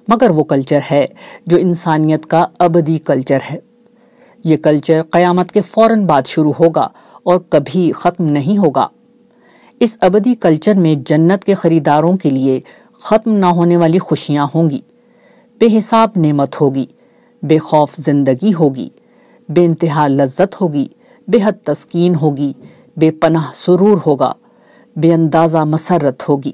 مگر وہ کلچر ہے جو انسانیت کا ابدی کلچر ہے۔ یہ کلچر قیامت کے فوراً بعد شروع ہوگا اور کبھی ختم نہیں ہوگا۔ اس ابدی کلچر میں جنت کے خریداروں کے لیے ختم نہ ہونے والی خوشیاں ہوں گی۔ بے حساب نعمت ہوگی، بے خوف زندگی ہوگی، بے انتہا لذت ہوگی، بے حد تسکین ہوگی، بے پناہ سرور ہوگا، بے اندازہ مسرت ہوگی۔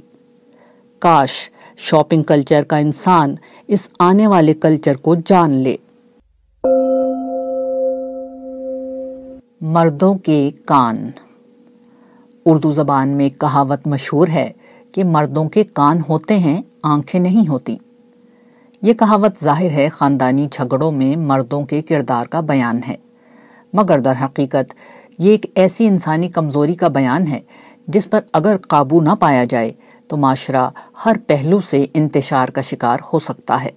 کاش شاپنگ کلچر کا انسان اس آنے والے کلچر کو جان لے۔ مردوں کے کان۔ اردو زبان میں کہاوت مشہور ہے کہ مردوں کے کان ہوتے ہیں، آنکھیں نہیں ہوتی۔ یہ کہاوت ظاہر ہے، خاندانی جھگڑوں میں مردوں کے کردار کا بیان ہے۔ مگر در حقیقت یہ ایک ایسی انسانی کمزوری کا بیان ہے، جس پر اگر قابو نہ پایا جائے تو معاشرہ ہر پہلو سے انتشار کا شکار ہو سکتا ہے۔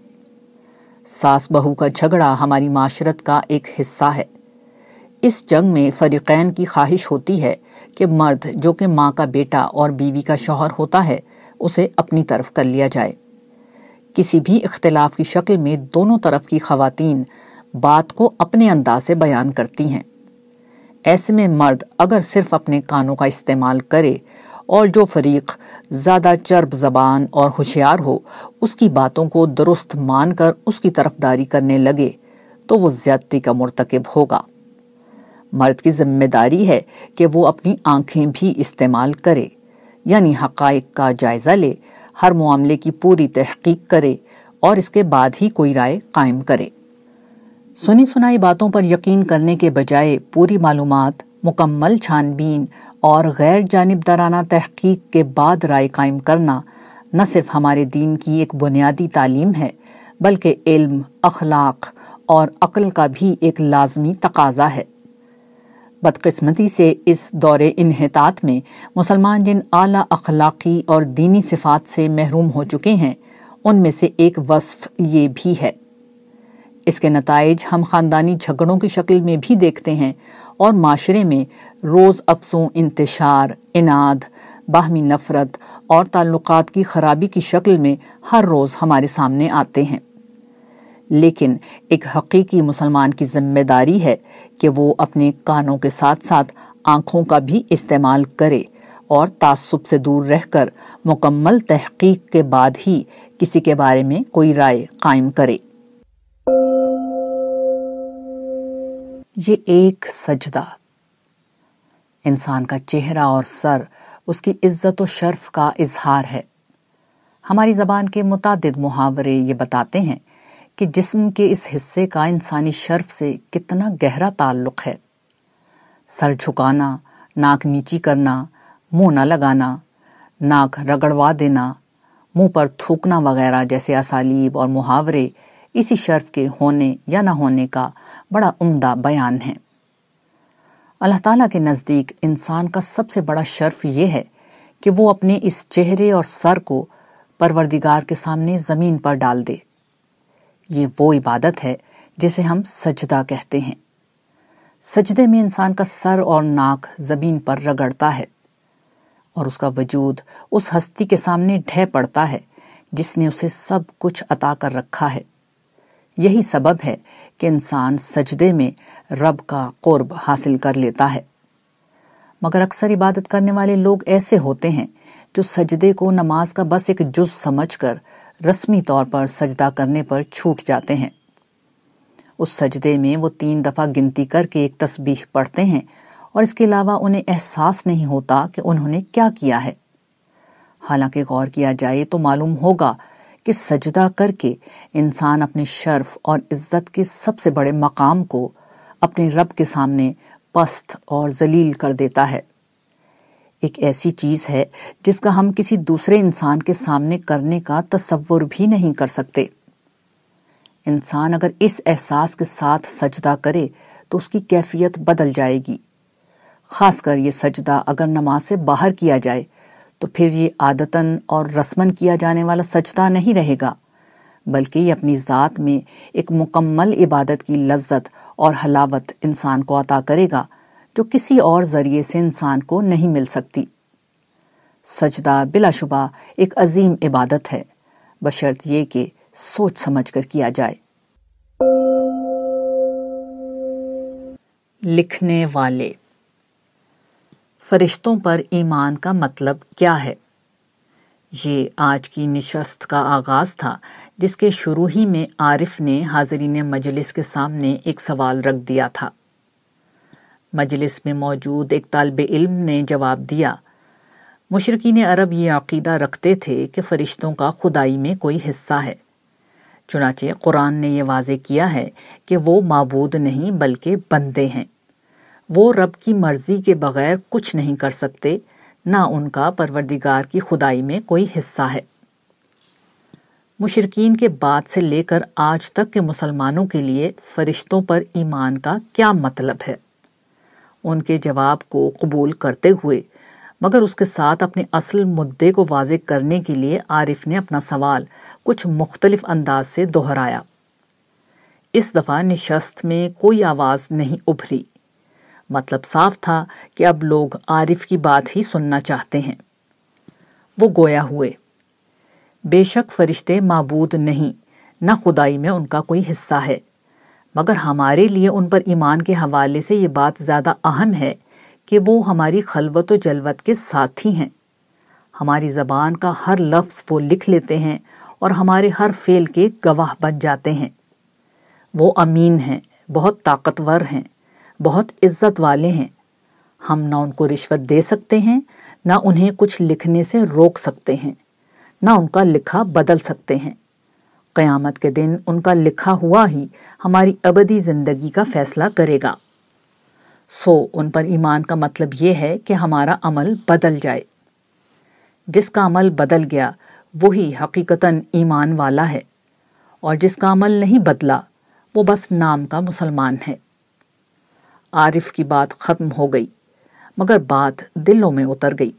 ساس بہو کا جھگڑا ہماری معاشرت کا ایک حصہ ہے۔ اس جنگ میں فریقین کی خواہش ہوتی ہے کہ مرد جو کہ ماں کا بیٹا اور بیوی کا شوہر ہوتا ہے، اسے اپنی طرف کر لیا جائے۔ کسی بھی اختلاف کی شکل میں دونوں طرف کی خواتین بات کو اپنے انداز سے بیان کرتی ہیں۔ ایسے میں مرد اگر صرف اپنے کانوں کا استعمال کرے اور جو فریق زیادہ چرب زبان اور ہوشیار ہو، اس کی باتوں کو درست مان کر اس کی طرف داری کرنے لگے، تو وہ زیادتی کا مرتکب ہوگا۔ مرد کی ذمہ داری ہے کہ وہ اپنی آنکھیں بھی استعمال کرے یعنی حقائق کا جائزہ لے، ہر معاملے کی پوری تحقیق کرے اور اس کے بعد ہی کوئی رائے قائم کرے۔ سنی سنائی باتوں پر یقین کرنے کے بجائے پوری معلومات، مکمل چھان بین اور غیر جانبدارانہ تحقیق کے بعد رائے قائم کرنا نہ صرف ہمارے دین کی ایک بنیادی تعلیم ہے، بلکہ علم، اخلاق اور عقل کا بھی ایک لازمی تقاضا ہے۔ بدقسمتی سے اس دور انحطاط میں مسلمان جن اعلیٰ اخلاقی اور دینی صفات سے محروم ہو چکے ہیں، ان میں سے ایک وصف یہ بھی ہے۔ اس کے نتائج ہم خاندانی جھگڑوں کی شکل میں بھی دیکھتے ہیں اور معاشرے میں روز افسوں، انتشار اناد باہمی نفرت اور تعلقات کی خرابی کی شکل میں ہر روز ہمارے سامنے آتے ہیں۔ لیکن ایک حقیقی مسلمان کی ذمہ داری ہے کہ وہ اپنے کانوں کے ساتھ ساتھ آنکھوں کا بھی استعمال کرے اور تعصب سے دور رہ کر مکمل تحقیق کے بعد ہی کسی کے بارے میں کوئی رائے قائم کرے۔ یہ ایک سجدہ۔ انسان کا چہرہ اور سر اس کی عزت و شرف کا اظہار ہے۔ ہماری زبان کے متعدد محاورے یہ بتاتے ہیں کہ جسم کے اس حصے کا انسانی شرف سے کتنا گہرا تعلق ہے۔ سر جھکانا، ناک نیچی کرنا، منہ نہ لگانا، ناک رگڑوا دینا، منہ پر تھوکنا وغیرہ جیسے اسالیب اور محاورے اسی شرف کے ہونے یا نہ ہونے کا بڑا عمدہ بیان ہے اللہ تعالیٰ کے نزدیک انسان کا سب سے بڑا شرف یہ ہے کہ وہ اپنے اس چہرے اور سر کو پروردگار کے سامنے زمین پر ڈال دے۔ یہ وہ عبادت ہے جسے ہم سجدہ کہتے ہیں۔ سجدے میں انسان کا سر اور ناک زمین پر رگڑتا ہے اور اس کا وجود اس ہستی کے سامنے ڈھے پڑتا ہے جس نے اسے سب کچھ عطا کر رکھا ہے۔ یہی سبب ہے کہ انسان سجدے میں رب کا قرب حاصل کر لیتا ہے۔ مگر اکثر عبادت کرنے والے لوگ ایسے ہوتے ہیں جو سجدے کو نماز کا بس ایک جز سمجھ کر رسمی طور پر سجدہ کرنے پر چھوٹ جاتے ہیں۔ اس سجدے میں وہ تین دفعہ گنتی کر کے ایک تسبیح پڑھتے ہیں اور اس کے علاوہ انہیں احساس نہیں ہوتا کہ انہوں نے کیا کیا ہے۔ حالانکہ غور کیا جائے تو معلوم ہوگا کہ سجدہ کر کے انسان اپنے شرف اور عزت کے سب سے بڑے مقام کو اپنے رب کے سامنے پست اور ذلیل کر دیتا ہے۔ ایک ایسی چیز ہے جس کا ہم کسی دوسرے انسان کے سامنے کرنے کا تصور بھی نہیں کر سکتے۔ انسان اگر اس احساس کے ساتھ سجدہ کرے تو اس کی کیفیت بدل جائے گی۔ خاص کر یہ سجدہ اگر نماز سے باہر کیا جائے تو پھر یہ عادتاً اور رسمن کیا جانے والا سجدہ نہیں رہے گا، بلکہ یہ اپنی ذات میں ایک مکمل عبادت کی لذت اور حلاوت انسان کو عطا کرے گا۔ جو کسی اور ذریعے سے انسان کو نہیں مل سکتی۔ سجدہ بلا شبہ ایک عظیم عبادت ہے۔ بشرط یہ کہ سوچ سمجھ کر کیا جائے۔ لکھنے والے۔ فرشتوں پر ایمان کا مطلب کیا ہے؟ یہ آج کی نشست کا آغاز تھا، جس کے شروع ہی میں عارف نے حاضرین مجلس کے سامنے ایک سوال رکھ دیا تھا۔ مجلس میں موجود ایک طالب علم نے جواب دیا۔ مشرقین عرب یہ عقیدہ رکھتے تھے کہ فرشتوں کا خدائی میں کوئی حصہ ہے۔ چنانچہ قرآن نے یہ واضح کیا ہے کہ وہ معبود نہیں بلکہ بندے ہیں۔ وہ رب کی مرضی کے بغیر کچھ نہیں کر سکتے، نہ ان کا پروردگار کی خدائی میں کوئی حصہ ہے۔ مشرقین کے بعد سے لے کر آج تک کے مسلمانوں کے لیے فرشتوں پر ایمان کا کیا مطلب ہے؟ ان کے جواب کو قبول کرتے ہوئے، مگر اس کے ساتھ اپنے اصل مدعے کو واضح کرنے کے لیے عارف نے اپنا سوال کچھ مختلف انداز سے دہرایا۔ اس دفعہ نشست میں کوئی آواز نہیں ابھری۔ مطلب صاف تھا کہ اب لوگ عارف کی بات ہی سننا چاہتے ہیں۔ وہ گویا ہوئے۔ بے شک فرشتے معبود نہیں، نہ خدائی میں ان کا کوئی حصہ ہے۔ مگر ہمارے لیے ان پر ایمان کے حوالے سے یہ بات زیادہ اہم ہے کہ وہ ہماری خلوت و جلوت کے ساتھی ہیں۔ ہماری زبان کا ہر لفظ وہ لکھ لیتے ہیں اور ہمارے ہر فعل کے گواہ بن جاتے ہیں۔ وہ امین ہیں، بہت طاقتور ہیں، بہت عزت والے ہیں۔ ہم نہ ان کو رشوت دے سکتے ہیں، نہ انہیں کچھ لکھنے سے روک سکتے ہیں، نہ ان کا لکھا بدل سکتے ہیں۔ قیامت کے دن ان کا لکھا ہوا ہی ہماری ابدی زندگی کا فیصلہ کرے گا۔ سو ان پر ایمان کا مطلب یہ ہے کہ ہمارا عمل بدل جائے۔ جس کا عمل بدل گیا، وہی حقیقتاً ایمان والا ہے۔ اور جس کا عمل نہیں بدلا، وہ بس نام کا مسلمان ہے۔ عارف کی بات ختم ہو گئی، مگر بات دلوں میں اتر گئی۔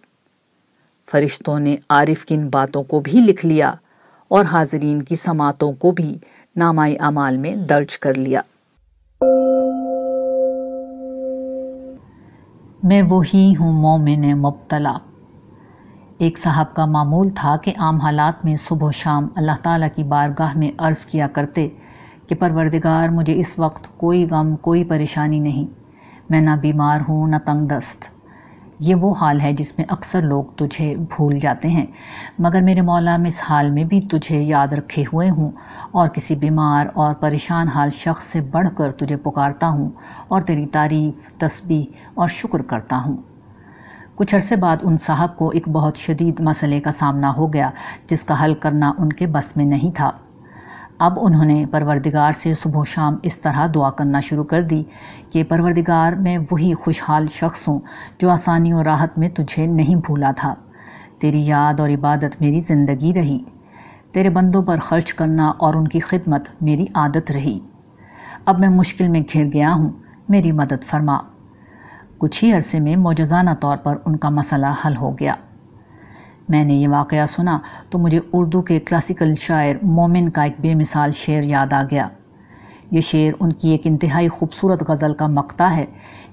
فرشتوں نے عارف کی ان باتوں کو بھی لکھ لیا۔ اور حاضرین کی سماعتوں کو بھی نامائی اعمال میں درج کر لیا۔ میں وہی ہوں مومن مبتلا۔ ایک صاحب کا معمول تھا کہ عام حالات میں صبح و شام اللہ تعالیٰ کی بارگاہ میں عرض کیا کرتے کہ پروردگار، مجھے اس وقت کوئی غم، کوئی پریشانی نہیں۔ میں نہ بیمار ہوں، نہ تنگ دست۔ یہ وہ حال ہے جس میں اکثر لوگ تجھے بھول جاتے ہیں۔ مگر میرے مولا میں اس حال میں بھی تجھے یاد رکھے ہوئے ہوں اور کسی بیمار اور پریشان حال شخص سے بڑھ کر تجھے پکارتا ہوں اور تیری تعریف، تسبیح اور شکر کرتا ہوں۔ کچھ عرصے بعد ان صاحب کو ایک بہت شدید مسئلے کا سامنا ہو گیا جس کا حل کرنا ان کے بس میں نہیں تھا۔ اب انہوں نے پروردگار سے صبح و شام اس طرح دعا کرنا شروع کر دی کہ پروردگار، میں وہی خوشحال شخص ہوں جو آسانی اور راحت میں تجھے نہیں بھولا تھا۔ تیری یاد اور عبادت میری زندگی رہی۔ تیرے بندوں پر خرچ کرنا اور ان کی خدمت میری عادت رہی۔ اب میں مشکل میں گھر گیا ہوں، میری مدد فرما۔ کچھ ہی عرصے میں موجزانہ طور پر ان کا مسئلہ حل ہو گیا۔ میں نے یہ واقعہ سنا تو مجھے اردو کے کلاسیکل شاعر مومن کا ایک بے مثال شعر یاد آ گیا۔ یہ شعر ان کی ایک انتہائی خوبصورت غزل کا مقطع ہے،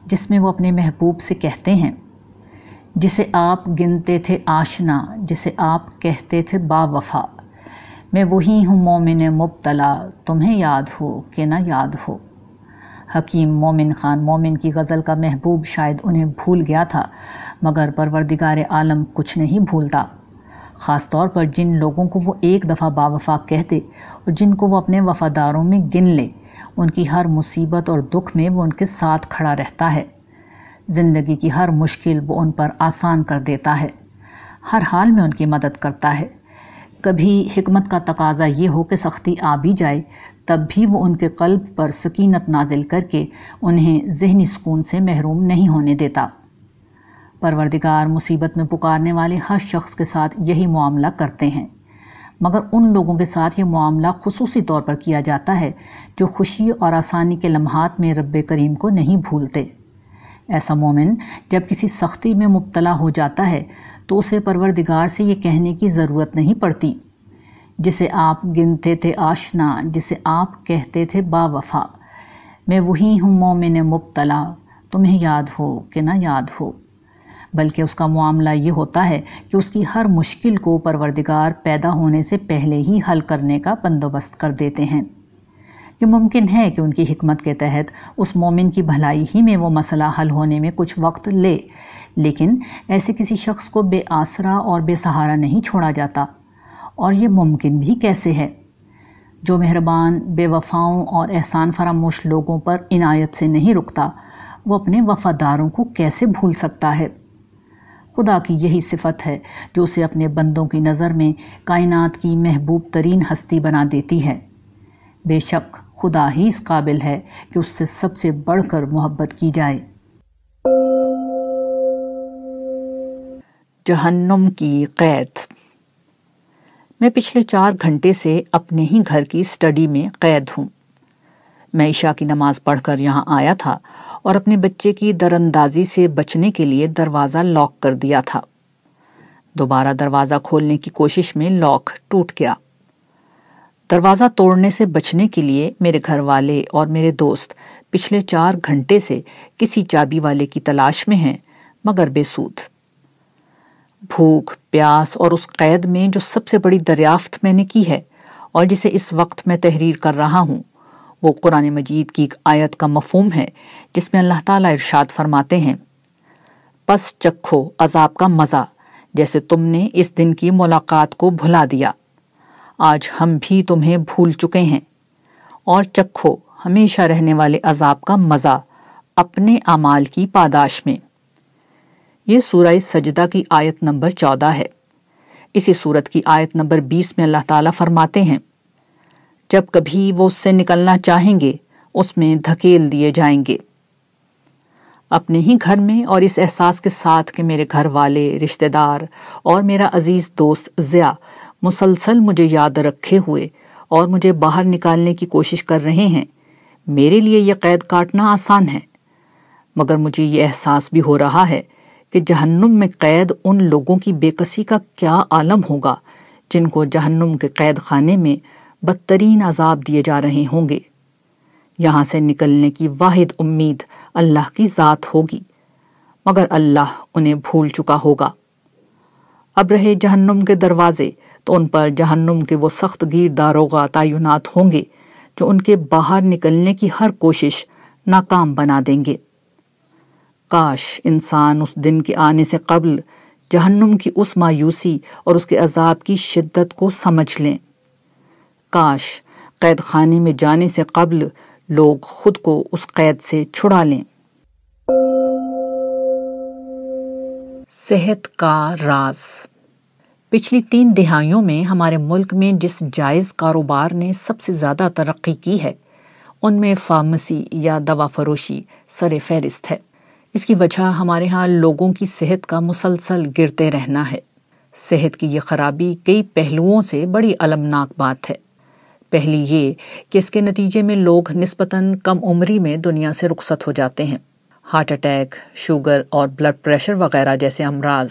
جس میں وہ اپنے محبوب سے کہتے ہیں۔ جسے آپ گنتے تھے آشنا، جسے آپ کہتے تھے با وفا۔ میں وہی ہوں مومن مبتلا، تمہیں یاد ہو کہ نہ یاد ہو۔ حکیم مومن خان، مومن کی غزل کا محبوب شاید انہیں بھول گیا تھا۔ مگر پروردگار عالم کچھ نہیں بھولتا۔ خاص طور پر جن لوگوں کو وہ ایک دفعہ با وفا کہتے اور جن کو وہ اپنے وفاداروں میں گن لے، ان کی ہر مصیبت اور دکھ میں وہ ان کے ساتھ کھڑا رہتا ہے۔ زندگی کی ہر مشکل وہ ان پر آسان کر دیتا ہے، ہر حال میں ان کی مدد کرتا ہے۔ کبھی حکمت کا تقاضا یہ ہو کہ سختی آ بھی جائے، تب بھی وہ ان کے قلب پر سکینت نازل کر کے انہیں ذہنی سکون سے محروم نہیں ہونے دیتا۔ پروردگار مصیبت میں پکارنے والے ہر شخص کے ساتھ یہی معاملہ کرتے ہیں۔ مگر ان لوگوں کے ساتھ یہ معاملہ خصوصی طور پر کیا جاتا ہے جو خوشی اور آسانی کے لمحات میں رب کریم کو نہیں بھولتے۔ ایسا مومن جب کسی سختی میں مبتلا ہو جاتا ہے تو اسے پروردگار سے یہ کہنے کی ضرورت نہیں پڑتی، جسے آپ گنتے تھے آشنا، جسے آپ کہتے تھے با وفا۔ میں وہی ہوں مومن مبتلا، تمہیں یاد ہو کہ نہ یاد ہو۔ بلکہ اس کا معاملہ یہ ہوتا ہے کہ اس کی ہر مشکل کو پروردگار پیدا ہونے سے پہلے ہی حل کرنے کا بندوبست کر دیتے ہیں۔ یہ ممکن ہے کہ ان کی حکمت کے تحت اس مومن کی بھلائی ہی میں وہ مسئلہ حل ہونے میں کچھ وقت لے، لیکن ایسے کسی شخص کو بے آسرا اور بے سہارا نہیں چھوڑا جاتا۔ اور یہ ممکن بھی کیسے ہے؟ جو مہربان، بے وفاؤں اور احسان فراموش لوگوں پر عنایت سے نہیں رکتا، وہ اپنے وفاداروں کو کیسے بھول سکتا ہے؟ خدا کی یہی صفت ہے جو اسے اپنے بندوں کی نظر میں کائنات کی محبوب ترین ہستی بنا دیتی ہے۔ بے شک خدا ہی اس قابل ہے کہ اس سے سب سے بڑھ کر محبت کی جائے۔ جہنم کی قید۔ میں پچھلے چار گھنٹے سے اپنے ہی گھر کی سٹڈی میں قید ہوں۔ میں عشاء کی نماز پڑھ کر یہاں آیا تھا۔ اور اپنے بچے کی دراندازی سے بچنے کے لیے دروازہ لاک کر دیا تھا۔ دوبارہ دروازہ کھولنے کی کوشش میں لاک ٹوٹ گیا۔ دروازہ توڑنے سے بچنے کے لیے میرے گھر والے اور میرے دوست پچھلے چار گھنٹے سے کسی چابی والے کی تلاش میں ہیں، مگر بے سود۔ بھوک، پیاس اور اس قید میں جو سب سے بڑی دریافت میں نے کی ہے اور جسے اس وقت میں تحریر کر رہا ہوں وہ قرآن مجید کی ایک آیت کا مفہوم ہے، جس میں اللہ تعالیٰ ارشاد فرماتے ہیں، پس چکھو عذاب کا مزہ، جیسے تم نے اس دن کی ملاقات کو بھلا دیا۔ آج ہم بھی تمہیں بھول چکے ہیں۔ اور چکھو ہمیشہ رہنے والے عذاب کا مزہ اپنے اعمال کی پاداش میں۔ یہ سورہ سجدہ کی آیت نمبر چودہ ہے۔ اسی صورت کی آیت نمبر بیس میں اللہ تعالیٰ فرماتے ہیں جب کبھی وہ اس سے نکلنا چاہیں گے، اس میں دھکیل دیے جائیں گے۔ اپنے ہی گھر میں اور اس احساس کے ساتھ کہ میرے گھر والے، رشتہ دار اور میرا عزیز دوست ضیاء مسلسل مجھے یاد رکھے ہوئے اور مجھے باہر نکالنے کی کوشش کر رہے ہیں، میرے لیے یہ قید کاٹنا آسان ہے۔ مگر مجھے یہ احساس بھی ہو رہا ہے کہ جہنم میں قید ان لوگوں کی بے کسی کا کیا عالم ہوگا جن کو جہنم کے قید خانے میں بدترین عذاب دیے جا رہے ہوں گے۔ یہاں سے نکلنے کی واحد امید اللہ کی ذات ہوگی، مگر اللہ انہیں بھول چکا ہوگا۔ اب رہے جہنم کے دروازے، تو ان پر جہنم کے وہ سخت گیر داروغ تعینات ہوں گے جو ان کے باہر نکلنے کی ہر کوشش ناکام بنا دیں گے۔ کاش انسان اس دن کے آنے سے قبل جہنم کی اس مایوسی اور اس کے عذاب کی شدت کو سمجھ لیں۔ کاش قید خانے میں جانے سے قبل لوگ خود کو اس قید سے چھڑا لیں۔ صحت کا راز۔ پچھلی تین دہائیوں میں ہمارے ملک میں جس جائز کاروبار نے سب سے زیادہ ترقی کی ہے، ان میں فارمیسی یا دوا فروشی سر فہرست ہے۔ اس کی وجہ ہمارے ہاں لوگوں کی صحت کا مسلسل گرتے رہنا ہے۔ صحت کی یہ خرابی کئی پہلوؤں سے بڑی المناک بات ہے۔ پہلی یہ کہ اس کے نتیجے میں لوگ نسبتاً کم عمری میں دنیا سے رخصت ہو جاتے ہیں۔ ہارٹ اٹیک، شوگر اور بلڈ پریشر وغیرہ جیسے امراض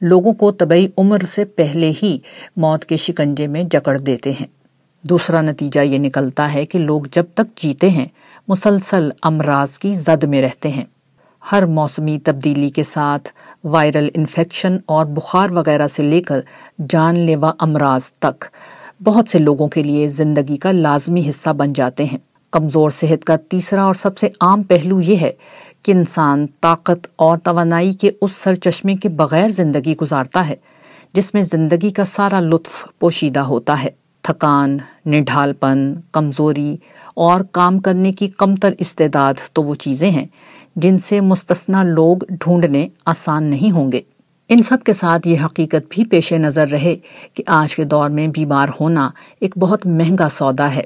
لوگوں کو طبعی عمر سے پہلے ہی موت کے شکنجے میں جکڑ دیتے ہیں۔ دوسرا نتیجہ یہ نکلتا ہے کہ لوگ جب تک جیتے ہیں، مسلسل امراض کی زد میں رہتے ہیں۔ ہر موسمی تبدیلی کے ساتھ وائرل انفیکشن اور بخار وغیرہ سے لے کر جان لیوا امراض تک بہت سے لوگوں کے لیے زندگی کا لازمی حصہ بن جاتے ہیں۔ کمزور صحت کا تیسرا اور سب سے عام پہلو یہ ہے کہ انسان طاقت اور توانائی کے اس سر چشمے کے بغیر زندگی گزارتا ہے، جس میں زندگی کا سارا لطف پوشیدہ ہوتا ہے۔ تھکان نڈھال پن کمزوری اور کام کرنے کی کمتر استعداد تو وہ چیزیں ہیں جن سے مستثنا لوگ ڈھونڈنے آسان نہیں ہوں گے۔ ان سب کے ساتھ یہ حقیقت بھی پیش نظر رہے کہ آج کے دور میں بیمار ہونا ایک بہت مہنگا سودا ہے۔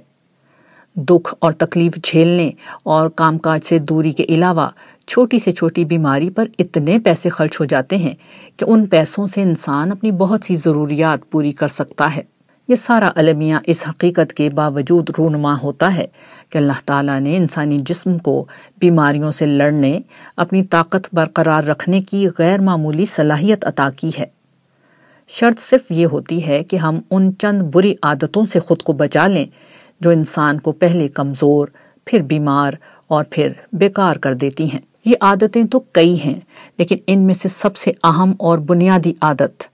دکھ اور تکلیف جھیلنے اور کام کاج سے دوری کے علاوہ چھوٹی سے چھوٹی بیماری پر اتنے پیسے خرچ ہو جاتے ہیں کہ ان پیسوں سے انسان اپنی بہت سی ضروریات پوری کر سکتا ہے۔ یہ سارا المیہ اس حقیقت کے باوجود رونما ہوتا ہے کہ اللہ تعالیٰ نے انسانی جسم کو بیماریوں سے لڑنے، اپنی طاقت برقرار رکھنے کی غیر معمولی صلاحیت عطا کی ہے۔ شرط صرف یہ ہوتی ہے کہ ہم ان چند بری عادتوں سے خود کو بچا لیں جو انسان کو پہلے کمزور، پھر بیمار اور پھر بیکار کر دیتی ہیں۔ یہ عادتیں تو کئی ہیں، لیکن ان میں سے سب سے اہم اور بنیادی عادت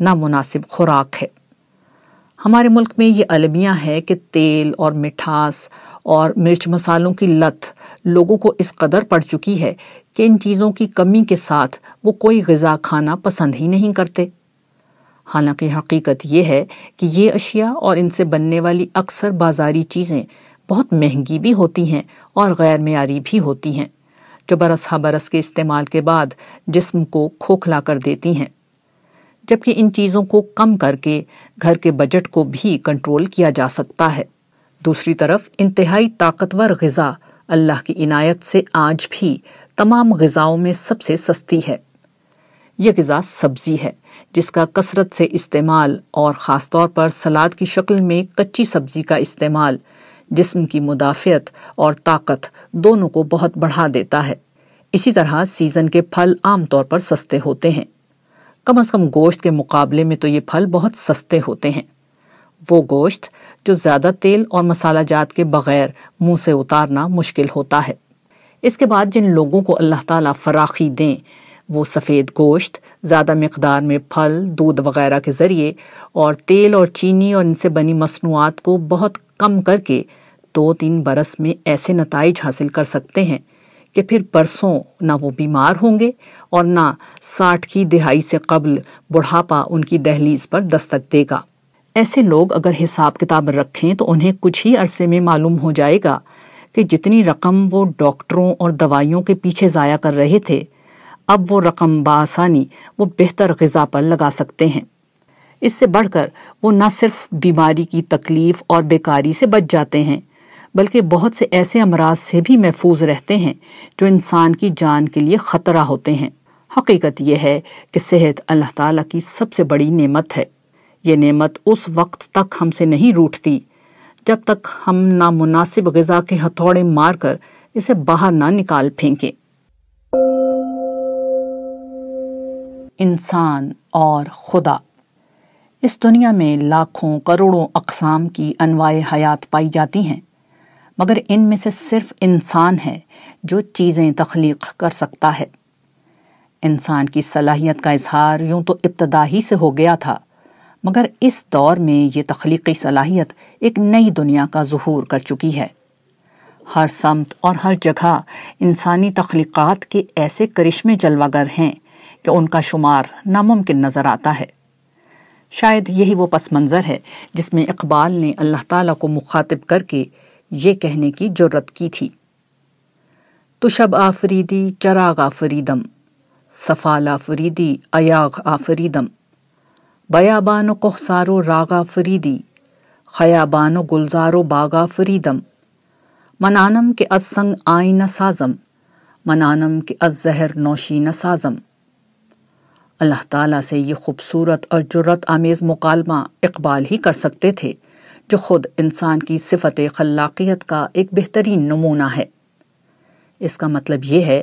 نامناسب خوراک ہے۔ ہمارے ملک میں یہ المیہ ہے کہ تیل اور مٹھاس اور مرچ مسالوں کی لت لوگوں کو اس قدر پڑ چکی ہے کہ ان چیزوں کی کمی کے ساتھ وہ کوئی غذا کھانا پسند ہی نہیں کرتے۔ حالانکہ حقیقت یہ ہے کہ یہ اشیاء اور ان سے بننے والی اکثر بازاری چیزیں بہت مہنگی بھی ہوتی ہیں اور غیر معیاری بھی ہوتی ہیں، جو برس ہا برس کے استعمال کے بعد جسم کو کھوکھلا کر دیتی ہیں۔ جبکہ ان چیزوں کو کم کر کے گھر کے بجٹ کو بھی کنٹرول کیا جا سکتا ہے۔ دوسری طرف انتہائی طاقتور غذا اللہ کی عنایت سے آج بھی تمام غذاؤں میں سب سے سستی ہے۔ یہ غذا سبزی ہے، جس کا کثرت سے استعمال اور خاص طور پر سلاد کی شکل میں کچی سبزی کا استعمال جسم کی مدافعت اور طاقت دونوں کو بہت بڑھا دیتا ہے۔ اسی طرح سیزن کے پھل عام طور پر سستے ہوتے ہیں۔ کم از کم گوشت کے مقابلے میں تو یہ پھل بہت سستے ہوتے ہیں۔ وہ گوشت جو زیادہ تیل اور مسالہ جات کے بغیر منہ سے اتارنا مشکل ہوتا ہے۔ اس کے بعد جن لوگوں کو اللہ تعالیٰ فراخی دیں، وہ سفید گوشت، زیادہ مقدار میں پھل، دودھ وغیرہ کے ذریعے اور تیل اور چینی اور ان سے بنی مصنوعات کو بہت کم کر کے دو تین برس میں ایسے نتائج حاصل کر سکتے ہیں کہ پھر برسوں نہ وہ بیمار ہوں گے اور نہ ساٹھ کی دہائی سے قبل بڑھاپا ان کی دہلیز پر دستک دے گا۔ ایسے لوگ اگر حساب کتاب رکھیں تو انہیں کچھ ہی عرصے میں معلوم ہو جائے گا کہ جتنی رقم وہ ڈاکٹروں اور دوائیوں کے پیچھے ضائع کر رہے تھے، اب وہ رقم بآسانی، وہ بہتر غذا پر لگا سکتے ہیں۔ اس سے بڑھ کر وہ نہ صرف بیماری کی تکلیف اور بیکاری سے بچ جاتے ہیں، بلکہ بہت سے ایسے امراض سے بھی محفوظ رہتے ہیں جو انسان کی جان کے لیے خطرہ ہوتے ہیں۔ حقیقت یہ ہے کہ صحت اللہ تعالیٰ کی سب سے بڑی نعمت ہے۔ یہ نعمت اس وقت تک ہم سے نہیں روٹتی۔ جب تک ہم نامناسب غذا کے ہتھوڑے مار کر اسے باہر نہ نکال پھینکیں۔ انسان اور خدا۔ اس دنیا میں لاکھوں کروڑوں اقسام کی انواع حیات پائی جاتی ہیں، مگر ان میں سے صرف انسان ہے جو چیزیں تخلیق کر سکتا ہے۔ انسان کی صلاحیت کا اظہار یوں تو ابتدا ہی سے ہو گیا تھا۔ مگر اس دور میں یہ تخلیقی صلاحیت ایک نئی دنیا کا ظہور کر چکی ہے۔ ہر سمت اور ہر جگہ انسانی تخلیقات کے ایسے کرشمے جلواگر ہیں کہ ان کا شمار ناممکن نظر آتا ہے۔ شاید یہی وہ پس منظر ہے جس میں اقبال نے اللہ تعالیٰ کو مخاطب کر کے یہ کہنے کی جرت کی تھی۔ تو شب آفریدی، چراغ آفریدم صفال آفریدی ایاغ آفریدم۔ بیابان و کوہسارو راغ آفریدی خیابان و گلزار و باغ آفریدم منانم کے از سنگ آئی نہ سازم، منانم کے از زہر نوشی نہ سازم. اللہ تعالیٰ سے یہ خوبصورت اور جرت آمیز مکالمہ اقبال ہی کر سکتے تھے، جو خود انسان کی صفت خلاقیت کا ایک بہترین نمونہ ہے۔ اس کا مطلب یہ ہے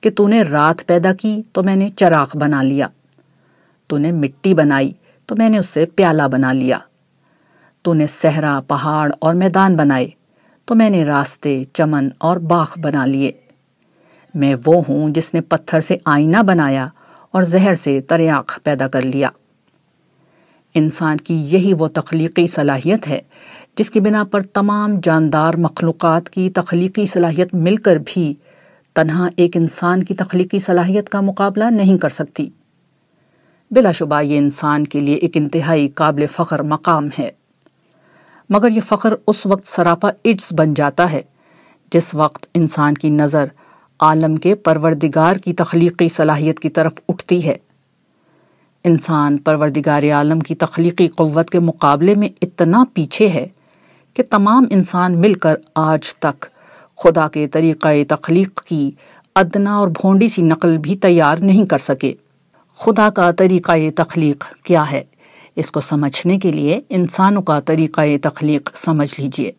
کہ تو نے رات پیدا کی تو میں نے چراغ بنا لیا، تو نے مٹی بنائی تو میں نے اس سے پیالہ بنا لیا۔ تو نے صحرا، پہاڑ اور میدان بنائے۔ تو میں نے راستے، چمن اور باغ بنا لیے۔ میں وہ ہوں جس نے پتھر سے آئینہ بنایا اور زہر سے تریاق پیدا کر لیا۔ انسان کی یہی وہ تخلیقی صلاحیت ہے جس کی بنا پر تمام جاندار مخلوقات کی تخلیقی صلاحیت مل کر بھی تنہا ایک انسان کی تخلیقی صلاحیت کا مقابلہ نہیں کر سکتی۔ بلا شبہ یہ انسان کے لیے ایک انتہائی قابل فخر مقام ہے۔ مگر یہ فخر اس وقت سراپا عجز بن جاتا ہے، جس وقت انسان کی نظر عالم کے پروردگار کی تخلیقی صلاحیت کی طرف اٹھتی ہے۔ انسان پروردگار عالم کی تخلیقی قوت کے مقابلے میں اتنا پیچھے ہے کہ تمام انسان مل کر آج تک خدا کے طریقہ تخلیق کی ادنا اور بھونڈی سی نقل بھی تیار نہیں کر سکے۔ خدا کا طریقہ تخلیق کیا ہے۔ اس کو سمجھنے کے لیے انسانوں کا طریقہ تخلیق سمجھ لیجیے۔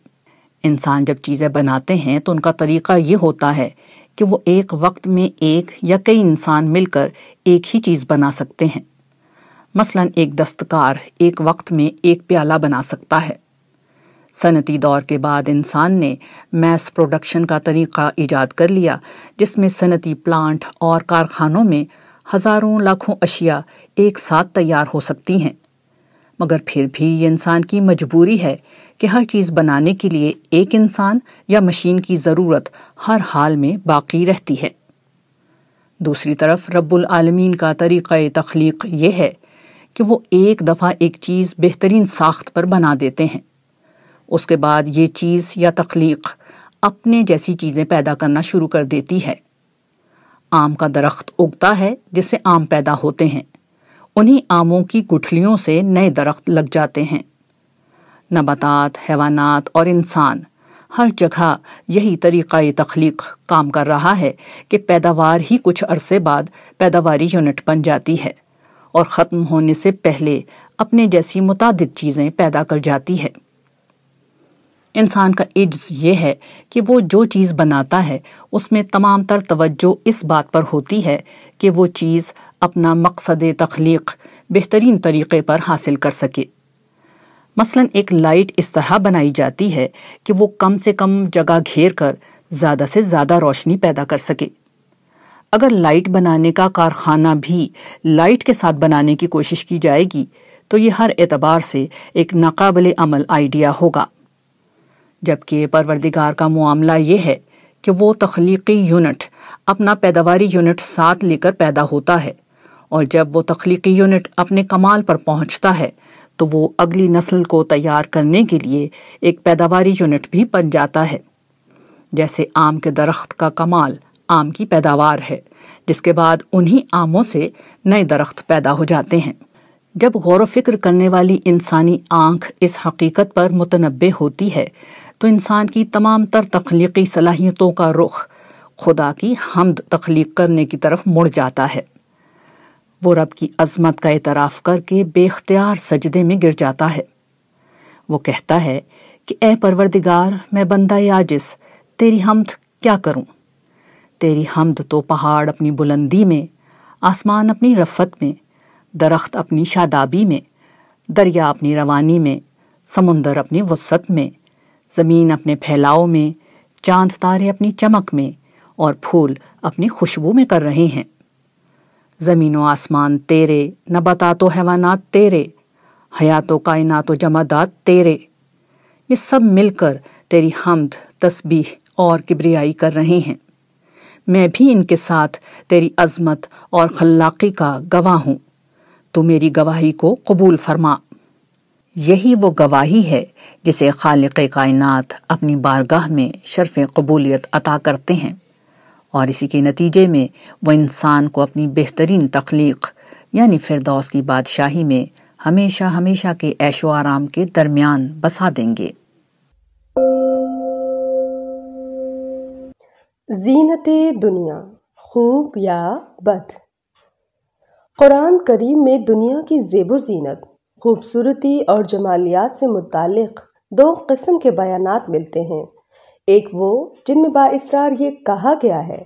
انسان جب چیزیں بناتے ہیں تو ان کا طریقہ یہ ہوتا ہے کہ وہ ایک وقت میں ایک یا کئی انسان مل کر ایک ہی چیز بنا سکتے ہیں۔ مثلا ایک دستکار ایک وقت میں ایک پیالہ بنا سکتا ہے۔ صنعتی دور کے بعد انسان نے میس پروڈکشن کا طریقہ ایجاد کر لیا، جس میں صنعتی پلانٹ اور کارخانوں میں ہزاروں لاکھوں اشیاء ایک ساتھ تیار ہو سکتی ہیں۔ مگر پھر بھی یہ انسان کی مجبوری ہے کہ ہر چیز بنانے کے لیے ایک انسان یا مشین کی ضرورت ہر حال میں باقی رہتی ہے۔ دوسری طرف رب العالمین کا طریقہ تخلیق یہ ہے کہ وہ ایک دفعہ ایک چیز بہترین ساخت پر بنا دیتے ہیں۔ اس کے بعد یہ چیز یا تخلیق اپنے جیسی چیزیں پیدا کرنا شروع کر دیتی ہے۔ آم کا درخت اگتا ہے جس سے آم پیدا ہوتے ہیں۔ انہی آموں کی گٹھلیوں سے نئے درخت لگ جاتے ہیں۔ نباتات، حیوانات اور انسان، ہر جگہ یہی طریقہ تخلیق کام کر رہا ہے کہ پیداوار ہی کچھ عرصے بعد پیداواری یونٹ بن جاتی ہے اور ختم ہونے سے پہلے اپنے جیسی متعدد چیزیں پیدا کر جاتی ہے۔ انسان کا عجز یہ ہے کہ وہ جو چیز بناتا ہے، اس میں تمام تر توجہ اس بات پر ہوتی ہے کہ وہ چیز اپنا مقصد تخلیق بہترین طریقے پر حاصل کر سکے۔ مثلا ایک لائٹ اس طرح بنائی جاتی ہے کہ وہ کم سے کم جگہ گھیر کر زیادہ سے زیادہ روشنی پیدا کر سکے۔ اگر لائٹ بنانے کا کارخانہ بھی لائٹ کے ساتھ بنانے کی کوشش کی جائے گی، تو یہ ہر اعتبار سے ایک ناقابل عمل آئیڈیا ہوگا۔ جبکہ پروردگار کا معاملہ یہ ہے کہ وہ تخلیقی یونٹ، اپنا پیداواری یونٹ ساتھ لے کر پیدا ہوتا ہے۔ اور جب وہ تخلیقی یونٹ اپنے کمال پر پہنچتا ہے، تو وہ اگلی نسل کو تیار کرنے کے لیے ایک پیداواری یونٹ بھی بن جاتا ہے۔ جیسے آم کے درخت کا کمال آم کی پیداوار ہے، جس کے بعد انہی آموں سے نئے درخت پیدا ہو جاتے ہیں۔ جب غور و فکر کرنے والی انسانی آنکھ اس حقیقت پر متنبع ہوتی ہے تو انسان کی تمام تر تخلیقی صلاحیتوں کا رخ خدا کی حمد تخلیق کرنے کی طرف مڑ جاتا ہے۔ وہ رب کی عظمت کا اعتراف کر کے بے اختیار سجدے میں گر جاتا ہے۔ وہ کہتا ہے کہ اے پروردگار، میں بندہ عاجز، تیری حمد کیا کروں؟ تیری حمد تو پہاڑ اپنی بلندی میں، آسمان اپنی رفت میں، درخت اپنی شادابی میں، دریا اپنی روانی میں، سمندر اپنی وسط میں زمین اپنے پھیلاؤ میں، چاند تارے اپنی چمک میں اور پھول اپنی خوشبو میں کر رہے ہیں۔ زمین و آسمان تیرے، نباتات و حیوانات تیرے، حیات و کائنات و جمادات تیرے۔ یہ سب مل کر تیری حمد، تسبیح اور کبریائی کر رہے ہیں۔ میں بھی ان کے ساتھ تیری عظمت اور خلاقی کا گواہ ہوں۔ تو میری گواہی کو قبول فرما۔ یہی وہ گواہی ہے جسے خالق کائنات اپنی بارگاہ میں شرف قبولیت عطا کرتے ہیں۔ اور اسی کے نتیجے میں وہ انسان کو اپنی بہترین تخلیق یعنی فردوس کی بادشاہی میں ہمیشہ ہمیشہ کے ایش و آرام کے درمیان بسا دیں گے۔ زینت دنیا، خوب یا بد۔ قرآن کریم میں دنیا کی زیب و زینت خوبصورتی اور جمالیات سے متعلق دو قسم کے بیانات ملتے ہیں۔ ایک وہ جن میں بااسرار یہ کہا گیا ہے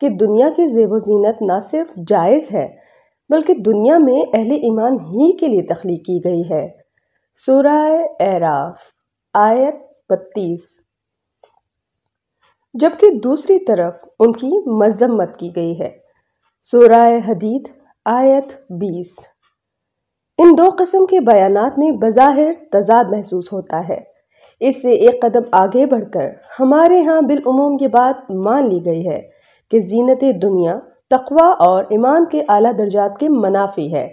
کہ دنیا کی زیب و زینت نہ صرف جائز ہے بلکہ دنیا میں اہل ایمان ہی کے لیے تخلیق کی گئی ہے۔ سورہ اعراف، آیت بتیس۔ جبکہ دوسری طرف ان کی مذمت کی گئی ہے۔ سورہ حدید، آیت بیس۔ ان دو قسم کے بیانات میں بظاہر تضاد محسوس ہوتا ہے۔ اس سے ایک قدم آگے بڑھ کر ہمارے ہاں بالعموم یہ بات مان لی گئی ہے کہ زینت دنیا، تقوی اور ایمان کے اعلیٰ درجات کے منافی ہے۔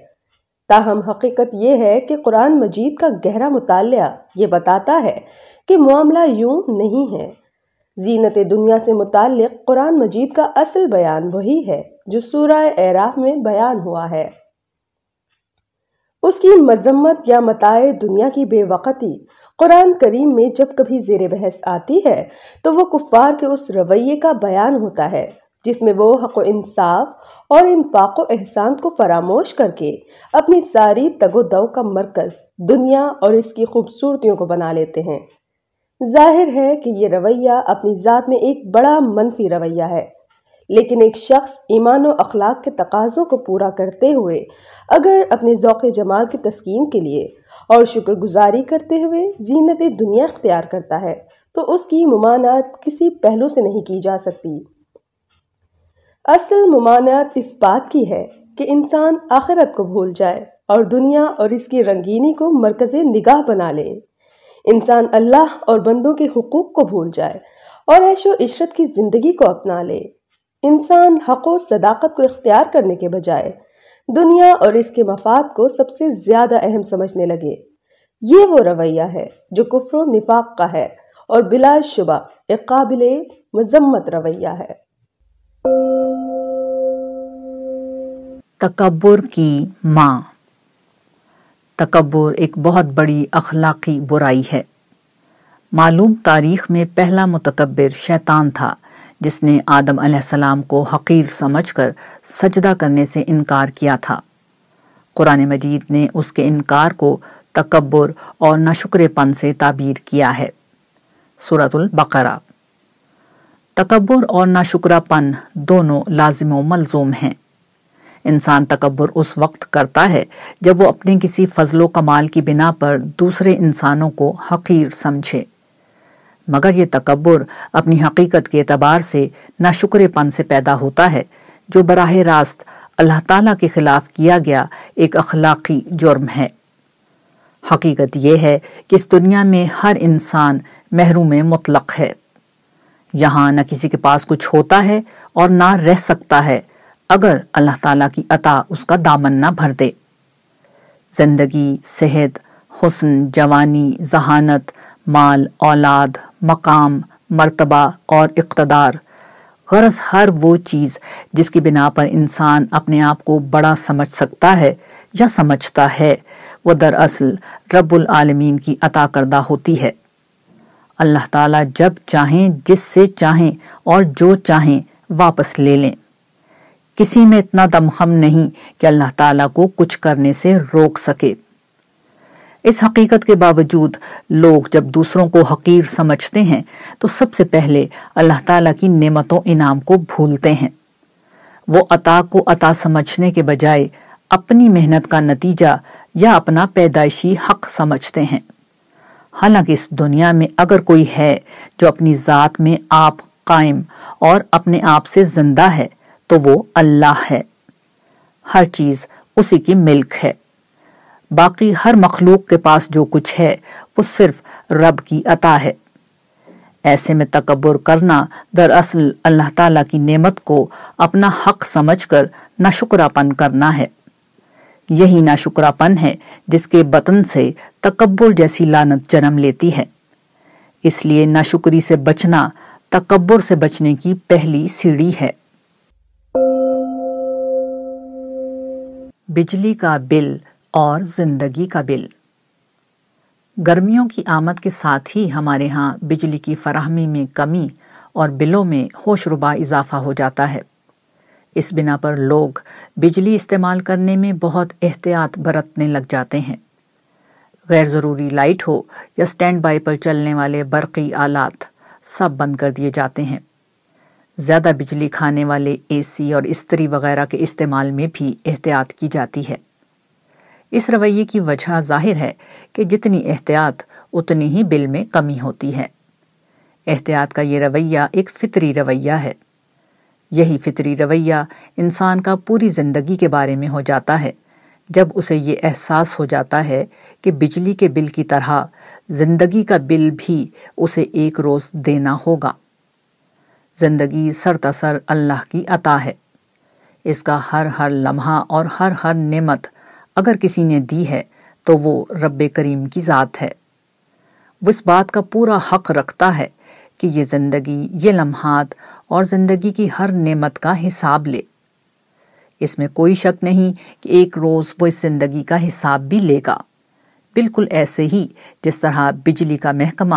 تاہم حقیقت یہ ہے کہ قرآن مجید کا گہرا مطالعہ یہ بتاتا ہے کہ معاملہ یوں نہیں ہے۔ زینت دنیا سے متعلق قرآن مجید کا اصل بیان وہی ہے جو سورہ اعراف میں بیان ہوا ہے۔ اس کی مذمت یا متائے دنیا کی بے وقتی۔ قرآن کریم میں جب کبھی زیر بحث آتی ہے، تو وہ کفار کے اس رویے کا بیان ہوتا ہے، جس میں وہ حق و انصاف اور انفاق و احسان کو فراموش کر کے اپنی ساری تگ و دو کا مرکز دنیا اور اس کی خوبصورتیوں کو بنا لیتے ہیں۔ ظاہر ہے کہ یہ رویہ اپنی ذات میں ایک بڑا منفی رویہ ہے۔ لیکن ایک شخص ایمان و اخلاق کے تقاضوں کو پورا کرتے ہوئے اگر اپنے ذوق جمال کی تسکین کے لیے اور شکر گزاری کرتے ہوئے زینت دنیا اختیار کرتا ہے، تو اس کی ممانعت کسی پہلو سے نہیں کی جا سکتی۔ اصل ممانعت اس بات کی ہے کہ انسان آخرت کو بھول جائے اور دنیا اور اس کی رنگینی کو مرکز نگاہ بنا لے۔ انسان اللہ اور بندوں کے حقوق کو بھول جائے اور عیش و عشرت کی زندگی کو اپنا لے۔ انسان حق و صداقت کو اختیار کرنے کے بجائے دنیا اور اس کے مفاد کو سب سے زیادہ اہم سمجھنے لگے۔ یہ وہ رویہ ہے جو کفر و نفاق کا ہے اور بلا شبہ ایک قابل مذمت رویہ ہے۔ تکبر کی ماں۔ تکبر ایک بہت بڑی اخلاقی برائی ہے۔ معلوم تاریخ میں پہلا متکبر شیطان تھا۔ جس نے آدم علیہ السلام کو حقیر سمجھ کر سجدہ کرنے سے انکار کیا تھا۔ قرآن مجید نے اس کے انکار کو تکبر اور نشکر پن سے تعبیر کیا ہے۔ سورت البقرہ۔ تکبر اور ناشکرہ پن دونوں لازم و ملزوم ہیں۔ انسان تکبر اس وقت کرتا ہے جب وہ اپنے کسی فضل و کمال کی بنا پر دوسرے انسانوں کو حقیر سمجھے۔ مگر یہ تکبر اپنی حقیقت کے اعتبار سے ناشکر پن سے پیدا ہوتا ہے، جو براہ راست اللہ تعالیٰ کے خلاف کیا گیا ایک اخلاقی جرم ہے۔ حقیقت یہ ہے کہ اس دنیا میں ہر انسان محروم مطلق ہے۔ یہاں نہ کسی کے پاس کچھ ہوتا ہے اور نہ رہ سکتا ہے اگر اللہ تعالیٰ کی عطا اس کا دامن نہ بھر دے۔ زندگی، صحت، حسن، جوانی، ذہانت مال، اولاد، مقام، مرتبہ اور اقتدار۔ غرض ہر وہ چیز جس کی بنا پر انسان اپنے آپ کو بڑا سمجھ سکتا ہے یا سمجھتا ہے، وہ دراصل رب العالمین کی عطا کردہ ہوتی ہے۔ اللہ تعالیٰ جب چاہیں، جس سے چاہیں اور جو چاہیں واپس لے لیں۔ کسی میں اتنا دمخم نہیں کہ اللہ تعالیٰ کو کچھ کرنے سے روک سکے۔ اس حقیقت کے باوجود لوگ جب دوسروں کو حقیر سمجھتے ہیں، تو سب سے پہلے اللہ تعالیٰ کی نعمت و انعام کو بھولتے ہیں۔ وہ عطا کو عطا سمجھنے کے بجائے اپنی محنت کا نتیجہ یا اپنا پیدائشی حق سمجھتے ہیں۔ حالانکہ اس دنیا میں اگر کوئی ہے جو اپنی ذات میں آپ قائم اور اپنے آپ سے زندہ ہے، تو وہ اللہ ہے۔ ہر چیز اسی کی ملک ہے۔ باقی ہر مخلوق کے پاس جو کچھ ہے، وہ صرف رب کی عطا ہے۔ ایسے میں تکبر کرنا دراصل اللہ تعالیٰ کی نعمت کو اپنا حق سمجھ کر نہ پن کرنا ہے۔ یہی نہ پن ہے جس کے بطن سے تکبر جیسی لانت جنم لیتی ہے۔ اس لیے ناشکری سے بچنا، تکبر سے بچنے کی پہلی سیڑھی ہے۔ بجلی کا بل اور زندگی کا بل۔ گرمیوں کی آمد کے ساتھ ہی ہمارے ہاں بجلی کی فراہمی میں کمی اور بلوں میں ہوش ربا اضافہ ہو جاتا ہے۔ اس بنا پر لوگ بجلی استعمال کرنے میں بہت احتیاط برتنے لگ جاتے ہیں۔ غیر ضروری لائٹ ہو یا سٹینڈ بائی پر چلنے والے برقی آلات سب بند کر دیے جاتے ہیں۔ زیادہ بجلی کھانے والے اے سی اور استری وغیرہ کے استعمال میں بھی احتیاط کی جاتی ہے۔ اس رویے کی وجہ ظاہر ہے کہ جتنی احتیاط، اتنی ہی بل میں کمی ہوتی ہے۔ احتیاط کا یہ رویہ ایک فطری رویہ ہے۔ یہی فطری رویہ انسان کا پوری زندگی کے بارے میں ہو جاتا ہے۔ جب اسے یہ احساس ہو جاتا ہے کہ بجلی کے بل کی طرح زندگی کا بل بھی اسے ایک روز دینا ہوگا۔ زندگی سر تسر اللہ کی عطا ہے۔ اس کا ہر ہر لمحہ اور ہر ہر نعمت اگر کسی نے دی ہے تو وہ رب کریم کی ذات ہے۔ وہ اس بات کا پورا حق رکھتا ہے کہ یہ زندگی، یہ لمحات اور زندگی کی ہر نعمت کا حساب لے۔ اس میں کوئی شک نہیں کہ ایک روز وہ اس زندگی کا حساب بھی لے گا۔ بالکل ایسے ہی جس طرح بجلی کا محکمہ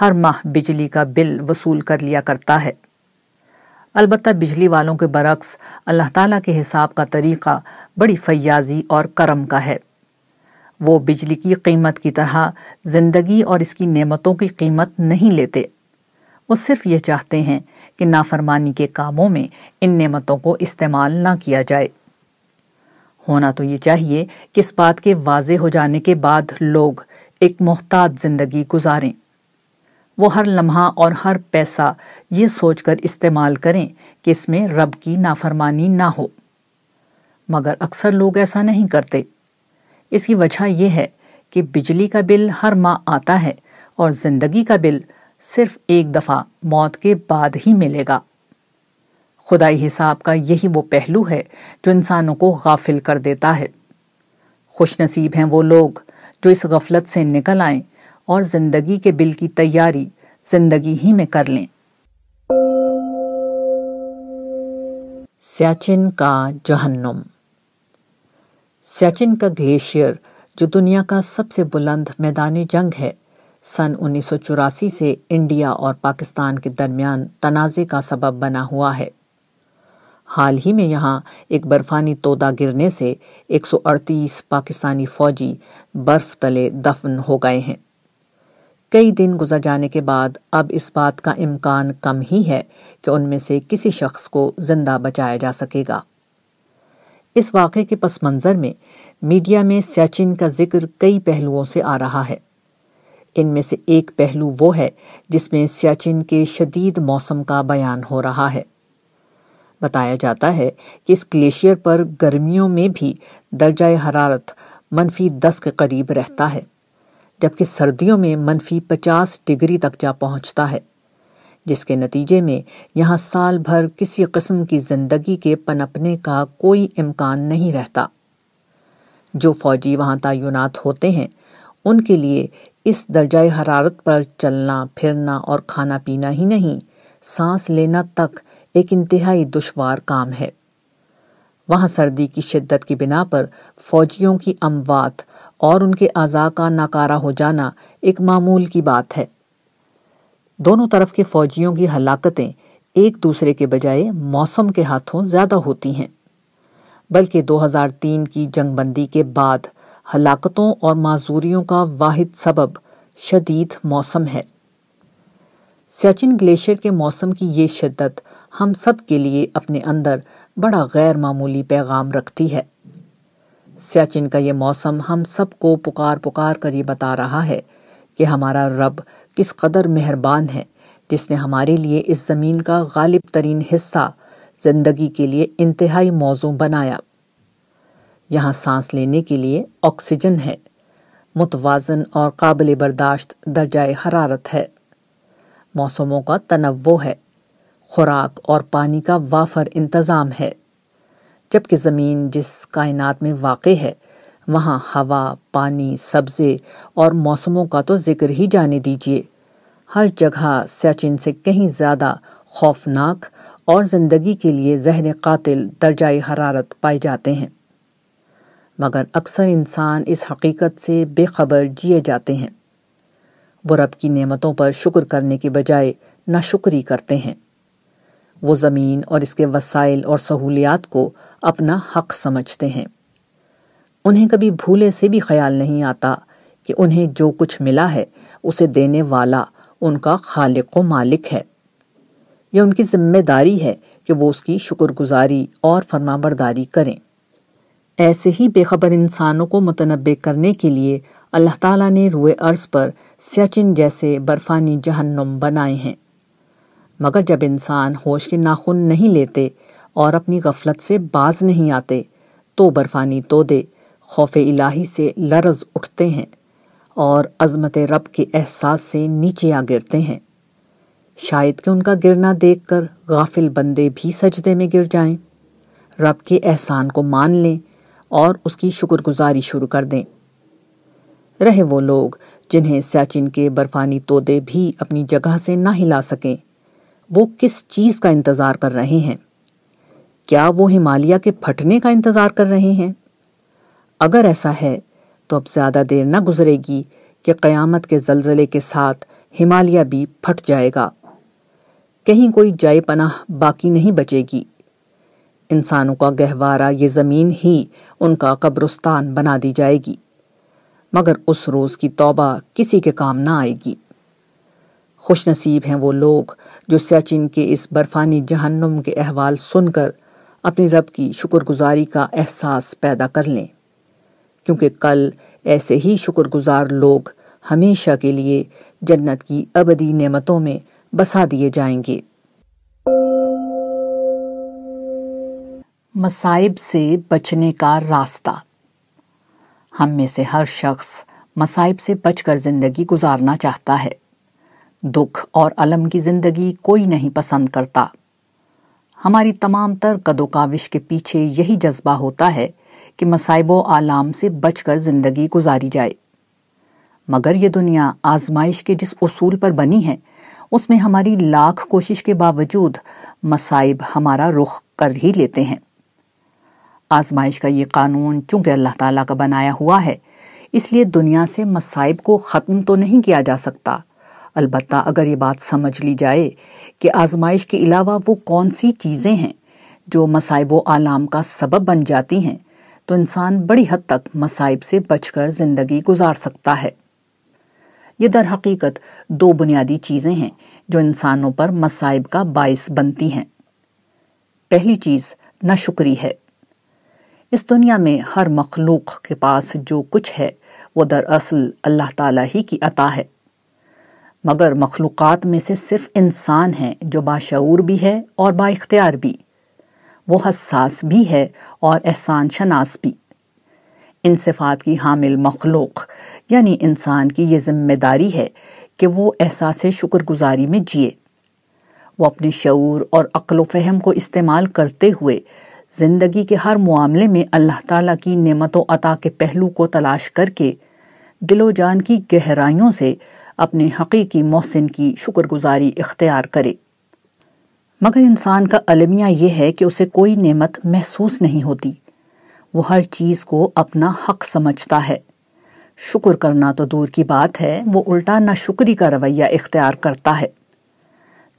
ہر ماہ بجلی کا بل وصول کر لیا کرتا ہے۔ البتہ بجلی والوں کے برعکس اللہ تعالیٰ کے حساب کا طریقہ بڑی فیاضی اور کرم کا ہے۔ وہ بجلی کی قیمت کی طرح زندگی اور اس کی نعمتوں کی قیمت نہیں لیتے۔ وہ صرف یہ چاہتے ہیں کہ نافرمانی کے کاموں میں ان نعمتوں کو استعمال نہ کیا جائے۔ ہونا تو یہ چاہیے کہ اس بات کے واضح ہو جانے کے بعد لوگ ایک محتاط زندگی گزاریں۔ وہ ہر لمحہ اور ہر پیسہ یہ سوچ کر استعمال کریں کہ اس میں رب کی نافرمانی نہ ہو۔ مگر اکثر لوگ ایسا نہیں کرتے۔ اس کی وجہ یہ ہے کہ بجلی کا بل ہر ماہ آتا ہے اور زندگی کا بل صرف ایک دفعہ موت کے بعد ہی ملے گا۔ خدائی حساب کا یہی وہ پہلو ہے جو انسانوں کو غافل کر دیتا ہے۔ خوش نصیب ہیں وہ لوگ جو اس غفلت سے نکل آئیں اور زندگی کے بل کی تیاری زندگی ہی میں کر لیں۔ سیاچن کا جہنم۔ سیاچن کا گلیشیئر جو دنیا کا سب سے بلند میدان جنگ ہے، سن انیس سو چوراسی سے انڈیا اور پاکستان کے درمیان تنازع کا سبب بنا ہوا ہے۔ حال ہی میں یہاں ایک برفانی تودا گرنے سے ایک سو اڑتیس پاکستانی فوجی برف تلے دفن ہو گئے ہیں۔ کئی دن گزر جانے کے بعد اب اس بات کا امکان کم ہی ہے کہ ان میں سے کسی شخص کو زندہ بچایا جا سکے گا۔ اس واقعے کے پس منظر میں میڈیا میں سیچن کا ذکر کئی پہلوؤں سے آ رہا ہے۔ ان میں سے ایک پہلو وہ ہے جس میں سیاچن کے شدید موسم کا بیان ہو رہا ہے۔ بتایا جاتا ہے کہ اس گلیشیئر پر گرمیوں میں بھی درجہ حرارت منفی دس کے قریب رہتا ہے، جبکہ سردیوں میں منفی پچاس ڈگری تک جا پہنچتا ہے۔ جس کے نتیجے میں یہاں سال بھر کسی قسم کی زندگی کے پنپنے کا کوئی امکان نہیں رہتا۔ جو فوجی وہاں تعینات ہوتے ہیں، ان کے لیے اس درجہ حرارت پر چلنا، پھرنا اور کھانا پینا ہی نہیں، سانس لینا تک ایک انتہائی دشوار کام ہے۔ وہاں سردی کی شدت کی بنا پر فوجیوں کی اموات اور ان کے اعضاء کا ناکارہ ہو جانا ایک معمول کی بات ہے۔ دونوں طرف کے فوجیوں کی ہلاکتیں ایک دوسرے کے بجائے موسم کے ہاتھوں زیادہ ہوتی ہیں۔ بلکہ دو ہزار تین کی جنگ بندی کے بعد ہلاکتوں اور معذوریوں کا واحد سبب شدید موسم ہے۔ سیچن گلیشیئر کے موسم کی یہ شدت ہم سب کے لیے اپنے اندر بڑا غیر معمولی پیغام رکھتی ہے۔ سیچن کا یہ موسم ہم سب کو پکار پکار کر یہ بتا رہا ہے کہ ہمارا رب کس قدر مہربان ہے، جس نے ہمارے لیے اس زمین کا غالب ترین حصہ زندگی کے لیے انتہائی موضوع بنایا۔ یہاں سانس لینے کے لیے آکسیجن ہے۔ متوازن اور قابل برداشت درجہ حرارت ہے۔ موسموں کا تنوع ہے۔ خوراک اور پانی کا وافر انتظام ہے۔ جبکہ زمین جس کائنات میں واقع ہے وہاں ہوا، پانی، سبزے اور موسموں کا تو ذکر ہی جانے دیجیے ہر جگہ سیچن سے کہیں زیادہ خوفناک اور زندگی کے لیے ذہن قاتل درجۂ حرارت پائے جاتے ہیں۔ مگر اکثر انسان اس حقیقت سے بے خبر جیے جاتے ہیں۔ وہ رب کی نعمتوں پر شکر کرنے کے بجائے ناشکری کرتے ہیں۔ وہ زمین اور اس کے وسائل اور سہولیات کو اپنا حق سمجھتے ہیں۔ انہیں کبھی بھولے سے بھی خیال نہیں آتا کہ انہیں جو کچھ ملا ہے، اسے دینے والا ان کا خالق و مالک ہے۔ یہ ان کی ذمہ داری ہے کہ وہ اس کی شکر گزاری اور فرما برداری کریں۔ ایسے ہی بے خبر انسانوں کو متنبع کرنے کے لیے اللہ تعالیٰ نے روئے عرض پر سیچن جیسے برفانی جہنم بنائے ہیں۔ مگر جب انسان ہوش کے ناخن نہیں لیتے اور اپنی غفلت سے باز نہیں آتے، تو برفانی تودے خوف الہی سے لرز اٹھتے ہیں اور عظمت رب کے احساس سے نیچے آ گرتے ہیں۔ شاید کہ ان کا گرنا دیکھ کر غافل بندے بھی سجدے میں گر جائیں۔ رب کے احسان کو مان لیں اور اس کی شکر گزاری شروع کر دیں۔ رہے وہ لوگ جنہیں سیاچن کے برفانی تودے بھی اپنی جگہ سے نہ ہلا سکیں۔ وہ کس چیز کا انتظار کر رہے ہیں؟ کیا وہ ہمالیہ کے پھٹنے کا انتظار کر رہے ہیں؟ اگر ایسا ہے، تو اب زیادہ دیر نہ گزرے گی کہ قیامت کے زلزلے کے ساتھ ہمالیہ بھی پھٹ جائے گا۔ کہیں کوئی جائے پناہ باقی نہیں بچے گی۔ انسانوں کا گہوارہ یہ زمین ہی ان کا قبرستان بنا دی جائے گی۔ مگر اس روز کی توبہ کسی کے کام نہ آئے گی۔ خوش نصیب ہیں وہ لوگ جو سیاچن کے اس برفانی جہنم کے احوال سن کر اپنے رب کی شکر گزاری کا احساس پیدا کر لیں۔ کیونکہ کل ایسے ہی شکر گزار لوگ ہمیشہ کے لیے جنت کی ابدی نعمتوں میں بسا دیے جائیں گے۔ مصائب سے بچنے کا راستہ۔ ہم میں سے ہر شخص مصائب سے بچ کر زندگی گزارنا چاہتا ہے۔ دکھ اور علم کی زندگی کوئی نہیں پسند کرتا۔ ہماری تمام تر قدو کاوش کے پیچھے یہی جذبہ ہوتا ہے کہ مصائب و عالام سے بچ کر زندگی گزاری جائے۔ مگر یہ دنیا آزمائش کے جس اصول پر بنی ہے، اس میں ہماری لاکھ کوشش کے باوجود مصائب ہمارا رخ کر ہی لیتے ہیں۔ آزمائش کا یہ قانون چونکہ اللہ تعالیٰ کا بنایا ہوا ہے، اس لیے دنیا سے مصائب کو ختم تو نہیں کیا جا سکتا۔ البتہ اگر یہ بات سمجھ لی جائے کہ آزمائش کے علاوہ وہ کون سی چیزیں ہیں جو مصائب و عالام کا سبب بن جاتی ہیں تو انسان بڑی حد تک مصائب سے بچ کر زندگی گزار سکتا ہے۔ یہ در حقیقت دو بنیادی چیزیں ہیں جو انسانوں پر مصائب کا باعث بنتی ہیں۔ پہلی چیز نشکری ہے۔ اس دنیا میں ہر مخلوق کے پاس جو کچھ ہے، وہ دراصل اللہ تعالیٰ ہی کی عطا ہے۔ مگر مخلوقات میں سے صرف انسان ہے جو باشعور بھی ہے اور با اختیار بھی۔ وہ حساس بھی ہے اور احسان شناس بھی۔ ان صفات کی حامل مخلوق یعنی انسان کی یہ ذمہ داری ہے کہ وہ احساس شکر گزاری میں جیے۔ وہ اپنے شعور اور عقل و فہم کو استعمال کرتے ہوئے زندگی کے ہر معاملے میں اللہ تعالیٰ کی نعمت و عطا کے پہلو کو تلاش کر کے دل و جان کی گہرائیوں سے اپنے حقیقی محسن کی شکر گزاری اختیار کرے۔ مگر انسان کا المیہ یہ ہے کہ اسے کوئی نعمت محسوس نہیں ہوتی۔ وہ ہر چیز کو اپنا حق سمجھتا ہے۔ شکر کرنا تو دور کی بات ہے، وہ الٹا نہ شکری کا رویہ اختیار کرتا ہے۔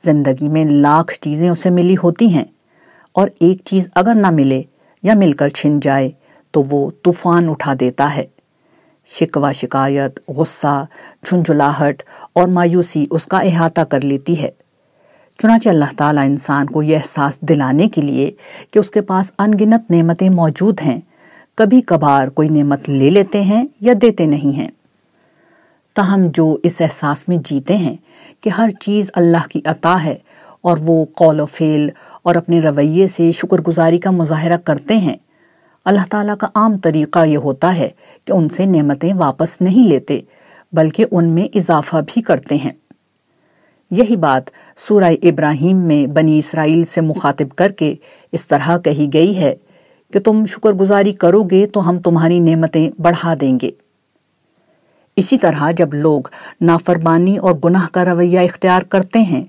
زندگی میں لاکھ چیزیں اسے ملی ہوتی ہیں، اور ایک چیز اگر نہ ملے یا مل کر چھن جائے، تو وہ طوفان اٹھا دیتا ہے۔ شکوہ، شکایت، غصہ، جھنجھلاہٹ اور مایوسی اس کا احاطہ کر لیتی ہے۔ چنانچہ اللہ تعالیٰ انسان کو یہ احساس دلانے کے لیے کہ اس کے پاس ان گنت نعمتیں موجود ہیں۔ کبھی کبھار کوئی نعمت لے لیتے ہیں یا دیتے نہیں ہیں۔ تاہم جو اس احساس میں جیتے ہیں کہ ہر چیز اللہ کی عطا ہے اور وہ قول و فیل اور اپنے رویے سے شکر گزاری کا مظاہرہ کرتے ہیں، اللہ تعالیٰ کا عام طریقہ یہ ہوتا ہے کہ ان سے نعمتیں واپس نہیں لیتے، بلکہ ان میں اضافہ بھی کرتے ہیں۔ یہی بات سورہ ابراہیم میں بنی اسرائیل سے مخاطب کر کے اس طرح کہی گئی ہے کہ تم شکر گزاری کرو گے تو ہم تمہاری نعمتیں بڑھا دیں گے۔ اسی طرح جب لوگ نافرمانی اور گناہ کا رویہ اختیار کرتے ہیں،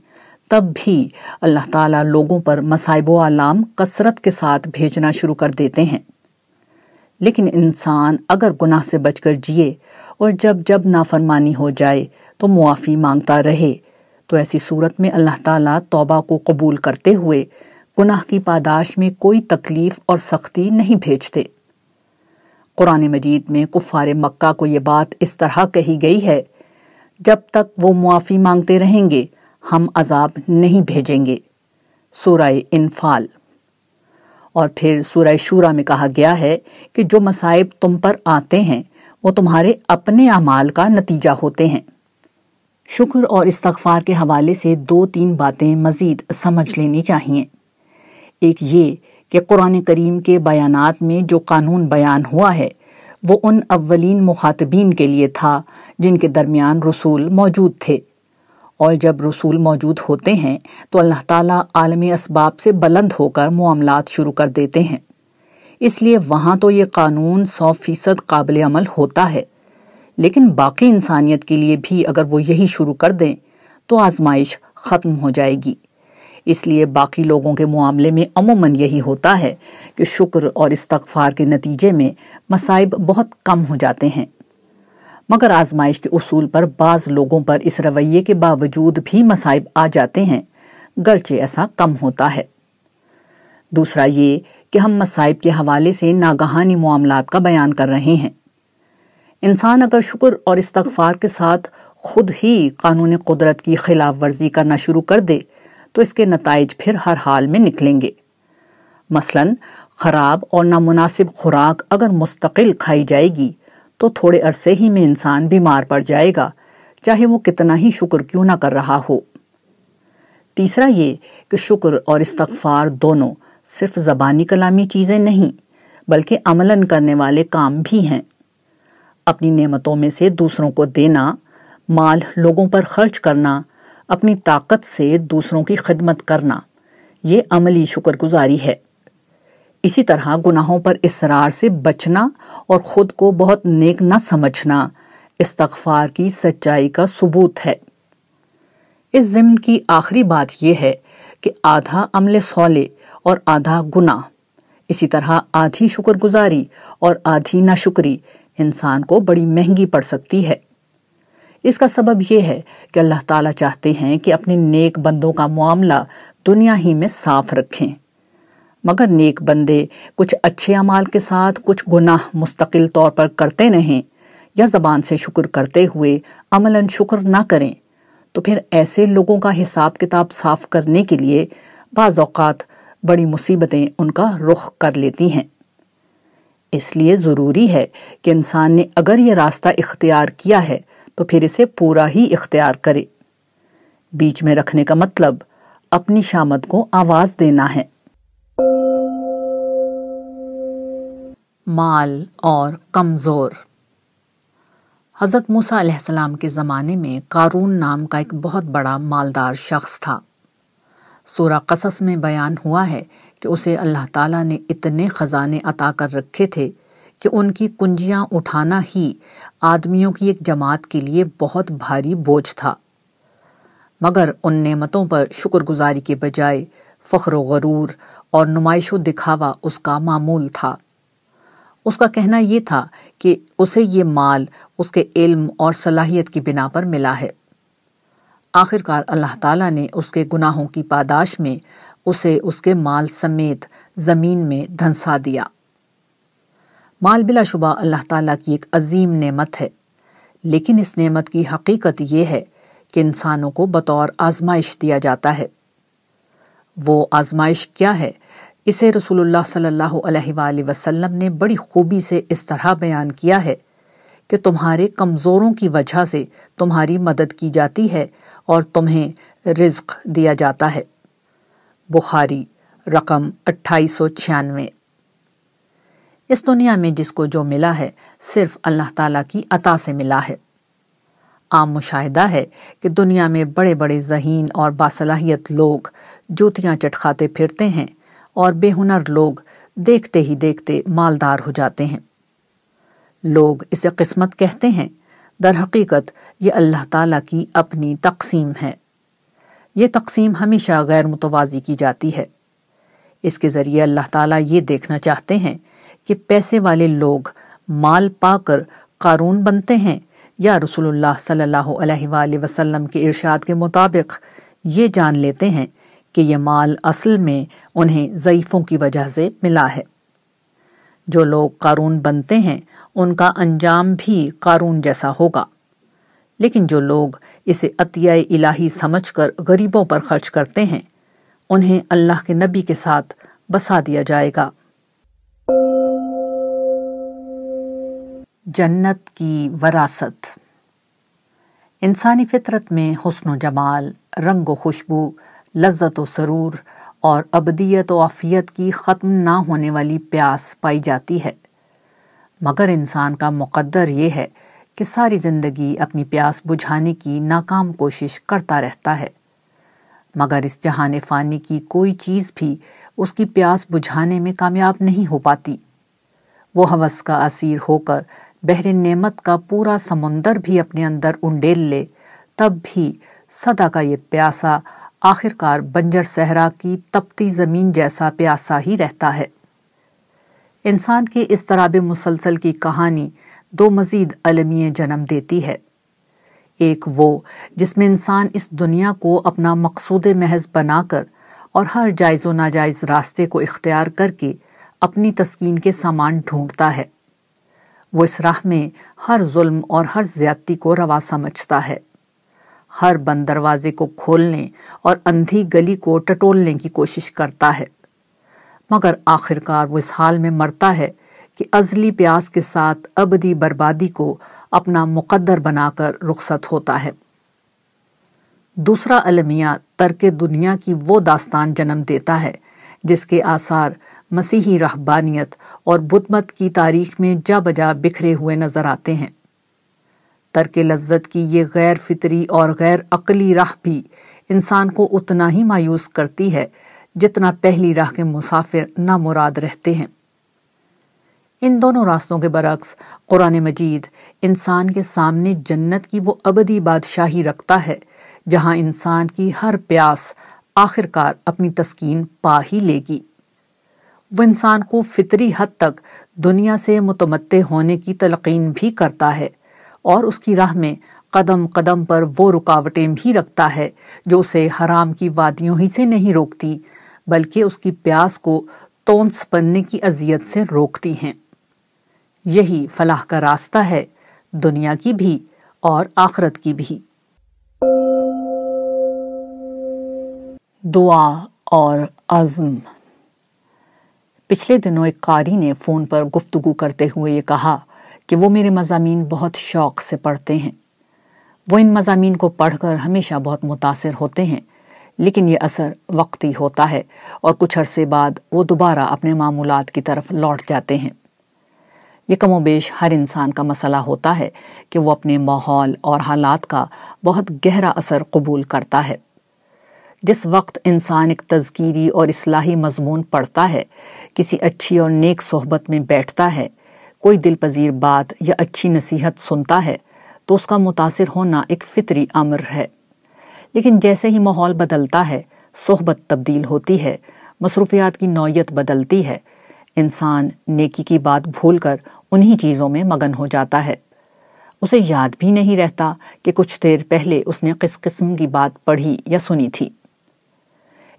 تب بھی اللہ تعالیٰ لوگوں پر مصائب و علام کثرت کے ساتھ بھیجنا شروع کر دیتے ہیں۔ لیکن انسان اگر گناہ سے بچ کر جیے اور جب جب نافرمانی ہو جائے تو معافی مانگتا رہے تو ایسی صورت میں اللہ تعالیٰ توبہ کو قبول کرتے ہوئے گناہ کی پاداش میں کوئی تکلیف اور سختی نہیں بھیجتے۔ قرآن مجید میں کفار مکہ کو یہ بات اس طرح کہی گئی ہے، جب تک وہ معافی مانگتے رہیں گے، ہم عذاب نہیں بھیجیں گے۔ سورہ انفال۔ اور پھر سورہ شورہ میں کہا گیا ہے کہ جو مصائب تم پر آتے ہیں، وہ تمہارے اپنے اعمال کا نتیجہ ہوتے ہیں۔ شکر اور استغفار کے حوالے سے دو تین باتیں مزید سمجھ لینی چاہیے۔ ایک یہ کہ قرآن کریم کے بیانات میں جو قانون بیان ہوا ہے، وہ ان اولین مخاطبین کے لیے تھا جن کے درمیان رسول موجود تھے۔ اور جب رسول موجود ہوتے ہیں، تو اللہ تعالیٰ عالم اسباب سے بلند ہو کر معاملات شروع کر دیتے ہیں۔ اس لیے وہاں تو یہ قانون سو فیصد قابل عمل ہوتا ہے۔ لیکن باقی انسانیت کے لیے بھی اگر وہ یہی شروع کر دیں، تو آزمائش ختم ہو جائے گی۔ اس لیے باقی لوگوں کے معاملے میں عموماً یہی ہوتا ہے کہ شکر اور استغفار کے نتیجے میں مصائب بہت کم ہو جاتے ہیں۔ مگر آزمائش کے اصول پر بعض لوگوں پر اس رویے کے باوجود بھی مصائب آ جاتے ہیں، گرچہ ایسا کم ہوتا ہے۔ دوسرا یہ کہ ہم مصائب کے حوالے سے ناگہانی معاملات کا بیان کر رہے ہیں۔ انسان اگر شکر اور استغفار کے ساتھ خود ہی قانون قدرت کی خلاف ورزی کرنا شروع کر دے، تو اس کے نتائج پھر ہر حال میں نکلیں گے۔ مثلا، خراب اور نامناسب خوراک اگر مستقل کھائی جائے گی، تو تھوڑے عرصے ہی میں انسان بیمار پڑ جائے گا، چاہے وہ کتنا ہی شکر کیوں نہ کر رہا ہو۔ تیسرا یہ کہ شکر اور استغفار دونوں صرف زبانی کلامی چیزیں نہیں، بلکہ عملاً کرنے والے کام بھی ہیں۔ اپنی نعمتوں میں سے دوسروں کو دینا، مال لوگوں پر خرچ کرنا، اپنی طاقت سے دوسروں کی خدمت کرنا، یہ عملی شکر گزاری ہے۔ اسی طرح گناہوں پر اسرار سے بچنا اور خود کو بہت نیک نہ سمجھنا استغفار کی سچائی کا ثبوت ہے۔ اس ضمن کی آخری بات یہ ہے کہ آدھا عمل سولے اور آدھا گناہ، اسی طرح آدھی شکر گزاری اور آدھی ناشکری انسان کو بڑی مہنگی پڑ سکتی ہے۔ اس کا سبب یہ ہے کہ اللہ تعالیٰ چاہتے ہیں کہ اپنے نیک بندوں کا معاملہ دنیا ہی میں صاف رکھیں۔ مگر نیک بندے کچھ اچھے اعمال کے ساتھ کچھ گناہ مستقل طور پر کرتے رہیں یا زبان سے شکر کرتے ہوئے عملاً شکر نہ کریں، تو پھر ایسے لوگوں کا حساب کتاب صاف کرنے کے لیے بعض اوقات بڑی مصیبتیں ان کا رخ کر لیتی ہیں۔ اس لیے ضروری ہے کہ انسان نے اگر یہ راستہ اختیار کیا ہے تو پھر اسے پورا ہی اختیار کرے۔ بیچ میں رکھنے کا مطلب اپنی شامت کو آواز دینا ہے۔ مال اور کمزور۔ حضرت موسیٰ علیہ السلام کے زمانے میں قارون نام کا ایک بہت بڑا مالدار شخص تھا۔ سورہ قصص میں بیان ہوا ہے کہ اسے اللہ تعالیٰ نے اتنے خزانے عطا کر رکھے تھے کہ ان کی کنجیاں اٹھانا ہی آدمیوں کی ایک جماعت کے لیے بہت بھاری بوجھ تھا۔ مگر ان نعمتوں پر شکر گزاری کے بجائے فخر و غرور اور نمائش و دکھاوا اس کا معمول تھا۔ اس کا کہنا یہ تھا کہ اسے یہ مال، اس کے علم اور صلاحیت کی بنا پر ملا ہے۔ آخرکار اللہ تعالیٰ نے اس کے گناہوں کی پاداش میں اسے اس کے مال سمیت زمین میں دھنسا دیا۔ مال بلا شبہ اللہ تعالیٰ کی ایک عظیم نعمت ہے۔ لیکن اس نعمت کی حقیقت یہ ہے کہ انسانوں کو بطور آزمائش دیا جاتا ہے۔ وہ آزمائش کیا ہے؟ اسے رسول اللہ صلی اللہ علیہ وآلہ وسلم نے بڑی خوبی سے اس طرح بیان کیا ہے کہ تمہارے کمزوروں کی وجہ سے تمہاری مدد کی جاتی ہے اور تمہیں رزق دیا جاتا ہے۔ بخاری، رقم اٹھائیس سو چھیانوے۔ اس دنیا میں جس کو جو ملا ہے، صرف اللہ تعالیٰ کی عطا سے ملا ہے۔ عام مشاہدہ ہے کہ دنیا میں بڑے بڑے ذہین اور باصلاحیت لوگ جوتیاں چٹکھاتے پھرتے ہیں اور بے ہنر لوگ دیکھتے ہی دیکھتے مالدار ہو جاتے ہیں۔ لوگ اسے قسمت کہتے ہیں، در حقیقت یہ اللہ تعالیٰ کی اپنی تقسیم ہے۔ یہ تقسیم ہمیشہ غیر متوازی کی جاتی ہے۔ اس کے ذریعے اللہ تعالیٰ یہ دیکھنا چاہتے ہیں کہ پیسے والے لوگ مال پا کر قارون بنتے ہیں یا رسول اللہ صلی اللہ علیہ وآلہ وسلم کے ارشاد کے مطابق یہ جان لیتے ہیں کہ یہ مال اصل میں انہیں ضعیفوں کی وجہ سے ملا ہے۔ جو لوگ قارون بنتے ہیں، ان کا انجام بھی قارون جیسا ہوگا۔ لیکن جو لوگ اسے عطیہ الہی سمجھ کر غریبوں پر خرچ کرتے ہیں۔ انہیں اللہ کے نبی کے ساتھ بسا دیا جائے گا۔ جنت کی وراثت۔ انسانی فطرت میں حسن و جمال، رنگ و خوشبو، لذت و سرور اور ابدیت و عافیت کی ختم نہ ہونے والی پیاس پائی جاتی ہے۔ مگر انسان کا مقدر یہ ہے کہ ساری زندگی اپنی پیاس بجھانے کی ناکام کوشش کرتا رہتا ہے۔ مگر اس جہان فانی کی کوئی چیز بھی اس کی پیاس بجھانے میں کامیاب نہیں ہو پاتی۔ وہ حوث کا اسیر ہو کر بحر نعمت کا پورا سمندر بھی اپنے اندر انڈیل لے، تب بھی صدا کا یہ پیاسا آخر کار بنجر صحرا کی تپتی زمین جیسا پیاسا ہی رہتا ہے۔ انسان کے اس طرح مسلسل کی کہانی دو مزید علمی جنم دیتی ہے۔ ایک وہ جس میں انسان اس دنیا کو اپنا مقصود محض بنا کر اور ہر جائز و ناجائز راستے کو اختیار کر کے اپنی تسکین کے سامان ڈھونڈتا ہے۔ وہ اس راہ میں ہر ظلم اور ہر زیادتی کو روا سمجھتا ہے۔ ہر بند دروازے کو کھولنے اور اندھی گلی کو ٹٹولنے کی کوشش کرتا ہے۔ مگر آخر کار وہ اس حال میں مرتا ہے کہ ازلی پیاس کے ساتھ ابدی بربادی کو اپنا مقدر بنا کر رخصت ہوتا ہے۔ دوسرا المیہ ترک دنیا کی وہ داستان جنم دیتا ہے، جس کے آثار مسیحی رہبانیت اور بدھ مت کی تاریخ میں جا بجا بکھرے ہوئے نظر آتے ہیں۔ ترک لذت کی یہ غیر فطری اور غیر عقلی راہ بھی انسان کو اتنا ہی مایوس کرتی ہے جتنا پہلی راہ کے مسافر نامراد رہتے ہیں۔ ان دونوں راستوں کے برعکس، قرآن مجید انسان کے سامنے جنت کی وہ ابدی بادشاہی رکھتا ہے، جہاں انسان کی ہر پیاس آخر کار اپنی تسکین پا ہی لے گی۔ وہ انسان کو فطری حد تک دنیا سے متمتع ہونے کی تلقین بھی کرتا ہے اور اس کی راہ میں قدم قدم پر وہ رکاوٹیں بھی رکھتا ہے جو اسے حرام کی وادیوں ہی سے نہیں روکتی، بلکہ اس کی پیاس کو تونس بننے کی اذیت سے روکتی ہیں۔ یہی فلاح کا راستہ ہے، دنیا کی بھی اور آخرت کی بھی۔ دعا اور عزم۔ پچھلے دنوں ایک قاری نے فون پر گفتگو کرتے ہوئے یہ کہا کہ وہ میرے مضامین بہت شوق سے پڑھتے ہیں۔ وہ ان مضامین کو پڑھ کر ہمیشہ بہت متاثر ہوتے ہیں، لیکن یہ اثر وقتی ہوتا ہے اور کچھ عرصے بعد وہ دوبارہ اپنے معمولات کی طرف لوٹ جاتے ہیں۔ یہ کم و بیش ہر انسان کا مسئلہ ہوتا ہے کہ وہ اپنے ماحول اور حالات کا بہت گہرا اثر قبول کرتا ہے۔ جس وقت انسان ایک تذکیری اور اصلاحی مضمون پڑھتا ہے، کسی اچھی اور نیک صحبت میں بیٹھتا ہے، کوئی دل پذیر بات یا اچھی نصیحت سنتا ہے، تو اس کا متاثر ہونا ایک فطری امر ہے۔ لیکن جیسے ہی ماحول بدلتا ہے، صحبت تبدیل ہوتی ہے، مصروفیات کی نوعیت بدلتی ہے۔ انسان نیکی کی بات بھول کر انہی چیزوں میں مگن ہو جاتا ہے۔ اسے یاد بھی نہیں رہتا کہ کچھ دیر پہلے اس نے کس قسم کی بات پڑھی یا سنی تھی۔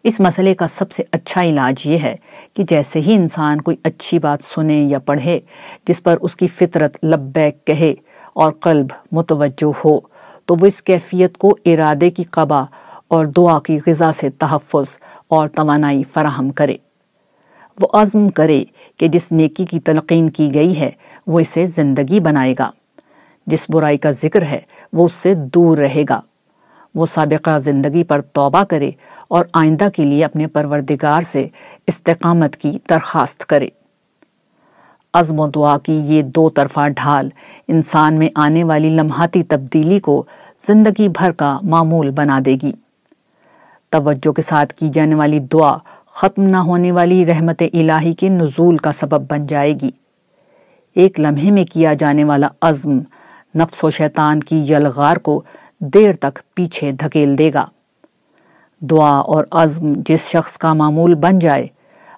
اس مسئلے کا سب سے اچھا علاج یہ ہے کہ جیسے ہی انسان کوئی اچھی بات سنے یا پڑھے، جس پر اس کی فطرت لبیک کہے اور قلب متوجہ ہو، تو وہ اس کیفیت کو ارادے کی قبا اور دعا کی غذا سے تحفظ اور توانائی فراہم کرے۔ وہ عزم کرے کہ جس نیکی کی تلقین کی گئی ہے، وہ اسے زندگی بنائے گا۔ جس برائی کا ذکر ہے، وہ اس سے دور رہے گا۔ وہ سابقہ زندگی پر توبہ کرے اور آئندہ کے لیے اپنے پروردگار سے استقامت کی درخواست کرے۔ عزم و دعا کی یہ دو طرفہ ڈھال انسان میں آنے والی لمحاتی تبدیلی کو زندگی بھر کا معمول بنا دے گی۔ توجہ کے ساتھ کی جانے والی دعا ختم نہ ہونے والی رحمت الہی کے نزول کا سبب بن جائے گی۔ ایک لمحے میں کیا جانے والا عزم نفس و شیطان کی یلغار کو دیر تک پیچھے دھکیل دے گا۔ دعا اور عزم جس شخص کا معمول بن جائے،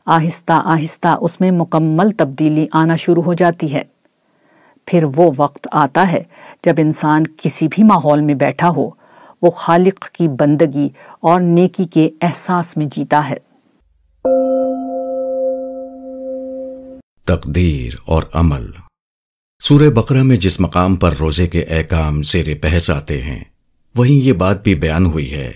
آہستہ آہستہ اس میں مکمل تبدیلی آنا شروع ہو جاتی ہے۔ پھر وہ وقت آتا ہے جب انسان کسی بھی ماحول میں بیٹھا ہو، وہ خالق کی بندگی اور نیکی کے احساس میں جیتا ہے۔ تقدیر اور عمل۔ سورہ بقرہ میں جس مقام پر روزے کے احکام زیر بحث آتے ہیں، وہیں یہ بات بھی بیان ہوئی ہے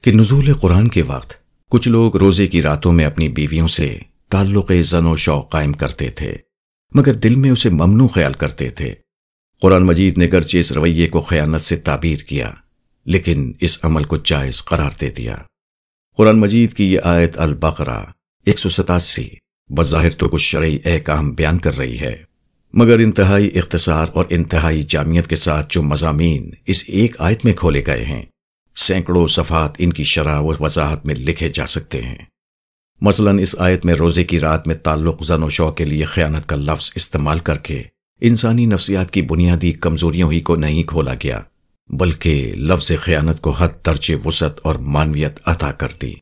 کہ نزول قرآن کے وقت کچھ لوگ روزے کی راتوں میں اپنی بیویوں سے تعلق زن و شوق قائم کرتے تھے، مگر دل میں اسے ممنوع خیال کرتے تھے۔ قرآن مجید نے گرچہ اس رویے کو خیانت سے تعبیر کیا، لیکن اس عمل کو جائز قرار دے دیا۔ قرآن مجید کی یہ آیت البقرہ ایک سو ستاسی۔ بظاہر تو کچھ شرعی احکام بیان کر رہی ہے۔ مگر انتہائی اختصار اور انتہائی جامعت کے ساتھ جو مضامین اس ایک آیت میں کھولے گئے ہیں، سینکڑوں صفحات ان کی شرح و وضاحت میں لکھے جا سکتے ہیں۔ مثلا اس آیت میں روزے کی رات میں تعلق زن و شو کے لیے خیانت کا لفظ استعمال کر کے انسانی نفسیات کی بنیادی کمزوریوں ہی کو نہیں کھولا گیا، بلکہ لفظ خیانت کو حد درج وسعت اور مانویت عطا کر دی۔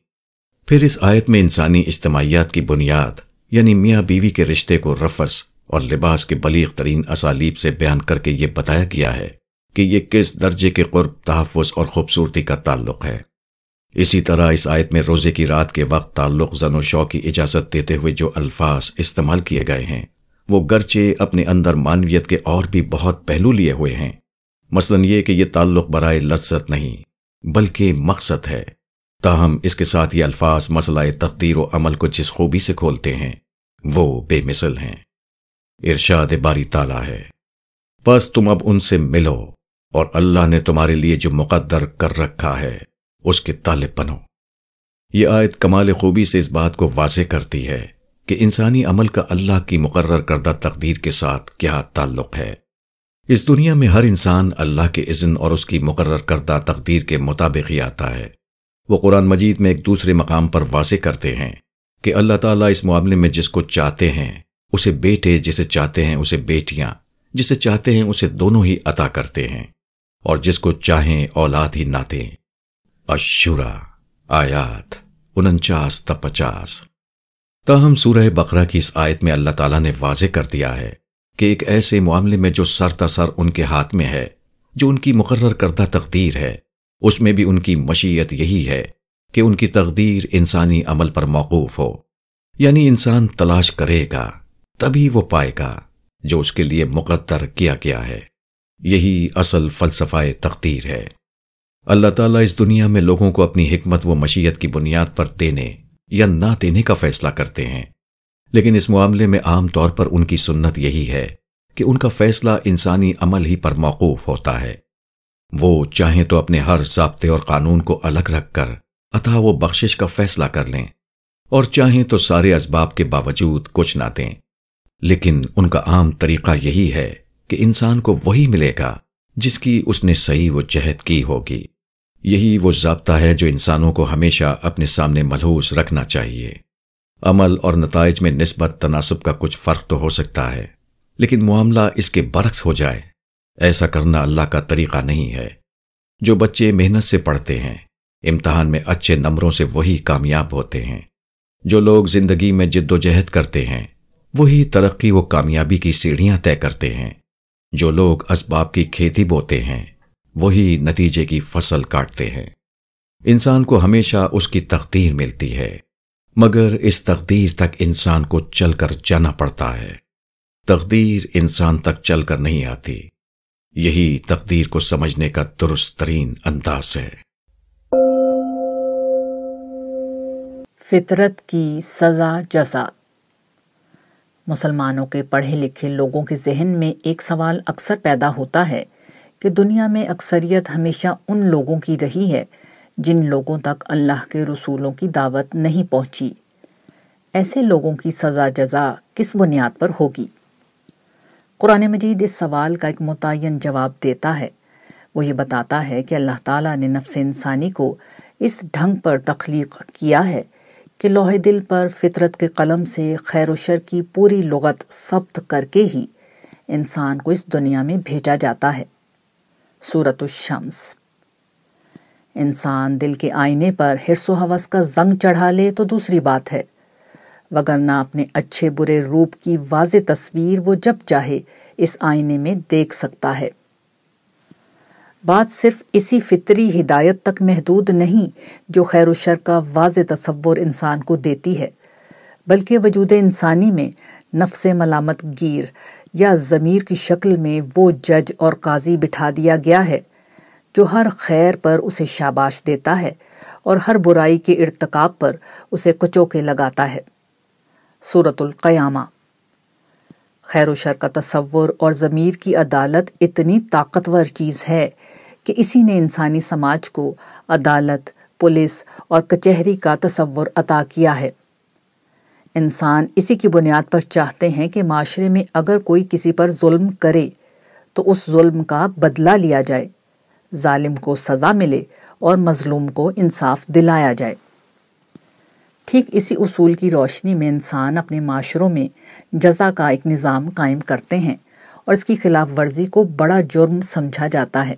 پھر اس آیت میں انسانی اجتماعیات کی بنیاد یعنی میاں بیوی کے رشتے کو رفس اور لباس کے بلیغ ترین اسالیب سے بیان کر کے یہ بتایا گیا ہے کہ یہ کس درجے کے قرب، تحفظ اور خوبصورتی کا تعلق ہے۔ اسی طرح اس آیت میں روزے کی رات کے وقت تعلق، زن و شو کی اجازت دیتے ہوئے جو الفاظ استعمال کیے گئے ہیں، وہ گرچے اپنے اندر مانویت کے اور بھی بہت پہلو لیے ہوئے ہیں۔ مثلا یہ کہ یہ تعلق برائے لذت نہیں، بلکہ مقصد ہے۔ تاہم اس کے ساتھ یہ الفاظ مسئلہ تقدیر و عمل کو جس خوبی سے کھولتے ہیں وہ بے مثل ہیں۔ ارشاد باری تالا ہے۔ بس تم اب ان سے ملو اور اللہ نے تمہارے لیے جو مقدر کر رکھا ہے، اس کے طالب بنو۔ یہ آیت کمال خوبی سے اس بات کو واضح کرتی ہے کہ انسانی عمل کا اللہ کی مقرر کردہ تقدیر کے ساتھ کیا تعلق ہے۔ اس دنیا میں ہر انسان اللہ کے اذن اور اس کی مقرر کردہ تقدیر کے مطابق ہی آتا ہے۔ وہ قرآن مجید میں ایک دوسرے مقام پر واضح کرتے ہیں۔ کہ اللہ تعالیٰ اس معاملے میں جس کو چاہتے ہیں، اسے بیٹے جسے چاہتے ہیں، اسے بیٹیاں جسے چاہتے ہیں، اسے دونوں ہی عطا کرتے ہیں۔ اور جس کو چاہیں اولاد ہی نہ دیں اشورا آیات انچاس تا پچاس۔ تاہم سورہ بقرہ کی اس آیت میں اللہ تعالیٰ نے واضح کر دیا ہے کہ ایک ایسے معاملے میں جو سر تسر ان کے ہاتھ میں ہے، جو ان کی مقرر کردہ تقدیر ہے، اس میں بھی ان کی مشیت یہی ہے کہ ان کی تقدیر انسانی عمل پر موقوف ہو۔ یعنی انسان تلاش کرے گا، تبھی وہ پائے گا جو اس کے لیے مقدر کیا گیا ہے۔ یہی اصل فلسفہ تقدیر ہے۔ اللہ تعالیٰ اس دنیا میں لوگوں کو اپنی حکمت و مشیت کی بنیاد پر دینے یا نہ دینے کا فیصلہ کرتے ہیں۔ لیکن اس معاملے میں عام طور پر ان کی سنت یہی ہے کہ ان کا فیصلہ انسانی عمل ہی پر موقوف ہوتا ہے۔ وہ چاہیں تو اپنے ہر ضابطے اور قانون کو الگ رکھ کر اتھا وہ بخشش کا فیصلہ کر لیں اور چاہیں تو سارے اسباب کے باوجود کچھ نہ دیں۔ لیکن ان کا عام طریقہ یہی ہے کہ انسان کو وہی ملے گا جس کی اس نے صحیح و جہد کی ہوگی۔ یہی وہ ضابطہ ہے جو انسانوں کو ہمیشہ اپنے سامنے ملحوظ رکھنا چاہیے۔ عمل اور نتائج میں نسبت تناسب کا کچھ فرق تو ہو سکتا ہے، لیکن معاملہ اس کے برعکس ہو جائے۔ ایسا کرنا اللہ کا طریقہ نہیں ہے۔ جو بچے محنت سے پڑھتے ہیں امتحان میں اچھے نمبروں سے وہی کامیاب ہوتے ہیں۔ جو لوگ زندگی میں جد و جہد کرتے ہیں، وہی ترقی و کامیابی کی سیڑھیاں طے کرتے ہیں۔ جو لوگ اسباب کی کھیتی بوتے ہیں، وہی نتیجے کی فصل کاٹتے ہیں۔ انسان کو ہمیشہ اس کی تقدیر ملتی ہے، مگر اس تقدیر تک انسان کو چل کر جانا پڑتا ہے۔ تقدیر انسان تک چل کر نہیں آتی۔ یہی تقدیر کو سمجھنے کا درست ترین انداز ہے۔ فطرت کی سزا جزا۔ مسلمانوں کے پڑھے لکھے لوگوں کے ذہن میں ایک سوال اکثر پیدا ہوتا ہے کہ دنیا میں اکثریت ہمیشہ ان لوگوں کی رہی ہے جن لوگوں تک اللہ کے رسولوں کی دعوت نہیں پہنچی۔ ایسے لوگوں کی سزا جزا کس بنیاد پر ہوگی؟ قرآن مجید اس سوال کا ایک متعین جواب دیتا ہے۔ وہ یہ بتاتا ہے کہ اللہ تعالیٰ نے نفس انسانی کو اس ڈھنگ پر تخلیق کیا ہے کہ لوہے دل پر فطرت کے قلم سے خیر و شر کی پوری لغت ثبت کر کے ہی انسان کو اس دنیا میں بھیجا جاتا ہے۔ صورت الشمس۔ انسان دل کے آئینے پر حرص و حوث کا زنگ چڑھا لے تو دوسری بات ہے۔ وگرنہ اپنے اچھے برے روپ کی واضح تصویر وہ جب چاہے اس آئینے میں دیکھ سکتا ہے۔ بات صرف اسی فطری ہدایت تک محدود نہیں جو خیر و شر کا واضح تصور انسان کو دیتی ہے، بلکہ وجود انسانی میں نفس ملامت گیر یا ضمیر کی شکل میں وہ جج اور قاضی بٹھا دیا گیا ہے جو ہر خیر پر اسے شاباش دیتا ہے اور ہر برائی کے ارتکاب پر اسے کچو کے لگاتا ہے۔ صورت القیامہ۔ خیر و شر کا تصور اور ضمیر کی عدالت اتنی طاقتور چیز ہے کہ اسی نے انسانی سماج کو عدالت، پولیس اور کچہری کا تصور عطا کیا ہے۔ انسان اسی کی بنیاد پر چاہتے ہیں کہ معاشرے میں اگر کوئی کسی پر ظلم کرے تو اس ظلم کا بدلہ لیا جائے، ظالم کو سزا ملے اور مظلوم کو انصاف دلایا جائے۔ ٹھیک اسی اصول کی روشنی میں انسان اپنے معاشروں میں جزا کا ایک نظام قائم کرتے ہیں اور اس کی خلاف ورزی کو بڑا جرم سمجھا جاتا ہے۔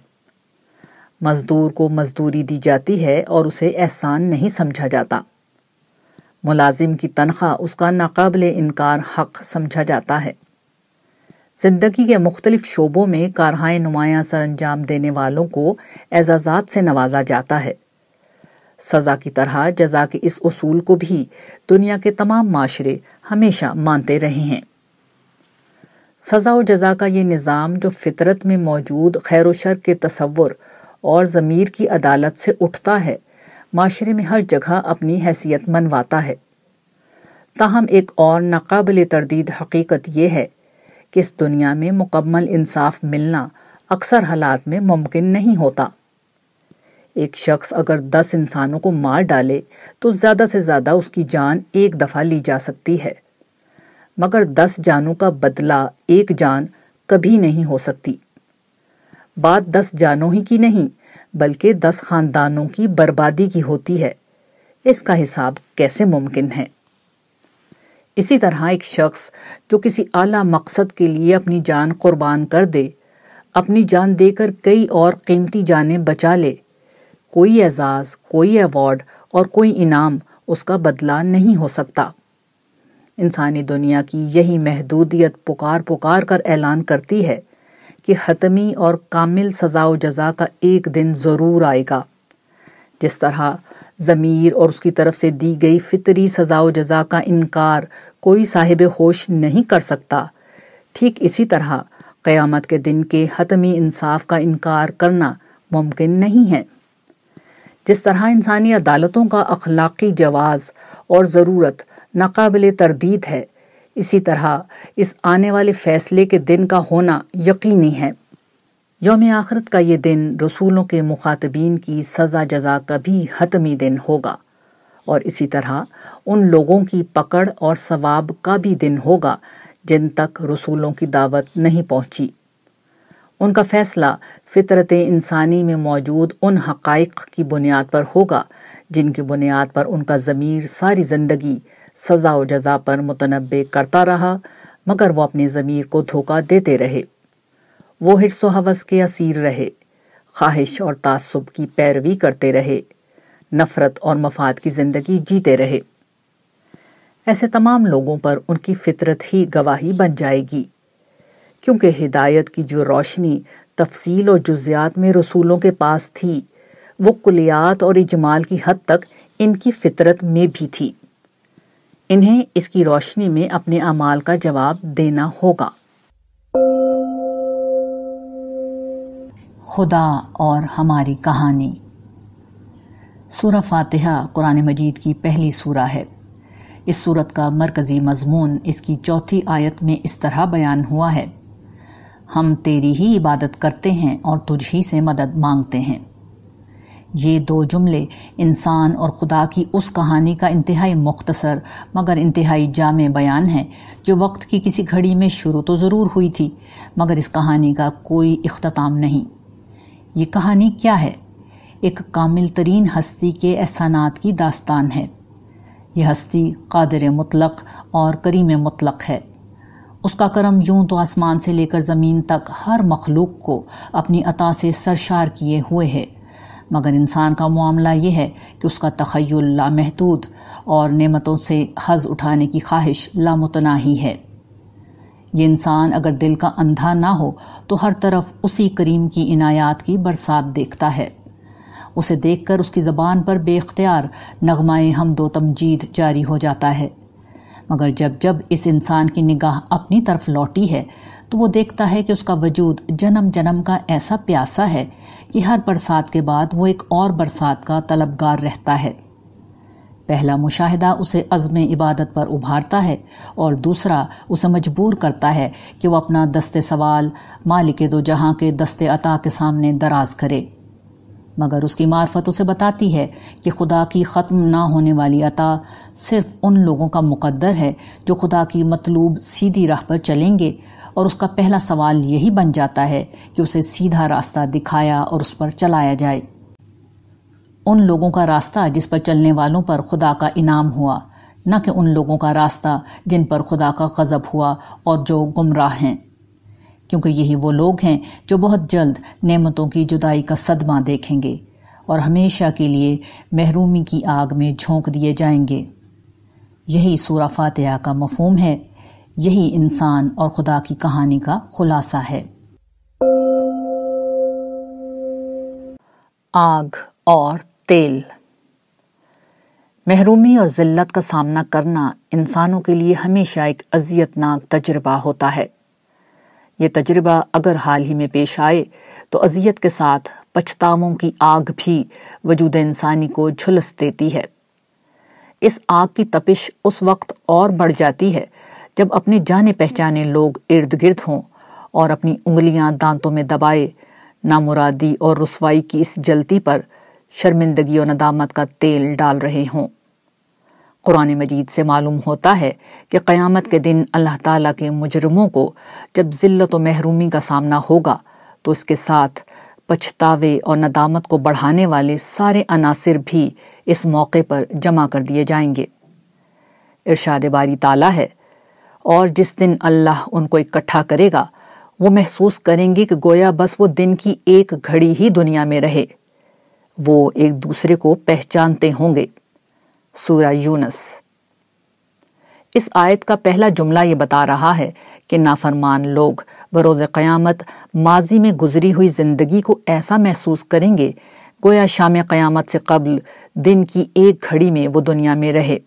مزدور کو مزدوری دی جاتی ہے اور اسے احسان نہیں سمجھا جاتا۔ ملازم کی تنخواہ اس کا ناقابل انکار حق سمجھا جاتا ہے۔ زندگی کے مختلف شعبوں میں کارہائے نمایاں سر انجام دینے والوں کو اعزازات سے نوازا جاتا ہے۔ سزا کی طرح جزا کے اس اصول کو بھی دنیا کے تمام معاشرے ہمیشہ مانتے رہے ہیں۔ سزا و جزا کا یہ نظام جو فطرت میں موجود خیر و شر کے تصور اور ضمیر کی عدالت سے اٹھتا ہے۔ معاشرے میں ہر جگہ اپنی حیثیت منواتا ہے۔ تاہم ایک اور ناقابل تردید حقیقت یہ ہے کہ اس دنیا میں مکمل انصاف ملنا اکثر حالات میں ممکن نہیں ہوتا۔ ایک شخص اگر دس انسانوں کو مار ڈالے تو زیادہ سے زیادہ اس کی جان ایک دفعہ لی جا سکتی ہے۔ مگر دس جانوں کا بدلہ ایک جان کبھی نہیں ہو سکتی۔ بات دس جانوں ہی کی نہیں، بلکہ دس خاندانوں کی بربادی کی ہوتی ہے۔ اس کا حساب کیسے ممکن ہے؟ اسی طرح ایک شخص جو کسی اعلی مقصد کے لیے اپنی جان قربان کر دے، اپنی جان دے کر کئی اور قیمتی جانیں بچا لے۔ کوئی اعزاز، کوئی ایوارڈ اور کوئی انعام اس کا بدلہ نہیں ہو سکتا۔ انسانی دنیا کی یہی محدودیت پکار پکار کر اعلان کرتی ہے کہ حتمی اور کامل سزا و جزا کا ایک دن ضرور آئے گا۔ جس طرح ضمیر اور اس کی طرف سے دی گئی فطری سزا و جزا کا انکار کوئی صاحب ہوش نہیں کر سکتا، ٹھیک اسی طرح قیامت کے دن کے حتمی انصاف کا انکار کرنا ممکن نہیں ہے۔ جس طرح انسانی عدالتوں کا اخلاقی جواز اور ضرورت ناقابل تردید ہے اسی طرح اس آنے والے فیصلے کے دن کا ہونا یقینی ہے۔ یوم آخرت کا یہ دن رسولوں کے مخاطبین کی سزا جزا کا بھی حتمی دن ہوگا اور اسی طرح ان لوگوں کی پکڑ اور ثواب کا بھی دن ہوگا جن تک رسولوں کی دعوت نہیں پہنچی۔ ان کا فیصلہ فطرت انسانی میں موجود ان حقائق کی بنیاد پر ہوگا جن کی بنیاد پر ان کا ضمیر ساری زندگی سزا و جزا پر متنبع کرتا رہا، مگر وہ اپنے ضمیر کو دھوکہ دیتے رہے۔ وہ حرص و حوث کے اسیر رہے، خواہش اور تعصب کی پیروی کرتے رہے، نفرت اور مفاد کی زندگی جیتے رہے۔ ایسے تمام لوگوں پر ان کی فطرت ہی گواہی بن جائے گی، کیونکہ ہدایت کی جو روشنی تفصیل اور جزیات میں رسولوں کے پاس تھی، وہ کلیات اور اجمال کی حد تک ان کی فطرت میں بھی تھی۔ انہیں اس کی روشنی میں اپنے اعمال کا جواب دینا ہوگا۔ خدا اور ہماری کہانی۔ سورہ فاتحہ قرآن مجید کی پہلی سورہ ہے۔ اس صورت کا مرکزی مضمون اس کی چوتھی آیت میں اس طرح بیان ہوا ہے۔ ہم تیری ہی عبادت کرتے ہیں اور تجھ ہی سے مدد مانگتے ہیں۔ یہ دو جملے انسان اور خدا کی اس کہانی کا انتہائی مختصر مگر انتہائی جامع بیان ہے جو وقت کی کسی گھڑی میں شروع تو ضرور ہوئی تھی، مگر اس کہانی کا کوئی اختتام نہیں۔ یہ کہانی کیا ہے؟ ایک کامل ترین ہستی کے احسانات کی داستان ہے۔ یہ ہستی قادر مطلق اور کریم مطلق ہے۔ اس کا کرم یوں تو آسمان سے لے کر زمین تک ہر مخلوق کو اپنی عطا سے سرشار کیے ہوئے ہے۔ مگر انسان کا معاملہ یہ ہے کہ اس کا تخیل لامحدود اور نعمتوں سے حز اٹھانے کی خواہش لامتناہی ہے۔ یہ انسان اگر دل کا اندھا نہ ہو تو ہر طرف اسی کریم کی عنایات کی برسات دیکھتا ہے۔ اسے دیکھ کر اس کی زبان پر بے اختیار نغمۂ حمد و تمجید جاری ہو جاتا ہے۔ مگر جب جب اس انسان کی نگاہ اپنی طرف لوٹی ہے تو وہ دیکھتا ہے کہ اس کا وجود جنم جنم کا ایسا پیاسا ہے کہ ہر برسات کے بعد وہ ایک اور برسات کا طلبگار رہتا ہے۔ پہلا مشاہدہ اسے عزم عبادت پر ابھارتا ہے اور دوسرا اسے مجبور کرتا ہے کہ وہ اپنا دست سوال مالک دو جہاں کے دست عطا کے سامنے دراز کرے۔ مگر اس کی معرفت اسے بتاتی ہے کہ خدا کی ختم نہ ہونے والی عطا صرف ان لوگوں کا مقدر ہے جو خدا کی مطلوب سیدھی راہ پر چلیں گے اور اس کا پہلا سوال یہی بن جاتا ہے کہ اسے سیدھا راستہ دکھایا اور اس پر چلایا جائے۔ ان لوگوں کا راستہ جس پر چلنے والوں پر خدا کا انعام ہوا، نہ کہ ان لوگوں کا راستہ جن پر خدا کا غضب ہوا اور جو گمراہ ہیں۔ کیونکہ یہی وہ لوگ ہیں جو بہت جلد نعمتوں کی جدائی کا صدمہ دیکھیں گے اور ہمیشہ کے لیے محرومی کی آگ میں جھونک دیے جائیں گے۔ یہی سورہ فاتحہ کا مفہوم ہے۔ یہی انسان اور خدا کی کہانی کا خلاصہ ہے۔ آگ اور تیل۔ محرومی اور ذلت کا سامنا کرنا انسانوں کے لیے ہمیشہ ایک اذیت ناک تجربہ ہوتا ہے۔ یہ تجربہ اگر حال ہی میں پیش آئے تو اذیت کے ساتھ پچھتاووں کی آگ بھی وجود انسانی کو جھلس دیتی ہے۔ اس آگ کی تپش اس وقت اور بڑھ جاتی ہے جب اپنے جانے پہچانے لوگ ارد گرد ہوں اور اپنی انگلیاں دانتوں میں دبائے، نامرادی اور رسوائی کی اس جلتی پر شرمندگی و ندامت کا تیل ڈال رہے ہوں۔ قرآن مجید سے معلوم ہوتا ہے کہ قیامت کے دن اللہ تعالیٰ کے مجرموں کو جب ذلت و محرومی کا سامنا ہوگا، تو اس کے ساتھ پچھتاوے اور ندامت کو بڑھانے والے سارے عناصر بھی اس موقع پر جمع کر دیے جائیں گے۔ ارشاد باری تعالیٰ ہے اور جس دن اللہ ان کو اکٹھا کرے گا، وہ محسوس کریں گے کہ گویا بس وہ دن کی ایک گھڑی ہی دنیا میں رہے۔ وہ ایک دوسرے کو پہچانتے ہوں گے۔ سورہ یونس۔ اس آیت کا پہلا جملہ یہ بتا رہا ہے کہ نافرمان لوگ بروز قیامت ماضی میں گزری ہوئی زندگی کو ایسا محسوس کریں گے، گویا شام قیامت سے قبل دن کی ایک گھڑی میں وہ دنیا میں رہے۔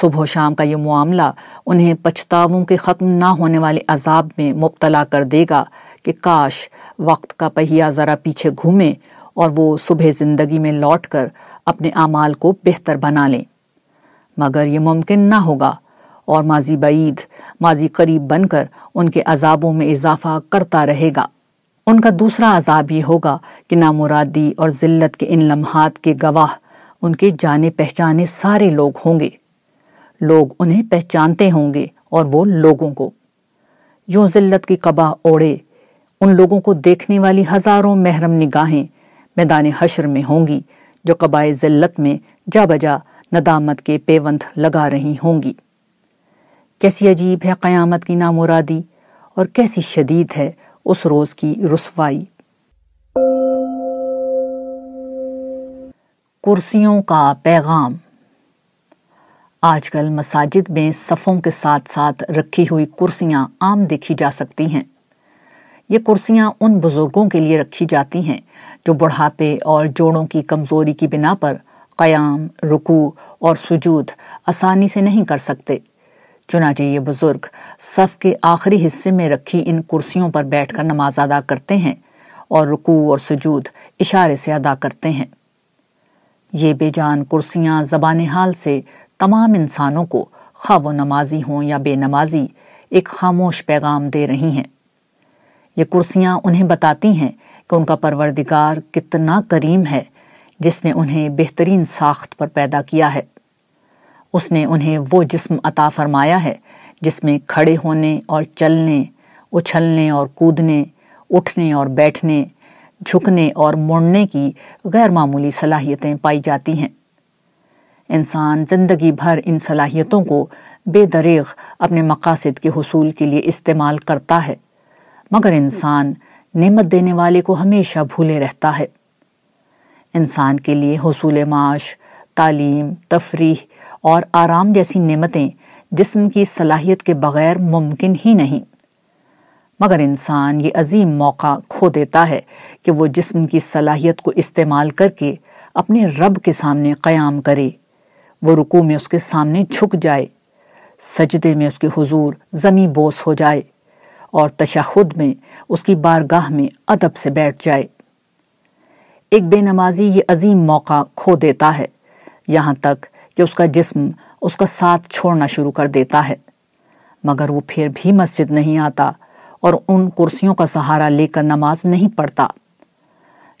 صبح و شام کا یہ معاملہ انہیں پچھتاووں کے ختم نہ ہونے والے عذاب میں مبتلا کر دے گا کہ کاش وقت کا پہیا ذرا پیچھے گھومے اور وہ صبح زندگی میں لوٹ کر اپنے اعمال کو بہتر بنا لیں۔ مگر یہ ممکن نہ ہوگا اور ماضی بعید، ماضی قریب بن کر ان کے عذابوں میں اضافہ کرتا رہے گا۔ ان کا دوسرا عذاب یہ ہوگا کہ نامرادی اور ذلت کے ان لمحات کے گواہ، ان کے جانے پہچانے سارے لوگ ہوں گے۔ لوگ انہیں پہچانتے ہوں گے اور وہ لوگوں کو۔ یوں ذلت کی قبا اوڑے، ان لوگوں کو دیکھنے والی ہزاروں محرم نگاہیں میدان حشر میں ہوں گی، جو قبائے ذلت میں جا بجا ندامت کے پیوند لگا رہی ہوں گی۔ کیسی عجیب ہے قیامت کی نامرادی اور کیسی شدید ہے اس روز کی رسوائی۔ کرسیوں کا پیغام۔ آج کل مساجد میں صفوں کے ساتھ ساتھ رکھی ہوئی کرسیاں عام دیکھی جا سکتی ہیں۔ یہ کرسیاں ان بزرگوں کے لیے رکھی جاتی ہیں جو بڑھاپے اور جوڑوں کی کمزوری کی بنا پر قیام، رکوع اور سجود آسانی سے نہیں کر سکتے۔ چنانچہ یہ بزرگ صف کے آخری حصے میں رکھی ان کرسیوں پر بیٹھ کر نماز ادا کرتے ہیں اور رکوع اور سجود اشارے سے ادا کرتے ہیں۔ یہ بے جان کرسیاں زبان حال سے تمام انسانوں کو خواہ و نمازی ہوں یا بے نمازی ایک خاموش پیغام دے رہی ہیں۔ یہ کرسیاں انہیں بتاتی ہیں کہ ان کا پروردگار کتنا کریم ہے، جس نے انہیں بہترین ساخت پر پیدا کیا ہے۔ اس نے انہیں وہ جسم عطا فرمایا ہے جس میں کھڑے ہونے اور چلنے، اچھلنے اور کودنے، اٹھنے اور بیٹھنے، جھکنے اور مڑنے کی غیر معمولی صلاحیتیں پائی جاتی ہیں۔ انسان زندگی بھر ان صلاحیتوں کو بے دریغ اپنے مقاصد کے حصول کے لیے استعمال کرتا ہے۔ مگر انسان نعمت دینے والے کو ہمیشہ بھولے رہتا ہے۔ انسان کے لیے حصول معاش، تعلیم، تفریح اور آرام جیسی نعمتیں جسم کی صلاحیت کے بغیر ممکن ہی نہیں۔ مگر انسان یہ عظیم موقع کھو دیتا ہے کہ وہ جسم کی صلاحیت کو استعمال کر کے اپنے رب کے سامنے قیام کرے۔ وہ رکو میں اس کے سامنے جھک جائے، سجدے میں اس کے حضور زمیں بوس ہو جائے اور تشہد میں اس کی بارگاہ میں ادب سے بیٹھ جائے۔ ایک بے نمازی یہ عظیم موقع کھو دیتا ہے، یہاں تک کہ اس کا جسم اس کا ساتھ چھوڑنا شروع کر دیتا ہے۔ مگر وہ پھر بھی مسجد نہیں آتا اور ان کرسیوں کا سہارا لے کر نماز نہیں پڑھتا۔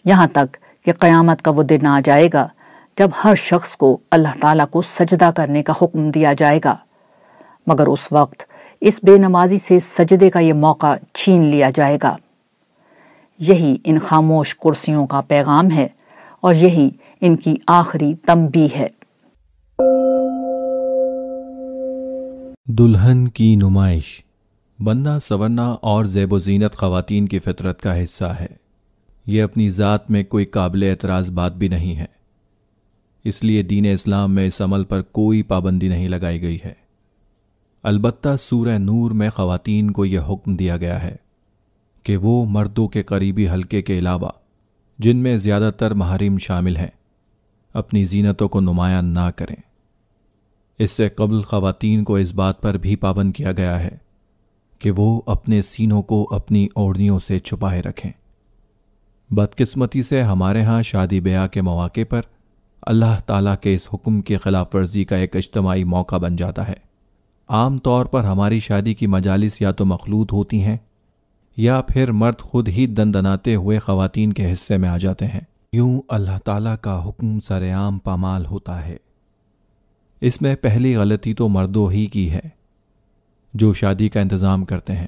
یہاں تک کہ قیامت کا وہ دن آ جائے گا جب ہر شخص کو اللہ تعالیٰ کو سجدہ کرنے کا حکم دیا جائے گا۔ مگر اس وقت اس بے نمازی سے سجدے کا یہ موقع چھین لیا جائے گا۔ یہی ان خاموش کرسیوں کا پیغام ہے اور یہی ان کی آخری تمبی ہے۔ دلہن کی نمائش۔ بننا سورنا اور زیب و زینت خواتین کی فطرت کا حصہ ہے۔ یہ اپنی ذات میں کوئی قابل اعتراض بات بھی نہیں ہے۔ اس لیے دین اسلام میں اس عمل پر کوئی پابندی نہیں لگائی گئی ہے۔ البتہ سورہ نور میں خواتین کو یہ حکم دیا گیا ہے کہ وہ مردوں کے قریبی حلقے کے علاوہ، جن میں زیادہ تر محرم شامل ہیں، اپنی زینتوں کو نمایاں نہ کریں۔ اس سے قبل خواتین کو اس بات پر بھی پابند کیا گیا ہے کہ وہ اپنے سینوں کو اپنی اوڑھنیوں سے چھپائے رکھیں۔ بدقسمتی سے ہمارے ہاں شادی بیاہ کے مواقع پر اللہ تعالیٰ کے اس حکم کی خلاف ورزی کا ایک اجتماعی موقع بن جاتا ہے۔ عام طور پر ہماری شادی کی مجالس یا تو مخلوط ہوتی ہیں، یا پھر مرد خود ہی دن دناتے ہوئے خواتین کے حصے میں آ جاتے ہیں۔ یوں اللہ تعالیٰ کا حکم سر عام پامال ہوتا ہے۔ اس میں پہلی غلطی تو مردوں ہی کی ہے جو شادی کا انتظام کرتے ہیں۔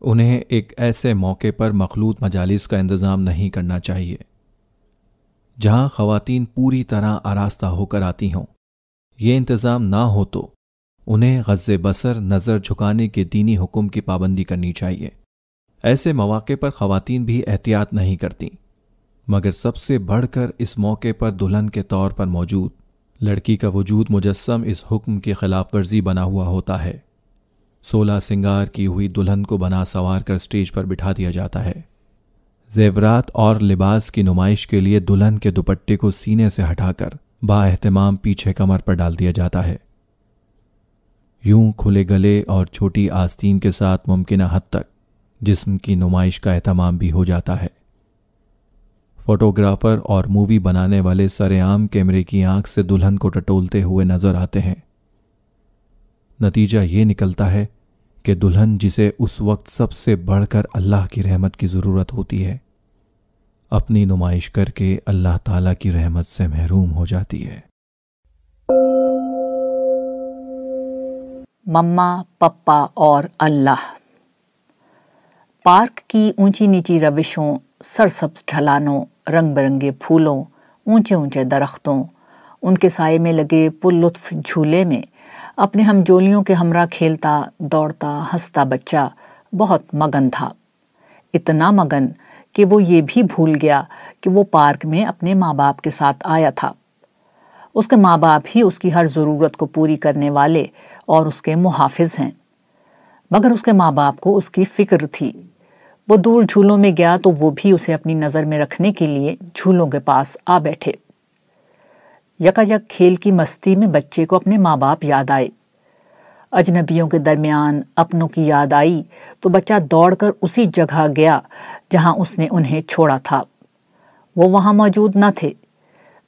انہیں ایک ایسے موقع پر مخلوط مجالس کا انتظام نہیں کرنا چاہیے۔ جہاں خواتین پوری طرح آراستہ ہو کر آتی ہوں۔ یہ انتظام نہ ہو تو انہیں غز بسر نظر جھکانے کے دینی حکم کی پابندی کرنی چاہیے۔ ایسے مواقع پر خواتین بھی احتیاط نہیں کرتی۔ مگر سب سے بڑھ کر اس موقع پر دلہن کے طور پر موجود لڑکی کا وجود مجسم اس حکم کی خلاف ورزی بنا ہوا ہوتا ہے۔ سولہ سنگار کی ہوئی دلہن کو بنا سوار کر سٹیج پر بٹھا دیا جاتا ہے۔ زیورات اور لباس کی نمائش کے لیے دلہن کے دوپٹے کو سینے سے ہٹا کر با اہتمام پیچھے کمر پر ڈال دیا جاتا ہے۔ یوں کھلے گلے اور چھوٹی آستین کے ساتھ ممکنہ حد تک جسم کی نمائش کا اہتمام بھی ہو جاتا ہے۔ فوٹوگرافر اور مووی بنانے والے سر عام کیمرے کی آنکھ سے دلہن کو ٹٹولتے ہوئے نظر آتے ہیں۔ نتیجہ یہ نکلتا ہے کہ دلہن جسے اس وقت سب سے بڑھ کر اللہ کی رحمت کی ضرورت ہوتی ہے۔ اپنی نمائش کر کے اللہ تعالی کی رحمت سے محروم ہو جاتی ہے۔ مما، پپا اور اللہ۔ پارک کی اونچی نیچی روشوں، سرسبز ڈھلانوں، رنگ برنگے پھولوں، اونچے اونچے درختوں، ان کے سائے میں لگے پل لطف جھولے میں اپنے ہم جولیوں کے ہمراہ کھیلتا، دوڑتا، ہنستا بچہ بہت مگن تھا۔ اتنا مگن کہ وہ یہ بھی بھول گیا کہ وہ پارک میں اپنے ماں باپ کے ساتھ آیا تھا۔ اس کے ماں باپ ہی اس کی ہر ضرورت کو پوری کرنے والے اور اس کے محافظ ہیں۔ مگر اس کے ماں باپ کو اس کی فکر تھی۔ وہ دور جھولوں میں گیا تو وہ بھی اسے اپنی نظر میں رکھنے کے لیے جھولوں کے پاس آ بیٹھے۔ یکا یک کھیل کی مستی میں بچے کو اپنے ماں باپ یاد آئے۔ اجنبیوں کے درمیان اپنوں کی یاد آئی تو بچہ دوڑ کر اسی جگہ گیا جہاں اس نے انہیں چھوڑا تھا۔ وہ وہاں موجود نہ تھے۔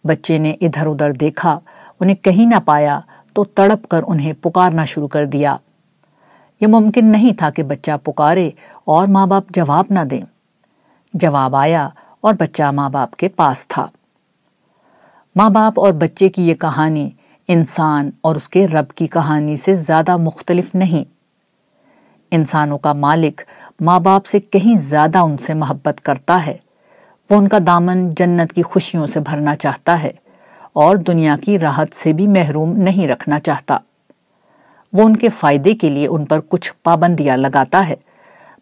بچے نے ادھر ادھر دیکھا، انہیں کہیں نہ پایا تو تڑپ کر انہیں پکارنا شروع کر دیا۔ یہ ممکن نہیں تھا کہ بچہ پکارے اور ماں باپ جواب نہ دیں۔ جواب آیا اور بچہ ماں باپ کے پاس تھا۔ ماں باپ اور بچے کی یہ کہانی انسان اور اس کے رب کی کہانی سے زیادہ مختلف نہیں۔ انسانوں کا مالک ماں باپ سے کہیں زیادہ ان سے محبت کرتا ہے۔ وہ ان کا دامن جنت کی خوشیوں سے بھرنا چاہتا ہے اور دنیا کی راحت سے بھی محروم نہیں رکھنا چاہتا۔ وہ ان کے فائدے کے لیے ان پر کچھ پابندیاں لگاتا ہے،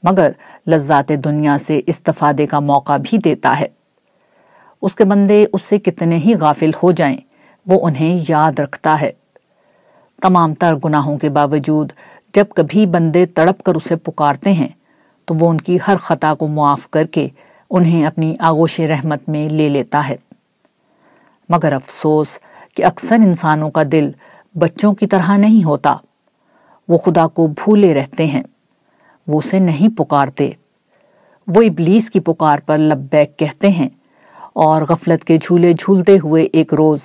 مگر لذات دنیا سے استفادے کا موقع بھی دیتا ہے۔ اس کے بندے اس سے کتنے ہی غافل ہو جائیں۔ وہ انہیں یاد رکھتا ہے۔ تمام تر گناہوں کے باوجود جب کبھی بندے تڑپ کر اسے پکارتے ہیں، تو وہ ان کی ہر خطا کو معاف کر کے انہیں اپنی آگوش رحمت میں لے لیتا ہے۔ مگر افسوس کہ اکثر انسانوں کا دل بچوں کی طرح نہیں ہوتا۔ وہ خدا کو بھولے رہتے ہیں۔ وہ اسے نہیں پکارتے۔ وہ ابلیس کی پکار پر لبیک کہتے ہیں اور غفلت کے جھولے جھولتے ہوئے ایک روز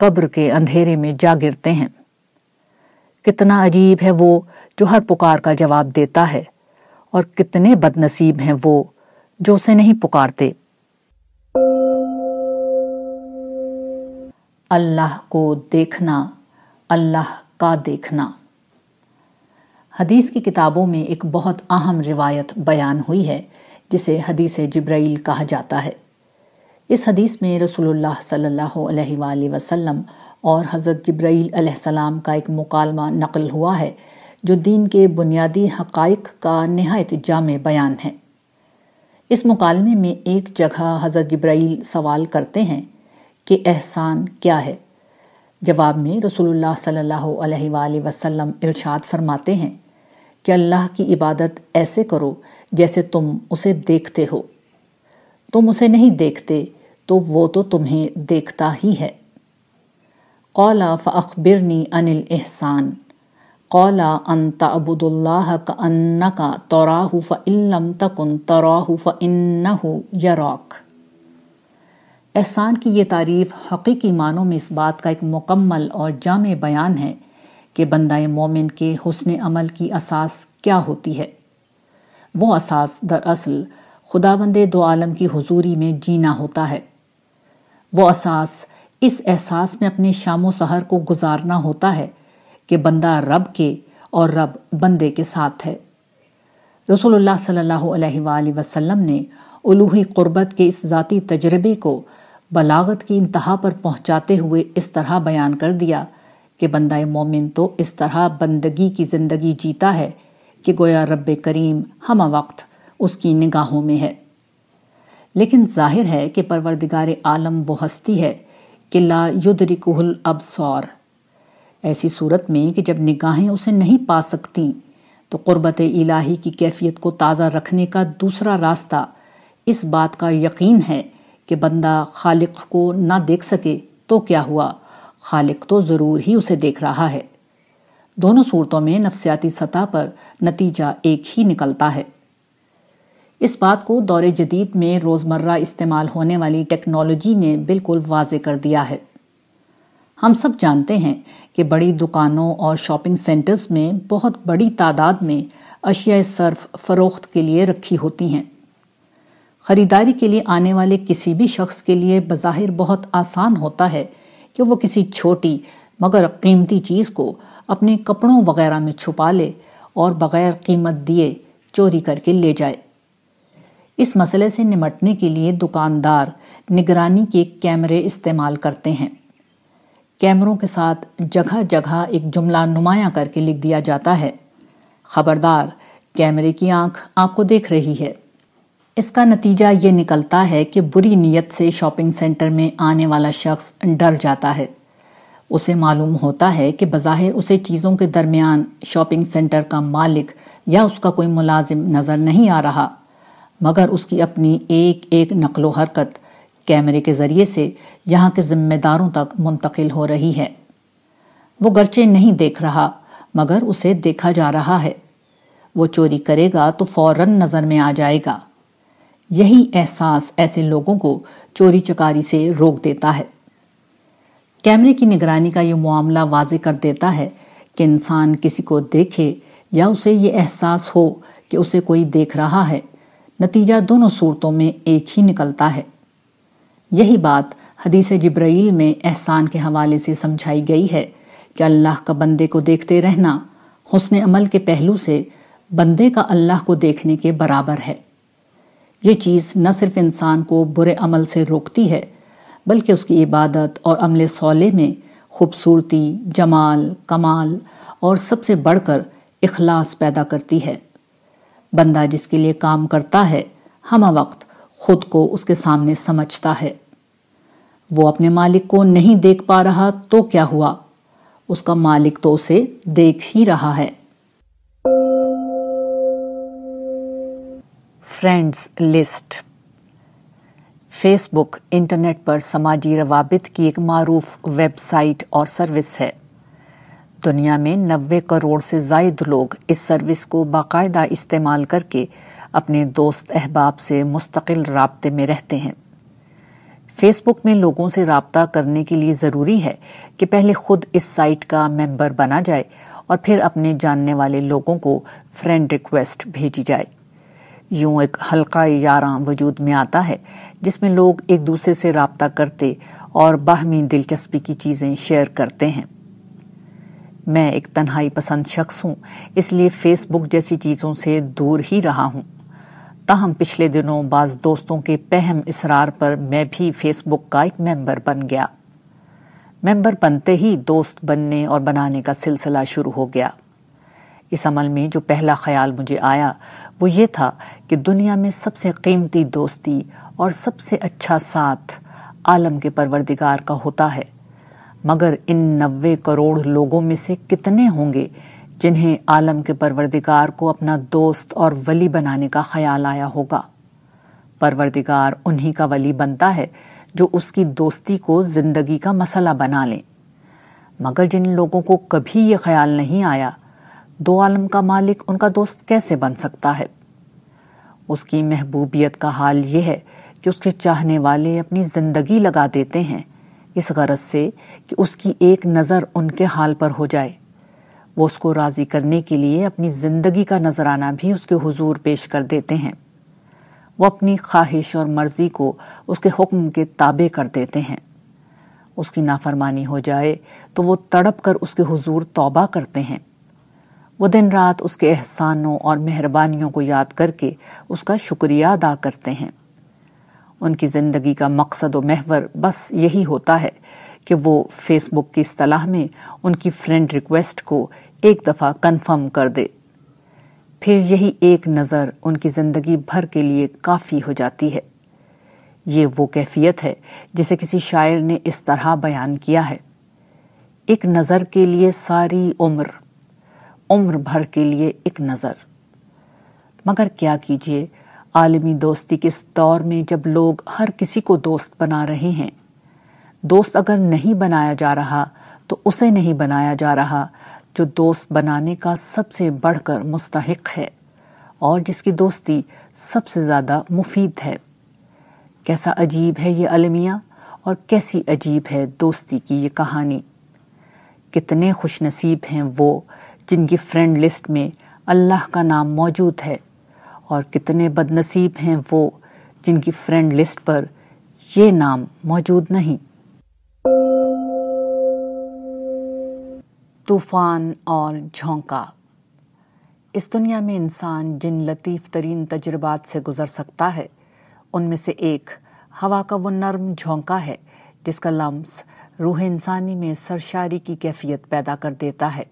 قبر کے اندھیرے میں جا گرتے ہیں۔ کتنا عجیب ہے وہ جو ہر پکار کا جواب دیتا ہے، اور کتنے بد نصیب ہیں وہ جو اسے نہیں پکارتے۔ اللہ کو دیکھنا، اللہ کا دیکھنا۔ حدیث کی کتابوں میں ایک بہت اہم روایت بیان ہوئی ہے، جسے حدیث جبرائیل کہا جاتا ہے۔ اس حدیث میں رسول اللہ صلی اللہ علیہ وآلہ وسلم اور حضرت جبرائیل علیہ السلام کا ایک مکالمہ نقل ہوا ہے، جو دین کے بنیادی حقائق کا نہایت جامع بیان ہے۔ اس مکالمے میں ایک جگہ حضرت جبرائیل سوال کرتے ہیں کہ احسان کیا ہے؟ جواب میں رسول اللہ صلی اللہ علیہ وآلہ وسلم ارشاد فرماتے ہیں، کہ اللہ کی عبادت ایسے کرو جیسے تم اسے دیکھتے ہو۔ تم اسے نہیں دیکھتے تو وہ تو تمہیں دیکھتا ہی ہے۔ قولا فاخبرنی ان الاحسان۔ قولا ان تعبد اللہ کا انکا توراہ فعلم تکن توراہ فانہو یراک۔ احسان کی یہ تعریف حقیقی معنوں میں اس بات کا ایک مکمل اور جامع بیان ہے کہ بندہ مومن کے حسن عمل کی اساس کیا ہوتی ہے۔ وہ اساس دراصل خدا بند دو عالم کی حضوری میں جینا ہوتا ہے۔ وہ اساس اس احساس میں اپنے شام و سحر کو گزارنا ہوتا ہے کہ بندہ رب کے اور رب بندے کے ساتھ ہے۔ رسول اللہ صلی اللہ علیہ وآلہ وسلم نے الوحی قربت کے اس ذاتی تجربے کو بلاغت کی انتہا پر پہنچاتے ہوئے اس طرح بیان کر دیا کہ بندہ مومن تو اس طرح بندگی کی زندگی جیتا ہے کہ گویا رب کریم ہمہ وقت اس کی نگاہوں میں ہے۔ لیکن ظاہر ہے کہ پروردگار عالم وہ ہستی ہے کہ لا یدرکہ الابصار۔ ایسی صورت میں کہ جب نگاہیں اسے نہیں پا سکتی، تو قربت الہی کی کیفیت کو تازہ رکھنے کا دوسرا راستہ اس بات کا یقین ہے کہ بندہ خالق کو نہ دیکھ سکے تو کیا ہوا؟ خالق تو ضرور ہی اسے دیکھ رہا ہے۔ دونوں صورتوں میں نفسیاتی سطح پر نتیجہ ایک ہی نکلتا ہے۔ اس بات کو دور جدید میں روزمرہ استعمال ہونے والی ٹیکنالوجی نے بالکل واضح کر دیا ہے۔ ہم سب جانتے ہیں کہ بڑی دکانوں اور شاپنگ سینٹرز میں بہت بڑی تعداد میں اشیاء صرف فروخت کے لیے رکھی ہوتی ہیں۔ خریداری کے لیے آنے والے کسی بھی شخص کے لیے بظاہر بہت آسان ہوتا ہے کہ وہ کسی چھوٹی مگر قیمتی چیز کو اپنے کپڑوں وغیرہ میں چھپا لے اور بغیر قیمت دیے چوری کر کے لے جائے۔ اس مسئلے سے نمٹنے کے لیے دکاندار نگرانی کے کیمرے استعمال کرتے ہیں۔ کیمروں کے ساتھ جگہ جگہ ایک جملہ نمایاں کر کے لکھ دیا جاتا ہے۔ خبردار، کیمرے کی آنکھ آپ کو دیکھ رہی ہے۔ اس کا نتیجہ یہ نکلتا ہے کہ بری نیت سے شاپنگ سینٹر میں آنے والا شخص ڈر جاتا ہے۔ اسے معلوم ہوتا ہے کہ بظاہر اسے چیزوں کے درمیان شاپنگ سینٹر کا مالک یا اس کا کوئی ملازم نظر نہیں آ رہا۔ مگر اس کی اپنی ایک ایک نقل و حرکت کیمرے کے ذریعے سے یہاں کے ذمہ داروں تک منتقل ہو رہی ہے۔ وہ گرچہ نہیں دیکھ رہا، مگر اسے دیکھا جا رہا ہے۔ وہ چوری کرے گا تو فوراً نظر میں آ جائے گا۔ یہی احساس ایسے لوگوں کو چوری چکاری سے روک دیتا ہے۔ کیمرے کی نگرانی کا یہ معاملہ واضح کر دیتا ہے کہ انسان کسی کو دیکھے یا اسے یہ احساس ہو کہ اسے کوئی دیکھ رہا ہے۔ نتیجہ دونوں صورتوں میں ایک ہی نکلتا ہے۔ یہی بات حدیث جبرائیل میں احسان کے حوالے سے سمجھائی گئی ہے کہ اللہ کا بندے کو دیکھتے رہنا حسن عمل کے پہلو سے بندے کا اللہ کو دیکھنے کے برابر ہے۔ یہ چیز نہ صرف انسان کو برے عمل سے روکتی ہے، بلکہ اس کی عبادت اور عمل صالح میں خوبصورتی، جمال، کمال اور سب سے بڑھ کر اخلاص پیدا کرتی ہے۔ بندہ جس کے لیے کام کرتا ہے، ہمہ وقت خود کو اس کے سامنے سمجھتا ہے۔ وہ اپنے مالک کو نہیں دیکھ پا رہا تو کیا ہوا؟ اس کا مالک تو اسے دیکھ ہی رہا ہے۔ Friends list. فیس بک انٹرنیٹ پر سماجی روابط کی ایک معروف ویب سائٹ اور سروس ہے۔ دنیا میں نوے کروڑ سے زائد لوگ اس سروس کو باقاعدہ استعمال کر کے اپنے دوست احباب سے مستقل رابطے میں رہتے ہیں۔ فیس بک میں لوگوں سے رابطہ کرنے کے لیے ضروری ہے کہ پہلے خود اس سائٹ کا ممبر بنا جائے اور پھر اپنے جاننے والے لوگوں کو فرینڈ ریکویسٹ بھیجی جائے۔ یوں ایک ہلکا یاراں وجود میں آتا ہے جس میں لوگ ایک دوسرے سے رابطہ کرتے اور باہمی دلچسپی کی چیزیں شیئر کرتے ہیں۔ میں ایک تنہائی پسند شخص ہوں، اس لیے فیس بک جیسی چیزوں سے دور ہی رہا ہوں۔ تاہم، پچھلے دنوں بعض دوستوں کے پہم اسرار پر میں بھی فیس بک کا ایک ممبر بن گیا۔ ممبر بنتے ہی دوست بننے اور بنانے کا سلسلہ شروع ہو گیا۔ اس عمل میں جو پہلا خیال مجھے آیا، وہ یہ تھا کہ دنیا میں سب سے قیمتی دوستی اور سب سے اچھا ساتھ عالم کے پروردگار کا ہوتا ہے۔ مگر ان نوے کروڑ لوگوں میں سے کتنے ہوں گے جنہیں عالم کے پروردگار کو اپنا دوست اور ولی بنانے کا خیال آیا ہوگا؟ پروردگار انہی کا ولی بنتا ہے جو اس کی دوستی کو زندگی کا مسئلہ بنا لیں۔ مگر جن لوگوں کو کبھی یہ خیال نہیں آیا، دو عالم کا مالک ان کا دوست کیسے بن سکتا ہے؟ اس کی محبوبیت کا حال یہ ہے کہ اس کے چاہنے والے اپنی زندگی لگا دیتے ہیں۔ اس غرض سے کہ اس کی ایک نظر ان کے حال پر ہو جائے۔ وہ اس کو راضی کرنے کے لیے اپنی زندگی کا نظرانہ بھی اس کے حضور پیش کر دیتے ہیں۔ وہ اپنی خواہش اور مرضی کو اس کے حکم کے تابع کر دیتے ہیں۔ اس کی نافرمانی ہو جائے تو وہ تڑپ کر اس کے حضور توبہ کرتے ہیں۔ وہ دن رات اس کے احسانوں اور مہربانیوں کو یاد کر کے اس کا شکریہ ادا کرتے ہیں۔ ان کی زندگی کا مقصد و محور بس یہی ہوتا ہے کہ وہ فیس بک کی اصطلاح میں ان کی فرینڈ ریکویسٹ کو ایک دفعہ کنفرم کر دے۔ پھر یہی ایک نظر ان کی زندگی بھر کے لیے کافی ہو جاتی ہے۔ یہ وہ کیفیت ہے جسے کسی شاعر نے اس طرح بیان کیا ہے۔ ایک نظر کے لیے ساری عمر عمر بھر کے لیے ایک نظر۔ مگر کیا کیجیے؟ عالمی دوستی کے اس دور میں جب لوگ ہر کسی کو دوست بنا رہے ہیں۔ دوست اگر نہیں بنایا جا رہا تو اسے نہیں بنایا جا رہا، جو دوست بنانے کا سب سے بڑھ کر مستحق ہے اور جس کی دوستی سب سے زیادہ مفید ہے۔ کیسا عجیب ہے یہ المیہ اور کیسی عجیب ہے دوستی کی یہ کہانی۔ کتنے خوش نصیب ہیں وہ جن کی فرینڈ لسٹ میں اللہ کا نام موجود ہے۔ اور کتنے بد نصیب ہیں وہ جن کی فرینڈ لسٹ پر یہ نام موجود نہیں۔ طوفان اور جھونکا۔ اس دنیا میں انسان جن لطیف ترین تجربات سے گزر سکتا ہے، ان میں سے ایک ہوا کا وہ نرم جھونکا ہے، جس کا لمس روح انسانی میں سرشاری کی کیفیت پیدا کر دیتا ہے۔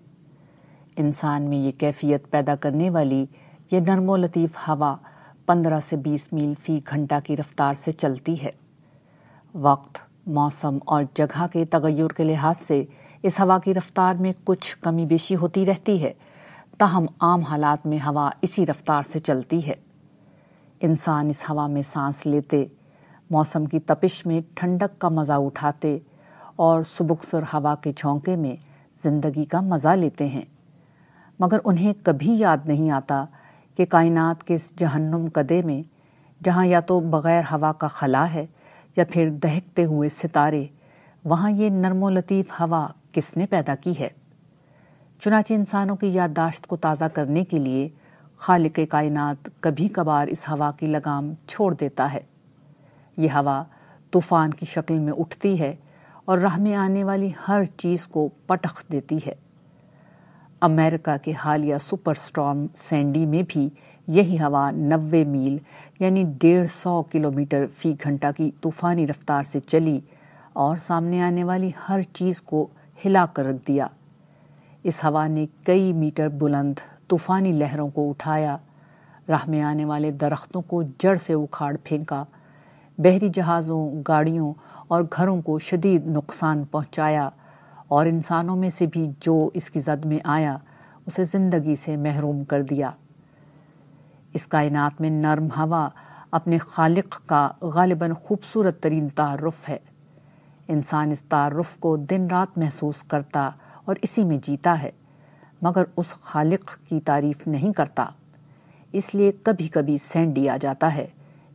انسان میں یہ کیفیت پیدا کرنے والی یہ نرم و لطیف ہوا پندرہ سے بیس میل فی گھنٹہ کی رفتار سے چلتی ہے۔ وقت، موسم اور جگہ کے تغیر کے لحاظ سے اس ہوا کی رفتار میں کچھ کمی بیشی ہوتی رہتی ہے۔ تاہم، عام حالات میں ہوا اسی رفتار سے چلتی ہے۔ انسان اس ہوا میں سانس لیتے، موسم کی تپش میں ٹھنڈک کا مزہ اٹھاتے اور سبکسر ہوا کے جھونکے میں زندگی کا مزہ لیتے ہیں۔ مگر انہیں کبھی یاد نہیں آتا کہ کائنات کے اس جہنم کدے میں، جہاں یا تو بغیر ہوا کا خلا ہے یا پھر دہکتے ہوئے ستارے، وہاں یہ نرم و لطیف ہوا کس نے پیدا کی ہے؟ چنانچہ انسانوں کی یادداشت کو تازہ کرنے کے لیے خالق کائنات کبھی کبھار اس ہوا کی لگام چھوڑ دیتا ہے۔ یہ ہوا طوفان کی شکل میں اٹھتی ہے اور راہ میں آنے والی ہر چیز کو پٹخ دیتی ہے۔ امریکہ کے حالیہ سپر سٹارم سینڈی میں بھی یہی ہوا نوے میل یعنی ڈیڑھ سو کلومیٹر فی گھنٹہ کی طوفانی رفتار سے چلی اور سامنے آنے والی ہر چیز کو ہلا کر رکھ دیا۔ اس ہوا نے کئی میٹر بلند طوفانی لہروں کو اٹھایا۔ راہ میں آنے والے درختوں کو جڑ سے اکھاڑ پھینکا۔ بحری جہازوں، گاڑیوں اور گھروں کو شدید نقصان پہنچایا۔ اور انسانوں میں سے بھی جو اس کی زد میں آیا، اسے زندگی سے محروم کر دیا۔ اس کائنات میں نرم ہوا اپنے خالق کا غالباً خوبصورت ترین تعارف ہے۔ انسان اس تعارف کو دن رات محسوس کرتا اور اسی میں جیتا ہے، مگر اس خالق کی تعریف نہیں کرتا۔ اس لیے کبھی کبھی سینڈی آ جاتا ہے۔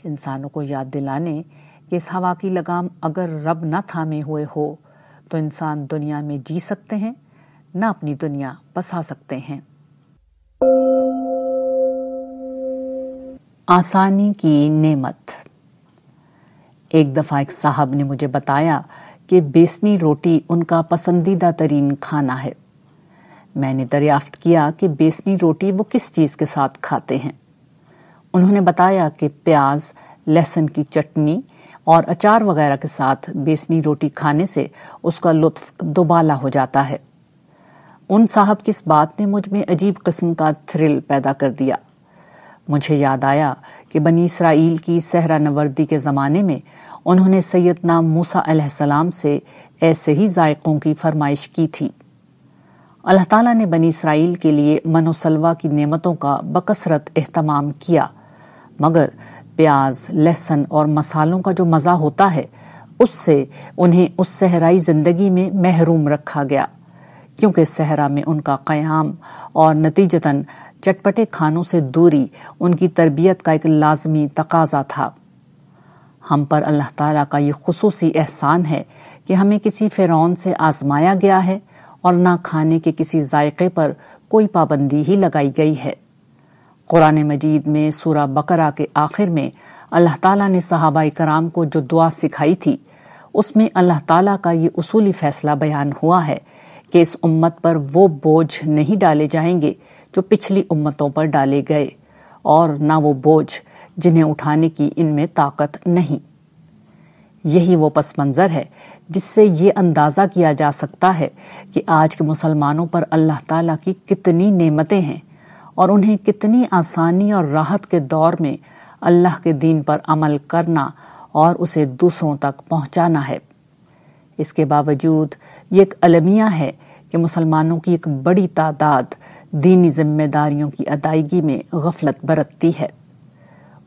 انسانوں کو یاد دلانے کہ اس ہوا کی لگام اگر رب نہ تھامے ہوئے ہو تو انسان دنیا میں جی سکتے ہیں، نہ اپنی دنیا بسا سکتے ہیں۔ آسانی کی نعمت۔ ایک دفعہ ایک صاحب نے مجھے بتایا کہ بیسنی روٹی ان کا پسندیدہ ترین کھانا ہے۔ میں نے دریافت کیا کہ بیسنی روٹی وہ کس چیز کے ساتھ کھاتے ہیں۔ انہوں نے بتایا کہ پیاز، لہسن کی چٹنی اور اچار وغیرہ کے ساتھ بیسنی روٹی کھانے سے اس کا لطف دوبالا ہو جاتا ہے۔ ان صاحب کی اس بات نے مجھ میں عجیب قسم کا تھرل پیدا کر دیا۔ مجھے یاد آیا کہ بنی اسرائیل کی صحرا نوردی کے زمانے میں انہوں نے سیدنا موسا علیہ السلام سے ایسے ہی ذائقوں کی فرمائش کی تھی۔ اللہ تعالیٰ نے بنی اسرائیل کے لیے من و سلوا کی نعمتوں کا بکثرت اہتمام کیا، مگر پیاز، لہسن اور مسالوں کا جو مزہ ہوتا ہے، اس سے انہیں اس صحرائی زندگی میں محروم رکھا گیا۔ کیونکہ صحرا میں ان کا قیام اور نتیجتاً چٹپٹے کھانوں سے دوری ان کی تربیت کا ایک لازمی تقاضا تھا۔ ہم پر اللہ تعالیٰ کا یہ خصوصی احسان ہے کہ ہمیں کسی فرعون سے آزمایا گیا ہے اور نہ کھانے کے کسی ذائقے پر کوئی پابندی ہی لگائی گئی ہے۔ قرآن مجید میں سورہ بقرہ کے آخر میں اللہ تعالیٰ نے صحابہ کرام کو جو دعا سکھائی تھی، اس میں اللہ تعالیٰ کا یہ اصولی فیصلہ بیان ہوا ہے کہ اس امت پر وہ بوجھ نہیں ڈالے جائیں گے جو پچھلی امتوں پر ڈالے گئے، اور نہ وہ بوجھ جنہیں اٹھانے کی ان میں طاقت نہیں۔ یہی وہ پس منظر ہے جس سے یہ اندازہ کیا جا سکتا ہے کہ آج کے مسلمانوں پر اللہ تعالیٰ کی کتنی نعمتیں ہیں۔ اور انہیں کتنی آسانی اور راحت کے دور میں اللہ کے دین پر عمل کرنا اور اسے دوسروں تک پہنچانا ہے۔ اس کے باوجود یہ ایک المیہ ہے کہ مسلمانوں کی ایک بڑی تعداد دینی ذمہ داریوں کی ادائیگی میں غفلت برتتی ہے۔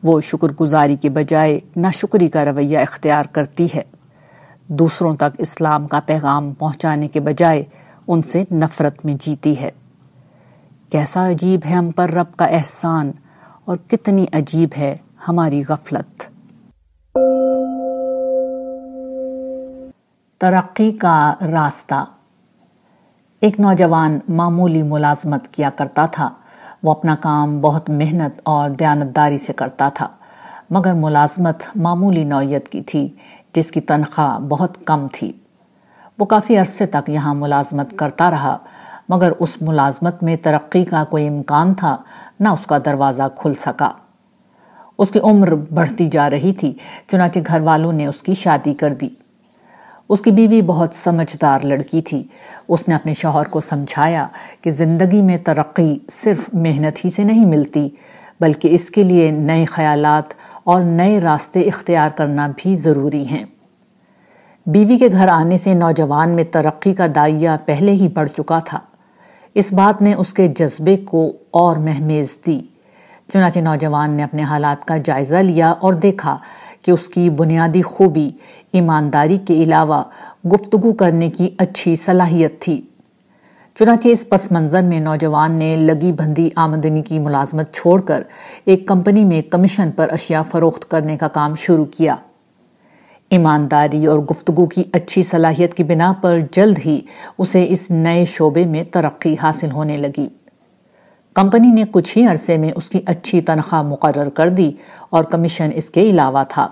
وہ شکر گزاری کے بجائے ناشکری کا رویہ اختیار کرتی ہے۔ دوسروں تک اسلام کا پیغام پہنچانے کے بجائے ان سے نفرت میں جیتی ہے۔ کیسا عجیب ہے ہم پر رب کا احسان، اور کتنی عجیب ہے ہماری غفلت۔ ترقی کا راستہ۔ ایک نوجوان معمولی ملازمت کیا کرتا تھا۔ وہ اپنا کام بہت محنت اور دیانتداری سے کرتا تھا، مگر ملازمت معمولی نوعیت کی تھی، جس کی تنخواہ بہت کم تھی۔ وہ کافی عرصے تک یہاں ملازمت کرتا رہا۔ مگر اس ملازمت میں ترقی کا کوئی امکان تھا، نہ اس کا دروازہ کھل سکا۔ اس کی عمر بڑھتی جا رہی تھی، چنانچہ گھر والوں نے اس کی شادی کر دی۔ اس کی بیوی بہت سمجھدار لڑکی تھی۔ اس نے اپنے شوہر کو سمجھایا کہ زندگی میں ترقی صرف محنت ہی سے نہیں ملتی، بلکہ اس کے لیے نئے خیالات اور نئے راستے اختیار کرنا بھی ضروری ہیں۔ بیوی کے گھر آنے سے نوجوان میں ترقی کا دائیہ پہلے ہی بڑھ چکا تھا۔ اس بات نے اس کے جذبے کو اور مہمیز دی۔ چنانچہ نوجوان نے اپنے حالات کا جائزہ لیا اور دیکھا کہ اس کی بنیادی خوبی ایمانداری کے علاوہ گفتگو کرنے کی اچھی صلاحیت تھی۔ چنانچہ اس پس منظر میں نوجوان نے لگی بندی آمدنی کی ملازمت چھوڑ کر ایک کمپنی میں کمیشن پر اشیاء فروخت کرنے کا کام شروع کیا۔ ایمانداری اور گفتگو کی اچھی صلاحیت کی بنا پر جلد ہی اسے اس نئے شعبے میں ترقی حاصل ہونے لگی۔ کمپنی نے کچھ ہی عرصے میں اس کی اچھی تنخواہ مقرر کر دی اور کمیشن اس کے علاوہ تھا۔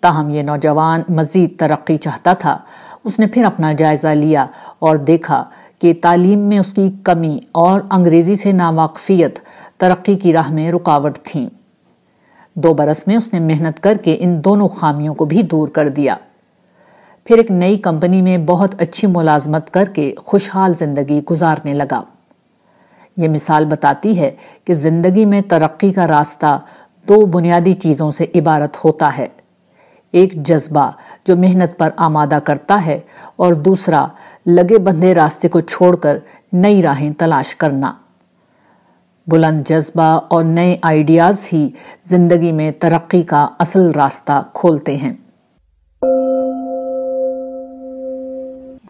تاہم یہ نوجوان مزید ترقی چاہتا تھا۔ اس نے پھر اپنا جائزہ لیا اور دیکھا کہ تعلیم میں اس کی کمی اور انگریزی سے ناواقفیت ترقی کی راہ میں رکاوٹ تھیں۔ دو برس میں اس نے محنت کر کے ان دونوں خامیوں کو بھی دور کر دیا۔ پھر ایک نئی کمپنی میں بہت اچھی ملازمت کر کے خوشحال زندگی گزارنے لگا۔ یہ مثال بتاتی ہے کہ زندگی میں ترقی کا راستہ دو بنیادی چیزوں سے عبارت ہوتا ہے۔ ایک جذبہ جو محنت پر آمادہ کرتا ہے اور دوسرا لگے بندھے راستے کو چھوڑ کر نئی راہیں تلاش کرنا۔ بلند جذبہ اور نئے آئیڈیاز ہی زندگی میں ترقی کا اصل راستہ کھولتے ہیں۔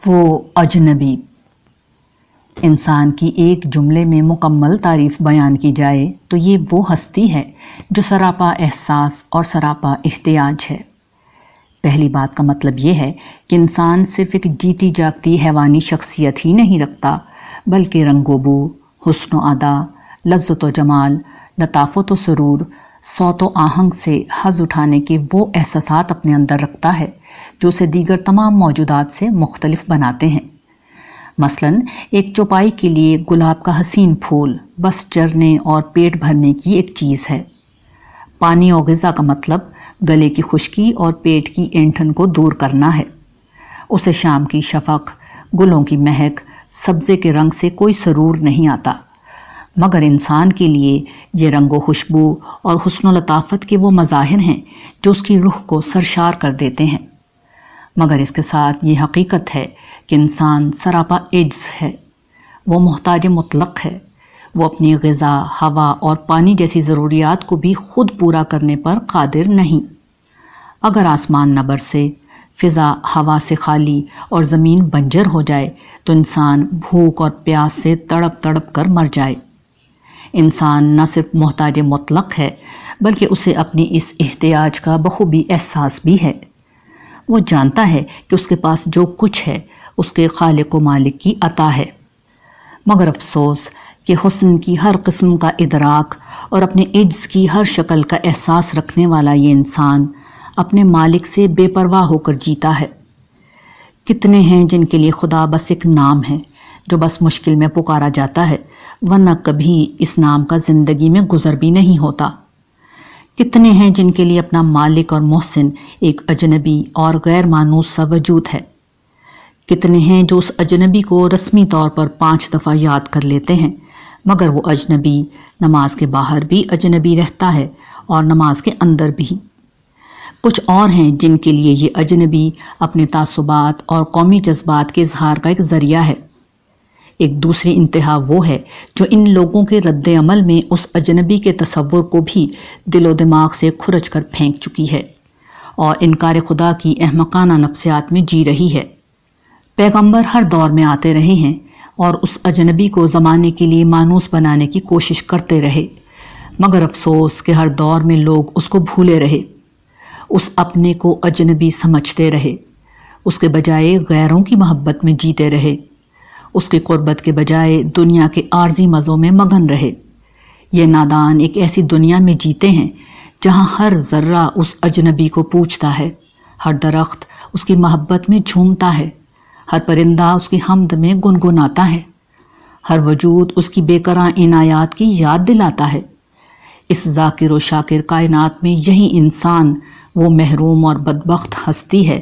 وہ اجنبی۔ انسان کی ایک جملے میں مکمل تعریف بیان کی جائے تو یہ وہ ہستی ہے جو سراپا احساس اور سراپا احتیاج ہے۔ پہلی بات کا مطلب یہ ہے کہ انسان صرف ایک جیتی جاگتی حیوانی شخصیت ہی نہیں رکھتا، بلکہ رنگ و بو، حسن و ادا لذت و جمال، لطافت و سرور صوت و آہنگ سے حز اٹھانے کے وہ احساسات اپنے اندر رکھتا ہے جو اسے دیگر تمام موجودات سے مختلف بناتے ہیں۔ مثلا، ایک چوپائی کے لیے گلاب کا حسین پھول، بس چرنے اور پیٹ بھرنے کی ایک چیز ہے۔ پانی اور غذا کا مطلب گلے کی خشکی اور پیٹ کی اینٹھن کو دور کرنا ہے۔ اسے شام کی شفق، گلوں کی مہک، سبزے کے رنگ سے کوئی سرور نہیں آتا۔ مگر انسان کے لیے یہ رنگ و خوشبو اور حسن و لطافت کے وہ مظاہر ہیں جو اس کی روح کو سرشار کر دیتے ہیں۔ مگر اس کے ساتھ یہ حقیقت ہے کہ انسان سراپا ایجز ہے۔ وہ محتاج مطلق ہے۔ وہ اپنی غذا، ہوا اور پانی جیسی ضروریات کو بھی خود پورا کرنے پر قادر نہیں۔ اگر آسمان نہ برسے، فضا، ہوا سے خالی اور زمین بنجر ہو جائے، تو انسان بھوک اور پیاس سے تڑپ تڑپ کر مر جائے۔ انسان نہ صرف محتاج مطلق ہے، بلکہ اسے اپنی اس احتیاج کا بخوبی احساس بھی ہے۔ وہ جانتا ہے کہ اس کے پاس جو کچھ ہے، اس کے خالق و مالک کی عطا ہے۔ مگر افسوس کہ حسن کی ہر قسم کا ادراک اور اپنے عجز کی ہر شکل کا احساس رکھنے والا یہ انسان اپنے مالک سے بے پرواہ ہو کر جیتا ہے۔ کتنے ہیں جن کے لیے خدا بس ایک نام ہے، جو بس مشکل میں پکارا جاتا ہے۔ ورنہ کبھی اس نام کا زندگی میں گزر بھی نہیں ہوتا۔ کتنے ہیں جن کے لیے اپنا مالک اور محسن ایک اجنبی اور غیر مانوس سا وجود ہے؟ کتنے ہیں جو اس اجنبی کو رسمی طور پر پانچ دفعہ یاد کر لیتے ہیں، مگر وہ اجنبی نماز کے باہر بھی اجنبی رہتا ہے اور نماز کے اندر بھی۔ کچھ اور ہیں جن کے لیے یہ اجنبی اپنے تعصبات اور قومی جذبات کے اظہار کا ایک ذریعہ ہے۔ ایک دوسری انتہا وہ ہے جو ان لوگوں کے رد عمل میں اس اجنبی کے تصور کو بھی دل و دماغ سے کھرچ کر پھینک چکی ہے اور انکار خدا کی احمقانہ نفسیات میں جی رہی ہے۔ پیغمبر ہر دور میں آتے رہے ہیں اور اس اجنبی کو زمانے کے لیے مانوس بنانے کی کوشش کرتے رہے، مگر افسوس کہ ہر دور میں لوگ اس کو بھولے رہے۔ اس اپنے کو اجنبی سمجھتے رہے، اس کے بجائے غیروں کی محبت میں جیتے رہے۔ اس کی قربت کے بجائے دنیا کے عارضی مزوں میں مگن رہے۔ یہ نادان ایک ایسی دنیا میں جیتے ہیں جہاں ہر ذرہ اس اجنبی کو پوچھتا ہے، ہر درخت اس کی محبت میں جھومتا ہے، ہر پرندہ اس کی حمد میں گنگناتا ہے۔ ہر وجود اس کی بے قرآن عنایات کی یاد دلاتا ہے۔ اس ذاکر و شاکر کائنات میں یہی انسان، وہ محروم اور بدبخت ہستی ہے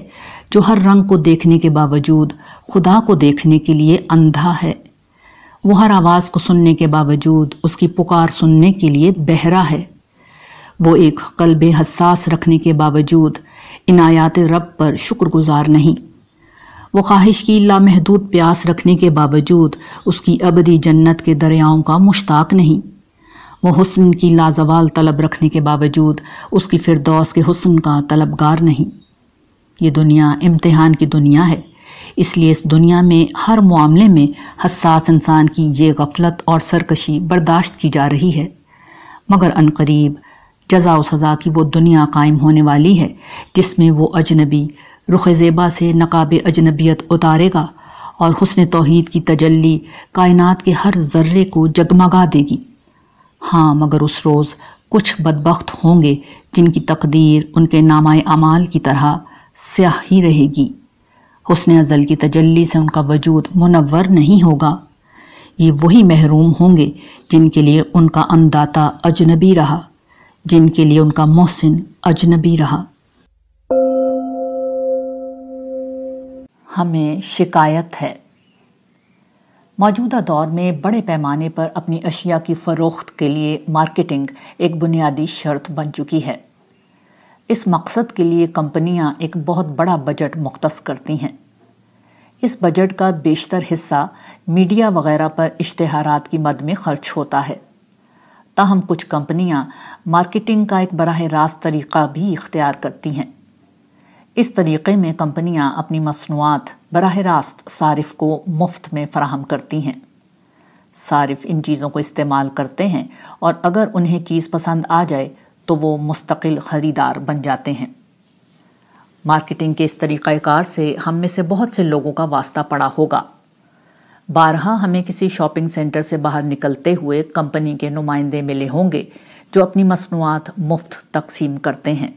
جو ہر رنگ کو دیکھنے کے باوجود خدا کو دیکھنے کے لیے اندھا ہے۔ وہ ہر آواز کو سننے کے باوجود اس کی پکار سننے کے لیے بہرا ہے۔ وہ ایک قلب حساس رکھنے کے باوجود عنایات رب پر شکر گزار نہیں۔ وہ خواہش کی لامحدود پیاس رکھنے کے باوجود اس کی ابدی جنت کے دریاؤں کا مشتاق نہیں۔ وہ حسن کی لازوال طلب رکھنے کے باوجود اس کی فردوس کے حسن کا طلبگار نہیں۔ یہ دنیا امتحان کی دنیا ہے۔ اس لیے اس دنیا میں ہر معاملے میں حساس انسان کی یہ غفلت اور سرکشی برداشت کی جا رہی ہے۔ مگر عنقریب جزا و سزا کی وہ دنیا قائم ہونے والی ہے، جس میں وہ اجنبی رخ زیبا سے نقاب اجنبیت اتارے گا اور حسن توحید کی تجلی کائنات کے ہر ذرے کو جگمگا دے گی۔ ہاں مگر اس روز کچھ بدبخت ہوں گے جن کی تقدیر ان کے نامۂ اعمال کی طرح سیاہ ہی رہے گی۔ حسن ازل کی تجلی سے ان کا وجود منور نہیں ہوگا۔ یہ وہی محروم ہوں گے جن کے لیے ان کا انداتا اجنبی رہا، جن کے لیے ان کا محسن اجنبی رہا۔ ہمیں شکایت ہے۔ موجودہ دور میں بڑے پیمانے پر اپنی اشیاء کی فروخت کے لیے مارکیٹنگ ایک بنیادی شرط بن چکی ہے۔ اس مقصد کے لیے کمپنیاں ایک بہت بڑا بجٹ مختص کرتی ہیں۔ اس بجٹ کا بیشتر حصہ میڈیا وغیرہ پر اشتہارات کی مد میں خرچ ہوتا ہے۔ تاہم کچھ کمپنیاں مارکیٹنگ کا ایک براہ راست طریقہ بھی اختیار کرتی ہیں۔ اس طریقے میں کمپنیاں اپنی مصنوعات براہ راست صارف کو مفت میں فراہم کرتی ہیں۔ صارف ان چیزوں کو استعمال کرتے ہیں اور اگر انہیں چیز پسند آ جائے تو وہ مستقل خریدار بن جاتے ہیں۔ مارکیٹنگ کے اس طریقہ کار سے ہم میں سے بہت سے لوگوں کا واسطہ پڑا ہوگا۔ بارہا ہمیں کسی شاپنگ سینٹر سے باہر نکلتے ہوئے کمپنی کے نمائندے ملے ہوں گے جو اپنی مصنوعات مفت تقسیم کرتے ہیں۔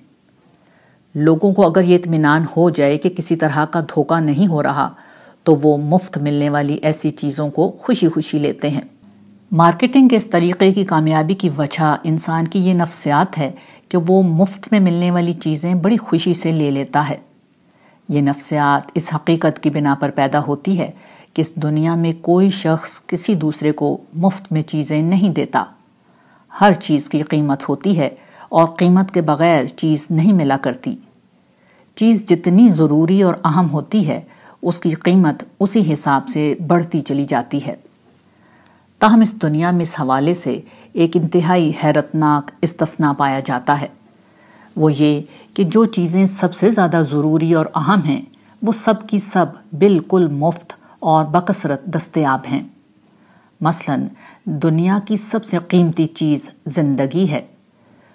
لوگوں کو اگر یہ اطمینان ہو جائے کہ کسی طرح کا دھوکہ نہیں ہو رہا، تو وہ مفت ملنے والی ایسی چیزوں کو خوشی خوشی لیتے ہیں۔ مارکیٹنگ کے اس طریقے کی کامیابی کی وجہ انسان کی یہ نفسیات ہے کہ وہ مفت میں ملنے والی چیزیں بڑی خوشی سے لے لیتا ہے۔ یہ نفسیات اس حقیقت کی بنا پر پیدا ہوتی ہے کہ اس دنیا میں کوئی شخص کسی دوسرے کو مفت میں چیزیں نہیں دیتا۔ ہر چیز کی قیمت ہوتی ہے اور قیمت کے بغیر چیز نہیں ملا کرتی۔ چیز جتنی ضروری اور اہم ہوتی ہے، اس کی قیمت اسی حساب سے بڑھتی چلی جاتی ہے۔ تاہم اس دنیا میں اس حوالے سے ایک انتہائی حیرتناک استثنا پایا جاتا ہے۔ وہ یہ کہ جو چیزیں سب سے زیادہ ضروری اور اہم ہیں، وہ سب کی سب بالکل مفت اور بکثرت دستیاب ہیں۔ مثلا، دنیا کی سب سے قیمتی چیز زندگی ہے۔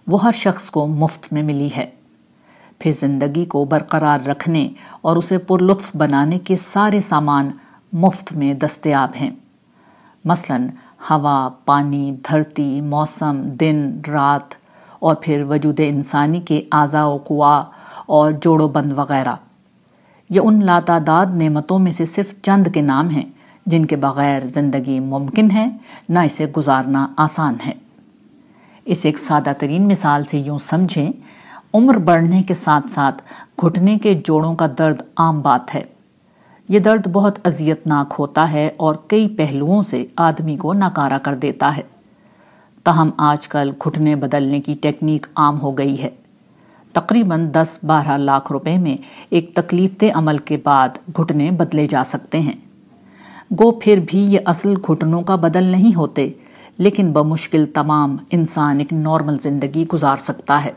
وہ ہر شخص کو مفت میں ملی ہے۔ پھر زندگی کو برقرار رکھنے اور اسے پر لطف بنانے کے سارے سامان مفت میں دستیاب ہیں۔ مثلا ہوا، پانی، دھرتی، موسم، دن، رات، اور پھر وجود انسانی کے اعضاء و قوا اور جوڑ و بند وغیرہ۔ یہ ان لاتعداد نعمتوں میں سے صرف چند کے نام ہیں، جن کے بغیر زندگی ممکن ہے، نہ اسے گزارنا آسان ہے۔ اس ایک سادہ ترین مثال سے یوں سمجھیں، عمر بڑھنے کے ساتھ ساتھ گھٹنے کے جوڑوں کا درد عام بات ہے۔ یہ درد بہت اذیتناک ہوتا ہے اور کئی پہلوؤں سے آدمی کو ناکارہ کر دیتا ہے۔ تاہم آج کل گھٹنے بدلنے کی ٹیکنیک عام ہو گئی ہے۔ تقریباً دس بارہ لاکھ روپے میں ایک تکلیف دہ عمل کے بعد گھٹنے بدلے جا سکتے ہیں۔ گو پھر بھی یہ اصل گھٹنوں کا بدل نہیں ہوتے، لیکن بمشکل تمام انسان ایک نارمل زندگی گزار سکتا ہے۔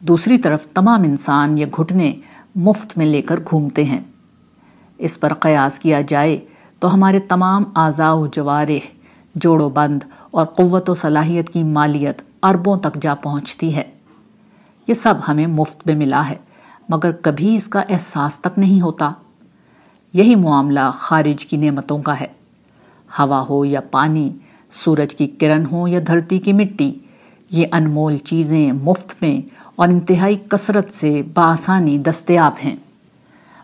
دوسری طرف تمام انسان یہ گھٹنے مفت میں لے کر گھومتے ہیں۔ اس پر قیاس کیا جائے تو ہمارے تمام اعضاء و جوارح، جوڑ و بند اور قوت و صلاحیت کی مالیت اربوں تک جا پہنچتی ہے۔ یہ سب ہمیں مفت میں ملا ہے، مگر کبھی اس کا احساس تک نہیں ہوتا۔ یہی معاملہ خارج کی نعمتوں کا ہے۔ ہوا ہو یا پانی، سورج کی کرن ہو یا دھرتی کی مٹی، یہ انمول چیزیں مفت میں اور انتہائی کثرت سے بآسانی دستیاب ہیں۔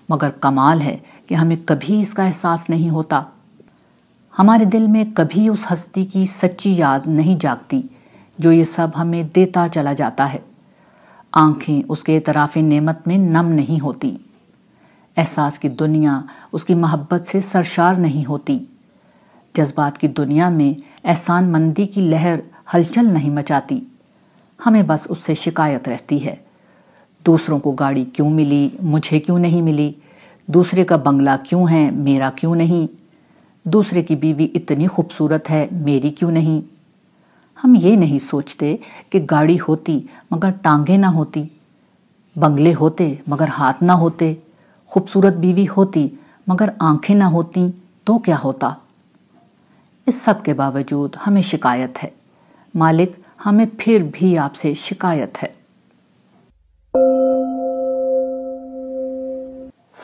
مگر کمال ہے کہ ہمیں کبھی اس کا احساس نہیں ہوتا۔ ہمارے دل میں کبھی اس ہستی کی سچی یاد نہیں جاگتی جو یہ سب ہمیں دیتا چلا جاتا ہے۔ آنکھیں اس کے اعتراف نعمت میں نم نہیں ہوتی۔ احساس کی دنیا اس کی محبت سے سرشار نہیں ہوتی۔ جذبات کی دنیا میں احسان مندی کی لہر ہلچل نہیں مچاتی۔ ہمیں بس اس سے شکایت رہتی ہے۔ دوسروں کو گاڑی کیوں ملی؟ مجھے کیوں نہیں ملی؟ دوسرے کا بنگلہ کیوں ہے، میرا کیوں نہیں؟ دوسرے کی بیوی اتنی خوبصورت ہے، میری کیوں نہیں؟ ہم یہ نہیں سوچتے کہ گاڑی ہوتی مگر ٹانگیں نہ ہوتی، بنگلے ہوتے مگر ہاتھ نہ ہوتے، خوبصورت بیوی ہوتی مگر آنکھیں نہ ہوتی تو کیا ہوتا؟ اس سب کے باوجود ہمیں شکایت ہے۔ مالک، ہمیں پھر بھی آپ سے شکایت ہے۔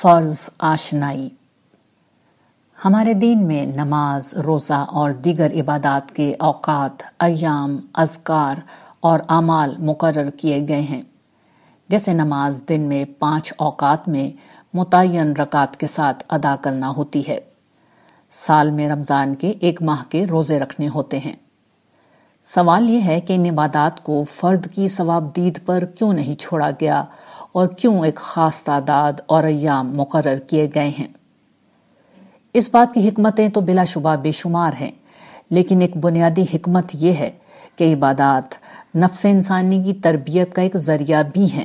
فرض آشنائی۔ ہمارے دین میں نماز، روزہ اور دیگر عبادات کے اوقات، ایام، اذکار اور اعمال مقرر کیے گئے ہیں۔ جیسے نماز دن میں پانچ اوقات میں متعین رکعت کے ساتھ ادا کرنا ہوتی ہے۔ سال میں رمضان کے ایک ماہ کے روزے رکھنے ہوتے ہیں۔ سوال یہ ہے کہ ان عبادات کو فرد کی ثواب دید پر کیوں نہیں چھوڑا گیا؟ اور کیوں ایک خاص تعداد اور ایام مقرر کیے گئے ہیں؟ اس بات کی حکمتیں تو بلا شبہ بے شمار ہیں، لیکن ایک بنیادی حکمت یہ ہے کہ عبادات نفس انسانی کی تربیت کا ایک ذریعہ بھی ہیں۔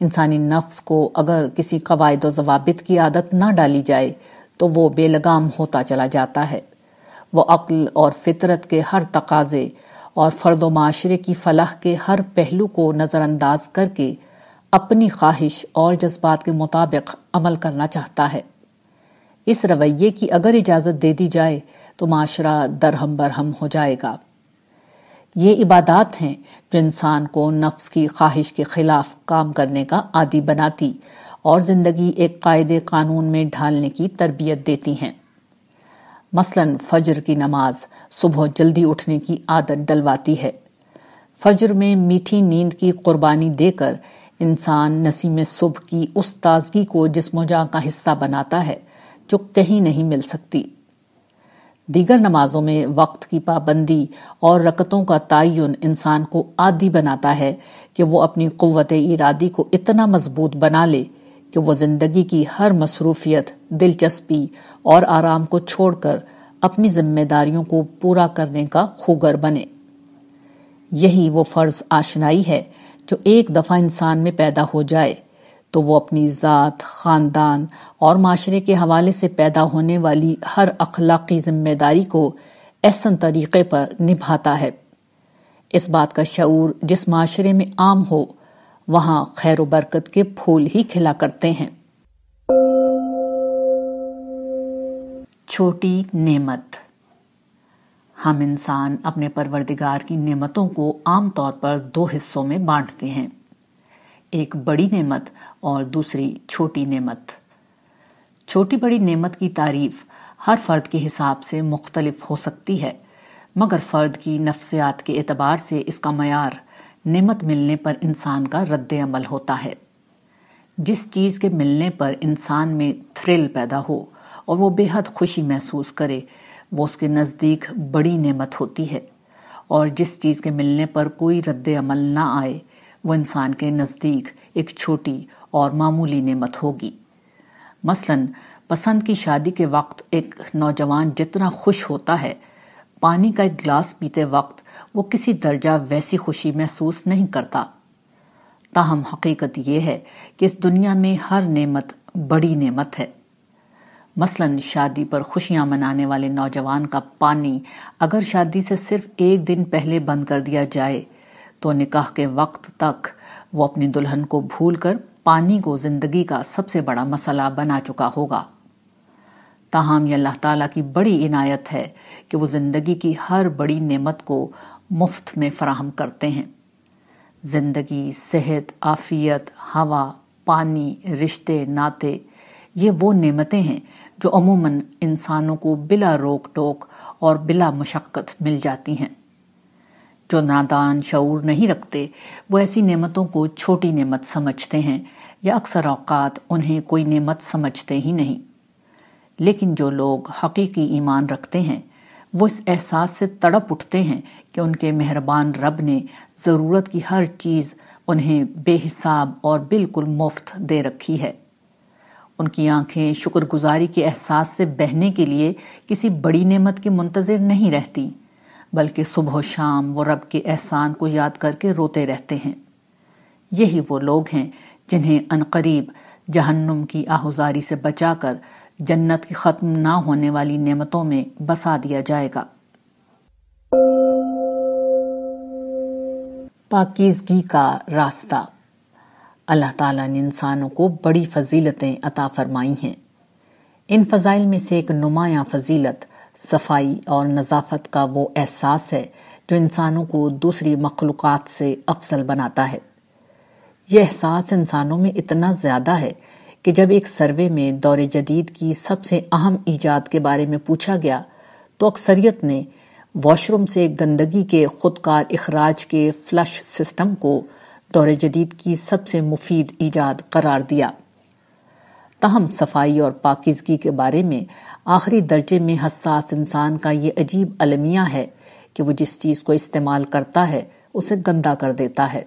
انسانی نفس کو اگر کسی قواعد و ضوابط کی عادت نہ ڈالی جائے تو وہ بے لگام ہوتا چلا جاتا ہے۔ وہ عقل اور فطرت کے ہر تقاضے اور فرد و معاشرے کی فلاح کے ہر پہلو کو نظر انداز کر کے اپنی خواہش اور جذبات کے مطابق عمل کرنا چاہتا ہے۔ اس رویے کی اگر اجازت دے دی جائے تو معاشرہ درہم برہم ہو جائے گا۔ یہ عبادات ہیں جو انسان کو نفس کی خواہش کے خلاف کام کرنے کا عادی بناتی اور زندگی ایک قائد قانون میں ڈھالنے کی تربیت دیتی ہیں۔ مثلا فجر کی نماز صبح جلدی اٹھنے کی عادت ڈلواتی ہے۔ فجر میں میٹھی نیند کی قربانی دے کر انسان نسیم صبح کی اس تازگی کو جسم و جاں کا حصہ بناتا ہے جو کہیں نہیں مل سکتی۔ دیگر نمازوں میں وقت کی پابندی اور رکتوں کا تعین انسان کو عادی بناتا ہے کہ وہ اپنی قوت ارادی کو اتنا مضبوط بنا لے کہ وہ زندگی کی ہر مصروفیت، دلچسپی اور آرام کو چھوڑ کر اپنی ذمہ داریوں کو پورا کرنے کا خوگر بنے۔ یہی وہ فرض آشنائی ہے جو ایک دفعہ انسان میں پیدا ہو جائے تو وہ اپنی ذات، خاندان اور معاشرے کے حوالے سے پیدا ہونے والی ہر اخلاقی ذمہ داری کو احسن طریقے پر نبھاتا ہے۔ اس بات کا شعور جس معاشرے میں عام ہو، وہاں خیر و برکت کے پھول ہی کھلا کرتے ہیں۔ چھوٹی نعمت۔ ہم انسان اپنے پروردگار کی نعمتوں کو عام طور پر دو حصوں میں بانٹتے ہیں۔ ایک بڑی نعمت اور دوسری چھوٹی نعمت۔ چھوٹی بڑی نعمت کی تعریف ہر فرد کے حساب سے مختلف ہو سکتی ہے، مگر فرد کی نفسیات کے اعتبار سے اس کا معیار نعمت ملنے پر انسان کا رد عمل ہوتا ہے۔ جس چیز کے ملنے پر انسان میں تھرل پیدا ہو اور وہ بے حد خوشی محسوس کرے وہ اس کے نزدیک بڑی نعمت ہوتی ہے اور جس چیز کے ملنے پر کوئی رد عمل نہ آئے، وہ انسان کے نزدیک ایک چھوٹی اور معمولی نعمت ہوگی۔ مثلا، پسند کی شادی کے وقت ایک نوجوان جتنا خوش ہوتا ہے، پانی کا ایک گلاس پیتے وقت وہ کسی درجہ ویسی خوشی محسوس نہیں کرتا۔ تاہم، حقیقت یہ ہے کہ اس دنیا میں ہر نعمت بڑی نعمت ہے۔ مثلا شادی پر خوشیاں منانے والے نوجوان کا پانی اگر شادی سے صرف ایک دن پہلے بند کر دیا جائے، تو نکاح کے وقت تک وہ اپنی دلہن کو بھول کر پانی کو زندگی کا سب سے بڑا مسئلہ بنا چکا ہوگا۔ تاہم، یہ اللہ تعالیٰ کی بڑی عنایت ہے کہ وہ زندگی کی ہر بڑی نعمت کو مفت میں فراہم کرتے ہیں۔ زندگی، صحت آفیت ہوا، پانی، رشتے، ناطے، یہ وہ نعمتیں ہیں جو عموماً انسانوں کو بلا روک ٹوک اور بلا مشقت مل جاتی ہیں۔ جو نادان شعور نہیں رکھتے، وہ ایسی نعمتوں کو چھوٹی نعمت سمجھتے ہیں یا اکثر اوقات انہیں کوئی نعمت سمجھتے ہی نہیں۔ لیکن جو لوگ حقیقی ایمان رکھتے ہیں، وہ اس احساس سے تڑپ اٹھتے ہیں کہ ان کے مہربان رب نے ضرورت کی ہر چیز انہیں بے حساب اور بالکل مفت دے رکھی ہے۔ ان کی آنکھیں شکر گزاری کے احساس سے بہنے کے لیے کسی بڑی نعمت کے منتظر نہیں رہتی، بلکہ صبح و شام وہ رب کے احسان کو یاد کر کے روتے رہتے ہیں۔ یہی وہ لوگ ہیں جنہیں انقریب، جہنم کی آہوزاری سے بچا کر جنت کی ختم نہ ہونے والی نعمتوں میں بسا دیا جائے گا۔ پاکیزگی کا راستہ۔ اللہ تعالیٰ نے انسانوں کو بڑی فضیلتیں عطا فرمائی ہیں۔ ان فضائل میں سے ایک نمایاں فضیلت صفائی اور نظافت کا وہ احساس ہے جو انسانوں کو دوسری مخلوقات سے افضل بناتا ہے۔ یہ احساس انسانوں میں اتنا زیادہ ہے کہ جب ایک سروے میں دور جدید کی سب سے اہم ایجاد کے بارے میں پوچھا گیا تو اکثریت نے واش روم سے گندگی کے خودکار اخراج کے فلش سسٹم کو دور جدید کی سب سے مفید ایجاد قرار دیا۔ تاہم، صفائی اور پاکیزگی کے بارے میں آخری درجے میں حساس انسان کا یہ عجیب المیہ ہے کہ وہ جس چیز کو استعمال کرتا ہے، اسے گندا کر دیتا ہے۔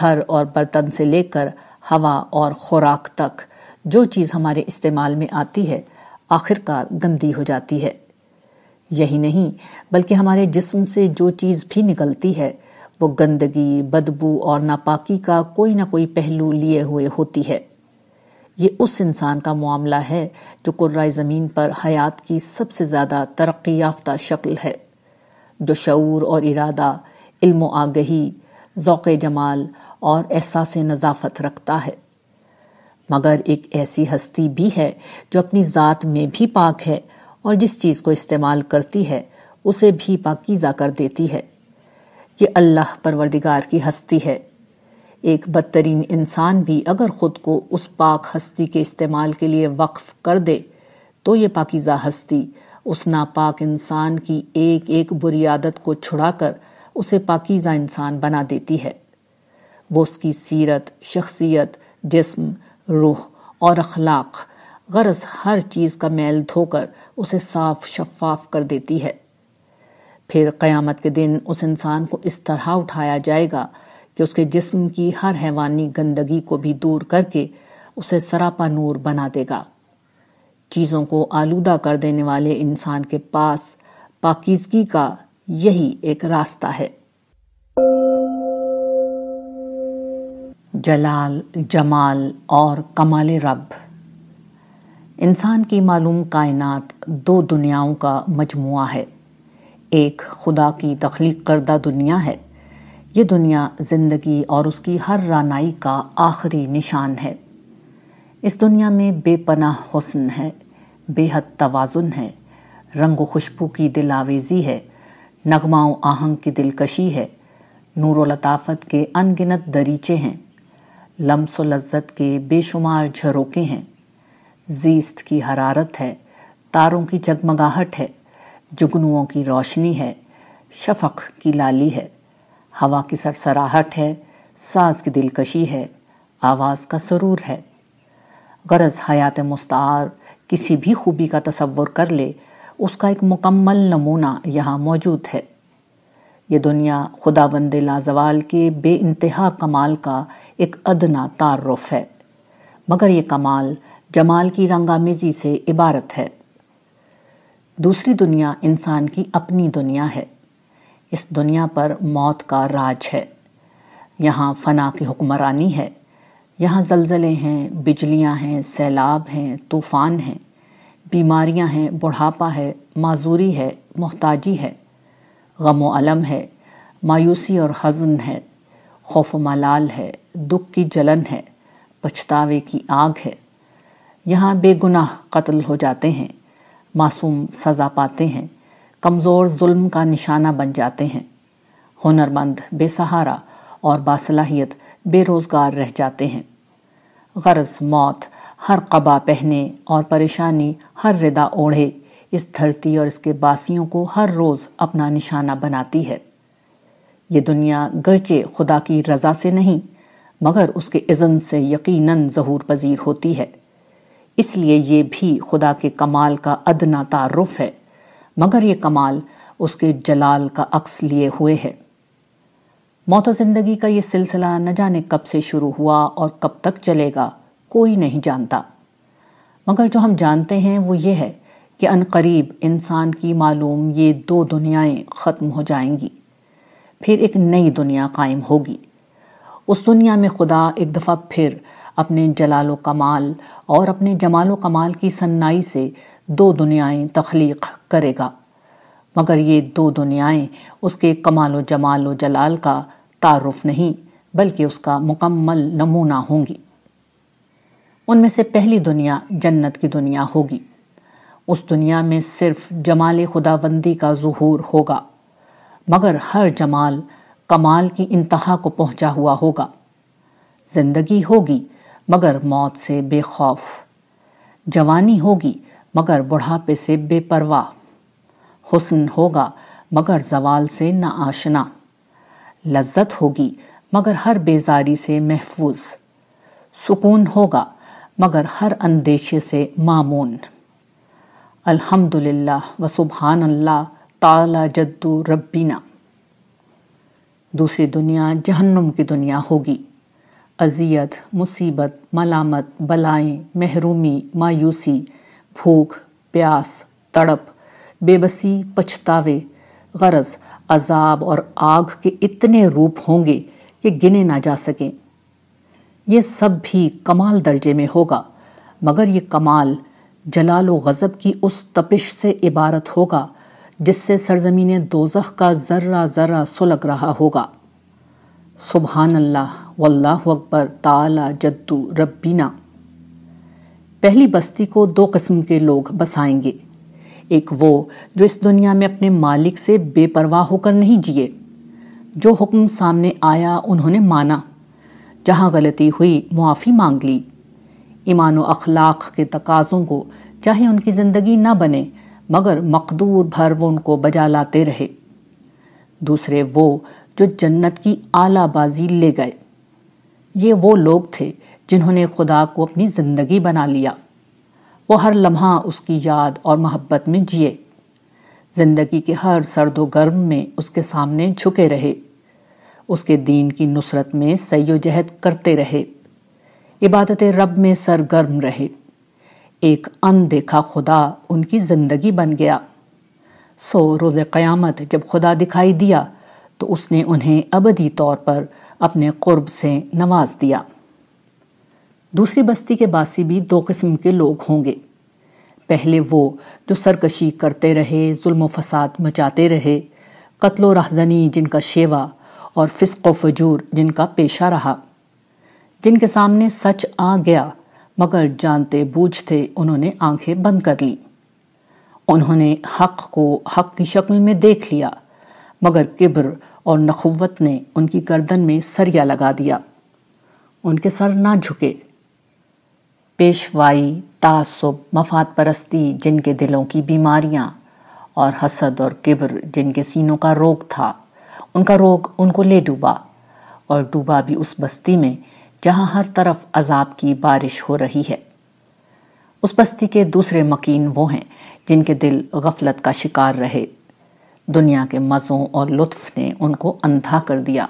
گھر اور برتن سے لے کر ہوا اور خوراک تک جو چیز ہمارے استعمال میں آتی ہے، آخر کار گندی ہو جاتی ہے۔ یہی نہیں، بلکہ ہمارے جسم سے جو چیز بھی نکلتی ہے وہ گندگی، بدبو اور ناپاکی کا کوئی نہ کوئی پہلو لیے ہوئے ہوتی ہے۔ یہ اس انسان کا معاملہ ہے جو قرائے زمین پر حیات کی سب سے زیادہ ترقی یافتہ شکل ہے۔ جو شعور اور ارادہ، علم و آگہی، ذوق جمال اور احساس نظافت رکھتا ہے۔ مگر ایک ایسی ہستی بھی ہے جو اپنی ذات میں بھی پاک ہے اور جس چیز کو استعمال کرتی ہے، اسے بھی پاکیزہ کر دیتی ہے۔ یہ اللہ پروردگار کی ہستی ہے۔ ایک بدترین انسان بھی اگر خود کو اس پاک ہستی کے استعمال کے لیے وقف کر دے، تو یہ پاکیزہ ہستی، اس ناپاک انسان کی ایک ایک بری عادت کو چھڑا کر اسے پاکیزہ انسان بنا دیتی ہے۔ وہ اس کی سیرت، شخصیت، جسم، روح اور اخلاق، غرض ہر چیز کا میل دھو کر اسے صاف شفاف کر دیتی ہے۔ پھر قیامت کے دن اس انسان کو اس طرح اٹھایا جائے گا کہ اس کے جسم کی ہر حیوانی گندگی کو بھی دور کر کے اسے سراپا نور بنا دے گا۔ چیزوں کو آلودہ کر دینے والے انسان کے پاس پاکیزگی کا یہی ایک راستہ ہے۔ جلال، جمال اور کمال رب۔ انسان کی معلوم کائنات دو دنیاؤں کا مجموعہ ہے۔ ایک خدا کی تخلیق کردہ دنیا ہے۔ یہ دنیا زندگی اور اس کی ہر رانائی کا آخری نشان ہے۔ اس دنیا میں بے پناہ حسن ہے، بے حد توازن ہے۔ رنگ و خوشبو کی دل آویزی ہے، نغمہ و آہنگ کی دلکشی ہے۔ نور و لطافت کے ان گنت دریچے ہیں۔ لمس و لذت کے بے شمار جھروکے ہیں۔ زیست کی حرارت ہے، تاروں کی جگمگاہٹ ہے۔ جگنوؤں کی روشنی ہے، شفق کی لالی ہے۔ ہوا کی سرسراہٹ ہے، ساز کی دلکشی ہے، آواز کا سرور ہے۔ غرض حیات مستعار، کسی بھی خوبی کا تصور کر لے، اس کا ایک مکمل نمونہ یہاں موجود ہے۔ یہ دنیا خدا بند لازوال کے بے انتہا کمال کا ایک ادنا تعارف ہے۔ مگر یہ کمال جمال کی رنگامیزی سے عبارت ہے۔ دوسری دنیا انسان کی اپنی دنیا ہے۔ اس دنیا پر موت کا راج ہے۔ یہاں فنا کی حکمرانی ہے۔ یہاں زلزلے ہیں، بجلیاں ہیں، سیلاب ہیں، طوفان ہیں۔ بیماریاں ہیں، بڑھاپا ہے، معذوری ہے، محتاجی ہے۔ غم و علم ہے، مایوسی اور حزن ہے۔ خوف و ملال ہے، دکھ کی جلن ہے، پچھتاوے کی آگ ہے۔ یہاں بے گناہ قتل ہو جاتے ہیں۔ معصوم سزا پاتے ہیں، کمزور ظلم کا نشانہ بن جاتے ہیں۔ ہنرمند بے سہارا اور باصلاحیت بے روزگار رہ جاتے ہیں۔ غرض موت، ہر قبا پہنے اور پریشانی، ہر ردا اوڑھے، اس دھرتی اور اس کے باسیوں کو ہر روز اپنا نشانہ بناتی ہے۔ یہ دنیا گرچہ خدا کی رضا سے نہیں، مگر اس کے اذن سے یقیناً ظہور پذیر ہوتی ہے۔ اس لیے یہ بھی خدا کے کمال کا ادنا تعارف ہے۔ مگر یہ کمال اس کے جلال کا عکس لیے ہوئے ہے۔ موت و زندگی کا یہ سلسلہ نہ جانے کب سے شروع ہوا اور کب تک چلے گا، کوئی نہیں جانتا۔ مگر جو ہم جانتے ہیں وہ یہ ہے کہ ان قریب انسان کی معلوم یہ دو دنیایں ختم ہو جائیں گی۔ پھر ایک نئی دنیا قائم ہوگی۔ اس دنیا میں خدا ایک دفعہ پھر اپنے جلال و کمال اور اپنے جمال و کمال کی سنائی سے دو دنیایں تخلیق کرے گا۔ مگر یہ دو دنیایں اس کے کمال و جمال و جلال کا تعارف نہیں، بلکہ اس کا مکمل نمونہ ہوں گی۔ ان میں سے پہلی دنیا جنت کی دنیا ہوگی۔ اس دنیا میں صرف جمال خدا بندی کا ظہور ہوگا، مگر ہر جمال کمال کی انتہا کو پہنچا ہوا ہوگا۔ زندگی ہوگی مگر موت سے بے خوف۔ جوانی ہوگی، مگر بڑھاپے سے بے پرواہ۔ حسن ہوگا، مگر زوال سے نہ آشنا۔ لذت ہوگی، مگر ہر بیزاری سے محفوظ۔ سکون ہوگا، مگر ہر اندیشے سے معمون الحمد للہ و سبحان اللہ تعالی جدو ربینا۔ دوسری دنیا جہنم کی دنیا ہوگی۔ اذیت، مصیبت، ملامت، بلائیں، محرومی، مایوسی، بھوک، پیاس، تڑپ، بے بسی، پچھتاوے، غرض، عذاب اور آگ کے اتنے روپ ہوں گے کہ گنے نہ جا سکیں۔ یہ سب بھی کمال درجے میں ہوگا، مگر یہ کمال جلال و غضب کی اس تپش سے عبارت ہوگا، جس سے سرزمین دوزخ کا ذرہ ذرہ سلگ رہا ہوگا۔ سبحان اللہ واللہ اکبر، تعالی، جدو، ربینا۔ پہلی بستی کو دو قسم کے لوگ بسائیں گے۔ ایک وہ جو اس دنیا میں اپنے مالک سے بے پرواہ ہو کر نہیں جیے، جو حکم سامنے آیا انہوں نے مانا، جہاں غلطی ہوئی معافی مانگ لی۔ ایمان و اخلاق کے تقاضوں کو چاہے ان کی زندگی نہ بنے، مگر مقدور بھر وہ ان کو بجا لاتے رہے۔ دوسرے وہ جو جنت کی اعلیٰ بازی لے گئے۔ یہ وہ لوگ تھے جنہوں نے خدا کو اپنی زندگی بنا لیا۔ وہ ہر لمحہ اس کی یاد اور محبت میں جیے۔ زندگی کے ہر سرد و گرم میں اس کے سامنے جھکے رہے۔ اس کے دین کی نصرت میں سی و جہد کرتے رہے۔ عبادت رب میں سرگرم رہے۔ ایک ان دیکھا خدا ان کی زندگی بن گیا۔ سو روز قیامت جب خدا دکھائی دیا تو اس نے انہیں ابدی طور پر اپنے قرب سے نواز دیا۔ دوسری بستی کے باسی بھی دو قسم کے لوگ ہوں گے۔ پہلے وہ جو سرکشی کرتے رہے، ظلم و فساد مچاتے رہے، قتل و رہزنی جن کا شیوا اور فسق و فجور جن کا پیشہ رہا۔ جن کے سامنے سچ آ گیا، مگر جانتے بوجھتے انہوں نے آنکھیں بند کر لی۔ انہوں نے حق کو حق کی شکل میں دیکھ لیا، مگر کبر اور نخوت نے ان کی گردن میں سریا لگا دیا۔ ان کے سر نہ جھکے۔ پیشوائی، تعصب، مفاد پرستی جن کے دلوں کی بیماریاں اور حسد اور کبر جن کے سینوں کا روگ تھا، ان کا روگ ان کو لے ڈوبا۔ اور ڈوبا بھی اس بستی میں جہاں ہر طرف عذاب کی بارش ہو رہی ہے۔ اس بستی کے دوسرے مکین وہ ہیں جن کے دل غفلت کا شکار رہے۔ دنیا کے مزوں اور لطف نے ان کو اندھا کر دیا۔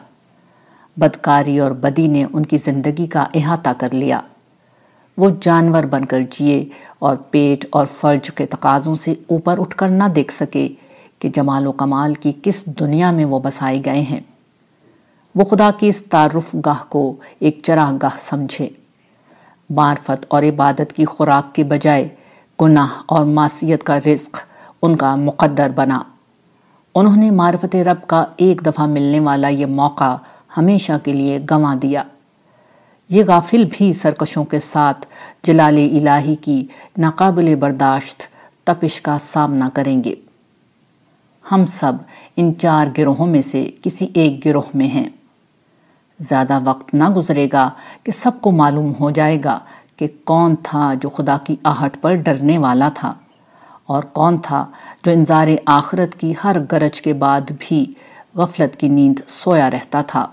بدکاری اور بدی نے ان کی زندگی کا احاطہ کر لیا۔ وہ جانور بن کر جیے اور پیٹ اور فرج کے تقاضوں سے اوپر اٹھ کر نہ دیکھ سکے کہ جمال و کمال کی کس دنیا میں وہ بسائے گئے ہیں۔ وہ خدا کی اس تعارف گاہ کو ایک چراہ گاہ سمجھے۔ معرفت اور عبادت کی خوراک کے بجائے گناہ اور معصیت کا رزق ان کا مقدر بنا۔ انہوں نے معرفت رب کا ایک دفعہ ملنے والا یہ موقع ہمیشہ کے لیے گنوا دیا۔ یہ غافل بھی سرکشوں کے ساتھ جلال الہی کی ناقابل برداشت تپش کا سامنا کریں گے۔ ہم سب ان چار گروہوں میں سے کسی ایک گروہ میں ہیں۔ زیادہ وقت نہ گزرے گا کہ سب کو معلوم ہو جائے گا کہ کون تھا جو خدا کی آہٹ پر ڈرنے والا تھا۔ اور کون تھا جو انظار آخرت کی ہر گرج کے بعد بھی غفلت کی نیند سویا رہتا تھا؟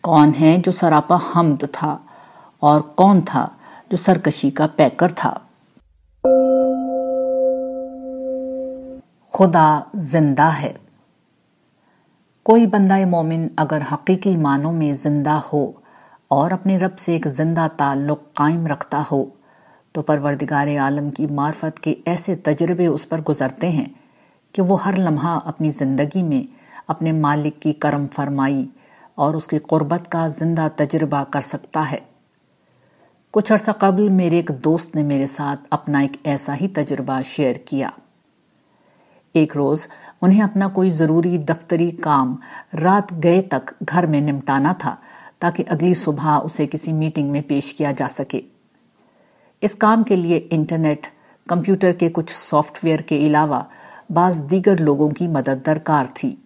کون ہے جو سراپا حمد تھا اور کون تھا جو سرکشی کا پیکر تھا؟ خدا زندہ ہے۔ کوئی بندہ مومن اگر حقیقی معنوں میں زندہ ہو اور اپنے رب سے ایک زندہ تعلق قائم رکھتا ہو تو پروردگار عالم کی معرفت کے ایسے تجربے اس پر گزرتے ہیں کہ وہ ہر لمحہ اپنی زندگی میں اپنے مالک کی کرم فرمائی اور اس کی قربت کا زندہ تجربہ کر سکتا ہے۔ کچھ عرصہ قبل میرے ایک دوست نے میرے ساتھ اپنا ایک ایسا ہی تجربہ شیئر کیا۔ ایک روز انہیں اپنا کوئی ضروری دفتری کام رات گئے تک گھر میں نمٹانا تھا تاکہ اگلی صبح اسے کسی میٹنگ میں پیش کیا جا سکے۔ اس کام کے لیے انٹرنیٹ، کمپیوٹر کے کچھ سافٹ ویئر کے علاوہ بعض دیگر لوگوں کی مدد درکار تھی۔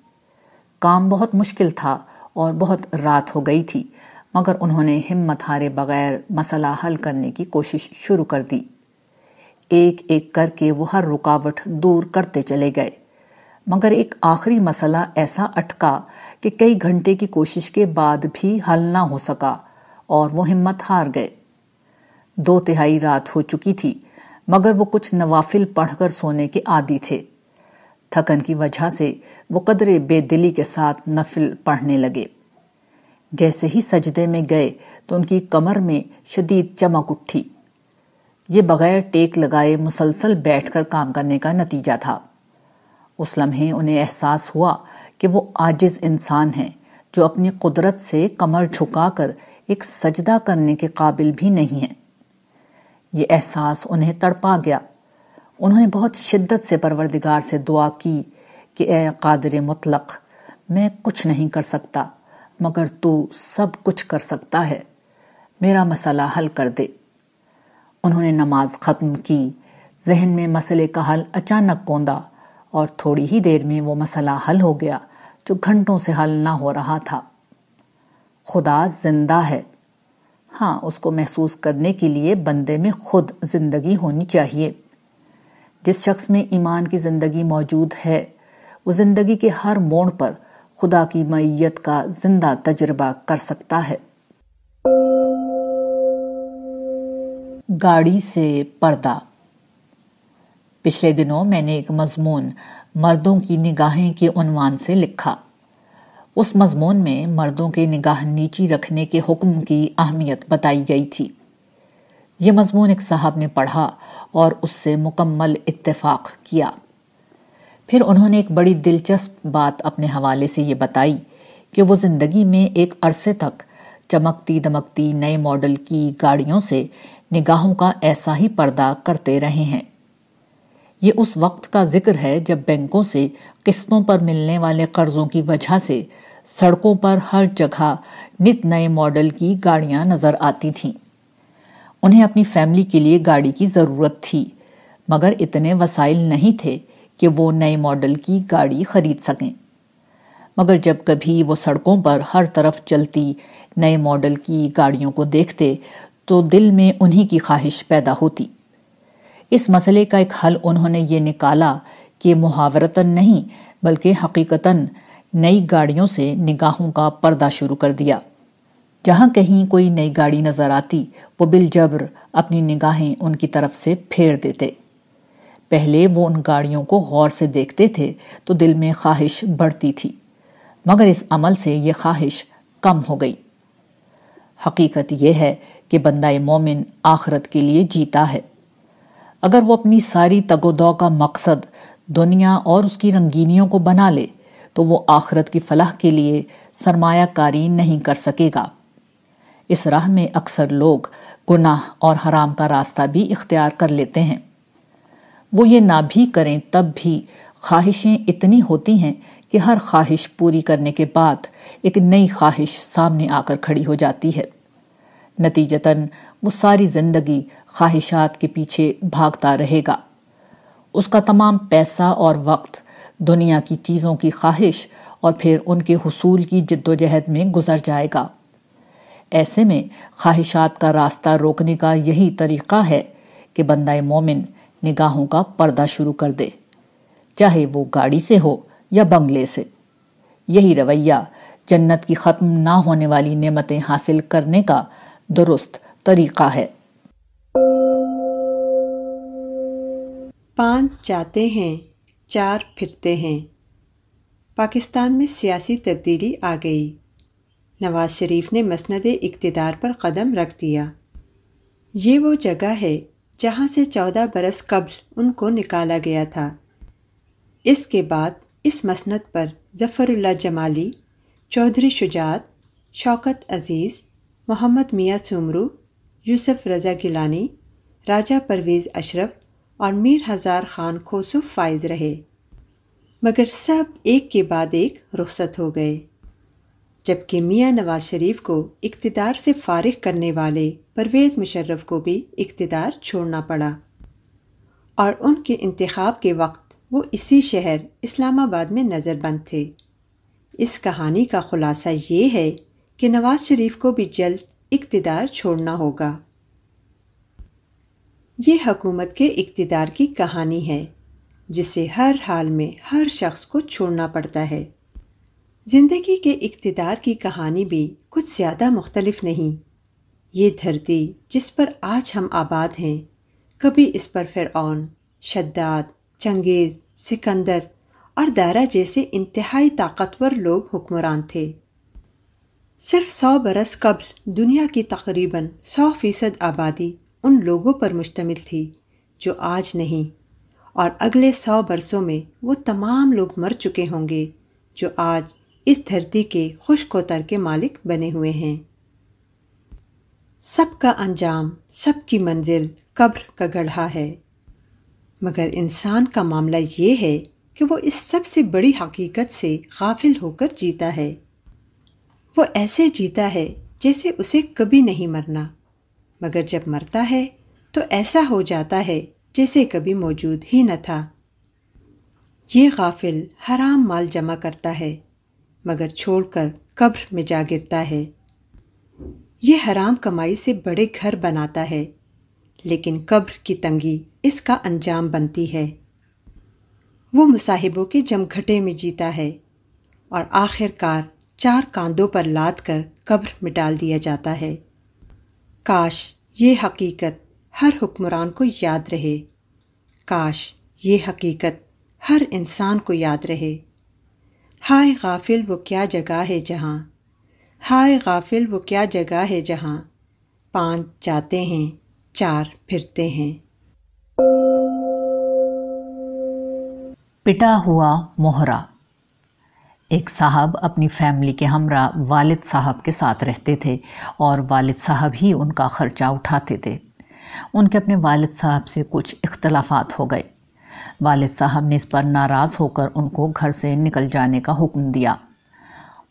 کام بہت مشکل تھا اور بہت رات ہو گئی تھی، مگر انہوں نے ہمت ہارے بغیر مسئلہ حل کرنے کی کوشش شروع کر دی۔ ایک ایک کر کے وہ ہر رکاوٹ دور کرتے چلے گئے۔ مگر ایک آخری مسئلہ ایسا اٹکا کہ کئی گھنٹے کی کوشش کے بعد بھی حل نہ ہو سکا اور وہ ہمت ہار گئے۔ دو تہائی رات ہو چکی تھی، مگر وہ کچھ نوافل پڑھ کر سونے کے عادی تھے۔ تھکن کی وجہ سے وہ قدرے بے دلی کے ساتھ نفل پڑھنے لگے۔ جیسے ہی سجدے میں گئے تو ان کی کمر میں شدید چمک اٹھی۔ یہ بغیر ٹیک لگائے مسلسل بیٹھ کر کام کرنے کا نتیجہ تھا۔ اس لمحے انہیں احساس ہوا کہ وہ آجز انسان ہیں جو اپنی قدرت سے کمر جھکا کر ایک سجدہ کرنے کے قابل بھی نہیں ہیں۔ یہ احساس انہیں تڑپا گیا۔ انہوں نے بہت شدت سے پروردگار سے دعا کی کہ اے قادر مطلق، میں کچھ نہیں کر سکتا، مگر تو سب کچھ کر سکتا ہے۔ میرا مسئلہ حل کر دے۔ انہوں نے نماز ختم کی۔ ذہن میں مسئلے کا حل اچانک کوندا اور تھوڑی ہی دیر میں وہ مسئلہ حل ہو گیا جو گھنٹوں سے حل نہ ہو رہا تھا۔ خدا زندہ ہے۔ ہاں اس کو محسوس کرنے کے لیے بندے میں خود زندگی ہونی چاہیے۔ جس شخص میں ایمان کی زندگی موجود ہے، وہ زندگی کے ہر موڑ پر خدا کی معیت کا زندہ تجربہ کر سکتا ہے۔ گاڑی سے پردہ۔ پچھلے دنوں میں نے ایک مضمون مردوں کی نگاہیں کے عنوان سے لکھا۔ اس مضمون میں مردوں کے نگاہ نیچی رکھنے کے حکم کی اہمیت بتائی گئی تھی۔ یہ مضمون ایک صاحب نے پڑھا اور اس سے مکمل اتفاق کیا۔ پھر انہوں نے ایک بڑی دلچسپ بات اپنے حوالے سے یہ بتائی کہ وہ زندگی میں ایک عرصے تک چمکتی دمکتی نئے ماڈل کی گاڑیوں سے نگاہوں کا ایسا ہی پردہ کرتے رہے ہیں۔ یہ اس وقت کا ذکر ہے جب بینکوں سے قسطوں پر ملنے والے قرضوں کی وجہ سے سڑکوں پر ہر جگہ نت نئے ماڈل کی گاڑیاں نظر آتی تھیں۔ انہیں اپنی فیملی کے لیے گاڑی کی ضرورت تھی، مگر اتنے وسائل نہیں تھے کہ وہ نئے ماڈل کی گاڑی خرید سکیں۔ مگر جب کبھی وہ سڑکوں پر ہر طرف چلتی نئے ماڈل کی گاڑیوں کو دیکھتے، تو دل میں انہی کی خواہش پیدا ہوتی۔ اس مسئلے کا ایک حل انہوں نے یہ نکالا کہ محاورتاً نہیں، بلکہ حقیقتاً نئی گاڑیوں سے نگاہوں کا پردہ شروع کر دیا۔ جہاں کہیں کوئی نئی گاڑی نظر آتی، وہ بل جبر اپنی نگاہیں ان کی طرف سے پھیر دیتے۔ پہلے وہ ان گاڑیوں کو غور سے دیکھتے تھے تو دل میں خواہش بڑھتی تھی، مگر اس عمل سے یہ خواہش کم ہو گئی۔ حقیقت یہ ہے کہ بندہ مومن آخرت کے لیے جیتا ہے۔ اگر وہ اپنی ساری تگ و دو کا مقصد دنیا اور اس کی رنگینیوں کو بنا لے تو وہ آخرت کی فلاح کے لیے سرمایہ کاری نہیں کر سکے گا۔ اس راہ میں اکثر لوگ گناہ اور حرام کا راستہ بھی اختیار کر لیتے ہیں۔ وہ یہ نہ بھی کریں تب بھی خواہشیں اتنی ہوتی ہیں کہ ہر خواہش پوری کرنے کے بعد ایک نئی خواہش سامنے آ کر کھڑی ہو جاتی ہے۔ نتیجتاً وہ ساری زندگی خواہشات کے پیچھے بھاگتا رہے گا۔ اس کا تمام پیسہ اور وقت دنیا کی چیزوں کی خواہش اور پھر ان کے حصول کی جد و جہد میں گزر جائے گا۔ ایسے میں خواہشات کا راستہ روکنے کا یہی طریقہ ہے کہ بندہ مومن نگاہوں کا پردہ شروع کر دے، چاہے وہ گاڑی سے ہو یا بنگلے سے۔ یہی رویہ جنت کی ختم نہ ہونے والی نعمتیں حاصل کرنے کا درست طریقہ ہے۔ پانچ جاتے ہیں۔ چار پھرتے ہیں۔ پاکستان میں سیاسی تبدیلی آ گئی۔ نواز شریف نے مسند اقتدار پر قدم رکھ دیا۔ یہ وہ جگہ ہے جہاں سے چودہ برس قبل ان کو نکالا گیا تھا۔ اس کے بعد اس مسند پر ظفر اللہ جمالی، چودھری شجاعت، شوکت عزیز، محمد میاں سمرو، یوسف رضا گیلانی، راجہ پرویز اشرف اور میر ہزار خان خوصف فائز رہے۔ مگر سب ایک کے بعد ایک رخصت ہو گئے۔ جبکہ میاں نواز شریف کو اقتدار سے فارغ کرنے والے پرویز مشرف کو بھی اقتدار چھوڑنا پڑا۔ اور ان کے انتخاب کے وقت وہ اسی شہر اسلام آباد میں نظر بند تھے۔ اس کہانی کا خلاصہ یہ ہے کہ نواز شریف کو بھی جلد اقتدار چھوڑنا ہوگا۔ یہ حکومت کے اقتدار کی کہانی ہے، جسے ہر حال میں ہر شخص کو چھوڑنا پڑتا ہے۔ زندگی کے اقتدار کی کہانی بھی کچھ زیادہ مختلف نہیں۔ یہ دھرتی جس پر آج ہم آباد ہیں، کبھی اس پر فرعون، شداد، چنگیز، سکندر اور دارا جیسے انتہائی طاقتور لوگ حکمران تھے۔ صرف سو برس قبل دنیا کی تقریباً سو فیصد آبادی ان لوگوں پر مشتمل تھی جو آج نہیں۔ اور اگلے سو برسوں میں وہ تمام لوگ مر چکے ہوں گے جو آج اس دھرتی کے خشک و تر کے مالک بنے ہوئے ہیں۔ سب کا انجام، سب کی منزل قبر کا گڑھا ہے۔ مگر انسان کا معاملہ یہ ہے کہ وہ اس سب سے بڑی حقیقت سے غافل ہو کر جیتا ہے۔ وہ ایسے جیتا ہے جیسے اسے کبھی نہیں مرنا۔ مگر جب مرتا ہے تو ایسا ہو جاتا ہے جیسے کبھی موجود ہی نہ تھا۔ یہ غافل حرام مال جمع کرتا ہے، مگر چھوڑ کر قبر میں جا گرتا ہے۔ یہ حرام کمائی سے بڑے گھر بناتا ہے، لیکن قبر کی تنگی اس کا انجام بنتی ہے۔ وہ مصاحبوں کے جم گھٹے میں جیتا ہے اور آخر کار چار کاندوں پر لاد کر قبر میں ڈال دیا جاتا ہے۔ کاش یہ حقیقت ہر حکمران کو یاد رہے۔ کاش یہ حقیقت ہر انسان کو یاد رہے۔ ہائے غافل وہ کیا جگہ ہے جہاں۔ ہائے غافل وہ کیا جگہ ہے جہاں۔ پانچ جاتے ہیں، چار پھرتے ہیں۔ پٹا ہوا مہرا ایک صاحب اپنی فیملی کے ہمراہ والد صاحب کے ساتھ رہتے تھے اور والد صاحب ہی ان کا خرچہ اٹھاتے تھے۔ ان کے اپنے والد صاحب سے کچھ اختلافات ہو گئے۔ والد صاحب نے اس پر ناراض ہو کر ان کو گھر سے نکل جانے کا حکم دیا۔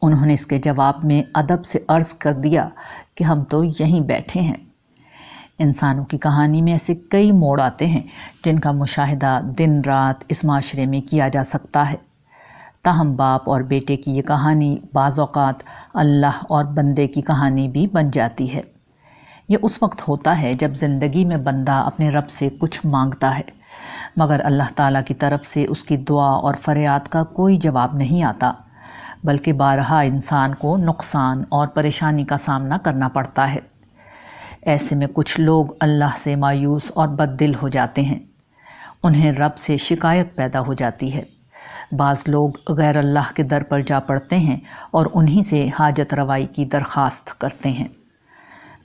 انہوں نے اس کے جواب میں ادب سے عرض کر دیا کہ ہم تو یہیں بیٹھے ہیں۔ انسانوں کی کہانی میں ایسے کئی موڑ آتے ہیں جن کا مشاہدہ دن رات اس معاشرے میں کیا جا سکتا ہے۔ تاہم باپ اور بیٹے کی یہ کہانی بعض اوقات اللہ اور بندے کی کہانی بھی بن جاتی ہے۔ یہ اس وقت ہوتا ہے جب زندگی میں بندہ اپنے رب سے کچھ مانگتا ہے، مگر اللہ تعالیٰ کی طرف سے اس کی دعا اور فریاد کا کوئی جواب نہیں آتا، بلکہ بارہا انسان کو نقصان اور پریشانی کا سامنا کرنا پڑتا ہے۔ ایسے میں کچھ لوگ اللہ سے مایوس اور بد دل ہو جاتے ہیں، انہیں رب سے شکایت پیدا ہو جاتی ہے۔ بعض لوگ غیر اللہ کے در پر جا پڑتے ہیں اور انہی سے حاجت روائی کی درخواست کرتے ہیں۔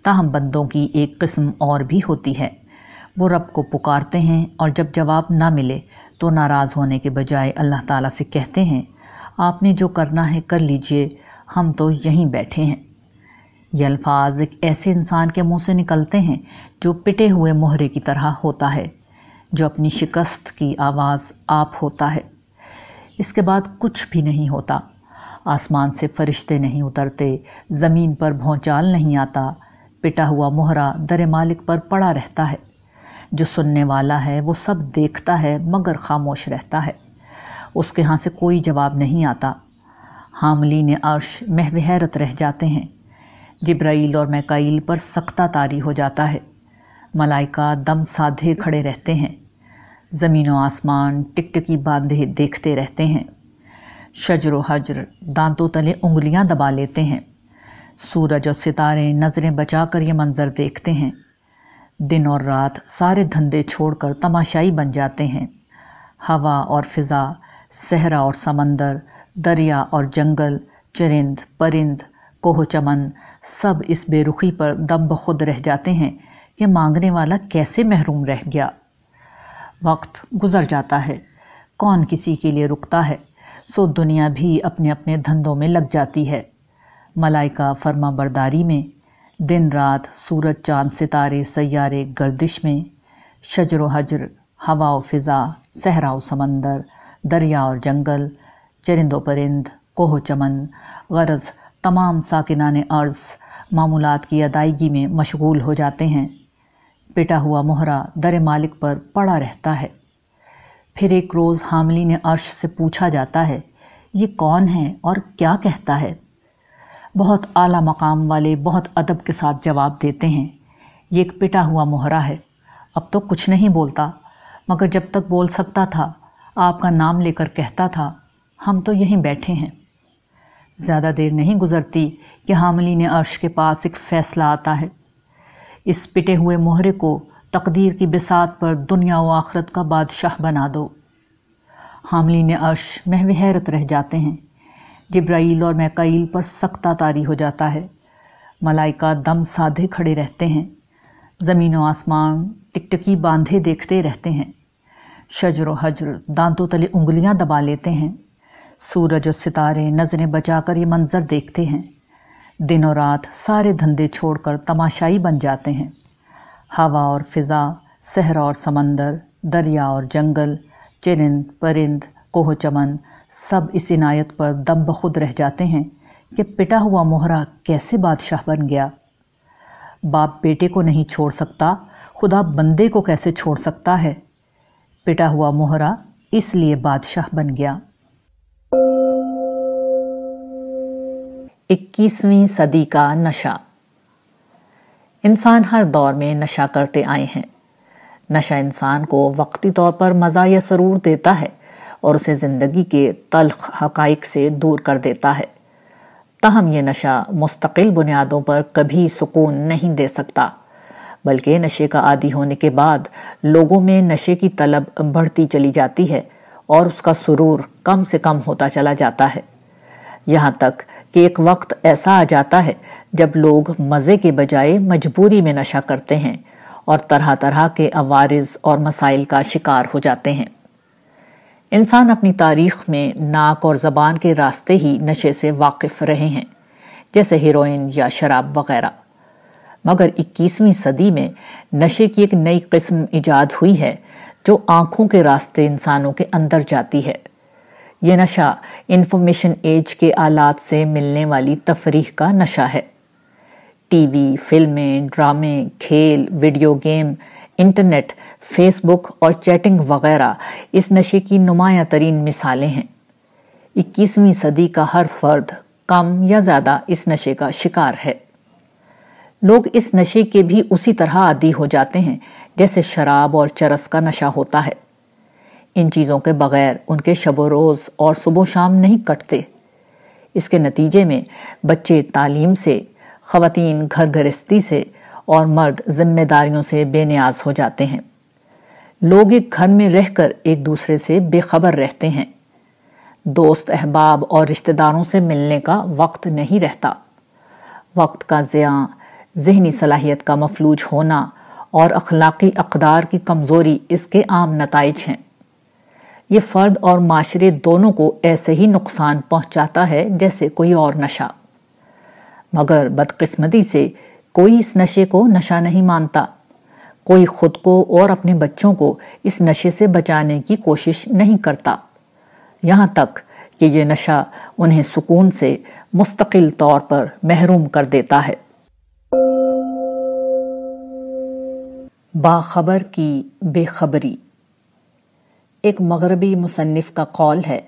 تاہم بندوں کی ایک قسم اور بھی ہوتی ہے۔ وہ رب کو پکارتے ہیں اور جب جواب نہ ملے تو ناراض ہونے کے بجائے اللہ تعالیٰ سے کہتے ہیں، آپ نے جو کرنا ہے کر لیجیے، ہم تو یہیں بیٹھے ہیں۔ یہ الفاظ ایک ایسے انسان کے منہ سے نکلتے ہیں جو پٹے ہوئے مہرے کی طرح ہوتا ہے، جو اپنی شکست کی آواز آپ ہوتا ہے۔ اس کے بعد کچھ بھی نہیں ہوتا۔ آسمان سے فرشتے نہیں اترتے، زمین پر بھونچال نہیں آتا۔ پٹا ہوا مہرا در مالک پر پڑا رہتا ہے۔ جو سننے والا ہے وہ سب دیکھتا ہے، مگر خاموش رہتا ہے۔ اس کے ہاں سے کوئی جواب نہیں آتا۔ حاملین عرش محو حیرت رہ جاتے ہیں۔ جبرائیل اور میکائیل پر سختہ تاری ہو جاتا ہے۔ ملائکہ دم سادھے کھڑے رہتے ہیں۔ زمین و آسمان ٹک ٹکی باندھے دیکھتے رہتے ہیں۔ شجر و حجر دانتوں تلے انگلیاں دبا لیتے ہیں۔ سورج اور ستارے نظریں بچا کر یہ منظر دیکھتے ہیں۔ دن اور رات سارے دھندے چھوڑ کر تماشائی بن جاتے ہیں۔ ہوا اور فضا، صحرا اور سمندر، دریا اور جنگل، چرند، پرند، کوہ چمن، سب اس بے رخی پر دم بخود رہ جاتے ہیں۔ کہ مانگنے والا کیسے محروم رہ گیا؟ وقت گزر جاتا ہے۔ کون کسی کے لیے رکتا ہے؟ سو دنیا بھی اپنے اپنے دھندوں میں لگ جاتی ہے۔ ملائکہ فرما برداری میں، دن رات سورج، چاند، ستارے، سیارے، گردش میں، شجر و حجر، ہوا و فضا، صحرا و سمندر، دریا اور جنگل، چرند و پرند، کوہ و چمن، غرض، تمام ساکنان عرض، معمولات کی ادائیگی میں مشغول ہو جاتے ہیں۔ پٹا ہوا مہرا در مالک پر پڑا رہتا ہے۔ پھر ایک روز حاملی نے عرش سے پوچھا جاتا ہے، یہ کون ہے اور کیا کہتا ہے؟ بہت اعلیٰ مقام والے بہت ادب کے ساتھ جواب دیتے ہیں، یہ ایک پٹا ہوا مہرا ہے۔ اب تو کچھ نہیں بولتا، مگر جب تک بول سکتا تھا، آپ کا نام لے کر کہتا تھا، ہم تو یہیں بیٹھے ہیں۔ زیادہ دیر نہیں گزرتی کہ حاملین عرش کے پاس ایک فیصلہ آتا ہے۔ اس پٹے ہوئے مہرے کو تقدیر کی بساط پر دنیا و آخرت کا بادشاہ بنا دو۔ حاملین عرش محو حیرت رہ جاتے ہیں۔ جبرائیل اور میکائیل پر سختہ تاری ہو جاتا ہے۔ ملائکہ دم سادھے کھڑے رہتے ہیں۔ زمین و آسمان ٹکٹکی باندھے دیکھتے رہتے ہیں۔ شجر و حجر دانتوں تلے انگلیاں دبا لیتے ہیں۔ سورج و ستارے نظریں بچا کر یہ منظر دیکھتے ہیں۔ دن و رات سارے دھندے چھوڑ کر تماشائی بن جاتے ہیں۔ ہوا اور فضا، صحرا اور سمندر، دریا اور جنگل، چرند، پرند، کوہ چمن، سب اس عنایت پر دم بخود رہ جاتے ہیں کہ پٹا ہوا مہرا کیسے بادشاہ بن گیا۔ باپ بیٹے کو نہیں چھوڑ سکتا، خدا بندے کو کیسے چھوڑ سکتا ہے؟ پٹا ہوا مہرا اس لیے بادشاہ بن گیا۔ اکیسویں صدی کا نشہ۔ انسان ہر دور میں نشہ کرتے آئے ہیں۔ نشہ انسان کو وقتی طور پر مزہ یا سرور دیتا ہے اور اسے زندگی کے تلخ حقائق سے دور کر دیتا ہے۔ تاہم، یہ نشہ مستقل بنیادوں پر کبھی سکون نہیں دے سکتا، بلکہ نشے کا عادی ہونے کے بعد لوگوں میں نشے کی طلب بڑھتی چلی جاتی ہے اور اس کا سرور کم سے کم ہوتا چلا جاتا ہے۔ یہاں تک کہ ایک وقت ایسا آ جاتا ہے جب لوگ مزے کے بجائے مجبوری میں نشہ کرتے ہیں اور طرح طرح کے عوارض اور مسائل کا شکار ہو جاتے ہیں۔ انسان اپنی تاریخ میں ناک اور زبان کے راستے ہی نشے سے واقف رہے ہیں، جیسے ہیروئن یا شراب وغیرہ۔ مگر اکیسویں صدی میں نشے کی ایک نئی قسم ایجاد ہوئی ہے جو آنکھوں کے راستے انسانوں کے اندر جاتی ہے۔ یہ نشہ انفارمیشن ایج کے آلات سے ملنے والی تفریح کا نشہ ہے۔ ٹی وی، فلمیں، ڈرامے، کھیل، video game, internet, Facebook اور چیٹنگ وغیرہ اس نشے کی نمایاں ترین مثالیں ہیں۔ اکیسویں صدی کا ہر فرد کم یا زیادہ اس نشے کا شکار ہے۔ لوگ اس نشے کے بھی اسی طرح عادی ہو جاتے ہیں جیسے شراب اور چرس کا نشہ ہوتا ہے۔ ان چیزوں کے بغیر ان کے شب و روز اور صبح و شام نہیں کٹتے۔ اس کے نتیجے میں بچے تعلیم سے، خواتین گھر گرستی سے اور مرد ذمہ داریوں سے بے نیاز ہو جاتے ہیں۔ لوگ ایک گھر میں رہ کر ایک دوسرے سے بے خبر رہتے ہیں۔ دوست احباب اور رشتہ داروں سے ملنے کا وقت نہیں رہتا۔ وقت کا زیاں ذہنی صلاحیت کا مفلوج ہونا اور اخلاقی اقدار کی کمزوری اس کے عام نتائج ہیں۔ یہ فرد اور معاشرے دونوں کو ایسے ہی نقصان پہنچاتا ہے جیسے کوئی اور نشہ۔ مگر بدقسمتی سے کوئی اس نشے کو نشہ نہیں مانتا۔ کوئی خود کو اور اپنے بچوں کو اس نشے سے بچانے کی کوشش نہیں کرتا۔ یہاں تک کہ یہ نشہ انہیں سکون سے مستقل طور پر محروم کر دیتا ہے۔ باخبر کی بے خبری۔ ایک مغربی مصنف کا قول ہے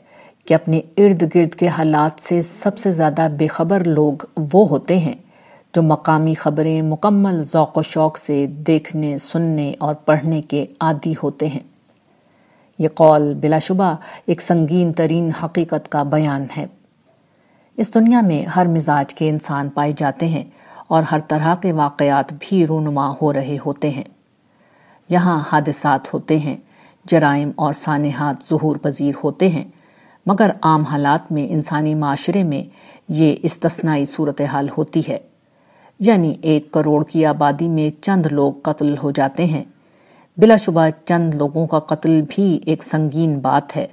کہ اپنے ارد گرد کے حالات سے سب سے زیادہ بے خبر لوگ وہ ہوتے ہیں جو مقامی خبریں مکمل ذوق و شوق سے دیکھنے، سننے اور پڑھنے کے عادی ہوتے ہیں۔ یہ قول بلا شبہ ایک سنگین ترین حقیقت کا بیان ہے۔ اس دنیا میں ہر مزاج کے انسان پائے جاتے ہیں اور ہر طرح کے واقعات بھی رونما ہو رہے ہوتے ہیں۔ یہاں حادثات ہوتے ہیں۔ جرائم اور سانحات ظہور پذیر ہوتے ہیں، مگر عام حالات میں انسانی معاشرے میں یہ استثنائی صورتحال ہوتی ہے۔ یعنی ایک کروڑ کی آبادی میں چند لوگ قتل ہو جاتے ہیں۔ بلا شبہ چند لوگوں کا قتل بھی ایک سنگین بات ہے،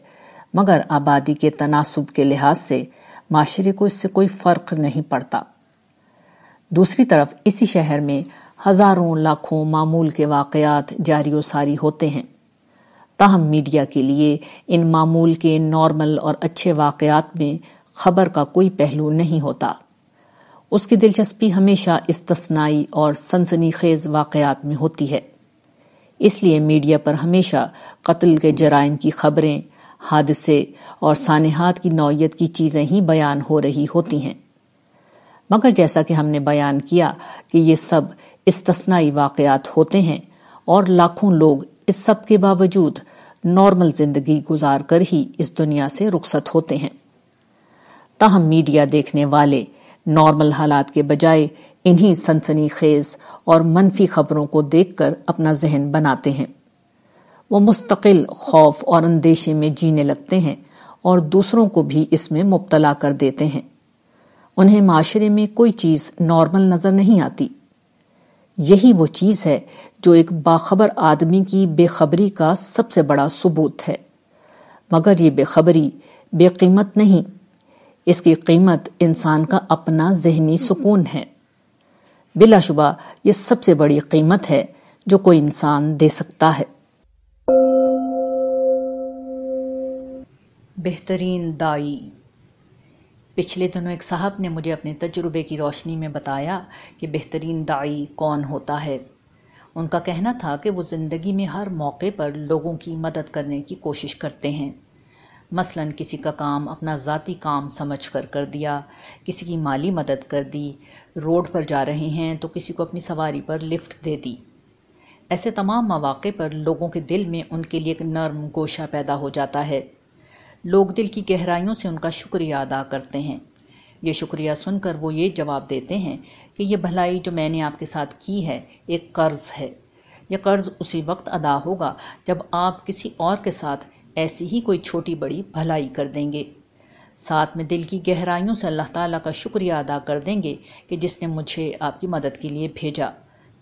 مگر آبادی کے تناسب کے لحاظ سے معاشرے کو اس سے کوئی فرق نہیں پڑتا۔ دوسری طرف، اسی شہر میں ہزاروں لاکھوں معمول کے واقعات جاری و ساری ہوتے ہیں۔ تاہم میڈیا کے لیے ان معمول کے نارمل اور اچھے واقعات میں خبر کا کوئی پہلو نہیں ہوتا۔ اس کی دلچسپی ہمیشہ استثنائی اور سنسنی خیز واقعات میں ہوتی ہے۔ اس لیے میڈیا پر ہمیشہ قتل کے جرائم کی خبریں، حادثے اور سانحات کی نوعیت کی چیزیں ہی بیان ہو رہی ہوتی ہیں۔ مگر جیسا کہ ہم نے بیان کیا کہ یہ سب استثنائی واقعات ہوتے ہیں اور لاکھوں لوگ اس سب کے باوجود نارمل زندگی گزار کر ہی اس دنیا سے رخصت ہوتے ہیں۔ تاہم میڈیا دیکھنے والے نارمل حالات کے بجائے انہی سنسنی خیز اور منفی خبروں کو دیکھ کر اپنا ذہن بناتے ہیں۔ وہ مستقل خوف اور اندیشے میں جینے لگتے ہیں اور دوسروں کو بھی اس میں مبتلا کر دیتے ہیں۔ انہیں معاشرے میں کوئی چیز نارمل نظر نہیں آتی۔ یہی وہ چیز ہے جو ایک باخبر آدمی کی بے خبری کا سب سے بڑا ثبوت ہے۔ مگر یہ بے خبری بے قیمت نہیں، اس کی قیمت انسان کا اپنا ذہنی سکون ہے۔ بلا شبہ یہ سب سے بڑی قیمت ہے جو کوئی انسان دے سکتا ہے۔ بہترین دائی۔ پچھلے دنوں ایک صاحب نے مجھے اپنے تجربے کی روشنی میں بتایا کہ بہترین دائی کون ہوتا ہے۔ ان کا کہنا تھا کہ وہ زندگی میں ہر موقع پر لوگوں کی مدد کرنے کی کوشش کرتے ہیں۔ مثلا کسی کا کام اپنا ذاتی کام سمجھ کر کر دیا، کسی کی مالی مدد کر دی، روڈ پر جا رہے ہیں تو کسی کو اپنی سواری پر لفٹ دے دی۔ ایسے تمام مواقع پر لوگوں کے دل میں ان کے لیے ایک نرم گوشہ پیدا ہو جاتا ہے۔ لوگ دل کی گہرائیوں سے ان کا شکریہ ادا کرتے ہیں۔ یہ شکریہ سن کر وہ یہ جواب دیتے ہیں کہ یہ بھلائی جو میں نے آپ کے ساتھ کی ہے، ایک قرض ہے۔ یہ قرض اسی وقت ادا ہوگا جب آپ کسی اور کے ساتھ ایسی ہی کوئی چھوٹی بڑی بھلائی کر دیں گے۔ ساتھ میں دل کی گہرائیوں سے اللہ تعالیٰ کا شکریہ ادا کر دیں گے کہ جس نے مجھے آپ کی مدد کے لیے بھیجا۔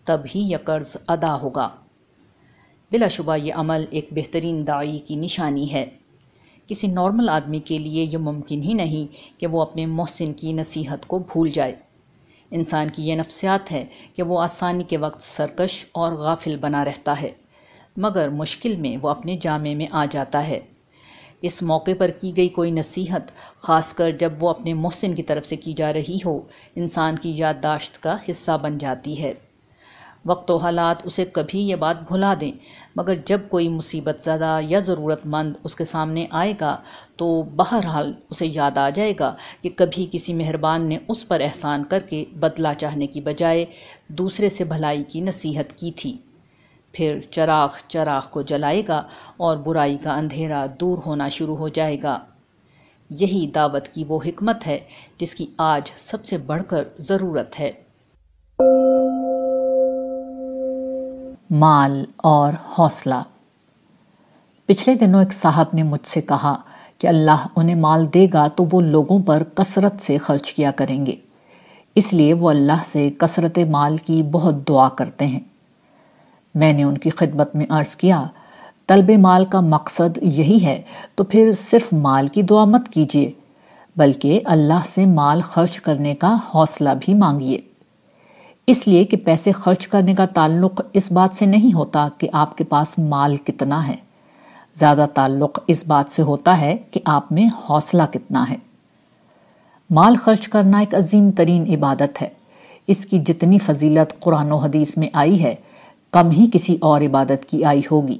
تب ہی یہ قرض ادا ہوگا۔ بلا شبہ یہ عمل ایک بہترین دائی کی نشانی ہے۔ کسی نارمل آدمی کے لیے یہ ممکن ہی نہیں کہ وہ اپنے محسن کی نصیحت کو بھول جائے۔ انسان کی یہ نفسیات ہے کہ وہ آسانی کے وقت سرکش اور غافل بنا رہتا ہے، مگر مشکل میں وہ اپنے جامع میں آ جاتا ہے۔ اس موقع پر کی گئی کوئی نصیحت، خاص کر جب وہ اپنے محسن کی طرف سے کی جا رہی ہو، انسان کی یادداشت کا حصہ بن جاتی ہے۔ وقت و حالات اسے کبھی یہ بات بھلا دیں۔ مگر جب کوئی مصیبت زدہ یا ضرورت مند اس کے سامنے آئے گا تو بہرحال اسے یاد آ جائے گا کہ کبھی کسی مہربان نے اس پر احسان کر کے بدلہ چاہنے کی بجائے دوسرے سے بھلائی کی نصیحت کی تھی۔ پھر چراغ چراغ کو جلائے گا اور برائی کا اندھیرا دور ہونا شروع ہو جائے گا۔ یہی دعوت کی وہ حکمت ہے جس کی آج سب سے بڑھ کر ضرورت ہے۔ مال اور حوصلہ۔ پچھلے دنوں ایک صاحب نے مجھ سے کہا کہ اللہ انہیں مال دے گا تو وہ لوگوں پر کثرت سے خرچ کیا کریں گے۔ اس لیے وہ اللہ سے کثرت مال کی بہت دعا کرتے ہیں۔ میں نے ان کی خدمت میں عرض کیا، طلب مال کا مقصد یہی ہے، تو پھر صرف مال کی دعا مت کیجیے، بلکہ اللہ سے مال خرچ کرنے کا حوصلہ بھی مانگیے۔ اس لیے کہ پیسے خرچ کرنے کا تعلق اس بات سے نہیں ہوتا کہ آپ کے پاس مال کتنا ہے۔ زیادہ تعلق اس بات سے ہوتا ہے کہ آپ میں حوصلہ کتنا ہے۔ مال خرچ کرنا ایک عظیم ترین عبادت ہے۔ اس کی جتنی فضیلت قرآن و حدیث میں آئی ہے، کم ہی کسی اور عبادت کی آئی ہوگی۔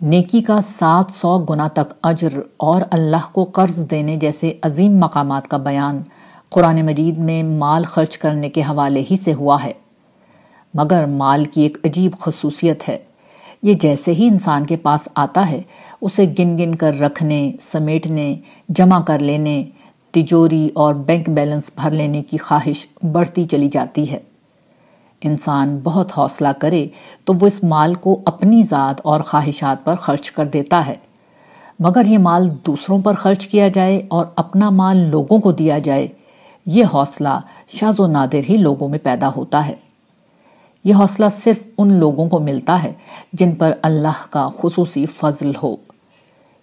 نیکی کا سات سو گنا تک اجر اور اللہ کو قرض دینے جیسے عظیم مقامات کا بیان قرآن مجید میں مال خرچ کرنے کے حوالے ہی سے ہوا ہے۔ مگر مال کی ایک عجیب خصوصیت ہے۔ یہ جیسے ہی انسان کے پاس آتا ہے، اسے گن گن کر رکھنے، سمیٹنے، جمع کر لینے، تجوری اور بینک بیلنس بھر لینے کی خواہش بڑھتی چلی جاتی ہے۔ انسان بہت حوصلہ کرے تو وہ اس مال کو اپنی ذات اور خواہشات پر خرچ کر دیتا ہے۔ مگر یہ مال دوسروں پر خرچ کیا جائے اور اپنا مال لوگوں کو دیا جائے یہ حوصلہ شاز و نادر ہی لوگوں میں پیدا ہوتا ہے۔ یہ حوصلہ صرف ان لوگوں کو ملتا ہے جن پر اللہ کا خصوصی فضل ہو۔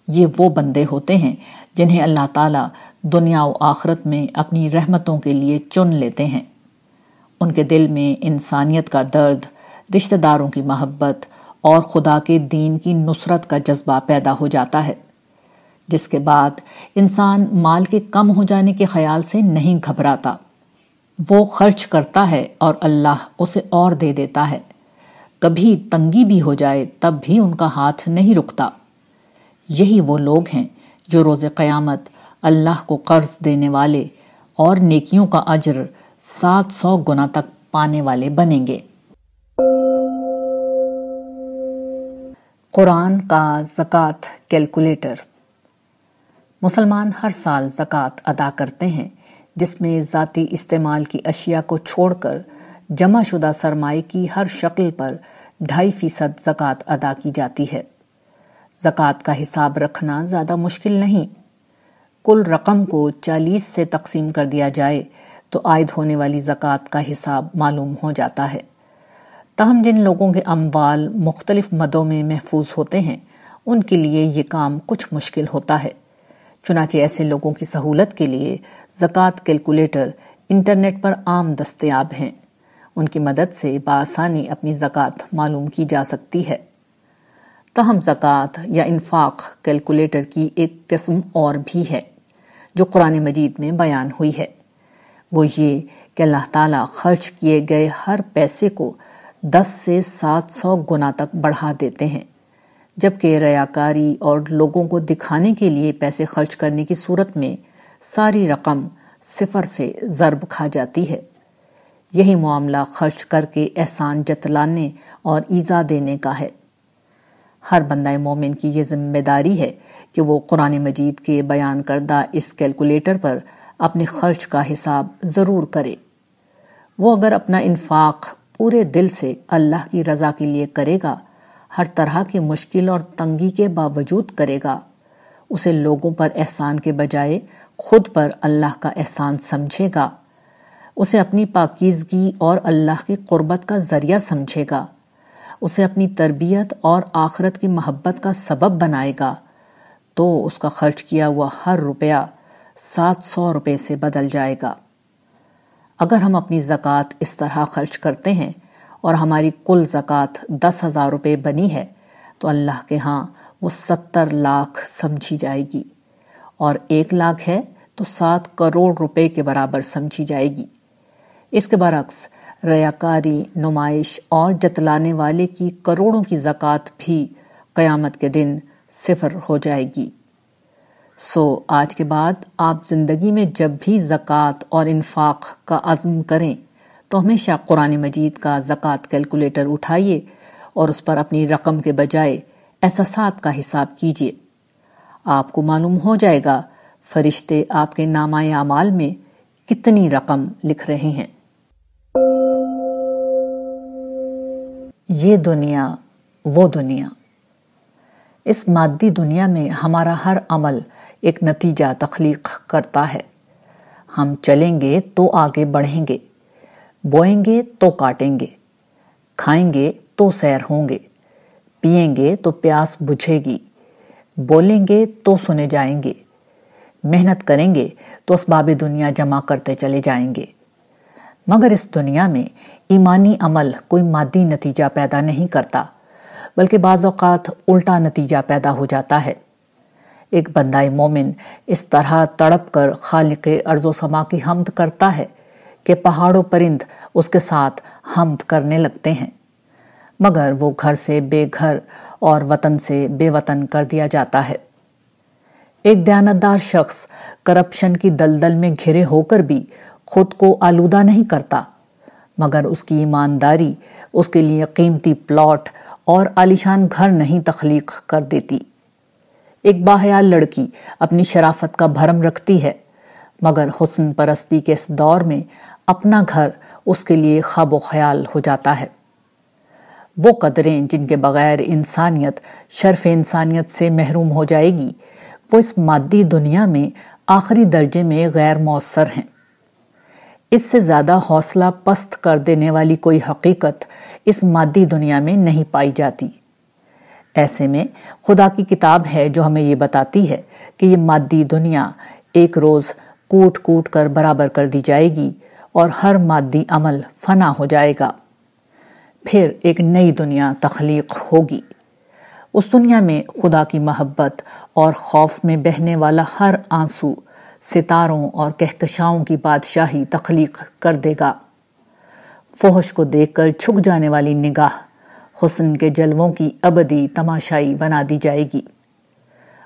یہ وہ بندے ہوتے ہیں جنہیں اللہ تعالیٰ دنیا و آخرت میں اپنی رحمتوں کے لیے چن لیتے ہیں۔ ان کے دل میں انسانیت کا درد، رشتہ داروں کی محبت اور خدا کے دین کی نصرت کا جذبہ پیدا ہو جاتا ہے۔ جس کے بعد انسان مال کے کم ہو جانے کے خیال سے نہیں گھبراتا۔ وہ خرچ کرتا ہے اور اللہ اسے اور دے دیتا ہے۔ کبھی تنگی بھی ہو جائے تب بھی ان کا ہاتھ نہیں رکتا۔ یہی وہ لوگ ہیں جو روز قیامت اللہ کو قرض دینے والے اور نیکیوں کا اجر سات سو گنا تک پانے والے بنیں گے۔ قرآن کا زکوٰۃ کیلکولیٹر۔ مسلمان ہر سال زکوٰۃ ادا کرتے ہیں، جس میں ذاتی استعمال کی اشیاء کو چھوڑ کر جمع شدہ سرمائے کی ہر شکل پر ڈھائی فیصد زکوٰۃ ادا کی جاتی ہے۔ زکوٰۃ کا حساب رکھنا زیادہ مشکل نہیں۔ کل رقم کو چالیس سے تقسیم کر دیا جائے تو عائد ہونے والی زکوٰۃ کا حساب معلوم ہو جاتا ہے۔ تاہم، جن لوگوں کے اموال مختلف مدوں میں محفوظ ہوتے ہیں، ان کے لیے یہ کام کچھ مشکل ہوتا ہے۔ چنانچہ ایسے لوگوں کی سہولت کے لیے زکوٰۃ کیلکولیٹر انٹرنیٹ پر عام دستیاب ہیں۔ ان کی مدد سے بآسانی اپنی زکوٰۃ معلوم کی جا سکتی ہے۔ تاہم، زکوٰۃ یا انفاق کیلکولیٹر کی ایک قسم اور بھی ہے، جو قرآن مجید میں بیان ہوئی ہے۔ وہ یہ کہ اللہ تعالیٰ خرچ کیے گئے ہر پیسے کو دس سے سات سو گنا تک بڑھا دیتے ہیں۔ جبکہ ریاکاری اور لوگوں کو دکھانے کے لیے پیسے خرچ کرنے کی صورت میں ساری رقم صفر سے ضرب کھا جاتی ہے۔ یہی معاملہ خرچ کر کے احسان جتلانے اور ایزا دینے کا ہے۔ ہر بندہ مومن کی یہ ذمہ داری ہے کہ وہ قرآن مجید کے بیان کردہ اس کیلکولیٹر پر اپنے خرچ کا حساب ضرور کرے۔ وہ اگر اپنا انفاق پورے دل سے اللہ کی رضا کے لیے کرے گا ہر طرح کی مشکل اور تنگی کے باوجود کرے گا۔ اسے لوگوں پر احسان کے بجائے خود پر اللہ کا احسان سمجھے گا۔ اسے اپنی پاکیزگی اور اللہ کی قربت کا ذریعہ سمجھے گا۔ اسے اپنی تربیت اور آخرت کی محبت کا سبب بنائے گا۔ تو اس کا خرچ کیا ہوا ہر روپیہ سات سو روپے سے بدل جائے گا۔ اگر ہم اپنی زکوٰۃ اس طرح خرچ کرتے ہیں اور ہماری کل زکوٰۃ دس ہزار روپے بنی ہے، تو اللہ کے ہاں وہ ستر لاکھ سمجھی جائے گی۔ اور ایک لاکھ ہے تو سات کروڑ روپے کے برابر سمجھی جائے گی۔ اس کے برعکس، ریاکاری، نمائش اور جتلانے والے کی کروڑوں کی زکوٰۃ بھی قیامت کے دن صفر ہو جائے گی۔ سو آج کے بعد آپ زندگی میں جب بھی زکوٰۃ اور انفاق کا عزم کریں تو ہمیشہ قرآن مجید کا زکوٰۃ کیلکولیٹر اٹھائیے اور اس پر اپنی رقم کے بجائے احساسات کا حساب کیجیے۔ آپ کو معلوم ہو جائے گا فرشتے آپ کے نامہ اعمال میں کتنی رقم لکھ رہے ہیں۔ یہ دنیا، وہ دنیا۔ اس مادی دنیا میں ہمارا ہر عمل ایک نتیجہ تخلیق کرتا ہے۔ ہم چلیں گے تو آگے بڑھیں گے۔ بوئیں گے تو کاٹیں گے، کھائیں گے تو سیر ہوں گے، پئیں گے تو پیاس بجھے گی، بولیں گے تو سنے جائیں گے، محنت کریں گے تو اسباب دنیا جمع کرتے چلے جائیں گے۔ مگر اس دنیا میں ایمانی عمل کوئی مادی نتیجہ پیدا نہیں کرتا، بلکہ بعض اوقات الٹا نتیجہ پیدا ہو جاتا ہے۔ ایک بندہ مومن اس طرح تڑپ کر خالق ارض و سما کی حمد کرتا ہے کہ پہاڑوں پرند اس کے ساتھ حمد کرنے لگتے ہیں۔ مگر وہ گھر سے بے گھر اور وطن سے بے وطن کر دیا جاتا ہے۔ ایک دیانتدار شخص کرپشن کی دلدل میں گھرے ہو کر بھی خود کو آلودہ نہیں کرتا، مگر اس کی ایمانداری، اس کے لیے قیمتی پلاٹ اور عالیشان گھر نہیں تخلیق کر دیتی۔ ایک باحیال لڑکی اپنی شرافت کا بھرم رکھتی ہے، مگر حسن پرستی کے اس دور میں اپنا گھر اس کے لیے خواب و خیال ہو جاتا ہے۔ وہ قدریں جن کے بغیر انسانیت، شرف انسانیت سے محروم ہو جائے گی، وہ اس مادی دنیا میں آخری درجے میں غیر مؤثر ہیں۔ اس سے زیادہ حوصلہ پست کر دینے والی کوئی حقیقت اس مادی دنیا میں نہیں پائی جاتی۔ ایسے میں خدا کی کتاب ہے جو ہمیں یہ بتاتی ہے کہ یہ مادی دنیا ایک روز کوٹ کوٹ کر برابر کر دی جائے گی۔ اور ہر مادی عمل فنا ہو جائے گا۔ پھر ایک نئی دنیا تخلیق ہوگی۔ اس دنیا میں خدا کی محبت اور خوف میں بہنے والا ہر آنسو، ستاروں اور کہکشاؤں کی بادشاہی تخلیق کر دے گا۔ فوہش کو دیکھ کر چھک جانے والی نگاہ حسن کے جلووں کی ابدی تماشائی بنا دی جائے گی۔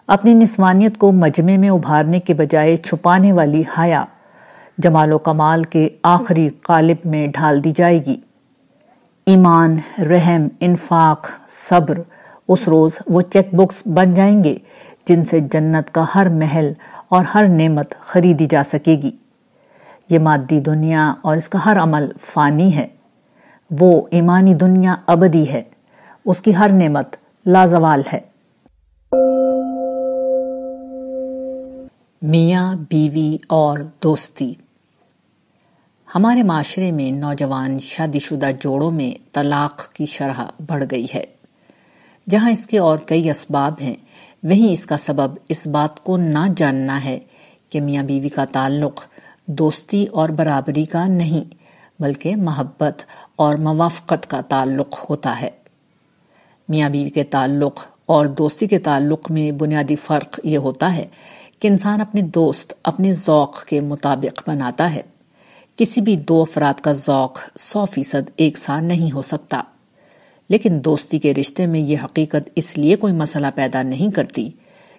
اپنی نسوانیت کو مجمع میں ابھارنے کے بجائے چھپانے والی حیا جمال و کمال کے آخری قالب میں ڈھال دی جائے گی۔ ایمان، رحم، انفاق، صبر، اس روز وہ چیک بکس بن جائیں گے جن سے جنت کا ہر محل اور ہر نعمت خریدی جا سکے گی۔ یہ مادی دنیا اور اس کا ہر عمل فانی ہے۔ وہ ایمانی دنیا ابدی ہے۔ اس کی ہر نعمت لازوال ہے۔ میاں، بیوی اور دوستی۔ ہمارے معاشرے میں نوجوان شادی شدہ جوڑوں میں طلاق کی شرح بڑھ گئی ہے۔ جہاں اس کے اور کئی اسباب ہیں، وہیں اس کا سبب اس بات کو نہ جاننا ہے کہ میاں بیوی کا تعلق دوستی اور برابری کا نہیں، بلکہ محبت اور موافقت کا تعلق ہوتا ہے۔ میاں بیوی کے تعلق اور دوستی کے تعلق میں بنیادی فرق یہ ہوتا ہے کہ انسان اپنے دوست، اپنے ذوق کے مطابق بناتا ہے۔ کسی بھی دو افراد کا ذوق سو فیصد ایک سا نہیں ہو سکتا۔ لیکن دوستی کے رشتے میں یہ حقیقت اس لیے کوئی مسئلہ پیدا نہیں کرتی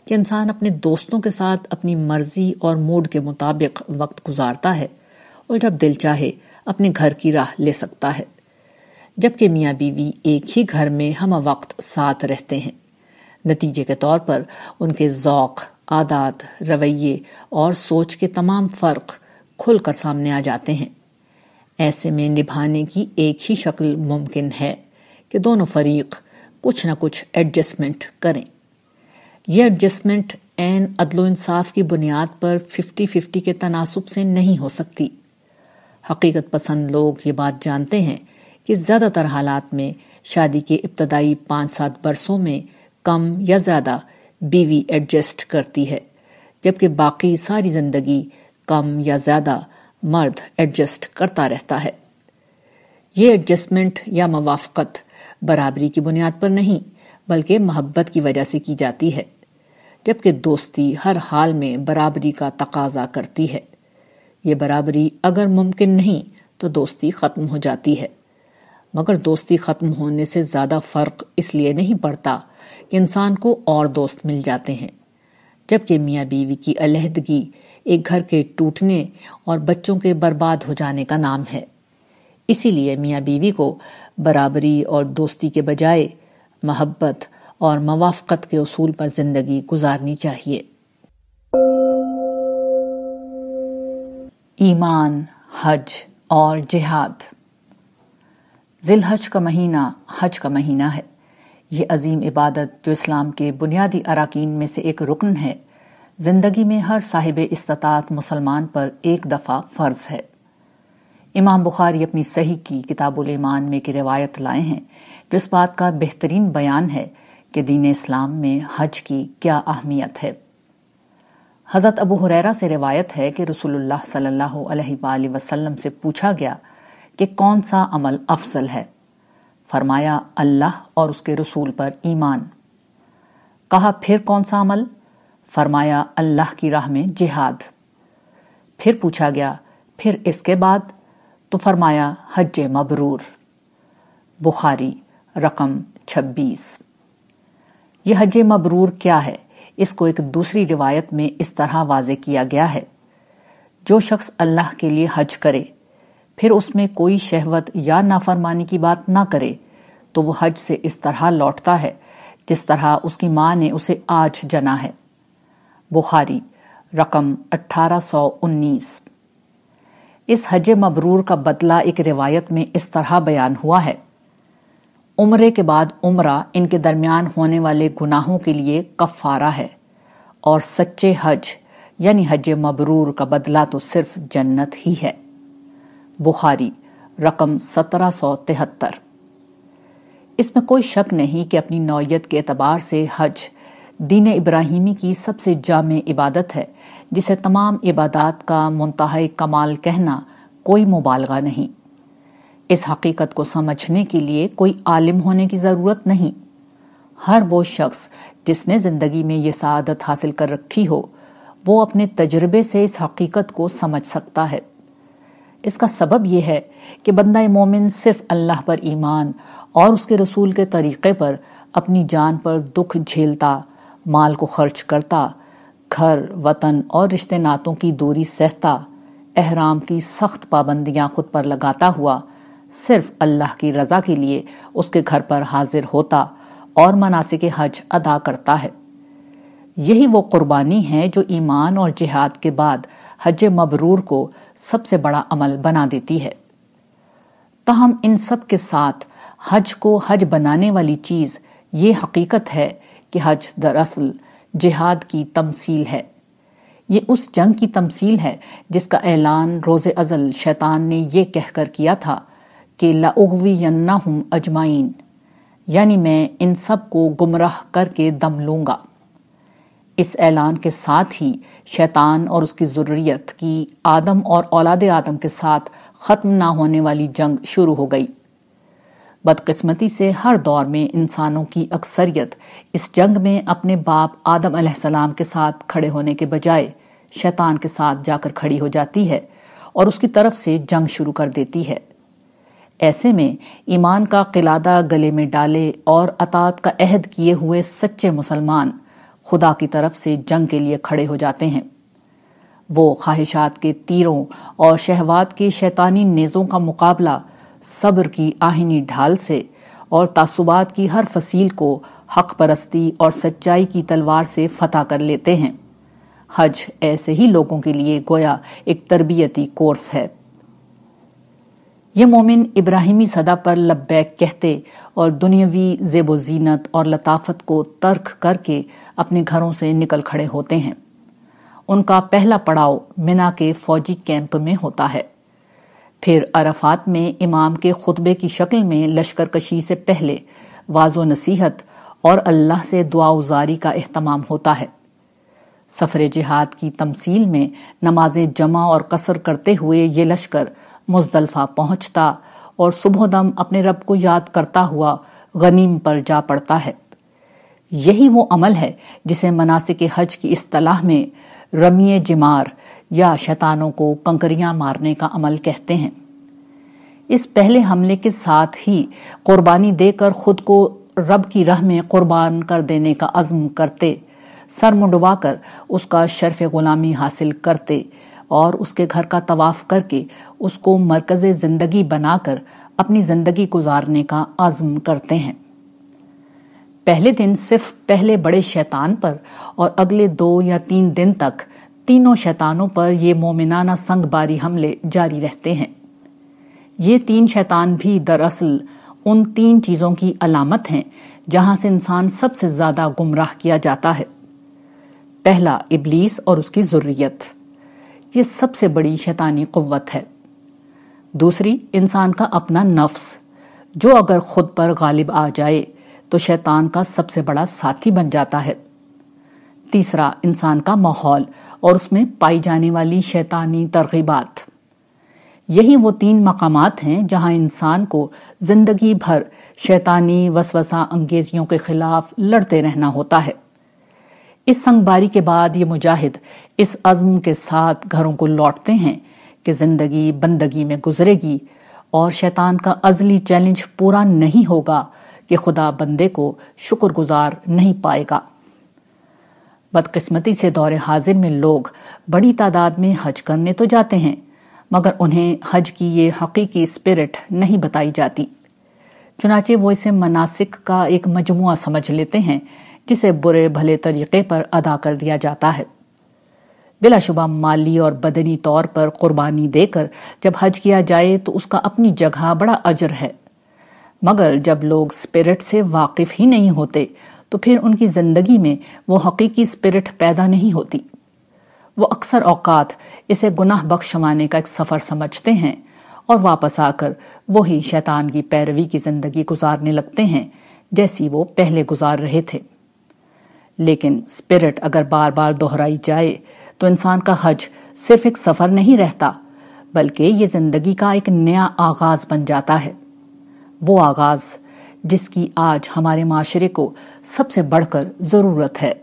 کہ انسان اپنے دوستوں کے ساتھ اپنی مرضی اور موڈ کے مطابق وقت گزارتا ہے اور جب دل چاہے اپنے گھر کی راہ لے سکتا ہے۔ جبکہ میاں بیوی ایک ہی گھر میں ہم وقت ساتھ رہتے ہیں۔ نتیجے کے طور پر ان کے ذوق عادات رویے اور سوچ کے تمام فرق کھل کر سامنے آ جاتے ہیں۔ ایسے میں نبھانے کی ایک ہی شکل ممکن ہے کہ دونوں فریق کچھ نہ کچھ ایڈجسٹمنٹ کریں۔ یہ ایڈجسٹمنٹ این عدل و انصاف کی بنیاد پر ففٹی ففٹی کے تناسب سے نہیں ہو سکتی۔ حقیقت پسند لوگ یہ بات جانتے ہیں کہ زیادہ تر حالات میں شادی کے ابتدائی پانچ سات برسوں میں کم یا زیادہ بیوی ایڈجسٹ کرتی ہے، جبکہ باقی ساری زندگی کم یا زیادہ مرد ایڈجسٹ کرتا رہتا ہے۔ یہ ایڈجسٹمنٹ یا موافقت برابری کی بنیاد پر نہیں، بلکہ محبت کی وجہ سے کی جاتی ہے، جبکہ دوستی ہر حال میں برابری کا تقاضا کرتی ہے۔ یہ برابری اگر ممکن نہیں تو دوستی ختم ہو جاتی ہے۔ مگر دوستی ختم ہونے سے زیادہ فرق اس لیے نہیں پڑتا کہ انسان کو اور دوست مل جاتے ہیں۔ جبکہ میاں بیوی کی علیحدگی ایک گھر کے ٹوٹنے اور بچوں کے برباد ہو جانے کا نام ہے۔ اسی لیے میاں بیوی کو برابری اور دوستی کے بجائے محبت اور موافقت کے اصول پر زندگی گزارنی چاہیے۔ ایمان، حج اور جہاد۔ ذی الحج کا مہینہ حج کا مہینہ ہے۔ یہ عظیم عبادت جو اسلام کے بنیادی اراکین میں سے ایک رکن ہے، زندگی میں ہر صاحب استطاعت مسلمان پر ایک دفعہ فرض ہے۔ امام بخاری اپنی صحیح کی کتاب الایمان میں کی روایت لائے ہیں، جو اس بات کا بہترین بیان ہے کہ دین اسلام میں حج کی کیا اہمیت ہے۔ حضرت ابو حریرہ سے روایت ہے کہ رسول اللہ صلی اللہ علیہ وآلہ وسلم سے پوچھا گیا کہ کون سا عمل افضل ہے۔ فرمایا، اللہ اور اس کے رسول پر ایمان۔ کہا، پھر کون سا عمل؟ فرمایا، اللہ کی راہ میں جہاد۔ پھر پوچھا گیا، پھر اس کے بعد؟ تو فرمایا، حج مبرور۔ بخاری، رقم چھبیس۔ یہ حج مبرور کیا ہے؟ اس کو ایک دوسری روایت میں اس طرح واضح کیا گیا ہے۔ جو شخص اللہ کے لیے حج کرے پھر اس میں کوئی شہوت یا نافرمانی کی بات نہ کرے، تو وہ حج سے اس طرح لوٹتا ہے، جس طرح اس کی ماں نے اسے آج جنا ہے۔ بخاری، رقم اٹھارہ سو انیس۔ اس حج مبرور کا بدلہ ایک روایت میں اس طرح بیان ہوا ہے۔ عمرے کے بعد عمرہ ان کے درمیان ہونے والے گناہوں کے لیے کفارہ ہے، اور سچے حج یعنی حج مبرور کا بدلہ تو صرف جنت ہی ہے۔ بخاری، رقم سترہ سو تہتر۔ اس میں کوئی شک نہیں کہ اپنی نوعیت کے اعتبار سے حج دین ابراہیمی کی سب سے جامع عبادت ہے، جسے تمام عبادات کا منتہا کمال کہنا کوئی مبالغہ نہیں۔ اس حقیقت کو سمجھنے کے لیے کوئی عالم ہونے کی ضرورت نہیں۔ ہر وہ شخص جس نے زندگی میں یہ سعادت حاصل کر رکھی ہو، وہ اپنے تجربے سے اس حقیقت کو سمجھ سکتا ہے۔ اس کا سبب یہ ہے کہ بندہ مومن صرف اللہ پر ایمان اور اس کے رسول کے طریقے پر اپنی جان پر دکھ جھیلتا، مال کو خرچ کرتا، گھر، وطن اور رشتے ناتوں کی دوری سہتا، احرام کی سخت پابندیاں خود پر لگاتا ہوا صرف اللہ کی رضا کے لیے اس کے گھر پر حاضر ہوتا اور مناسب حج ادا کرتا ہے۔ یہی وہ قربانی ہے جو ایمان اور جہاد کے بعد حج مبرور کو سب سے بڑا عمل بنا دیتی ہے۔ تاہم، ان سب کے ساتھ حج کو حج بنانے والی چیز یہ حقیقت ہے کہ حج دراصل جہاد کی تمثیل ہے۔ یہ اس جنگ کی تمثیل ہے جس کا اعلان روز ازل شیطان نے یہ کہہ کر کیا تھا کہ لَأُغْوِيَنَّهُمْ اجمائین یعنی میں ان سب کو گمراہ کر کے دم لوں گا۔ اس اعلان کے ساتھ ہی شیطان اور اس کی ضروریت کی آدم اور اولاد آدم کے ساتھ ختم نہ ہونے والی جنگ شروع ہو گئی۔ بدقسمتی سے ہر دور میں انسانوں کی اکثریت اس جنگ میں اپنے باپ آدم علیہ السلام کے ساتھ کھڑے ہونے کے بجائے شیطان کے ساتھ جا کر کھڑی ہو جاتی ہے اور اس کی طرف سے جنگ شروع کر دیتی ہے۔ ایسے میں ایمان کا قلادہ گلے میں ڈالے اور اطاعت کا عہد کیے ہوئے سچے مسلمان خدا کی طرف سے جنگ کے لیے کھڑے ہو جاتے ہیں۔ وہ خواہشات کے تیروں اور شہوات کے شیطانی نیزوں کا مقابلہ صبر کی آہنی ڈھال سے اور تعصبات کی ہر فصیل کو حق پرستی اور سچائی کی تلوار سے فتح کر لیتے ہیں۔ حج ایسے ہی لوگوں کے لیے گویا ایک تربیتی کورس ہے۔ یہ مومن ابراہیمی صدا پر لبیک کہتے اور دنیاوی زیب و زینت اور لطافت کو ترک کر کے اپنے گھروں سے نکل کھڑے ہوتے ہیں۔ ان کا پہلا پڑاؤ منا کے فوجی کیمپ میں ہوتا ہے۔ پھر عرفات میں امام کے خطبے کی شکل میں لشکر کشی سے پہلے واض و نصیحت اور اللہ سے دعا ازاری کا اہتمام ہوتا ہے۔ سفر جہاد کی تمثیل میں نماز جمع اور قصر کرتے ہوئے یہ لشکر مزدلفہ پہنچتا اور صبح دم اپنے رب کو یاد کرتا ہوا غنیم پر جا پڑتا ہے۔ یہی وہ عمل ہے جسے مناسک حج کی اصطلاح میں رمی جمار یا شیطانوں کو کنکریاں مارنے کا عمل کہتے ہیں۔ اس پہلے حملے کے ساتھ ہی قربانی دے کر خود کو رب کی راہ میں قربان کر دینے کا عزم کرتے، سر منڈوا کر اس کا شرف غلامی حاصل کرتے اور اس کے گھر کا طواف کر کے اس کو مرکز زندگی بنا کر اپنی زندگی گزارنے کا عزم کرتے ہیں۔ پہلے دن صرف پہلے بڑے شیطان پر اور اگلے دو یا تین دن تک تینوں شیطانوں پر یہ مومنانہ سنگ باری حملے جاری رہتے ہیں۔ یہ تین شیطان بھی دراصل ان تین چیزوں کی علامت ہیں جہاں سے انسان سب سے زیادہ گمراہ کیا جاتا ہے۔ پہلا، ابلیس اور اس کی ضروریت۔ یہ سب سے بڑی شیطانی قوت ہے۔ دوسری، انسان کا اپنا نفس۔ جو اگر خود پر غالب آ جائے، تو شیطان کا سب سے بڑا ساتھی بن جاتا ہے۔ تیسرا، انسان کا ماحول اور اس میں پائی جانے والی شیطانی ترغیبات۔ یہی وہ تین مقامات ہیں جہاں انسان کو زندگی بھر شیطانی وسوسہ انگیزیوں کے خلاف لڑتے رہنا ہوتا ہے۔ اس سنگ باری کے بعد یہ مجاہد اس عزم کے ساتھ گھروں کو لوٹتے ہیں کہ زندگی بندگی میں گزرے گی اور شیطان کا ازلی چیلنج پورا نہیں ہوگا کہ خدا بندے کو شکر گزار نہیں پائے گا۔ بدقسمتی سے دور حاضر میں لوگ بڑی تعداد میں حج کرنے تو جاتے ہیں، مگر انہیں حج کی یہ حقیقی اسپرٹ نہیں بتائی جاتی۔ چنانچہ وہ اسے مناسک کا ایک مجموعہ سمجھ لیتے ہیں جسے برے بھلے طریقے پر ادا کر دیا جاتا ہے۔ بلا شبہ مالی اور بدنی طور پر قربانی دے کر جب حج کیا جائے تو اس کا اپنی جگہ بڑا اجر ہے۔ مگر جب لوگ اسپرٹ سے واقف ہی نہیں ہوتے تو پھر ان کی زندگی میں وہ حقیقی اسپرٹ پیدا نہیں ہوتی۔ وہ اکثر اوقات اسے گناہ بخشوانے کا ایک سفر سمجھتے ہیں اور واپس آ کر وہی شیطان کی پیروی کی زندگی گزارنے لگتے ہیں جیسی وہ پہلے گزار رہے تھے۔ لیکن اسپرٹ اگر بار بار دہرائی جائے تو انسان کا حج صرف ایک سفر نہیں رہتا، بلکہ یہ زندگی کا ایک نیا آغاز بن جاتا ہے۔ وہ آغاز جس کی آج ہمارے معاشرے کو سب سے بڑھ کر ضرورت ہے۔